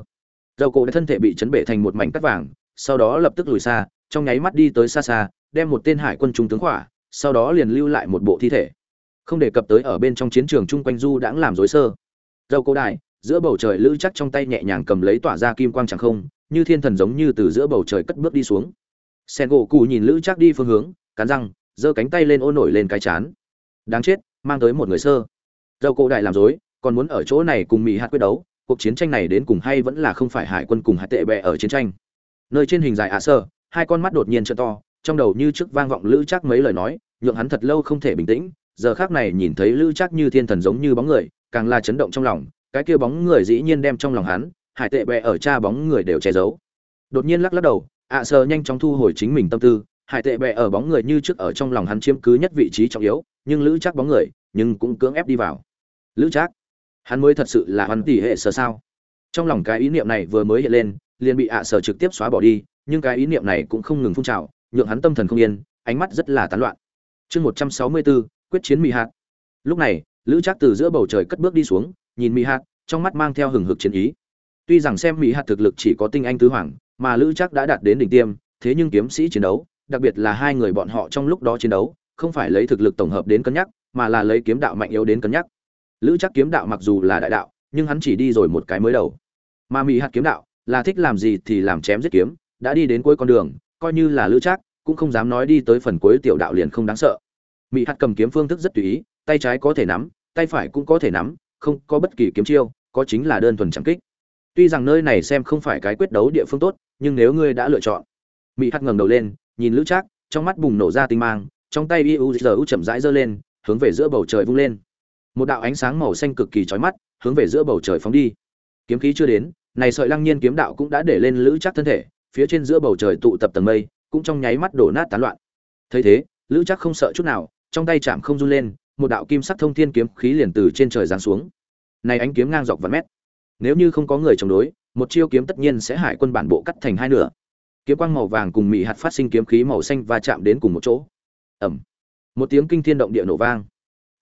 Dầu cổ đã thân thể bị chấn bể thành một mảnh cắt vàng, sau đó lập tức lùi xa, trong nháy mắt đi tới xa xa, đem một tên hải quân trung tướng khỏa, sau đó liền lưu lại một bộ thi thể. Không đề cập tới ở bên trong chiến trường chung quanh du đãng làm rối sơ. Dầu cổ đại giữa bầu trời lữ chắc trong tay nhẹ nhàng cầm lấy tỏa ra kim quang chẳng không, như thiên thần giống như từ giữa bầu trời cất bước đi xuống sen gỗ cụ nhìn lữ chắc đi phương hướng, cắn răng, giơ cánh tay lên ô nổi lên cái chán. Đáng chết, mang tới một người sơ. Dầu cổ đại làm dối, còn muốn ở chỗ này cùng mỹ hạt quyết đấu, cuộc chiến tranh này đến cùng hay vẫn là không phải hải quân cùng hải tệ bẹ ở chiến tranh. Nơi trên hình dài ạ sơ, hai con mắt đột nhiên trợ to, trong đầu như trước vang vọng lữ chắc mấy lời nói, nhượng hắn thật lâu không thể bình tĩnh, giờ khác này nhìn thấy lữ chắc như thiên thần giống như bóng người, càng là chấn động trong lòng, cái kia bóng người dĩ nhiên đem trong lòng hắn, hải tệ bẹ ở cha bóng người đều che giấu. Đột nhiên lắc lắc đầu ạ à sờ nhanh chóng thu hồi chính mình tâm tư, hải tệ bẹ ở bóng người như trước ở trong lòng hắn chiếm cứ nhất vị trí trọng yếu, nhưng lữ chắc bóng người, nhưng cũng cưỡng ép đi vào. Lữ chắc hắn mới thật sự là hoàn tỷ hệ sờ sao? Trong lòng cái ý niệm này vừa mới hiện lên, liền bị ạ à trực tiếp xóa bỏ đi, nhưng cái ý niệm này cũng không ngừng phun trào, nhượng hắn tâm thần không yên, ánh mắt rất là tán loạn. Chương một trăm sáu mươi bốn, quyết chiến mỹ hạt. Lúc này, lữ trác từ giữa bầu trời cất bước đi xuống, nhìn mỹ hạt, trong mắt mang theo hừng hực chiến ý. Tuy rằng xem mỹ hạt thực lực chỉ có tinh anh tứ hoàng mà lữ trác đã đạt đến đỉnh tiêm, thế nhưng kiếm sĩ chiến đấu, đặc biệt là hai người bọn họ trong lúc đó chiến đấu, không phải lấy thực lực tổng hợp đến cân nhắc, mà là lấy kiếm đạo mạnh yếu đến cân nhắc. Lữ trác kiếm đạo mặc dù là đại đạo, nhưng hắn chỉ đi rồi một cái mới đầu. Mà mỹ hạt kiếm đạo, là thích làm gì thì làm chém giết kiếm, đã đi đến cuối con đường, coi như là lữ trác, cũng không dám nói đi tới phần cuối tiểu đạo liền không đáng sợ. Mỹ hạt cầm kiếm phương thức rất tùy ý, tay trái có thể nắm, tay phải cũng có thể nắm, không có bất kỳ kiếm chiêu, có chính là đơn thuần chẳng kích tuy rằng nơi này xem không phải cái quyết đấu địa phương tốt, nhưng nếu ngươi đã lựa chọn. Mỹ hắt ngẩng đầu lên, nhìn lữ trác, trong mắt bùng nổ ra tinh mang, trong tay iu giờ chậm rãi giơ lên, hướng về giữa bầu trời vung lên. Một đạo ánh sáng màu xanh cực kỳ chói mắt, hướng về giữa bầu trời phóng đi. Kiếm khí chưa đến, này sợi lăng nhiên kiếm đạo cũng đã để lên lữ chắc thân thể, phía trên giữa bầu trời tụ tập tầng mây, cũng trong nháy mắt đổ nát tán loạn. Thấy thế, lữ chắc không sợ chút nào, trong tay chạm không run lên, một đạo kim sắc thông thiên kiếm khí liền từ trên trời giáng xuống. Này ánh kiếm ngang dọc vạn mét nếu như không có người chống đối, một chiêu kiếm tất nhiên sẽ hải quân bản bộ cắt thành hai nửa. Kiếm quang màu vàng cùng mị hạt phát sinh kiếm khí màu xanh và chạm đến cùng một chỗ. Ẩm một tiếng kinh thiên động địa nổ vang.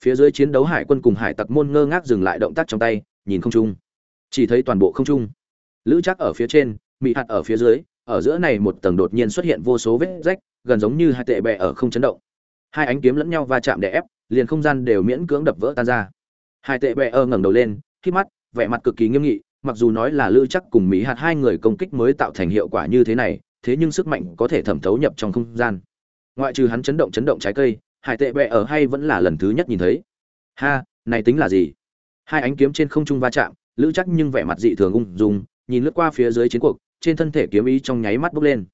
Phía dưới chiến đấu hải quân cùng hải tặc môn ngơ ngác dừng lại động tác trong tay, nhìn không trung. Chỉ thấy toàn bộ không trung. Lữ chắc ở phía trên, mị hạt ở phía dưới, ở giữa này một tầng đột nhiên xuất hiện vô số vết rách, gần giống như hai tệ bẹ ở không chấn động. Hai ánh kiếm lẫn nhau va chạm để ép, liền không gian đều miễn cưỡng đập vỡ tan ra. Hai tệ bẹ ở ngẩng đầu lên khi mắt vẻ mặt cực kỳ nghiêm nghị, mặc dù nói là lữ chắc cùng mỹ hạt hai người công kích mới tạo thành hiệu quả như thế này, thế nhưng sức mạnh có thể thẩm thấu nhập trong không gian. Ngoại trừ hắn chấn động chấn động trái cây, hải tệ bẹ ở hay vẫn là lần thứ nhất nhìn thấy. Ha, này tính là gì? Hai ánh kiếm trên không trung va chạm, lữ chắc nhưng vẻ mặt dị thường ung dung, nhìn lướt qua phía dưới chiến cuộc, trên thân thể kiếm ý trong nháy mắt bốc lên.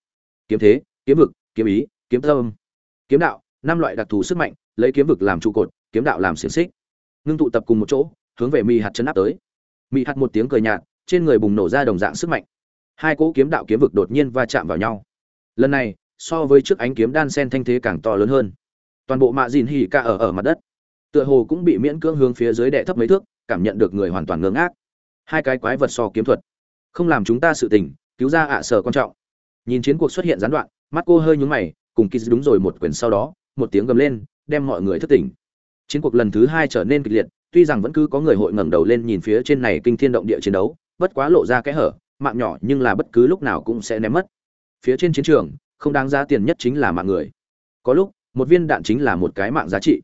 Kiếm thế, kiếm vực, kiếm ý, kiếm tâm. Kiếm đạo, năm loại đặc thù sức mạnh, lấy kiếm vực làm trụ cột, kiếm đạo làm xiềng xích. Ngưng tụ tập cùng một chỗ, hướng về mi hạt chấn áp tới. Mị hạt một tiếng cười nhạt, trên người bùng nổ ra đồng dạng sức mạnh. Hai cỗ kiếm đạo kiếm vực đột nhiên va chạm vào nhau. Lần này, so với trước ánh kiếm đan sen thanh thế càng to lớn hơn. Toàn bộ mạ dìn hỉ ca ở ở mặt đất. Tựa hồ cũng bị miễn cưỡng hướng phía dưới đệ thấp mấy thước, cảm nhận được người hoàn toàn ngưỡng ác hai cái quái vật so kiếm thuật. Không làm chúng ta sự tình, cứu ra ạ sở quan trọng. Nhìn chiến cuộc xuất hiện gián đoạn, mắt cô hơi nhúng mày, cùng ký đúng rồi một quyền sau đó, một tiếng gầm lên, đem mọi người thức tỉnh. Chiến cuộc lần thứ hai trở nên kịch liệt tuy rằng vẫn cứ có người hội ngẩng đầu lên nhìn phía trên này kinh thiên động địa chiến đấu, bất quá lộ ra kẽ hở, mạng nhỏ nhưng là bất cứ lúc nào cũng sẽ ném mất. Phía trên chiến trường, không đáng giá tiền nhất chính là mạng người. Có lúc, một viên đạn chính là một cái mạng giá trị.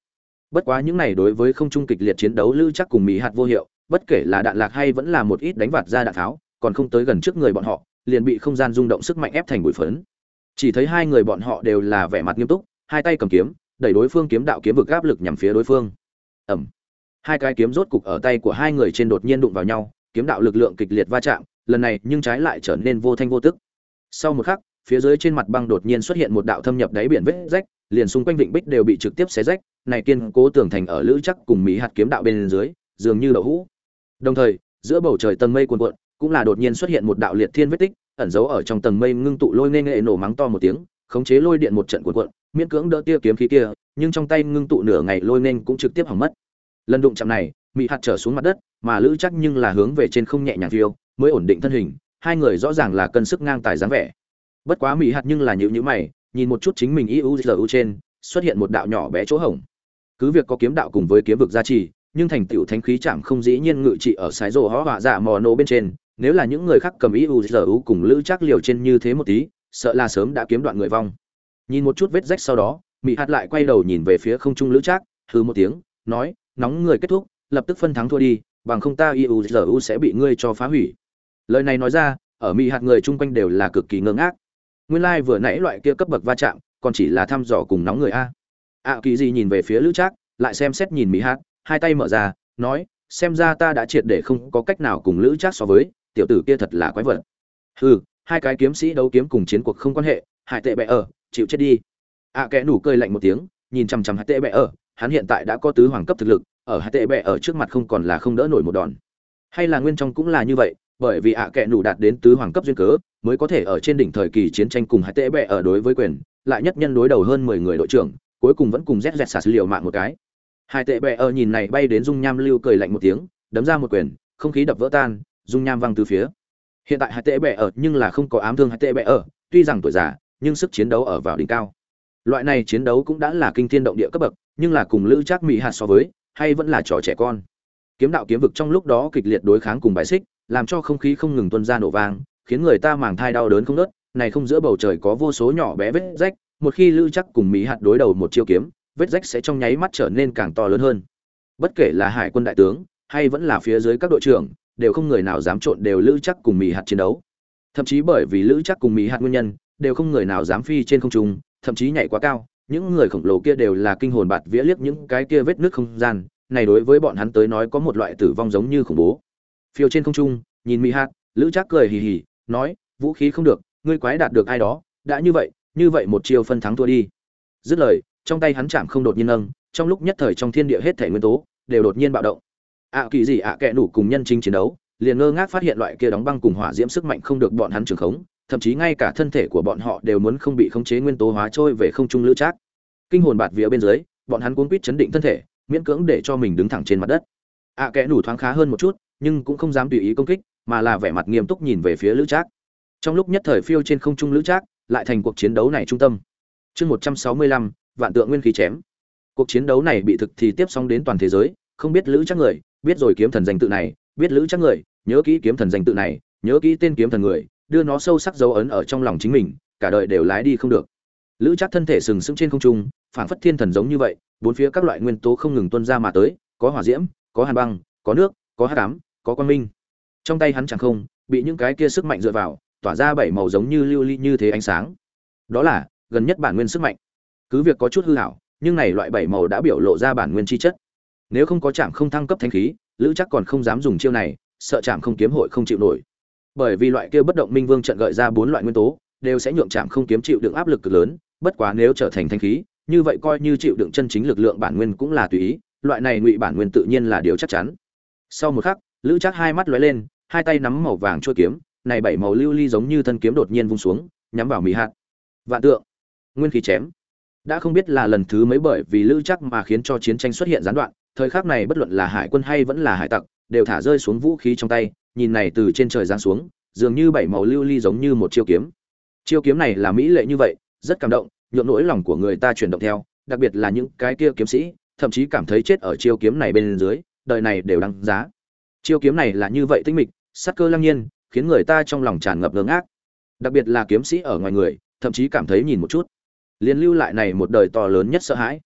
Bất quá những này đối với không trung kịch liệt chiến đấu lữ chắc cùng mỹ hạt vô hiệu, bất kể là đạn lạc hay vẫn là một ít đánh vạt ra đạn tháo, còn không tới gần trước người bọn họ, liền bị không gian rung động sức mạnh ép thành bụi phấn. Chỉ thấy hai người bọn họ đều là vẻ mặt nghiêm túc, hai tay cầm kiếm, đẩy đối phương kiếm đạo kiếm vực áp lực nhằm phía đối phương. Ẩm hai cái kiếm rốt cục ở tay của hai người trên đột nhiên đụng vào nhau, kiếm đạo lực lượng kịch liệt va chạm, lần này nhưng trái lại trở nên vô thanh vô tức. Sau một khắc, phía dưới trên mặt băng đột nhiên xuất hiện một đạo thâm nhập đáy biển vết rách, liền xung quanh vịnh bích đều bị trực tiếp xé rách, này kiên cố tường thành ở lữ chắc cùng mỹ hạt kiếm đạo bên dưới, dường như đậu hũ. Đồng thời, giữa bầu trời tầng mây cuồn cuộn, cũng là đột nhiên xuất hiện một đạo liệt thiên vết tích, ẩn giấu ở trong tầng mây ngưng tụ lôi nên nghệ nổ mắng to một tiếng, khống chế lôi điện một trận cuộn cuộn, miễn cưỡng đỡ tia kiếm khí kia, nhưng trong tay ngưng tụ nửa ngày lôi nên cũng trực tiếp hỏng mất lần đụng chạm này, mị hạt trở xuống mặt đất, mà lữ chắc nhưng là hướng về trên không nhẹ nhàng phiêu, mới ổn định thân hình, hai người rõ ràng là cân sức ngang tài dáng vẻ. Bất quá mị hạt nhưng là nhịu nhữ mày, nhìn một chút chính mình iuzu trên, xuất hiện một đạo nhỏ bé chỗ hổng. Cứ việc có kiếm đạo cùng với kiếm vực gia trì, nhưng thành tựu thánh khí chạm không dĩ nhiên ngự trị ở sái rồ hó họa dạ mò nổ bên trên. Nếu là những người khác cầm ý u cùng lữ chắc liều trên như thế một tí, sợ là sớm đã kiếm đoạn người vong. Nhìn một chút vết rách sau đó, mị hạt lại quay đầu nhìn về phía không trung lữ trác hư một tiếng, nói nóng người kết thúc lập tức phân thắng thua đi bằng không ta iu giờ u sẽ bị ngươi cho phá hủy. Lời này nói ra ở mỹ hạt người chung quanh đều là cực kỳ ngơ ngác. Nguyên lai vừa nãy loại kia cấp bậc va chạm còn chỉ là thăm dò cùng nóng người a. Ạ kỳ gì nhìn về phía lữ trác lại xem xét nhìn mỹ hạt hai tay mở ra nói xem ra ta đã triệt để không có cách nào cùng lữ trác so với tiểu tử kia thật là quái vật. Hừ hai cái kiếm sĩ đấu kiếm cùng chiến cuộc không quan hệ hại tệ bẹ ở chịu chết đi. Ạ à, kẽ nủ cười lạnh một tiếng nhìn chằm chằm hại tệ bẹ ở hắn hiện tại đã có tứ hoàng cấp thực lực, ở hai tệ bẹ ở trước mặt không còn là không đỡ nổi một đòn. Hay là nguyên trong cũng là như vậy, bởi vì ạ kệ nủ đạt đến tứ hoàng cấp duyên cớ, mới có thể ở trên đỉnh thời kỳ chiến tranh cùng hai tệ bẹ ở đối với quyền, lại nhất nhân đối đầu hơn mười người đội trưởng, cuối cùng vẫn cùng rét rẹt xả liều mạng một cái. Hai tệ bẹ ở nhìn này bay đến dung nham lưu cười lạnh một tiếng, đấm ra một quyền, không khí đập vỡ tan, dung nham văng từ phía. Hiện tại hai tệ bẹ ở nhưng là không có ám thương hai tệ bẹ ở, tuy rằng tuổi già, nhưng sức chiến đấu ở vào đỉnh cao loại này chiến đấu cũng đã là kinh thiên động địa cấp bậc, nhưng là cùng lữ trác mỹ hạt so với, hay vẫn là trò trẻ con. Kiếm đạo kiếm vực trong lúc đó kịch liệt đối kháng cùng bài xích, làm cho không khí không ngừng tuôn ra nổ vang, khiến người ta màng thai đau đớn không nớt này không giữa bầu trời có vô số nhỏ bé vết rách, một khi lữ chắc cùng mỹ hạt đối đầu một chiêu kiếm, vết rách sẽ trong nháy mắt trở nên càng to lớn hơn. Bất kể là hải quân đại tướng, hay vẫn là phía dưới các đội trưởng, đều không người nào dám trộn đều lữ chắc cùng mỹ hạt chiến đấu. Thậm chí bởi vì lữ chắc cùng mỹ hạt nguyên nhân, đều không người nào dám phi trên không trung thậm chí nhảy quá cao, những người khổng lồ kia đều là kinh hồn bạt vía liếc những cái kia vết nước không gian, này đối với bọn hắn tới nói có một loại tử vong giống như khủng bố. Phiêu trên không trung, nhìn mỹ hát lữ chắc cười hì hì, nói, vũ khí không được, ngươi quái đạt được ai đó, đã như vậy như vậy một chiều phân thắng thua đi. Dứt lời, trong tay hắn chạm không đột nhiên nâng, trong lúc nhất thời trong thiên địa hết thể nguyên tố, đều đột nhiên bạo động. Ạ kỳ gì ạ à kệ nủ cùng nhân chính chiến đấu, liền ngơ ngác phát hiện loại kia đóng băng cùng hỏa diễm sức mạnh không được bọn hắn trường khống thậm chí ngay cả thân thể của bọn họ đều muốn không bị khống chế nguyên tố hóa trôi về không trung lữ trác. Kinh hồn bạt vía bên dưới bọn hắn cuốn quýt chấn định thân thể miễn cưỡng để cho mình đứng thẳng trên mặt đất. Ạ à, kẽ đủ thoáng khá hơn một chút nhưng cũng không dám tùy ý công kích mà là vẻ mặt nghiêm túc nhìn về phía lữ trác. Trong lúc nhất thời phiêu trên không trung lữ trác lại thành cuộc chiến đấu này trung tâm. Chương một trăm sáu mươi lăm vạn tượng nguyên khí chém. Cuộc chiến đấu này bị thực thì tiếp xong đến toàn thế giới không biết lữ trác người biết rồi kiếm thần danh tự này biết lữ trác người nhớ kỹ kiếm thần danh tự này nhớ kỹ tên kiếm thần người đưa nó sâu sắc dấu ấn ở trong lòng chính mình, cả đời đều lái đi không được. Lữ chắc thân thể sừng sững trên không trung, phảng phất thiên thần giống như vậy, bốn phía các loại nguyên tố không ngừng tuôn ra mà tới, có hỏa diễm, có hàn băng, có nước, có hát cám có quang minh. Trong tay hắn chẳng không, bị những cái kia sức mạnh dựa vào, tỏa ra bảy màu giống như lưu ly như thế ánh sáng. Đó là, gần nhất bản nguyên sức mạnh. Cứ việc có chút hư hảo, nhưng này loại bảy màu đã biểu lộ ra bản nguyên chi chất. Nếu không có chạm không thăng cấp thanh khí, lữ chắc còn không dám dùng chiêu này, sợ chạm không kiếm hội không chịu nổi bởi vì loại kia bất động minh vương trận gợi ra bốn loại nguyên tố, đều sẽ nhượng chạm không kiếm chịu đựng áp lực cực lớn, bất quá nếu trở thành thanh khí, như vậy coi như chịu đựng chân chính lực lượng bản nguyên cũng là tùy ý, loại này ngụy bản nguyên tự nhiên là điều chắc chắn. Sau một khắc, lữ chắc hai mắt lóe lên, hai tay nắm màu vàng chuôi kiếm, này bảy màu lưu ly giống như thân kiếm đột nhiên vung xuống, nhắm vào mỹ hạt. Vạn tượng, nguyên khí chém. Đã không biết là lần thứ mấy bởi vì lữ chắc mà khiến cho chiến tranh xuất hiện gián đoạn, thời khắc này bất luận là hải quân hay vẫn là hải tặc, đều thả rơi xuống vũ khí trong tay nhìn này từ trên trời giáng xuống, dường như bảy màu lưu ly giống như một chiêu kiếm. Chiêu kiếm này là mỹ lệ như vậy, rất cảm động nhượng nỗi lòng của người ta chuyển động theo, đặc biệt là những cái kia kiếm sĩ, thậm chí cảm thấy chết ở chiêu kiếm này bên dưới, đời này đều đáng giá. Chiêu kiếm này là như vậy tinh mịch, sắc cơ lăng nhiên, khiến người ta trong lòng tràn ngập ngưỡng ác. Đặc biệt là kiếm sĩ ở ngoài người, thậm chí cảm thấy nhìn một chút, liền lưu lại này một đời to lớn nhất sợ hãi.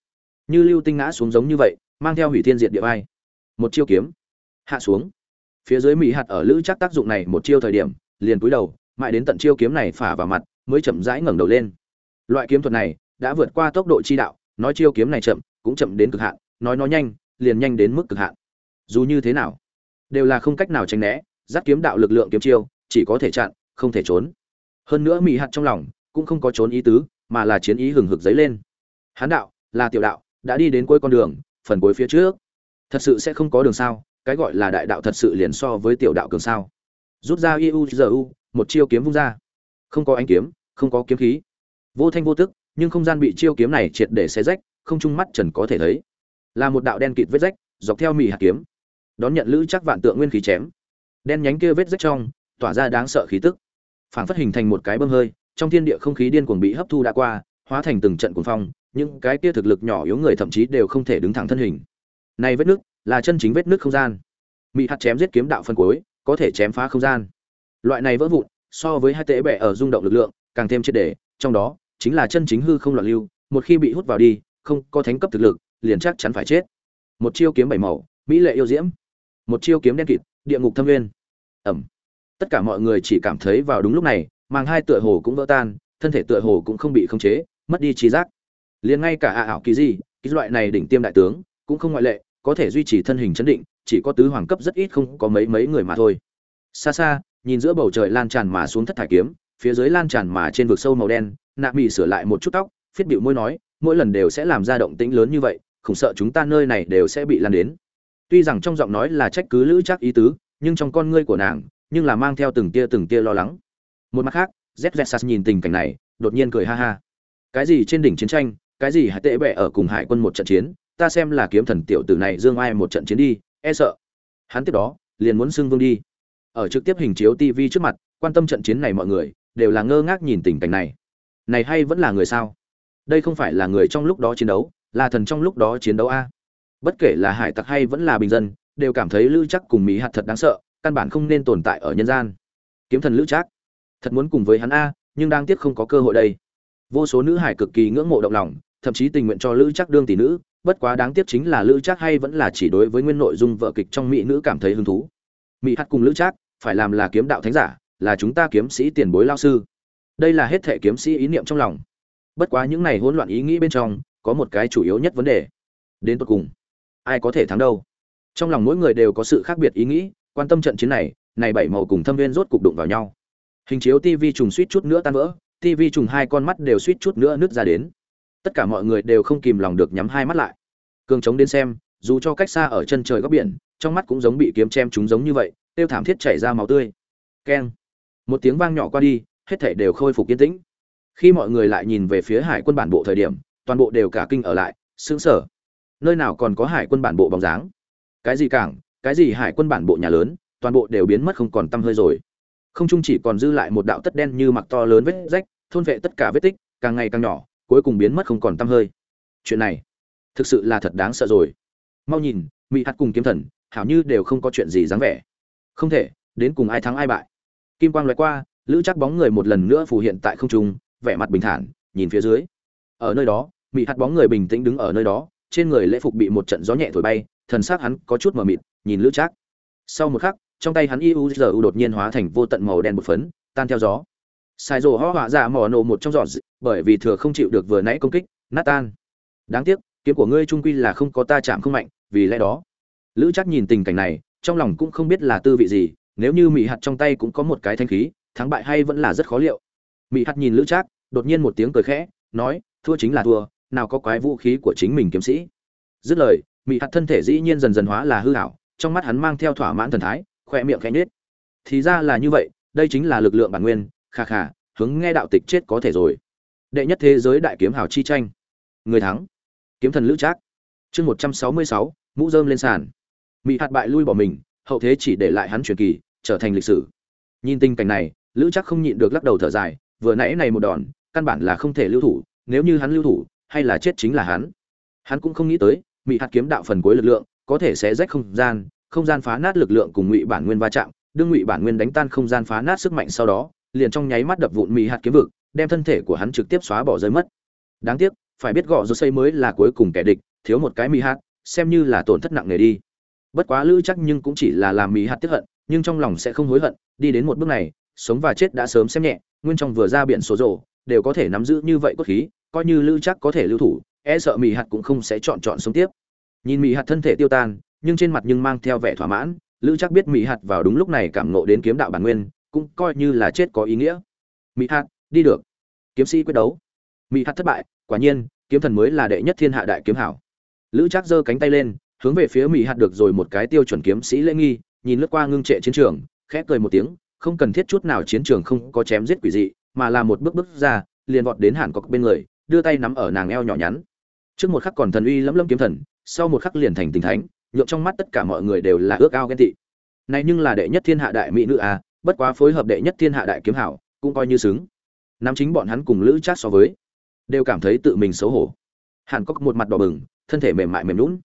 Như lưu tinh ngã xuống giống như vậy, mang theo hủy thiên diệt địa vai. Một chiêu kiếm, hạ xuống phía dưới mỹ hạt ở lữ chắc tác dụng này một chiêu thời điểm, liền cúi đầu, mãi đến tận chiêu kiếm này phả vào mặt, mới chậm rãi ngẩng đầu lên. Loại kiếm thuật này đã vượt qua tốc độ chi đạo, nói chiêu kiếm này chậm, cũng chậm đến cực hạn, nói nó nhanh, liền nhanh đến mức cực hạn. Dù như thế nào, đều là không cách nào tránh né, giáp kiếm đạo lực lượng kiếm chiêu, chỉ có thể chặn, không thể trốn. Hơn nữa mỹ hạt trong lòng cũng không có trốn ý tứ, mà là chiến ý hừng hực dấy lên. Hán đạo là tiểu đạo, đã đi đến cuối con đường, phần cuối phía trước. Thật sự sẽ không có đường sao? Cái gọi là đại đạo thật sự liền so với tiểu đạo cường sao. Rút ra iu giờ u, một chiêu kiếm vung ra. Không có ánh kiếm, không có kiếm khí. Vô thanh vô tức, nhưng không gian bị chiêu kiếm này triệt để xé rách, không trung mắt trần có thể thấy. Là một đạo đen kịt vết rách, dọc theo mì hạt kiếm. Đón nhận lữ chắc vạn tượng nguyên khí chém. Đen nhánh kia vết rách trong, tỏa ra đáng sợ khí tức. Phản phất hình thành một cái bơm hơi, trong thiên địa không khí điên cuồng bị hấp thu đã qua, hóa thành từng trận cuồng phong, những cái kia thực lực nhỏ yếu người thậm chí đều không thể đứng thẳng thân hình. Này vết nước là chân chính vết nước không gian. Mỹ hạt chém giết kiếm đạo phân cuối, có thể chém phá không gian. Loại này vỡ vụn, so với hai tệ bệ ở rung động lực lượng, càng thêm triệt đề trong đó, chính là chân chính hư không loạn lưu, một khi bị hút vào đi, không có thánh cấp thực lực, liền chắc chắn phải chết. Một chiêu kiếm bảy màu, mỹ lệ yêu diễm. Một chiêu kiếm đen kịt, địa ngục thâm nguyên. Ẩm. Tất cả mọi người chỉ cảm thấy vào đúng lúc này, màng hai tựa hồ cũng vỡ tan, thân thể tựa hồ cũng không bị khống chế, mất đi trí giác. Liền ngay cả ả ảo kỳ gì cái loại này đỉnh tiêm đại tướng, cũng không ngoại lệ có thể duy trì thân hình chấn định, chỉ có tứ hoàng cấp rất ít không có mấy mấy người mà thôi. Xa xa, nhìn giữa bầu trời lan tràn mà xuống thất thải kiếm, phía dưới lan tràn mà trên vực sâu màu đen, nạ mỹ sửa lại một chút tóc, phiết bịu môi nói, mỗi lần đều sẽ làm ra động tĩnh lớn như vậy, không sợ chúng ta nơi này đều sẽ bị lan đến. Tuy rằng trong giọng nói là trách cứ lữ chắc ý tứ, nhưng trong con ngươi của nàng, nhưng là mang theo từng tia từng tia lo lắng. Một mặt khác z vexas nhìn tình cảnh này, đột nhiên cười ha ha. Cái gì trên đỉnh chiến tranh, cái gì hải tệ bẹ ở cùng hải quân một trận chiến ta xem là kiếm thần tiểu tử này dương ai một trận chiến đi e sợ. Hắn tiếp đó, liền muốn xưng vương đi. Ở trực tiếp hình chiếu tv trước mặt, quan tâm trận chiến này mọi người, đều là ngơ ngác nhìn tình cảnh này. Này hay vẫn là người sao? Đây không phải là người trong lúc đó chiến đấu, là thần trong lúc đó chiến đấu a. Bất kể là hải tặc hay vẫn là bình dân, đều cảm thấy lữ chắc cùng mỹ hạt thật đáng sợ, căn bản không nên tồn tại ở nhân gian. Kiếm thần lữ trác, thật muốn cùng với hắn a, nhưng đang tiếc không có cơ hội đây. Vô số nữ hải cực kỳ ngưỡng mộ động lòng, thậm chí tình nguyện cho lữ trác đương tỷ nữ bất quá đáng tiếc chính là lữ trác hay vẫn là chỉ đối với nguyên nội dung vợ kịch trong mỹ nữ cảm thấy hứng thú. Mỹ hát cùng lữ trác, phải làm là kiếm đạo thánh giả, là chúng ta kiếm sĩ tiền bối lao sư. Đây là hết thể kiếm sĩ ý niệm trong lòng. Bất quá những này hỗn loạn ý nghĩ bên trong, có một cái chủ yếu nhất vấn đề. Đến tột cùng, ai có thể thắng đâu? Trong lòng mỗi người đều có sự khác biệt ý nghĩ, quan tâm trận chiến này này bảy màu cùng thâm viên rốt cục đụng vào nhau. Hình chiếu tv trùng suýt chút nữa tan vỡ tv trùng hai con mắt đều suýt chút nữa nứt ra đến. Tất cả mọi người đều không kìm lòng được nhắm hai mắt lại cường trống đến xem, dù cho cách xa ở chân trời góc biển, trong mắt cũng giống bị kiếm chém chúng giống như vậy, tiêu thảm thiết chảy ra máu tươi. Keng. Một tiếng vang nhỏ qua đi, hết thảy đều khôi phục yên tĩnh. Khi mọi người lại nhìn về phía hải quân bản bộ thời điểm, toàn bộ đều cả kinh ở lại, sững sờ. Nơi nào còn có hải quân bản bộ bóng dáng? Cái gì cảng, cái gì hải quân bản bộ nhà lớn, toàn bộ đều biến mất không còn tăm hơi rồi. Không chung chỉ còn dư lại một đạo tất đen như mặc to lớn vết rách, thôn vệ tất cả vết tích, càng ngày càng nhỏ, cuối cùng biến mất không còn tăm hơi. Chuyện này thực sự là thật đáng sợ rồi. Mau nhìn mỹ hạt cùng kiếm thần, hảo như đều không có chuyện gì dáng vẻ. Không thể, đến cùng ai thắng ai bại. Kim quang loại qua, lữ chắc bóng người một lần nữa phù hiện tại không trung, vẻ mặt bình thản, nhìn phía dưới. Ở nơi đó mỹ hạt bóng người bình tĩnh đứng ở nơi đó, trên người lễ phục bị một trận gió nhẹ thổi bay, thần xác hắn có chút mờ mịt, nhìn lữ trác sau một khắc, trong tay hắn iuzu đột nhiên hóa thành vô tận màu đen một phấn, tan theo gió. Sai rồ ho họa ra mỏ nổ một trong giọt bởi vì thừa không chịu được vừa nãy công kích, nát tan. Đáng tiếc kiếm của ngươi trung quy là không có ta chạm không mạnh, vì lẽ đó. Lữ chắc nhìn tình cảnh này, trong lòng cũng không biết là tư vị gì, nếu như mỹ hạt trong tay cũng có một cái thanh khí, thắng bại hay vẫn là rất khó liệu. Mỹ hạt nhìn lữ trác, đột nhiên một tiếng cười khẽ, nói, thua chính là thua, nào có quái vũ khí của chính mình kiếm sĩ. Dứt lời mỹ hạt thân thể dĩ nhiên dần dần hóa là hư hảo trong mắt hắn mang theo thỏa mãn thần thái, khoe miệng khẽ nhết thì ra là như vậy, đây chính là lực lượng bản nguyên, kha kha, hướng nghe đạo tịch chết có thể rồi. Đệ nhất thế giới đại kiếm hào chi tranh. Người thắng kiếm thần lữ trác. Chương một trăm sáu mươi sáu, mũ dơm lên sàn. Mỹ hạt bại lui bỏ mình, hậu thế chỉ để lại hắn truyền kỳ, trở thành lịch sử. Nhìn tình cảnh này, lữ chắc không nhịn được lắc đầu thở dài, vừa nãy này một đòn, căn bản là không thể lưu thủ, nếu như hắn lưu thủ, hay là chết chính là hắn. Hắn cũng không nghĩ tới mỹ hạt kiếm đạo phần cuối lực lượng, có thể sẽ rách không gian không gian phá nát lực lượng cùng ngụy bản nguyên va chạm, đương ngụy bản nguyên đánh tan không gian phá nát sức mạnh sau đó, liền trong nháy mắt đập vụn mỹ hạt kiếm vực, đem thân thể của hắn trực tiếp xóa bỏ rơi mất. Đáng tiếc phải biết gõ rồi xây mới là cuối cùng kẻ địch, thiếu một cái mỹ hạt, xem như là tổn thất nặng nề đi. Bất quá lữ chắc nhưng cũng chỉ là làm mỹ hạt tiếp hận, nhưng trong lòng sẽ không hối hận, đi đến một bước này, sống và chết đã sớm xem nhẹ, nguyên trong vừa ra biển số rổ đều có thể nắm giữ như vậy cốt khí, coi như lữ chắc có thể lưu thủ e sợ mỹ hạt cũng không sẽ chọn chọn sống tiếp. Nhìn mỹ hạt thân thể tiêu tan, nhưng trên mặt nhưng mang theo vẻ thỏa mãn, lữ chắc biết mỹ hạt vào đúng lúc này cảm nộ đến kiếm đạo bản nguyên, cũng coi như là chết có ý nghĩa. Mỹ hạt, đi được. Kiếm sĩ quyết đấu. Mỹ hạt thất bại quả nhiên, kiếm thần mới là đệ nhất thiên hạ đại kiếm hảo. Lữ trác giơ cánh tay lên, hướng về phía mỹ hạt được rồi một cái tiêu chuẩn kiếm sĩ lễ nghi, nhìn lướt qua ngưng trệ chiến trường, khẽ cười một tiếng, không cần thiết chút nào chiến trường không có chém giết quỷ dị, mà là một bước bước ra, liền vọt đến hàn cọc bên người, đưa tay nắm ở nàng eo nhỏ nhắn. Trước một khắc còn thần uy lẫm lẫm kiếm thần, sau một khắc liền thành tình thánh nhộn trong mắt tất cả mọi người đều là ước ao ghen tị. Này nhưng là đệ nhất thiên hạ đại mỹ nữ à bất quá phối hợp đệ nhất thiên hạ đại kiếm hảo, cũng coi như xứng. Nắm chính bọn hắn cùng lữ trác so với đều cảm thấy tự mình xấu hổ. Hàn cốc một mặt đỏ bừng, thân thể mềm mại mềm lún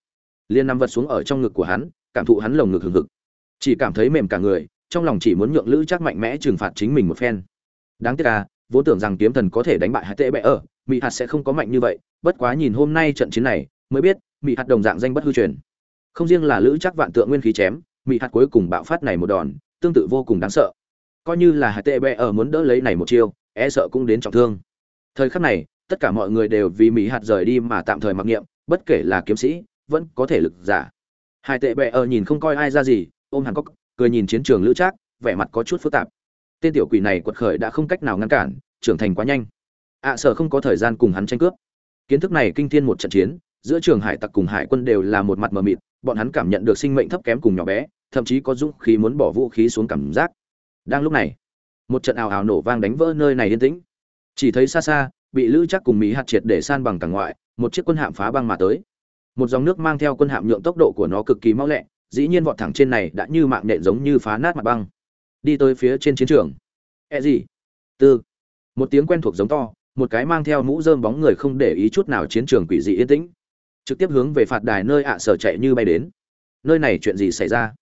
liên nằm vật xuống ở trong ngực của hắn, cảm thụ hắn lồng ngực hừng hực. Chỉ cảm thấy mềm cả người, trong lòng chỉ muốn nhượng lữ chắc mạnh mẽ trừng phạt chính mình một phen. Đáng tiếc à vốn tưởng rằng kiếm thần có thể đánh bại hai tệ bẽ ở mỹ hạt sẽ không có mạnh như vậy, bất quá nhìn hôm nay trận chiến này, mới biết mỹ hạt đồng dạng danh bất hư truyền. Không riêng là lữ chắc vạn tượng nguyên khí chém mỹ hạt cuối cùng bạo phát này một đòn, tương tự vô cùng đáng sợ. Coi như là hai tệ bẽ ở muốn đỡ lấy này một chiêu e sợ cũng đến trọng thương. Thời khắc này tất cả mọi người đều vì mỹ hạt rời đi mà tạm thời mặc niệm bất kể là kiếm sĩ vẫn có thể lực giả. Hai tệ bệ ở nhìn không coi ai ra gì ôm hàn cốc cười nhìn chiến trường lữ trác vẻ mặt có chút phức tạp. Tên tiểu quỷ này quật khởi đã không cách nào ngăn cản trưởng thành quá nhanh. Ạ à, sở không có thời gian cùng hắn tranh cướp. Kiến thức này kinh thiên một trận chiến giữa trường hải tặc cùng hải quân đều là một mặt mờ mịt bọn hắn cảm nhận được sinh mệnh thấp kém cùng nhỏ bé thậm chí có dũng khí muốn bỏ vũ khí xuống cảm giác. Đang lúc này một trận ào ào nổ vang đánh vỡ nơi này yên tĩnh. Chỉ thấy xa xa bị lữ chắc cùng mỹ hạt triệt để san bằng cả ngoại, một chiếc quân hạm phá băng mà tới. Một dòng nước mang theo quân hạm nhượng tốc độ của nó cực kỳ mau lẹ, dĩ nhiên vọt thẳng trên này đã như mạng nện giống như phá nát mặt băng. Đi tới phía trên chiến trường. E gì? Tư. Một tiếng quen thuộc giống to, một cái mang theo mũ rơm bóng người không để ý chút nào chiến trường quỷ dị yên tĩnh. Trực tiếp hướng về phạt đài nơi ạ sở chạy như bay đến. Nơi này chuyện gì xảy ra?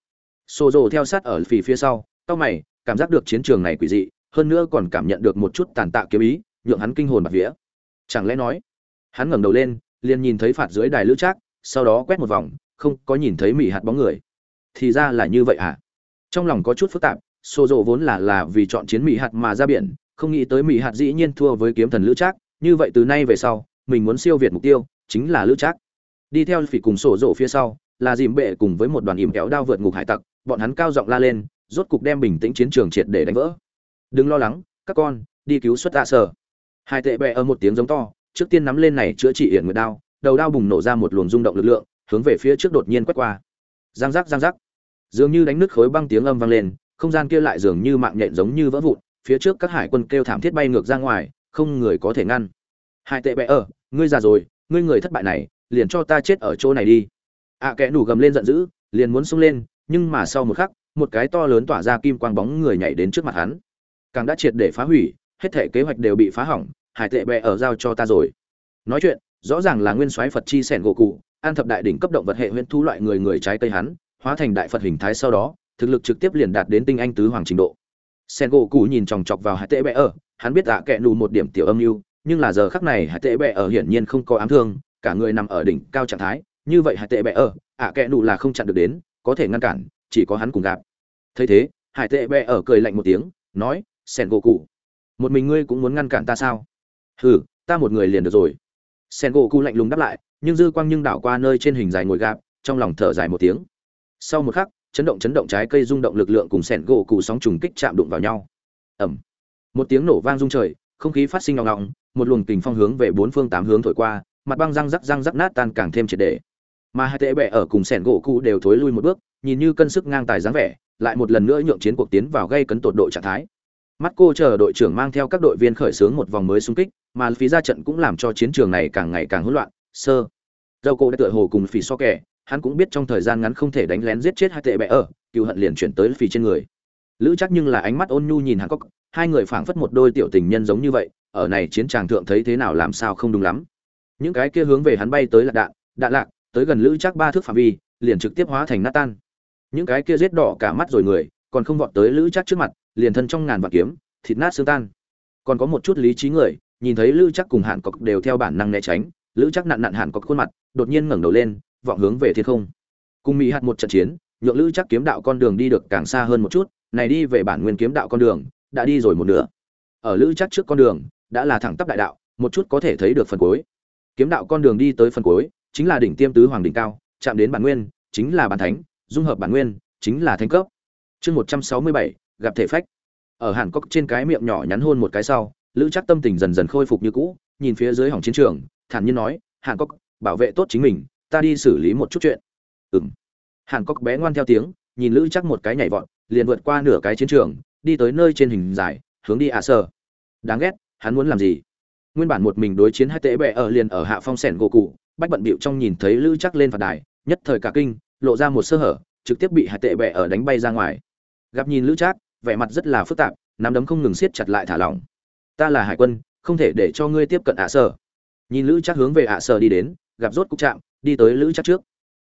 Xô rồ theo sát ở phì phía sau, tao mày, cảm giác được chiến trường này quỷ dị, hơn nữa còn cảm nhận được một chút tàn tạ kiếm ý nhượng hắn kinh hồn bạt vía. Chẳng lẽ nói, hắn ngẩng đầu lên, liền nhìn thấy phạt dưới đài lữ trác, sau đó quét một vòng, không có nhìn thấy mỹ hạt bóng người. Thì ra là như vậy à trong lòng có chút phức tạp xô rộ vốn là là vì chọn chiến mỹ hạt mà ra biển, không nghĩ tới mỹ hạt dĩ nhiên thua với kiếm thần lữ trác. Như vậy từ nay về sau, mình muốn siêu việt mục tiêu, chính là lữ trác. Đi theo phỉ cùng sổ rộ phía sau, là dìm bệ cùng với một đoàn ìm kéo đao vượt ngục hải tặc, bọn hắn cao giọng la lên, rốt cục đem bình tĩnh chiến trường triệt để đánh vỡ. Đừng lo lắng, các con, đi cứu xuất tạ sở hai tệ bệ ở một tiếng giống to trước tiên nắm lên này chữa trị yển nguyệt đao đầu đao bùng nổ ra một luồng rung động lực lượng hướng về phía trước đột nhiên quét qua. Giang giác giang giác. Dường như đánh nứt khối băng tiếng âm vang lên không gian kia lại dường như mạng nhện giống như vỡ vụn phía trước các hải quân kêu thảm thiết bay ngược ra ngoài không người có thể ngăn. Hai tệ bệ ở ngươi già rồi ngươi người thất bại này liền cho ta chết ở chỗ này đi. Ạ à, kẽ nủ gầm lên giận dữ liền muốn xông lên nhưng mà sau một khắc một cái to lớn tỏa ra kim quang bóng người nhảy đến trước mặt hắn. Càng đã triệt để phá hủy hết thể kế hoạch đều bị phá hỏng, hải tệ bệ ở giao cho ta rồi. Nói chuyện, rõ ràng là nguyên soái phật chi sẻn gỗ cụ, an thập đại đỉnh cấp động vật hệ huyễn thu loại người người trái cây hắn, hóa thành đại phật hình thái sau đó, thực lực trực tiếp liền đạt đến tinh anh tứ hoàng trình độ. Sen gỗ cụ nhìn chòng chọc vào hải tệ bệ ở, hắn biết ạ kệ nù một điểm tiểu âm mưu, nhưng là giờ khắc này hải tệ bệ ở hiển nhiên không có ám thương, cả người nằm ở đỉnh cao trạng thái, như vậy hải tệ bệ ở, ạ kệ nù là không chặn được đến, có thể ngăn cản, chỉ có hắn cùng gặp. Thấy thế, hải tệ bệ ở cười lạnh một tiếng, nói sen gỗ cụ một mình ngươi cũng muốn ngăn cản ta sao? Hừ, ta một người liền được rồi. Sen gỗ cụ lạnh lùng đáp lại, nhưng dư quang nhưng đảo qua nơi trên hình dài ngồi gạp, trong lòng thở dài một tiếng. Sau một khắc, chấn động chấn động trái cây rung động lực lượng cùng sẻn gỗ cụ sóng trùng kích chạm đụng vào nhau. Ẩm một tiếng nổ vang rung trời, không khí phát sinh ngọng ngọng, một luồng kình phong hướng về bốn phương tám hướng thổi qua, mặt băng răng rắc răng rắc nát tan càng thêm triệt để. Mà hai tệ bẹ ở cùng sẻn gỗ cụ đều thối lui một bước, nhìn như cân sức ngang tài dáng vẻ, lại một lần nữa nhượng chiến cuộc tiến vào gây cấn tột độ trạng thái mắt cô chờ đội trưởng mang theo các đội viên khởi xướng một vòng mới xung kích, mà phí ra trận cũng làm cho chiến trường này càng ngày càng hỗn loạn. Sơ dầu cô đã tựa hồ cùng phí so kẻ hắn cũng biết trong thời gian ngắn không thể đánh lén giết chết hai tệ bẹ ở, cựu hận liền chuyển tới phì trên người. Lữ chắc nhưng là ánh mắt ôn nhu nhìn hắn cốc hai người phảng phất một đôi tiểu tình nhân giống như vậy, ở này chiến tràng thượng thấy thế nào làm sao không đúng lắm. Những cái kia hướng về hắn bay tới là đạn đạn lạc, tới gần lữ chắc ba thước phạm vi, liền trực tiếp hóa thành nát tan. Những cái kia giết đỏ cả mắt rồi người, còn không vọt tới lữ chắc trước mặt liền thân trong ngàn vạn kiếm, thịt nát xương tan. Còn có một chút lý trí người, nhìn thấy lữ chắc cùng hạn cọc đều theo bản năng né tránh, lữ chắc nặn nặn hạn cọc khuôn mặt, đột nhiên ngẩng đầu lên, vọng hướng về thiên không. Cùng mỹ hạt một trận chiến, nhượng lữ chắc kiếm đạo con đường đi được càng xa hơn một chút, này đi về bản nguyên kiếm đạo con đường, đã đi rồi một nửa. Ở lữ chắc trước con đường, đã là thẳng tắp đại đạo, một chút có thể thấy được phần cuối. Kiếm đạo con đường đi tới phần cuối, chính là đỉnh tiêm tứ hoàng đỉnh cao, chạm đến bản nguyên, chính là bản thánh, dung hợp bản nguyên, chính là thánh cấp. Chương một trăm sáu mươi bảy gặp thể phách. Ở hàn cốc trên cái miệng nhỏ nhắn hôn một cái sau, lữ chắc tâm tình dần dần khôi phục như cũ, nhìn phía dưới hỏng chiến trường, thản nhiên nói, hàn cốc bảo vệ tốt chính mình, ta đi xử lý một chút chuyện. Ừng hàn cốc bé ngoan theo tiếng, nhìn lữ chắc một cái nhảy vọt, liền vượt qua nửa cái chiến trường, đi tới nơi trên hình dài, hướng đi ạ à sơ đáng ghét, hắn muốn làm gì? Nguyên bản một mình đối chiến hai tệ bệ ở liền ở hạ phong sẻn gỗ cụ, bách bận bịu trong nhìn thấy lữ chắc lên phạt đài, nhất thời cả kinh, lộ ra một sơ hở, trực tiếp bị hai tệ bệ ở đánh bay ra ngoài. Gặp nhìn lữ chắc vẻ mặt rất là phức tạp, nắm đấm không ngừng siết chặt lại thả lỏng. Ta là hải quân, không thể để cho ngươi tiếp cận ạ à sở. Nhìn lữ chắc hướng về ạ à sở đi đến, gặp rốt cục chạm, đi tới lữ chắc trước.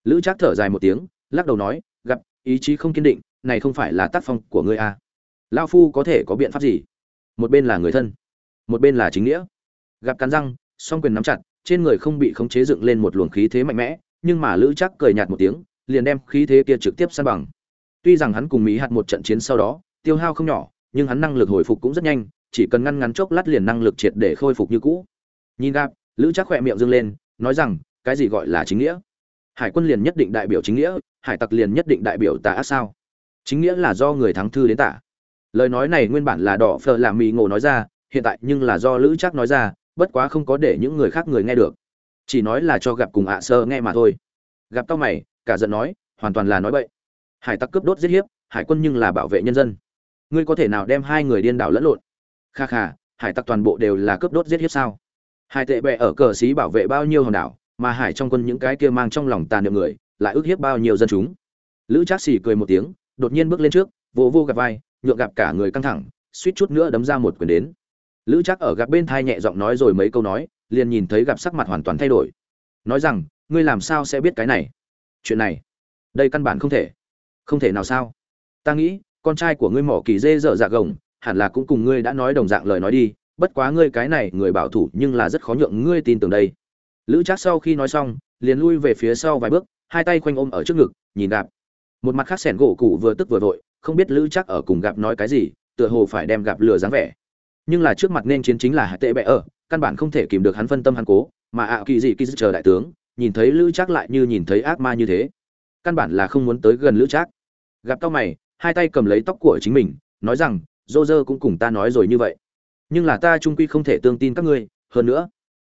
Lữ chắc thở dài một tiếng, lắc đầu nói, gặp, ý chí không kiên định, này không phải là tác phong của ngươi à. lao phu có thể có biện pháp gì? Một bên là người thân, một bên là chính nghĩa. Gặp cắn răng, song quyền nắm chặt, trên người không bị khống chế dựng lên một luồng khí thế mạnh mẽ, nhưng mà lữ chắc cười nhạt một tiếng, liền đem khí thế kia trực tiếp san bằng. Tuy rằng hắn cùng mỹ hạt một trận chiến sau đó tiêu hao không nhỏ, nhưng hắn năng lực hồi phục cũng rất nhanh, chỉ cần ngăn ngắn chốc lát liền năng lực triệt để khôi phục như cũ. Nhìn gặp, lữ chắc khỏe miệng dâng lên, nói rằng, cái gì gọi là chính nghĩa? Hải quân liền nhất định đại biểu chính nghĩa, hải tặc liền nhất định đại biểu tà ác sao? Chính nghĩa là do người thắng thư đến tả. Lời nói này nguyên bản là đỏ phờ làm mì ngộ nói ra, hiện tại nhưng là do lữ chắc nói ra, bất quá không có để những người khác người nghe được. Chỉ nói là cho gặp cùng ạ sơ nghe mà thôi. Gặp tao mày, cả giận nói, hoàn toàn là nói bậy. Hải tặc cướp đốt giết hiếp, hải quân nhưng là bảo vệ nhân dân ngươi có thể nào đem hai người điên đảo lẫn lộn? Kha kha, hải tặc toàn bộ đều là cướp đốt giết hiếp sao? Hải tệ bệ ở cờ xí bảo vệ bao nhiêu hòn đảo, mà hải trong quân những cái kia mang trong lòng tàn niệm người, lại ức hiếp bao nhiêu dân chúng? Lữ trác xì cười một tiếng, đột nhiên bước lên trước, vỗ vô gặp vai, nhượng gặp cả người căng thẳng, suýt chút nữa đấm ra một quyền đến. Lữ trác ở gặp bên thai nhẹ giọng nói rồi mấy câu nói, liền nhìn thấy gặp sắc mặt hoàn toàn thay đổi. Nói rằng, ngươi làm sao sẽ biết cái này? Chuyện này, đây căn bản không thể. Không thể nào sao? Ta nghĩ con trai của ngươi mỏ kỳ dê dở dạ gồng, hẳn là cũng cùng ngươi đã nói đồng dạng lời nói đi, bất quá ngươi cái này người bảo thủ nhưng là rất khó nhượng ngươi tin tưởng đây. Lữ trác sau khi nói xong, liền lui về phía sau vài bước, hai tay khoanh ôm ở trước ngực, nhìn gặp. Một mặt khác sẻn gỗ cụ vừa tức vừa vội, không biết lữ trác ở cùng gặp nói cái gì, tựa hồ phải đem gặp lừa dáng vẻ. Nhưng là trước mặt nên chiến chính là hạ tệ bệ ở căn bản không thể kìm được hắn phân tâm hắn cố, mà ạ kỳ gì kỳ chờ đại tướng, nhìn thấy lữ trác lại như nhìn thấy ác ma như thế. Căn bản là không muốn tới gần lữ trác. Gặp tao mày hai tay cầm lấy tóc của chính mình, nói rằng, dô dơ cũng cùng ta nói rồi như vậy. Nhưng là ta trung quy không thể tương tin các ngươi, hơn nữa,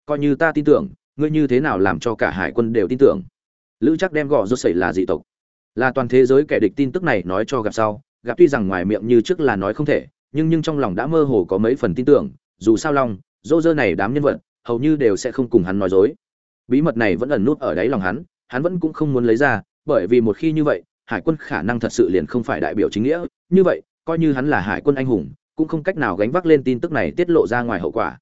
coi như ta tin tưởng, ngươi như thế nào làm cho cả hải quân đều tin tưởng? Lữ chắc đem gò rốt sẩy là dị tộc. Là toàn thế giới kẻ địch tin tức này nói cho gặp sau, gặp tuy rằng ngoài miệng như trước là nói không thể, nhưng nhưng trong lòng đã mơ hồ có mấy phần tin tưởng, dù sao long, dô dơ này đám nhân vật, hầu như đều sẽ không cùng hắn nói dối. Bí mật này vẫn ẩn nút ở đáy lòng hắn hắn vẫn cũng không muốn lấy ra, bởi vì một khi như vậy hải quân khả năng thật sự liền không phải đại biểu chính nghĩa. Như vậy, coi như hắn là hải quân anh hùng, cũng không cách nào gánh vác lên tin tức này tiết lộ ra ngoài hậu quả.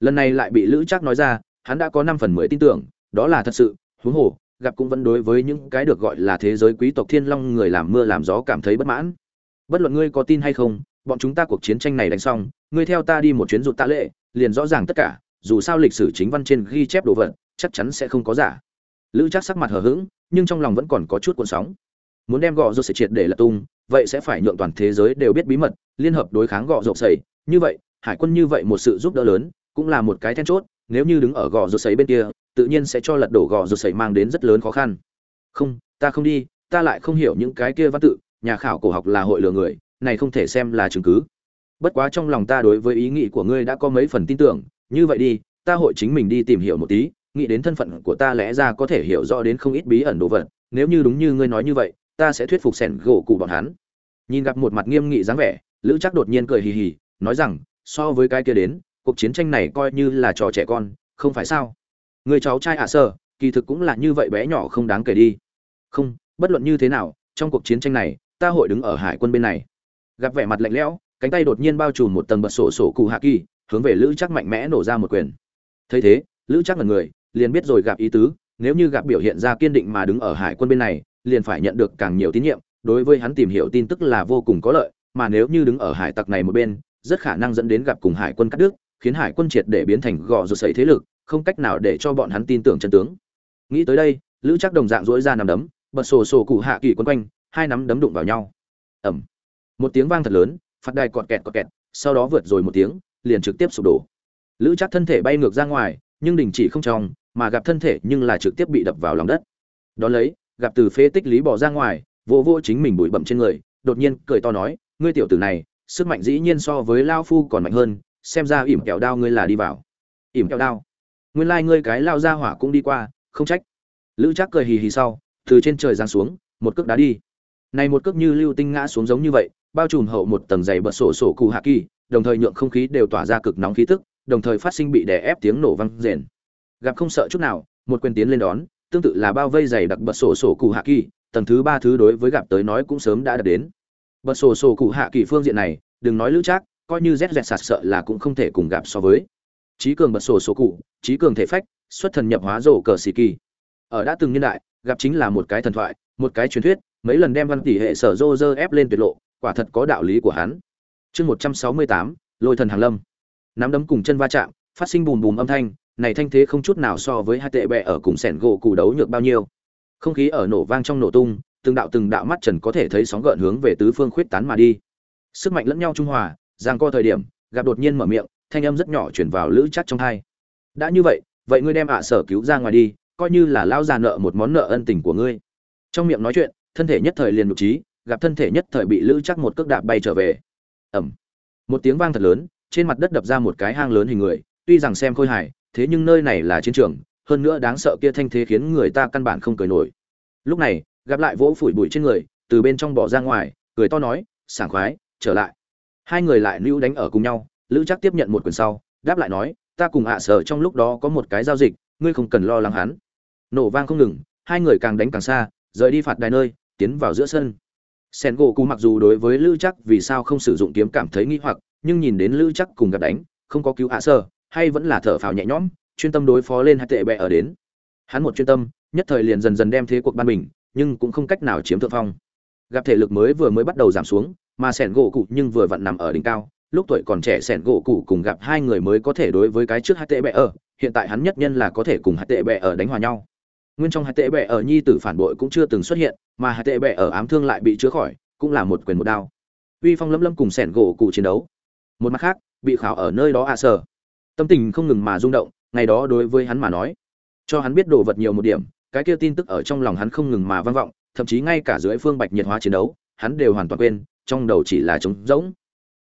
Lần này lại bị lữ trác nói ra, hắn đã có năm phần mười tin tưởng, đó là thật sự. Huống hồ, gặp cũng vẫn đối với những cái được gọi là thế giới quý tộc thiên long người làm mưa làm gió cảm thấy bất mãn. Bất luận ngươi có tin hay không, bọn chúng ta cuộc chiến tranh này đánh xong, ngươi theo ta đi một chuyến rụt tạ lệ, liền rõ ràng tất cả, dù sao lịch sử chính văn trên ghi chép đồ vật, chắc chắn sẽ không có giả. Lữ chắc sắc mặt hờ hững, nhưng trong lòng vẫn còn có chút cuộn sóng muốn đem gọ rột sẩy triệt để lật tung, vậy sẽ phải nhượng toàn thế giới đều biết bí mật, liên hợp đối kháng gọ rột sẩy như vậy, hải quân như vậy một sự giúp đỡ lớn, cũng là một cái then chốt, nếu như đứng ở gò rột sấy bên kia, tự nhiên sẽ cho lật đổ gò rột sấy mang đến rất lớn khó khăn. Không, ta không đi, ta lại không hiểu những cái kia văn tự, nhà khảo cổ học là hội lừa người, này không thể xem là chứng cứ. Bất quá trong lòng ta đối với ý nghĩ của ngươi đã có mấy phần tin tưởng, như vậy đi, ta hội chính mình đi tìm hiểu một tí, nghĩ đến thân phận của ta lẽ ra có thể hiểu rõ đến không ít bí ẩn đồ vật, nếu như đúng như ngươi nói như vậy ta sẽ thuyết phục sẻn gỗ cụ bọn hắn. Nhìn gặp một mặt nghiêm nghị dáng vẻ, lữ chắc đột nhiên cười hì hì, nói rằng, so với cái kia đến, cuộc chiến tranh này coi như là trò trẻ con, không phải sao? Người cháu trai ạ à sơ, kỳ thực cũng là như vậy bé nhỏ không đáng kể đi. Không, bất luận như thế nào, trong cuộc chiến tranh này, ta hội đứng ở hải quân bên này. Gặp vẻ mặt lạnh lẽo, cánh tay đột nhiên bao trùm một tầng bật sổ sổ cụ hạ kỳ, hướng về lữ chắc mạnh mẽ nổ ra một quyền. Thấy thế, lữ chắc là người, liền biết rồi gặp ý tứ, nếu như gặp biểu hiện ra kiên định mà đứng ở hải quân bên này liền phải nhận được càng nhiều tín nhiệm, đối với hắn tìm hiểu tin tức là vô cùng có lợi, mà nếu như đứng ở hải tặc này một bên, rất khả năng dẫn đến gặp cùng hải quân cắt đứt, khiến hải quân triệt để biến thành gò rụt sẩy thế lực, không cách nào để cho bọn hắn tin tưởng chân tướng. Nghĩ tới đây, lữ chắc đồng dạng dỗi ra nằm đấm, bật sổ sổ cụ hạ kỳ quân quanh, hai nắm đấm đụng vào nhau. Ẩm một tiếng vang thật lớn phạt đài cọt kẹt cọt kẹt, sau đó vượt rồi một tiếng, liền trực tiếp sụp đổ. Lữ chắc thân thể bay ngược ra ngoài, nhưng đình chỉ không trong, mà gặp thân thể nhưng là trực tiếp bị đập vào lòng đất. Đón lấy gặp từ phế tích lý bỏ ra ngoài, vỗ vỗ chính mình bụi bậm trên người, đột nhiên cười to nói, ngươi tiểu tử này, sức mạnh dĩ nhiên so với lao phu còn mạnh hơn, xem ra ỉm kẹo đao ngươi là đi vào. Ỉm kẹo đao? Nguyên lai、like、ngươi cái lao ra hỏa cũng đi qua, không trách. Lữ chắc cười hì hì sau, từ trên trời giáng xuống, một cước đá đi. Này một cước như lưu tinh ngã xuống giống như vậy, bao trùm hậu một tầng dày bật sổ sổ cụ hạ kỳ, đồng thời nhượng không khí đều tỏa ra cực nóng khí tức, đồng thời phát sinh bị đè ép tiếng nổ văng rền. Gặp không sợ chút nào, một quyền tiến lên đón tương tự là bao vây dày đặc bật sổ sổ cụ hạ kỳ, tầng thứ ba thứ đối với gặp tới nói cũng sớm đã đạt đến. Bật sổ sổ cụ hạ kỳ phương diện này, đừng nói lữ trác, coi như rét rẹt sạt sợ là cũng không thể cùng gặp so với. Trí cường bật sổ sổ cụ trí cường thể phách, xuất thần nhập hóa rổ cờ xì kỳ. Ở đã từng niên đại, gặp chính là một cái thần thoại, một cái truyền thuyết, mấy lần đem văn tỷ hệ sở rô rơ ép lên tuyệt lộ, quả thật có đạo lý của hắn. Chương một trăm sáu mươi tám, lôi thần hàng lâm. Nắm đấm cùng chân va chạm, phát sinh bùm bùm âm thanh này thanh thế không chút nào so với hai tệ bẹ ở cùng sẻn gỗ cù đấu nhược bao nhiêu. Không khí ở nổ vang trong nổ tung, từng đạo từng đạo mắt trần có thể thấy sóng gợn hướng về tứ phương khuyết tán mà đi. Sức mạnh lẫn nhau trung hòa, giang co thời điểm, gặp đột nhiên mở miệng, thanh âm rất nhỏ chuyển vào lữ chắc trong hai. Đã như vậy vậy ngươi đem ạ sở cứu ra ngoài đi, coi như là lao già nợ một món nợ ân tình của ngươi. Trong miệng nói chuyện, thân thể nhất thời liền nhục trí, gặp thân thể nhất thời bị lữ chắc một cước đạp bay trở về. Ẩm. Một tiếng vang thật lớn, trên mặt đất đập ra một cái hang lớn hình người, tuy rằng xem khôi hài thế nhưng nơi này là chiến trường, hơn nữa đáng sợ kia thanh thế khiến người ta căn bản không cười nổi. Lúc này, gặp lại vỗ phủi bụi trên người, từ bên trong bỏ ra ngoài, cười to nói, sảng khoái, trở lại. Hai người lại lưu đánh ở cùng nhau, lữ chắc tiếp nhận một quyền sau, đáp lại nói, ta cùng ạ sở trong lúc đó có một cái giao dịch, ngươi không cần lo lắng hắn. Nổ vang không ngừng, hai người càng đánh càng xa, rời đi phạt đài nơi, tiến vào giữa sân. Sen gỗ cụ mặc dù đối với lữ chắc vì sao không sử dụng kiếm cảm thấy nghi hoặc, nhưng nhìn đến lữ chắc cùng gặp đánh, không có cứu ạ sở hay vẫn là thở phào nhẹ nhõm, chuyên tâm đối phó lên hai tệ bẹ ở đến. Hắn một chuyên tâm, nhất thời liền dần dần đem thế cuộc ban bình, nhưng cũng không cách nào chiếm thượng phong. Gặp thể lực mới vừa mới bắt đầu giảm xuống, mà sẻn gỗ cụ nhưng vừa vặn nằm ở đỉnh cao, lúc tuổi còn trẻ sẻn gỗ cụ cùng gặp hai người mới có thể đối với cái trước hai tệ bẹ ở, hiện tại hắn nhất nhân là có thể cùng hai tệ bẹ ở đánh hòa nhau. Nguyên trong hai tệ bẹ ở nhi tử phản bội cũng chưa từng xuất hiện, mà hai tệ bẹ ở ám thương lại bị chữa khỏi, cũng là một quyền một đao. Uy phong lâm lâm cùng sẻn gỗ cụ chiến đấu. Một mặt khác, bị khảo ở nơi đó ạ à sở tâm tình không ngừng mà rung động, ngày đó đối với hắn mà nói, cho hắn biết đồ vật nhiều một điểm, cái kia tin tức ở trong lòng hắn không ngừng mà vang vọng, thậm chí ngay cả dưới phương bạch nhiệt hóa chiến đấu, hắn đều hoàn toàn quên, trong đầu chỉ là trống rỗng.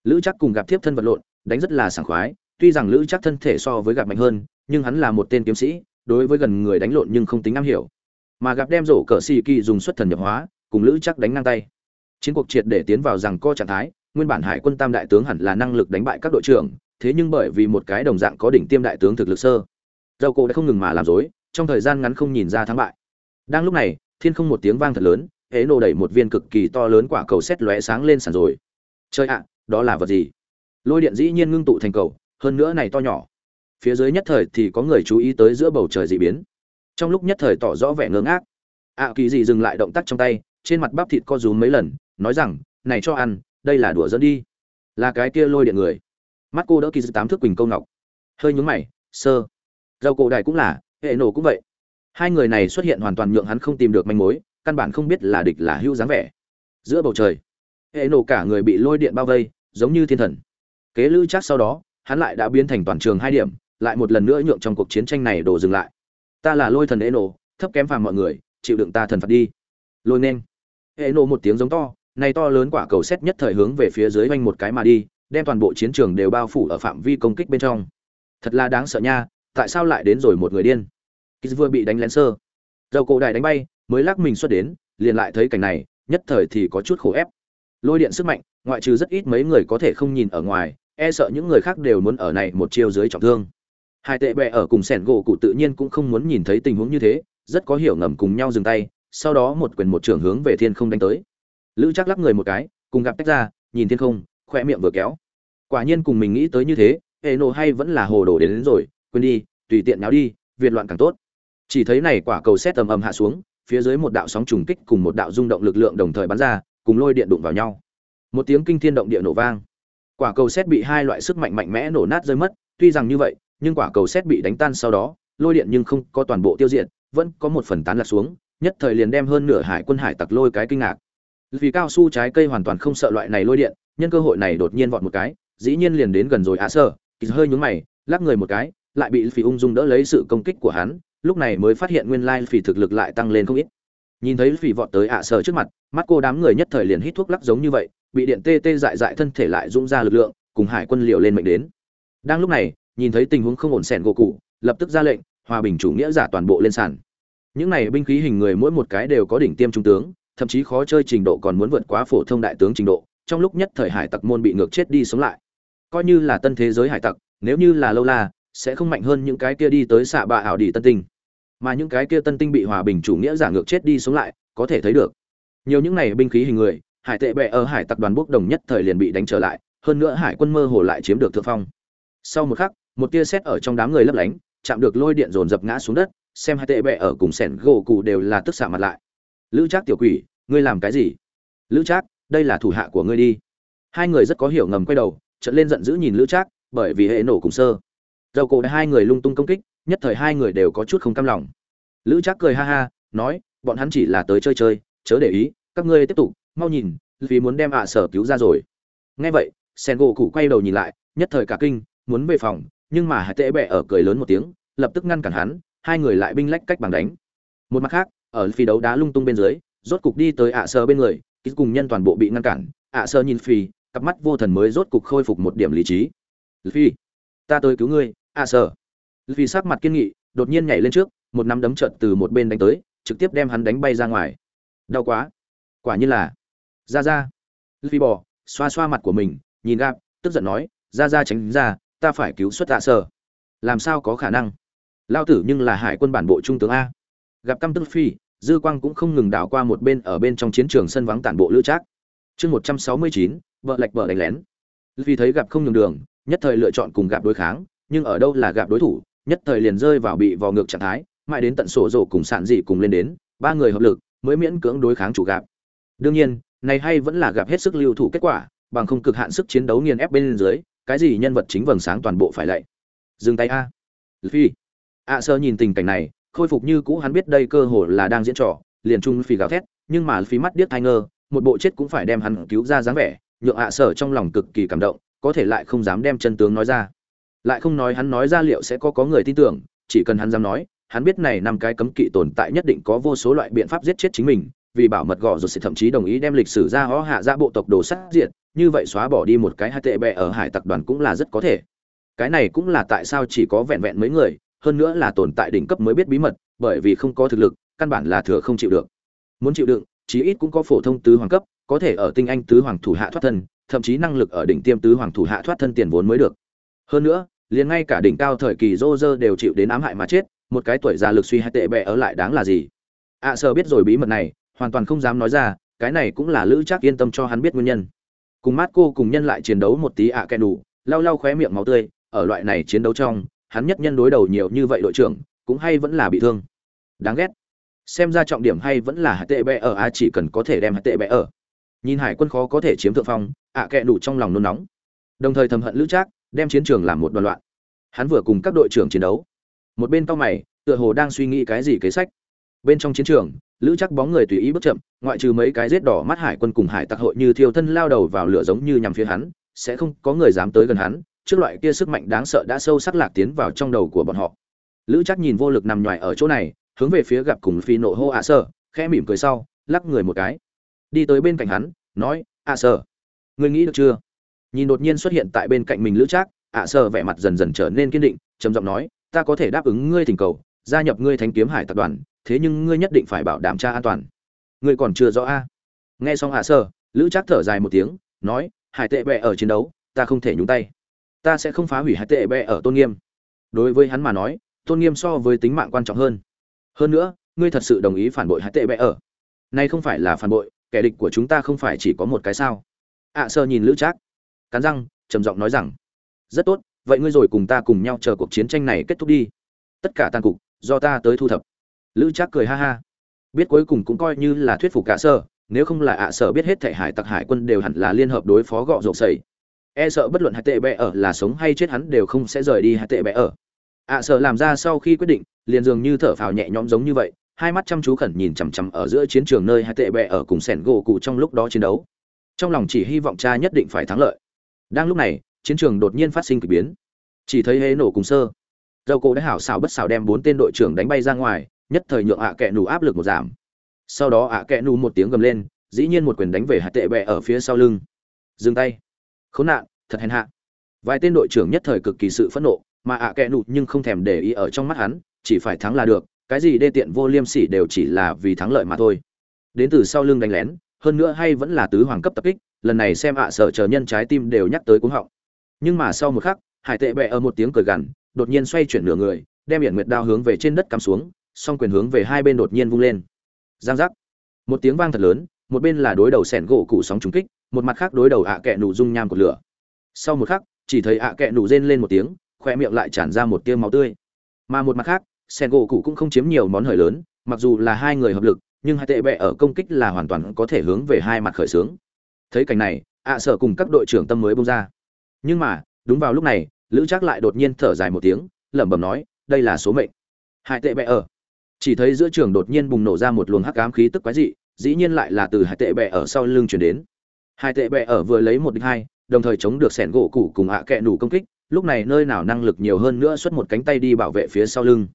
Lữ chắc cùng gặp tiếp thân vật lộn, đánh rất là sảng khoái, tuy rằng lữ chắc thân thể so với gặp mạnh hơn, nhưng hắn là một tên kiếm sĩ, đối với gần người đánh lộn nhưng không tính am hiểu. Mà gặp đem rổ cờ xì kỳ dùng xuất thần nhập hóa, cùng lữ chắc đánh ngang tay. Chiến cuộc triệt để tiến vào rằng co trạng thái, nguyên bản hải quân tam đại tướng hẳn là năng lực đánh bại các đội trưởng thế nhưng bởi vì một cái đồng dạng có đỉnh tiêm đại tướng thực lực sơ, dầu cổ đã không ngừng mà làm dối trong thời gian ngắn không nhìn ra thắng bại. Đang lúc này, thiên không một tiếng vang thật lớn, hễ nổ đẩy một viên cực kỳ to lớn quả cầu xét lóe sáng lên sàn rồi. Chơi ạ, đó là vật gì? Lôi điện dĩ nhiên ngưng tụ thành cầu, hơn nữa này to nhỏ. Phía dưới nhất thời thì có người chú ý tới giữa bầu trời dị biến. Trong lúc nhất thời tỏ rõ vẻ ngơ ngác. Ạ kỳ dị dừng lại động tác trong tay, trên mặt bắp thịt co rúm mấy lần, nói rằng, này cho ăn, đây là đùa dẫn đi. Là cái kia lôi điện người mắt cô đỡ kỳ dư tám thước quỳnh câu ngọc. Hơi nhúng mày, sơ dầu cổ đài cũng là, hệ nổ cũng vậy. Hai người này xuất hiện hoàn toàn nhượng hắn không tìm được manh mối, căn bản không biết là địch là hữu dáng vẻ. Giữa bầu trời, hệ nổ cả người bị lôi điện bao vây, giống như thiên thần. Kế lữ chắc sau đó, hắn lại đã biến thành toàn trường hai điểm, lại một lần nữa nhượng trong cuộc chiến tranh này đổ dừng lại. Ta là lôi thần hệ nổ, thấp kém phàm mọi người, chịu đựng ta thần phạt đi. Lôi nên hệ nổ một tiếng giống to, này to lớn quả cầu xét nhất thời hướng về phía dưới vanh một cái mà đi đem toàn bộ chiến trường đều bao phủ ở phạm vi công kích bên trong. Thật là đáng sợ nha, tại sao lại đến rồi một người điên? Kis vừa bị đánh lén sơ. Dầu cổ đài đánh bay, mới lắc mình xuất đến, liền lại thấy cảnh này, nhất thời thì có chút khổ ép. Lôi điện sức mạnh, ngoại trừ rất ít mấy người có thể không nhìn ở ngoài e sợ những người khác đều muốn ở này một chiêu dưới trọng thương. Hai tệ bẹ ở cùng sẻn gỗ cụ tự nhiên cũng không muốn nhìn thấy tình huống như thế, rất có hiểu ngầm cùng nhau dừng tay, sau đó một quyền một trưởng hướng về thiên không đánh tới. Lữ chắc lắc người một cái, cùng gặp tách ra nhìn thiên không khoe miệng vừa kéo. Quả nhiên cùng mình nghĩ tới như thế hệ nộ hay vẫn là hồ đồ đến, đến rồi quên đi tùy tiện nháo đi việt loạn càng tốt. Chỉ thấy này quả cầu xét tầm ầm hạ xuống phía dưới một đạo sóng trùng kích cùng một đạo rung động lực lượng đồng thời bắn ra cùng lôi điện đụng vào nhau. Một tiếng kinh thiên động địa nổ vang. Quả cầu xét bị hai loại sức mạnh mạnh mẽ nổ nát rơi mất tuy rằng như vậy nhưng quả cầu xét bị đánh tan sau đó lôi điện nhưng không có toàn bộ tiêu diệt vẫn có một phần tán lạc xuống nhất thời liền đem hơn nửa hải quân hải tặc lôi cái kinh ngạc. Vì cao su trái cây hoàn toàn không sợ loại này lôi điện nhân cơ hội này đột nhiên vọt một cái, dĩ nhiên liền đến gần rồi á sơ. Kỳ hơi nhướng mày, lắc người một cái, lại bị phỉ ung dung đỡ lấy sự công kích của hắn, lúc này mới phát hiện nguyên lai phỉ thực lực lại tăng lên không ít. Nhìn thấy phỉ vọt tới ạ sơ trước mặt, mắt cô đám người nhất thời liền hít thuốc lắc giống như vậy, bị điện tê tê dại dại thân thể lại dũng ra lực lượng, cùng hải quân liều lên mệnh đến. Đang lúc này, nhìn thấy tình huống không ổn sẻn gỗ cụ, lập tức ra lệnh, hòa bình chủ nghĩa giả toàn bộ lên sàn. Những này binh khí hình người mỗi một cái đều có đỉnh tiêm trung tướng, thậm chí khó chơi trình độ còn muốn vượt quá phổ thông đại tướng trình độ trong lúc nhất thời hải tặc môn bị ngược chết đi sống lại. Coi như là tân thế giới hải tặc, nếu như là lâu la, sẽ không mạnh hơn những cái kia đi tới xạ bạ ảo đi tân tinh. Mà những cái kia tân tinh bị hòa bình chủ nghĩa giả ngược chết đi sống lại, có thể thấy được. Nhiều những này binh khí hình người, hải tệ bệ ở hải tặc đoàn bốc đồng nhất thời liền bị đánh trở lại, hơn nữa hải quân mơ hồ lại chiếm được thượng phong. Sau một khắc, một tia xét ở trong đám người lấp lánh, chạm được lôi điện dồn dập ngã xuống đất, xem hai tệ bệ ở cùng sẻn gỗ cụ đều là tức xạ mặt lại. Lữ trác tiểu quỷ, ngươi làm cái gì? Lữ trác đây là thủ hạ của ngươi đi. Hai người rất có hiểu ngầm quay đầu trận lên giận dữ nhìn lữ trác, bởi vì hệ nổ cùng sơ. Dầu cổ hai người lung tung công kích, nhất thời hai người đều có chút không cam lòng. Lữ trác cười ha ha, nói, bọn hắn chỉ là tới chơi chơi, chớ để ý, các ngươi tiếp tục, mau nhìn, vì muốn đem ạ à sở cứu ra rồi. Nghe vậy sen gỗ cụ quay đầu nhìn lại, nhất thời cả kinh, muốn về phòng, nhưng mà hải tệ bẹ ở cười lớn một tiếng, lập tức ngăn cản hắn, hai người lại binh lách cách bằng đánh. Một mặt khác, ở phi đấu đá lung tung bên dưới, rốt cục đi tới ạ à sở bên người ký cùng nhân toàn bộ bị ngăn cản, ạ sơ nhìn phi, cặp mắt vô thần mới rốt cục khôi phục một điểm lý trí. Phi, ta tới cứu ngươi, ạ sơ. phi sắc mặt kiên nghị, đột nhiên nhảy lên trước, một nắm đấm trợt từ một bên đánh tới, trực tiếp đem hắn đánh bay ra ngoài. Đau quá. Quả nhiên là. Ra ra. Phi bò, xoa xoa mặt của mình, nhìn gặp tức giận nói, ra ra tránh ra, ta phải cứu xuất ạ sơ. Làm sao có khả năng? Lao tử nhưng là hải quân bản bộ trung tướng a. Gặp căm tức phi dư quang cũng không ngừng đảo qua một bên ở bên trong chiến trường sân vắng tản bộ lữ trác. Chương một trăm sáu mươi chín, vợ lạch vợ đánh lén. Vì thấy gặp không nhường đường, nhất thời lựa chọn cùng gặp đối kháng, nhưng ở đâu là gặp đối thủ, nhất thời liền rơi vào bị vò ngược trạng thái, mãi đến tận sổ rổ cùng sạn dị cùng lên đến, ba người hợp lực, mới miễn cưỡng đối kháng chủ gặp. Đương nhiên, này hay vẫn là gặp hết sức lưu thủ kết quả, bằng không cực hạn sức chiến đấu nghiền ép bên dưới, cái gì nhân vật chính vầng sáng toàn bộ phải lạy. Dừng tay a. Phi ạ sơ nhìn tình cảnh này khôi phục như cũ hắn biết đây cơ hội là đang diễn trò, liền trung phi gào thét, nhưng mà phi mắt điếc thai ngơ, một bộ chết cũng phải đem hắn cứu ra dáng vẻ, nhượng ạ sở trong lòng cực kỳ cảm động, có thể lại không dám đem chân tướng nói ra. Lại không nói hắn nói ra liệu sẽ có có người tin tưởng, chỉ cần hắn dám nói, hắn biết này năm cái cấm kỵ tồn tại nhất định có vô số loại biện pháp giết chết chính mình, vì bảo mật gò rồi sẽ thậm chí đồng ý đem lịch sử ra hó hạ ra bộ tộc đồ sát diệt, như vậy xóa bỏ đi một cái hai tệ bè ở hải tặc đoàn cũng là rất có thể. Cái này cũng là tại sao chỉ có vẹn vẹn mấy người hơn nữa là tồn tại đỉnh cấp mới biết bí mật bởi vì không có thực lực căn bản là thừa không chịu được. Muốn chịu đựng chí ít cũng có phổ thông tứ hoàng cấp có thể ở tinh anh tứ hoàng thủ hạ thoát thân thậm chí năng lực ở đỉnh tiêm tứ hoàng thủ hạ thoát thân tiền vốn mới được. Hơn nữa liền ngay cả đỉnh cao thời kỳ Roger rơ đều chịu đến ám hại mà chết một cái tuổi già lực suy hay tệ bẹ ở lại đáng là gì? Ạ à, sơ biết rồi bí mật này hoàn toàn không dám nói ra cái này cũng là lữ chắc yên tâm cho hắn biết nguyên nhân. Cùng mát cô cùng nhân lại chiến đấu một tí ạ à kẻ đủ lau lau khóe miệng máu tươi ở loại này chiến đấu trong hắn nhất nhân đối đầu nhiều như vậy đội trưởng, cũng hay vẫn là bị thương. Đáng ghét. Xem ra trọng điểm hay vẫn là hải tệ bẹ ở a chỉ cần có thể đem hải tệ bẹ ở. Nhìn hải quân khó có thể chiếm thượng phong, ạ à kệ đủ trong lòng nôn nóng. Đồng thời thầm hận lữ trác, đem chiến trường làm một đoàn loạn. Hắn vừa cùng các đội trưởng chiến đấu. Một bên cao mày, tựa hồ đang suy nghĩ cái gì kế sách. Bên trong chiến trường, lữ chắc bóng người tùy ý bước chậm, ngoại trừ mấy cái rết đỏ mắt hải quân cùng hải tặc hội như thiêu thân lao đầu vào lửa giống như nhằm phía hắn, sẽ không có người dám tới gần hắn trước loại kia sức mạnh đáng sợ đã sâu sắc lạc tiến vào trong đầu của bọn họ. Lữ chắc nhìn vô lực nằm ngoài ở chỗ này, hướng về phía gặp cùng phi nộ hô ạ à sơ, khẽ mỉm cười sau, lắc người một cái. Đi tới bên cạnh hắn, nói, ạ à sơ, ngươi nghĩ được chưa? Nhìn đột nhiên xuất hiện tại bên cạnh mình lữ trác, ạ sơ vẻ mặt dần dần trở nên kiên định, trầm giọng nói, ta có thể đáp ứng ngươi thỉnh cầu, gia nhập ngươi thánh kiếm hải tập đoàn, thế nhưng ngươi nhất định phải bảo đảm tra an toàn. Ngươi còn chưa rõ a? Nghe xong ạ sơ, lữ trác thở dài một tiếng, nói, hải tệ bệ ở chiến đấu, ta không thể nhúng tay ta sẽ không phá hủy hải tệ bệ ở tôn nghiêm. Đối với hắn mà nói, tôn nghiêm so với tính mạng quan trọng hơn. Hơn nữa, ngươi thật sự đồng ý phản bội hải tệ bệ ở. Nay không phải là phản bội, kẻ địch của chúng ta không phải chỉ có một cái sao. Ạ sơ nhìn lữ trác, cắn răng, trầm giọng nói rằng, rất tốt, vậy ngươi rồi cùng ta cùng nhau chờ cuộc chiến tranh này kết thúc đi. Tất cả tàn cục, do ta tới thu thập. Lữ trác cười ha ha. Biết cuối cùng cũng coi như là thuyết phục cả sơ, nếu không là ạ sở biết hết thể hải tặc hải quân đều hẳn là liên hợp đối phó gọ rộp sầy e sợ bất luận hạt tệ bệ ở là sống hay chết hắn đều không sẽ rời đi hạt tệ bệ ở. Ạ sợ làm ra sau khi quyết định, liền dường như thở phào nhẹ nhõm giống như vậy, hai mắt chăm chú khẩn nhìn chằm chằm ở giữa chiến trường nơi hạt tệ bệ ở cùng sẻn gỗ cụ trong lúc đó chiến đấu. Trong lòng chỉ hy vọng cha nhất định phải thắng lợi. Đang lúc này, chiến trường đột nhiên phát sinh k ỳ biến. Chỉ thấy hễ nổ cùng sơ. Dầu cổ đã hảo xảo bất xảo đem bốn tên đội trưởng đánh bay ra ngoài, nhất thời nhượng ạ à kẹ nù áp lực một giảm. Sau đó ạ à kẹ nù một tiếng gầm lên, dĩ nhiên một quyền đánh về hạt tệ bẹ ở phía sau lưng. Dừng tay khốn nạn, thật hèn hạ. Vài tên đội trưởng nhất thời cực kỳ sự phẫn nộ, mà ạ à kẹ nhưng không thèm để ý ở trong mắt hắn, chỉ phải thắng là được, cái gì đê tiện vô liêm sỉ đều chỉ là vì thắng lợi mà thôi. Đến từ sau lưng đánh lén, hơn nữa hay vẫn là tứ hoàng cấp tập kích, lần này xem ạ sợ chờ nhân trái tim đều nhắc tới cuống họng. Nhưng mà sau một khắc, hải tệ bẹ ở một tiếng cười gằn, đột nhiên xoay chuyển nửa người, đem biển nguyệt đao hướng về trên đất cắm xuống, song quyền hướng về hai bên đột nhiên vung lên. Giang giác. Một tiếng vang thật lớn, một bên là đối đầu sẻn gỗ cụ sóng trúng kích một mặt khác đối đầu ạ kẹ nụ dung nham của lửa. Sau một khắc, chỉ thấy ạ kẹ nụ rên lên một tiếng, khoe miệng lại tràn ra một tia máu tươi. Mà một mặt khác, sen gỗ cụ cũng không chiếm nhiều món hời lớn, mặc dù là hai người hợp lực, nhưng hai tệ bẹ ở công kích là hoàn toàn có thể hướng về hai mặt khởi xướng. Thấy cảnh này, ạ sợ cùng các đội trưởng tâm mới bông ra. Nhưng mà, đúng vào lúc này, lữ trác lại đột nhiên thở dài một tiếng, lẩm bẩm nói, đây là số mệnh. Hai tệ bẹ ở. Chỉ thấy giữa trường đột nhiên bùng nổ ra một luồng hắc ám khí tức quái dị, dĩ nhiên lại là từ hai tệ bẹ ở sau lưng chuyển đến hai tệ bẹ ở vừa lấy một đích hai đồng thời chống được sẻn gỗ cũ cùng ạ à kẹ nủ công kích lúc này nơi nào năng lực nhiều hơn nữa xuất một cánh tay đi bảo vệ phía sau lưng.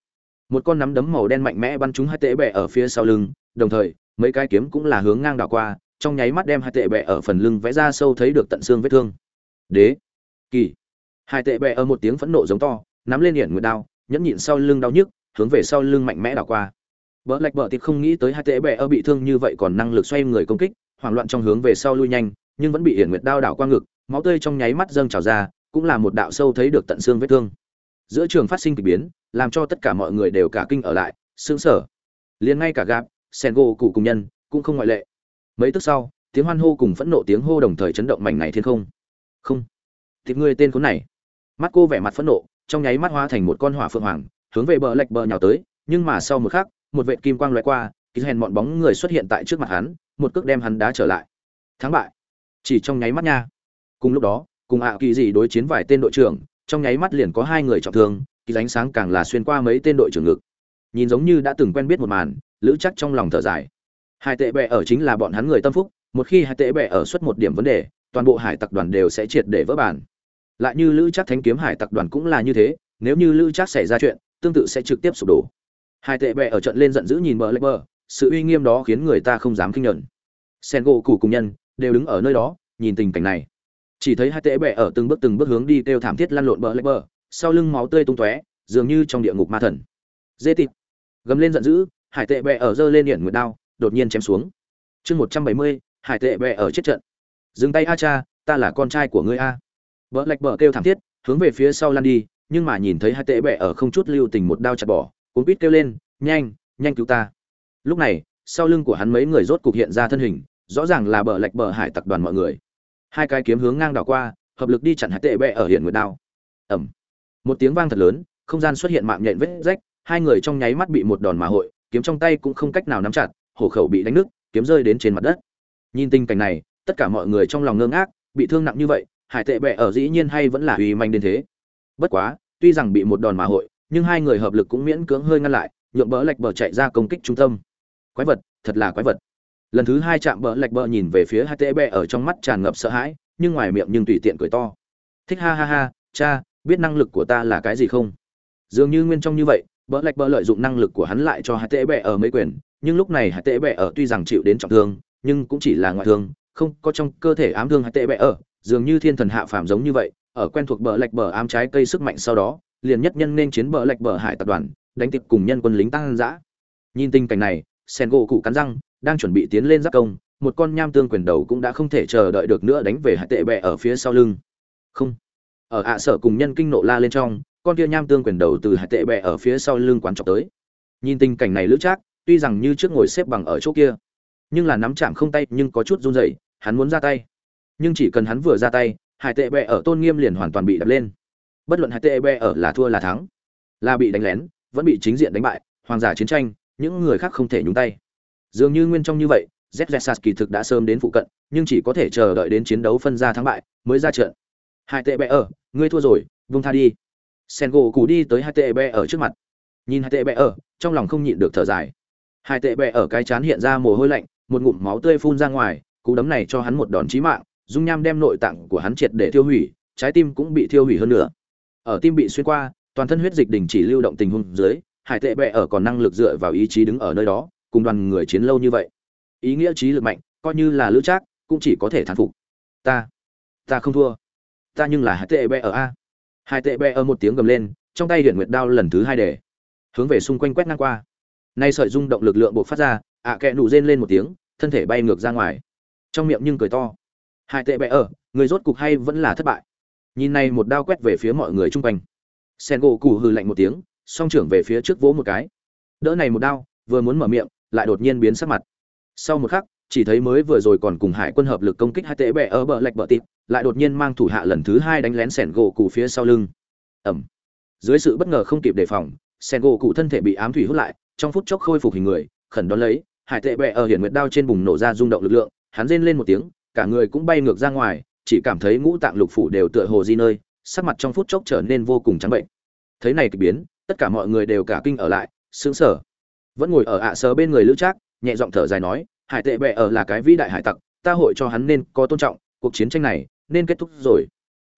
Một con nắm đấm màu đen mạnh mẽ bắn trúng hai tệ bẹ ở phía sau lưng đồng thời mấy cái kiếm cũng là hướng ngang đảo qua trong nháy mắt đem hai tệ bẹ ở phần lưng vẽ ra sâu thấy được tận xương vết thương. Đế kỳ. Hai tệ bẹ ở một tiếng phẫn nộ giống to nắm lên hiển nguyệt đao nhẫn nhịn sau lưng đau nhức hướng về sau lưng mạnh mẽ đảo qua. Bỡ lạch bỡ tịp không nghĩ tới hai tệ bẹ ở bị thương như vậy còn năng lực xoay người công kích, hoảng loạn trong hướng về sau lui nhanh, nhưng vẫn bị Hiển Nguyệt đao đảo qua ngực, máu tươi trong nháy mắt dâng trào ra, cũng là một đạo sâu thấy được tận xương vết thương. Giữa trường phát sinh kỳ biến, làm cho tất cả mọi người đều cả kinh ở lại, sững sờ. Liền ngay cả gặp, Sengo cụ cùng nhân, cũng không ngoại lệ. Mấy tức sau, tiếng hoan hô cùng phẫn nộ tiếng hô đồng thời chấn động mảnh này thiên không. Không, Thịt ngươi tên khốn này. Mắt cô vẻ mặt phẫn nộ, trong nháy mắt hóa thành một con hỏa phượng hoàng, hướng về bờ lệch bờ nhào tới, nhưng mà sau một khắc, một vệt kim quang lóe qua, kỳ hèn bọn bóng người xuất hiện tại trước mặt hắn, một cước đem hắn đá trở lại. Thắng bại, chỉ trong nháy mắt nha. Cùng lúc đó, cùng ạ kỳ gì đối chiến vài tên đội trưởng, trong nháy mắt liền có hai người trọng thương, kỳ ánh sáng càng là xuyên qua mấy tên đội trưởng ngực. Nhìn giống như đã từng quen biết một màn, lữ chắc trong lòng thở dài. Hai tệ bệ ở chính là bọn hắn người tâm phúc, một khi hai tệ bệ ở xuất một điểm vấn đề, toàn bộ hải tặc đoàn đều sẽ triệt để vỡ bản. Lại như lữ chắc thánh kiếm hải tặc đoàn cũng là như thế, nếu như lữ chắc xảy ra chuyện, tương tự sẽ trực tiếp sụp đổ hai tệ bệ ở trận lên giận dữ nhìn bờ lê bờ sự uy nghiêm đó khiến người ta không dám kinh nhận. Sen gỗ củ cùng nhân đều đứng ở nơi đó, nhìn tình cảnh này. Chỉ thấy hai tệ bẹ ở từng bước từng bước hướng đi kêu thảm thiết lăn lộn bờ lệch bờ, sau lưng máu tươi tung tóe, dường như trong địa ngục ma thần. Dê tịt. Gầm lên giận dữ hải tệ bẹ ở giơ lên điện nguyệt đao, đột nhiên chém xuống. Chương một trăm bảy mươi hải tệ bẹ ở chết trận. Dừng tay a cha, ta là con trai của ngươi a. Bờ lệch bờ kêu thảm thiết, hướng về phía sau lăn đi, nhưng mà nhìn thấy hai tệ bẹ ở không chút lưu tình một đao chặt bỏ, cuốn quýt kêu lên, nhanh nhanh cứu ta lúc này, sau lưng của hắn mấy người rốt cục hiện ra thân hình, rõ ràng là bờ lạch bờ hải tặc đoàn mọi người. Hai cái kiếm hướng ngang đảo qua, hợp lực đi chặn hải tệ bẹ ở hiện nguyệt đao. Ẩm một tiếng vang thật lớn, không gian xuất hiện mạng nhện vết rách, hai người trong nháy mắt bị một đòn mà hội, kiếm trong tay cũng không cách nào nắm chặt, hổ khẩu bị đánh nứt, kiếm rơi đến trên mặt đất. Nhìn tình cảnh này, tất cả mọi người trong lòng ngơ ngác, bị thương nặng như vậy, hải tệ bẹ ở dĩ nhiên hay vẫn là uy manh đến thế. Bất quá, tuy rằng bị một đòn mà hội, nhưng hai người hợp lực cũng miễn cưỡng hơi ngăn lại, nhượng bỡ lạch bờ chạy ra công kích trung tâm quái vật, thật là quái vật. Lần thứ hai chạm bỡ lạch bờ nhìn về phía hai tê bẹ ở trong mắt tràn ngập sợ hãi, nhưng ngoài miệng nhưng tùy tiện cười to. Thích ha ha ha, cha, biết năng lực của ta là cái gì không? Dường như nguyên trong như vậy bỡ lạch bờ lợi dụng năng lực của hắn lại cho hai tê bẹ ở mấy quyền, nhưng lúc này hai tê bẹ ở tuy rằng chịu đến trọng thương, nhưng cũng chỉ là ngoại thương, không có trong cơ thể ám thương hai tê bẹ ở, dường như thiên thần hạ phàm giống như vậy, ở quen thuộc bờ lạch bờ ám trái cây sức mạnh sau đó, liền nhất nhân nên chiến bờ lạch bờ hải tập đoàn, đánh tiệp cùng nhân quân lính tăng dã. Nhìn tình cảnh này sen gỗ cụ cắn răng, đang chuẩn bị tiến lên giáp công, một con nham tương quyền đầu cũng đã không thể chờ đợi được nữa đánh về hải tệ bẹ ở phía sau lưng. Không. Ở ạ sở cùng nhân kinh nộ la lên trong, con kia nham tương quyền đầu từ hải tệ bẹ ở phía sau lưng quán trọng tới. Nhìn tình cảnh này lữ trác, tuy rằng như trước ngồi xếp bằng ở chỗ kia, nhưng là nắm chạm không tay nhưng có chút run rẩy, hắn muốn ra tay. Nhưng chỉ cần hắn vừa ra tay, hải tệ bẹ ở tôn nghiêm liền hoàn toàn bị đập lên. Bất luận hải tệ bẹ ở là thua là thắng, là bị đánh lén, vẫn bị chính diện đánh bại, hoàng giả chiến tranh những người khác không thể nhúng tay. Dường như nguyên trong như vậy z kỳ thực đã sớm đến phụ cận, nhưng chỉ có thể chờ đợi đến chiến đấu phân ra thắng bại mới ra trận. Hai tệ bẹ ở, ngươi thua rồi, vung tha đi. Sen gỗ cù đi tới hai tệ bẹ ở trước mặt. Nhìn hai tệ bẹ ở, trong lòng không nhịn được thở dài. Hai tệ bẹ ở cái chán hiện ra mồ hôi lạnh, một ngụm máu tươi phun ra ngoài, cú đấm này cho hắn một đòn chí mạng, dung nham đem nội tạng của hắn triệt để tiêu hủy, trái tim cũng bị tiêu hủy hơn nữa. Ở tim bị xuyên qua, toàn thân huyết dịch đình chỉ lưu động tình huống dưới hải tệ bệ ở còn năng lực dựa vào ý chí đứng ở nơi đó, cùng đoàn người chiến lâu như vậy. Ý nghĩa trí lực mạnh, coi như là lữ trác, cũng chỉ có thể thán phục. Ta ta không thua. Ta nhưng là hải tệ bệ ở a. Hải tệ bệ ở một tiếng gầm lên, trong tay hiển nguyệt đao lần thứ hai để, hướng về xung quanh quét ngang qua. Nay sợi rung động lực lượng buộc phát ra, ạ à kẹ nụ rên lên một tiếng, thân thể bay ngược ra ngoài. Trong miệng nhưng cười to. Hải tệ bệ ở, người rốt cục hay vẫn là thất bại. Nhìn này một đao quét về phía mọi người chung quanh. Sen gỗ cù hừ lạnh một tiếng song trưởng về phía trước vỗ một cái. Đỡ này một đao vừa muốn mở miệng, lại đột nhiên biến sắc mặt. Sau một khắc, chỉ thấy mới vừa rồi còn cùng hải quân hợp lực công kích hai tệ bẹ ở bờ lạch bờ tịt, lại đột nhiên mang thủ hạ lần thứ hai đánh lén sẻn gỗ cụ phía sau lưng. Ẩm. Dưới sự bất ngờ không kịp đề phòng, sẻn gỗ cụ thân thể bị ám thủy hút lại, trong phút chốc khôi phục hình người, khẩn đón lấy hải tệ bẹ ở hiển nguyệt đao trên bùng nổ ra rung động lực lượng, hắn rên lên một tiếng, cả người cũng bay ngược ra ngoài, chỉ cảm thấy ngũ tạng lục phủ đều tựa hồ di nơi, sắc mặt trong phút chốc trở nên vô cùng trắng bệnh. Thấy này kịch biến tất cả mọi người đều cả kinh ở lại, sững sờ. Vẫn ngồi ở ạ sờ bên người lữ trác, nhẹ giọng thở dài nói, hải tệ bệ ở là cái vĩ đại hải tặc, ta hội cho hắn nên có tôn trọng, cuộc chiến tranh này nên kết thúc rồi.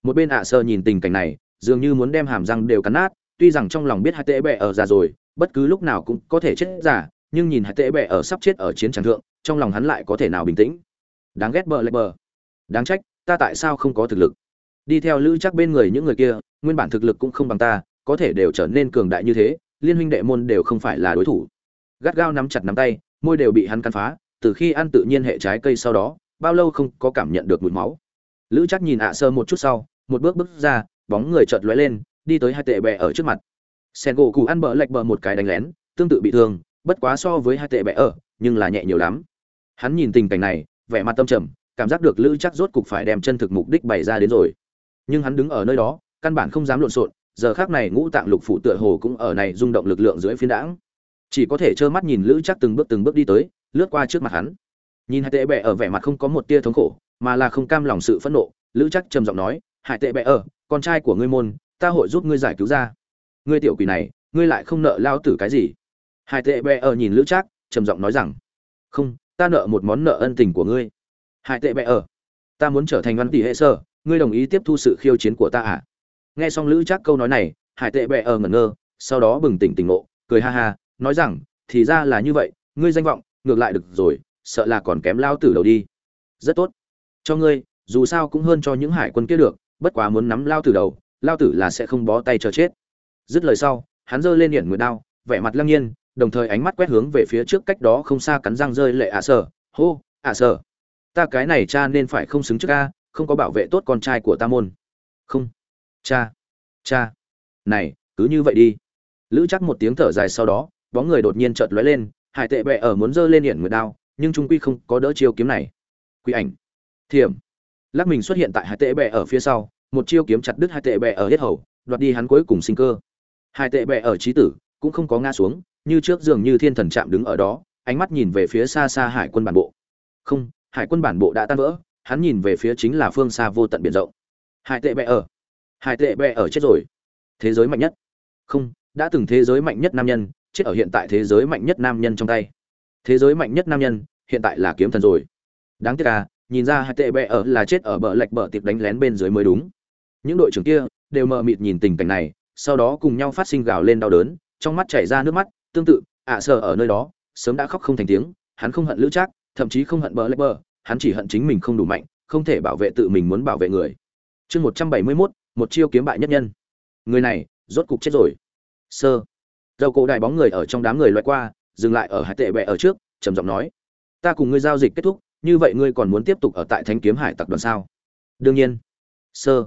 Một bên ạ sờ nhìn tình cảnh này, dường như muốn đem hàm răng đều cắn nát, tuy rằng trong lòng biết hải tệ bệ ở già rồi, bất cứ lúc nào cũng có thể chết giả nhưng nhìn hải tệ bệ ở sắp chết ở chiến tràng thượng, trong lòng hắn lại có thể nào bình tĩnh. Đáng ghét bờ lệ bờ. Đáng trách, ta tại sao không có thực lực? Đi theo lữ chắc bên người những người kia, nguyên bản thực lực cũng không bằng ta có thể đều trở nên cường đại như thế, liên huynh đệ môn đều không phải là đối thủ. Gắt gao nắm chặt nắm tay, môi đều bị hắn cắn phá, từ khi ăn tự nhiên hệ trái cây sau đó, bao lâu không có cảm nhận được mùi máu. Lữ chắc nhìn ạ sơ một chút sau, một bước bước ra, bóng người chợt lóe lên, đi tới hai tệ bẹ ở trước mặt. Sen gỗ cụ ăn bờ lệch bờ một cái đánh lén, tương tự bị thương, bất quá so với hai tệ bẹ ở, nhưng là nhẹ nhiều lắm. Hắn nhìn tình cảnh này, vẻ mặt tâm trầm, cảm giác được lữ chắc rốt cục phải đem chân thực mục đích bày ra đến rồi. Nhưng hắn đứng ở nơi đó, căn bản không dám lộn xộn giờ khác này ngũ tạng lục phủ tựa hồ cũng ở này rung động lực lượng dưới phiến đãng. Chỉ có thể trơ mắt nhìn lữ chắc từng bước từng bước đi tới, lướt qua trước mặt hắn. Nhìn hai tệ bẹ ở vẻ mặt không có một tia thống khổ, mà là không cam lòng sự phẫn nộ, lữ chắc trầm giọng nói, hải tệ bẹ ở, con trai của ngươi môn, ta hội giúp ngươi giải cứu ra. Ngươi tiểu quỷ này, ngươi lại không nợ lao tử cái gì? Hải tệ bẹ ở nhìn lữ chắc trầm giọng nói rằng, không, ta nợ một món nợ ân tình của ngươi. Hải tệ bẹ ở, ta muốn trở thành văn tỷ hệ sơ ngươi đồng ý tiếp thu sự khiêu chiến của ta à? Nghe xong lữ chắc câu nói này, hải tệ bẹ ở ngẩn ngơ, sau đó bừng tỉnh tỉnh ngộ, cười ha ha, nói rằng, thì ra là như vậy, ngươi danh vọng, ngược lại được rồi, sợ là còn kém lao tử đầu đi. Rất tốt. Cho ngươi, dù sao cũng hơn cho những hải quân kia được, bất quá muốn nắm lao tử đầu, lao tử là sẽ không bó tay chờ chết. Dứt lời sau, hắn giơ lên điện nguyệt đao, vẻ mặt lăng nhiên, đồng thời ánh mắt quét hướng về phía trước cách đó không xa cắn răng rơi lệ ạ sở. Hô, ạ sở. Ta cái này cha nên phải không xứng trước ca không có bảo vệ tốt con trai của ta môn. Không cha cha. Này, cứ như vậy đi. Lữ chắc một tiếng thở dài sau đó, bóng người đột nhiên chợt lóe lên, hải tệ bẹ ở muốn giơ lên hiển nguyệt đao, nhưng trung quy không có đỡ chiêu kiếm này. Quy ảnh. Thiểm. Lắc mình xuất hiện tại hải tệ bẹ ở phía sau, một chiêu kiếm chặt đứt hải tệ bẹ ở hết hầu, đoạt đi hắn cuối cùng sinh cơ. Hải tệ bẹ ở trí tử, cũng không có ngã xuống, như trước dường như thiên thần chạm đứng ở đó, ánh mắt nhìn về phía xa xa hải quân bản bộ. Không, hải quân bản bộ đã tan vỡ, hắn nhìn về phía chính là phương xa vô tận biển rộng. Hải tệ bẹ ở hải tệ bẹ ở chết rồi. Thế giới mạnh nhất. Không, đã từng thế giới mạnh nhất nam nhân, chết ở hiện tại thế giới mạnh nhất nam nhân trong tay. Thế giới mạnh nhất nam nhân, hiện tại là kiếm thần rồi. Đáng tiếc à nhìn ra hai tệ bẹ ở là chết ở bờ lệch bờ tiệp đánh lén bên dưới mới đúng. Những đội trưởng kia đều mờ mịt nhìn tình cảnh này, sau đó cùng nhau phát sinh gào lên đau đớn, trong mắt chảy ra nước mắt, tương tự, ạ à sợ ở nơi đó, sớm đã khóc không thành tiếng, hắn không hận lữ trác, thậm chí không hận bờ lệch bờ, hắn chỉ hận chính mình không đủ mạnh, không thể bảo vệ tự mình muốn bảo vệ người. Chương một trăm bảy mươi mốt một chiêu kiếm bại nhất nhân. Người này, rốt cục chết rồi. Sơ. Dầu cổ đại bóng người ở trong đám người loại qua, dừng lại ở hải tệ bẹ ở trước, trầm giọng nói. Ta cùng ngươi giao dịch kết thúc, như vậy ngươi còn muốn tiếp tục ở tại thánh kiếm hải tặc đoàn sao? Đương nhiên. Sơ.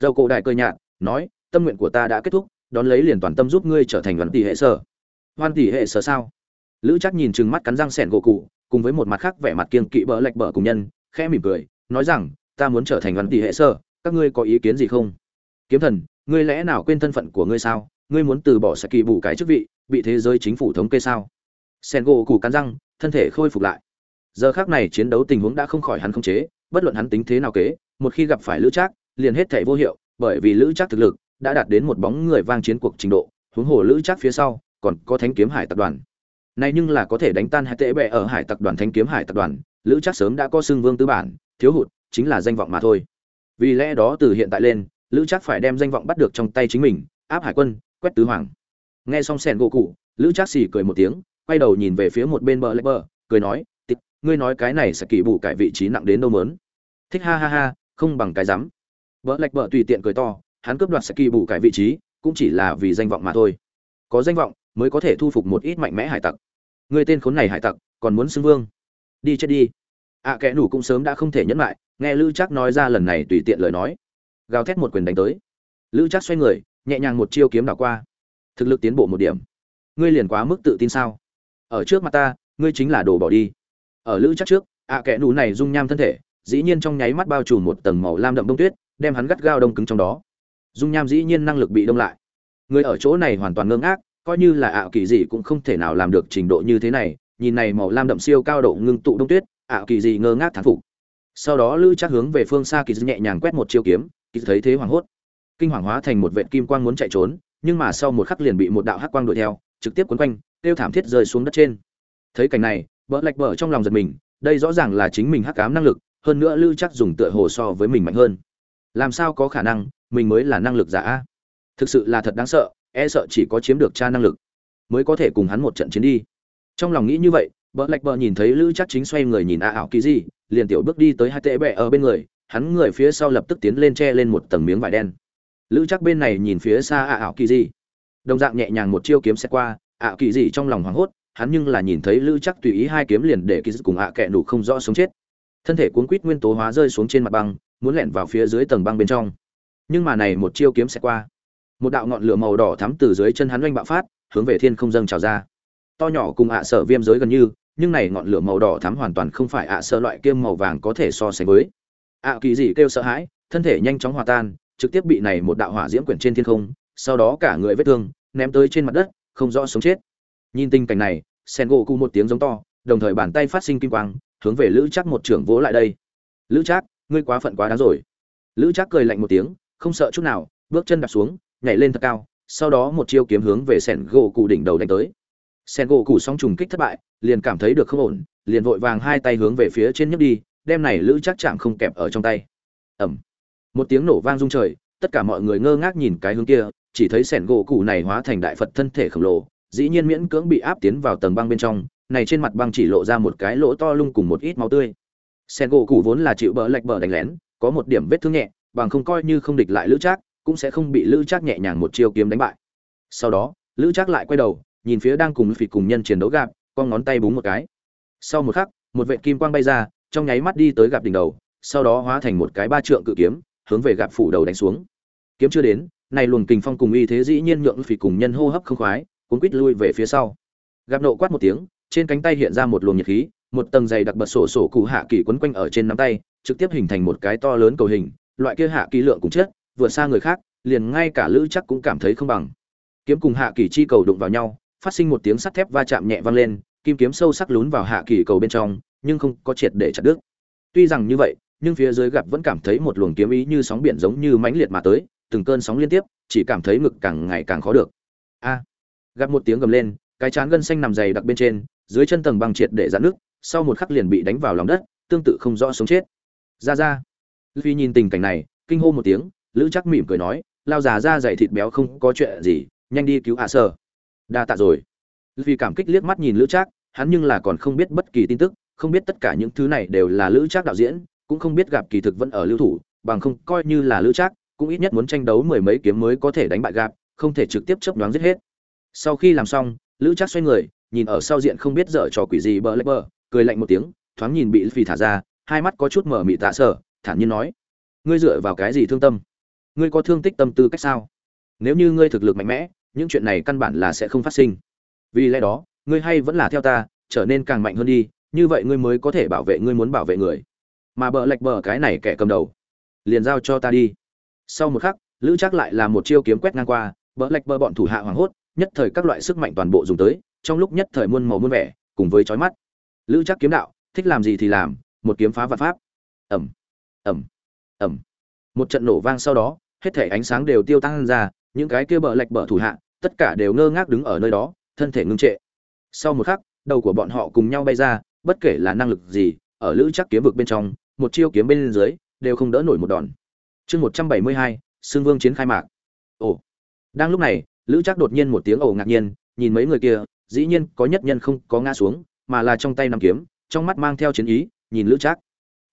Dầu cổ đại cơ nhạt, nói, tâm nguyện của ta đã kết thúc, đón lấy liền toàn tâm giúp ngươi trở thành văn tỷ hệ sở. Văn tỷ hệ sở sao? Lữ chắc nhìn chừng mắt cắn răng sẻn gỗ cụ, cùng với một mặt khác vẻ mặt kiên kỵ bỡ lệch bỡ cùng nhân, khẽ mỉm cười, nói rằng, ta muốn trở thành văn tỷ hệ sở, các ngươi có ý kiến gì không? Kiếm thần, ngươi lẽ nào quên thân phận của ngươi sao? Ngươi muốn từ bỏ sẽ kỳ bù cái chức vị, bị thế giới chính phủ thống kê sao? Sen gỗ củ cắn răng, thân thể khôi phục lại. Giờ khác này chiến đấu tình huống đã không khỏi hắn không chế, bất luận hắn tính thế nào kế, một khi gặp phải lữ trác, liền hết thể vô hiệu, bởi vì lữ trác thực lực đã đạt đến một bóng người vang chiến cuộc trình độ, huống hồ lữ trác phía sau còn có thánh kiếm hải tập đoàn. Này nhưng là có thể đánh tan hai tệ bệ ở hải tập đoàn, thánh kiếm hải tập đoàn, lữ trác sớm đã có xưng vương tư bản, thiếu hụt, chính là danh vọng mà thôi. Vì lẽ đó từ hiện tại lên lữ trác phải đem danh vọng bắt được trong tay chính mình áp hải quân quét tứ hoàng. Nghe xong sẻn gỗ cụ lữ trác xì cười một tiếng quay đầu nhìn về phía một bên bờ lê bờ cười nói tịch ngươi nói cái này sẽ kỳ bù cải vị trí nặng đến đâu mớn? Thích ha ha ha không bằng cái rắm. Bờ lạch bờ tùy tiện cười to hắn cướp đoạt sẽ kỳ bù cải vị trí cũng chỉ là vì danh vọng mà thôi. Có danh vọng mới có thể thu phục một ít mạnh mẽ hải tặc. Người tên khốn này hải tặc còn muốn xưng vương? Đi chết đi. Ạ à, kẻ nủ cũng sớm đã không thể nhẫn lại nghe lữ chắc nói ra lần này tùy tiện lời nói gào thét một quyền đánh tới. Lữ chắc xoay người, nhẹ nhàng một chiêu kiếm đảo qua. Thực lực tiến bộ một điểm. Ngươi liền quá mức tự tin sao? Ở trước mặt ta, ngươi chính là đồ bỏ đi. Ở lữ chắc trước, ạ à kẽ này dung nham thân thể, dĩ nhiên trong nháy mắt bao trùm một tầng màu lam đậm đông tuyết, đem hắn gắt gao đông cứng trong đó. Dung nham dĩ nhiên năng lực bị đông lại. Người ở chỗ này hoàn toàn ngơ ngác, coi như là ạ kỳ gì cũng không thể nào làm được trình độ như thế này. Nhìn này màu lam đậm siêu cao độ ngưng tụ đông tuyết, ạ kỳ gì ngơ ngác thán phục. Sau đó lữ chắc hướng về phương xa kỳ dư nhẹ nhàng quét một chiêu kiếm kịp thấy thế hoảng hốt. Kinh hoàng hóa thành một vệ kim quang muốn chạy trốn, nhưng mà sau một khắc liền bị một đạo hắc quang đuổi theo, trực tiếp quấn quanh tiêu thảm thiết rơi xuống đất trên. Thấy cảnh này, bỡ lạch bỡ trong lòng giật mình, đây rõ ràng là chính mình hắc ám năng lực, hơn nữa lưu chắc dùng tựa hồ so với mình mạnh hơn. Làm sao có khả năng, mình mới là năng lực giả thực sự là thật đáng sợ e sợ chỉ có chiếm được cha năng lực, mới có thể cùng hắn một trận chiến đi. Trong lòng nghĩ như vậy, bỡ lạch bỡ nhìn thấy lưu chắc chính xoay người nhìn a ảo kỳ gì liền tiểu bước đi tới hai tệ bẹ ở bên người hắn người phía sau lập tức tiến lên che lên một tầng miếng vải đen. Lữ chắc bên này nhìn phía xa ạ ảo kỳ dị. đồng dạng nhẹ nhàng một chiêu kiếm sẽ qua ạ kỳ dị trong lòng hoảng hốt, hắn nhưng là nhìn thấy lữ chắc tùy ý hai kiếm liền để kỳ dị cùng ạ kẹ đủ không rõ sống chết. Thân thể cuốn quít nguyên tố hóa rơi xuống trên mặt băng, muốn lẻn vào phía dưới tầng băng bên trong. Nhưng mà này một chiêu kiếm sẽ qua. Một đạo ngọn lửa màu đỏ thắm từ dưới chân hắn oanh bạo phát, hướng về thiên không dâng trào ra. To nhỏ cùng ạ sợ viêm giới gần như, nhưng này ngọn lửa màu đỏ thắm hoàn toàn không phải ạ sợ loại kiêm màu vàng có thể so sánh với ạ kỳ dị kêu sợ hãi, thân thể nhanh chóng hòa tan, trực tiếp bị này một đạo hỏa diễm quyển trên thiên không, sau đó cả người vết thương, ném tới trên mặt đất, không rõ sống chết. Nhìn tình cảnh này sen gỗ cụ một tiếng giống to, đồng thời bàn tay phát sinh kim quang, hướng về lữ chắc một trưởng vỗ lại đây. Lữ chắc ngươi quá phận quá đáng rồi. Lữ chắc cười lạnh một tiếng, không sợ chút nào, bước chân đạp xuống, nhảy lên thật cao, sau đó một chiêu kiếm hướng về sẻn gỗ cụ đỉnh đầu đánh tới. Sẻn gỗ cụ song trùng kích thất bại, liền cảm thấy được không ổn, liền vội vàng hai tay hướng về phía trên nhấp đi đem này lữ chắc chạm không kẹp ở trong tay. Ẩm một tiếng nổ vang rung trời, tất cả mọi người ngơ ngác nhìn cái hướng kia, chỉ thấy sẻn gỗ cụ này hóa thành đại phật thân thể khổng lồ, dĩ nhiên miễn cưỡng bị áp tiến vào tầng băng bên trong, này trên mặt băng chỉ lộ ra một cái lỗ to lung cùng một ít máu tươi. Sẻn gỗ cụ vốn là chịu bỡ lạch bờ đánh lén, có một điểm vết thương nhẹ, bằng không coi như không địch lại lữ trác cũng sẽ không bị lữ trác nhẹ nhàng một chiêu kiếm đánh bại. Sau đó, lữ trác lại quay đầu, nhìn phía đang cùng phỉ cùng nhân chiến đấu gặp, con ngón tay búng một cái. Sau một khắc, một vệ kim quang bay ra trong nháy mắt đi tới gặp đỉnh đầu, sau đó hóa thành một cái ba trượng cự kiếm, hướng về gặp phủ đầu đánh xuống. Kiếm chưa đến, này luồng kình phong cùng y thế dĩ nhiên nhượng phỉ cùng nhân hô hấp không khoái, cuốn quít lui về phía sau. Gặp nộ quát một tiếng, trên cánh tay hiện ra một luồng nhiệt khí, một tầng dày đặc bật sổ sổ cụ hạ kỳ quấn quanh ở trên nắm tay, trực tiếp hình thành một cái to lớn cầu hình, loại kia hạ kỳ lượng cũng chết, vượt xa người khác, liền ngay cả lữ chắc cũng cảm thấy không bằng. Kiếm cùng hạ kỳ chi cầu đụng vào nhau, phát sinh một tiếng sắt thép va chạm nhẹ vang lên, kim kiếm sâu sắc lún vào hạ kỳ cầu bên trong nhưng không có triệt để chặt đứt. Tuy rằng như vậy, nhưng phía dưới gặp vẫn cảm thấy một luồng kiếm ý như sóng biển giống như mãnh liệt mà tới, từng cơn sóng liên tiếp, chỉ cảm thấy ngực càng ngày càng khó được. A! Gặp một tiếng gầm lên, cái chán gân xanh nằm dày đặc bên trên, dưới chân tầng băng triệt để giãn nước sau một khắc liền bị đánh vào lòng đất, tương tự không rõ sống chết. Ra ra! Phi nhìn tình cảnh này, kinh hô một tiếng, lữ chắc mỉm cười nói, lao già ra dày thịt béo không có chuyện gì, nhanh đi cứu hạ sở. đa tạ rồi. Vì cảm kích liếc mắt nhìn lữ trác, hắn nhưng là còn không biết bất kỳ tin tức không biết tất cả những thứ này đều là lữ trác đạo diễn, cũng không biết gặp kỳ thực vẫn ở lưu thủ, bằng không coi như là lữ trác, cũng ít nhất muốn tranh đấu mười mấy kiếm mới có thể đánh bại gặp, không thể trực tiếp chấp đoán giết hết. Sau khi làm xong, lữ trác xoay người, nhìn ở sau diện không biết dở trò quỷ gì bờ lách bờ, cười lạnh một tiếng, thoáng nhìn bị phi thả ra, hai mắt có chút mở mị tạ sở thản nhiên nói, ngươi dựa vào cái gì thương tâm? Ngươi có thương tích tâm tư cách sao? Nếu như ngươi thực lực mạnh mẽ, những chuyện này căn bản là sẽ không phát sinh. Vì lẽ đó, ngươi hay vẫn là theo ta, trở nên càng mạnh hơn đi như vậy ngươi mới có thể bảo vệ ngươi muốn bảo vệ người. Mà bờ lệch bờ cái này kẻ cầm đầu. Liền giao cho ta đi. Sau một khắc, lữ chắc lại là một chiêu kiếm quét ngang qua bờ lệch bờ bọn thủ hạ hoảng hốt, nhất thời các loại sức mạnh toàn bộ dùng tới, trong lúc nhất thời muôn màu muôn vẻ, cùng với chói mắt. Lữ chắc kiếm đạo, thích làm gì thì làm, một kiếm phá vạn pháp. Ẩm ẩm ẩm một trận nổ vang sau đó, hết thể ánh sáng đều tiêu tăng ra, những cái kia bờ lệch bờ thủ hạ, tất cả đều ngơ ngác đứng ở nơi đó, thân thể ngưng trệ. Sau một khắc, đầu của bọn họ cùng nhau bay ra bất kể là năng lực gì, ở lữ chắc kiếm vực bên trong, một chiêu kiếm bên dưới, đều không đỡ nổi một đòn. Chương một trăm bảy mươi hai xương vương chiến khai mạc. Ồ. Đang lúc này, lữ chắc đột nhiên một tiếng ồ ngạc nhiên, nhìn mấy người kia, dĩ nhiên có nhất nhân không có ngã xuống, mà là trong tay nắm kiếm, trong mắt mang theo chiến ý, nhìn lữ chắc.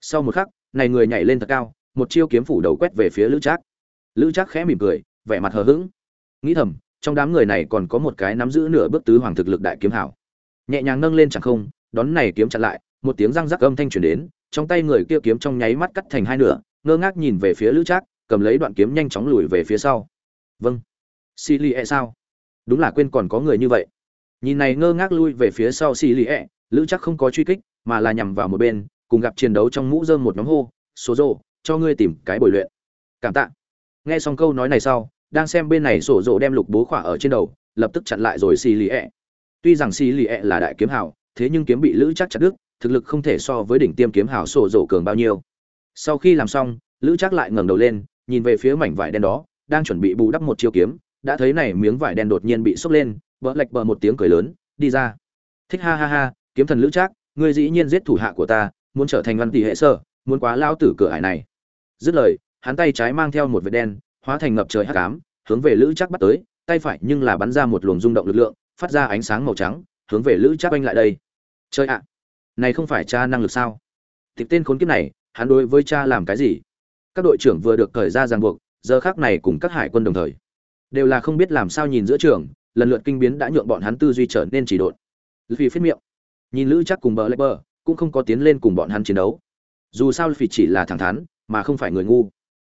Sau một khắc, này người nhảy lên thật cao, một chiêu kiếm phủ đầu quét về phía lữ chắc. Lữ chắc khẽ mỉm cười, vẻ mặt hờ hững. Nghĩ thầm, trong đám người này còn có một cái nắm giữ nửa bước tứ hoàng thực lực đại kiếm hảo. Nhẹ nhàng nâng lên chẳng không đón này kiếm chặn lại, một tiếng răng rắc âm thanh truyền đến, trong tay người kia kiếm trong nháy mắt cắt thành hai nửa, ngơ ngác nhìn về phía lữ trác, cầm lấy đoạn kiếm nhanh chóng lùi về phía sau. Vâng. Xì lì ẹ sao? Đúng là quên còn có người như vậy. Nhìn này ngơ ngác lui về phía sau xì lì ẹ lữ Trác không có truy kích, mà là nhằm vào một bên, cùng gặp chiến đấu trong mũ rơm một nhóm hô, số rộ cho ngươi tìm cái bồi luyện. Cảm tạ. Nghe xong câu nói này sau, đang xem bên này sổ rộ đem lục bố khỏa ở trên đầu, lập tức chặn lại rồi xì lì ẹ tuy rằng xì lì ẹ là đại kiếm hào thế nhưng kiếm bị lữ chắc chặt đứt thực lực không thể so với đỉnh tiêm kiếm hảo sổ rổ cường bao nhiêu. Sau khi làm xong lữ chắc lại ngẩng đầu lên nhìn về phía mảnh vải đen đó đang chuẩn bị bù đắp một chiêu kiếm đã thấy này miếng vải đen đột nhiên bị sốc lên vỡ lệch bờ một tiếng cười lớn đi ra. Thích ha ha ha kiếm thần lữ trác ngươi dĩ nhiên giết thủ hạ của ta muốn trở thành văn tỷ hệ sơ muốn quá lao tử cửa ải này. Dứt lời hắn tay trái mang theo một vệt đen hóa thành ngập trời hắc ám, hướng về Lữ Trác bắt tới, tay phải nhưng là bắn ra một luồng rung động lực lượng, phát ra ánh sáng màu trắng, hướng về Lữ Trác anh lại đây. Chơi ạ, này không phải cha năng lực sao? Tịch tên khốn kiếp này, hắn đối với cha làm cái gì? Các đội trưởng vừa được cởi ra ràng buộc, giờ khắc này cùng các hải quân đồng thời. đều là không biết làm sao nhìn giữa trường lần lượt kinh biến đã nhượng bọn hắn tư duy trở nên chỉ độn vì phết miệng nhìn lữ chắc cùng bờ lê bờ cũng không có tiến lên cùng bọn hắn chiến đấu dù sao vì chỉ là thẳng thắn mà không phải người ngu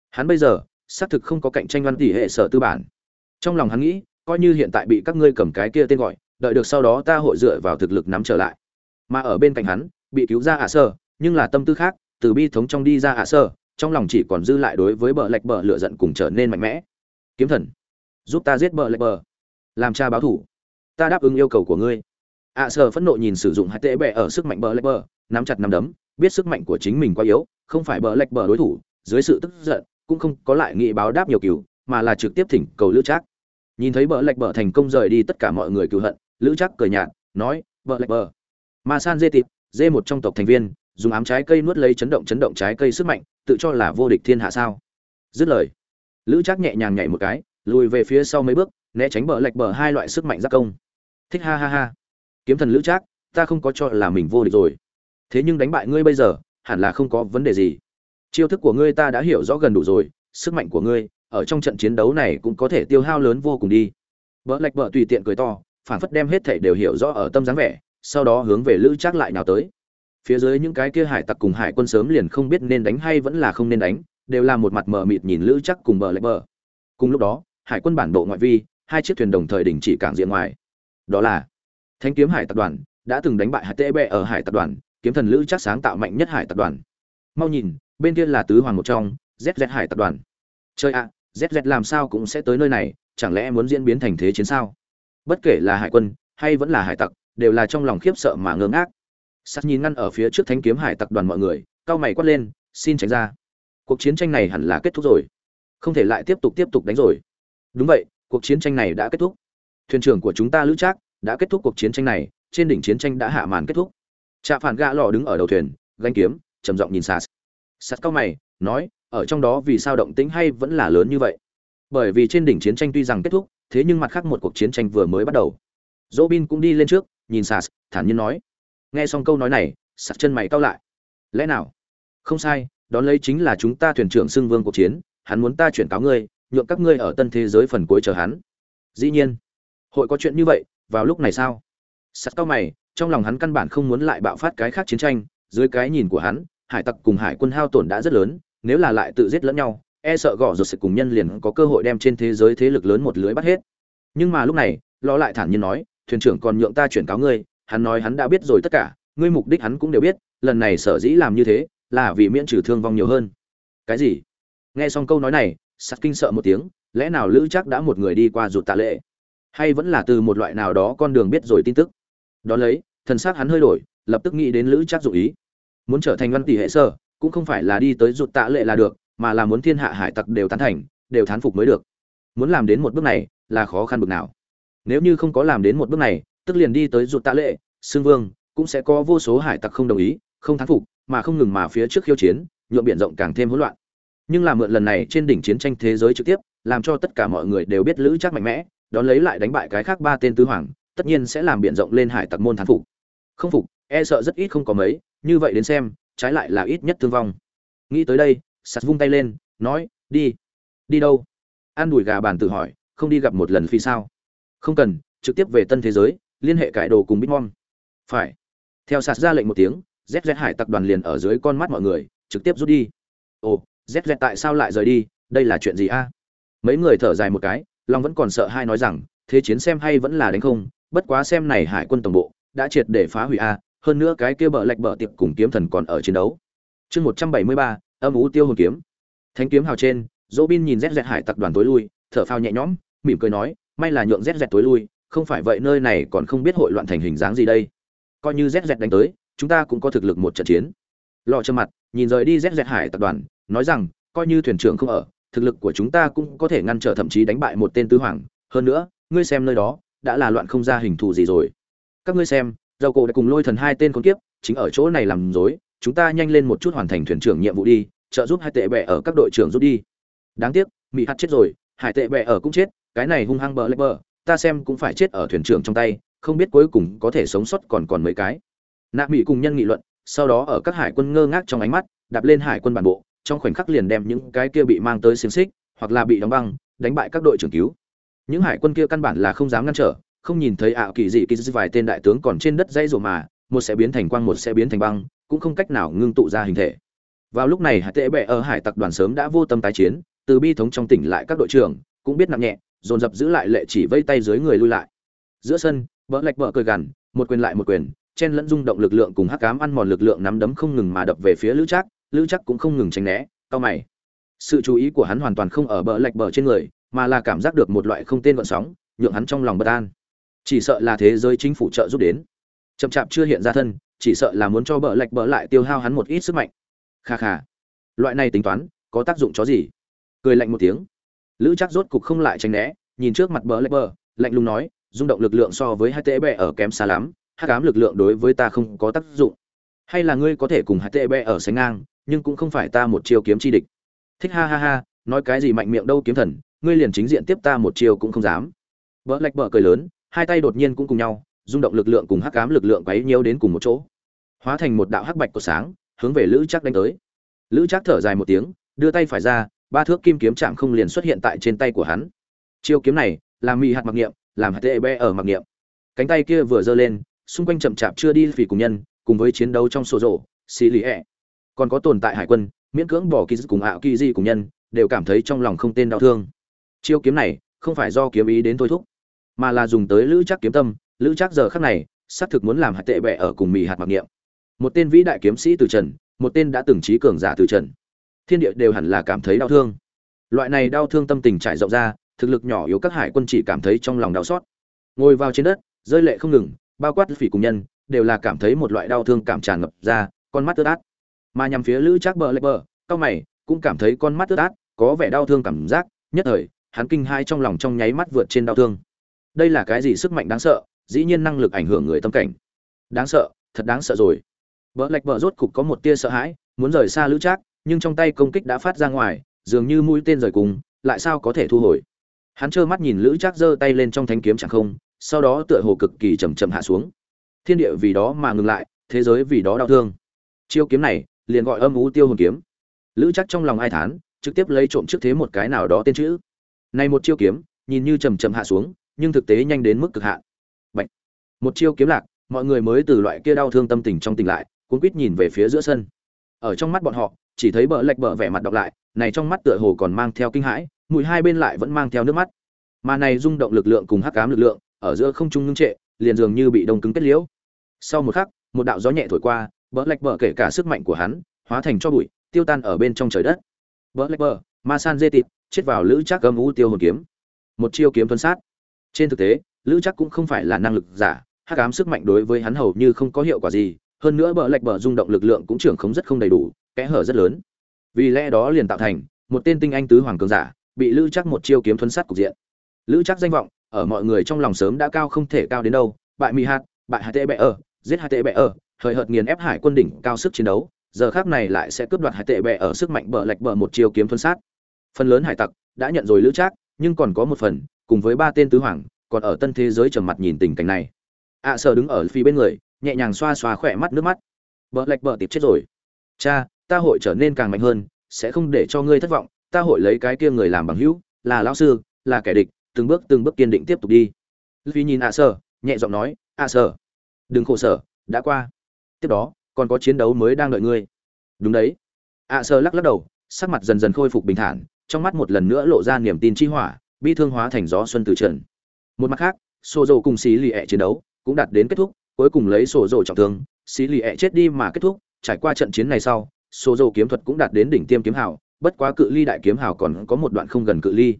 hắn bây giờ xác thực không có cạnh tranh văn tỷ hệ sở tư bản trong lòng hắn nghĩ coi như hiện tại bị các ngươi cầm cái kia tên gọi đợi được sau đó ta hội dựa vào thực lực nắm trở lại. Mà ở bên cạnh hắn, bị cứu ra ạ sơ, nhưng là tâm tư khác, từ bi thống trong đi ra ạ sơ, trong lòng chỉ còn dư lại đối với bờ lạch bờ lựa giận cùng trở nên mạnh mẽ. Kiếm thần, giúp ta giết bờ lạch bờ. Làm cha báo thủ. Ta đáp ứng yêu cầu của ngươi. Ạ sơ phẫn nộ nhìn sử dụng hai tệ bẹ ở sức mạnh bờ lạch bờ, nắm chặt nắm đấm, biết sức mạnh của chính mình quá yếu, không phải bờ lạch bờ đối thủ, dưới sự tức giận, cũng không có lại nghị báo đáp nhiều cứu mà là trực tiếp thỉnh cầu lữ trác. Nhìn thấy bờ lạch bờ thành công rời đi tất cả mọi người cứu hận lữ trác cười nhạt, nói, bờ lạch bờ. Ma san dê tịp dê một trong tộc thành viên, dùng ám trái cây nuốt lấy chấn động chấn động trái cây sức mạnh, tự cho là vô địch thiên hạ sao? Dứt lời, lữ trác nhẹ nhàng nhảy một cái, lùi về phía sau mấy bước, né tránh bờ lạch bờ hai loại sức mạnh giác công. Thích ha ha ha. Kiếm thần lữ trác, ta không có cho là mình vô địch rồi. Thế nhưng đánh bại ngươi bây giờ, hẳn là không có vấn đề gì. Chiêu thức của ngươi ta đã hiểu rõ gần đủ rồi, sức mạnh của ngươi, ở trong trận chiến đấu này cũng có thể tiêu hao lớn vô cùng đi. Vợ lạch vợ tùy tiện cười to phản phất đem hết thảy đều hiểu rõ ở tâm dáng vẻ, sau đó hướng về lữ trác lại nào tới. Phía dưới những cái kia hải tặc cùng hải quân sớm liền không biết nên đánh hay vẫn là không nên đánh, đều là một mặt mờ mịt nhìn lữ chắc cùng bờ lạch bờ. Cùng lúc đó, hải quân bản bộ ngoại vi, hai chiếc thuyền đồng thời đình chỉ cảng diện ngoài. Đó là thanh kiếm hải tập đoàn đã từng đánh bại hải tê bệ ở hải tập đoàn, kiếm thần lữ chắc sáng tạo mạnh nhất hải tập đoàn. Mau nhìn, bên kia là tứ hoàng một trong zz hải tập đoàn. Chơi ạ zz làm sao cũng sẽ tới nơi này, chẳng lẽ muốn diễn biến thành thế chiến sao? Bất kể là hải quân hay vẫn là hải tặc, đều là trong lòng khiếp sợ mà ngơ ngác. Sắt nhìn ngăn ở phía trước thánh kiếm hải tặc đoàn mọi người, cao mày quát lên, xin tránh ra. Cuộc chiến tranh này hẳn là kết thúc rồi. Không thể lại tiếp tục tiếp tục đánh rồi. Đúng vậy, cuộc chiến tranh này đã kết thúc. Thuyền trưởng của chúng ta lữ trác đã kết thúc cuộc chiến tranh này, trên đỉnh chiến tranh đã hạ màn kết thúc. Trạ phản gã lò đứng ở đầu thuyền, gánh kiếm, trầm giọng nhìn sas sas cao mày, nói, ở trong đó vì sao động tĩnh hay vẫn là lớn như vậy? Bởi vì trên đỉnh chiến tranh tuy rằng kết thúc, thế nhưng mặt khác một cuộc chiến tranh vừa mới bắt đầu. Dỗ bin cũng đi lên trước, nhìn sas, thản nhiên nói. Nghe xong câu nói này sạt chân mày cau lại. Lẽ nào? Không sai, đón lấy chính là chúng ta thuyền trưởng xưng vương cuộc chiến, hắn muốn ta chuyển cáo ngươi, nhượng các ngươi ở tân thế giới phần cuối chờ hắn. Dĩ nhiên. Hội có chuyện như vậy, vào lúc này sao? Sắt cao mày, trong lòng hắn căn bản không muốn lại bạo phát cái khác chiến tranh, dưới cái nhìn của hắn, hải tặc cùng hải quân hao tổn đã rất lớn, nếu là lại tự giết lẫn nhau e sợ gõ rột sẽ cùng nhân liền có cơ hội đem trên thế giới thế lực lớn một lưới bắt hết. Nhưng mà lúc này, lo lại thản nhiên nói, thuyền trưởng còn nhượng ta chuyển cáo ngươi, hắn nói hắn đã biết rồi tất cả, ngươi mục đích hắn cũng đều biết, lần này sở dĩ làm như thế, là vì miễn trừ thương vong nhiều hơn. Cái gì? Nghe xong câu nói này, sắt kinh sợ một tiếng, lẽ nào lữ chắc đã một người đi qua rụt tạ lệ? Hay vẫn là từ một loại nào đó con đường biết rồi tin tức? Đó lấy, thần xác hắn hơi đổi, lập tức nghĩ đến lữ chắc dụ ý. Muốn trở thành văn tỷ hệ sơ cũng không phải là đi tới rụt tạ lệ là được mà là muốn thiên hạ hải tặc đều tán thành, đều thán phục mới được. Muốn làm đến một bước này, là khó khăn bực nào. Nếu như không có làm đến một bước này, tức liền đi tới ruột tạ lệ, xương vương, cũng sẽ có vô số hải tặc không đồng ý, không thán phục, mà không ngừng mà phía trước khiêu chiến, nhuộm biển rộng càng thêm hỗn loạn. Nhưng làm mượn lần này trên đỉnh chiến tranh thế giới trực tiếp, làm cho tất cả mọi người đều biết lữ chắc mạnh mẽ, đón lấy lại đánh bại cái khác ba tên tứ hoàng, tất nhiên sẽ làm biển rộng lên hải tặc môn thán phục. Không phục e sợ rất ít không có mấy, như vậy đến xem, trái lại là ít nhất thương vong. Nghĩ tới đây sạt vung tay lên, nói, đi. Đi đâu? An đùi gà bàn tự hỏi, không đi gặp một lần phi sao? Không cần, trực tiếp về tân thế giới, liên hệ cải đồ cùng bitmom phải. Theo sạt ra lệnh một tiếng zz hải tặc đoàn liền ở dưới con mắt mọi người, trực tiếp rút đi. Ồ zz tại sao lại rời đi? Đây là chuyện gì a? Mấy người thở dài một cái, long vẫn còn sợ hai nói rằng, thế chiến xem hay vẫn là đánh không, bất quá xem này hải quân tổng bộ, đã triệt để phá hủy a, hơn nữa cái kia bờ lạch bờ tiệp cùng kiếm thần còn ở chiến đấu. Chương một trăm bảy mươi ba âm ú tiêu hồn kiếm. Thánh kiếm hào trên dỗ bin nhìn rét rét hải tặc đoàn tối lui, thở phao nhẹ nhõm, mỉm cười nói, may là nhượng rét rét tối lui, không phải vậy nơi này còn không biết hội loạn thành hình dáng gì đây. Coi như rét rét đánh tới, chúng ta cũng có thực lực một trận chiến. Lò trơ mặt, nhìn rời đi rét rét hải tập đoàn, nói rằng, coi như thuyền trưởng không ở, thực lực của chúng ta cũng có thể ngăn trở thậm chí đánh bại một tên tứ hoàng. Hơn nữa, ngươi xem nơi đó, đã là loạn không ra hình thù gì rồi. Các ngươi xem, dầu cổ đã cùng lôi thần hai tên con kiếp, chính ở chỗ này làm dối chúng ta nhanh lên một chút hoàn thành thuyền trưởng nhiệm vụ đi, trợ giúp hai tệ bè ở các đội trưởng rút đi. Đáng tiếc mỹ hắt chết rồi hải tệ bè ở cũng chết, cái này hung hăng bờ lê bờ, ta xem cũng phải chết ở thuyền trưởng trong tay, không biết cuối cùng có thể sống sót còn còn mấy cái. Nạ mỹ cùng nhân nghị luận, sau đó ở các hải quân ngơ ngác trong ánh mắt, đạp lên hải quân bản bộ, trong khoảnh khắc liền đem những cái kia bị mang tới xiềng xích, hoặc là bị đóng băng, đánh bại các đội trưởng cứu. Những hải quân kia căn bản là không dám ngăn trở, không nhìn thấy ảo kỳ dị kỳ vài tên đại tướng còn trên đất dây rùa mà, một sẽ biến thành quang, một sẽ biến thành băng cũng không cách nào ngưng tụ ra hình thể. Vào lúc này, hải tệ bệ ở hải tặc đoàn sớm đã vô tâm tái chiến, từ bi thống trong tỉnh lại các đội trưởng, cũng biết nặng nhẹ, dồn dập giữ lại lệ chỉ vây tay dưới người lui lại. Giữa sân vỡ lạch vợ cười gằn, một quyền lại một quyền, chen lẫn rung động lực lượng cùng hắc cám ăn mòn lực lượng nắm đấm không ngừng mà đập về phía lữ trác lữ trác cũng không ngừng tránh né cao mày. Sự chú ý của hắn hoàn toàn không ở bờ lạch bờ trên người, mà là cảm giác được một loại không tên gợn sóng, nhượng hắn trong lòng bất an. Chỉ sợ là thế giới chính phủ trợ giúp đến. Chậm chạp chưa hiện ra thân chỉ sợ là muốn cho bờ lạch bờ lại tiêu hao hắn một ít sức mạnh. Kha kha. Loại này tính toán, có tác dụng chó gì? Cười lạnh một tiếng. Lữ chắc rốt cục không lại tránh né, nhìn trước mặt bờ lạch bờ lạnh lùng nói, rung động lực lượng so với hai tệ bẹ ở kém xa lắm hát cám lực lượng đối với ta không có tác dụng. Hay là ngươi có thể cùng hai tệ bẹ ở sánh ngang, nhưng cũng không phải ta một chiêu kiếm chi địch. Thích ha ha ha, nói cái gì mạnh miệng đâu kiếm thần, ngươi liền chính diện tiếp ta một chiêu cũng không dám. Bợ lạch bờ cười lớn, hai tay đột nhiên cũng cùng nhau rung động lực lượng cùng hắc ám lực lượng quấy nhiễu đến cùng một chỗ. Hóa thành một đạo hắc bạch của sáng, hướng về lữ chắc đánh tới. Lữ chắc thở dài một tiếng, đưa tay phải ra, ba thước kim kiếm chạm không liền xuất hiện tại trên tay của hắn. Chiêu kiếm này làm mị hạt mặc niệm, làm hạt tệ bê ở mặc niệm. Cánh tay kia vừa giơ lên, xung quanh chậm chạp chưa đi vì cùng nhân, cùng với chiến đấu trong sổ rổ, xì lì ẹ. Còn có tồn tại hải quân, miễn cưỡng bỏ kỳ cùng ảo kỳ di cùng nhân, đều cảm thấy trong lòng không tên đau thương. Chiêu kiếm này, không phải do kiếm ý đến thôi thúc, mà là dùng tới lữ chắc kiếm tâm lữ Trác giờ khắc này, xác thực muốn làm hạt tệ bẹ ở cùng mì hạt mặc niệm. Một tên vĩ đại kiếm sĩ từ trần, một tên đã từng trí cường giả từ trần. Thiên địa đều hẳn là cảm thấy đau thương. Loại này đau thương tâm tình trải rộng ra, thực lực nhỏ yếu các hải quân chỉ cảm thấy trong lòng đau xót. Ngồi vào trên đất, rơi lệ không ngừng, bao quát phỉ cùng nhân, đều là cảm thấy một loại đau thương cảm tràn ngập ra, con mắt tớt át. Mà nhằm phía lữ Trác bờ lệ bờ, cao mày, cũng cảm thấy con mắt tớt át, có vẻ đau thương cảm giác, nhất thời, hắn kinh hai trong lòng trong nháy mắt vượt trên đau thương. Đây là cái gì sức mạnh đáng sợ? Dĩ nhiên năng lực ảnh hưởng người tâm cảnh. Đáng sợ, thật đáng sợ rồi. Vợ lạch vợ rốt cục có một tia sợ hãi, muốn rời xa lữ trác, nhưng trong tay công kích đã phát ra ngoài, dường như mũi tên rời cùng, lại sao có thể thu hồi? Hắn trơ mắt nhìn lữ trác giơ tay lên trong thanh kiếm chẳng không, sau đó tựa hồ cực kỳ chầm chậm hạ xuống. Thiên địa vì đó mà ngừng lại, thế giới vì đó đau thương. Chiêu kiếm này, liền gọi âm ú tiêu hồn kiếm. Lữ chắc trong lòng ai thán, trực tiếp lấy trộm trước thế một cái nào đó tên chữ. Này một chiêu kiếm, nhìn như chầm chậm hạ xuống, nhưng thực tế nhanh đến mức cực hạn một chiêu kiếm lạc, mọi người mới từ loại kia đau thương tâm tình trong tỉnh lại, cuốn quýt nhìn về phía giữa sân. Ở trong mắt bọn họ, chỉ thấy bờ lệch bờ vẻ mặt đọc lại, này trong mắt tựa hồ còn mang theo kinh hãi mũi hai bên lại vẫn mang theo nước mắt. Mà này rung động lực lượng cùng hắc cám lực lượng, ở giữa không trung ngưng trệ, liền dường như bị đông cứng kết liễu. Sau một khắc, một đạo gió nhẹ thổi qua, bờ lệch bờ kể cả sức mạnh của hắn, hóa thành cho bụi, tiêu tan ở bên trong trời đất. Bờ lệch bờ, ma san dê tịt, chết vào lữ chắc âm u tiêu hồn kiếm. Một chiêu kiếm phân sát. Trên thực tế, lữ chắc cũng không phải là năng lực giả hắc ám sức mạnh đối với hắn hầu như không có hiệu quả gì, hơn nữa bờ lệch bờ rung động lực lượng cũng trưởng không rất không đầy đủ, kẽ hở rất lớn. Vì lẽ đó liền tạo thành một tên tinh anh tứ hoàng cường giả, bị lữ chắc một chiêu kiếm thuấn sát cục diện. Lữ chắc danh vọng ở mọi người trong lòng sớm đã cao không thể cao đến đâu, bại mỹ hạt, bại hạt tệ bệ ở, giết hạt tệ bệ ở thời hợt nghiền ép hải quân đỉnh cao sức chiến đấu, giờ khác này lại sẽ cướp đoạt hải tệ bệ ở sức mạnh bờ lệch bờ một chiêu kiếm thuấn sát. Phần lớn hải tặc đã nhận rồi lữ trác, nhưng còn có một phần, cùng với ba tên tứ hoàng, còn ở tân thế giới trầm mặt nhìn tình cảnh này ạ à, sợ đứng ở phía bên người nhẹ nhàng xoa xoa khỏe mắt nước mắt. Bờ lạch bờ tiệp chết rồi. Cha ta hội trở nên càng mạnh hơn sẽ không để cho ngươi thất vọng ta hội lấy cái kia người làm bằng hữu là lão sư là kẻ địch từng bước từng bước kiên định tiếp tục đi. Vì nhìn ạ à nhẹ giọng nói ạ à đừng khổ sở đã qua. Tiếp đó còn có chiến đấu mới đang đợi ngươi. Đúng đấy. Ạ sở lắc lắc đầu sắc mặt dần dần khôi phục bình thản trong mắt một lần nữa lộ ra niềm tin chi hỏa bi thương hóa thành gió xuân từ trần. Một mặt khác xô dầu cùng xí lì ẹ chiến đấu cũng đạt đến kết thúc, cuối cùng lấy sổ dầu trọng thương xí lì ẹ chết đi mà kết thúc, trải qua trận chiến này sau, sổ dầu kiếm thuật cũng đạt đến đỉnh tiêm kiếm hào, bất quá cự ly đại kiếm hào còn có một đoạn không gần cự ly.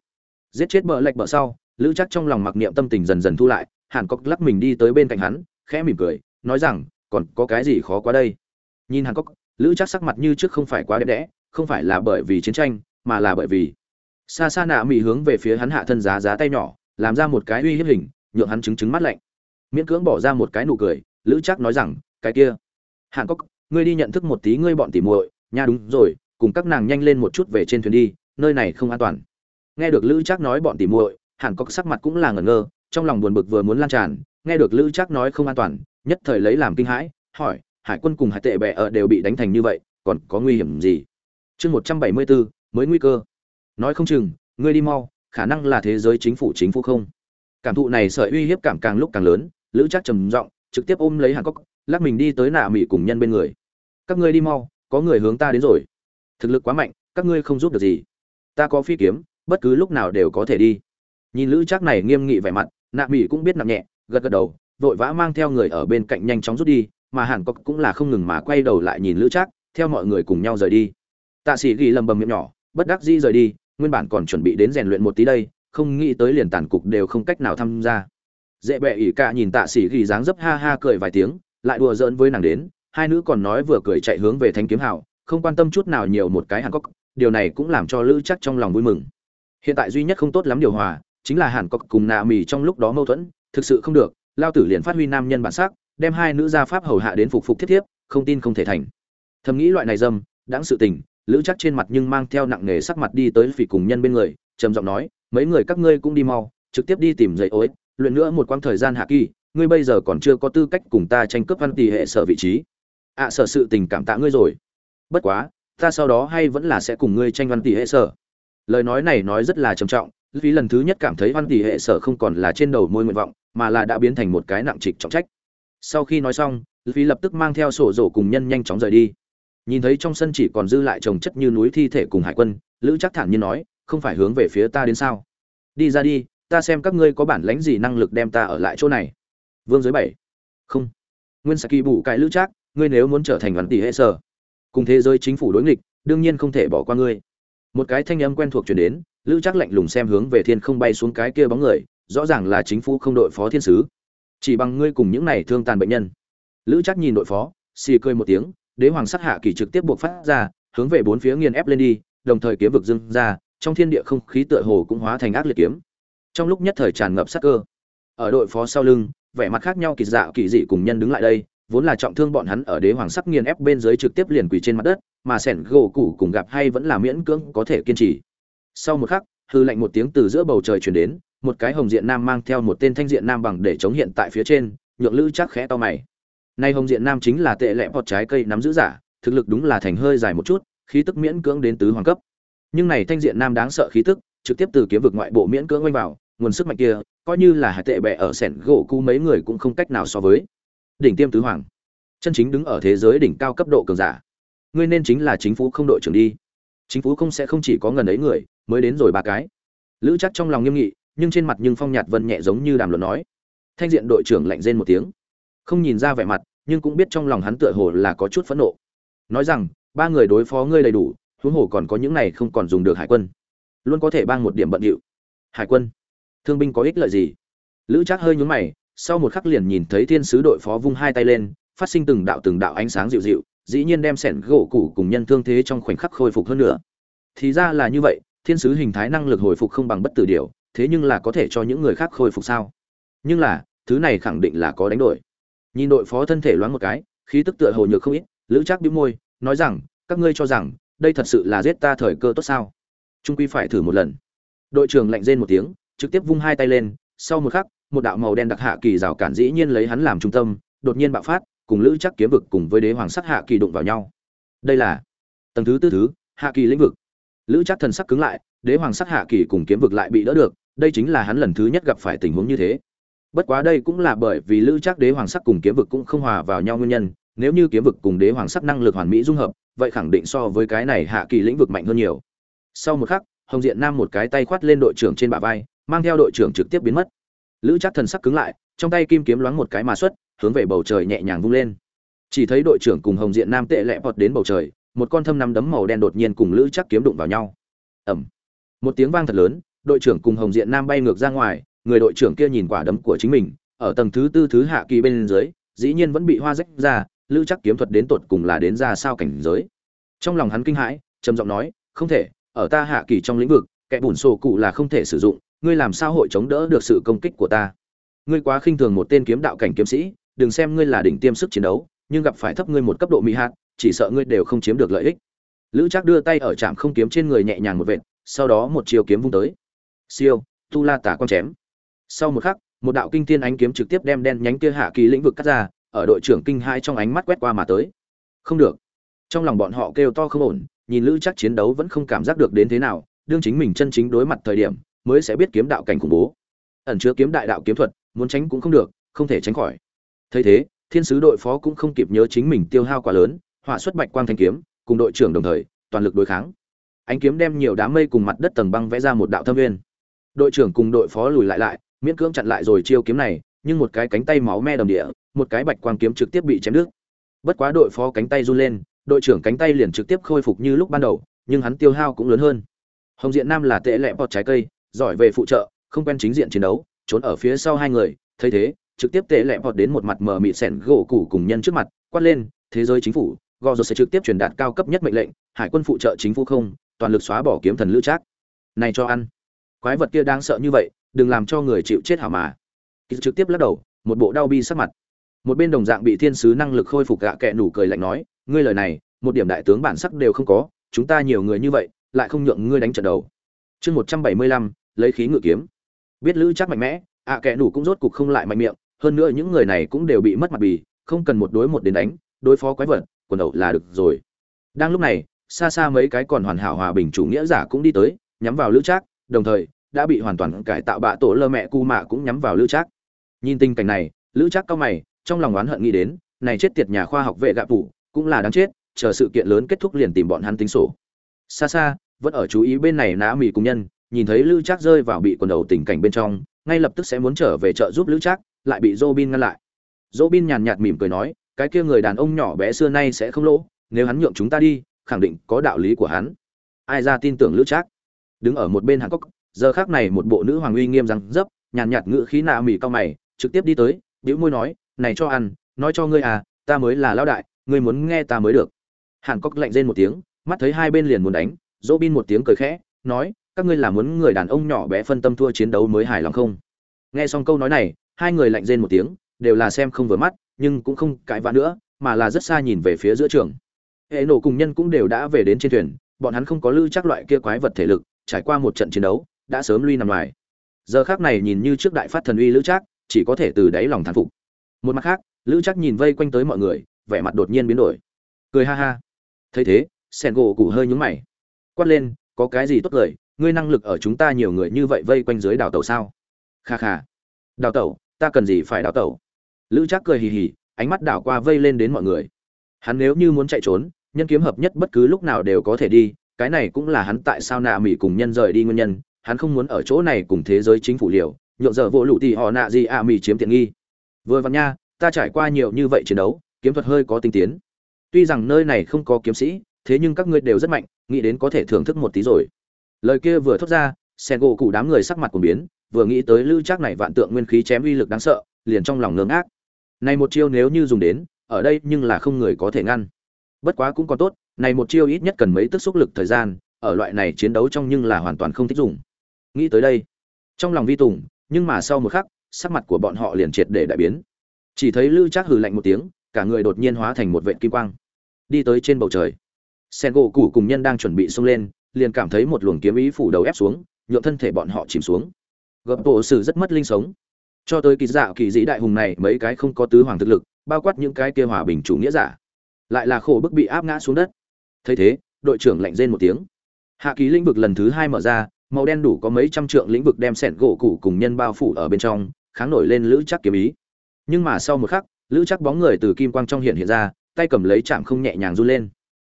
Giết chết bờ lệch bờ sau, lữ chắc trong lòng mặc niệm tâm tình dần dần thu lại, hàn cốc lắc mình đi tới bên cạnh hắn, khẽ mỉm cười, nói rằng, còn có cái gì khó quá đây? Nhìn hàn cốc, lữ chắc sắc mặt như trước không phải quá đẹp đẽ, không phải là bởi vì chiến tranh, mà là bởi vì xa xa nạ mỹ hướng về phía hắn hạ thân giá giá tay nhỏ, làm ra một cái uy hiếp hình, nhượng hắn chứng chứng mắt lạnh miễn cưỡng bỏ ra một cái nụ cười, lữ chắc nói rằng, cái kia hạng cốc ngươi đi nhận thức một tí ngươi bọn tỉ muội. Nha, đúng rồi, cùng các nàng nhanh lên một chút về trên thuyền đi, nơi này không an toàn. Nghe được lữ chắc nói bọn tỉ muội hạng cốc sắc mặt cũng là ngẩn ngơ, trong lòng buồn bực vừa muốn lan tràn, nghe được lữ chắc nói không an toàn, nhất thời lấy làm kinh hãi, hỏi, hải quân cùng hải tệ bệ ở đều bị đánh thành như vậy, còn có nguy hiểm gì? Chương một trăm bảy mươi bốn, mới nguy cơ. Nói không chừng, ngươi đi mau, khả năng là thế giới chính phủ chính phủ không? Cảm thụ này sợi uy hiếp cảm càng lúc càng lớn lữ chắc trầm giọng, trực tiếp ôm lấy hàn cốc, lắc mình đi tới nạ mỹ cùng nhân bên người. Các ngươi đi mau, có người hướng ta đến rồi. Thực lực quá mạnh, các ngươi không giúp được gì. Ta có phi kiếm, bất cứ lúc nào đều có thể đi. Nhìn lữ chắc này nghiêm nghị vẻ mặt, nạ mỹ cũng biết nặng nhẹ, gật gật đầu, vội vã mang theo người ở bên cạnh nhanh chóng rút đi, mà hàn cốc cũng là không ngừng mà quay đầu lại nhìn lữ chắc theo mọi người cùng nhau rời đi. Tạ sĩ ghi lầm bầm miệng nhỏ, bất đắc dĩ rời đi, nguyên bản còn chuẩn bị đến rèn luyện một tí đây, không nghĩ tới liền tàn cục đều không cách nào tham gia dễ bẹ ỉ cả nhìn tạ sĩ ghi dáng dấp ha ha cười vài tiếng, lại đùa giỡn với nàng đến, hai nữ còn nói vừa cười chạy hướng về thanh kiếm hào, không quan tâm chút nào nhiều một cái hàn cốc điều này cũng làm cho lữ chắc trong lòng vui mừng. Hiện tại duy nhất không tốt lắm điều hòa, chính là hàn cốc cùng nạ mì trong lúc đó mâu thuẫn, thực sự không được, lao tử liền phát huy nam nhân bản sắc, đem hai nữ gia pháp hầu hạ đến phục phục thiết thiếp, không tin không thể thành. Thầm nghĩ loại này dâm, đáng sự tình, lữ chắc trên mặt nhưng mang theo nặng nề sắc mặt đi tới phỉ cùng nhân bên người, trầm giọng nói, mấy người các ngươi cũng đi mau, trực tiếp đi tìm dậy ối luyện nữa một quãng thời gian hạ kỳ ngươi bây giờ còn chưa có tư cách cùng ta tranh cướp văn tỷ hệ sở vị trí. Ạ à, sở sự tình cảm tạ ngươi rồi. Bất quá ta sau đó hay vẫn là sẽ cùng ngươi tranh văn tỷ hệ sở. Lời nói này nói rất là trầm trọng vì lần thứ nhất cảm thấy văn tỷ hệ sở không còn là trên đầu môi nguyện vọng mà là đã biến thành một cái nặng trịch trọng trách. Sau khi nói xong vì lập tức mang theo sổ rổ cùng nhân nhanh chóng rời đi. Nhìn thấy trong sân chỉ còn dư lại trồng chất như núi thi thể cùng hải quân lữ chắc thản nhiên nói không phải hướng về phía ta đến sao? Đi ra đi ta xem các ngươi có bản lãnh gì năng lực đem ta ở lại chỗ này. Vương giới bảy. Không. Nguyên saki bù cái lữ trác, ngươi nếu muốn trở thành văn tỷ hệ sở, cùng thế giới chính phủ đối nghịch, đương nhiên không thể bỏ qua ngươi. Một cái thanh âm quen thuộc chuyển đến, lữ trác lạnh lùng xem hướng về thiên không bay xuống cái kia bóng người, rõ ràng là chính phủ không đội phó thiên sứ. Chỉ bằng ngươi cùng những này thương tàn bệnh nhân. Lữ trác nhìn đội phó, xì cười một tiếng, đế hoàng sát hạ kỳ trực tiếp buộc phát ra, hướng về bốn phía nghiền ép lên đi, đồng thời kiếm vực dưng ra, trong thiên địa không khí tựa hồ cũng hóa thành ác liệt kiếm trong lúc nhất thời tràn ngập sát cơ. Ở đội phó sau lưng, vẻ mặt khác nhau kỳ dạ kỳ dị cùng nhân đứng lại đây, vốn là trọng thương bọn hắn ở đế hoàng sắc nghiền ép bên dưới trực tiếp liền quỳ trên mặt đất, mà sẻn gỗ củ cùng gặp hay vẫn là miễn cưỡng có thể kiên trì. Sau một khắc, hư lạnh một tiếng từ giữa bầu trời truyền đến, một cái hồng diện nam mang theo một tên thanh diện nam bằng để chống hiện tại phía trên, nhượng lữ chắc khẽ to mày. Nay hồng diện nam chính là tệ lẽ bọt trái cây nắm giữ giả, thực lực đúng là thành hơi dài một chút, khí tức miễn cưỡng đến tứ hoàng cấp. Nhưng này thanh diện nam đáng sợ khí tức, trực tiếp từ kiếm vực ngoại bộ miễn cưỡng quanh vào nguồn sức mạnh kia, coi như là hải tệ bệ ở sẻn gỗ cũ mấy người cũng không cách nào so với. Đỉnh tiêm tứ hoàng. Chân chính đứng ở thế giới đỉnh cao cấp độ cường giả. Ngươi nên chính là chính phủ không đội trưởng đi. Chính phủ không sẽ không chỉ có ngần ấy người, mới đến rồi ba cái. Lữ chắc trong lòng nghiêm nghị, nhưng trên mặt nhưng phong nhạt vân nhẹ giống như đàm luận nói. Thanh diện đội trưởng lạnh rên một tiếng. Không nhìn ra vẻ mặt, nhưng cũng biết trong lòng hắn tựa hồ là có chút phẫn nộ. Nói rằng, ba người đối phó ngươi đầy đủ, huống hồ còn có những này không còn dùng được hải quân. Luôn có thể bang một điểm bận điệu. Hải quân thương binh có ích lợi gì? Lữ trác hơi nhún mày, sau một khắc liền nhìn thấy thiên sứ đội phó vung hai tay lên, phát sinh từng đạo từng đạo ánh sáng dịu dịu, dĩ nhiên đem sẻn gỗ củ cùng nhân thương thế trong khoảnh khắc khôi phục hơn nữa. Thì ra là như vậy, thiên sứ hình thái năng lực hồi phục không bằng bất tử điều, thế nhưng là có thể cho những người khác khôi phục sao? Nhưng là, thứ này khẳng định là có đánh đổi. Nhìn đội phó thân thể loáng một cái, khí tức tựa hồ nhược không ít, lữ trác bĩu môi, nói rằng, các ngươi cho rằng, đây thật sự là giết ta thời cơ tốt sao? Trung quy phải thử một lần. Đội trưởng lạnh rên một tiếng trực tiếp vung hai tay lên, sau một khắc, một đạo màu đen đặc hạ kỳ rào cản dĩ nhiên lấy hắn làm trung tâm, đột nhiên bạo phát, cùng lữ chắc kiếm vực cùng với đế hoàng sắc hạ kỳ đụng vào nhau. Đây là tầng thứ tư thứ, hạ kỳ lĩnh vực. Lữ chắc thần sắc cứng lại, đế hoàng sắc hạ kỳ cùng kiếm vực lại bị đỡ được, đây chính là hắn lần thứ nhất gặp phải tình huống như thế. Bất quá đây cũng là bởi vì lữ chắc đế hoàng sắc cùng kiếm vực cũng không hòa vào nhau nguyên nhân, nếu như kiếm vực cùng đế hoàng sắc năng lực hoàn mỹ dung hợp, vậy khẳng định so với cái này hạ kỳ lĩnh vực mạnh hơn nhiều. Sau một khắc, hồng diện nam một cái tay khoát lên đội trưởng trên bả vai mang theo đội trưởng trực tiếp biến mất. Lữ chắc thần sắc cứng lại, trong tay kim kiếm loáng một cái mà xuất, hướng về bầu trời nhẹ nhàng vung lên. Chỉ thấy đội trưởng cùng hồng diện nam tệ lẹ vọt đến bầu trời, một con thâm nắm đấm màu đen đột nhiên cùng lữ chắc kiếm đụng vào nhau. Ẩm một tiếng vang thật lớn, đội trưởng cùng hồng diện nam bay ngược ra ngoài, người đội trưởng kia nhìn quả đấm của chính mình, ở tầng thứ tư thứ hạ kỳ bên dưới, dĩ nhiên vẫn bị hoa rách ra, lữ chắc kiếm thuật đến tột cùng là đến ra sao cảnh giới. Trong lòng hắn kinh hãi, trầm giọng nói, không thể, ở ta hạ kỳ trong lĩnh vực, kẻ bùn sổ cụ là không thể sử dụng ngươi làm sao hội chống đỡ được sự công kích của ta? Ngươi quá khinh thường một tên kiếm đạo cảnh kiếm sĩ, đừng xem ngươi là đỉnh tiêm sức chiến đấu, nhưng gặp phải thấp ngươi một cấp độ mỹ hạt, chỉ sợ ngươi đều không chiếm được lợi ích. Lữ Trác đưa tay ở trạm không kiếm trên người nhẹ nhàng một vệt, sau đó một chiều kiếm vung tới. Siêu, tu la tả con chém. Sau một khắc, một đạo kinh thiên ánh kiếm trực tiếp đem đen nhánh kia hạ kỳ lĩnh vực cắt ra, ở đội trưởng kinh hai trong ánh mắt quét qua mà tới. Không được. Trong lòng bọn họ kêu to không ổn, nhìn lữ chắc chiến đấu vẫn không cảm giác được đến thế nào, đương chính mình chân chính đối mặt thời điểm mới sẽ biết kiếm đạo cảnh khủng bố. Ẩn chứa kiếm đại đạo kiếm thuật, muốn tránh cũng không được, không thể tránh khỏi. Thấy thế, thiên sứ đội phó cũng không kịp nhớ chính mình tiêu hao quá lớn, hỏa xuất bạch quang thanh kiếm, cùng đội trưởng đồng thời, toàn lực đối kháng. Ánh kiếm đem nhiều đám mây cùng mặt đất tầng băng vẽ ra một đạo thâm viên đội trưởng cùng đội phó lùi lại lại, miễn cưỡng chặn lại rồi chiêu kiếm này, nhưng một cái cánh tay máu me đầm địa, một cái bạch quang kiếm trực tiếp bị chém đứt. Bất quá đội phó cánh tay run lên, đội trưởng cánh tay liền trực tiếp khôi phục như lúc ban đầu, nhưng hắn tiêu hao cũng lớn hơn. Hồng diện nam là tệ lẹ bọt trái cây giỏi về phụ trợ, không quen chính diện chiến đấu, trốn ở phía sau hai người, thấy thế, trực tiếp tệ lẹ vọt đến một mặt mờ mịt sẻn gỗ củ cùng nhân trước mặt, quát lên, thế giới chính phủ, gò rồi sẽ trực tiếp truyền đạt cao cấp nhất mệnh lệnh, hải quân phụ trợ chính phủ không, toàn lực xóa bỏ kiếm thần lữ trác. Này cho ăn. Quái vật kia đáng sợ như vậy, đừng làm cho người chịu chết hả mà. Kỷ trực tiếp lắc đầu, một bộ đau bi sắc mặt. Một bên đồng dạng bị thiên sứ năng lực khôi phục gạ kẹ nủ cười lạnh nói, ngươi lời này, một điểm đại tướng bản sắc đều không có, chúng ta nhiều người như vậy, lại không nhượng ngươi đánh trận đầu. Chương 175, lấy khí ngự kiếm. Biết lữ chắc mạnh mẽ, ạ kẹ đủ cũng rốt cục không lại mạnh miệng, hơn nữa những người này cũng đều bị mất mặt bì, không cần một đối một đến đánh, đối phó quái vật, quần đầu là được rồi. Đang lúc này, xa xa mấy cái còn hoàn hảo hòa bình chủ nghĩa giả cũng đi tới, nhắm vào lữ trác, đồng thời, đã bị hoàn toàn cải tạo bạ tổ lơ mẹ cu mạ cũng nhắm vào lữ trác. Nhìn tình cảnh này, lữ trác cao mày, trong lòng oán hận nghĩ đến, này chết tiệt nhà khoa học vệ gạ phủ cũng là đáng chết, chờ sự kiện lớn kết thúc liền tìm bọn hắn tính sổ. Xa xa, vẫn ở chú ý bên này nã mì cùng nhân nhìn thấy lữ trác rơi vào bị quần đầu tình cảnh bên trong ngay lập tức sẽ muốn trở về chợ giúp lữ trác lại bị Robin ngăn lại. Robin nhàn nhạt mỉm cười nói, cái kia người đàn ông nhỏ bé xưa nay sẽ không lỗ, nếu hắn nhượng chúng ta đi, khẳng định có đạo lý của hắn. Ai ra tin tưởng Lữ Trác. Đứng ở một bên Hàn Cốc, giờ khác này một bộ nữ hoàng uy nghiêm răng dấp, nhàn nhạt ngữ khí nạ mỉ cao mày, trực tiếp đi tới, bĩu môi nói, "Này cho ăn, nói cho ngươi à, ta mới là lão đại, ngươi muốn nghe ta mới được." Hàn Cốc lạnh rên một tiếng, mắt thấy hai bên liền muốn đánh, Robin một tiếng cười khẽ, nói, "Các ngươi là muốn người đàn ông nhỏ bé phân tâm thua chiến đấu mới hài lòng không?" Nghe xong câu nói này, hai người lạnh rên một tiếng đều là xem không vừa mắt nhưng cũng không cãi vã nữa mà là rất xa nhìn về phía giữa trường. Hệ nổ cùng nhân cũng đều đã về đến trên thuyền bọn hắn không có lưu chắc loại kia quái vật thể lực trải qua một trận chiến đấu đã sớm lui nằm ngoài. Giờ khác này nhìn như trước đại phát thần uy lữ trác chỉ có thể từ đáy lòng thán phục. Một mặt khác lữ trác nhìn vây quanh tới mọi người vẻ mặt đột nhiên biến đổi. Cười ha ha. Thấy thế sen gỗ cụ hơi nhúng mày. Quát lên có cái gì tốt cười ngươi năng lực ở chúng ta nhiều người như vậy vây quanh dưới đào tẩu sao? Kha kha. Đào tẩu ta cần gì phải đào tẩu lữ trác cười hì hì, ánh mắt đảo qua vây lên đến mọi người. Hắn nếu như muốn chạy trốn, nhân kiếm hợp nhất bất cứ lúc nào đều có thể đi, cái này cũng là hắn tại sao nạ mỹ cùng nhân rời đi nguyên nhân, hắn không muốn ở chỗ này cùng thế giới chính phủ liều, Nhộn giờ vô lụ thì họ nạ gì ạ mỹ chiếm tiện nghi. Vừa vặn nha, ta trải qua nhiều như vậy chiến đấu, kiếm thuật hơi có tinh tiến. Tuy rằng nơi này không có kiếm sĩ, thế nhưng các ngươi đều rất mạnh, nghĩ đến có thể thưởng thức một tí rồi lời kia vừa thốt ra, sen gỗ cụ đám người sắc mặt của biến, vừa nghĩ tới Lưu trác này vạn tượng nguyên khí chém uy lực đáng sợ, liền trong lòng ngưng ác này một chiêu nếu như dùng đến, ở đây nhưng là không người có thể ngăn. Bất quá cũng còn tốt, này một chiêu ít nhất cần mấy tức xúc lực thời gian, ở loại này chiến đấu trong nhưng là hoàn toàn không thích dùng. Nghĩ tới đây, trong lòng vi tùng, nhưng mà sau một khắc, sắc mặt của bọn họ liền triệt để đại biến. Chỉ thấy Lưu trác hừ lạnh một tiếng, cả người đột nhiên hóa thành một vệt kim quang. Đi tới trên bầu trời, sen gỗ củ cùng nhân đang chuẩn bị xông lên liền cảm thấy một luồng kiếm ý phủ đầu ép xuống nhuộm thân thể bọn họ chìm xuống. Gập bộ sử rất mất linh sống. Cho tới kỳ dạ kỳ dĩ đại hùng này, mấy cái không có tứ hoàng thực lực, bao quát những cái kia hòa bình chủ nghĩa giả, lại là khổ bức bị áp ngã xuống đất. Thấy thế, đội trưởng lạnh rên một tiếng. Hạ ký lĩnh vực lần thứ hai mở ra, màu đen đủ có mấy trăm trượng lĩnh vực đem sẹn gỗ cụ cùng nhân bao phủ ở bên trong, kháng nổi lên lữ chắc kiếm ý. Nhưng mà sau một khắc, lữ chắc bóng người từ kim quang trong hiện hiện ra, tay cầm lấy chạm không nhẹ nhàng run lên.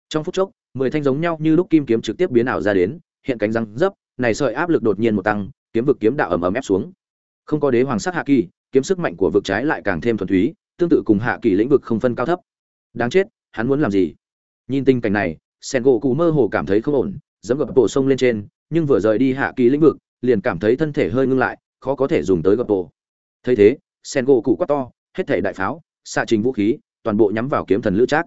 Trong phút chốc mười thanh giống nhau như lúc kim kiếm trực tiếp biến ảo ra đến, hiện cánh răng dấp, này sợi áp lực đột nhiên một tăng, kiếm vực kiếm đạo ầm ầm ép xuống. Không có đế hoàng sắc hạ kỳ, kiếm sức mạnh của vực trái lại càng thêm thuần túy, tương tự cùng hạ kỳ lĩnh vực không phân cao thấp. Đáng chết, hắn muốn làm gì? Nhìn tình cảnh này sen gỗ cụ mơ hồ cảm thấy không ổn dẫm gập bộ sông lên trên, nhưng vừa rời đi hạ kỳ lĩnh vực, liền cảm thấy thân thể hơi ngưng lại, khó có thể dùng tới gập bộ. Thấy thế sen gỗ cụ quát to, hết thể đại pháo, xạ trình vũ khí, toàn bộ nhắm vào kiếm thần lữ trác.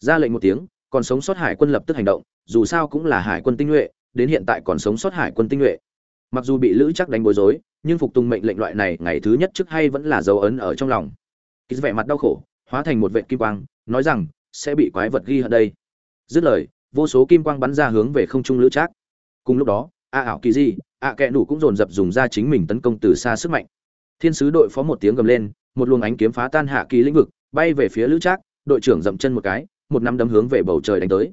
Ra lệnh một tiếng còn sống sót hải quân lập tức hành động, dù sao cũng là hải quân tinh nhuệ, đến hiện tại còn sống sót hải quân tinh nhuệ. Mặc dù bị lữ chắc đánh bối rối, nhưng phục tùng mệnh lệnh loại này ngày thứ nhất trước hay vẫn là dấu ấn ở trong lòng. Ký vẻ mặt đau khổ, hóa thành một vệ kim quang, nói rằng, sẽ bị quái vật ghi ở đây. Dứt lời, vô số kim quang bắn ra hướng về không trung lữ trác. Cùng lúc đó, a ảo kỳ di, a kẹ đủ cũng dồn dập dùng ra chính mình tấn công từ xa sức mạnh. Thiên sứ đội phó một tiếng gầm lên, một luồng ánh kiếm phá tan hạ kỳ lĩnh vực, bay về phía lữ trác, đội trưởng dậm chân một cái một nắm đấm hướng về bầu trời đánh tới.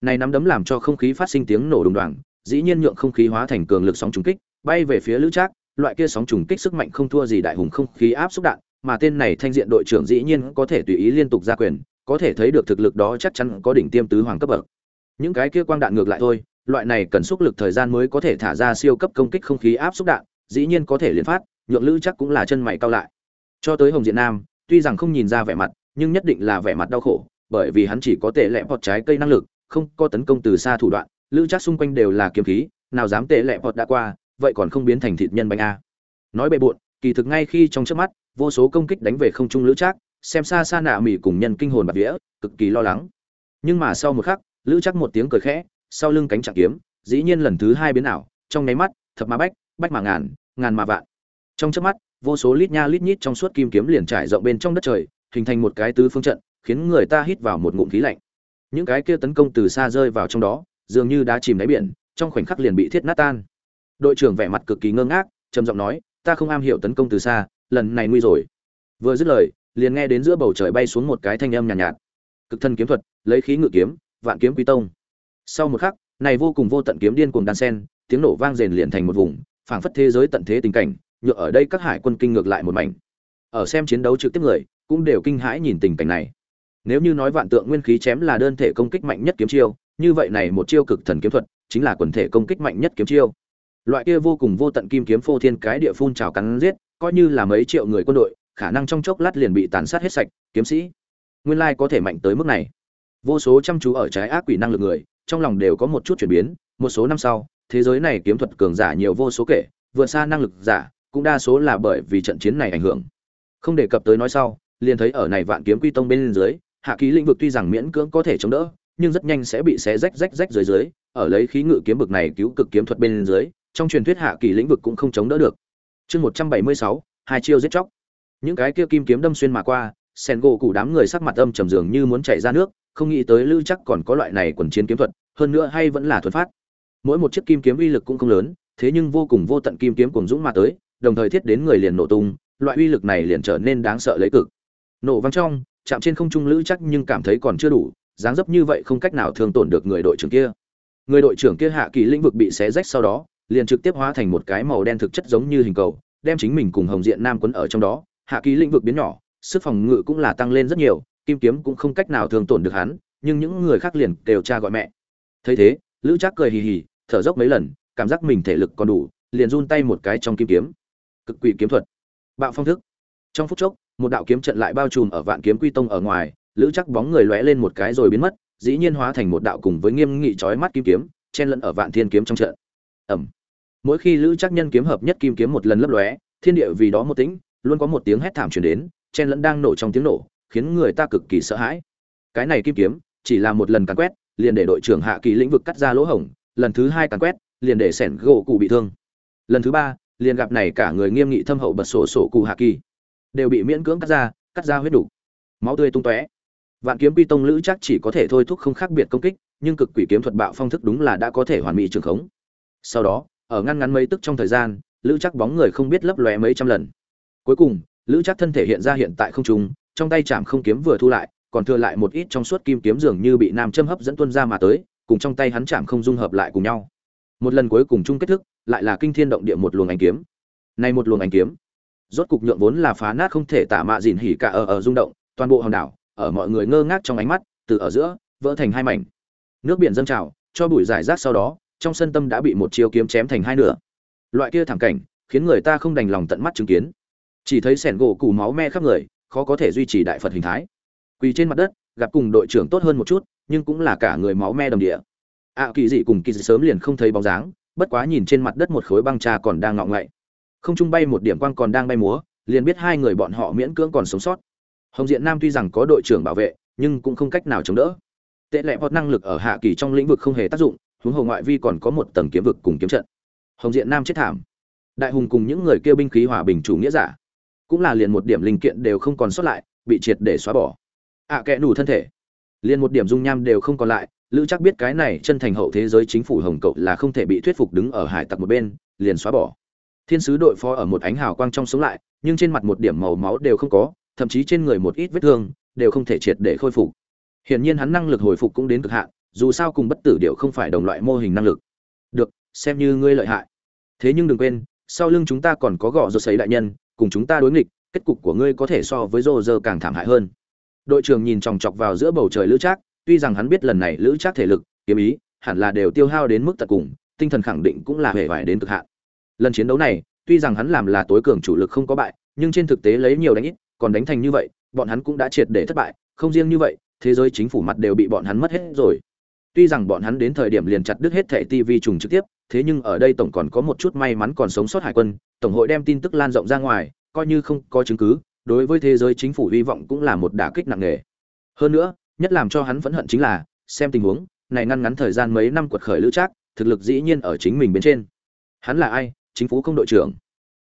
Này nắm đấm làm cho không khí phát sinh tiếng nổ đùng đoàng dĩ nhiên nhượng không khí hóa thành cường lực sóng trùng kích, bay về phía lữ trác loại kia sóng trùng kích sức mạnh không thua gì đại hùng không khí áp xúc đạn mà tên này thanh diện đội trưởng dĩ nhiên có thể tùy ý liên tục ra quyền có thể thấy được thực lực đó chắc chắn có đỉnh tiêm tứ hoàng cấp bậc. Những cái kia quang đạn ngược lại thôi loại này cần xúc lực thời gian mới có thể thả ra siêu cấp công kích không khí áp xúc đạn dĩ nhiên có thể liên phát nhượng lữ chắc cũng là chân mày cao lại. Cho tới hồng diện nam tuy rằng không nhìn ra vẻ mặt nhưng nhất định là vẻ mặt đau khổ bởi vì hắn chỉ có tệ lẹ bọt trái cây năng lực, không có tấn công từ xa thủ đoạn, lữ chắc xung quanh đều là kiếm khí, nào dám tệ lẹ bọt đã qua, vậy còn không biến thành thịt nhân bánh a. Nói bề bộn, kỳ thực ngay khi trong trước mắt, vô số công kích đánh về không trung lữ trác xem xa xa nạ mỉ cùng nhân kinh hồn bạt vía, cực kỳ lo lắng. Nhưng mà sau một khắc, lữ chắc một tiếng cười khẽ, sau lưng cánh trạng kiếm, dĩ nhiên lần thứ hai biến ảo, trong nháy mắt, thập mà bách bách mà ngàn ngàn mà vạn. Trong chớp mắt, vô số lít nha lít nhít trong suốt kim kiếm liền trải rộng bên trong đất trời, hình thành một cái tứ phương trận khiến người ta hít vào một ngụm khí lạnh. Những cái kia tấn công từ xa rơi vào trong đó dường như đã chìm đáy biển trong khoảnh khắc liền bị thiết nát tan. Đội trưởng vẻ mặt cực kỳ ngơ ngác trầm giọng nói ta không am hiểu tấn công từ xa lần này nguy rồi. Vừa dứt lời liền nghe đến giữa bầu trời bay xuống một cái thanh âm nhàn nhạt, nhạt. Cực thân kiếm thuật lấy khí ngự kiếm vạn kiếm quy tông. Sau một khắc này vô cùng vô tận kiếm điên cuồng đan sen tiếng nổ vang rền liền thành một vùng phảng phất thế giới tận thế tình cảnh nhựa ở đây các hải quân kinh ngược lại một mảnh. Ở xem chiến đấu trực tiếp người cũng đều kinh hãi nhìn tình cảnh này nếu như nói vạn tượng nguyên khí chém là đơn thể công kích mạnh nhất kiếm chiêu, như vậy này một chiêu cực thần kiếm thuật, chính là quần thể công kích mạnh nhất kiếm chiêu. Loại kia vô cùng vô tận kim kiếm phô thiên cái địa phun trào cắn giết, coi như là mấy triệu người quân đội, khả năng trong chốc lát liền bị tàn sát hết sạch, kiếm sĩ. Nguyên lai có thể mạnh tới mức này. Vô số chăm chú ở trái ác quỷ năng lực người, trong lòng đều có một chút chuyển biến, một số năm sau, thế giới này kiếm thuật cường giả nhiều vô số kể vượt xa năng lực giả, cũng đa số là bởi vì trận chiến này ảnh hưởng. Không đề cập tới nói sau, liền thấy ở này vạn kiếm quy tông bên dưới hạ ký lĩnh vực tuy rằng miễn cưỡng có thể chống đỡ, nhưng rất nhanh sẽ bị xé rách rách rách dưới dưới, ở lấy khí ngự kiếm bực này cứu cực kiếm thuật bên dưới, trong truyền thuyết hạ kỳ lĩnh vực cũng không chống đỡ được. Chương một trăm bảy mươi sáu, hai chiêu giết chóc. Những cái kia kim kiếm đâm xuyên mà qua sen gỗ cụ đám người sắc mặt âm trầm dường như muốn chảy ra nước, không nghĩ tới lư chắc còn có loại này quần chiến kiếm thuật, hơn nữa hay vẫn là thuật phát. Mỗi một chiếc kim kiếm uy lực cũng không lớn, thế nhưng vô cùng vô tận kim kiếm cùng dũng mà tới, đồng thời thiết đến người liền nổ tung, loại uy lực này liền trở nên đáng sợ lấy cực. Nổ vang trong chạm trên không trung lữ chắc nhưng cảm thấy còn chưa đủ, dáng dấp như vậy không cách nào thường tổn được người đội trưởng kia. Người đội trưởng kia hạ kỳ lĩnh vực bị xé rách sau đó, liền trực tiếp hóa thành một cái màu đen thực chất giống như hình cầu, đem chính mình cùng hồng diện nam quấn ở trong đó. Hạ kỳ lĩnh vực biến nhỏ, sức phòng ngự cũng là tăng lên rất nhiều, kim kiếm cũng không cách nào thường tổn được hắn, nhưng những người khác liền đều cha gọi mẹ. Thấy thế, lữ trác cười hì hì, thở dốc mấy lần, cảm giác mình thể lực còn đủ, liền run tay một cái trong kim kiếm. Cực quỷ kiếm thuật. Bạo phong thức. Trong phút chốc một đạo kiếm trận lại bao trùm ở vạn kiếm quy tông ở ngoài, lữ chắc bóng người lóe lên một cái rồi biến mất, dĩ nhiên hóa thành một đạo cùng với nghiêm nghị chói mắt kim kiếm, chen lẫn ở vạn thiên kiếm trong trận. Ẩm mỗi khi lữ chắc nhân kiếm hợp nhất kim kiếm một lần lấp lóe, thiên địa vì đó một tĩnh, luôn có một tiếng hét thảm truyền đến, chen lẫn đang nổ trong tiếng nổ, khiến người ta cực kỳ sợ hãi. Cái này kim kiếm, chỉ là một lần càn quét, liền để đội trưởng hạ kỳ lĩnh vực cắt ra lỗ hổng, lần thứ hai càn quét, liền để sẻn gỗ cụ bị thương. Lần thứ ba, liền gặp này cả người nghiêm nghị thâm hậu bật sổ sổ cụ hạ kỳ đều bị miễn cưỡng cắt ra cắt ra huyết đủ. Máu tươi tung tóe. Vạn kiếm pi tông lữ chắc chỉ có thể thôi thúc không khác biệt công kích nhưng cực quỷ kiếm thuật bạo phong thức đúng là đã có thể hoàn mỹ trường khống. Sau đó ở ngăn ngắn mấy tức trong thời gian lữ chắc bóng người không biết lấp lóe mấy trăm lần. Cuối cùng lữ chắc thân thể hiện ra hiện tại không trùng, trong tay chạm không kiếm vừa thu lại còn thừa lại một ít trong suốt kim kiếm dường như bị nam châm hấp dẫn tuân ra mà tới cùng trong tay hắn chạm không dung hợp lại cùng nhau. Một lần cuối cùng chung kết thức lại là kinh thiên động địa một luồng ánh kiếm. Nay một luồng ánh kiếm rốt cục nhượng vốn là phá nát không thể tả mạ dìn hỉ cả ở ở rung động, toàn bộ hòn đảo, ở mọi người ngơ ngác trong ánh mắt, từ ở giữa, vỡ thành hai mảnh. Nước biển dâng trào, cho bụi giải rác sau đó, trong sân tâm đã bị một chiêu kiếm chém thành hai nửa. Loại kia thảm cảnh, khiến người ta không đành lòng tận mắt chứng kiến. Chỉ thấy sẻn gỗ củ máu me khắp người, khó có thể duy trì đại phật hình thái. Quỳ trên mặt đất, gặp cùng đội trưởng tốt hơn một chút, nhưng cũng là cả người máu me đồng địa. Ạ kỳ dị cùng kỳ dị sớm liền không thấy bóng dáng, bất quá nhìn trên mặt đất một khối băng trà còn đang ngọ ngậy không trung bay một điểm quang còn đang bay múa liền biết hai người bọn họ miễn cưỡng còn sống sót. Hồng diện nam tuy rằng có đội trưởng bảo vệ nhưng cũng không cách nào chống đỡ. Tệ lệ hoặc năng lực ở hạ kỳ trong lĩnh vực không hề tác dụng huống hồ ngoại vi còn có một tầng kiếm vực cùng kiếm trận. Hồng diện nam chết thảm. Đại hùng cùng những người kêu binh khí hòa bình chủ nghĩa giả cũng là liền một điểm linh kiện đều không còn sót lại bị triệt để xóa bỏ. Ạ à, kẽ nủ thân thể. Liền một điểm dung nham đều không còn lại lữ chắc biết cái này chân thành hậu thế giới chính phủ hồng cậu là không thể bị thuyết phục đứng ở hải tặc một bên liền xóa bỏ thiên sứ đội phó ở một ánh hào quang trong sống lại, nhưng trên mặt một điểm màu máu đều không có, thậm chí trên người một ít vết thương đều không thể triệt để khôi phục. Hiển nhiên hắn năng lực hồi phục cũng đến cực hạn, dù sao cùng bất tử điệu không phải đồng loại mô hình năng lực. Được, xem như ngươi lợi hại. Thế nhưng đừng quên, sau lưng chúng ta còn có gõ rột sấy đại nhân, cùng chúng ta đối nghịch, kết cục của ngươi có thể so với rô rơ càng thảm hại hơn. Đội trưởng nhìn chòng chọc vào giữa bầu trời lữ trác, tuy rằng hắn biết lần này lữ trác thể lực, kiếm ý, hẳn là đều tiêu hao đến mức tận cùng, tinh thần khẳng định cũng là hề vải đến cực hạn lần chiến đấu này, tuy rằng hắn làm là tối cường chủ lực không có bại, nhưng trên thực tế lấy nhiều đánh ít, còn đánh thành như vậy, bọn hắn cũng đã triệt để thất bại. Không riêng như vậy, thế giới chính phủ mặt đều bị bọn hắn mất hết rồi. Tuy rằng bọn hắn đến thời điểm liền chặt đứt hết thẻ tv trùng trực tiếp, thế nhưng ở đây tổng còn có một chút may mắn còn sống sót hải quân, tổng hội đem tin tức lan rộng ra ngoài, coi như không có chứng cứ, đối với thế giới chính phủ hy vọng cũng là một đả kích nặng nề. Hơn nữa, nhất làm cho hắn phẫn hận chính là, xem tình huống, này ngăn ngắn thời gian mấy năm quật khởi lữ trác, thực lực dĩ nhiên ở chính mình bên trên. Hắn là ai chính phủ không đội trưởng.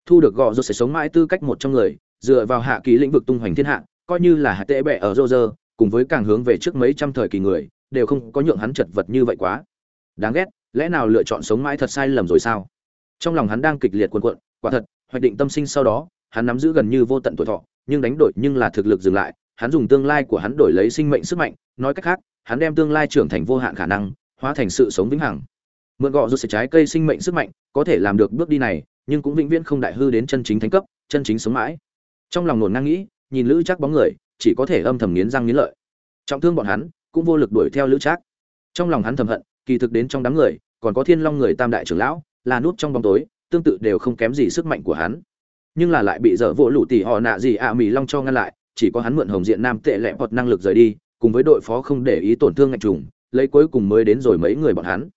Thu được gò rồi sẽ sống mãi tư cách một trong người, dựa vào hạ ký lĩnh vực tung hoành thiên hạ, coi như là hạ tệ bệ ở rô rơ, cùng với càng hướng về trước mấy trăm thời kỳ người, đều không có nhượng hắn chật vật như vậy quá. Đáng ghét, lẽ nào lựa chọn sống mãi thật sai lầm rồi sao? Trong lòng hắn đang kịch liệt cuộn cuộn, quả thật, hoạch định tâm sinh sau đó, hắn nắm giữ gần như vô tận tuổi thọ, nhưng đánh đổi nhưng là thực lực dừng lại, hắn dùng tương lai của hắn đổi lấy sinh mệnh sức mạnh, nói cách khác, hắn đem tương lai trưởng thành vô hạn khả năng, hóa thành sự sống vĩnh hằng mượn gọ rút sẽ trái cây sinh mệnh sức mạnh, có thể làm được bước đi này, nhưng cũng vĩnh viễn không đại hư đến chân chính thánh cấp, chân chính sống mãi. Trong lòng nổn ngang nghĩ, nhìn lữ chắc bóng người, chỉ có thể âm thầm nghiến răng nghiến lợi. Trọng thương bọn hắn, cũng vô lực đuổi theo lữ trác. Trong lòng hắn thầm hận, kỳ thực đến trong đám người, còn có thiên long người tam đại trưởng lão, là nút trong bóng tối, tương tự đều không kém gì sức mạnh của hắn. Nhưng là lại bị dở vỗ lũ tỉ họ nạ gì ạ à mì long cho ngăn lại, chỉ có hắn mượn hồng diện nam tệ lẹ hoặc năng lực rời đi, cùng với đội phó không để ý tổn thương ngạch trùng, lấy cuối cùng mới đến rồi mấy người bọn hắn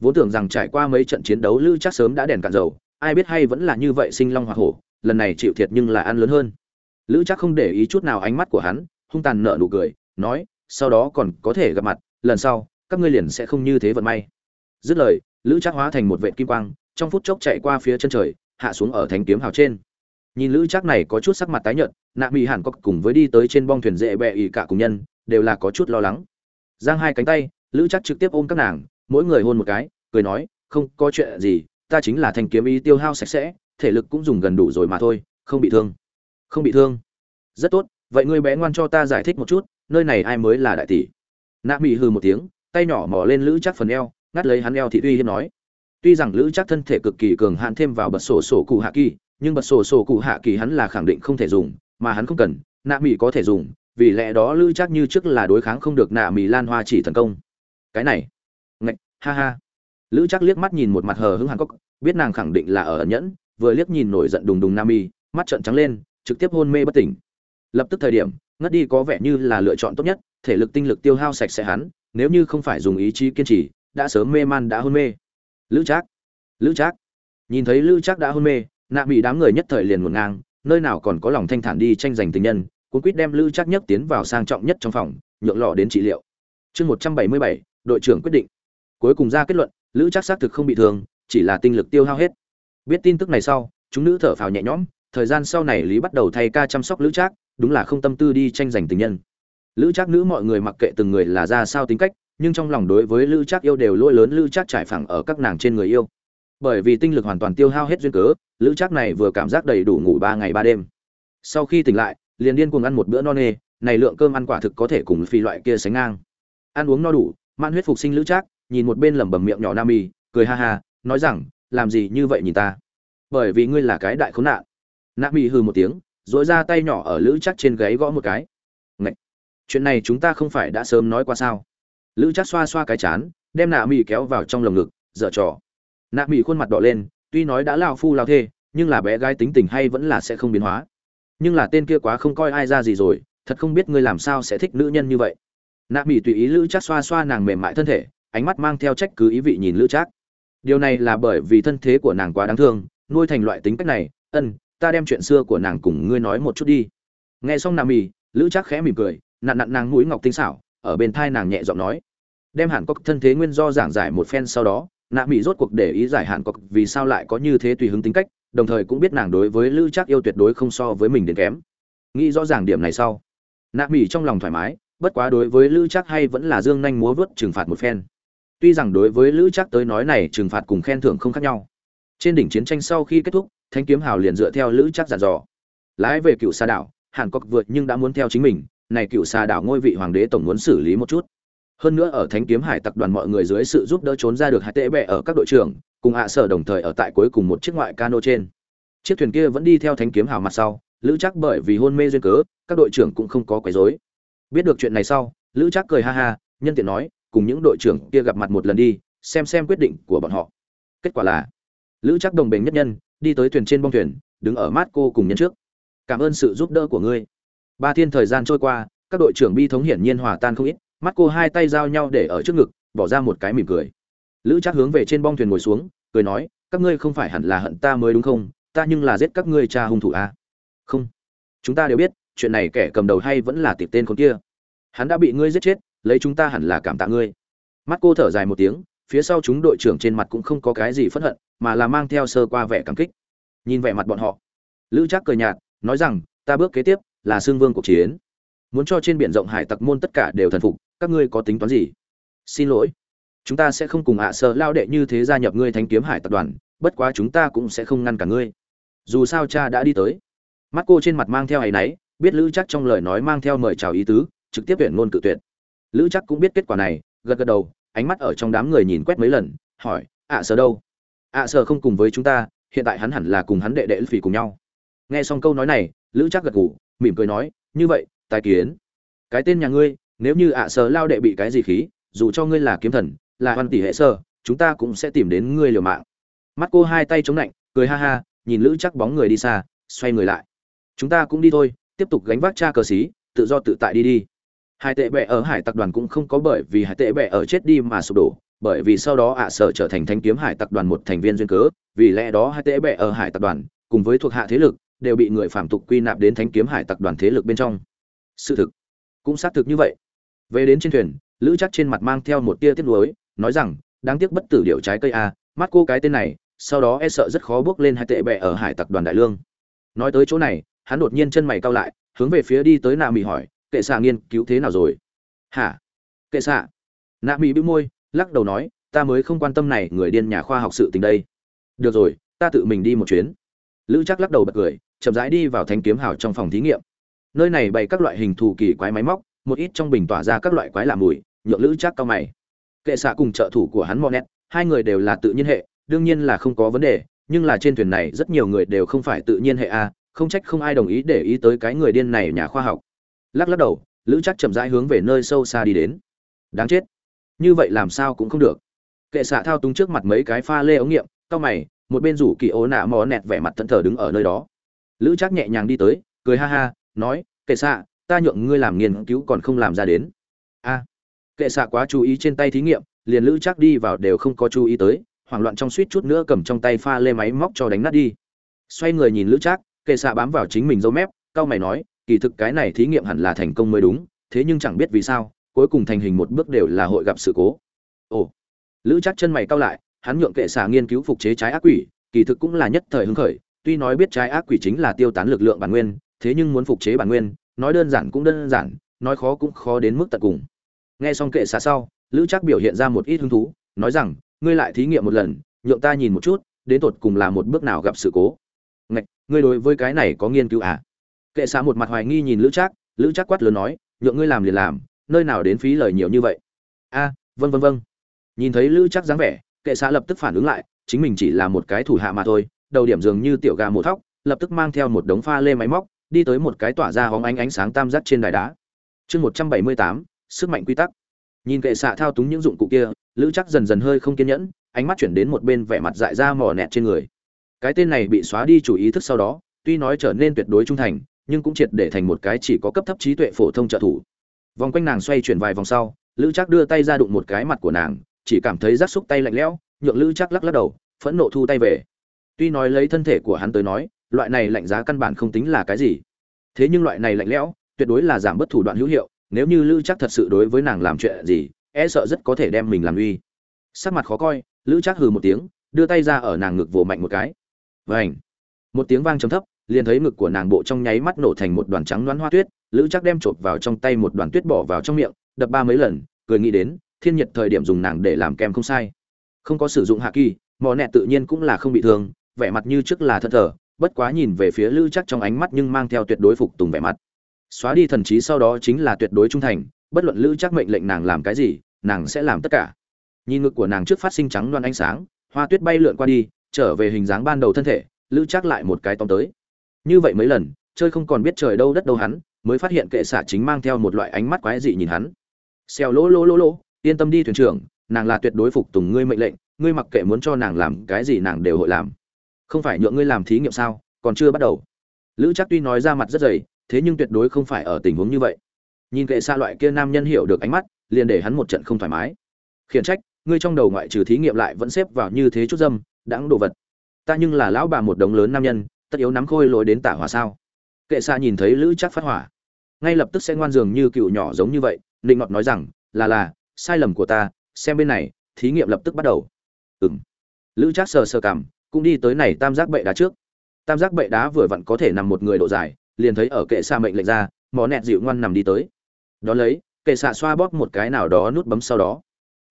vốn tưởng rằng trải qua mấy trận chiến đấu lữ chắc sớm đã đèn cạn dầu, ai biết hay vẫn là như vậy sinh long hoa hổ, lần này chịu thiệt nhưng là ăn lớn hơn. Lữ chắc không để ý chút nào ánh mắt của hắn, hung tàn nợ nụ cười, nói, sau đó còn có thể gặp mặt, lần sau, các ngươi liền sẽ không như thế vận may. Dứt lời, lữ chắc hóa thành một vệ kim quang, trong phút chốc chạy qua phía chân trời, hạ xuống ở thánh kiếm hào trên. Nhìn lữ chắc này có chút sắc mặt tái nhợt, nạ mỹ hẳn có cùng với đi tới trên bong thuyền dễ bẹ ỉ cả cùng nhân, đều là có chút lo lắng. Giang hai cánh tay, lữ chắc trực tiếp ôm các nàng mỗi người hôn một cái, cười nói, không có chuyện gì, ta chính là thanh kiếm ý tiêu hao sạch sẽ, thể lực cũng dùng gần đủ rồi mà thôi, không bị thương. Không bị thương. Rất tốt, vậy ngươi bé ngoan cho ta giải thích một chút, nơi này ai mới là đại tỷ? Nạ mỹ hừ một tiếng, tay nhỏ mò lên lữ chắc phần eo, ngắt lấy hắn eo thị uy hiếp nói. Tuy rằng lữ chắc thân thể cực kỳ cường hạn thêm vào bật sổ sổ cụ hạ kỳ, nhưng bật sổ sổ cụ hạ kỳ hắn là khẳng định không thể dùng, mà hắn không cần, nạ mỹ có thể dùng, vì lẽ đó lữ chắc như trước là đối kháng không được nạ mỹ lan hoa chỉ thần công. Cái này ngạch ha ha. Lữ chắc liếc mắt nhìn một mặt hờ hững hàn cốc biết nàng khẳng định là ở ẩn nhẫn vừa liếc nhìn nổi giận đùng đùng nam y, mắt trợn trắng lên trực tiếp hôn mê bất tỉnh. Lập tức thời điểm ngất đi có vẻ như là lựa chọn tốt nhất thể lực tinh lực tiêu hao sạch sẽ hắn nếu như không phải dùng ý chí kiên trì đã sớm mê man đã hôn mê. Lữ trác lữ trác. Nhìn thấy lữ trác đã hôn mê nạ bị đám người nhất thời liền ngổn ngang nơi nào còn có lòng thanh thản đi tranh giành tình nhân cuốn quýt đem lữ trác nhất tiến vào sang trọng nhất trong phòng nhượng lọ đến trị liệu. Chương một trăm bảy mươi bảy đội trưởng quyết định cuối cùng ra kết luận, lữ chắc xác thực không bị thương, chỉ là tinh lực tiêu hao hết. Biết tin tức này sau, chúng nữ thở phào nhẹ nhõm, thời gian sau này lý bắt đầu thay ca chăm sóc lữ trác, đúng là không tâm tư đi tranh giành tình nhân. Lữ trác nữ mọi người mặc kệ từng người là ra sao tính cách, nhưng trong lòng đối với lữ trác yêu đều lỗi lớn, lữ trác trải phẳng ở các nàng trên người yêu. Bởi vì tinh lực hoàn toàn tiêu hao hết duyên cớ, lữ trác này vừa cảm giác đầy đủ ngủ ba ngày ba đêm. Sau khi tỉnh lại, liền điên cuồng ăn một bữa no nê, này lượng cơm ăn quả thực có thể cùng phi loại kia sánh ngang. Ăn uống no đủ man huyết phục sinh lữ trác nhìn một bên lẩm bẩm miệng nhỏ nam mì cười ha ha, nói rằng, làm gì như vậy nhìn ta? Bởi vì ngươi là cái đại khốn nạn. Nam mì hừ một tiếng dỗi ra tay nhỏ ở lữ chắc trên gáy gõ một cái. Ngậy! chuyện này chúng ta không phải đã sớm nói qua sao? Lữ chắc xoa xoa cái chán, đem nạ mì kéo vào trong lồng ngực, dở trò. Nạ mì khuôn mặt đỏ lên, tuy nói đã lao phu lao thê, nhưng là bé gái tính tình hay vẫn là sẽ không biến hóa. Nhưng là tên kia quá không coi ai ra gì rồi, thật không biết ngươi làm sao sẽ thích nữ nhân như vậy. Nạ mì tùy ý lữ chắc xoa xoa nàng mềm mại thân thể ánh mắt mang theo trách cứ ý vị nhìn lữ Trác. điều này là bởi vì thân thế của nàng quá đáng thương, nuôi thành loại tính cách này, ân, ta đem chuyện xưa của nàng cùng ngươi nói một chút đi. Nghe xong nà mì, lữ Trác khẽ mỉm cười, nặn nặn nàng mũi ngọc tinh xảo, ở bên thai nàng nhẹ giọng nói, đem hàn cốc thân thế nguyên do giảng giải một phen sau đó nạ mỹ rốt cuộc để ý giải hàn cốc vì sao lại có như thế tùy hứng tính cách, đồng thời cũng biết nàng đối với lữ Trác yêu tuyệt đối không so với mình đến kém. Nghĩ rõ ràng điểm này sau nạ mỹ trong lòng thoải mái, bất quá đối với lữ Trác hay vẫn là dương nhanh múa vớt trừng phạt một phen tuy rằng đối với lữ chắc tới nói này trừng phạt cùng khen thưởng không khác nhau. Trên đỉnh chiến tranh sau khi kết thúc, thanh kiếm hào liền dựa theo lữ chắc giàn dò. Lái về cựu xa đảo, hàn cốc vượt nhưng đã muốn theo chính mình, này cựu xa đảo ngôi vị hoàng đế tổng muốn xử lý một chút. Hơn nữa ở thánh kiếm hải tập đoàn mọi người dưới sự giúp đỡ trốn ra được hai tệ bệ ở các đội trưởng, cùng hạ sở đồng thời ở tại cuối cùng một chiếc ngoại cano trên. Chiếc thuyền kia vẫn đi theo Thánh kiếm hào mặt sau, lữ chắc bởi vì hôn mê duyên cớ, các đội trưởng cũng không có quấy rối. Biết được chuyện này sau, lữ chắc cười ha ha, nhân tiện nói cùng những đội trưởng kia gặp mặt một lần đi, xem xem quyết định của bọn họ. Kết quả là, lữ chắc đồng bình nhất nhân, đi tới thuyền trên bong thuyền, đứng ở mát cô cùng nhân trước. Cảm ơn sự giúp đỡ của ngươi. Ba thiên thời gian trôi qua, các đội trưởng bi thống hiển nhiên hòa tan không ít mắt cô hai tay giao nhau để ở trước ngực, bỏ ra một cái mỉm cười. Lữ chắc hướng về trên bong thuyền ngồi xuống, cười nói, các ngươi không phải hẳn là hận ta mới đúng không? Ta nhưng là giết các ngươi cha hung thủ à? không. Chúng ta đều biết, chuyện này kẻ cầm đầu hay vẫn là tịp tên con kia. Hắn đã bị ngươi giết chết lấy chúng ta hẳn là cảm tạ ngươi. Mắt cô thở dài một tiếng, phía sau chúng đội trưởng trên mặt cũng không có cái gì phẫn hận, mà là mang theo sơ qua vẻ cảm kích. Nhìn vẻ mặt bọn họ, lữ trác cười nhạt, nói rằng, ta bước kế tiếp là xương vương cuộc chiến. Muốn cho trên biển rộng hải tặc môn tất cả đều thần phục, các ngươi có tính toán gì? Xin lỗi. Chúng ta sẽ không cùng ạ sợ lao đệ như thế gia nhập ngươi thanh kiếm hải tập đoàn, bất quá chúng ta cũng sẽ không ngăn cả ngươi. Dù sao cha đã đi tới. Mắt cô trên mặt mang theo hay náy, biết lữ chắc trong lời nói mang theo mời chào ý tứ, trực tiếp tuyển ngôn cự tuyệt lữ chắc cũng biết kết quả này, gật gật đầu, ánh mắt ở trong đám người nhìn quét mấy lần, hỏi, ạ sờ đâu? Ạ sờ không cùng với chúng ta, hiện tại hắn hẳn là cùng hắn đệ đệ phì cùng nhau. Nghe xong câu nói này, lữ chắc gật gù, mỉm cười nói, như vậy, tài kiến. Cái tên nhà ngươi, nếu như ạ sờ lao đệ bị cái gì khí, dù cho ngươi là kiếm thần, là hoàn tỷ hệ sơ, chúng ta cũng sẽ tìm đến ngươi liều mạng. Mắt cô hai tay chống lạnh, cười ha ha, nhìn lữ chắc bóng người đi xa, xoay người lại. Chúng ta cũng đi thôi, tiếp tục gánh vác cha cờ xí, tự do tự tại đi đi hai tệ bệ ở hải tặc đoàn cũng không có bởi vì hai tệ bệ ở chết đi mà sụp đổ, bởi vì sau đó ạ sở trở thành thanh kiếm hải tặc đoàn một thành viên duyên cớ, vì lẽ đó hai tệ bệ ở hải tặc đoàn, cùng với thuộc hạ thế lực, đều bị người phạm tục quy nạp đến thanh kiếm hải tặc đoàn thế lực bên trong. Sự thực cũng xác thực như vậy. Về đến trên thuyền, lữ chắc trên mặt mang theo một tia tiếc nuối, nói rằng, đáng tiếc bất tử điệu trái cây a mắt cô cái tên này, sau đó e sợ rất khó bước lên hai tệ bệ ở hải tặc đoàn đại lương. Nói tới chỗ này, hắn đột nhiên chân mày cao lại, hướng về phía đi tới nà mì hỏi kệ xạ nghiên cứu thế nào rồi? Hả? Kệ xạ? Nạ mỹ bĩu môi, lắc đầu nói, ta mới không quan tâm này, người điên nhà khoa học sự tình đây. Được rồi, ta tự mình đi một chuyến. Lữ chắc lắc đầu bật cười, chậm rãi đi vào thanh kiếm hào trong phòng thí nghiệm. Nơi này bày các loại hình thù kỳ quái máy móc, một ít trong bình tỏa ra các loại quái lạ mùi, nhượng lữ chắc cao mày. Kệ xạ cùng trợ thủ của hắn monet, hai người đều là tự nhiên hệ, đương nhiên là không có vấn đề, nhưng là trên thuyền này rất nhiều người đều không phải tự nhiên hệ a không trách không ai đồng ý để ý tới cái người điên này nhà khoa học lắc lắc đầu, lữ chắc chậm rãi hướng về nơi sâu xa đi đến. Đáng chết. Như vậy làm sao cũng không được. Kệ xạ thao túng trước mặt mấy cái pha lê ống nghiệm cao mày, một bên rủ kỳ ố nạ mò nẹt vẻ mặt thẫn thờ đứng ở nơi đó. Lữ chắc nhẹ nhàng đi tới, cười ha ha, nói, kệ xạ, ta nhượng ngươi làm nghiên cứu còn không làm ra đến. A. Kệ xạ quá chú ý trên tay thí nghiệm, liền lữ chắc đi vào đều không có chú ý tới, hoảng loạn trong suýt chút nữa cầm trong tay pha lê máy móc cho đánh nát đi. Xoay người nhìn lữ chắc kệ xạ bám vào chính mình dâu mép cao mày nói kỳ thực cái này thí nghiệm hẳn là thành công mới đúng, thế nhưng chẳng biết vì sao, cuối cùng thành hình một bước đều là hội gặp sự cố. Ồ, lữ chắc chân mày cao lại, hắn nhượng kệ xả nghiên cứu phục chế trái ác quỷ, kỳ thực cũng là nhất thời hứng khởi, tuy nói biết trái ác quỷ chính là tiêu tán lực lượng bản nguyên, thế nhưng muốn phục chế bản nguyên, nói đơn giản cũng đơn giản, nói khó cũng khó đến mức tận cùng. Nghe xong kệ xả sau, lữ chắc biểu hiện ra một ít hứng thú, nói rằng, ngươi lại thí nghiệm một lần, nhượng ta nhìn một chút, đến tột cùng là một bước nào gặp sự cố. Ngạch, ngươi đối với cái này có nghiên cứu à? Kệ xạ một mặt hoài nghi nhìn lữ trác lữ trác quát lớn nói, nhượng ngươi làm liền làm, nơi nào đến phí lời nhiều như vậy? A vân vân vân nhìn thấy lữ trác dáng vẻ, kệ xạ lập tức phản ứng lại, chính mình chỉ là một cái thủ hạ mà thôi, đầu điểm dường như tiểu gà mổ thóc, lập tức mang theo một đống pha lê máy móc, đi tới một cái tỏa ra hóng ánh ánh sáng tam giác trên đài đá. Chương một trăm bảy mươi tám, sức mạnh quy tắc. Nhìn kệ xạ thao túng những dụng cụ kia, lữ chắc dần dần hơi không kiên nhẫn, ánh mắt chuyển đến một bên vẻ mặt dại ra mỏ nẹt trên người. Cái tên này bị xóa đi chủ ý thức sau đó, tuy nói trở nên tuyệt đối trung thành nhưng cũng triệt để thành một cái chỉ có cấp thấp trí tuệ phổ thông trợ thủ. Vòng quanh nàng xoay chuyển vài vòng sau, lữ chắc đưa tay ra đụng một cái mặt của nàng, chỉ cảm thấy rát xúc tay lạnh lẽo, nhượng lữ chắc lắc lắc đầu, phẫn nộ thu tay về. Tuy nói lấy thân thể của hắn tới nói, loại này lạnh giá căn bản không tính là cái gì. Thế nhưng loại này lạnh lẽo, tuyệt đối là giảm bất thủ đoạn hữu hiệu, nếu như lữ chắc thật sự đối với nàng làm chuyện gì e sợ rất có thể đem mình làm uy. Sắc mặt khó coi, lữ chắc hừ một tiếng, đưa tay ra ở nàng ngực vồ mạnh một cái. Vảnh một tiếng vang trầm thấp liền thấy ngực của nàng bộ trong nháy mắt nổ thành một đoàn trắng đoán hoa tuyết, lữ chắc đem chộp vào trong tay một đoàn tuyết bỏ vào trong miệng, đập ba mấy lần, cười nghĩ đến, thiên nhiệt thời điểm dùng nàng để làm kem không sai. Không có sử dụng hạ kỳ, mò nẹ tự nhiên cũng là không bị thương, vẻ mặt như trước là thân thờ, bất quá nhìn về phía lữ chắc trong ánh mắt nhưng mang theo tuyệt đối phục tùng vẻ mặt. Xóa đi thần trí sau đó chính là tuyệt đối trung thành, bất luận lữ chắc mệnh lệnh nàng làm cái gì, nàng sẽ làm tất cả. Nhìn ngực của nàng trước phát sinh trắng loan ánh sáng, hoa tuyết bay lượn qua đi, trở về hình dáng ban đầu thân thể, lữ trác lại một cái tóm tới như vậy mấy lần, chơi không còn biết trời đâu đất đâu hắn, mới phát hiện kệ xạ chính mang theo một loại ánh mắt quái dị nhìn hắn. Xèo lỗ lỗ lỗ lỗ, yên tâm đi thuyền trưởng, nàng là tuyệt đối phục tùng ngươi mệnh lệnh, ngươi mặc kệ muốn cho nàng làm cái gì nàng đều hội làm. Không phải nhượng ngươi làm thí nghiệm sao, còn chưa bắt đầu. Lữ chắc tuy nói ra mặt rất dày, thế nhưng tuyệt đối không phải ở tình huống như vậy. Nhìn kệ xa loại kia nam nhân hiểu được ánh mắt, liền để hắn một trận không thoải mái. Khiển trách, ngươi trong đầu ngoại trừ thí nghiệm lại vẫn xếp vào như thế chút dâm, đãng đồ vật. Ta nhưng là lão bà một đống lớn nam nhân tất yếu nắm khôi lối đến tả hỏa sao? Kệ xa nhìn thấy lữ chắc phát hỏa. Ngay lập tức sẽ ngoan dường như cựu nhỏ giống như vậy định ngọt nói rằng, là là, sai lầm của ta, xem bên này, thí nghiệm lập tức bắt đầu. Ừng lữ chắc sờ sờ cảm cũng đi tới này tam giác bệ đá trước. Tam giác bệ đá vừa vặn có thể nằm một người độ dài, liền thấy ở kệ xa mệnh lệnh ra, mò nẹt dịu ngoan nằm đi tới. Đón lấy, kệ xạ xoa bóp một cái nào đó nút bấm sau đó.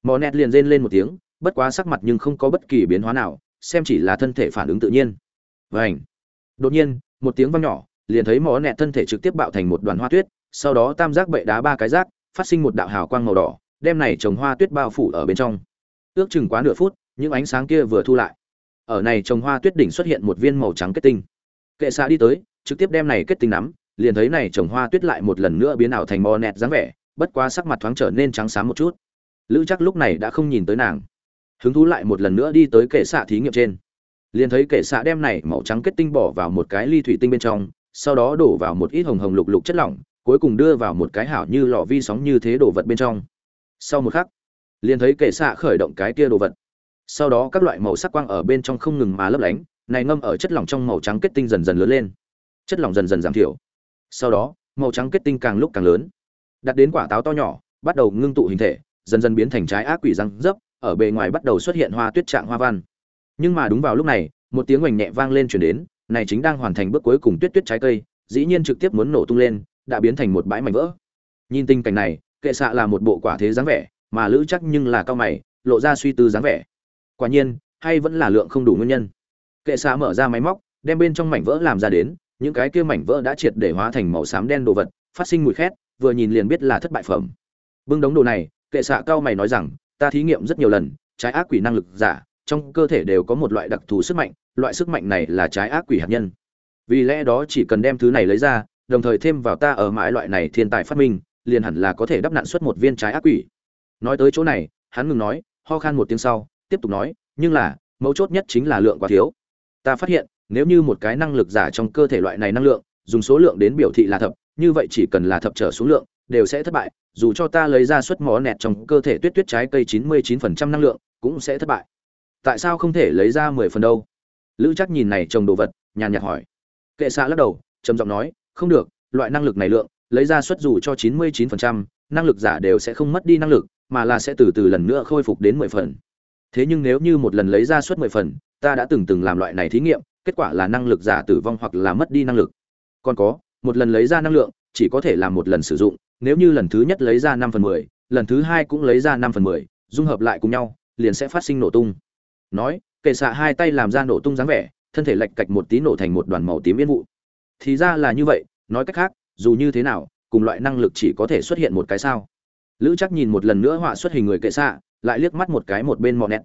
Mò nẹt liền rên lên một tiếng, bất quá sắc mặt nhưng không có bất kỳ biến hóa nào, xem chỉ là thân thể phản ứng tự nhiên. Vảnh đột nhiên, một tiếng vang nhỏ, liền thấy mỏ nẹt thân thể trực tiếp bạo thành một đoàn hoa tuyết, sau đó tam giác bậy đá ba cái rác, phát sinh một đạo hào quang màu đỏ, đem này trồng hoa tuyết bao phủ ở bên trong. Ước chừng quá nửa phút, những ánh sáng kia vừa thu lại. Ở này trồng hoa tuyết đỉnh xuất hiện một viên màu trắng kết tinh. Kệ xạ đi tới, trực tiếp đem này kết tinh nắm, liền thấy này trồng hoa tuyết lại một lần nữa biến ảo thành mò nẹt dáng vẻ, bất quá sắc mặt thoáng trở nên trắng xám một chút. Lữ chắc lúc này đã không nhìn tới nàng. Hứng thú lại một lần nữa đi tới kệ xạ thí nghiệm trên liền thấy kệ xạ đem này màu trắng kết tinh bỏ vào một cái ly thủy tinh bên trong, sau đó đổ vào một ít hồng hồng lục lục chất lỏng, cuối cùng đưa vào một cái hảo như lọ vi sóng như thế đồ vật bên trong. Sau một khắc, liền thấy kệ xạ khởi động cái kia đồ vật. Sau đó các loại màu sắc quang ở bên trong không ngừng mà lấp lánh, này ngâm ở chất lỏng trong màu trắng kết tinh dần dần lớn lên. Chất lỏng dần dần giảm thiểu. Sau đó, màu trắng kết tinh càng lúc càng lớn. Đặt đến quả táo to nhỏ, bắt đầu ngưng tụ hình thể, dần dần biến thành trái ác quỷ răng dấp, ở bề ngoài bắt đầu xuất hiện hoa tuyết trạng hoa văn nhưng mà đúng vào lúc này, một tiếng oành nhẹ vang lên chuyển đến, này chính đang hoàn thành bước cuối cùng tuyết tuyết trái cây, dĩ nhiên trực tiếp muốn nổ tung lên, đã biến thành một bãi mảnh vỡ. Nhìn tình cảnh này, kệ xạ là một bộ quả thế dáng vẻ, mà lữ chắc nhưng là cao mày, lộ ra suy tư dáng vẻ. Quả nhiên, hay vẫn là lượng không đủ nguyên nhân. Kệ xạ mở ra máy móc, đem bên trong mảnh vỡ làm ra đến, những cái kia mảnh vỡ đã triệt để hóa thành màu xám đen đồ vật, phát sinh mùi khét, vừa nhìn liền biết là thất bại phẩm. Bưng đống đồ này, kệ xạ cao mày nói rằng, ta thí nghiệm rất nhiều lần, trái ác quỷ năng lực giả trong cơ thể đều có một loại đặc thù sức mạnh, loại sức mạnh này là trái ác quỷ hạt nhân. Vì lẽ đó chỉ cần đem thứ này lấy ra, đồng thời thêm vào ta ở mãi loại này thiên tài phát minh, liền hẳn là có thể đắp nạn xuất một viên trái ác quỷ. Nói tới chỗ này, hắn ngừng nói, ho khan một tiếng sau, tiếp tục nói, nhưng là, mấu chốt nhất chính là lượng quá thiếu. Ta phát hiện, nếu như một cái năng lực giả trong cơ thể loại này năng lượng, dùng số lượng đến biểu thị là thập, như vậy chỉ cần là thập trở xuống lượng, đều sẽ thất bại, dù cho ta lấy ra suất mỏ nẹt trong cơ thể tuyết tuyết trái cây chín mươi chín phần trăm năng lượng, cũng sẽ thất bại tại sao không thể lấy ra mười phần đâu? Lữ chắc nhìn này trồng đồ vật, nhàn nhạt hỏi. Kệ xạ lắc đầu, trầm giọng nói, không được, loại năng lực này lượng, lấy ra suất dù cho chín mươi chín phần trăm, năng lực giả đều sẽ không mất đi năng lực, mà là sẽ từ từ lần nữa khôi phục đến mười phần. Thế nhưng nếu như một lần lấy ra suất mười phần, ta đã từng từng làm loại này thí nghiệm, kết quả là năng lực giả tử vong hoặc là mất đi năng lực. Còn có, một lần lấy ra năng lượng, chỉ có thể làm một lần sử dụng, nếu như lần thứ nhất lấy ra năm phần mười, lần thứ hai cũng lấy ra năm phần mười, dung hợp lại cùng nhau, liền sẽ phát sinh nổ tung nói, kệ xạ hai tay làm ra nổ tung dáng vẻ, thân thể lệch cạch một tí nổ thành một đoàn màu tím yên vụ. Thì ra là như vậy, nói cách khác, dù như thế nào, cùng loại năng lực chỉ có thể xuất hiện một cái sao. Lữ chắc nhìn một lần nữa họa xuất hình người kệ xạ, lại liếc mắt một cái một bên mò nẹt.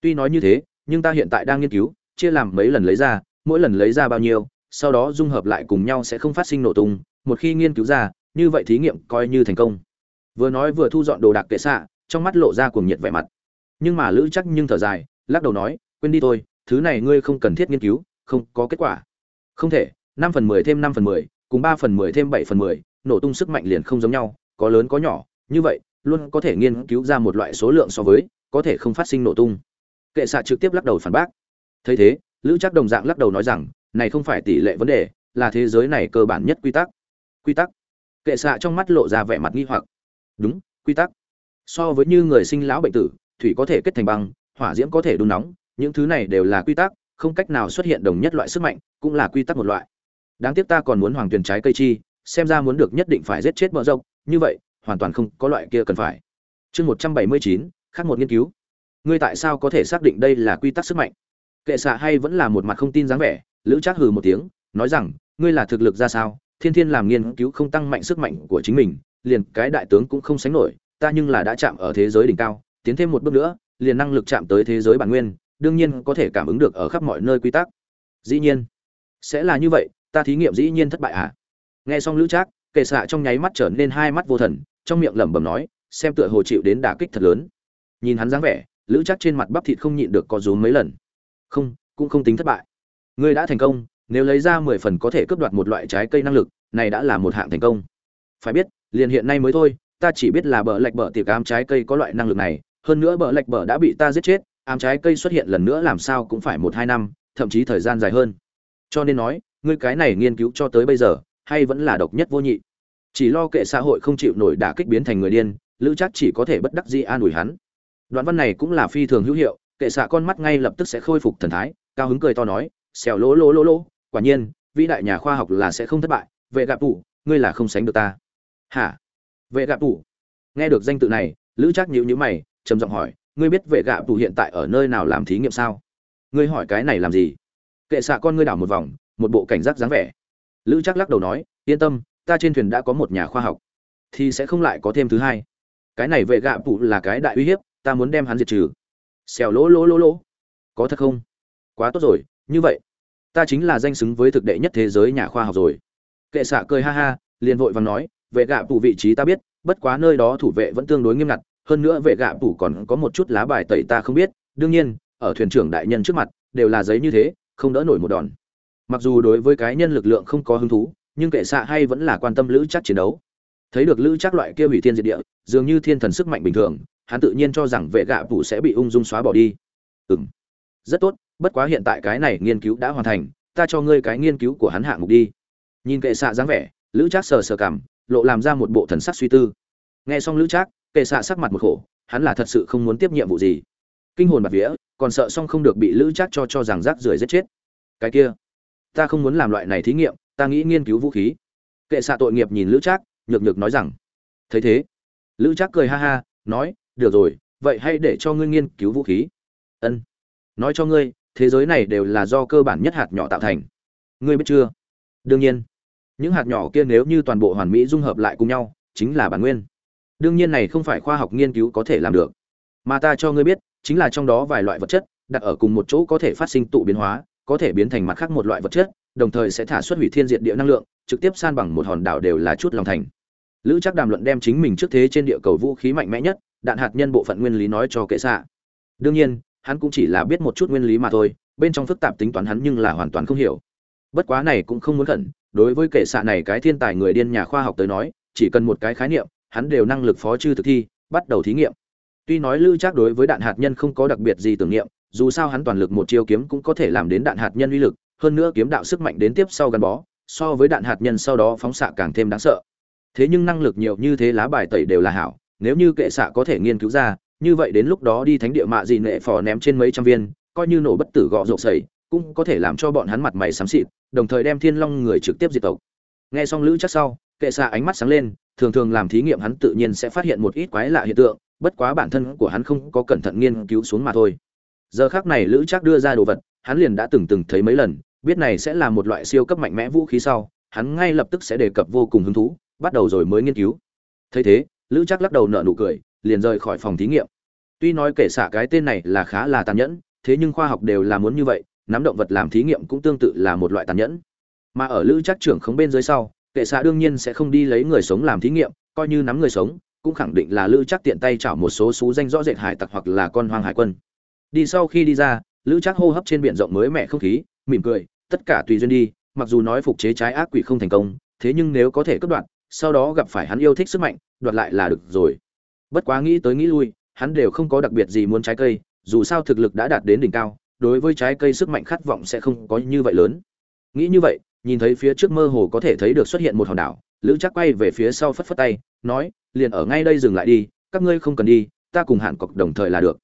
Tuy nói như thế, nhưng ta hiện tại đang nghiên cứu, chia làm mấy lần lấy ra, mỗi lần lấy ra bao nhiêu, sau đó dung hợp lại cùng nhau sẽ không phát sinh nổ tung, một khi nghiên cứu ra, như vậy thí nghiệm coi như thành công. Vừa nói vừa thu dọn đồ đạc kệ xạ, trong mắt lộ ra cuồng nhiệt vẻ mặt. Nhưng mà lữ chắc nhưng thở dài lắc đầu nói, quên đi thôi, thứ này ngươi không cần thiết nghiên cứu, không có kết quả. Không thể, năm phần mười thêm năm phần mười, cùng ba phần mười thêm bảy phần mười, nổ tung sức mạnh liền không giống nhau, có lớn có nhỏ, như vậy, luôn có thể nghiên cứu ra một loại số lượng so với, có thể không phát sinh nổ tung. Kệ xạ trực tiếp lắc đầu phản bác. Thấy thế, lữ chắc đồng dạng lắc đầu nói rằng, này không phải tỷ lệ vấn đề, là thế giới này cơ bản nhất quy tắc. Quy tắc? Kệ xạ trong mắt lộ ra vẻ mặt nghi hoặc. Đúng, quy tắc. So với như người sinh lão bệnh tử, thủy có thể kết thành băng hỏa diễm có thể đun nóng, những thứ này đều là quy tắc, không cách nào xuất hiện đồng nhất loại sức mạnh, cũng là quy tắc một loại. Đáng tiếc ta còn muốn hoàng tuyền trái cây chi, xem ra muốn được nhất định phải giết chết Mỡ rộng như vậy, hoàn toàn không có loại kia cần phải. Chương một trăm bảy mươi chín, khác một nghiên cứu. Ngươi tại sao có thể xác định đây là quy tắc sức mạnh? Kệ xạ hay vẫn là một mặt không tin dáng vẻ, lữ trác hừ một tiếng, nói rằng, ngươi là thực lực ra sao? Thiên thiên làm nghiên cứu không tăng mạnh sức mạnh của chính mình, liền cái đại tướng cũng không sánh nổi, ta nhưng là đã chạm ở thế giới đỉnh cao, tiến thêm một bước nữa liền năng lực chạm tới thế giới bản nguyên, đương nhiên có thể cảm ứng được ở khắp mọi nơi quy tắc. Dĩ nhiên, sẽ là như vậy, ta thí nghiệm dĩ nhiên thất bại à? Nghe xong lữ trác, kệ xạ trong nháy mắt trở nên hai mắt vô thần, trong miệng lẩm bẩm nói, xem tựa hồ chịu đến đả kích thật lớn. Nhìn hắn dáng vẻ, lữ trác trên mặt bắp thịt không nhịn được có rúm mấy lần. Không, cũng không tính thất bại. Ngươi đã thành công, nếu lấy ra mười phần có thể cướp đoạt một loại trái cây năng lực, này đã là một hạng thành công. Phải biết, liền hiện nay mới thôi, ta chỉ biết là bờ lạch bờ tiệc cam trái cây có loại năng lực này hơn nữa bờ lệch bờ đã bị ta giết chết, ám trái cây xuất hiện lần nữa làm sao cũng phải một hai năm, thậm chí thời gian dài hơn. Cho nên nói, ngươi cái này nghiên cứu cho tới bây giờ, hay vẫn là độc nhất vô nhị. Chỉ lo kệ xã hội không chịu nổi đả kích biến thành người điên, lữ chắc chỉ có thể bất đắc dĩ an ủi hắn. Đoạn văn này cũng là phi thường hữu hiệu, kệ xạ con mắt ngay lập tức sẽ khôi phục thần thái, cao hứng cười to nói, xèo lỗ lỗ lỗ lỗ, quả nhiên, vĩ đại nhà khoa học là sẽ không thất bại, vệ gạp tủ, ngươi là không sánh được ta. Hả? Vệ gạp tủ? Nghe được danh tự này, lữ chắc nhíu nhíu mày trầm giọng hỏi, ngươi biết vệ gạ tù hiện tại ở nơi nào làm thí nghiệm sao? Ngươi hỏi cái này làm gì? Kệ xạ con ngươi đảo một vòng, một bộ cảnh giác dáng vẻ. Lữ chắc lắc đầu nói, yên tâm, ta trên thuyền đã có một nhà khoa học, thì sẽ không lại có thêm thứ hai. Cái này vệ gạ tù là cái đại uy hiếp, ta muốn đem hắn diệt trừ. Xèo lỗ lỗ lỗ lỗ. Có thật không? Quá tốt rồi, như vậy, ta chính là danh xứng với thực đệ nhất thế giới nhà khoa học rồi. Kệ xạ cười ha ha, liền vội vàng nói, vệ gạ tù vị trí ta biết, bất quá nơi đó thủ vệ vẫn tương đối nghiêm ngặt hơn nữa vệ gạ phủ còn có một chút lá bài tẩy ta không biết, đương nhiên, ở thuyền trưởng đại nhân trước mặt, đều là giấy như thế, không đỡ nổi một đòn. Mặc dù đối với cái nhân lực lượng không có hứng thú, nhưng kệ xạ hay vẫn là quan tâm lữ chắc chiến đấu. Thấy được lữ chắc loại kia hủy thiên diệt địa, dường như thiên thần sức mạnh bình thường, hắn tự nhiên cho rằng vệ gạ phủ sẽ bị ung dung xóa bỏ đi. Ừ m rất tốt, bất quá hiện tại cái này nghiên cứu đã hoàn thành, ta cho ngươi cái nghiên cứu của hắn hạng mục đi. Nhìn kệ xạ dáng vẻ, lữ trác sờ sờ cảm, lộ làm ra một bộ thần sắc suy tư. Nghe xong lữ trác kệ xạ sắc mặt một khổ, hắn là thật sự không muốn tiếp nhiệm vụ gì. Kinh hồn bạt vía, còn sợ xong không được bị lữ trác cho cho rằng rác rưởi giết chết. Cái kia, ta không muốn làm loại này thí nghiệm, ta nghĩ nghiên cứu vũ khí. Kệ xạ tội nghiệp nhìn lữ trác, nhược nhược nói rằng, thấy thế, lữ trác cười ha ha, nói, được rồi, vậy hãy để cho ngươi nghiên cứu vũ khí. Ân, nói cho ngươi, thế giới này đều là do cơ bản nhất hạt nhỏ tạo thành. Ngươi biết chưa? Đương nhiên, những hạt nhỏ kia nếu như toàn bộ hoàn mỹ dung hợp lại cùng nhau, chính là bản nguyên đương nhiên này không phải khoa học nghiên cứu có thể làm được. Mà ta cho ngươi biết, chính là trong đó vài loại vật chất, đặt ở cùng một chỗ có thể phát sinh tụ biến hóa, có thể biến thành mặt khác một loại vật chất, đồng thời sẽ thả xuất hủy thiên diệt địa năng lượng, trực tiếp san bằng một hòn đảo đều là chút lòng thành. Lữ chắc đàm luận đem chính mình trước thế trên địa cầu vũ khí mạnh mẽ nhất, đạn hạt nhân bộ phận nguyên lý nói cho kệ xạ. Đương nhiên, hắn cũng chỉ là biết một chút nguyên lý mà thôi, bên trong phức tạp tính toán hắn nhưng là hoàn toàn không hiểu. Bất quá này cũng không muốn khẩn, đối với kệ xạ này cái thiên tài người điên nhà khoa học tới nói, chỉ cần một cái khái niệm hắn đều năng lực phó chư thực thi, bắt đầu thí nghiệm. Tuy nói lữ chắc đối với đạn hạt nhân không có đặc biệt gì tưởng niệm, dù sao hắn toàn lực một chiêu kiếm cũng có thể làm đến đạn hạt nhân uy lực, hơn nữa kiếm đạo sức mạnh đến tiếp sau gắn bó, so với đạn hạt nhân sau đó phóng xạ càng thêm đáng sợ. Thế nhưng năng lực nhiều như thế lá bài tẩy đều là hảo, nếu như kệ xạ có thể nghiên cứu ra, như vậy đến lúc đó đi thánh địa mạ gì nệ phò ném trên mấy trăm viên, coi như nổ bất tử gọ rộp sẩy cũng có thể làm cho bọn hắn mặt mày xám xịt, đồng thời đem thiên long người trực tiếp diệt tộc. Nghe xong lữ chắc sau, kệ xạ ánh mắt sáng lên thường thường làm thí nghiệm hắn tự nhiên sẽ phát hiện một ít quái lạ hiện tượng, bất quá bản thân của hắn không có cẩn thận nghiên cứu xuống mà thôi. Giờ khác này lữ chắc đưa ra đồ vật, hắn liền đã từng từng thấy mấy lần, biết này sẽ là một loại siêu cấp mạnh mẽ vũ khí sau, hắn ngay lập tức sẽ đề cập vô cùng hứng thú, bắt đầu rồi mới nghiên cứu. Thấy thế, lữ chắc lắc đầu nở nụ cười, liền rời khỏi phòng thí nghiệm. Tuy nói kể xả cái tên này là khá là tàn nhẫn, thế nhưng khoa học đều là muốn như vậy, nắm động vật làm thí nghiệm cũng tương tự là một loại tàn nhẫn. Mà ở lữ chắc trưởng không bên dưới sau kệ xạ đương nhiên sẽ không đi lấy người sống làm thí nghiệm, coi như nắm người sống, cũng khẳng định là lữ chắc tiện tay chảo một số xú danh rõ rệt hải tặc hoặc là con hoang hải quân. Đi sau khi đi ra, lữ chắc hô hấp trên biển rộng mới mẻ không khí, mỉm cười, tất cả tùy duyên đi, mặc dù nói phục chế trái ác quỷ không thành công, thế nhưng nếu có thể cất đoạn, sau đó gặp phải hắn yêu thích sức mạnh, đoạt lại là được rồi. Bất quá nghĩ tới nghĩ lui, hắn đều không có đặc biệt gì muốn trái cây, dù sao thực lực đã đạt đến đỉnh cao, đối với trái cây sức mạnh khát vọng sẽ không có như vậy lớn. Nghĩ như vậy nhìn thấy phía trước mơ hồ có thể thấy được xuất hiện một hòn đảo, lữ chắc quay về phía sau phất phất tay, nói, liền ở ngay đây dừng lại đi, các ngươi không cần đi, ta cùng hạn cọc đồng thời là được.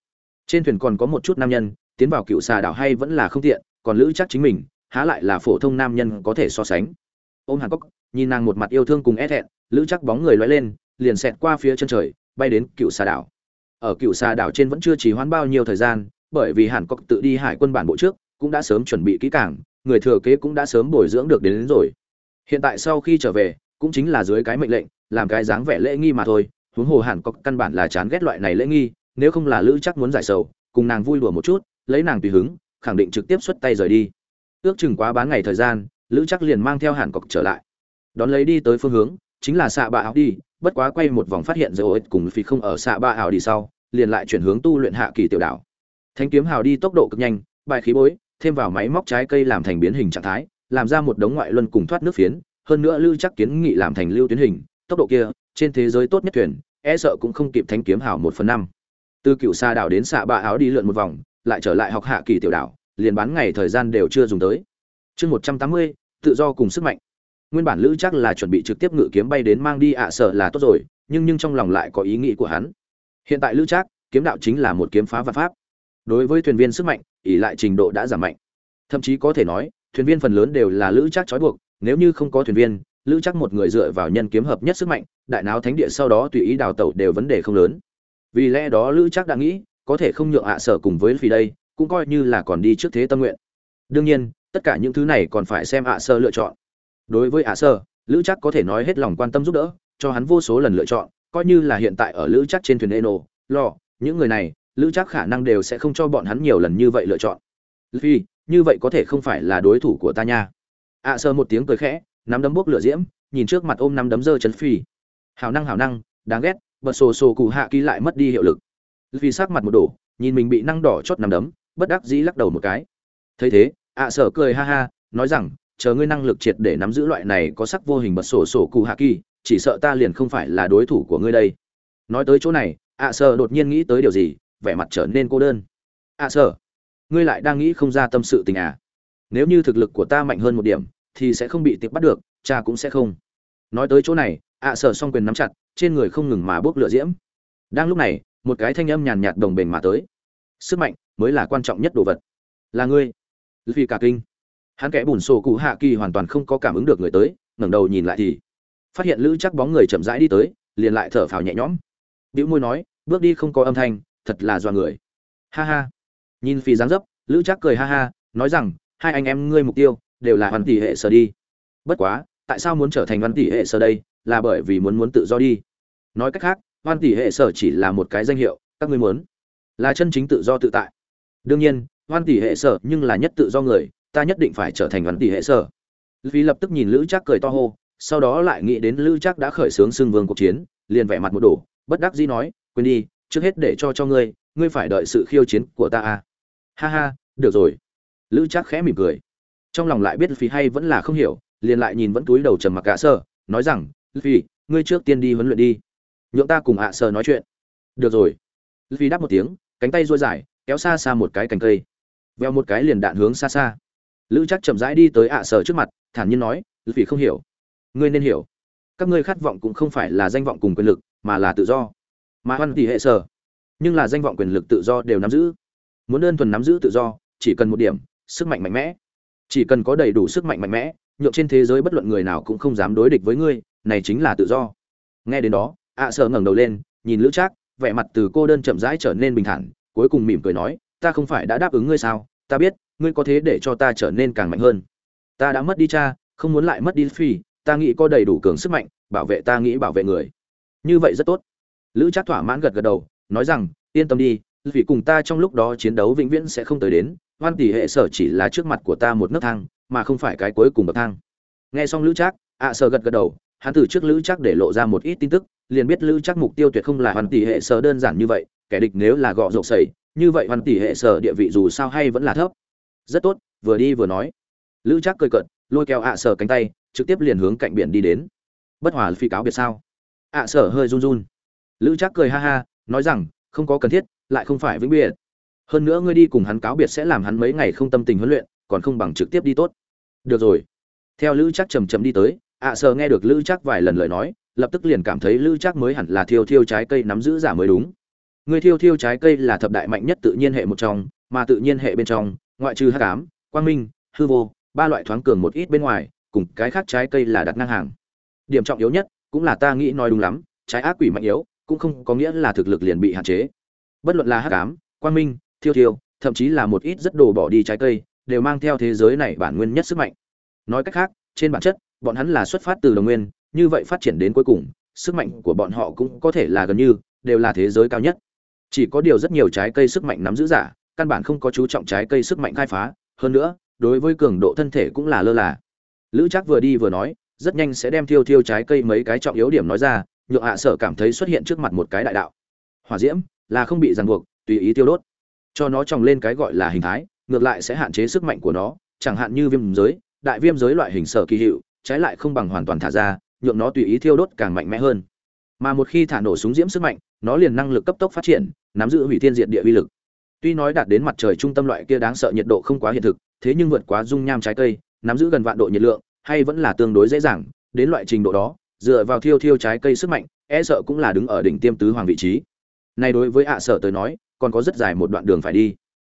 Trên thuyền còn có một chút nam nhân, tiến vào cựu xà đảo hay vẫn là không tiện, còn lữ chắc chính mình, há lại là phổ thông nam nhân có thể so sánh. Ôm hàn cốc nhìn nàng một mặt yêu thương cùng é thẹn, lữ chắc bóng người loay lên, liền xẹt qua phía chân trời, bay đến cựu xà đảo. Ở cựu xà đảo trên vẫn chưa chỉ hoãn bao nhiêu thời gian, bởi vì hàn cốc tự đi hải quân bản bộ trước, cũng đã sớm chuẩn bị kỹ càng người thừa kế cũng đã sớm bồi dưỡng được đến, đến rồi. Hiện tại sau khi trở về cũng chính là dưới cái mệnh lệnh làm cái dáng vẻ lễ nghi mà thôi. Huống hồ hàn có căn bản là chán ghét loại này lễ nghi nếu không là lữ chắc muốn giải sầu cùng nàng vui đùa một chút lấy nàng tùy hứng khẳng định trực tiếp xuất tay rời đi. Ước chừng quá bán ngày thời gian lữ chắc liền mang theo hàn cọc trở lại. Đón lấy đi tới phương hướng chính là xạ bạ áo đi bất quá quay một vòng phát hiện dầu ích cùng phi không ở xạ bạ áo đi sau liền lại chuyển hướng tu luyện hạ kỳ tiểu đảo. Thanh kiếm hào đi tốc độ cực nhanh bài khí bối thêm vào máy móc trái cây làm thành biến hình trạng thái, làm ra một đống ngoại luân cùng thoát nước phiến, hơn nữa lưu chắc kiến nghị làm thành lưu tuyến hình, tốc độ kia, trên thế giới tốt nhất thuyền e sợ cũng không kịp thanh kiếm hảo một phần năm. Từ cựu xa đảo đến xạ bạ áo đi lượn một vòng, lại trở lại học hạ kỳ tiểu đảo, liền bán ngày thời gian đều chưa dùng tới. Chương một trăm tám mươi, tự do cùng sức mạnh. Nguyên bản lữ chắc là chuẩn bị trực tiếp ngự kiếm bay đến mang đi ạ à là tốt rồi, nhưng nhưng trong lòng lại có ý nghĩ của hắn. Hiện tại lữ chắc kiếm đạo chính là một kiếm phá vật pháp. Đối với thuyền viên sức mạnh ỉ lại trình độ đã giảm mạnh. Thậm chí có thể nói, thuyền viên phần lớn đều là lữ chắc trói buộc, nếu như không có thuyền viên, lữ chắc một người dựa vào nhân kiếm hợp nhất sức mạnh, đại náo thánh địa sau đó tùy ý đào tẩu đều vấn đề không lớn. Vì lẽ đó lữ chắc đã nghĩ, có thể không nhượng ạ sở cùng với phi đây, cũng coi như là còn đi trước thế tâm nguyện. Đương nhiên, tất cả những thứ này còn phải xem ạ sở lựa chọn. Đối với ạ sở, lữ chắc có thể nói hết lòng quan tâm giúp đỡ, cho hắn vô số lần lựa chọn, coi như là hiện tại ở lữ chắc trên thuyền eno, lo, những người này lữ chắc khả năng đều sẽ không cho bọn hắn nhiều lần như vậy lựa chọn. Vì như vậy có thể không phải là đối thủ của ta nha. Ạ sơ một tiếng cười khẽ, nắm đấm bốc lửa diễm, nhìn trước mặt ôm nắm đấm dơ chấn phi. Hào năng hào năng, đáng ghét, bật sổ sổ cụ hạ ký lại mất đi hiệu lực. Vì sắc mặt một đổ, nhìn mình bị năng đỏ chót nằm đấm, bất đắc dĩ lắc đầu một cái. Thấy thế ạ sở cười ha ha, nói rằng, chờ ngươi năng lực triệt để nắm giữ loại này có sắc vô hình bật sổ sổ cụ hạ kỳ, chỉ sợ ta liền không phải là đối thủ của ngươi đây. Nói tới chỗ này ạ sở đột nhiên nghĩ tới điều gì vẻ mặt trở nên cô đơn. À, ạ sở ngươi lại đang nghĩ không ra tâm sự tình à? Nếu như thực lực của ta mạnh hơn một điểm, thì sẽ không bị tiệp bắt được, cha cũng sẽ không. Nói tới chỗ này à, ạ sở song quyền nắm chặt, trên người không ngừng mà bốc lửa diễm. Đang lúc này, một cái thanh âm nhàn nhạt đồng bền mà tới. Sức mạnh mới là quan trọng nhất đồ vật. Là ngươi. Vì cả kinh. Hắn kẻ bùn sổ cụ hạ kỳ hoàn toàn không có cảm ứng được người tới, ngẩng đầu nhìn lại thì phát hiện lữ chắc bóng người chậm rãi đi tới, liền lại thở phào nhẹ nhõm. Bĩu môi nói, bước đi không có âm thanh thật là do người. Ha ha. Nhìn phi dáng dấp, lữ chắc cười ha ha, nói rằng, hai anh em ngươi mục tiêu, đều là hoàn tỷ hệ sở đi. Bất quá, tại sao muốn trở thành văn tỷ hệ sở đây, là bởi vì muốn muốn tự do đi. Nói cách khác văn tỷ hệ sở chỉ là một cái danh hiệu, các ngươi muốn là chân chính tự do tự tại. Đương nhiên văn tỷ hệ sở nhưng là nhất tự do người, ta nhất định phải trở thành văn tỷ hệ sở. Vì lập tức nhìn lữ trác cười to hô, sau đó lại nghĩ đến lữ trác đã khởi xướng xưng vương cuộc chiến, liền vẻ mặt một đổ, bất đắc dĩ nói, quên đi trước hết để cho cho ngươi ngươi phải đợi sự khiêu chiến của ta à. Ha ha, được rồi. Lữ chắc khẽ mỉm cười. Trong lòng lại biết phi hay vẫn là không hiểu, liền lại nhìn vẫn túi đầu trầm mặc cả sơ, nói rằng phi ngươi trước tiên đi huấn luyện đi. Nhượng ta cùng ạ à sơ nói chuyện. Được rồi. Phi đáp một tiếng, cánh tay duỗi dài, kéo xa xa một cái cành cây. Veo một cái liền đạn hướng xa xa. Lữ chắc chậm rãi đi tới ạ à sơ trước mặt, thản nhiên nói phi không hiểu. Ngươi nên hiểu. Các ngươi khát vọng cũng không phải là danh vọng cùng quyền lực, mà là tự do mà hoan tỷ hệ sở. Nhưng là danh vọng quyền lực tự do đều nắm giữ. Muốn đơn thuần nắm giữ tự do, chỉ cần một điểm, sức mạnh mạnh mẽ. Chỉ cần có đầy đủ sức mạnh mạnh mẽ, nhượng trên thế giới bất luận người nào cũng không dám đối địch với ngươi, này chính là tự do. Nghe đến đó, ạ à sợ ngẩng đầu lên, nhìn lữ trác, vẻ mặt từ cô đơn chậm rãi trở nên bình thản, cuối cùng mỉm cười nói, ta không phải đã đáp ứng ngươi sao? Ta biết, ngươi có thế để cho ta trở nên càng mạnh hơn. Ta đã mất đi cha, không muốn lại mất đi phi, ta nghĩ có đầy đủ cường sức mạnh, bảo vệ ta nghĩ bảo vệ người. Như vậy rất tốt lữ trác thỏa mãn gật gật đầu nói rằng yên tâm đi vì cùng ta trong lúc đó chiến đấu vĩnh viễn sẽ không tới đến hoan tỷ hệ sở chỉ là trước mặt của ta một nấc thang mà không phải cái cuối cùng bậc thang. Nghe xong lữ trác ạ sở gật gật đầu hắn từ trước lữ Trác để lộ ra một ít tin tức liền biết lữ Trác mục tiêu tuyệt không là hoàn tỷ hệ sở đơn giản như vậy kẻ địch nếu là gọ rộp sẩy như vậy hoàn tỷ hệ sở địa vị dù sao hay vẫn là thấp. Rất tốt vừa đi vừa nói. Lữ Trác cười cợt, lôi kéo ạ sở cánh tay trực tiếp liền hướng cạnh biển đi đến. Bất hòa phi cáo biệt sao? ạ sở hơi run run lữ Trác cười ha ha, nói rằng, không có cần thiết, lại không phải vĩnh biệt. Hơn nữa ngươi đi cùng hắn cáo biệt sẽ làm hắn mấy ngày không tâm tình huấn luyện, còn không bằng trực tiếp đi tốt. Được rồi. Theo lữ Trác chầm chầm đi tới, ạ à sờ nghe được lữ Trác vài lần lời nói, lập tức liền cảm thấy lữ Trác mới hẳn là thiêu thiêu trái cây nắm giữ giả mới đúng. Người thiêu thiêu trái cây là thập đại mạnh nhất tự nhiên hệ một trong, mà tự nhiên hệ bên trong, ngoại trừ hắc ám, quang minh, hư vô, ba loại thoáng cường một ít bên ngoài, cùng cái khác trái cây là đặt ngang hàng. Điểm trọng yếu nhất cũng là ta nghĩ nói đúng lắm, trái ác quỷ mạnh yếu cũng không có nghĩa là thực lực liền bị hạn chế. Bất luận là hắc ám, quang minh, thiêu thiêu, thậm chí là một ít rất đồ bỏ đi trái cây, đều mang theo thế giới này bản nguyên nhất sức mạnh. Nói cách khác, trên bản chất, bọn hắn là xuất phát từ đồng nguyên, như vậy phát triển đến cuối cùng, sức mạnh của bọn họ cũng có thể là gần như, đều là thế giới cao nhất. Chỉ có điều rất nhiều trái cây sức mạnh nắm giữ giả, căn bản không có chú trọng trái cây sức mạnh khai phá, hơn nữa, đối với cường độ thân thể cũng là lơ là. Lữ Trác vừa đi vừa nói, rất nhanh sẽ đem thiêu thiêu trái cây mấy cái trọng yếu điểm nói ra nhượng hạ sở cảm thấy xuất hiện trước mặt một cái đại đạo. Hỏa diễm là không bị ràng buộc, tùy ý tiêu đốt. Cho nó trồng lên cái gọi là hình thái, ngược lại sẽ hạn chế sức mạnh của nó, chẳng hạn như viêm giới, đại viêm giới loại hình sở kỳ hiệu, trái lại không bằng hoàn toàn thả ra, nhượng nó tùy ý thiêu đốt càng mạnh mẽ hơn. Mà một khi thả nổ súng diễm sức mạnh, nó liền năng lực cấp tốc phát triển, nắm giữ hủy thiên diện địa uy lực. Tuy nói đạt đến mặt trời trung tâm loại kia đáng sợ nhiệt độ không quá hiện thực, thế nhưng vượt quá dung nham trái cây, nắm giữ gần vạn độ nhiệt lượng, hay vẫn là tương đối dễ dàng, đến loại trình độ đó dựa vào thiêu thiêu trái cây sức mạnh e sợ cũng là đứng ở đỉnh tiêm tứ hoàng vị trí. Nay đối với ạ à sở tới nói, còn có rất dài một đoạn đường phải đi.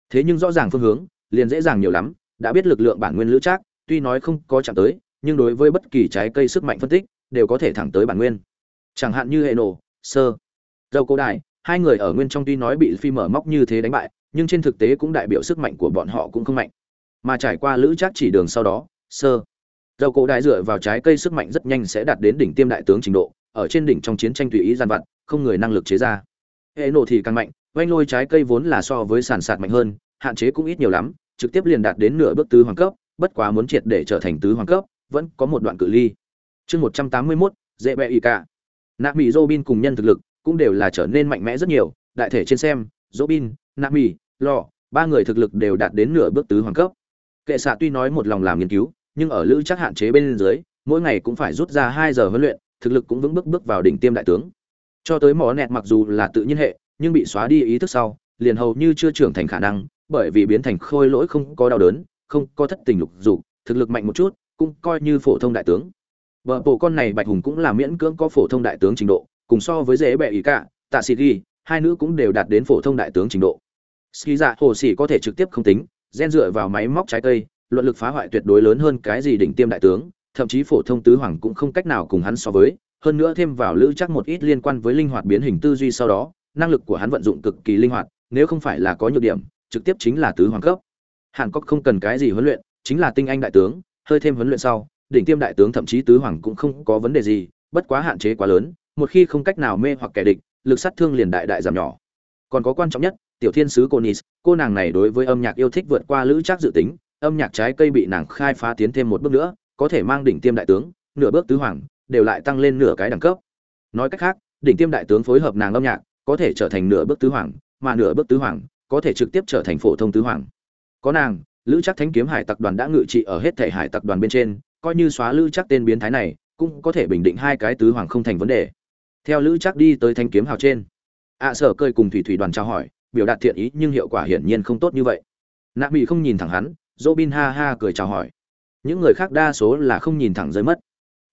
Thế nhưng rõ ràng phương hướng, liền dễ dàng nhiều lắm, đã biết lực lượng bản nguyên lữ trác, tuy nói không có chạm tới, nhưng đối với bất kỳ trái cây sức mạnh phân tích, đều có thể thẳng tới bản nguyên. Chẳng hạn như hệ nổ, sơ dầu cổ đại hai người ở nguyên trong tuy nói bị phi mở móc như thế đánh bại, nhưng trên thực tế cũng đại biểu sức mạnh của bọn họ cũng không mạnh. Mà trải qua lữ trác chỉ đường sau đó, sơ dầu cổ đại dựa vào trái cây sức mạnh rất nhanh sẽ đạt đến đỉnh tiêm đại tướng trình độ, ở trên đỉnh trong chiến tranh tùy ý gian vặt, không người năng lực chế ra. Hệ nổ thì càng mạnh, oanh lôi trái cây vốn là so với sản sạt mạnh hơn, hạn chế cũng ít nhiều lắm, trực tiếp liền đạt đến nửa bước tứ hoàng cấp, bất quá muốn triệt để trở thành tứ hoàng cấp, vẫn có một đoạn cự ly. Chương một trăm tám mươi mốt, dễ bẹ ý cả nạ mỹ robin cùng nhân thực lực cũng đều là trở nên mạnh mẽ rất nhiều, đại thể trên xem, robin nạ mỹ lò ba người thực lực đều đạt đến nửa bước tứ hoàng cấp. Kệ xạ tuy nói một lòng làm nghiên cứu nhưng ở lữ chắc hạn chế bên dưới, mỗi ngày cũng phải rút ra hai giờ huấn luyện, thực lực cũng vững bước bước vào đỉnh tiêm đại tướng. Cho tới mỏ nẹt mặc dù là tự nhiên hệ, nhưng bị xóa đi ý thức sau, liền hầu như chưa trưởng thành khả năng, bởi vì biến thành khôi lỗi không có đau đớn, không có thất tình lục dục, thực lực mạnh một chút, cũng coi như phổ thông đại tướng. Vợ bộ con này bạch hùng cũng là miễn cưỡng có phổ thông đại tướng trình độ, cùng so với dễ bệ ý cả, tạ sĩ ghi, hai nữ cũng đều đạt đến phổ thông đại tướng trình độ. Ski dạ hồ sĩ có thể trực tiếp không tính, gen dựa vào máy móc trái cây luận lực phá hoại tuyệt đối lớn hơn cái gì đỉnh tiêm đại tướng thậm chí phổ thông tứ hoàng cũng không cách nào cùng hắn so với hơn nữa thêm vào lữ chắc một ít liên quan với linh hoạt biến hình tư duy sau đó năng lực của hắn vận dụng cực kỳ linh hoạt nếu không phải là có nhược điểm trực tiếp chính là tứ hoàng cấp. Hàn cốc không cần cái gì huấn luyện chính là tinh anh đại tướng hơi thêm huấn luyện sau đỉnh tiêm đại tướng thậm chí tứ hoàng cũng không có vấn đề gì bất quá hạn chế quá lớn một khi không cách nào mê hoặc kẻ địch lực sát thương liền đại đại giảm nhỏ. Còn có quan trọng nhất tiểu thiên sứ Conis, cô nàng này đối với âm nhạc yêu thích vượt qua lữ chắc dự tính âm nhạc trái cây bị nàng khai phá tiến thêm một bước nữa, có thể mang đỉnh tiêm đại tướng, nửa bước tứ hoàng, đều lại tăng lên nửa cái đẳng cấp. Nói cách khác, đỉnh tiêm đại tướng phối hợp nàng âm nhạc, có thể trở thành nửa bước tứ hoàng, mà nửa bước tứ hoàng, có thể trực tiếp trở thành phổ thông tứ hoàng. Có nàng, lữ chắc thánh kiếm hải tặc đoàn đã ngự trị ở hết thể hải tặc đoàn bên trên, coi như xóa lữ chắc tên biến thái này, cũng có thể bình định hai cái tứ hoàng không thành vấn đề. Theo lữ chắc đi tới thanh kiếm hào trên ạ sở cơi cùng thủy thủy đoàn trao hỏi, biểu đạt thiện ý nhưng hiệu quả hiển nhiên không tốt như vậy. Nạ bị không nhìn thẳng hắn Robin ha ha cười chào hỏi. Những người khác đa số là không nhìn thẳng rơi mất.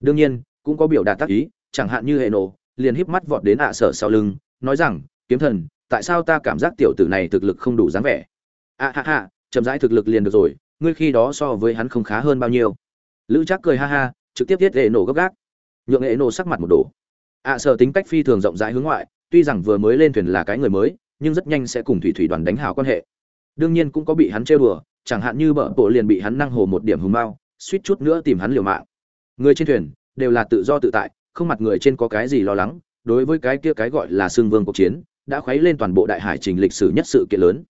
Đương nhiên, cũng có biểu đạt tác ý, chẳng hạn như hệ nổ liền híp mắt vọt đến ạ sở sau lưng, nói rằng, kiếm thần, tại sao ta cảm giác tiểu tử này thực lực không đủ dáng vẻ? A, ha ha, chậm rãi thực lực liền được rồi, ngươi khi đó so với hắn không khá hơn bao nhiêu. Lữ trác cười ha ha, trực tiếp viết hệ nổ gấp gác nhượng hệ nổ sắc mặt một đổ. ạ sở tính cách phi thường rộng rãi hướng ngoại, tuy rằng vừa mới lên thuyền là cái người mới, nhưng rất nhanh sẽ cùng thủy thủy đoàn đánh hào quan hệ. Đương nhiên cũng có bị hắn trêu đùa chẳng hạn như bợ bộ liền bị hắn năng hồ một điểm hùng mao suýt chút nữa tìm hắn liều mạng. Người trên thuyền đều là tự do tự tại, không mặt người trên có cái gì lo lắng, đối với cái kia cái gọi là xương vương cuộc chiến, đã khuấy lên toàn bộ đại hải trình lịch sử nhất sự kiện lớn.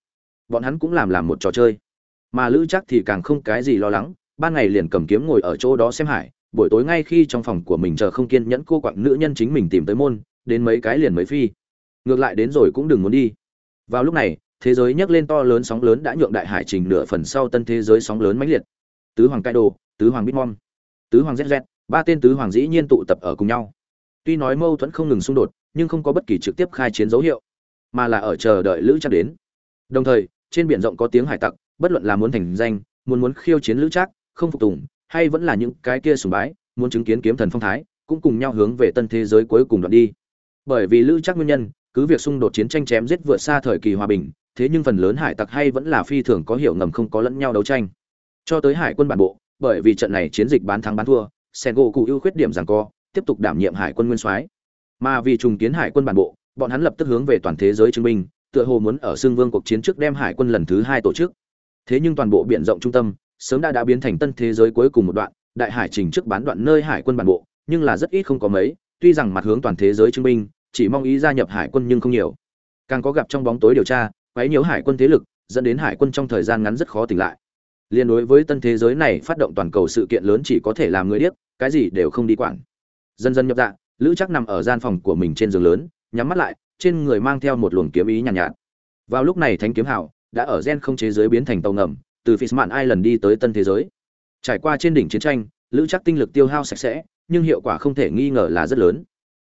Bọn hắn cũng làm làm một trò chơi. Mà lữ chắc thì càng không cái gì lo lắng, ban ngày liền cầm kiếm ngồi ở chỗ đó xem hải, buổi tối ngay khi trong phòng của mình chờ không kiên nhẫn cô quặng nữ nhân chính mình tìm tới môn, đến mấy cái liền mấy phi. Ngược lại đến rồi cũng đừng muốn đi. Vào lúc này thế giới nhấc lên to lớn sóng lớn đã nhượng đại hải trình nửa phần sau tân thế giới sóng lớn mãnh liệt. Tứ hoàng cai đồ, tứ hoàng bitmon tứ hoàng zz ba tên tứ hoàng dĩ nhiên tụ tập ở cùng nhau. Tuy nói mâu thuẫn không ngừng xung đột, nhưng không có bất kỳ trực tiếp khai chiến dấu hiệu, mà là ở chờ đợi lữ chắc đến. Đồng thời, trên biển rộng có tiếng hải tặc, bất luận là muốn thành danh, muốn muốn khiêu chiến lữ trác, không phục tùng, hay vẫn là những cái kia sùng bái, muốn chứng kiến kiếm thần phong thái, cũng cùng nhau hướng về tân thế giới cuối cùng đoạn đi. Bởi vì lữ trác nguyên nhân, cứ việc xung đột chiến tranh chém giết vượt xa thời kỳ hòa bình thế nhưng phần lớn hải tặc hay vẫn là phi thường có hiểu ngầm không có lẫn nhau đấu tranh. Cho tới hải quân bản bộ, bởi vì trận này chiến dịch bán thắng bán thua sen gỗ cụ ưu khuyết điểm rằng co, tiếp tục đảm nhiệm hải quân nguyên soái. Mà vì trùng kiến hải quân bản bộ, bọn hắn lập tức hướng về toàn thế giới chứng minh, tựa hồ muốn ở xương vương cuộc chiến trước đem hải quân lần thứ hai tổ chức. Thế nhưng toàn bộ biển rộng trung tâm, sớm đã đã biến thành tân thế giới cuối cùng một đoạn, đại hải trình trước bán đoạn nơi hải quân bản bộ, nhưng là rất ít không có mấy, tuy rằng mặt hướng toàn thế giới chứng minh, chỉ mong ý gia nhập hải quân nhưng không nhiều. Càng có gặp trong bóng tối điều tra quấy nhiễu hải quân thế lực dẫn đến hải quân trong thời gian ngắn rất khó tỉnh lại. Liên đối với tân thế giới này phát động toàn cầu sự kiện lớn chỉ có thể làm người điếc cái gì đều không đi quản. Dần dần nhập dạ lữ Trác nằm ở gian phòng của mình trên giường lớn nhắm mắt lại trên người mang theo một luồng kiếm ý nhàn nhạt, nhạt. Vào lúc này thánh kiếm hào đã ở gen không chế giới biến thành tàu ngầm từ Fishman Island đi tới tân thế giới. Trải qua trên đỉnh chiến tranh lữ Trác tinh lực tiêu hao sạch sẽ nhưng hiệu quả không thể nghi ngờ là rất lớn.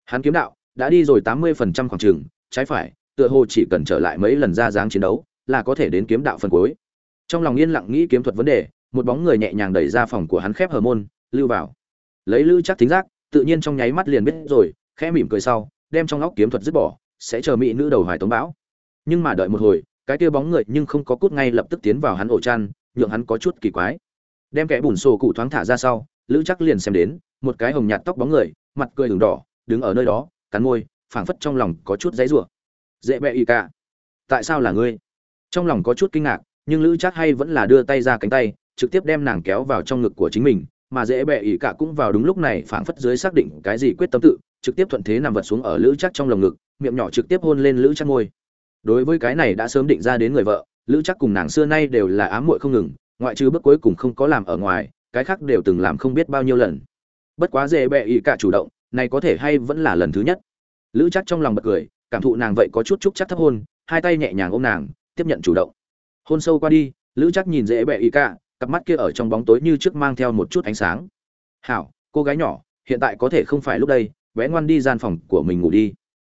Hắn kiếm đạo đã đi rồi tám mươi phần trăm khoảng trường trái phải tựa hồ chỉ cần trở lại mấy lần ra dáng chiến đấu, là có thể đến kiếm đạo phần cuối. Trong lòng yên lặng nghĩ kiếm thuật vấn đề, một bóng người nhẹ nhàng đẩy ra phòng của hắn khép hờ môn, lưu vào. Lấy lữ chắc thính giác, tự nhiên trong nháy mắt liền biết rồi, khẽ mỉm cười sau, đem trong óc kiếm thuật dứt bỏ, sẽ chờ mỹ nữ đầu hoài tống bão. Nhưng mà đợi một hồi, cái kia bóng người nhưng không có cút ngay lập tức tiến vào hắn ổ chăn, nhượng hắn có chút kỳ quái. Đem kẻ bùn sổ cụ thoáng thả ra sau, lữ chắc liền xem đến, một cái hồng nhạt tóc bóng người, mặt cười đường đỏ, đứng ở nơi đó, cắn môi, phảng phất trong lòng có chút dãy rủa dễ bẹ y cả. Tại sao là ngươi? Trong lòng có chút kinh ngạc, nhưng lữ chắc hay vẫn là đưa tay ra cánh tay, trực tiếp đem nàng kéo vào trong ngực của chính mình, mà dễ bẹ ỉ cả cũng vào đúng lúc này phảng phất dưới xác định cái gì quyết tâm tự, trực tiếp thuận thế nằm vật xuống ở lữ chắc trong lồng ngực, miệng nhỏ trực tiếp hôn lên lữ chắc ngôi đối với cái này đã sớm định ra đến người vợ, lữ chắc cùng nàng xưa nay đều là ám muội không ngừng, ngoại trừ bước cuối cùng không có làm ở ngoài, cái khác đều từng làm không biết bao nhiêu lần. Bất quá dễ bẹ ỉ cả chủ động, này có thể hay vẫn là lần thứ nhất. Lữ chắc trong lòng bật cười cảm thụ nàng vậy có chút chúc chắc thấp hôn, hai tay nhẹ nhàng ôm nàng, tiếp nhận chủ động. Hôn sâu qua đi, lữ chắc nhìn dễ bẹ ý cả, cặp mắt kia ở trong bóng tối như trước mang theo một chút ánh sáng. Hảo, cô gái nhỏ, hiện tại có thể không phải lúc đây, bé ngoan đi gian phòng của mình ngủ đi.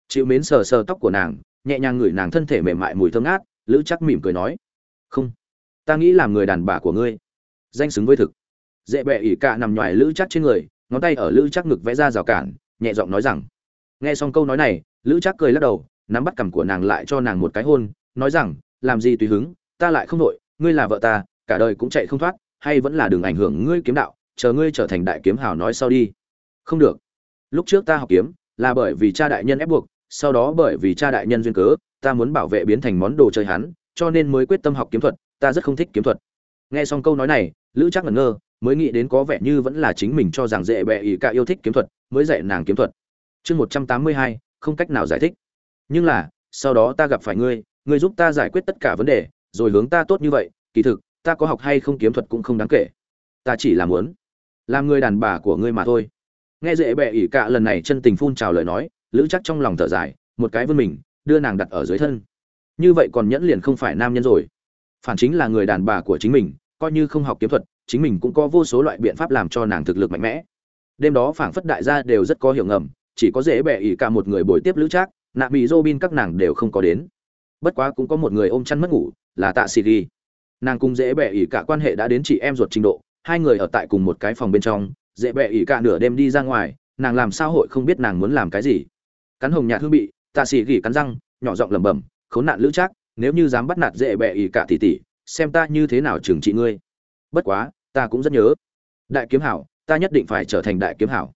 Chịu mến sờ sờ tóc của nàng, nhẹ nhàng ngửi nàng thân thể mềm mại mùi thơm ngát, lữ chắc mỉm cười nói, không, ta nghĩ làm người đàn bà của ngươi. Danh xứng với thực. Dễ bẹ ỉ cả nằm ngoài lữ chắc trên người, ngón tay ở lữ chắc ngực vẽ ra rào cản, nhẹ giọng nói rằng nghe xong câu nói này, lữ Trác cười lắc đầu, nắm bắt cằm của nàng lại cho nàng một cái hôn, nói rằng, làm gì tùy hứng, ta lại không nội, ngươi là vợ ta, cả đời cũng chạy không thoát, hay vẫn là đừng ảnh hưởng ngươi kiếm đạo, chờ ngươi trở thành đại kiếm hào nói sau đi. Không được. Lúc trước ta học kiếm là bởi vì cha đại nhân ép buộc, sau đó bởi vì cha đại nhân duyên cớ, ta muốn bảo vệ biến thành món đồ chơi hắn, cho nên mới quyết tâm học kiếm thuật, ta rất không thích kiếm thuật. Nghe xong câu nói này, lữ chắc ngẩn ngơ, mới nghĩ đến có vẻ như vẫn là chính mình cho rằng dễ bẹ ỷ cả yêu thích kiếm thuật, mới dạy nàng kiếm thuật chương một trăm tám mươi hai, không cách nào giải thích. Nhưng là, sau đó ta gặp phải ngươi ngươi giúp ta giải quyết tất cả vấn đề, rồi hướng ta tốt như vậy, kỳ thực, ta có học hay không kiếm thuật cũng không đáng kể. Ta chỉ là muốn làm người đàn bà của ngươi mà thôi. Nghe dễ bẹ ỉ cạ lần này chân tình phun trào lời nói, lữ chắc trong lòng thở dài, một cái vươn mình, đưa nàng đặt ở dưới thân. Như vậy còn nhẫn liền không phải nam nhân rồi. Phản chính là người đàn bà của chính mình, coi như không học kiếm thuật, chính mình cũng có vô số loại biện pháp làm cho nàng thực lực mạnh mẽ. Đêm đó phảng phất đại gia đều rất có hiểu ngầm chỉ có dễ bẻ ỉ cả một người buổi tiếp lữ trác, nạ bị robin các nàng đều không có đến. Bất quá cũng có một người ôm chăn mất ngủ, là tạ xì ghi nàng cùng dễ bẻ ỉ cả quan hệ đã đến chị em ruột trình độ, hai người ở tại cùng một cái phòng bên trong, dễ bẻ ỉ cả nửa đêm đi ra ngoài, nàng làm sao hội không biết nàng muốn làm cái gì. Cắn hồng nhạt hương bị, tạ xì ghi cắn răng, nhỏ giọng lẩm bẩm, khốn nạn lữ trác, nếu như dám bắt nạt dễ bẻ ỉ cả tỷ tỷ, xem ta như thế nào trừng trị ngươi. Bất quá, ta cũng rất nhớ. Đại kiếm hảo, ta nhất định phải trở thành đại kiếm hảo.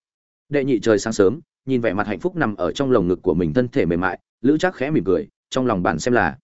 Đệ nhị trời sáng sớm nhìn vẻ mặt hạnh phúc nằm ở trong lồng ngực của mình thân thể mềm mại, lữ chắc khẽ mỉm cười, trong lòng bạn xem là